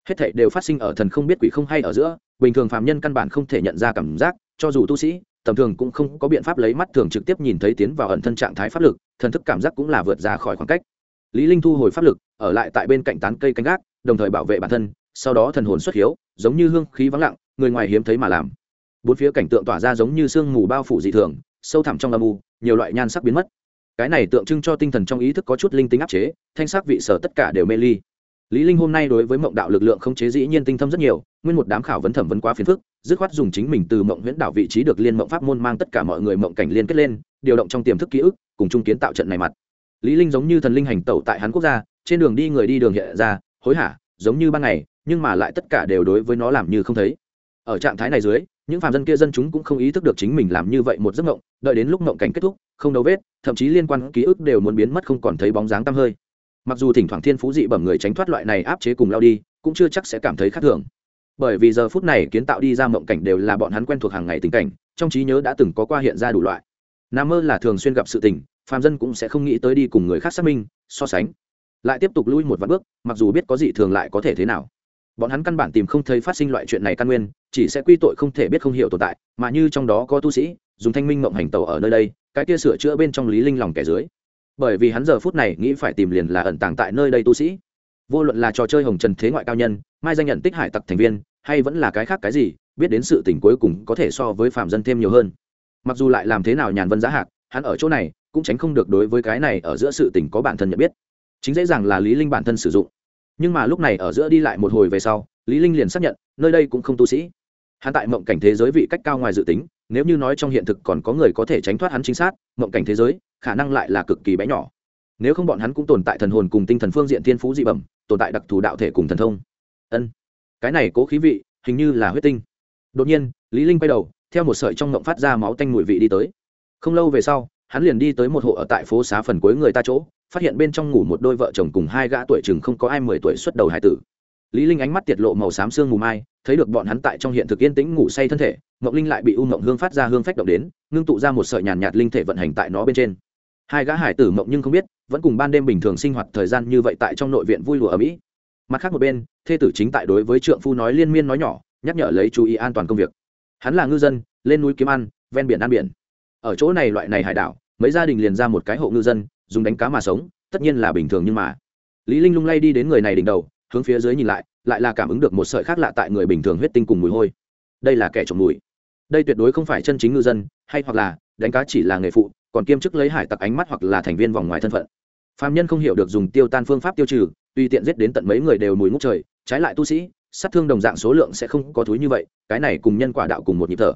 S1: Hết thảy đều phát sinh ở thần không biết quỷ không hay ở giữa, bình thường phàm nhân căn bản không thể nhận ra cảm giác, cho dù tu sĩ, tầm thường cũng không có biện pháp lấy mắt thường trực tiếp nhìn thấy tiến vào ẩn thân trạng thái pháp lực, thần thức cảm giác cũng là vượt ra khỏi khoảng cách. Lý linh thu hồi pháp lực, ở lại tại bên cạnh tán cây canh gác, đồng thời bảo vệ bản thân, sau đó thần hồn xuất hiếu, giống như hương khí vắng lặng, người ngoài hiếm thấy mà làm. Bốn phía cảnh tượng tỏa ra giống như sương mù bao phủ dị thường sâu thẳm trong âm u, nhiều loại nhan sắc biến mất. Cái này tượng trưng cho tinh thần trong ý thức có chút linh tính áp chế, thanh sắc vị sở tất cả đều mê ly. Lý linh hôm nay đối với mộng đạo lực lượng không chế dĩ nhiên tinh thâm rất nhiều, nguyên một đám khảo vấn thẩm vấn quá phiền phức, dứt khoát dùng chính mình từ mộng huyễn đảo vị trí được liên mộng pháp môn mang tất cả mọi người mộng cảnh liên kết lên, điều động trong tiềm thức ký ức, cùng chung kiến tạo trận này mặt. Lý linh giống như thần linh hành tẩu tại hắn quốc gia, trên đường đi người đi đường hiện ra, hối hả, giống như ban ngày, nhưng mà lại tất cả đều đối với nó làm như không thấy. Ở trạng thái này dưới những phàm dân kia dân chúng cũng không ý thức được chính mình làm như vậy một giấc mộng, đợi đến lúc mộng cảnh kết thúc, không đâu vết, thậm chí liên quan ký ức đều muốn biến mất không còn thấy bóng dáng tăm hơi. Mặc dù thỉnh thoảng thiên phú dị bẩm người tránh thoát loại này áp chế cùng lao đi, cũng chưa chắc sẽ cảm thấy khác thường. Bởi vì giờ phút này kiến tạo đi ra mộng cảnh đều là bọn hắn quen thuộc hàng ngày tình cảnh, trong trí nhớ đã từng có qua hiện ra đủ loại. Nam mơ là thường xuyên gặp sự tình, phàm dân cũng sẽ không nghĩ tới đi cùng người khác xác minh, so sánh. Lại tiếp tục lui một vạn bước, mặc dù biết có gì thường lại có thể thế nào. Bọn hắn căn bản tìm không thấy phát sinh loại chuyện này căn nguyên chỉ sẽ quy tội không thể biết không hiểu tồn tại, mà như trong đó có tu sĩ, dùng thanh minh mộng hành tàu ở nơi đây, cái kia sửa chữa bên trong lý linh lòng kẻ dưới. Bởi vì hắn giờ phút này nghĩ phải tìm liền là ẩn tàng tại nơi đây tu sĩ. Vô luận là trò chơi hồng trần thế ngoại cao nhân, mai danh nhận tích hải tặc thành viên, hay vẫn là cái khác cái gì, biết đến sự tình cuối cùng có thể so với phạm dân thêm nhiều hơn. Mặc dù lại làm thế nào nhàn vân giá hạc, hắn ở chỗ này cũng tránh không được đối với cái này ở giữa sự tình có bản thân nhận biết. Chính dễ dàng là lý linh bản thân sử dụng. Nhưng mà lúc này ở giữa đi lại một hồi về sau, lý linh liền xác nhận, nơi đây cũng không tu sĩ hắn tại mộng cảnh thế giới vị cách cao ngoài dự tính, nếu như nói trong hiện thực còn có người có thể tránh thoát hắn chính xác, mộng cảnh thế giới, khả năng lại là cực kỳ bé nhỏ. Nếu không bọn hắn cũng tồn tại thần hồn cùng tinh thần phương diện thiên phú dị bẩm, tồn tại đặc thù đạo thể cùng thần thông. Ân. Cái này cố khí vị, hình như là huyết tinh. Đột nhiên, lý linh quay đầu, theo một sợi trong ngộng phát ra máu tanh mùi vị đi tới. Không lâu về sau, hắn liền đi tới một hộ ở tại phố xá phần cuối người ta chỗ, phát hiện bên trong ngủ một đôi vợ chồng cùng hai gã tuổi chừng không có ai mười tuổi xuất đầu hải tử. Lý linh ánh mắt tiệt lộ màu xám xương mù mai thấy được bọn hắn tại trong hiện thực yên tĩnh ngủ say thân thể ngọc linh lại bị u mộng hương phát ra hương phách động đến ngưng tụ ra một sợi nhàn nhạt, linh thể vận hành tại nó bên trên. Hai gã hải tử mộng nhưng không biết vẫn cùng ban đêm bình thường sinh hoạt thời gian như vậy tại trong nội viện vui lụa ở mỹ. Mặt khác một bên thê tử chính tại đối với trượng phu nói liên miên nói nhỏ nhắc nhở lấy chú ý an toàn công việc. Hắn là ngư dân lên núi kiếm ăn ven biển ăn biển. Ở chỗ này loại này hải đảo mấy gia đình liền ra một cái hộ ngư dân dùng đánh cá mà sống tất nhiên là bình thường nhưng mà. Lý linh lung lay đi đến người này đỉnh đầu hướng phía dưới nhìn lại lại là cảm ứng được một sợi khác lạ tại người bình thường huyết tinh cùng mùi hôi. Đây là kẻ trộm mùi. Đây tuyệt đối không phải chân chính ngư dân, hay hoặc là, đánh cá chỉ là nghề phụ, còn kiêm chức lấy hải tặc ánh mắt hoặc là thành viên vòng ngoài thân phận. Phạm nhân không hiểu được dùng tiêu tan phương pháp tiêu trừ, tùy tiện giết đến tận mấy người đều mùi ngút trời, trái lại tu sĩ, sát thương đồng dạng số lượng sẽ không có thúi như vậy, cái này cùng nhân quả đạo cùng một nhịp thở.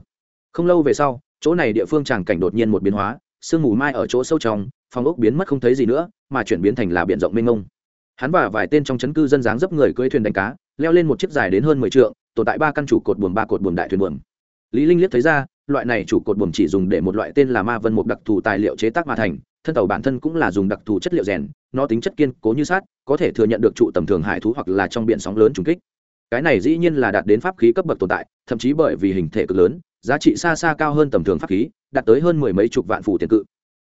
S1: Không lâu về sau, chỗ này địa phương tràng cảnh đột nhiên một biến hóa, sương mù mai ở chỗ sâu trong, phòng ốc biến mất không thấy gì nữa, mà chuyển biến thành là biển rộng mênh mông hắn và vài tên trong chấn cư dân dáng dấp người cưỡi thuyền đánh cá, leo lên một chiếc dài đến hơn mười trượng, tồn tại ba căn chủ cột buồm, ba cột buồm đại thuyền buồm. Lý linh liếc thấy ra, loại này chủ cột buồm chỉ dùng để một loại tên là ma vân một đặc thù tài liệu chế tác mà thành, thân tàu bản thân cũng là dùng đặc thù chất liệu rèn, nó tính chất kiên cố như sát có thể thừa nhận được trụ tầm thường hải thú hoặc là trong biển sóng lớn trùng kích. Cái này dĩ nhiên là đạt đến pháp khí cấp bậc tồn tại, thậm chí bởi vì hình thể cực lớn, giá trị xa xa cao hơn tầm thường pháp khí, đạt tới hơn mười mấy chục vạn phủ tiền cự.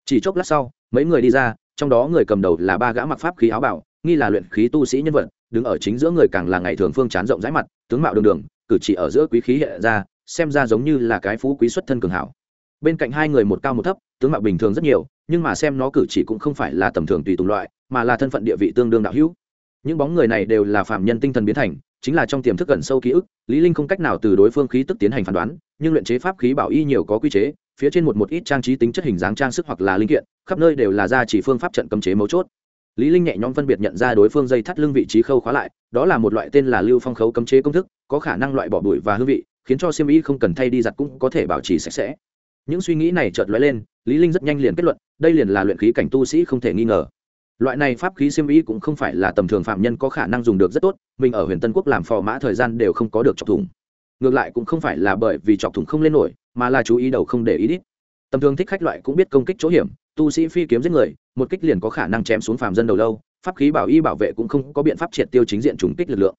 S1: Chỉ chốc lát sau, mấy người đi ra, trong đó người cầm đầu là ba gã mặc pháp khí áo bảo nghi là luyện khí tu sĩ nhân vật, đứng ở chính giữa người càng là ngày thường phương chán rộng rãi mặt, tướng mạo đường đường, cử chỉ ở giữa quý khí hiện ra, xem ra giống như là cái phú quý xuất thân cường hảo. Bên cạnh hai người một cao một thấp, tướng mạo bình thường rất nhiều, nhưng mà xem nó cử chỉ cũng không phải là tầm thường tùy tùng loại, mà là thân phận địa vị tương đương đạo hữu. Những bóng người này đều là phạm nhân tinh thần biến thành, chính là trong tiềm thức gần sâu ký ức, lý linh không cách nào từ đối phương khí tức tiến hành phán đoán, nhưng luyện chế pháp khí bảo y nhiều có quy chế, phía trên một một ít trang trí tính chất hình dáng trang sức hoặc là linh kiện, khắp nơi đều là gia chỉ phương pháp trận cấm chế mấu chốt lý linh nhẹ nhõm phân biệt nhận ra đối phương dây thắt lưng vị trí khâu khóa lại, đó là một loại tên là lưu phong khấu cấm chế công thức, có khả năng loại bỏ bụi và hương vị, khiến cho xiêm y không cần thay đi giặt cũng có thể bảo trì sạch sẽ. Những suy nghĩ này chợt lóe lên, lý linh rất nhanh liền kết luận, đây liền là luyện khí cảnh tu sĩ không thể nghi ngờ. Loại này pháp khí xiêm y cũng không phải là tầm thường phạm nhân có khả năng dùng được rất tốt, mình ở huyền tân quốc làm phò mã thời gian đều không có được chọc thủng. Ngược lại cũng không phải là bởi vì chọc thủng không lên nổi, mà là chú ý đầu không để ý đít. Tầm thường thích khách loại cũng biết công kích chỗ hiểm tu sĩ phi kiếm giết người, một kích liền có khả năng chém xuống phàm dân đầu lâu, pháp khí bảo y bảo vệ cũng không có biện pháp triệt tiêu chính diện trùng kích lực lượng.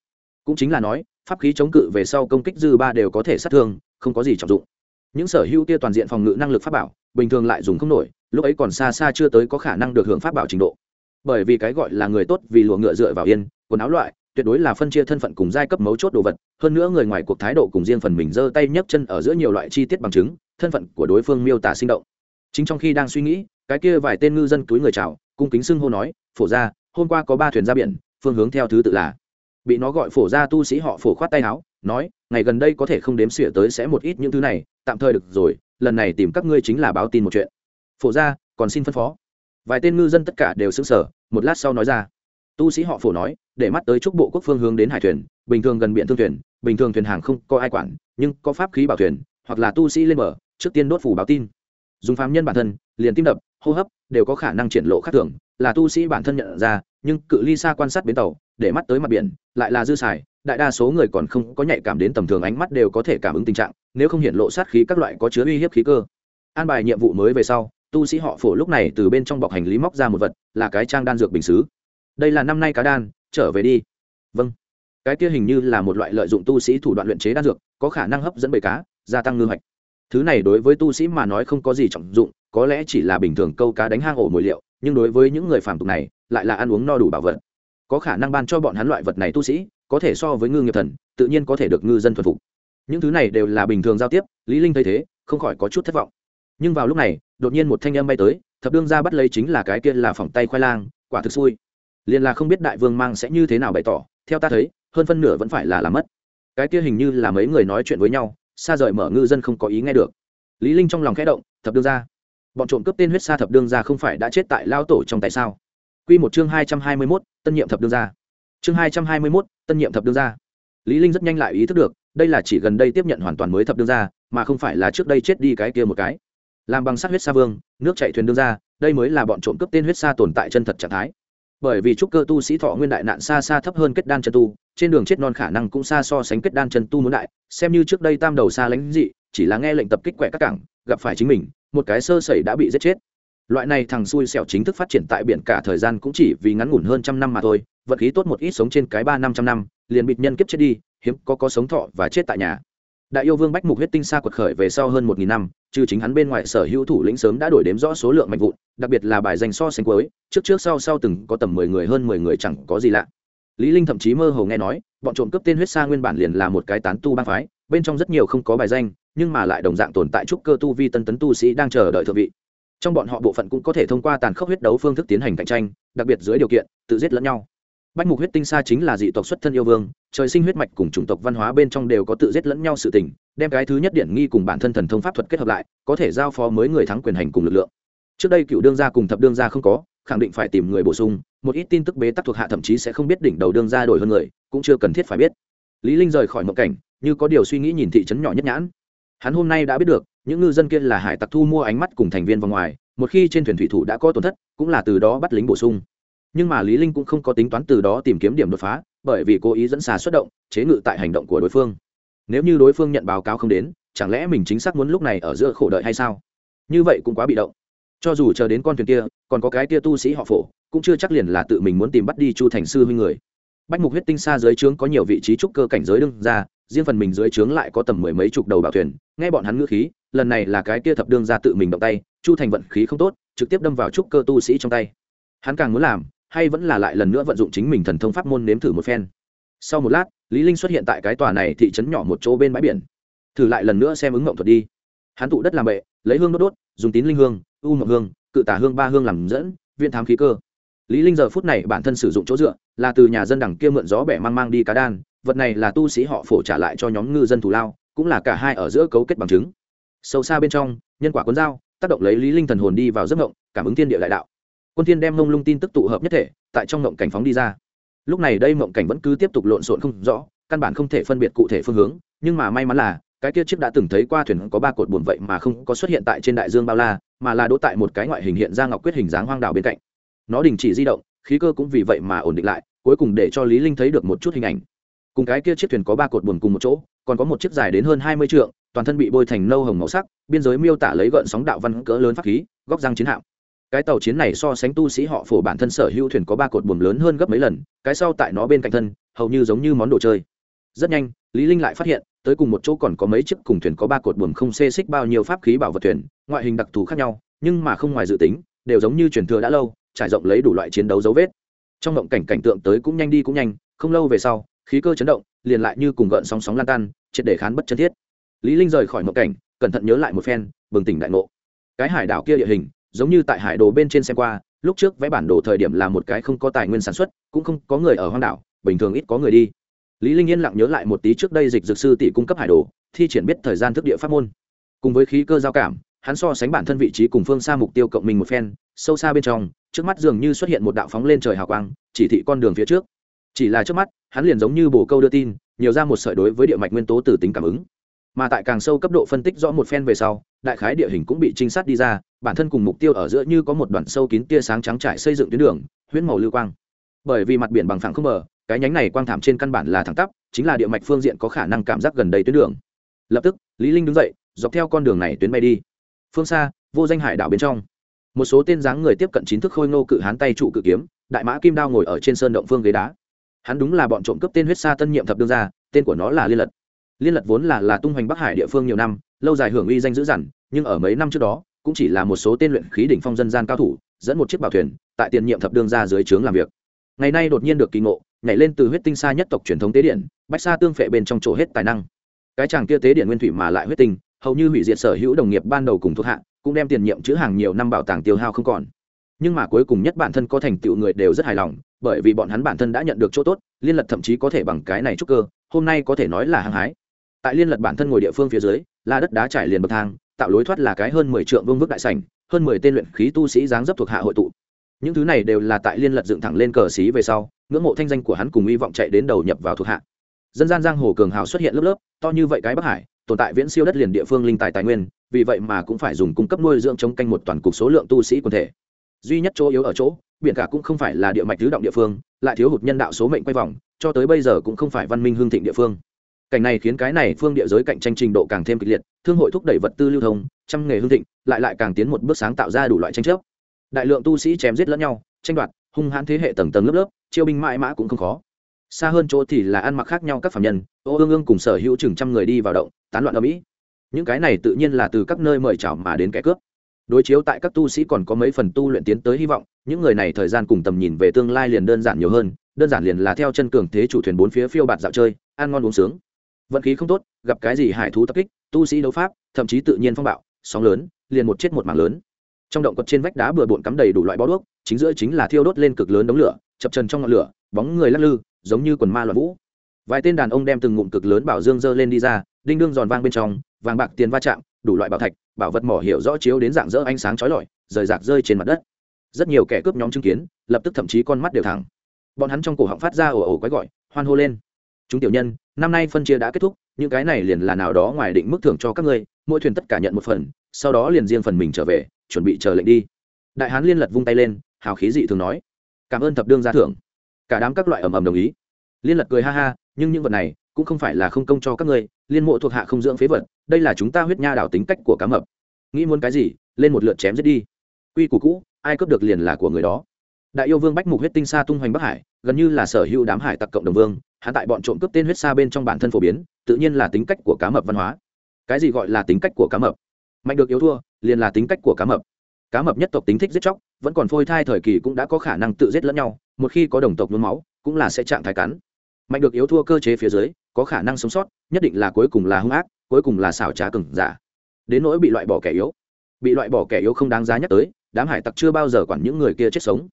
S1: Cũng chính là nói, pháp khí chống cự về sau công kích dư ba đều có thể sát thương, không có gì trọng dụng. Những sở hữu kia toàn diện phòng ngự năng lực pháp bảo, bình thường lại dùng không nổi, lúc ấy còn xa xa chưa tới có khả năng được hưởng pháp bảo trình độ. Bởi vì cái gọi là người tốt vì lùa ngựa dựa vào yên, quần áo loại, tuyệt đối là phân chia thân phận cùng giai cấp mấu chốt đồ vật, hơn nữa người ngoài cuộc thái độ cùng riêng phần mình giơ tay nhấc chân ở giữa nhiều loại chi tiết bằng chứng, thân phận của đối phương miêu tả sinh động chính trong khi đang suy nghĩ, cái kia vài tên ngư dân túi người chào, cung kính xưng hô nói, phổ ra hôm qua có ba thuyền ra biển, phương hướng theo thứ tự là bị nó gọi phổ ra tu sĩ họ phổ khoát tay áo, nói, ngày gần đây có thể không đếm xỉa tới sẽ một ít những thứ này, tạm thời được rồi, lần này tìm các ngươi chính là báo tin một chuyện. Phổ ra còn xin phân phó. Vài tên ngư dân tất cả đều xứng sở một lát sau nói ra. Tu sĩ họ phổ nói, để mắt tới trúc bộ quốc phương hướng đến hải thuyền, bình thường gần biển thương thuyền, bình thường thuyền hàng không có ai quản, nhưng có pháp khí bảo thuyền, hoặc là tu sĩ lên bờ, trước tiên đốt phủ báo tin dùng phàm nhân bản thân, liền tim đập, hô hấp đều có khả năng triển lộ khác thường. Là tu sĩ bản thân nhận ra, nhưng cự ly xa quan sát bến tàu, để mắt tới mặt biển, lại là dư xài, đại đa số người còn không có nhạy cảm đến tầm thường ánh mắt đều có thể cảm ứng tình trạng, nếu không hiện lộ sát khí các loại có chứa uy hiếp khí cơ. An bài nhiệm vụ mới về sau, tu sĩ họ phổ lúc này từ bên trong bọc hành lý móc ra một vật, là cái trang đan dược bình xứ. Đây là năm nay cá đan, trở về đi. Vâng. Cái kia hình như là một loại lợi dụng tu sĩ thủ đoạn luyện chế đan dược, có khả năng hấp dẫn bầy cá, gia tăng ngư hoạch thứ này đối với tu sĩ mà nói không có gì trọng dụng, có lẽ chỉ là bình thường câu cá đánh hang ổ mồi liệu, nhưng đối với những người phàm tục này, lại là ăn uống no đủ bảo vật. Có khả năng ban cho bọn hắn loại vật này tu sĩ, có thể so với ngư nghiệp thần, tự nhiên có thể được ngư dân thuần phục. Những thứ này đều là bình thường giao tiếp, lý linh thấy thế, không khỏi có chút thất vọng. Nhưng vào lúc này, đột nhiên một thanh âm bay tới, thập đương ra bắt lấy chính là cái kia là phòng tay khoai lang, quả thực xui. Liền là không biết đại vương mang sẽ như thế nào bày tỏ, theo ta thấy, hơn phân nửa vẫn phải là làm mất. Cái kia hình như là mấy người nói chuyện với nhau xa rời mở ngư dân không có ý nghe được. Lý linh trong lòng khẽ động thập đương ra bọn trộm cướp tên huyết sa thập đương ra không phải đã chết tại lao tổ trong tại sao? Quy một chương hai trăm hai mươi 221, tân nhiệm thập đương ra chương hai trăm hai mươi 221, tân nhiệm thập đương ra lý linh rất nhanh lại ý thức được đây là chỉ gần đây tiếp nhận hoàn toàn mới thập đương ra mà không phải là trước đây chết đi cái kia một cái. Làm bằng sắt huyết sa vương nước chảy thuyền đương ra đây mới là bọn trộm cướp tên huyết sa tồn tại chân thật trạng thái. Bởi vì trúc cơ tu sĩ thọ nguyên đại nạn xa xa thấp hơn kết đan chân tu trên đường chết non khả năng cũng xa so sánh kết đan chân tu muốn đại xem như trước đây tam đầu xa lánh dị, chỉ là nghe lệnh tập kích quẹ các cảng, gặp phải chính mình, một cái sơ sẩy đã bị giết chết. Loại này thằng xui xẻo chính thức phát triển tại biển cả thời gian cũng chỉ vì ngắn ngủn hơn trăm năm mà thôi vật khí tốt một ít sống trên cái ba năm trăm năm, liền bịt nhân kiếp chết đi, hiếm có có sống thọ và chết tại nhà. Đại yêu vương bách mục huyết tinh xa quật khởi về sau hơn một nghìn năm, trừ chính hắn bên ngoài sở hữu thủ lĩnh sớm đã đổi đếm rõ số lượng mạnh vụn, đặc biệt là bài danh so sánh cuối, trước trước sau sau từng có tầm mười người hơn mười người chẳng có gì lạ lý linh thậm chí mơ hồ nghe nói, bọn trộm cướp tên huyết sa nguyên bản liền là một cái tán tu bang phái, bên trong rất nhiều không có bài danh, nhưng mà lại đồng dạng tồn tại trúc cơ tu vi tân tấn tu sĩ đang chờ đợi thượng vị. Trong bọn họ bộ phận cũng có thể thông qua tàn khốc huyết đấu phương thức tiến hành cạnh tranh, đặc biệt dưới điều kiện, tự giết lẫn nhau. Bách mục huyết tinh sa chính là dị tộc xuất thân yêu vương, trời sinh huyết mạch cùng chủng tộc văn hóa bên trong đều có tự giết lẫn nhau sự tình, đem cái thứ nhất điển nghi cùng bản thân thần thông pháp thuật kết hợp lại, có thể giao phó mới người thắng quyền hành cùng lực lượng. Trước đây cựu đương gia cùng thập đương gia không có khẳng định phải tìm người bổ sung, một ít tin tức bế tắc thuộc hạ thậm chí sẽ không biết đỉnh đầu đương ra đổi hơn người, cũng chưa cần thiết phải biết. Lý linh rời khỏi mộng cảnh, như có điều suy nghĩ nhìn thị trấn nhỏ nhất nhãn. Hắn hôm nay đã biết được, những ngư dân kia là hải tặc thu mua ánh mắt cùng thành viên vào ngoài, một khi trên thuyền thủy thủ đã có tổn thất, cũng là từ đó bắt lính bổ sung. Nhưng mà lý linh cũng không có tính toán từ đó tìm kiếm điểm đột phá, bởi vì cố ý dẫn xà xuất động, chế ngự tại hành động của đối phương. Nếu như đối phương nhận báo cáo không đến, chẳng lẽ mình chính xác muốn lúc này ở giữa khổ đợi hay sao? Như vậy cũng quá bị động. Cho dù chờ đến con thuyền kia còn có cái kia tu sĩ họ phổ, cũng chưa chắc liền là tự mình muốn tìm bắt đi chu thành sư huynh người. Bách mục huyết tinh xa dưới trướng có nhiều vị trí trúc cơ cảnh giới đương ra, riêng phần mình dưới trướng lại có tầm mười mấy chục đầu bảo thuyền, nghe bọn hắn ngữ khí, lần này là cái kia thập đương ra tự mình động tay, chu thành vận khí không tốt, trực tiếp đâm vào trúc cơ tu sĩ trong tay. Hắn càng muốn làm, hay vẫn là lại lần nữa vận dụng chính mình thần thông pháp môn nếm thử một phen. Sau một lát, lý linh xuất hiện tại cái tòa này thị trấn nhỏ một chỗ bên bãi biển. Thử lại lần nữa xem ứng ngộng thuật đi. Hắn tụ đất làm bệ, lấy hương đốt đốt, dùng tín linh hương, u mộng hương cự tả hương ba hương làm dẫn, viện thám khí cơ. Lý linh giờ phút này bản thân sử dụng chỗ dựa, là từ nhà dân đẳng kia mượn gió bẻ mang mang đi cá đan, vật này là tu sĩ họ phổ trả lại cho nhóm ngư dân thủ lao, cũng là cả hai ở giữa cấu kết bằng chứng. Sâu xa bên trong, nhân quả cuốn dao, tác động lấy lý linh thần hồn đi vào giấc ngộng cảm ứng thiên địa đại đạo. Quân thiên đem ngông lung tin tức tụ hợp nhất thể, tại trong ngộng cảnh phóng đi ra. Lúc này đây ngộng cảnh vẫn cứ tiếp tục lộn xộn không rõ, căn bản không thể phân biệt cụ thể phương hướng, nhưng mà may mắn là, cái kia chiếc đã từng thấy qua thuyền có ba cột buồn vậy mà không có xuất hiện tại trên đại dương bao la mà là đỗ tại một cái ngoại hình hiện ra ngọc quyết hình dáng hoang đảo bên cạnh. Nó đình chỉ di động, khí cơ cũng vì vậy mà ổn định lại, cuối cùng để cho lý linh thấy được một chút hình ảnh. Cùng cái kia chiếc thuyền có ba cột buồn cùng một chỗ, còn có một chiếc dài đến hơn hai mươi trượng, toàn thân bị bôi thành nâu hồng màu sắc, biên giới miêu tả lấy gợn sóng đạo văn cỡ lớn pháp khí, góc răng chiến hạm. Cái tàu chiến này so sánh tu sĩ họ phổ bản thân sở hữu thuyền có ba cột buồm lớn hơn gấp mấy lần, cái sau tại nó bên cạnh thân, hầu như giống như món đồ chơi. Rất nhanh, lý linh lại phát hiện, tới cùng một chỗ còn có mấy chiếc cùng thuyền có ba cột buồm không xê xích bao nhiêu pháp khí bảo vật thuyền ngoại hình đặc thù khác nhau, nhưng mà không ngoài dự tính, đều giống như truyền thừa đã lâu, trải rộng lấy đủ loại chiến đấu dấu vết. Trong động cảnh cảnh tượng tới cũng nhanh đi cũng nhanh, không lâu về sau, khí cơ chấn động, liền lại như cùng gợn sóng sóng lan tan, triệt để khán bất chân thiết. Lý linh rời khỏi mộng cảnh, cẩn thận nhớ lại một phen, bừng tỉnh đại ngộ. Cái hải đảo kia địa hình, giống như tại hải đồ bên trên xem qua, lúc trước vẽ bản đồ thời điểm là một cái không có tài nguyên sản xuất, cũng không có người ở hoang đảo, bình thường ít có người đi. Lý linh yên lặng nhớ lại một tí trước đây dịch dược sư tỷ cung cấp hải đồ, thi triển biết thời gian thức địa pháp môn. Cùng với khí cơ giao cảm hắn so sánh bản thân vị trí cùng phương xa mục tiêu cộng mình một phen sâu xa bên trong trước mắt dường như xuất hiện một đạo phóng lên trời hào quang chỉ thị con đường phía trước. Chỉ là trước mắt hắn liền giống như bồ câu đưa tin nhiều ra một sợi đối với địa mạch nguyên tố từ tính cảm ứng. Mà tại càng sâu cấp độ phân tích rõ một phen về sau đại khái địa hình cũng bị trinh sát đi ra bản thân cùng mục tiêu ở giữa như có một đoạn sâu kín tia sáng trắng trải xây dựng tuyến đường huyễn màu lưu quang. Bởi vì mặt biển bằng phẳng không mở, cái nhánh này quang thảm trên căn bản là thẳng tắp chính là địa mạch phương diện có khả năng cảm giác gần đầy tuyến đường. Lập tức lý linh đứng dậy dọc theo con đường này tuyến bay đi phương xa, vô danh hải đảo bên trong. Một số tên dáng người tiếp cận chín thức khôi ngô cự hán tay trụ cự kiếm, đại mã kim đao ngồi ở trên sơn động phương ghế đá. Hắn đúng là bọn trộm cướp tên huyết sa tân nhiệm thập đương gia, tên của nó là liên lật. Liên lật vốn là là tung hoành bắc hải địa phương nhiều năm, lâu dài hưởng uy danh dữ dằn, nhưng ở mấy năm trước đó, cũng chỉ là một số tên luyện khí đỉnh phong dân gian cao thủ, dẫn một chiếc bảo thuyền, tại tiền nhiệm thập đương gia dưới trướng làm việc. Ngày nay đột nhiên được kỳ ngộ, nhảy lên từ huyết tinh xa nhất tộc truyền thống tế điện bách xa tương phệ bên trong chỗ hết tài năng. Cái chàng kia tế điện nguyên thủy mà lại huyết tinh hầu như hủy diệt sở hữu đồng nghiệp ban đầu cùng thuộc hạ, cũng đem tiền nhiệm chữ hàng nhiều năm bảo tàng tiêu hao không còn. Nhưng mà cuối cùng nhất bản thân có thành tựu người đều rất hài lòng, bởi vì bọn hắn bản thân đã nhận được chỗ tốt, liên lật thậm chí có thể bằng cái này chúc cơ, hôm nay có thể nói là hăng hái. Tại liên lật bản thân ngồi địa phương phía dưới, là đất đá trải liền bậc thang, tạo lối thoát là cái hơn mười triệu vương vức đại sảnh, hơn mười tên luyện khí tu sĩ dáng dấp thuộc hạ hội tụ. Những thứ này đều là tại liên lật dựng thẳng lên cờ xí về sau, ngưỡng mộ thanh danh của hắn cùng hy vọng chạy đến đầu nhập vào thuộc hạ. Dân gian giang hồ cường hào xuất hiện lớp lớp, to như vậy cái bắc hải tồn tại viễn siêu đất liền địa phương linh tài tài nguyên, vì vậy mà cũng phải dùng cung cấp nuôi dưỡng chống canh một toàn cục số lượng tu sĩ quần thể. Duy nhất chỗ yếu ở chỗ, biển cả cũng không phải là địa mạch tứ động địa phương, lại thiếu hụt nhân đạo số mệnh quay vòng, cho tới bây giờ cũng không phải văn minh hương thịnh địa phương. Cảnh này khiến cái này phương địa giới cạnh tranh trình độ càng thêm kịch liệt, thương hội thúc đẩy vật tư lưu thông, trăm nghề hương thịnh, lại lại càng tiến một bước sáng tạo ra đủ loại tranh chấp. Đại lượng tu sĩ chém giết lẫn nhau, tranh đoạt, hung hãn thế hệ tầng tầng lớp lớp, chiêu binh mãi mã cũng không khó xa hơn chỗ thì là ăn mặc khác nhau các phạm nhân, ô ương ương cùng sở hữu chừng trăm người đi vào động, tán loạn ở mỹ những cái này tự nhiên là từ các nơi mời chào mà đến kẻ cướp. Đối chiếu tại các tu sĩ còn có mấy phần tu luyện tiến tới hy vọng, những người này thời gian cùng tầm nhìn về tương lai liền đơn giản nhiều hơn, đơn giản liền là theo chân cường thế chủ thuyền bốn phía phiêu bạt dạo chơi, ăn ngon uống sướng. Vận khí không tốt, gặp cái gì hải thú tập kích, tu sĩ đấu pháp, thậm chí tự nhiên phong bạo, sóng lớn, liền một chết một mảng lớn. Trong động quật trên vách đá bừa bộn cắm đầy đủ loại bó đuốc, chính giữa chính là thiêu đốt lên cực lớn đống lửa, chập trần trong ngọn lửa, bóng người lắc lư giống như quần ma loạn vũ. Vài tên đàn ông đem từng ngụm cực lớn bảo dương dơ lên đi ra, đinh đương giòn vang bên trong, vàng bạc tiền va chạm, đủ loại bảo thạch, bảo vật mỏ hiểu rõ chiếu đến dạng dỡ ánh sáng chói lọi, rời rạc rơi trên mặt đất. Rất nhiều kẻ cướp nhóm chứng kiến, lập tức thậm chí con mắt đều thẳng. Bọn hắn trong cổ họng phát ra ồ ồ quái gọi, hoan hô lên. Chúng tiểu nhân, năm nay phân chia đã kết thúc, những cái này liền là nào đó ngoài định mức thưởng cho các ngươi, mỗi thuyền tất cả nhận một phần, sau đó liền riêng phần mình trở về, chuẩn bị chờ lệnh đi. Đại hán liên lật vung tay lên, hào khí dị thường nói. Cảm ơn thập đương gia thưởng cả đám các loại ầm ầm đồng ý. Liên lật cười ha ha, nhưng những vật này cũng không phải là không công cho các ngươi, liên mộ thuộc hạ không dưỡng phế vật, đây là chúng ta huyết nha đảo tính cách của cá mập. Nghĩ muốn cái gì, lên một lượt chém giết đi. Quy củ cũ, ai cướp được liền là của người đó. Đại yêu vương bách mục huyết tinh xa tung hoành bắc hải, gần như là sở hữu đám hải tặc cộng đồng vương hạ tại bọn trộm cướp tên huyết xa bên trong bản thân phổ biến, tự nhiên là tính cách của cá mập văn hóa. Cái gì gọi là tính cách của cá mập? Mạnh được yếu thua, liền là tính cách của cá mập. Cá mập nhất tộc tính thích giết chóc vẫn còn phôi thai thời kỳ cũng đã có khả năng tự giết lẫn nhau, một khi có đồng tộc nhuốm máu, cũng là sẽ trạng thái cắn. Mạnh được yếu thua cơ chế phía dưới, có khả năng sống sót, nhất định là cuối cùng là hung ác, cuối cùng là xảo trá cừng giả. Đến nỗi bị loại bỏ kẻ yếu. Bị loại bỏ kẻ yếu không đáng giá nhắc tới, đám hải tặc chưa bao giờ quản những người kia chết sống.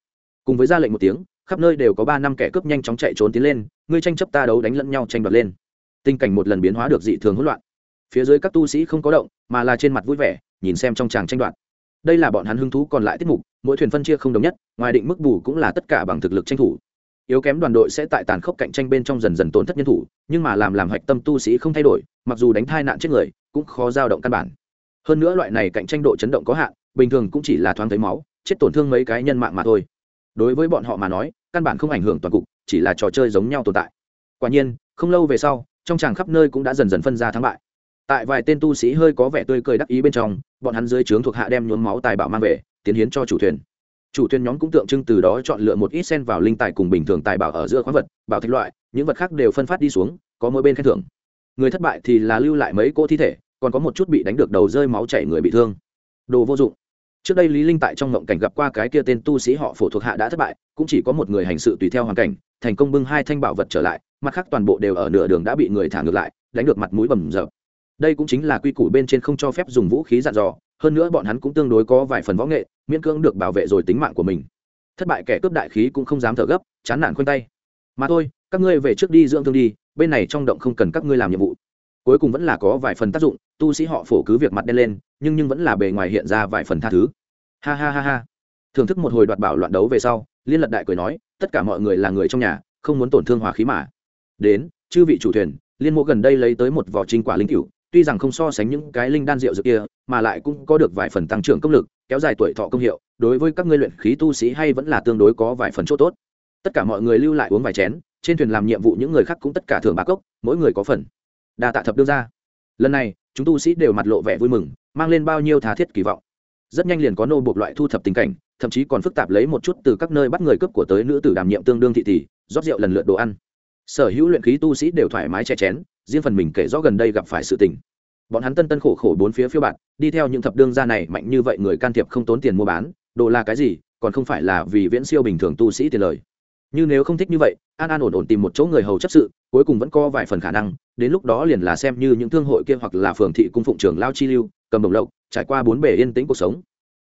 S1: Cùng với ra lệnh một tiếng, khắp nơi đều có ba năm kẻ cướp nhanh chóng chạy trốn tiến lên, ngươi tranh chấp ta đấu đánh lẫn nhau tranh đoạt lên. Tình cảnh một lần biến hóa được dị thường hỗn loạn. Phía dưới các tu sĩ không có động, mà là trên mặt vui vẻ, nhìn xem trong tràng tranh đoạt đây là bọn hắn hứng thú còn lại tiết mục, mỗi thuyền phân chia không đồng nhất, ngoài định mức bù cũng là tất cả bằng thực lực tranh thủ. Yếu kém đoàn đội sẽ tại tàn khốc cạnh tranh bên trong dần dần tổn thất nhân thủ, nhưng mà làm làm hạch tâm tu sĩ không thay đổi, mặc dù đánh thai nạn chết người, cũng khó dao động căn bản. Hơn nữa loại này cạnh tranh độ chấn động có hạn, bình thường cũng chỉ là thoáng thấy máu, chết tổn thương mấy cái nhân mạng mà thôi. Đối với bọn họ mà nói, căn bản không ảnh hưởng toàn cục, chỉ là trò chơi giống nhau tồn tại. Quả nhiên, không lâu về sau, trong tràng khắp nơi cũng đã dần dần phân ra thắng bại tại vài tên tu sĩ hơi có vẻ tươi cười đắc ý bên trong, bọn hắn dưới trướng thuộc hạ đem nhuốm máu tài bảo mang về, tiến hiến cho chủ thuyền. Chủ thuyền nhóm cũng tượng trưng từ đó chọn lựa một ít sen vào linh tài cùng bình thường tài bảo ở giữa khoáng vật, bảo thạch loại, những vật khác đều phân phát đi xuống, có mỗi bên khen thưởng. Người thất bại thì là lưu lại mấy cỗ thi thể, còn có một chút bị đánh được đầu rơi máu chảy người bị thương. Đồ vô dụng. Trước đây lý linh tại trong ngộng cảnh gặp qua cái kia tên tu sĩ họ phổ thuộc hạ đã thất bại, cũng chỉ có một người hành sự tùy theo hoàn cảnh, thành công bưng hai thanh bảo vật trở lại, mặt khác toàn bộ đều ở nửa đường đã bị người thả ngược lại, đánh được mặt mũi bầm dập đây cũng chính là quy củ bên trên không cho phép dùng vũ khí dặn dò, hơn nữa bọn hắn cũng tương đối có vài phần võ nghệ, miễn cưỡng được bảo vệ rồi tính mạng của mình. Thất bại kẻ cướp đại khí cũng không dám thở gấp, chán nản khoanh tay. Mà thôi, các ngươi về trước đi dưỡng thương đi, bên này trong động không cần các ngươi làm nhiệm vụ. Cuối cùng vẫn là có vài phần tác dụng, tu sĩ họ phổ cứ việc mặt đen lên, nhưng nhưng vẫn là bề ngoài hiện ra vài phần tha thứ. Ha ha ha ha. Thưởng thức một hồi đoạt bảo loạn đấu về sau, liên lật đại cười nói, tất cả mọi người là người trong nhà, không muốn tổn thương hòa khí mà. Đến, chư vị chủ thuyền, liên mộ gần đây lấy tới một vỏ trinh quả linh cựu tuy rằng không so sánh những cái linh đan rượu dược kia, mà lại cũng có được vài phần tăng trưởng công lực, kéo dài tuổi thọ công hiệu, đối với các ngươi luyện khí tu sĩ hay vẫn là tương đối có vài phần chỗ tốt. Tất cả mọi người lưu lại uống vài chén, trên thuyền làm nhiệm vụ những người khác cũng tất cả thường bạc cốc mỗi người có phần. Đa tạ thập đương ra lần này, chúng tu sĩ đều mặt lộ vẻ vui mừng, mang lên bao nhiêu thà thiết kỳ vọng. Rất nhanh liền có nô buộc loại thu thập tình cảnh, thậm chí còn phức tạp lấy một chút từ các nơi bắt người cướp của tới nữ tử đảm nhiệm tương đương thị tỷ, rót rượu lần lượt đồ ăn sở hữu luyện khí tu sĩ đều thoải mái che chén, riêng phần mình kể rõ gần đây gặp phải sự tình. Bọn hắn tân tân khổ khổ bốn phía phiêu bạt, đi theo những thập đương gia này mạnh như vậy người can thiệp không tốn tiền mua bán, đồ là cái gì, còn không phải là vì viễn siêu bình thường tu sĩ tiền lời. Như nếu không thích như vậy, an an ổn ổn tìm một chỗ người hầu chấp sự, cuối cùng vẫn có vài phần khả năng, đến lúc đó liền là xem như những thương hội kia hoặc là phường thị cung phụng trường lao chi lưu, cầm đồng lộc, trải qua bốn bể yên tĩnh cuộc sống.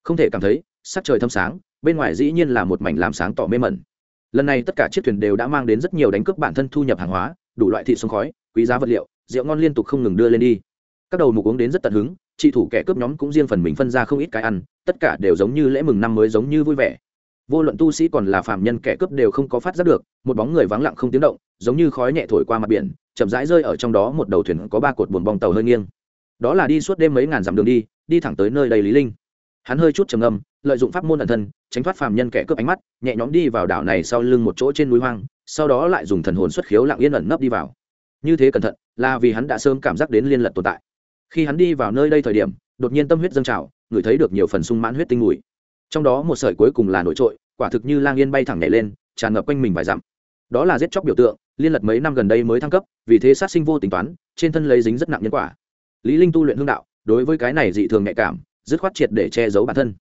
S1: Không thể cảm thấy, sắc trời thâm sáng, bên ngoài dĩ nhiên là một mảnh làm sáng tỏ mê mẩn lần này tất cả chiếc thuyền đều đã mang đến rất nhiều đánh cướp bản thân thu nhập hàng hóa, đủ loại thị sông khói, quý giá vật liệu, rượu ngon liên tục không ngừng đưa lên đi. Các đầu mục uống đến rất tận hứng trị thủ kẻ cướp nhóm cũng riêng phần mình phân ra không ít cái ăn, tất cả đều giống như lễ mừng năm mới giống như vui vẻ. Vô luận tu sĩ còn là phạm nhân kẻ cướp đều không có phát giác được, một bóng người vắng lặng không tiếng động, giống như khói nhẹ thổi qua mặt biển, chậm rãi rơi ở trong đó một đầu thuyền có ba cột buồn bong tàu hơi nghiêng. Đó là đi suốt đêm mấy ngàn dặm đường đi đi thẳng tới nơi đầy lý linh. Hắn hơi chút trầm ngâm lợi dụng pháp môn ẩn thân, tránh thoát phàm nhân kẻ cướp ánh mắt, nhẹ nhõm đi vào đảo này sau lưng một chỗ trên núi hoang, sau đó lại dùng thần hồn xuất khiếu lặng yên ẩn nấp đi vào. Như thế cẩn thận, là vì hắn đã sớm cảm giác đến liên lật tồn tại. Khi hắn đi vào nơi đây thời điểm, đột nhiên tâm huyết dâng trào, ngửi thấy được nhiều phần sung mãn huyết tinh mùi. Trong đó một sợi cuối cùng là nổi trội, quả thực như lang yên bay thẳng nhảy lên, tràn ngập quanh mình vài dặm. Đó là giết chóc biểu tượng, liên lật mấy năm gần đây mới thăng cấp, vì thế sát sinh vô tính toán, trên thân lấy dính rất nặng nhân quả. Lý linh tu luyện hương đạo, đối với cái này dị thường nhạy cảm, dứt khoát triệt để che giấu bản thân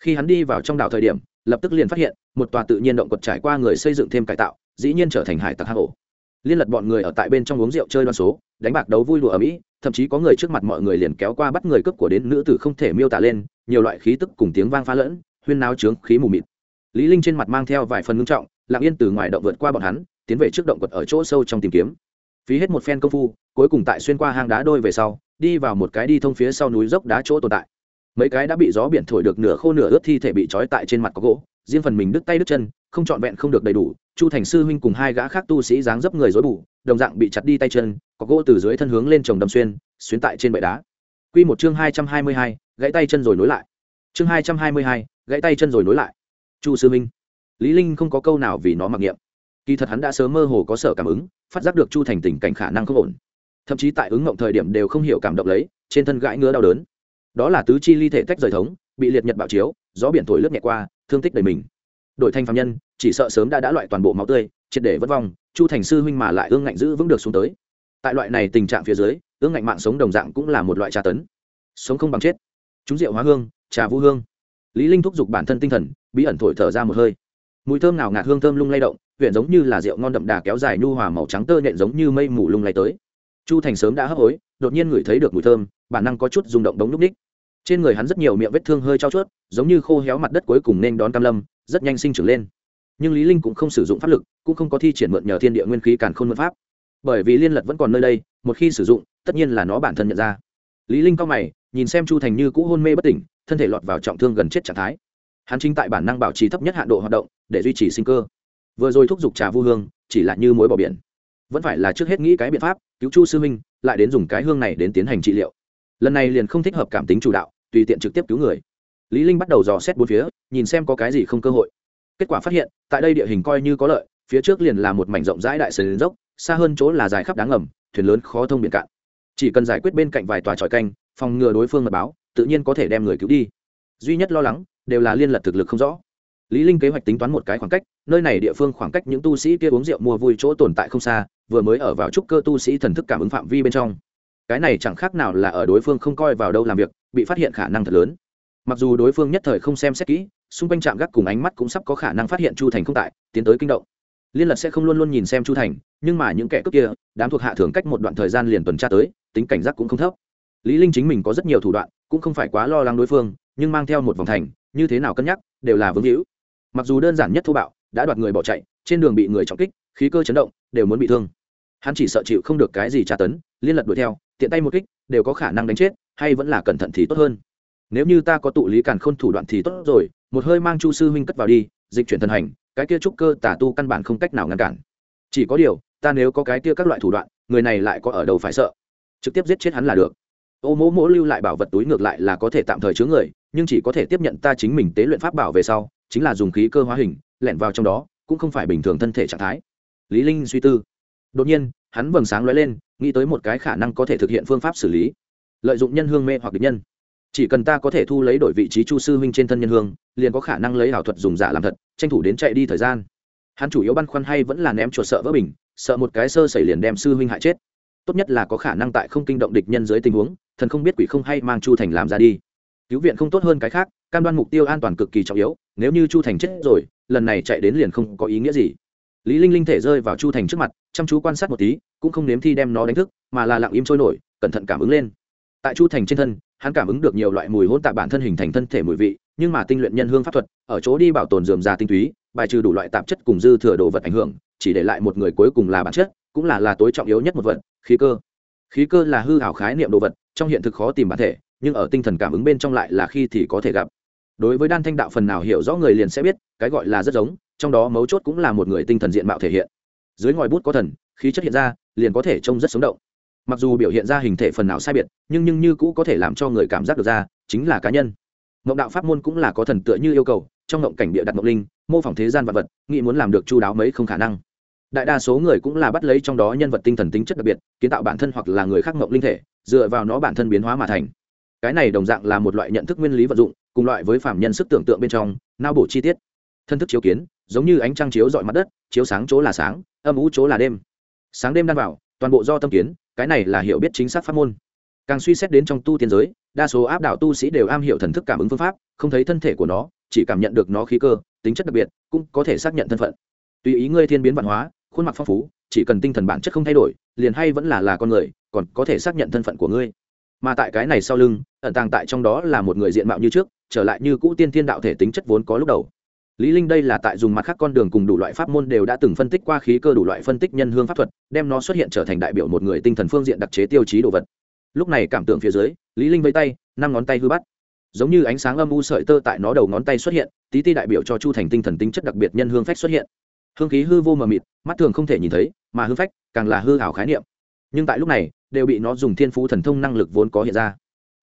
S1: khi hắn đi vào trong đảo thời điểm, lập tức liền phát hiện, một tòa tự nhiên động quật trải qua người xây dựng thêm cải tạo, dĩ nhiên trở thành hải tặc hang ổ. Liên lật bọn người ở tại bên trong uống rượu chơi đoan số, đánh bạc đấu vui lụa ở mỹ thậm chí có người trước mặt mọi người liền kéo qua bắt người cướp của đến nữ tử không thể miêu tả lên, nhiều loại khí tức cùng tiếng vang phá lẫn, huyên náo trướng khí mù mịt. Lý linh trên mặt mang theo vài phần ngưng trọng, lặng yên từ ngoài động vượt qua bọn hắn, tiến về trước động quật ở chỗ sâu trong tìm kiếm. Phí hết một phen công phu, cuối cùng tại xuyên qua hang đá đôi về sau, đi vào một cái đi thông phía sau núi dốc đá chỗ tồn tại mấy cái đã bị gió biển thổi được nửa khô nửa ướt thi thể bị trói tại trên mặt có gỗ, riêng phần mình đứt tay đứt chân, không trọn vẹn không được đầy đủ. Chu thành sư huynh cùng hai gã khác tu sĩ dáng dấp người dối bù, đồng dạng bị chặt đi tay chân, có gỗ từ dưới thân hướng lên trồng đâm xuyên, xuyến tại trên bệ đá. Quy một chương hai trăm hai mươi hai, gãy tay chân rồi nối lại. Chương hai trăm hai mươi hai, gãy tay chân rồi nối lại. Chu sư minh lý linh không có câu nào vì nó mặc niệm. Kỳ thật hắn đã sớm mơ hồ có sở cảm ứng, phát giác được chu thành tình cảnh khả năng không ổn. Thậm chí tại ứng ngộng thời điểm đều không hiểu cảm động lấy, trên thân gãi ngứa đau đớn đó là tứ chi ly thể tách rời thống, bị liệt nhật bạo chiếu, gió biển thổi lướt nhẹ qua, thương tích đầy mình. Đội thanh phạm nhân, chỉ sợ sớm đã đã loại toàn bộ máu tươi, triệt để vất vong, chu thành sư huynh mà lại ương ngạnh giữ vững được xuống tới. Tại loại này tình trạng phía dưới, ương ngạnh mạng sống đồng dạng cũng là một loại tra tấn. Sống không bằng chết. Chúng rượu hóa hương, trà vũ hương. Lý linh thúc giục bản thân tinh thần, bí ẩn thổi thở ra một hơi. Mùi thơm nào ngạt hương thơm lung lay động, huyện giống như là rượu ngon đậm đà kéo dài nhu hòa màu trắng tơ nhện giống như mây mù lung lay tới. Chu thành sớm đã hấp hối đột nhiên ngửi thấy được mùi thơm, bản năng có chút rung động đống núc ních. Trên người hắn rất nhiều miệng vết thương hơi trao chuốt, giống như khô héo mặt đất cuối cùng nên đón cam lâm, rất nhanh sinh trưởng lên. Nhưng lý linh cũng không sử dụng pháp lực, cũng không có thi triển mượn nhờ thiên địa nguyên khí càn khôn mượn pháp. Bởi vì liên lật vẫn còn nơi đây, một khi sử dụng, tất nhiên là nó bản thân nhận ra. Lý linh cao mày, nhìn xem chu thành như cũ hôn mê bất tỉnh, thân thể lọt vào trọng thương gần chết trạng thái. Hắn chính tại bản năng bảo trì thấp nhất hạn độ hoạt động, để duy trì sinh cơ. Vừa rồi thúc giục trà vu hương, chỉ là như mối bỏ biển. Vẫn phải là trước hết nghĩ cái biện pháp, cứu chu sư minh lại đến dùng cái hương này đến tiến hành trị liệu. Lần này liền không thích hợp cảm tính chủ đạo, tùy tiện trực tiếp cứu người. Lý linh bắt đầu dò xét bốn phía, nhìn xem có cái gì không cơ hội. Kết quả phát hiện, tại đây địa hình coi như có lợi, phía trước liền là một mảnh rộng rãi đại sườn dốc, xa hơn chỗ là dài khắp đáng ngầm, thuyền lớn khó thông biển cạn. Chỉ cần giải quyết bên cạnh vài tòa tròi canh, phòng ngừa đối phương mật báo, tự nhiên có thể đem người cứu đi. Duy nhất lo lắng, đều là liên lật thực lực không rõ lý linh kế hoạch tính toán một cái khoảng cách, nơi này địa phương khoảng cách những tu sĩ kia uống rượu mua vui chỗ tồn tại không xa, vừa mới ở vào trúc cơ tu sĩ thần thức cảm ứng phạm vi bên trong. Cái này chẳng khác nào là ở đối phương không coi vào đâu làm việc, bị phát hiện khả năng thật lớn. Mặc dù đối phương nhất thời không xem xét kỹ, xung quanh trạm gác cùng ánh mắt cũng sắp có khả năng phát hiện chu thành không tại, tiến tới kinh động. Liên lật sẽ không luôn luôn nhìn xem chu thành, nhưng mà những kẻ cướp kia, đám thuộc hạ thường cách một đoạn thời gian liền tuần tra tới, tính cảnh giác cũng không thấp. Lý linh chính mình có rất nhiều thủ đoạn, cũng không phải quá lo lắng đối phương, nhưng mang theo một vòng thành, như thế nào cân nhắc, đều là vướng hữu mặc dù đơn giản nhất thô bạo, đã đoạt người bỏ chạy, trên đường bị người trọng kích, khí cơ chấn động, đều muốn bị thương. Hắn chỉ sợ chịu không được cái gì tra tấn, liên lật đuổi theo, tiện tay một kích, đều có khả năng đánh chết, hay vẫn là cẩn thận thì tốt hơn. Nếu như ta có tụ lý càn khôn thủ đoạn thì tốt rồi, một hơi mang chu sư huynh cất vào đi, dịch chuyển thần hành, cái kia trúc cơ tả tu căn bản không cách nào ngăn cản. Chỉ có điều, ta nếu có cái kia các loại thủ đoạn, người này lại có ở đâu phải sợ. Trực tiếp giết chết hắn là được. Ô mỗ mỗ lưu lại bảo vật túi ngược lại là có thể tạm thời chứa người, nhưng chỉ có thể tiếp nhận ta chính mình tế luyện pháp bảo về sau chính là dùng khí cơ hóa hình, lẻn vào trong đó, cũng không phải bình thường thân thể trạng thái. Lý linh suy tư. Đột nhiên, hắn vầng sáng lóe lên, nghĩ tới một cái khả năng có thể thực hiện phương pháp xử lý. Lợi dụng nhân hương mê hoặc địch nhân. Chỉ cần ta có thể thu lấy đổi vị trí chu sư huynh trên thân nhân hương, liền có khả năng lấy ảo thuật dùng giả làm thật, tranh thủ đến chạy đi thời gian. Hắn chủ yếu băn khoăn hay vẫn là ném chuột sợ vỡ bình, sợ một cái sơ xảy liền đem sư huynh hại chết. Tốt nhất là có khả năng tại không kinh động địch nhân dưới tình huống, thần không biết quỷ không hay mang chu thành làm ra đi. Cứu viện không tốt hơn cái khác cam đoan mục tiêu an toàn cực kỳ trọng yếu, nếu như chu thành chết rồi, lần này chạy đến liền không có ý nghĩa gì. Lý linh linh thể rơi vào chu thành trước mặt, chăm chú quan sát một tí, cũng không nếm thi đem nó đánh thức, mà là lặng im trôi nổi, cẩn thận cảm ứng lên. Tại chu thành trên thân, hắn cảm ứng được nhiều loại mùi hỗn tạp bản thân hình thành thân thể mùi vị, nhưng mà tinh luyện nhân hương pháp thuật, ở chỗ đi bảo tồn dườm già tinh túy, bài trừ đủ loại tạp chất cùng dư thừa đồ vật ảnh hưởng, chỉ để lại một người cuối cùng là bản chất, cũng là là tối trọng yếu nhất một vật, khí cơ. Khí cơ là hư hảo khái niệm đồ vật, trong hiện thực khó tìm bản thể, nhưng ở tinh thần cảm ứng bên trong lại là khi thì có thể gặp đối với đan thanh đạo phần nào hiểu rõ người liền sẽ biết, cái gọi là rất giống, trong đó mấu chốt cũng là một người tinh thần diện mạo thể hiện. Dưới ngòi bút có thần, khí chất hiện ra, liền có thể trông rất sống động. Mặc dù biểu hiện ra hình thể phần nào sai biệt, nhưng nhưng như cũ có thể làm cho người cảm giác được ra, chính là cá nhân. Mộng đạo pháp môn cũng là có thần tựa như yêu cầu, trong mộng cảnh địa đặt mộng linh, mô phỏng thế gian vật vật, nghĩ muốn làm được chu đáo mấy không khả năng. Đại đa số người cũng là bắt lấy trong đó nhân vật tinh thần tính chất đặc biệt, kiến tạo bản thân hoặc là người khác mộng linh thể, dựa vào nó bản thân biến hóa mà thành. Cái này đồng dạng là một loại nhận thức nguyên lý vận dụng cùng loại với phạm nhân sức tưởng tượng bên trong, nao bổ chi tiết. Thân thức chiếu kiến, giống như ánh trăng chiếu dọi mặt đất, chiếu sáng chỗ là sáng, âm ú chỗ là đêm. Sáng đêm đan vào, toàn bộ do tâm kiến, cái này là hiểu biết chính xác pháp môn. Càng suy xét đến trong tu tiên giới, đa số áp đảo tu sĩ đều am hiểu thần thức cảm ứng phương pháp, không thấy thân thể của nó, chỉ cảm nhận được nó khí cơ, tính chất đặc biệt, cũng có thể xác nhận thân phận. Tùy ý ngươi thiên biến văn hóa, khuôn mặt phong phú, chỉ cần tinh thần bản chất không thay đổi, liền hay vẫn là là con người, còn có thể xác nhận thân phận của ngươi. Mà tại cái này sau lưng, ẩn tàng tại trong đó là một người diện mạo như trước trở lại như cũ tiên thiên đạo thể tính chất vốn có lúc đầu. Lý linh đây là tại dùng mặt khác con đường cùng đủ loại pháp môn đều đã từng phân tích qua khí cơ đủ loại phân tích nhân hương pháp thuật, đem nó xuất hiện trở thành đại biểu một người tinh thần phương diện đặc chế tiêu chí đồ vật. Lúc này cảm tưởng phía dưới, lý linh vây tay, năm ngón tay hư bắt. Giống như ánh sáng âm u sợi tơ tại nó đầu ngón tay xuất hiện, tí ti đại biểu cho chu thành tinh thần tính chất đặc biệt nhân hương phách xuất hiện. Hương khí hư vô mờ mịt, mắt thường không thể nhìn thấy, mà hương phách càng là hư ảo khái niệm. Nhưng tại lúc này, đều bị nó dùng thiên phú thần thông năng lực vốn có hiện ra.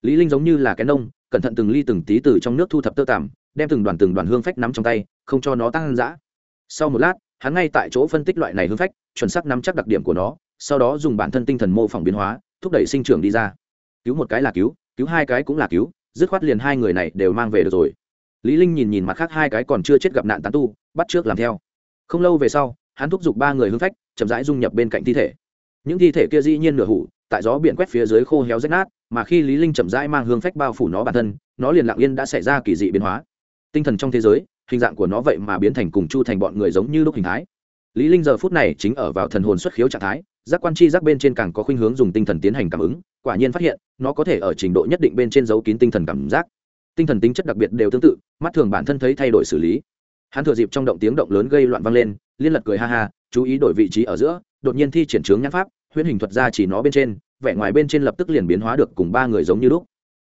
S1: Lý linh giống như là cái nông cẩn thận từng ly từng tí từ trong nước thu thập tơ tằm, đem từng đoàn từng đoàn hương phách nắm trong tay, không cho nó tăng dã. Sau một lát, hắn ngay tại chỗ phân tích loại này hương phách, chuẩn xác nắm chắc đặc điểm của nó, sau đó dùng bản thân tinh thần mô phỏng biến hóa, thúc đẩy sinh trưởng đi ra. Cứu một cái là cứu cứu hai cái cũng là cứu, dứt khoát liền hai người này đều mang về được rồi. Lý linh nhìn nhìn mặt khác hai cái còn chưa chết gặp nạn tán tu, bắt trước làm theo. Không lâu về sau, hắn thúc giục ba người hương phách, chậm rãi dung nhập bên cạnh thi thể. Những thi thể kia dĩ nhiên nửa hủ, tại gió biển quét phía dưới khô héo rách nát mà khi lý linh chậm rãi mang hương phách bao phủ nó bản thân, nó liền lặng yên đã xảy ra kỳ dị biến hóa. Tinh thần trong thế giới, hình dạng của nó vậy mà biến thành cùng chu thành bọn người giống như lúc hình thái. Lý linh giờ phút này chính ở vào thần hồn xuất khiếu trạng thái, giác quan chi giác bên trên càng có khuynh hướng dùng tinh thần tiến hành cảm ứng, quả nhiên phát hiện, nó có thể ở trình độ nhất định bên trên giấu kín tinh thần cảm giác. Tinh thần tính chất đặc biệt đều tương tự, mắt thường bản thân thấy thay đổi xử lý. Hắn thừa dịp trong động tiếng động lớn gây loạn vang lên, liên lật cười ha ha, chú ý đổi vị trí ở giữa, đột nhiên thi triển trướng nhãn pháp, huyễn hình thuật ra chỉ nó bên trên vẻ ngoài bên trên lập tức liền biến hóa được cùng ba người giống như lúc.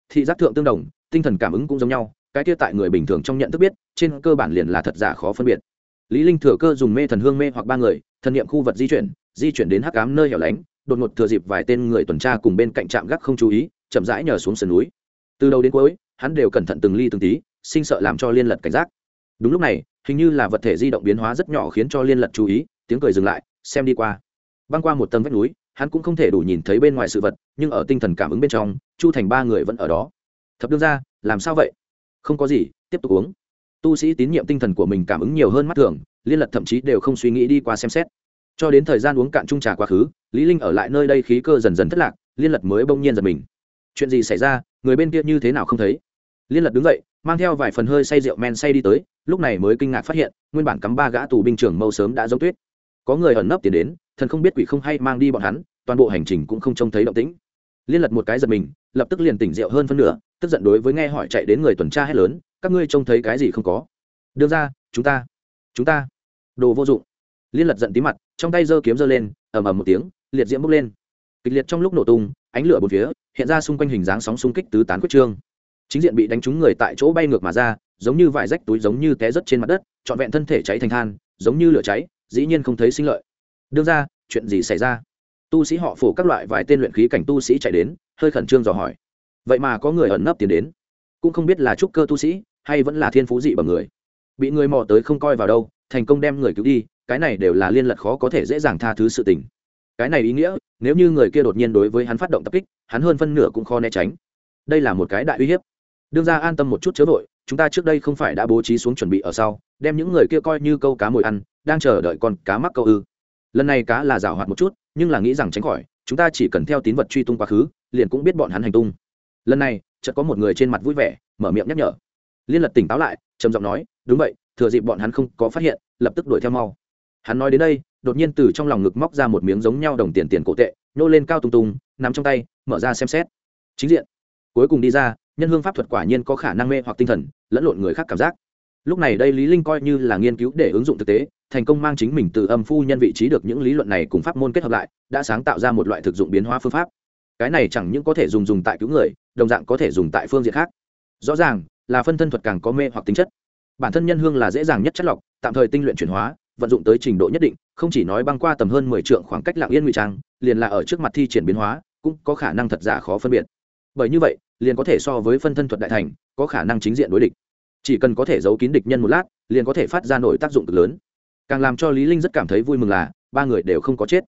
S1: Thị giác thượng tương đồng, tinh thần cảm ứng cũng giống nhau, cái kia tại người bình thường trong nhận thức biết, trên cơ bản liền là thật giả khó phân biệt. Lý linh thừa cơ dùng mê thần hương mê hoặc ba người, thần niệm khu vật di chuyển di chuyển đến hắc ám nơi hẻo lánh, đột ngột thừa dịp vài tên người tuần tra cùng bên cạnh trạm gác không chú ý, chậm rãi nhờ xuống sườn núi. Từ đầu đến cuối, hắn đều cẩn thận từng ly từng tí, sinh sợ làm cho liên lật cảnh giác. Đúng lúc này, hình như là vật thể di động biến hóa rất nhỏ khiến cho liên lật chú ý, tiếng cười dừng lại, xem đi qua. Băng qua một tầng vách núi hắn cũng không thể đủ nhìn thấy bên ngoài sự vật, nhưng ở tinh thần cảm ứng bên trong, chu thành ba người vẫn ở đó. Thập đương ra làm sao vậy? Không có gì, tiếp tục uống. Tu sĩ tín nhiệm tinh thần của mình cảm ứng nhiều hơn mắt thường, liên lật thậm chí đều không suy nghĩ đi qua xem xét. Cho đến thời gian uống cạn chung trà quá khứ, lý linh ở lại nơi đây khí cơ dần dần thất lạc, liên lật mới bỗng nhiên giật mình. Chuyện gì xảy ra, người bên kia như thế nào không thấy? Liên lật đứng dậy, mang theo vài phần hơi say rượu men say đi tới, lúc này mới kinh ngạc phát hiện, nguyên bản cắm ba gã tù binh trưởng mâu sớm đã giống tuyết. Có người ẩn nấp tiến đến thần không biết quỷ không hay mang đi bọn hắn, toàn bộ hành trình cũng không trông thấy động tĩnh. Liên lật một cái giật mình, lập tức liền tỉnh rượu hơn phân nửa, tức giận đối với nghe hỏi chạy đến người tuần tra hết lớn, các ngươi trông thấy cái gì không có? Đương ra, chúng ta chúng ta. Đồ vô dụng. Liên lật giận tí mặt, trong tay giơ kiếm giơ lên, ầm ầm một tiếng, liệt diễm bốc lên. Kịch liệt trong lúc nổ tung, ánh lửa bốn phía, hiện ra xung quanh hình dáng sóng xung kích tứ tán quyết trương. Chính diện bị đánh trúng người tại chỗ bay ngược mà ra, giống như vải rách túi giống như té rớt trên mặt đất, trọn vẹn thân thể cháy thành than, giống như lửa cháy, dĩ nhiên không thấy sinh lợi đương ra, chuyện gì xảy ra? Tu sĩ họ phổ các loại vài tên luyện khí cảnh tu sĩ chạy đến, hơi khẩn trương dò hỏi. Vậy mà có người ẩn nấp tiến đến. Cũng không biết là trúc cơ tu sĩ, hay vẫn là thiên phú dị bằng người. Bị người mò tới không coi vào đâu, thành công đem người cứu đi, cái này đều là liên lật khó có thể dễ dàng tha thứ sự tình. Cái này ý nghĩa, nếu như người kia đột nhiên đối với hắn phát động tập kích, hắn hơn phân nửa cũng khó né tránh. Đây là một cái đại uy hiếp. Đương ra an tâm một chút chớ vội, chúng ta trước đây không phải đã bố trí xuống chuẩn bị ở sau, đem những người kia coi như câu cá mồi ăn, đang chờ đợi con cá mắc câu ư lần này cá là rào hoạt một chút, nhưng là nghĩ rằng tránh khỏi, chúng ta chỉ cần theo tín vật truy tung quá khứ, liền cũng biết bọn hắn hành tung. Lần này, chợt có một người trên mặt vui vẻ, mở miệng nhắc nhở. Liên lật tỉnh táo lại, trầm giọng nói, đúng vậy, thừa dịp bọn hắn không có phát hiện, lập tức đuổi theo mau. Hắn nói đến đây, đột nhiên từ trong lòng ngực móc ra một miếng giống nhau đồng tiền tiền cổ tệ, nhô lên cao tung tung nằm trong tay, mở ra xem xét. Chính diện. Cuối cùng đi ra, nhân hương pháp thuật quả nhiên có khả năng mê hoặc tinh thần, lẫn lộn người khác cảm giác. Lúc này đây lý linh coi như là nghiên cứu để ứng dụng thực tế thành công mang chính mình từ âm phu nhân vị trí được những lý luận này cùng pháp môn kết hợp lại, đã sáng tạo ra một loại thực dụng biến hóa phương pháp. Cái này chẳng những có thể dùng dùng tại cứu người, đồng dạng có thể dùng tại phương diện khác. Rõ ràng, là phân thân thuật càng có mê hoặc tính chất. Bản thân nhân hương là dễ dàng nhất chất lọc, tạm thời tinh luyện chuyển hóa, vận dụng tới trình độ nhất định, không chỉ nói băng qua tầm hơn mười trượng khoảng cách lạng yên ngụy trang, liền là ở trước mặt thi triển biến hóa, cũng có khả năng thật giả khó phân biệt. Bởi như vậy, liền có thể so với phân thân thuật đại thành, có khả năng chính diện đối địch. Chỉ cần có thể giấu kín địch nhân một lát, liền có thể phát ra nổi tác dụng cực lớn càng làm cho lý linh rất cảm thấy vui mừng là, ba người đều không có chết.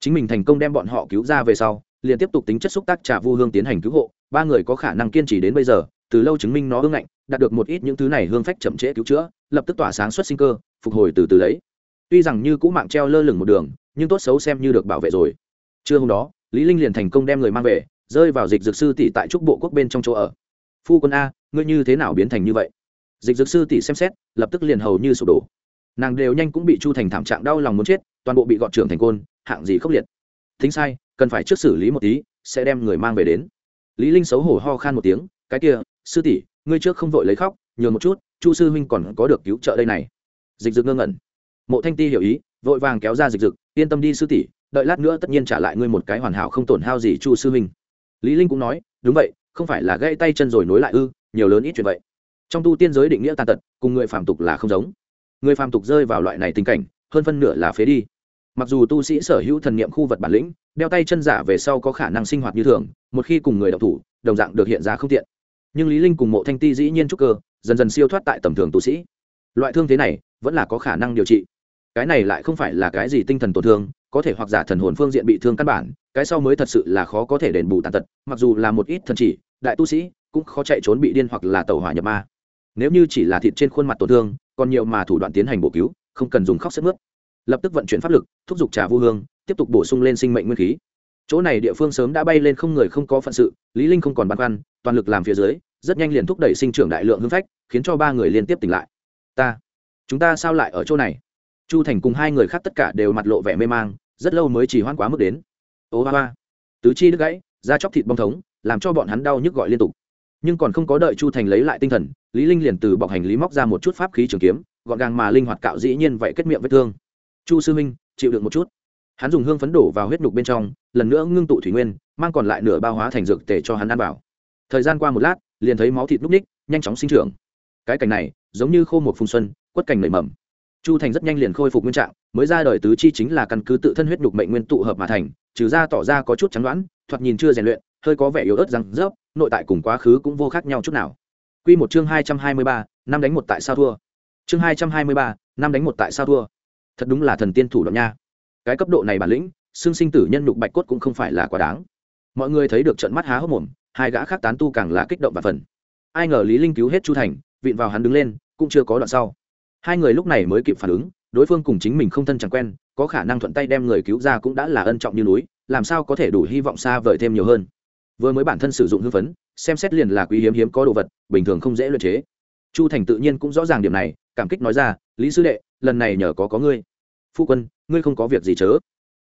S1: Chính mình thành công đem bọn họ cứu ra về sau, liền tiếp tục tính chất xúc tác trả vu hương tiến hành cứu hộ, ba người có khả năng kiên trì đến bây giờ, từ lâu chứng minh nó hương ngạnh, đạt được một ít những thứ này hương phách chậm trễ cứu chữa, lập tức tỏa sáng xuất sinh cơ, phục hồi từ từ đấy tuy rằng như cũ mạng treo lơ lửng một đường, nhưng tốt xấu xem như được bảo vệ rồi. Trưa hôm đó, lý linh liền thành công đem người mang về, rơi vào dịch dược sư tỷ tại trúc bộ quốc bên trong chỗ ở. Phu quân a, ngươi như thế nào biến thành như vậy? Dịch dược sư tỷ xem xét, lập tức liền hầu như sụp đổ nàng đều nhanh cũng bị chu thành thảm trạng đau lòng muốn chết, toàn bộ bị gọn trưởng thành côn, hạng gì khốc liệt. Thính sai, cần phải trước xử lý một tí, sẽ đem người mang về đến. Lý linh xấu hổ ho khan một tiếng, cái kia, sư tỷ, ngươi trước không vội lấy khóc, nhường một chút, chu sư huynh còn có được cứu trợ đây này. Dịch Dực ngơ ngẩn. Mộ thanh ti hiểu ý, vội vàng kéo ra dịch dực, yên tâm đi sư tỷ, đợi lát nữa tất nhiên trả lại ngươi một cái hoàn hảo không tổn hao gì chu sư huynh. Lý linh cũng nói, đúng vậy, không phải là gãy tay chân rồi nối lại ư, nhiều lớn ít chuyện vậy. Trong tu tiên giới định nghĩa tàn tật, cùng người phạm tục là không giống người phàm tục rơi vào loại này tình cảnh, hơn phân nửa là phế đi. Mặc dù tu sĩ sở hữu thần niệm khu vật bản lĩnh, đeo tay chân giả về sau có khả năng sinh hoạt như thường, một khi cùng người đọc thủ, đồng dạng được hiện ra không tiện. Nhưng lý linh cùng mộ thanh ti dĩ nhiên trúc cơ, dần dần siêu thoát tại tầm thường tu sĩ. Loại thương thế này, vẫn là có khả năng điều trị. Cái này lại không phải là cái gì tinh thần tổn thương, có thể hoặc giả thần hồn phương diện bị thương căn bản, cái sau mới thật sự là khó có thể đền bù tàn tật, mặc dù là một ít thần chỉ, đại tu sĩ cũng khó chạy trốn bị điên hoặc là tẩu hỏa nhập ma. Nếu như chỉ là thịt trên khuôn mặt tổn thương còn nhiều mà thủ đoạn tiến hành bổ cứu, không cần dùng khóc sức mướt. Lập tức vận chuyển pháp lực, thúc giục trà vu hương, tiếp tục bổ sung lên sinh mệnh nguyên khí. Chỗ này địa phương sớm đã bay lên không người không có phận sự, lý linh không còn băn khoăn, toàn lực làm phía dưới, rất nhanh liền thúc đẩy sinh trưởng đại lượng hương phách, khiến cho ba người liên tiếp tỉnh lại. Ta, chúng ta sao lại ở chỗ này? Chu thành cùng hai người khác tất cả đều mặt lộ vẻ mê mang, rất lâu mới chỉ hoan quá mức đến. Ô ba ba tứ chi đứt gãy, da chóc thịt bong thống, làm cho bọn hắn đau nhức gọi liên tục. Nhưng còn không có đợi chu thành lấy lại tinh thần lý linh liền từ bọc hành lý móc ra một chút pháp khí trường kiếm, gọn gàng mà linh hoạt cạo dĩ nhiên vậy kết miệng vết thương. Chu sư minh chịu đựng một chút. Hắn dùng hương phấn đổ vào huyết nhục bên trong, lần nữa ngưng tụ thủy nguyên, mang còn lại nửa bao hóa thành dược tể cho hắn ăn bảo. thời gian qua một lát, liền thấy máu thịt núc ních, nhanh chóng sinh trưởng. Cái cảnh này, giống như khô một phùng xuân, quất cảnh nảy mầm. Chu thành rất nhanh liền khôi phục nguyên trạng, mới ra đời tứ chi chính là căn cứ tự thân huyết nhục mệnh nguyên tụ hợp mà thành, trừ ra tỏ ra có chút trắng đoán, thoạt nhìn chưa rèn luyện, hơi có vẻ yếu ớt răng rớp, nội tại cùng quá khứ cũng vô khác nhau chút nào. Quy một chương hai trăm hai mươi ba, năm đánh một tại sao thua. Chương hai trăm hai mươi ba, năm đánh một tại sao thua. Thật đúng là thần tiên thủ đoạn nha. Cái cấp độ này bản lĩnh, xương sinh tử nhân nhục bạch cốt cũng không phải là quá đáng. Mọi người thấy được trận mắt há hốc mồm, hai gã khác tán tu càng là kích động và phần. Ai ngờ lý linh cứu hết chu thành, vịn vào hắn đứng lên, cũng chưa có đoạn sau. Hai người lúc này mới kịp phản ứng, đối phương cùng chính mình không thân chẳng quen, có khả năng thuận tay đem người cứu ra cũng đã là ân trọng như núi, làm sao có thể đủ hy vọng xa vời thêm nhiều hơn. Vừa mới bản thân sử dụng hư phấn xem xét liền là quý hiếm hiếm có đồ vật, bình thường không dễ luyện chế. Chu thành tự nhiên cũng rõ ràng điểm này, cảm kích nói ra, lý sư đệ, lần này nhờ có có ngươi. Phu quân, ngươi không có việc gì chớ.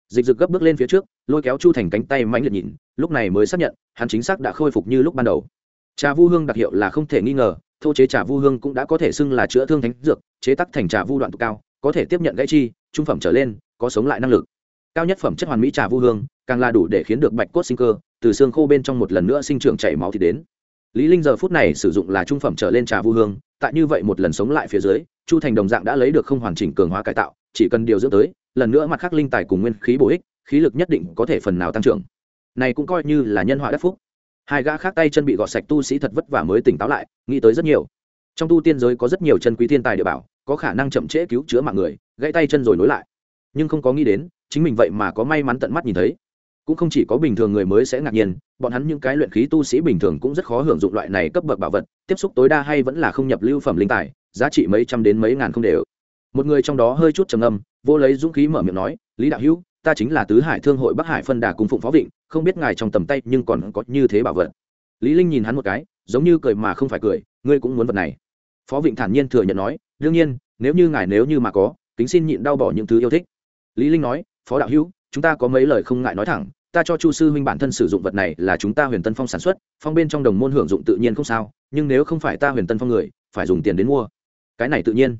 S1: Dịch dực gấp bước lên phía trước, lôi kéo chu thành cánh tay mãnh liệt nhìn, lúc này mới xác nhận, hắn chính xác đã khôi phục như lúc ban đầu. Trà vu hương đặc hiệu là không thể nghi ngờ, thô chế trà vu hương cũng đã có thể xưng là chữa thương thánh dược, chế tắc thành trà vu đoạn tụ cao, có thể tiếp nhận gãy chi, trung phẩm trở lên, có sống lại năng lực. Cao nhất phẩm chất hoàn mỹ trà vu hương, càng là đủ để khiến được bạch cốt sinh cơ từ xương khô bên trong một lần nữa sinh trưởng chảy máu thì đến. Lý linh giờ phút này sử dụng là trung phẩm trở lên trà vu hương, tại như vậy một lần sống lại phía dưới, chu thành đồng dạng đã lấy được không hoàn chỉnh cường hóa cải tạo, chỉ cần điều dưỡng tới, lần nữa mặt khác linh tài cùng nguyên khí bổ ích, khí lực nhất định có thể phần nào tăng trưởng. Này cũng coi như là nhân họa đắc phúc. Hai gã khác tay chân bị gọt sạch tu sĩ thật vất vả mới tỉnh táo lại, nghĩ tới rất nhiều. Trong tu tiên giới có rất nhiều chân quý thiên tài địa bảo, có khả năng chậm trễ cứu chữa mạng người, gãy tay chân rồi nối lại. Nhưng không có nghĩ đến, chính mình vậy mà có may mắn tận mắt nhìn thấy cũng không chỉ có bình thường người mới sẽ ngạc nhiên, bọn hắn những cái luyện khí tu sĩ bình thường cũng rất khó hưởng dụng loại này cấp bậc bảo vật, tiếp xúc tối đa hay vẫn là không nhập lưu phẩm linh tài, giá trị mấy trăm đến mấy ngàn không đều. Một người trong đó hơi chút trầm âm vô lấy dũng khí mở miệng nói, lý đạo hữu, ta chính là tứ hải thương hội bắc hải phân đà cùng phụng phó vịnh, không biết ngài trong tầm tay nhưng còn có như thế bảo vật. Lý linh nhìn hắn một cái, giống như cười mà không phải cười, ngươi cũng muốn vật này? Phó vịnh thản nhiên thừa nhận nói, đương nhiên, nếu như ngài nếu như mà có, kính xin nhịn đau bỏ những thứ yêu thích. Lý linh nói, phó đạo hữu chúng ta có mấy lời không ngại nói thẳng, ta cho chu sư huynh bản thân sử dụng vật này là chúng ta huyền tân phong sản xuất, phong bên trong đồng môn hưởng dụng tự nhiên không sao, nhưng nếu không phải ta huyền tân phong người, phải dùng tiền đến mua. Cái này tự nhiên.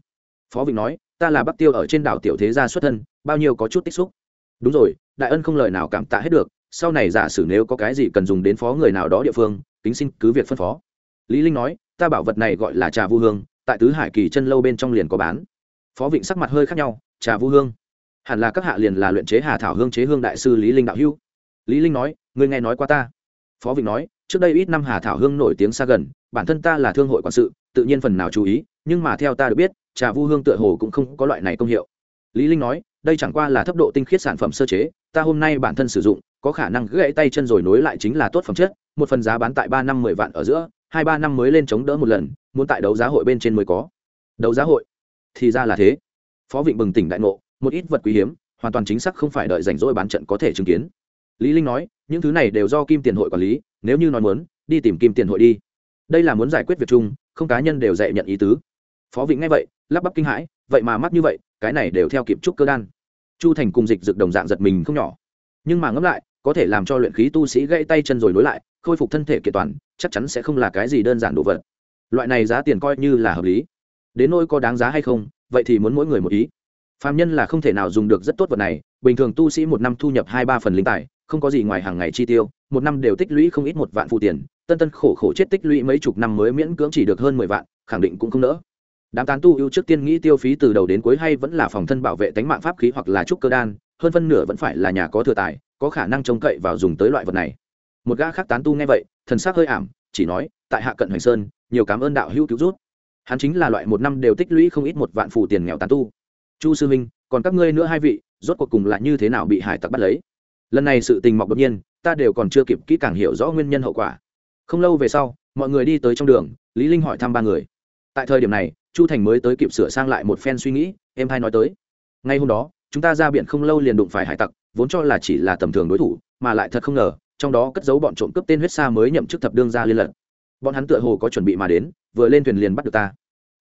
S1: Phó vịnh nói, ta là bắc tiêu ở trên đảo tiểu thế gia xuất thân, bao nhiêu có chút tích xúc. Đúng rồi, đại ân không lời nào cảm tạ hết được, sau này giả sử nếu có cái gì cần dùng đến phó người nào đó địa phương, kính xin cứ việc phân phó. Lý linh nói, ta bảo vật này gọi là trà vu hương, tại tứ hải kỳ chân lâu bên trong liền có bán. Phó vịnh sắc mặt hơi khác nhau, trà vu hương hẳn là các hạ liền là luyện chế hà thảo hương chế hương đại sư lý linh đạo hữu. Lý linh nói, ngươi nghe nói qua ta. Phó vịnh nói, trước đây ít năm hà thảo hương nổi tiếng xa gần, bản thân ta là thương hội quản sự, tự nhiên phần nào chú ý, nhưng mà theo ta được biết, trà vu hương tựa hồ cũng không có loại này công hiệu. Lý linh nói, đây chẳng qua là thấp độ tinh khiết sản phẩm sơ chế, ta hôm nay bản thân sử dụng, có khả năng gãy tay chân rồi nối lại chính là tốt phẩm chất, một phần giá bán tại ba năm mười vạn ở giữa, hai ba năm mới lên chống đỡ một lần, muốn tại đấu giá hội bên trên mới có. Đấu giá hội? Thì ra là thế. Phó vịnh bừng tỉnh đại ngộ một ít vật quý hiếm, hoàn toàn chính xác không phải đợi rảnh rỗi bán trận có thể chứng kiến. Lý linh nói, những thứ này đều do kim tiền hội quản lý, nếu như nói muốn, đi tìm kim tiền hội đi. Đây là muốn giải quyết việc chung, không cá nhân đều dạy nhận ý tứ. Phó vịnh nghe vậy, lắp bắp kinh hãi, vậy mà mắc như vậy, cái này đều theo kịp trúc cơ đan. Chu thành cùng dịch dực đồng dạng giật mình không nhỏ. Nhưng mà ngẫm lại, có thể làm cho luyện khí tu sĩ gãy tay chân rồi nối lại, khôi phục thân thể kiện toàn, chắc chắn sẽ không là cái gì đơn giản đồ vật. Loại này giá tiền coi như là hợp lý. Đến nỗi có đáng giá hay không, vậy thì muốn mỗi người một ý. Phàm nhân là không thể nào dùng được rất tốt vật này, bình thường tu sĩ một năm thu nhập hai ba phần linh tài, không có gì ngoài hàng ngày chi tiêu, một năm đều tích lũy không ít một vạn phụ tiền, tân tân khổ khổ chết tích lũy mấy chục năm mới miễn cưỡng chỉ được hơn mười vạn, khẳng định cũng không nỡ. Đám tán tu ưu trước tiên nghĩ tiêu phí từ đầu đến cuối hay vẫn là phòng thân bảo vệ tính mạng pháp khí hoặc là trúc cơ đan, hơn phân nửa vẫn phải là nhà có thừa tài, có khả năng trông cậy vào dùng tới loại vật này. Một gã khác tán tu nghe vậy, thần sắc hơi ảm, chỉ nói, tại hạ cận hoành sơn, nhiều cảm ơn đạo hữu cứu giúp. hắn chính là loại một năm đều tích lũy không ít một vạn phụ tiền nghèo tán tu chu sư minh còn các ngươi nữa hai vị, rốt cuộc cùng là như thế nào bị hải tặc bắt lấy? Lần này sự tình mọc đột nhiên, ta đều còn chưa kịp kỹ càng hiểu rõ nguyên nhân hậu quả. Không lâu về sau, mọi người đi tới trong đường, lý linh hỏi thăm ba người. Tại thời điểm này, chu thành mới tới kịp sửa sang lại một phen suy nghĩ, em hai nói tới. Ngay hôm đó, chúng ta ra biển không lâu liền đụng phải hải tặc, vốn cho là chỉ là tầm thường đối thủ, mà lại thật không ngờ, trong đó cất giấu bọn trộm cướp tên huyết sa mới nhậm chức thập đương gia liên lận. Bọn hắn tựa hồ có chuẩn bị mà đến, vừa lên thuyền liền bắt được ta.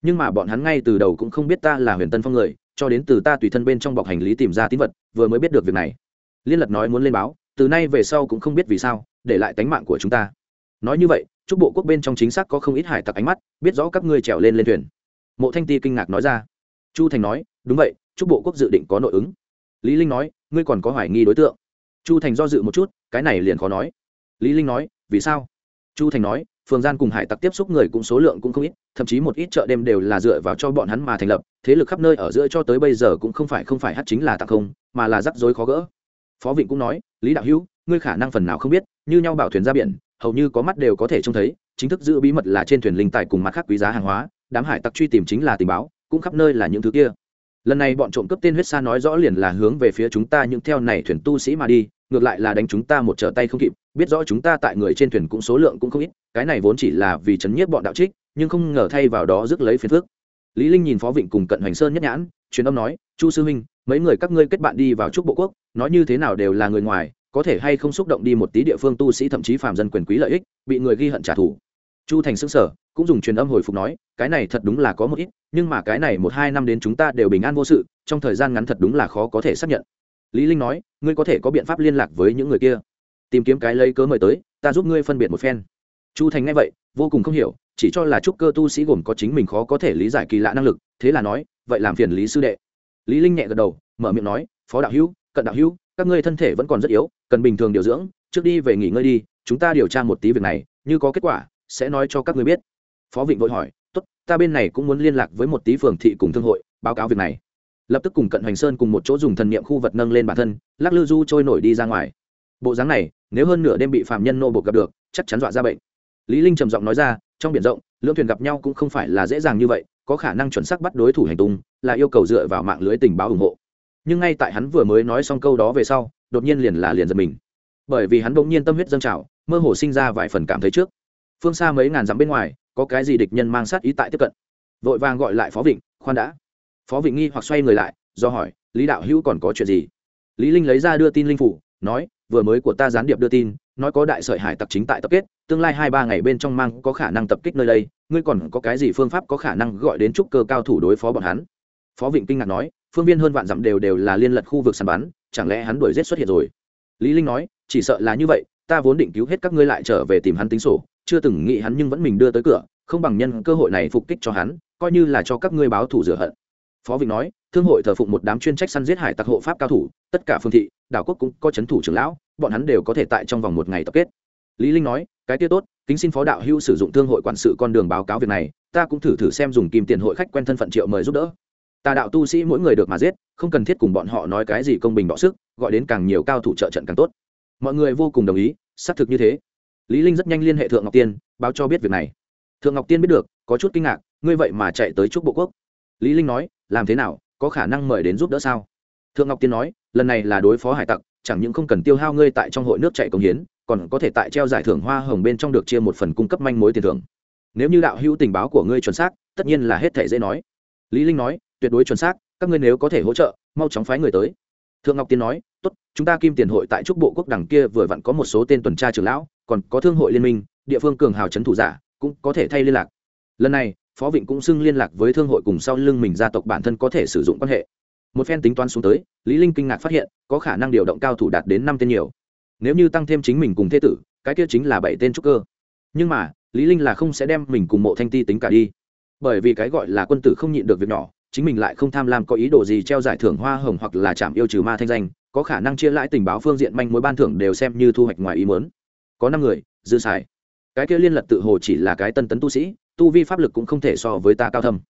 S1: Nhưng mà bọn hắn ngay từ đầu cũng không biết ta là huyền tân phong người cho đến từ ta tùy thân bên trong bọc hành lý tìm ra tín vật, vừa mới biết được việc này. Liên lật nói muốn lên báo, từ nay về sau cũng không biết vì sao, để lại tánh mạng của chúng ta. Nói như vậy, chúc bộ quốc bên trong chính xác có không ít hải tặc ánh mắt, biết rõ các ngươi trèo lên lên thuyền. Mộ thanh ti kinh ngạc nói ra. Chu thành nói, đúng vậy, chúc bộ quốc dự định có nội ứng. Lý linh nói, ngươi còn có hoài nghi đối tượng. Chu thành do dự một chút, cái này liền khó nói. Lý linh nói, vì sao? Chu thành nói phường gian cùng hải tặc tiếp xúc người cũng số lượng cũng không ít, thậm chí một ít chợ đêm đều là dựa vào cho bọn hắn mà thành lập, thế lực khắp nơi ở giữa cho tới bây giờ cũng không phải không phải hát chính là tặng không, mà là rắc rối khó gỡ. Phó vịnh cũng nói, lý đạo hữu, ngươi khả năng phần nào không biết, như nhau bảo thuyền ra biển, hầu như có mắt đều có thể trông thấy, chính thức giữ bí mật là trên thuyền linh tài cùng mặt khác quý giá hàng hóa, đám hải tặc truy tìm chính là tình báo, cũng khắp nơi là những thứ kia. Lần này bọn trộm cướp tên huyết sa nói rõ liền là hướng về phía chúng ta những theo này thuyền tu sĩ mà đi ngược lại là đánh chúng ta một trở tay không kịp, biết rõ chúng ta tại người trên thuyền cũng số lượng cũng không ít, cái này vốn chỉ là vì chấn nhiếp bọn đạo trích, nhưng không ngờ thay vào đó rước lấy phiền phước lý linh nhìn phó vịnh cùng cận hoành sơn nhất nhãn, truyền âm nói, chu sư huynh, mấy người các ngươi kết bạn đi vào trúc bộ quốc, nói như thế nào đều là người ngoài, có thể hay không xúc động đi một tí địa phương tu sĩ thậm chí phạm dân quyền quý lợi ích, bị người ghi hận trả thù. Chu thành xứng sở cũng dùng truyền âm hồi phục nói, cái này thật đúng là có một ít, nhưng mà cái này một hai năm đến chúng ta đều bình an vô sự, trong thời gian ngắn thật đúng là khó có thể xác nhận lý linh nói, ngươi có thể có biện pháp liên lạc với những người kia. Tìm kiếm cái lấy cớ mời tới, ta giúp ngươi phân biệt một phen. Chu thành nghe vậy, vô cùng không hiểu, chỉ cho là trúc cơ tu sĩ gồm có chính mình khó có thể lý giải kỳ lạ năng lực, thế là nói, vậy làm phiền lý sư đệ. Lý linh nhẹ gật đầu, mở miệng nói, phó đạo hữu, cận đạo hữu, các ngươi thân thể vẫn còn rất yếu, cần bình thường điều dưỡng, trước đi về nghỉ ngơi đi, chúng ta điều tra một tí việc này, như có kết quả, sẽ nói cho các ngươi biết. Phó vịnh vội hỏi, tốt, ta bên này cũng muốn liên lạc với một tí phường thị cùng thương hội, báo cáo việc này lập tức cùng cận hoành sơn cùng một chỗ dùng thần niệm khu vật nâng lên bản thân, lắc lư du trôi nổi đi ra ngoài. Bộ dáng này, nếu hơn nửa đêm bị phạm nhân nô bột gặp được, chắc chắn dọa ra bệnh. Lý linh trầm giọng nói ra, trong biển rộng, lưỡng thuyền gặp nhau cũng không phải là dễ dàng như vậy, có khả năng chuẩn xác bắt đối thủ hành tung, là yêu cầu dựa vào mạng lưới tình báo ủng hộ. Nhưng ngay tại hắn vừa mới nói xong câu đó về sau, đột nhiên liền là liền giật mình. Bởi vì hắn bỗng nhiên tâm huyết dâng trào, mơ hồ sinh ra vài phần cảm thấy trước. Phương xa mấy ngàn dặm bên ngoài, có cái gì địch nhân mang sát ý tại tiếp cận. Vội vàng gọi lại phó vịnh, khoan đã phó vịnh nghi hoặc xoay người lại, do hỏi, lý đạo hữu còn có chuyện gì? Lý linh lấy ra đưa tin linh phủ, nói, vừa mới của ta gián điệp đưa tin, nói có đại sợi hải tặc chính tại tập kết, tương lai hai ba ngày bên trong mang có khả năng tập kích nơi đây, ngươi còn có cái gì phương pháp có khả năng gọi đến trúc cơ cao thủ đối phó bọn hắn? Phó vịnh kinh ngạc nói, phương viên hơn vạn dặm đều đều là liên lật khu vực săn bắn, chẳng lẽ hắn đuổi giết xuất hiện rồi? Lý linh nói, chỉ sợ là như vậy, ta vốn định cứu hết các ngươi lại trở về tìm hắn tính sổ, chưa từng nghĩ hắn nhưng vẫn mình đưa tới cửa, không bằng nhân cơ hội này phục kích cho hắn, coi như là cho các ngươi báo thù rửa hận phó vịnh nói, thương hội thờ phụng một đám chuyên trách săn giết hải tặc hộ pháp cao thủ, tất cả phương thị, đảo quốc cũng có c h ấ n thủ trưởng lão, bọn hắn đều có thể tại trong vòng một ngày tập kết. Lý linh nói, cái tiết tốt, kính xin phó đạo hưu sử dụng thương hội quản sự con đường báo cáo việc này, ta cũng thử thử xem dùng kim tiền hội khách quen thân phận triệu mời giúp đỡ. Tà đạo tu sĩ mỗi người được mà giết, không cần thiết cùng bọn họ nói cái gì công bình bọ sức, gọi đến càng nhiều cao thủ trợ trận càng tốt. Mọi người vô cùng đồng ý, xác thực như thế. Lý linh rất nhanh liên hệ thượng ngọc tiên, báo cho biết việc này. Thượng ngọc tiên biết được, có chút kinh ngạc, ngươi vậy mà chạy tới trúc bộ quốc? Lý linh nói, làm thế nào, có khả năng mời đến giúp đỡ sao? Thượng ngọc tiên nói, lần này là đối phó hải tặc, chẳng những không cần tiêu hao ngươi tại trong hội nước chạy công hiến, còn có thể tại treo giải thưởng hoa hồng bên trong được chia một phần cung cấp manh mối tiền thưởng. Nếu như đạo hữu tình báo của ngươi chuẩn xác, tất nhiên là hết thể dễ nói. Lý linh nói, tuyệt đối chuẩn xác, các ngươi nếu có thể hỗ trợ, mau chóng phái người tới. Thượng ngọc tiên nói, tốt, chúng ta kim tiền hội tại trúc bộ quốc đằng kia vừa vặn có một số tên tuần tra trưởng lão, còn có thương hội liên minh, địa phương cường hào trấn thủ giả, cũng có thể thay liên lạc. Lần này phó vịnh cũng xưng liên lạc với thương hội cùng sau lưng mình gia tộc bản thân có thể sử dụng quan hệ. Một phen tính toán xuống tới, lý linh kinh ngạc phát hiện, có khả năng điều động cao thủ đạt đến năm tên nhiều. Nếu như tăng thêm chính mình cùng thế tử, cái kia chính là bảy tên trúc cơ. Nhưng mà, lý linh là không sẽ đem mình cùng mộ thanh ti tính cả đi. Bởi vì cái gọi là quân tử không nhịn được việc nhỏ, chính mình lại không tham lam có ý đồ gì treo giải thưởng hoa hồng hoặc là chạm yêu trừ ma thanh danh, có khả năng chia lãi tình báo phương diện manh mối ban thưởng đều xem như thu hoạch ngoài ý muốn. Có năm người, dư xài. Cái kia liên lật tự hồ chỉ là cái tân tấn tu sĩ tu vi pháp lực cũng không thể so với ta cao thâm.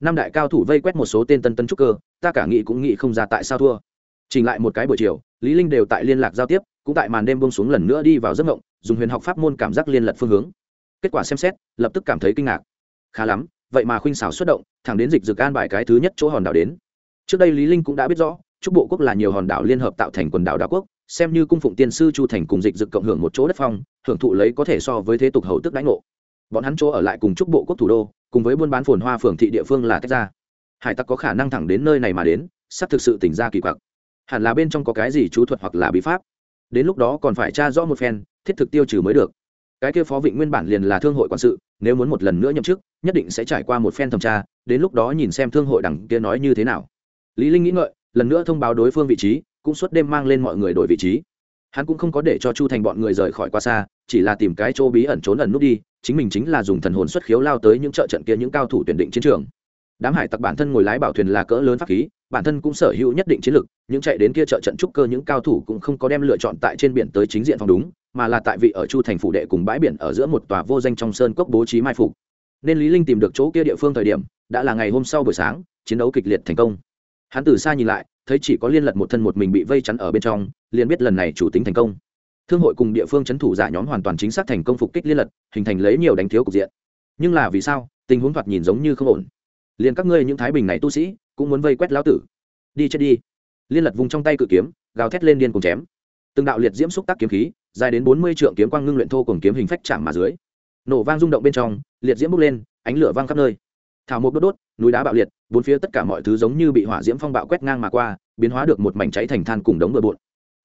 S1: Năm đại cao thủ vây quét một số tên tân tân trúc cơ, ta cả nghĩ cũng nghĩ không ra tại sao thua. Chỉnh lại một cái buổi chiều, lý linh đều tại liên lạc giao tiếp, cũng tại màn đêm buông xuống lần nữa đi vào giấc ngộng dùng huyền học pháp môn cảm giác liên lật phương hướng. Kết quả xem xét, lập tức cảm thấy kinh ngạc. Khá lắm, vậy mà khuynh xảo xuất động, thẳng đến dịch dược an bài cái thứ nhất chỗ hòn đảo đến. Trước đây lý linh cũng đã biết rõ, trúc bộ quốc là nhiều hòn đảo liên hợp tạo thành quần đảo đảo quốc, xem như cung phụng tiên sư chu thành cùng dịch dực cộng hưởng một chỗ đất phong, hưởng thụ lấy có thể so với thế tục hậu tức đánh ngộ bọn hắn chỗ ở lại cùng chúc bộ quốc thủ đô, cùng với buôn bán phồn hoa phường thị địa phương là tách ra. Hải tặc có khả năng thẳng đến nơi này mà đến, sắp thực sự tỉnh ra kỳ quặc. Hẳn là bên trong có cái gì chú thuật hoặc là bí pháp. Đến lúc đó còn phải tra rõ một phen, thiết thực tiêu trừ mới được. Cái kia phó vịnh nguyên bản liền là thương hội quản sự, nếu muốn một lần nữa nhậm chức, nhất định sẽ trải qua một phen thẩm tra, đến lúc đó nhìn xem thương hội đẳng kia nói như thế nào. Lý linh nghĩ ngợi, lần nữa thông báo đối phương vị trí, cũng suốt đêm mang lên mọi người đổi vị trí hắn cũng không có để cho chu thành bọn người rời khỏi Qua xa, chỉ là tìm cái chỗ bí ẩn trốn ẩn nút đi, chính mình chính là dùng thần hồn xuất khiếu lao tới những trợ trận kia những cao thủ tuyển định chiến trường. Đám hải tặc bản thân ngồi lái bảo thuyền là cỡ lớn pháp khí, bản thân cũng sở hữu nhất định chiến lực, những chạy đến kia trợ trận trúc cơ những cao thủ cũng không có đem lựa chọn tại trên biển tới chính diện phòng đúng, mà là tại vị ở chu thành phủ đệ cùng bãi biển ở giữa một tòa vô danh trong sơn cốc bố trí mai phục. Nên lý linh tìm được chỗ kia địa phương thời điểm, đã là ngày hôm sau buổi sáng, chiến đấu kịch liệt thành công. Hắn từ xa nhìn lại thấy chỉ có liên lật một thân một mình bị vây chắn ở bên trong, liền biết lần này chủ tính thành công. Thương hội cùng địa phương chấn thủ giả nhóm hoàn toàn chính xác thành công phục kích liên lật, hình thành lấy nhiều đánh thiếu cục diện. Nhưng là vì sao, tình huống thoạt nhìn giống như không ổn. Liền các ngươi những thái bình này tu sĩ, cũng muốn vây quét lão tử. Đi chết đi. Liên lật vùng trong tay cự kiếm, gào thét lên điên cùng chém. Từng đạo liệt diễm xúc tác kiếm khí, dài đến bốn mươi trượng kiếm quang ngưng luyện thô cùng kiếm hình phách chạm mà dưới. Nổ vang rung động bên trong, liệt diễm bốc lên, ánh lửa vang khắp nơi thảo mộc đốt đốt, núi đá bạo liệt, bốn phía tất cả mọi thứ giống như bị hỏa diễm phong bạo quét ngang mà qua, biến hóa được một mảnh cháy thành than cùng đống bừa bộn.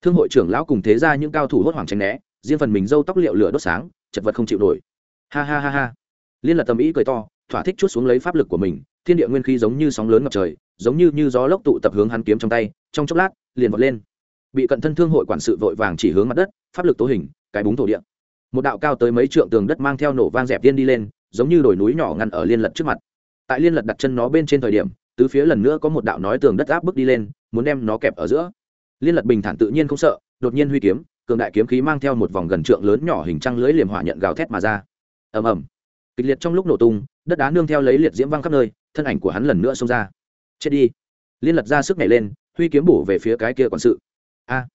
S1: Thương hội trưởng lão cùng thế ra những cao thủ hốt hoảng tranh né, riêng phần mình dâu tóc liệu lửa đốt sáng, chật vật không chịu nổi. Ha ha ha ha. Liên là tầm ý cười to, thỏa thích chút xuống lấy pháp lực của mình, thiên địa nguyên khí giống như sóng lớn ngập trời, giống như như gió lốc tụ tập hướng hắn kiếm trong tay, trong chốc lát, liền vọt lên. Bị cận thân thương hội quản sự vội vàng chỉ hướng mặt đất, pháp lực tố hình, cái búng thổ địa. Một đạo cao tới mấy trượng tường đất mang theo nổ vang dẹp tiên đi lên, giống như đồi núi nhỏ ngăn ở liên lật trước mặt tại liên lật đặt chân nó bên trên thời điểm, tứ phía lần nữa có một đạo nói tường đất áp bước đi lên, muốn đem nó kẹp ở giữa. Liên lật bình thản tự nhiên không sợ, đột nhiên huy kiếm, cường đại kiếm khí mang theo một vòng gần trượng lớn nhỏ hình trăng lưới liềm hỏa nhận gào thét mà ra. Ầm ầm. Kịch liệt trong lúc nổ tung, đất đá nương theo lấy liệt diễm văng khắp nơi, thân ảnh của hắn lần nữa xông ra. Chết đi. Liên lật ra sức nhảy lên, huy kiếm bổ về phía cái kia quản sự. A.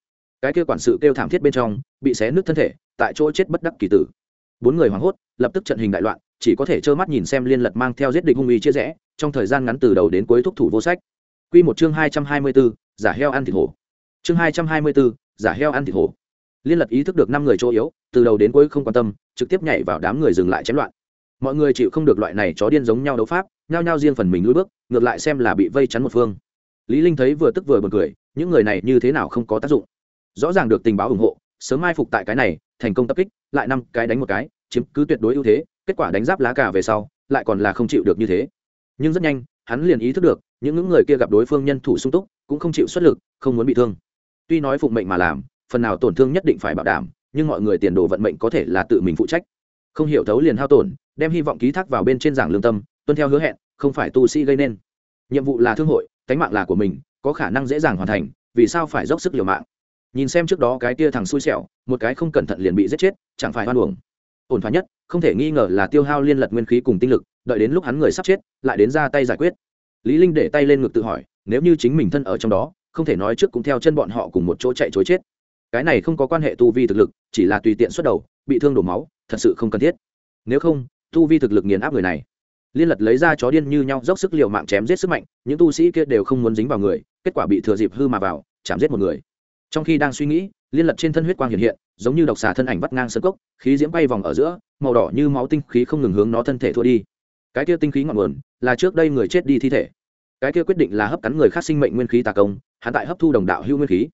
S1: Cái kia quản sự kêu thảm thiết bên trong, bị xé nứt thân thể, tại chỗ chết bất đắc kỳ tử. Bốn người hoảng hốt, lập tức trận hình đại loạn chỉ có thể trơ mắt nhìn xem liên lật mang theo giết địch hung uy chia rẽ, trong thời gian ngắn từ đầu đến cuối thúc thủ vô sách. Q một chương hai trăm hai mươi bốn giả heo ăn thịt hổ. Chương hai trăm hai mươi bốn giả heo ăn thịt hổ. Liên lật ý thức được năm người chỗ yếu, từ đầu đến cuối không quan tâm, trực tiếp nhảy vào đám người dừng lại chém loạn. Mọi người chịu không được loại này chó điên giống nhau đấu pháp, nhao nhao riêng phần mình lui bước, ngược lại xem là bị vây chắn một phương. Lý linh thấy vừa tức vừa buồn cười, những người này như thế nào không có tác dụng. Rõ ràng được tình báo ủng hộ, sớm mai phục tại cái này, thành công tập kích, lại năm cái đánh một cái, chiếm cứ tuyệt đối ưu thế kết quả đánh giáp lá cà về sau, lại còn là không chịu được như thế. Nhưng rất nhanh, hắn liền ý thức được, những những người kia gặp đối phương nhân thủ sung túc, cũng không chịu xuất lực, không muốn bị thương. Tuy nói phụng mệnh mà làm, phần nào tổn thương nhất định phải bảo đảm, nhưng mọi người tiền đồ vận mệnh có thể là tự mình phụ trách. Không hiểu thấu liền hao tổn, đem hy vọng ký thác vào bên trên giảng lương tâm, tuân theo hứa hẹn, không phải tu sĩ gây nên. Nhiệm vụ là thương hội cánh mạng là của mình, có khả năng dễ dàng hoàn thành, vì sao phải dốc sức liều mạng? Nhìn xem trước đó cái kia thằng xui xẻo, một cái không cẩn thận liền bị giết chết, chẳng phải hoan uổng ổn thỏa nhất, không thể nghi ngờ là tiêu hao liên lật nguyên khí cùng tinh lực, đợi đến lúc hắn người sắp chết, lại đến ra tay giải quyết. Lý linh để tay lên ngực tự hỏi, nếu như chính mình thân ở trong đó, không thể nói trước cũng theo chân bọn họ cùng một chỗ chạy chối chết. Cái này không có quan hệ tu vi thực lực, chỉ là tùy tiện xuất đầu, bị thương đổ máu, thật sự không cần thiết. Nếu không, tu vi thực lực nghiền áp người này. Liên lật lấy ra chó điên như nhau, dốc sức liều mạng chém giết sức mạnh, những tu sĩ kia đều không muốn dính vào người, kết quả bị thừa dịp hư mà vào, chạm giết một người. Trong khi đang suy nghĩ liên lật trên thân huyết quang hiện hiện, giống như độc xà thân ảnh vắt ngang sân cốc, khí diễm bay vòng ở giữa, màu đỏ như máu tinh khí không ngừng hướng nó thân thể thua đi. Cái kia tinh khí ngọn nguồn, là trước đây người chết đi thi thể. Cái kia quyết định là hấp cắn người khác sinh mệnh nguyên khí tà công, hắn tại hấp thu đồng đạo hưu nguyên khí.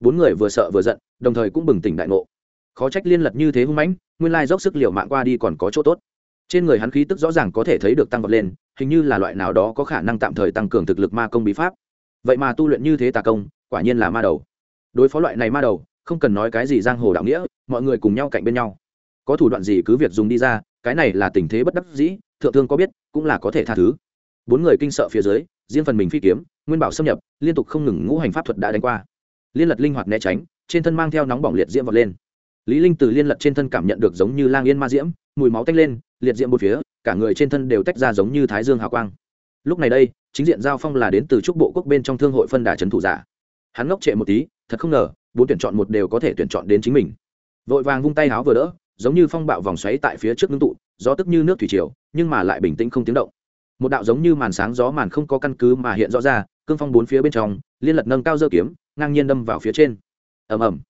S1: Bốn người vừa sợ vừa giận, đồng thời cũng bừng tỉnh đại ngộ. Khó trách liên lật như thế hung mãnh, nguyên lai dốc sức liệu mạng qua đi còn có chỗ tốt. Trên người hắn khí tức rõ ràng có thể thấy được tăng vọt lên, hình như là loại nào đó có khả năng tạm thời tăng cường thực lực ma công bí pháp. Vậy mà tu luyện như thế tà công, quả nhiên là ma đầu. Đối phó loại này ma đầu không cần nói cái gì giang hồ đạo nghĩa, mọi người cùng nhau cạnh bên nhau. Có thủ đoạn gì cứ việc dùng đi ra, cái này là tình thế bất đắc dĩ, thượng thương có biết, cũng là có thể tha thứ. Bốn người kinh sợ phía dưới, riêng phần mình phi kiếm, nguyên bảo xâm nhập, liên tục không ngừng ngũ hành pháp thuật đã đánh qua. Liên lật linh hoạt né tránh, trên thân mang theo nóng bỏng liệt diễm vọt lên. Lý linh từ liên lật trên thân cảm nhận được giống như lang yên ma diễm, mùi máu tanh lên, liệt diễm bốn phía, cả người trên thân đều tách ra giống như thái dương hào quang. Lúc này đây, chính diện giao phong là đến từ trúc bộ quốc bên trong thương hội phân đà trấn thủ giả. Hắn ngốc trệ một tí, thật không ngờ bốn tuyển chọn một đều có thể tuyển chọn đến chính mình. Vội vàng vung tay háo vừa đỡ, giống như phong bạo vòng xoáy tại phía trước ngưng tụ, gió tức như nước thủy triều, nhưng mà lại bình tĩnh không tiếng động. Một đạo giống như màn sáng gió màn không có căn cứ mà hiện rõ ra, cương phong bốn phía bên trong, liên lật nâng cao dơ kiếm, ngang nhiên đâm vào phía trên. Ầm ầm.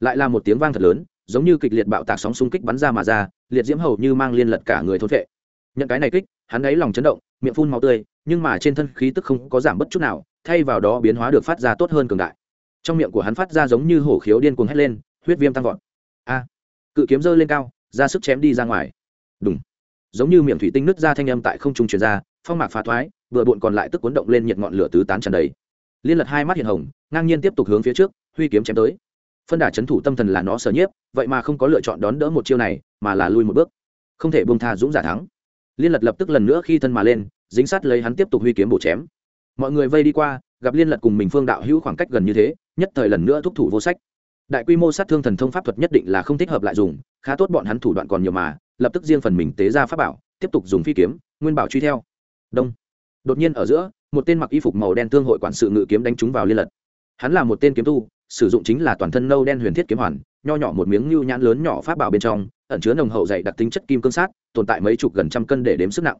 S1: Lại là một tiếng vang thật lớn, giống như kịch liệt bạo tạc sóng xung kích bắn ra mà ra, liệt diễm hầu như mang liên lật cả người thôn vệ. Nhận cái này kích, hắn ấy lòng chấn động, miệng phun máu tươi, nhưng mà trên thân khí tức không có giảm bất chút nào, thay vào đó biến hóa được phát ra tốt hơn cường đại trong miệng của hắn phát ra giống như hổ khiếu điên cuồng hét lên, huyết viêm tăng vọt. A, cự kiếm rơi lên cao, ra sức chém đi ra ngoài. Đúng giống như miệng thủy tinh nứt ra thanh âm tại không trung truyền ra, phong mạc phá thoái, vừa bụn còn lại tức cuốn động lên nhiệt ngọn lửa tứ tán tràn đầy. Liên lật hai mắt hiện hồng, ngang nhiên tiếp tục hướng phía trước, huy kiếm chém tới. Phân đà chấn thủ tâm thần là nó sở nhiếp, vậy mà không có lựa chọn đón đỡ một chiêu này, mà là lui một bước. Không thể buông tha dũng giả thắng. Liên lật lập tức lần nữa khi thân mà lên, dính sát lấy hắn tiếp tục huy kiếm bổ chém. Mọi người vây đi qua gặp liên lật cùng mình phương đạo hữu khoảng cách gần như thế, nhất thời lần nữa thúc thủ vô sách. Đại quy mô sát thương thần thông pháp thuật nhất định là không thích hợp lại dùng, khá tốt bọn hắn thủ đoạn còn nhiều mà, lập tức riêng phần mình tế ra pháp bảo, tiếp tục dùng phi kiếm, nguyên bảo truy theo. Đông. Đột nhiên ở giữa, một tên mặc y phục màu đen thương hội quản sự ngự kiếm đánh trúng vào liên lật. Hắn là một tên kiếm tu, sử dụng chính là toàn thân nâu đen huyền thiết kiếm hoàn, nho nhỏ một miếng lưu nhãn lớn nhỏ pháp bảo bên trong, ẩn chứa nồng hậu dày đặc tính chất kim cương sát, tồn tại mấy chục gần trăm cân để đếm sức nặng.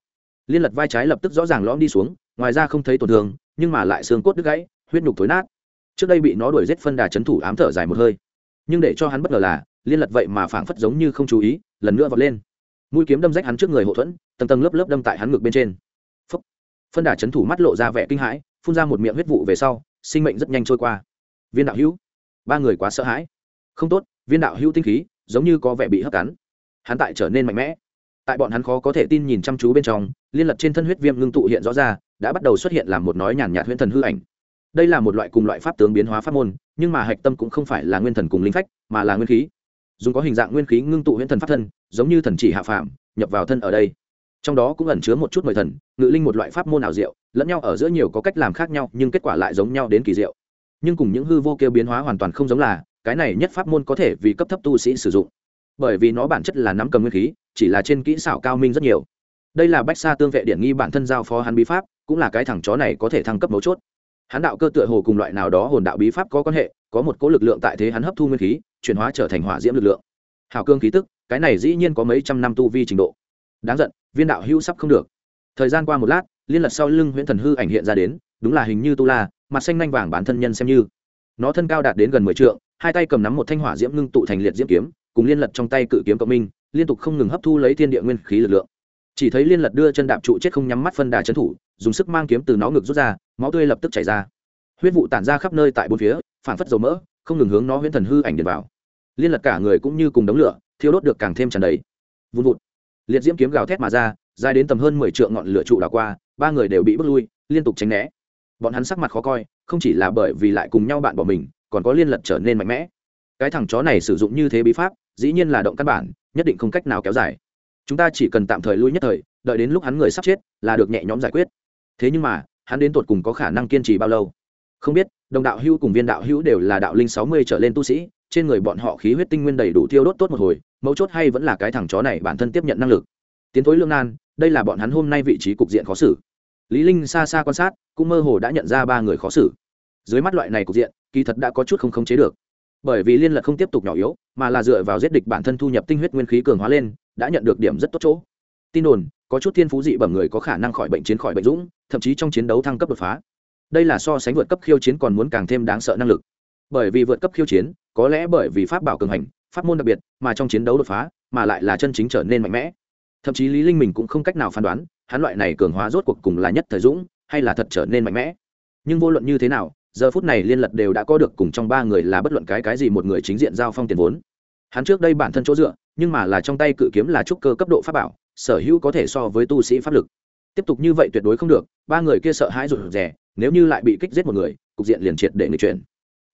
S1: Liên lật vai trái lập tức rõ ràng lõm đi xuống ngoài ra không thấy tổn thương, nhưng mà lại xương cốt đứt gãy, huyết nhục thối nát. Trước đây bị nó đuổi giết phân đà chấn thủ ám thở dài một hơi. Nhưng để cho hắn bất ngờ là, liên lật vậy mà phảng phất giống như không chú ý, lần nữa vọt lên. Mũi kiếm đâm rách hắn trước người hậu thuẫn, tầng tầng lớp lớp đâm tại hắn ngực bên trên、Phúc. Phân đà chấn thủ mắt lộ ra vẻ kinh hãi, phun ra một miệng huyết vụ về sau, sinh mệnh rất nhanh trôi qua. Viên đạo hữu. Ba người quá sợ hãi. Không tốt, viên đạo hữu tinh khí, giống như có vẻ bị hấp cắn. Hắn tại trở nên mạnh mẽ. Tại bọn hắn khó có thể tin nhìn chăm chú bên trong, liên lật trên thân huyết viêm ngưng tụ hiện rõ ra đã bắt đầu xuất hiện làm một nói nhàn nhạt huyễn thần hư ảnh. Đây là một loại cùng loại pháp tướng biến hóa pháp môn, nhưng mà hạch tâm cũng không phải là nguyên thần cùng linh phách, mà là nguyên khí. Dùng có hình dạng nguyên khí ngưng tụ huyễn thần pháp thân, giống như thần chỉ hạ phàm, nhập vào thân ở đây. Trong đó cũng ẩn chứa một chút mời thần, ngự linh một loại pháp môn ảo diệu, lẫn nhau ở giữa nhiều có cách làm khác nhau, nhưng kết quả lại giống nhau đến kỳ diệu. Nhưng cùng những hư vô kêu biến hóa hoàn toàn không giống là, cái này nhất pháp môn có thể vì cấp thấp tu sĩ sử dụng. Bởi vì nó bản chất là nắm cầm nguyên khí, chỉ là trên kỹ xảo cao minh rất nhiều. Đây là bách xa tương vệ điện nghi bản thân giao phó hắn bí pháp cũng là cái thằng chó này có thể thăng cấp mấu chốt. Hắn đạo cơ tựa hồ cùng loại nào đó hồn đạo bí pháp có quan hệ, có một cố lực lượng tại thế hắn hấp thu nguyên khí, chuyển hóa trở thành hỏa diễm lực lượng. Hào cương khí tức, cái này dĩ nhiên có mấy trăm năm tu vi trình độ. Đáng giận, viên đạo hữu sắp không được. Thời gian qua một lát, liên lật sau lưng huyễn thần hư ảnh hiện ra đến, đúng là hình như tu la, mặt xanh nanh vàng bản thân nhân xem như. Nó thân cao đạt đến gần mười trượng, hai tay cầm nắm một thanh hỏa diễm ngưng tụ thành liệt diễm kiếm, cùng liên lật trong tay cự kiếm cộng minh, liên tục không ngừng hấp thu lấy thiên địa nguyên khí lực lượng chỉ thấy liên lật đưa chân đạp trụ chết không nhắm mắt phân đà trấn thủ, dùng sức mang kiếm từ nó ngực rút ra, máu tươi lập tức chảy ra. Huyết vụ tản ra khắp nơi tại bốn phía phản phất dầu mỡ, không ngừng hướng nó huyễn thần hư ảnh điện vào. Liên lật cả người cũng như cùng đống lửa, thiêu đốt được càng thêm tràn đầy. Vun vụt. Liệt diễm kiếm gào thét mà ra, dài đến tầm hơn mười triệu ngọn lửa trụ đảo qua, ba người đều bị bước lui, liên tục tránh né. Bọn hắn sắc mặt khó coi, không chỉ là bởi vì lại cùng nhau bạn bỏ mình, còn có liên lật trở nên mạnh mẽ. Cái thằng chó này sử dụng như thế bí pháp, dĩ nhiên là động căn bản, nhất định không cách nào kéo dài chúng ta chỉ cần tạm thời lui nhất thời, đợi đến lúc hắn người sắp chết là được nhẹ nhõm giải quyết. Thế nhưng mà, hắn đến tột cùng có khả năng kiên trì bao lâu? Không biết, đồng đạo hữu cùng viên đạo hữu đều là đạo linh sáu mươi trở lên tu sĩ, trên người bọn họ khí huyết tinh nguyên đầy đủ tiêu đốt tốt một hồi, mấu chốt hay vẫn là cái thằng chó này bản thân tiếp nhận năng lực. Tiến thối lương nan, đây là bọn hắn hôm nay vị trí cục diện khó xử. Lý linh xa xa quan sát, cũng mơ hồ đã nhận ra ba người khó xử. Dưới mắt loại này cục diện, kỳ thật đã có chút không khống chế được. Bởi vì liên lật không tiếp tục nhỏ yếu, mà là dựa vào giết địch bản thân thu nhập tinh huyết nguyên khí cường hóa lên đã nhận được điểm rất tốt chỗ. Tin đồn, có chút thiên phú dị bẩm người có khả năng khỏi bệnh chiến khỏi bệnh dũng, thậm chí trong chiến đấu thăng cấp đột phá. Đây là so sánh vượt cấp khiêu chiến còn muốn càng thêm đáng sợ năng lực. Bởi vì vượt cấp khiêu chiến, có lẽ bởi vì pháp bảo cường hành, pháp môn đặc biệt, mà trong chiến đấu đột phá, mà lại là chân chính trở nên mạnh mẽ. Thậm chí lý linh mình cũng không cách nào phán đoán, hắn loại này cường hóa rốt cuộc cùng là nhất thời dũng, hay là thật trở nên mạnh mẽ. Nhưng vô luận như thế nào, giờ phút này liên lật đều đã có được cùng trong ba người là bất luận cái cái gì một người chính diện giao phong tiền vốn. Hắn trước đây bản thân chỗ dựa nhưng mà là trong tay cự kiếm là trúc cơ cấp độ pháp bảo, sở hữu có thể so với tu sĩ pháp lực. Tiếp tục như vậy tuyệt đối không được, ba người kia sợ hãi rụt rè, nếu như lại bị kích giết một người, cục diện liền triệt để người chuyển.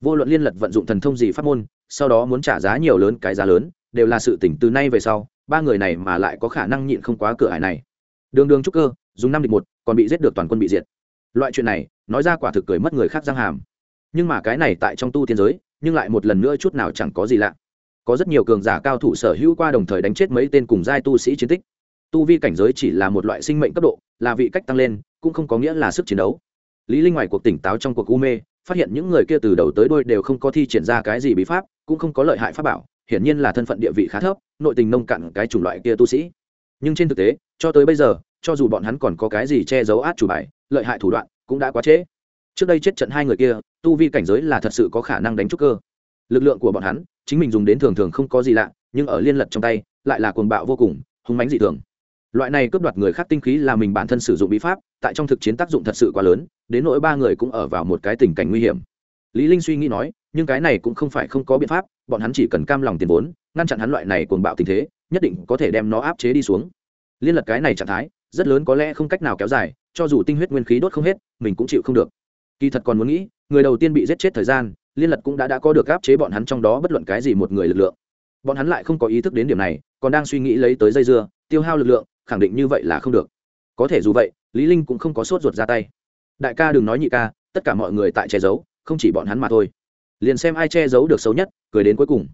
S1: Vô luận liên lật vận dụng thần thông gì pháp môn, sau đó muốn trả giá nhiều lớn cái giá lớn, đều là sự tỉnh từ nay về sau, ba người này mà lại có khả năng nhịn không quá cửa hải này. Đường đường trúc cơ, dùng năm địch một, còn bị giết được toàn quân bị diệt. Loại chuyện này, nói ra quả thực cười mất người khác giang hàm. Nhưng mà cái này tại trong tu tiên giới, nhưng lại một lần nữa chút nào chẳng có gì lạ có rất nhiều cường giả cao thủ sở hữu qua đồng thời đánh chết mấy tên cùng giai tu sĩ chiến tích. Tu vi cảnh giới chỉ là một loại sinh mệnh cấp độ, là vị cách tăng lên, cũng không có nghĩa là sức chiến đấu. Lý linh ngoài cuộc tỉnh táo trong cuộc u mê, phát hiện những người kia từ đầu tới đuôi đều không có thi triển ra cái gì bí pháp, cũng không có lợi hại pháp bảo, hiển nhiên là thân phận địa vị khá thấp, nội tình nông cạn cái chủng loại kia tu sĩ. Nhưng trên thực tế, cho tới bây giờ, cho dù bọn hắn còn có cái gì che giấu át chủ bài, lợi hại thủ đoạn cũng đã quá trễ. Trước đây chết trận hai người kia, tu vi cảnh giới là thật sự có khả năng đánh trúc cơ. Lực lượng của bọn hắn chính mình dùng đến thường thường không có gì lạ, nhưng ở liên lật trong tay, lại là cuồng bạo vô cùng, hung mánh dị thường. Loại này cướp đoạt người khác tinh khí là mình bản thân sử dụng bí pháp, tại trong thực chiến tác dụng thật sự quá lớn, đến nỗi ba người cũng ở vào một cái tình cảnh nguy hiểm. Lý linh suy nghĩ nói, nhưng cái này cũng không phải không có biện pháp, bọn hắn chỉ cần cam lòng tiền vốn, ngăn chặn hắn loại này cuồng bạo tình thế, nhất định có thể đem nó áp chế đi xuống. Liên lật cái này trạng thái, rất lớn có lẽ không cách nào kéo dài, cho dù tinh huyết nguyên khí đốt không hết, mình cũng chịu không được. Kỳ thật còn muốn nghĩ, người đầu tiên bị giết chết thời gian liên lật cũng đã đã có được áp chế bọn hắn trong đó bất luận cái gì một người lực lượng. Bọn hắn lại không có ý thức đến điểm này, còn đang suy nghĩ lấy tới dây dưa, tiêu hao lực lượng, khẳng định như vậy là không được. Có thể dù vậy, lý linh cũng không có sốt ruột ra tay. Đại ca đừng nói nhị ca, tất cả mọi người tại che giấu, không chỉ bọn hắn mà thôi. Liền xem ai che giấu được xấu nhất, cười đến cuối cùng.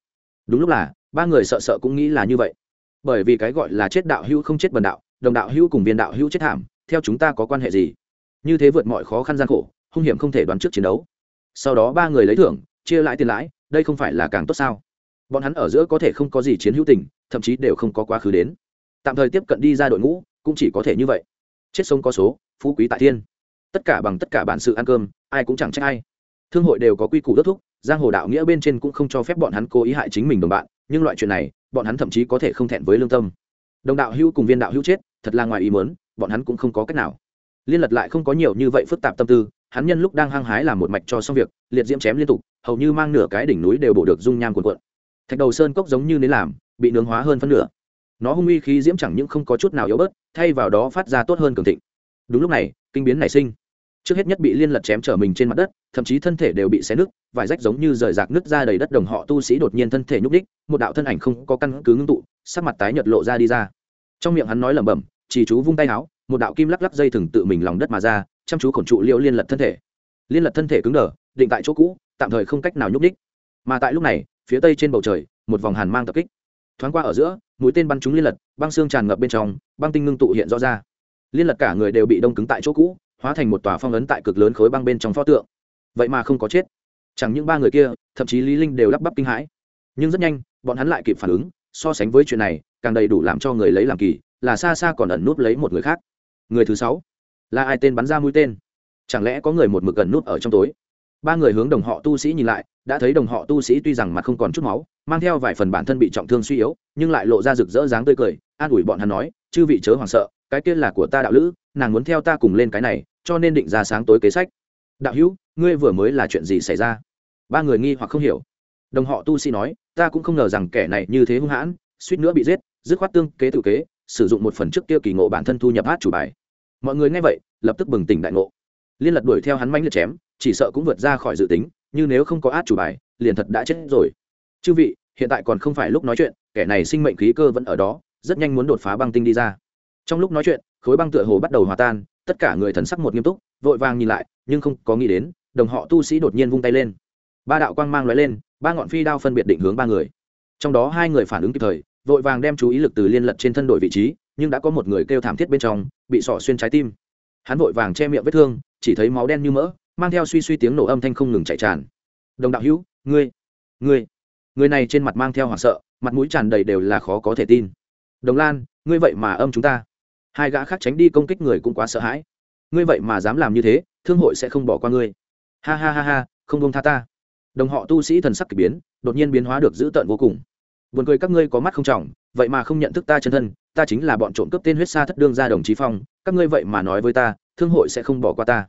S1: Đúng lúc là, ba người sợ sợ cũng nghĩ là như vậy. Bởi vì cái gọi là chết đạo hữu không chết bần đạo, đồng đạo hữu cùng viên đạo hữu chết thảm, theo chúng ta có quan hệ gì? Như thế vượt mọi khó khăn gian khổ, hung hiểm không thể đoán trước chiến đấu sau đó ba người lấy thưởng, chia lại tiền lãi, đây không phải là càng tốt sao? Bọn hắn ở giữa có thể không có gì chiến hữu tình, thậm chí đều không có quá khứ đến. Tạm thời tiếp cận đi ra đội ngũ, cũng chỉ có thể như vậy. Chết sống có số, phú quý tại thiên. Tất cả bằng tất cả bản sự ăn cơm, ai cũng chẳng trách ai. Thương hội đều có quy củ đốt thúc, giang hồ đạo nghĩa bên trên cũng không cho phép bọn hắn cố ý hại chính mình đồng bạn, nhưng loại chuyện này, bọn hắn thậm chí có thể không thẹn với lương tâm. Đồng đạo hữu cùng viên đạo hữu chết, thật là ngoài ý mớn bọn hắn cũng không có cách nào. Liên lật lại không có nhiều như vậy phức tạp tâm tư hắn nhân lúc đang hăng hái làm một mạch cho xong việc, liệt diễm chém liên tục, hầu như mang nửa cái đỉnh núi đều bổ được dung nham cuộn cuộn. Thạch đầu sơn cốc giống như nến làm, bị nướng hóa hơn phân nửa. Nó hung uy khí diễm chẳng những không có chút nào yếu bớt, thay vào đó phát ra tốt hơn cường thịnh. Đúng lúc này, kinh biến nảy sinh. Trước hết nhất bị liên lật chém trở mình trên mặt đất, thậm chí thân thể đều bị xé nứt vài rách giống như rời rạc nứt ra đầy đất đồng họ tu sĩ đột nhiên thân thể nhúc đích một đạo thân ảnh không có căn cứ ngưng tụ, sắc mặt tái nhợt lộ ra đi ra. Trong miệng hắn nói lẩm bẩm, chỉ chú vung tay áo. Một đạo kim lắc lắc dây thừng tự mình lòng đất mà ra chăm chú khổn trụ liễu liên lật thân thể. Liên lật thân thể cứng đờ, định tại chỗ cũ, tạm thời không cách nào nhúc đích mà tại lúc này, phía tây trên bầu trời, một vòng hàn mang tập kích. Thoáng qua ở giữa, mũi tên bắn trúng liên lật, băng xương tràn ngập bên trong, băng tinh ngưng tụ hiện rõ ra. Liên lật cả người đều bị đông cứng tại chỗ cũ, hóa thành một tòa phong ấn tại cực lớn khối băng bên trong pho tượng. Vậy mà không có chết. Chẳng những ba người kia, thậm chí lý linh đều lắp bắp kinh hãi. Nhưng rất nhanh, bọn hắn lại kịp phản ứng, so sánh với chuyện này, càng đầy đủ làm cho người lấy làm kỳ, là xa xa còn ẩn núp lấy một người khác. Người thứ sáu là ai tên bắn ra mũi tên? Chẳng lẽ có người một mực gần nút ở trong tối? Ba người hướng đồng họ tu sĩ nhìn lại, đã thấy đồng họ tu sĩ tuy rằng mặt không còn chút máu, mang theo vài phần bản thân bị trọng thương suy yếu, nhưng lại lộ ra rực rỡ dáng tươi cười, an ủi bọn hắn nói, chư vị chớ hoảng sợ, cái kia là của ta đạo lữ, nàng muốn theo ta cùng lên cái này, cho nên định ra sáng tối kế sách. Đạo hữu, ngươi vừa mới là chuyện gì xảy ra? Ba người nghi hoặc không hiểu. Đồng họ tu sĩ nói, ta cũng không ngờ rằng kẻ này như thế hung hãn, suýt nữa bị giết, dứt khoát tương kế tự kế, sử dụng một phần trước kia kỳ ngộ bản thân thu nhập hát chủ bài mọi người nghe vậy, lập tức bừng tỉnh đại ngộ. Liên lật đuổi theo hắn manh liệt chém, chỉ sợ cũng vượt ra khỏi dự tính, như nếu không có át chủ bài, liền thật đã chết rồi. Chư vị, hiện tại còn không phải lúc nói chuyện, kẻ này sinh mệnh khí cơ vẫn ở đó, rất nhanh muốn đột phá băng tinh đi ra. Trong lúc nói chuyện, khối băng tựa hồ bắt đầu hòa tan, tất cả người thần sắc một nghiêm túc, vội vàng nhìn lại, nhưng không có nghĩ đến, đồng họ tu sĩ đột nhiên vung tay lên. Ba đạo quang mang lóe lên, ba ngọn phi đao phân biệt định hướng ba người. Trong đó hai người phản ứng kịp thời, vội vàng đem chú ý lực từ liên lật trên thân đổi vị trí nhưng đã có một người kêu thảm thiết bên trong, bị sỏ xuyên trái tim. Hắn vội vàng che miệng vết thương, chỉ thấy máu đen như mỡ, mang theo suy suy tiếng nổ âm thanh không ngừng chạy tràn. Đồng đạo hữu, ngươi ngươi. Người này trên mặt mang theo hoảng sợ, mặt mũi tràn đầy đều là khó có thể tin. Đồng lan, ngươi vậy mà âm chúng ta. Hai gã khác tránh đi công kích người cũng quá sợ hãi. Ngươi vậy mà dám làm như thế, thương hội sẽ không bỏ qua ngươi. Ha ha ha ha, không đông tha ta. Đồng họ tu sĩ thần sắc k ỳ biến, đột nhiên biến hóa được dữ tợn vô cùng. Vườn cười các ngươi có mắt không trọng, vậy mà không nhận thức ta chân thân ta chính là bọn trộm cướp tên huyết sa thất đương ra đồng chí phong, các ngươi vậy mà nói với ta, thương hội sẽ không bỏ qua ta.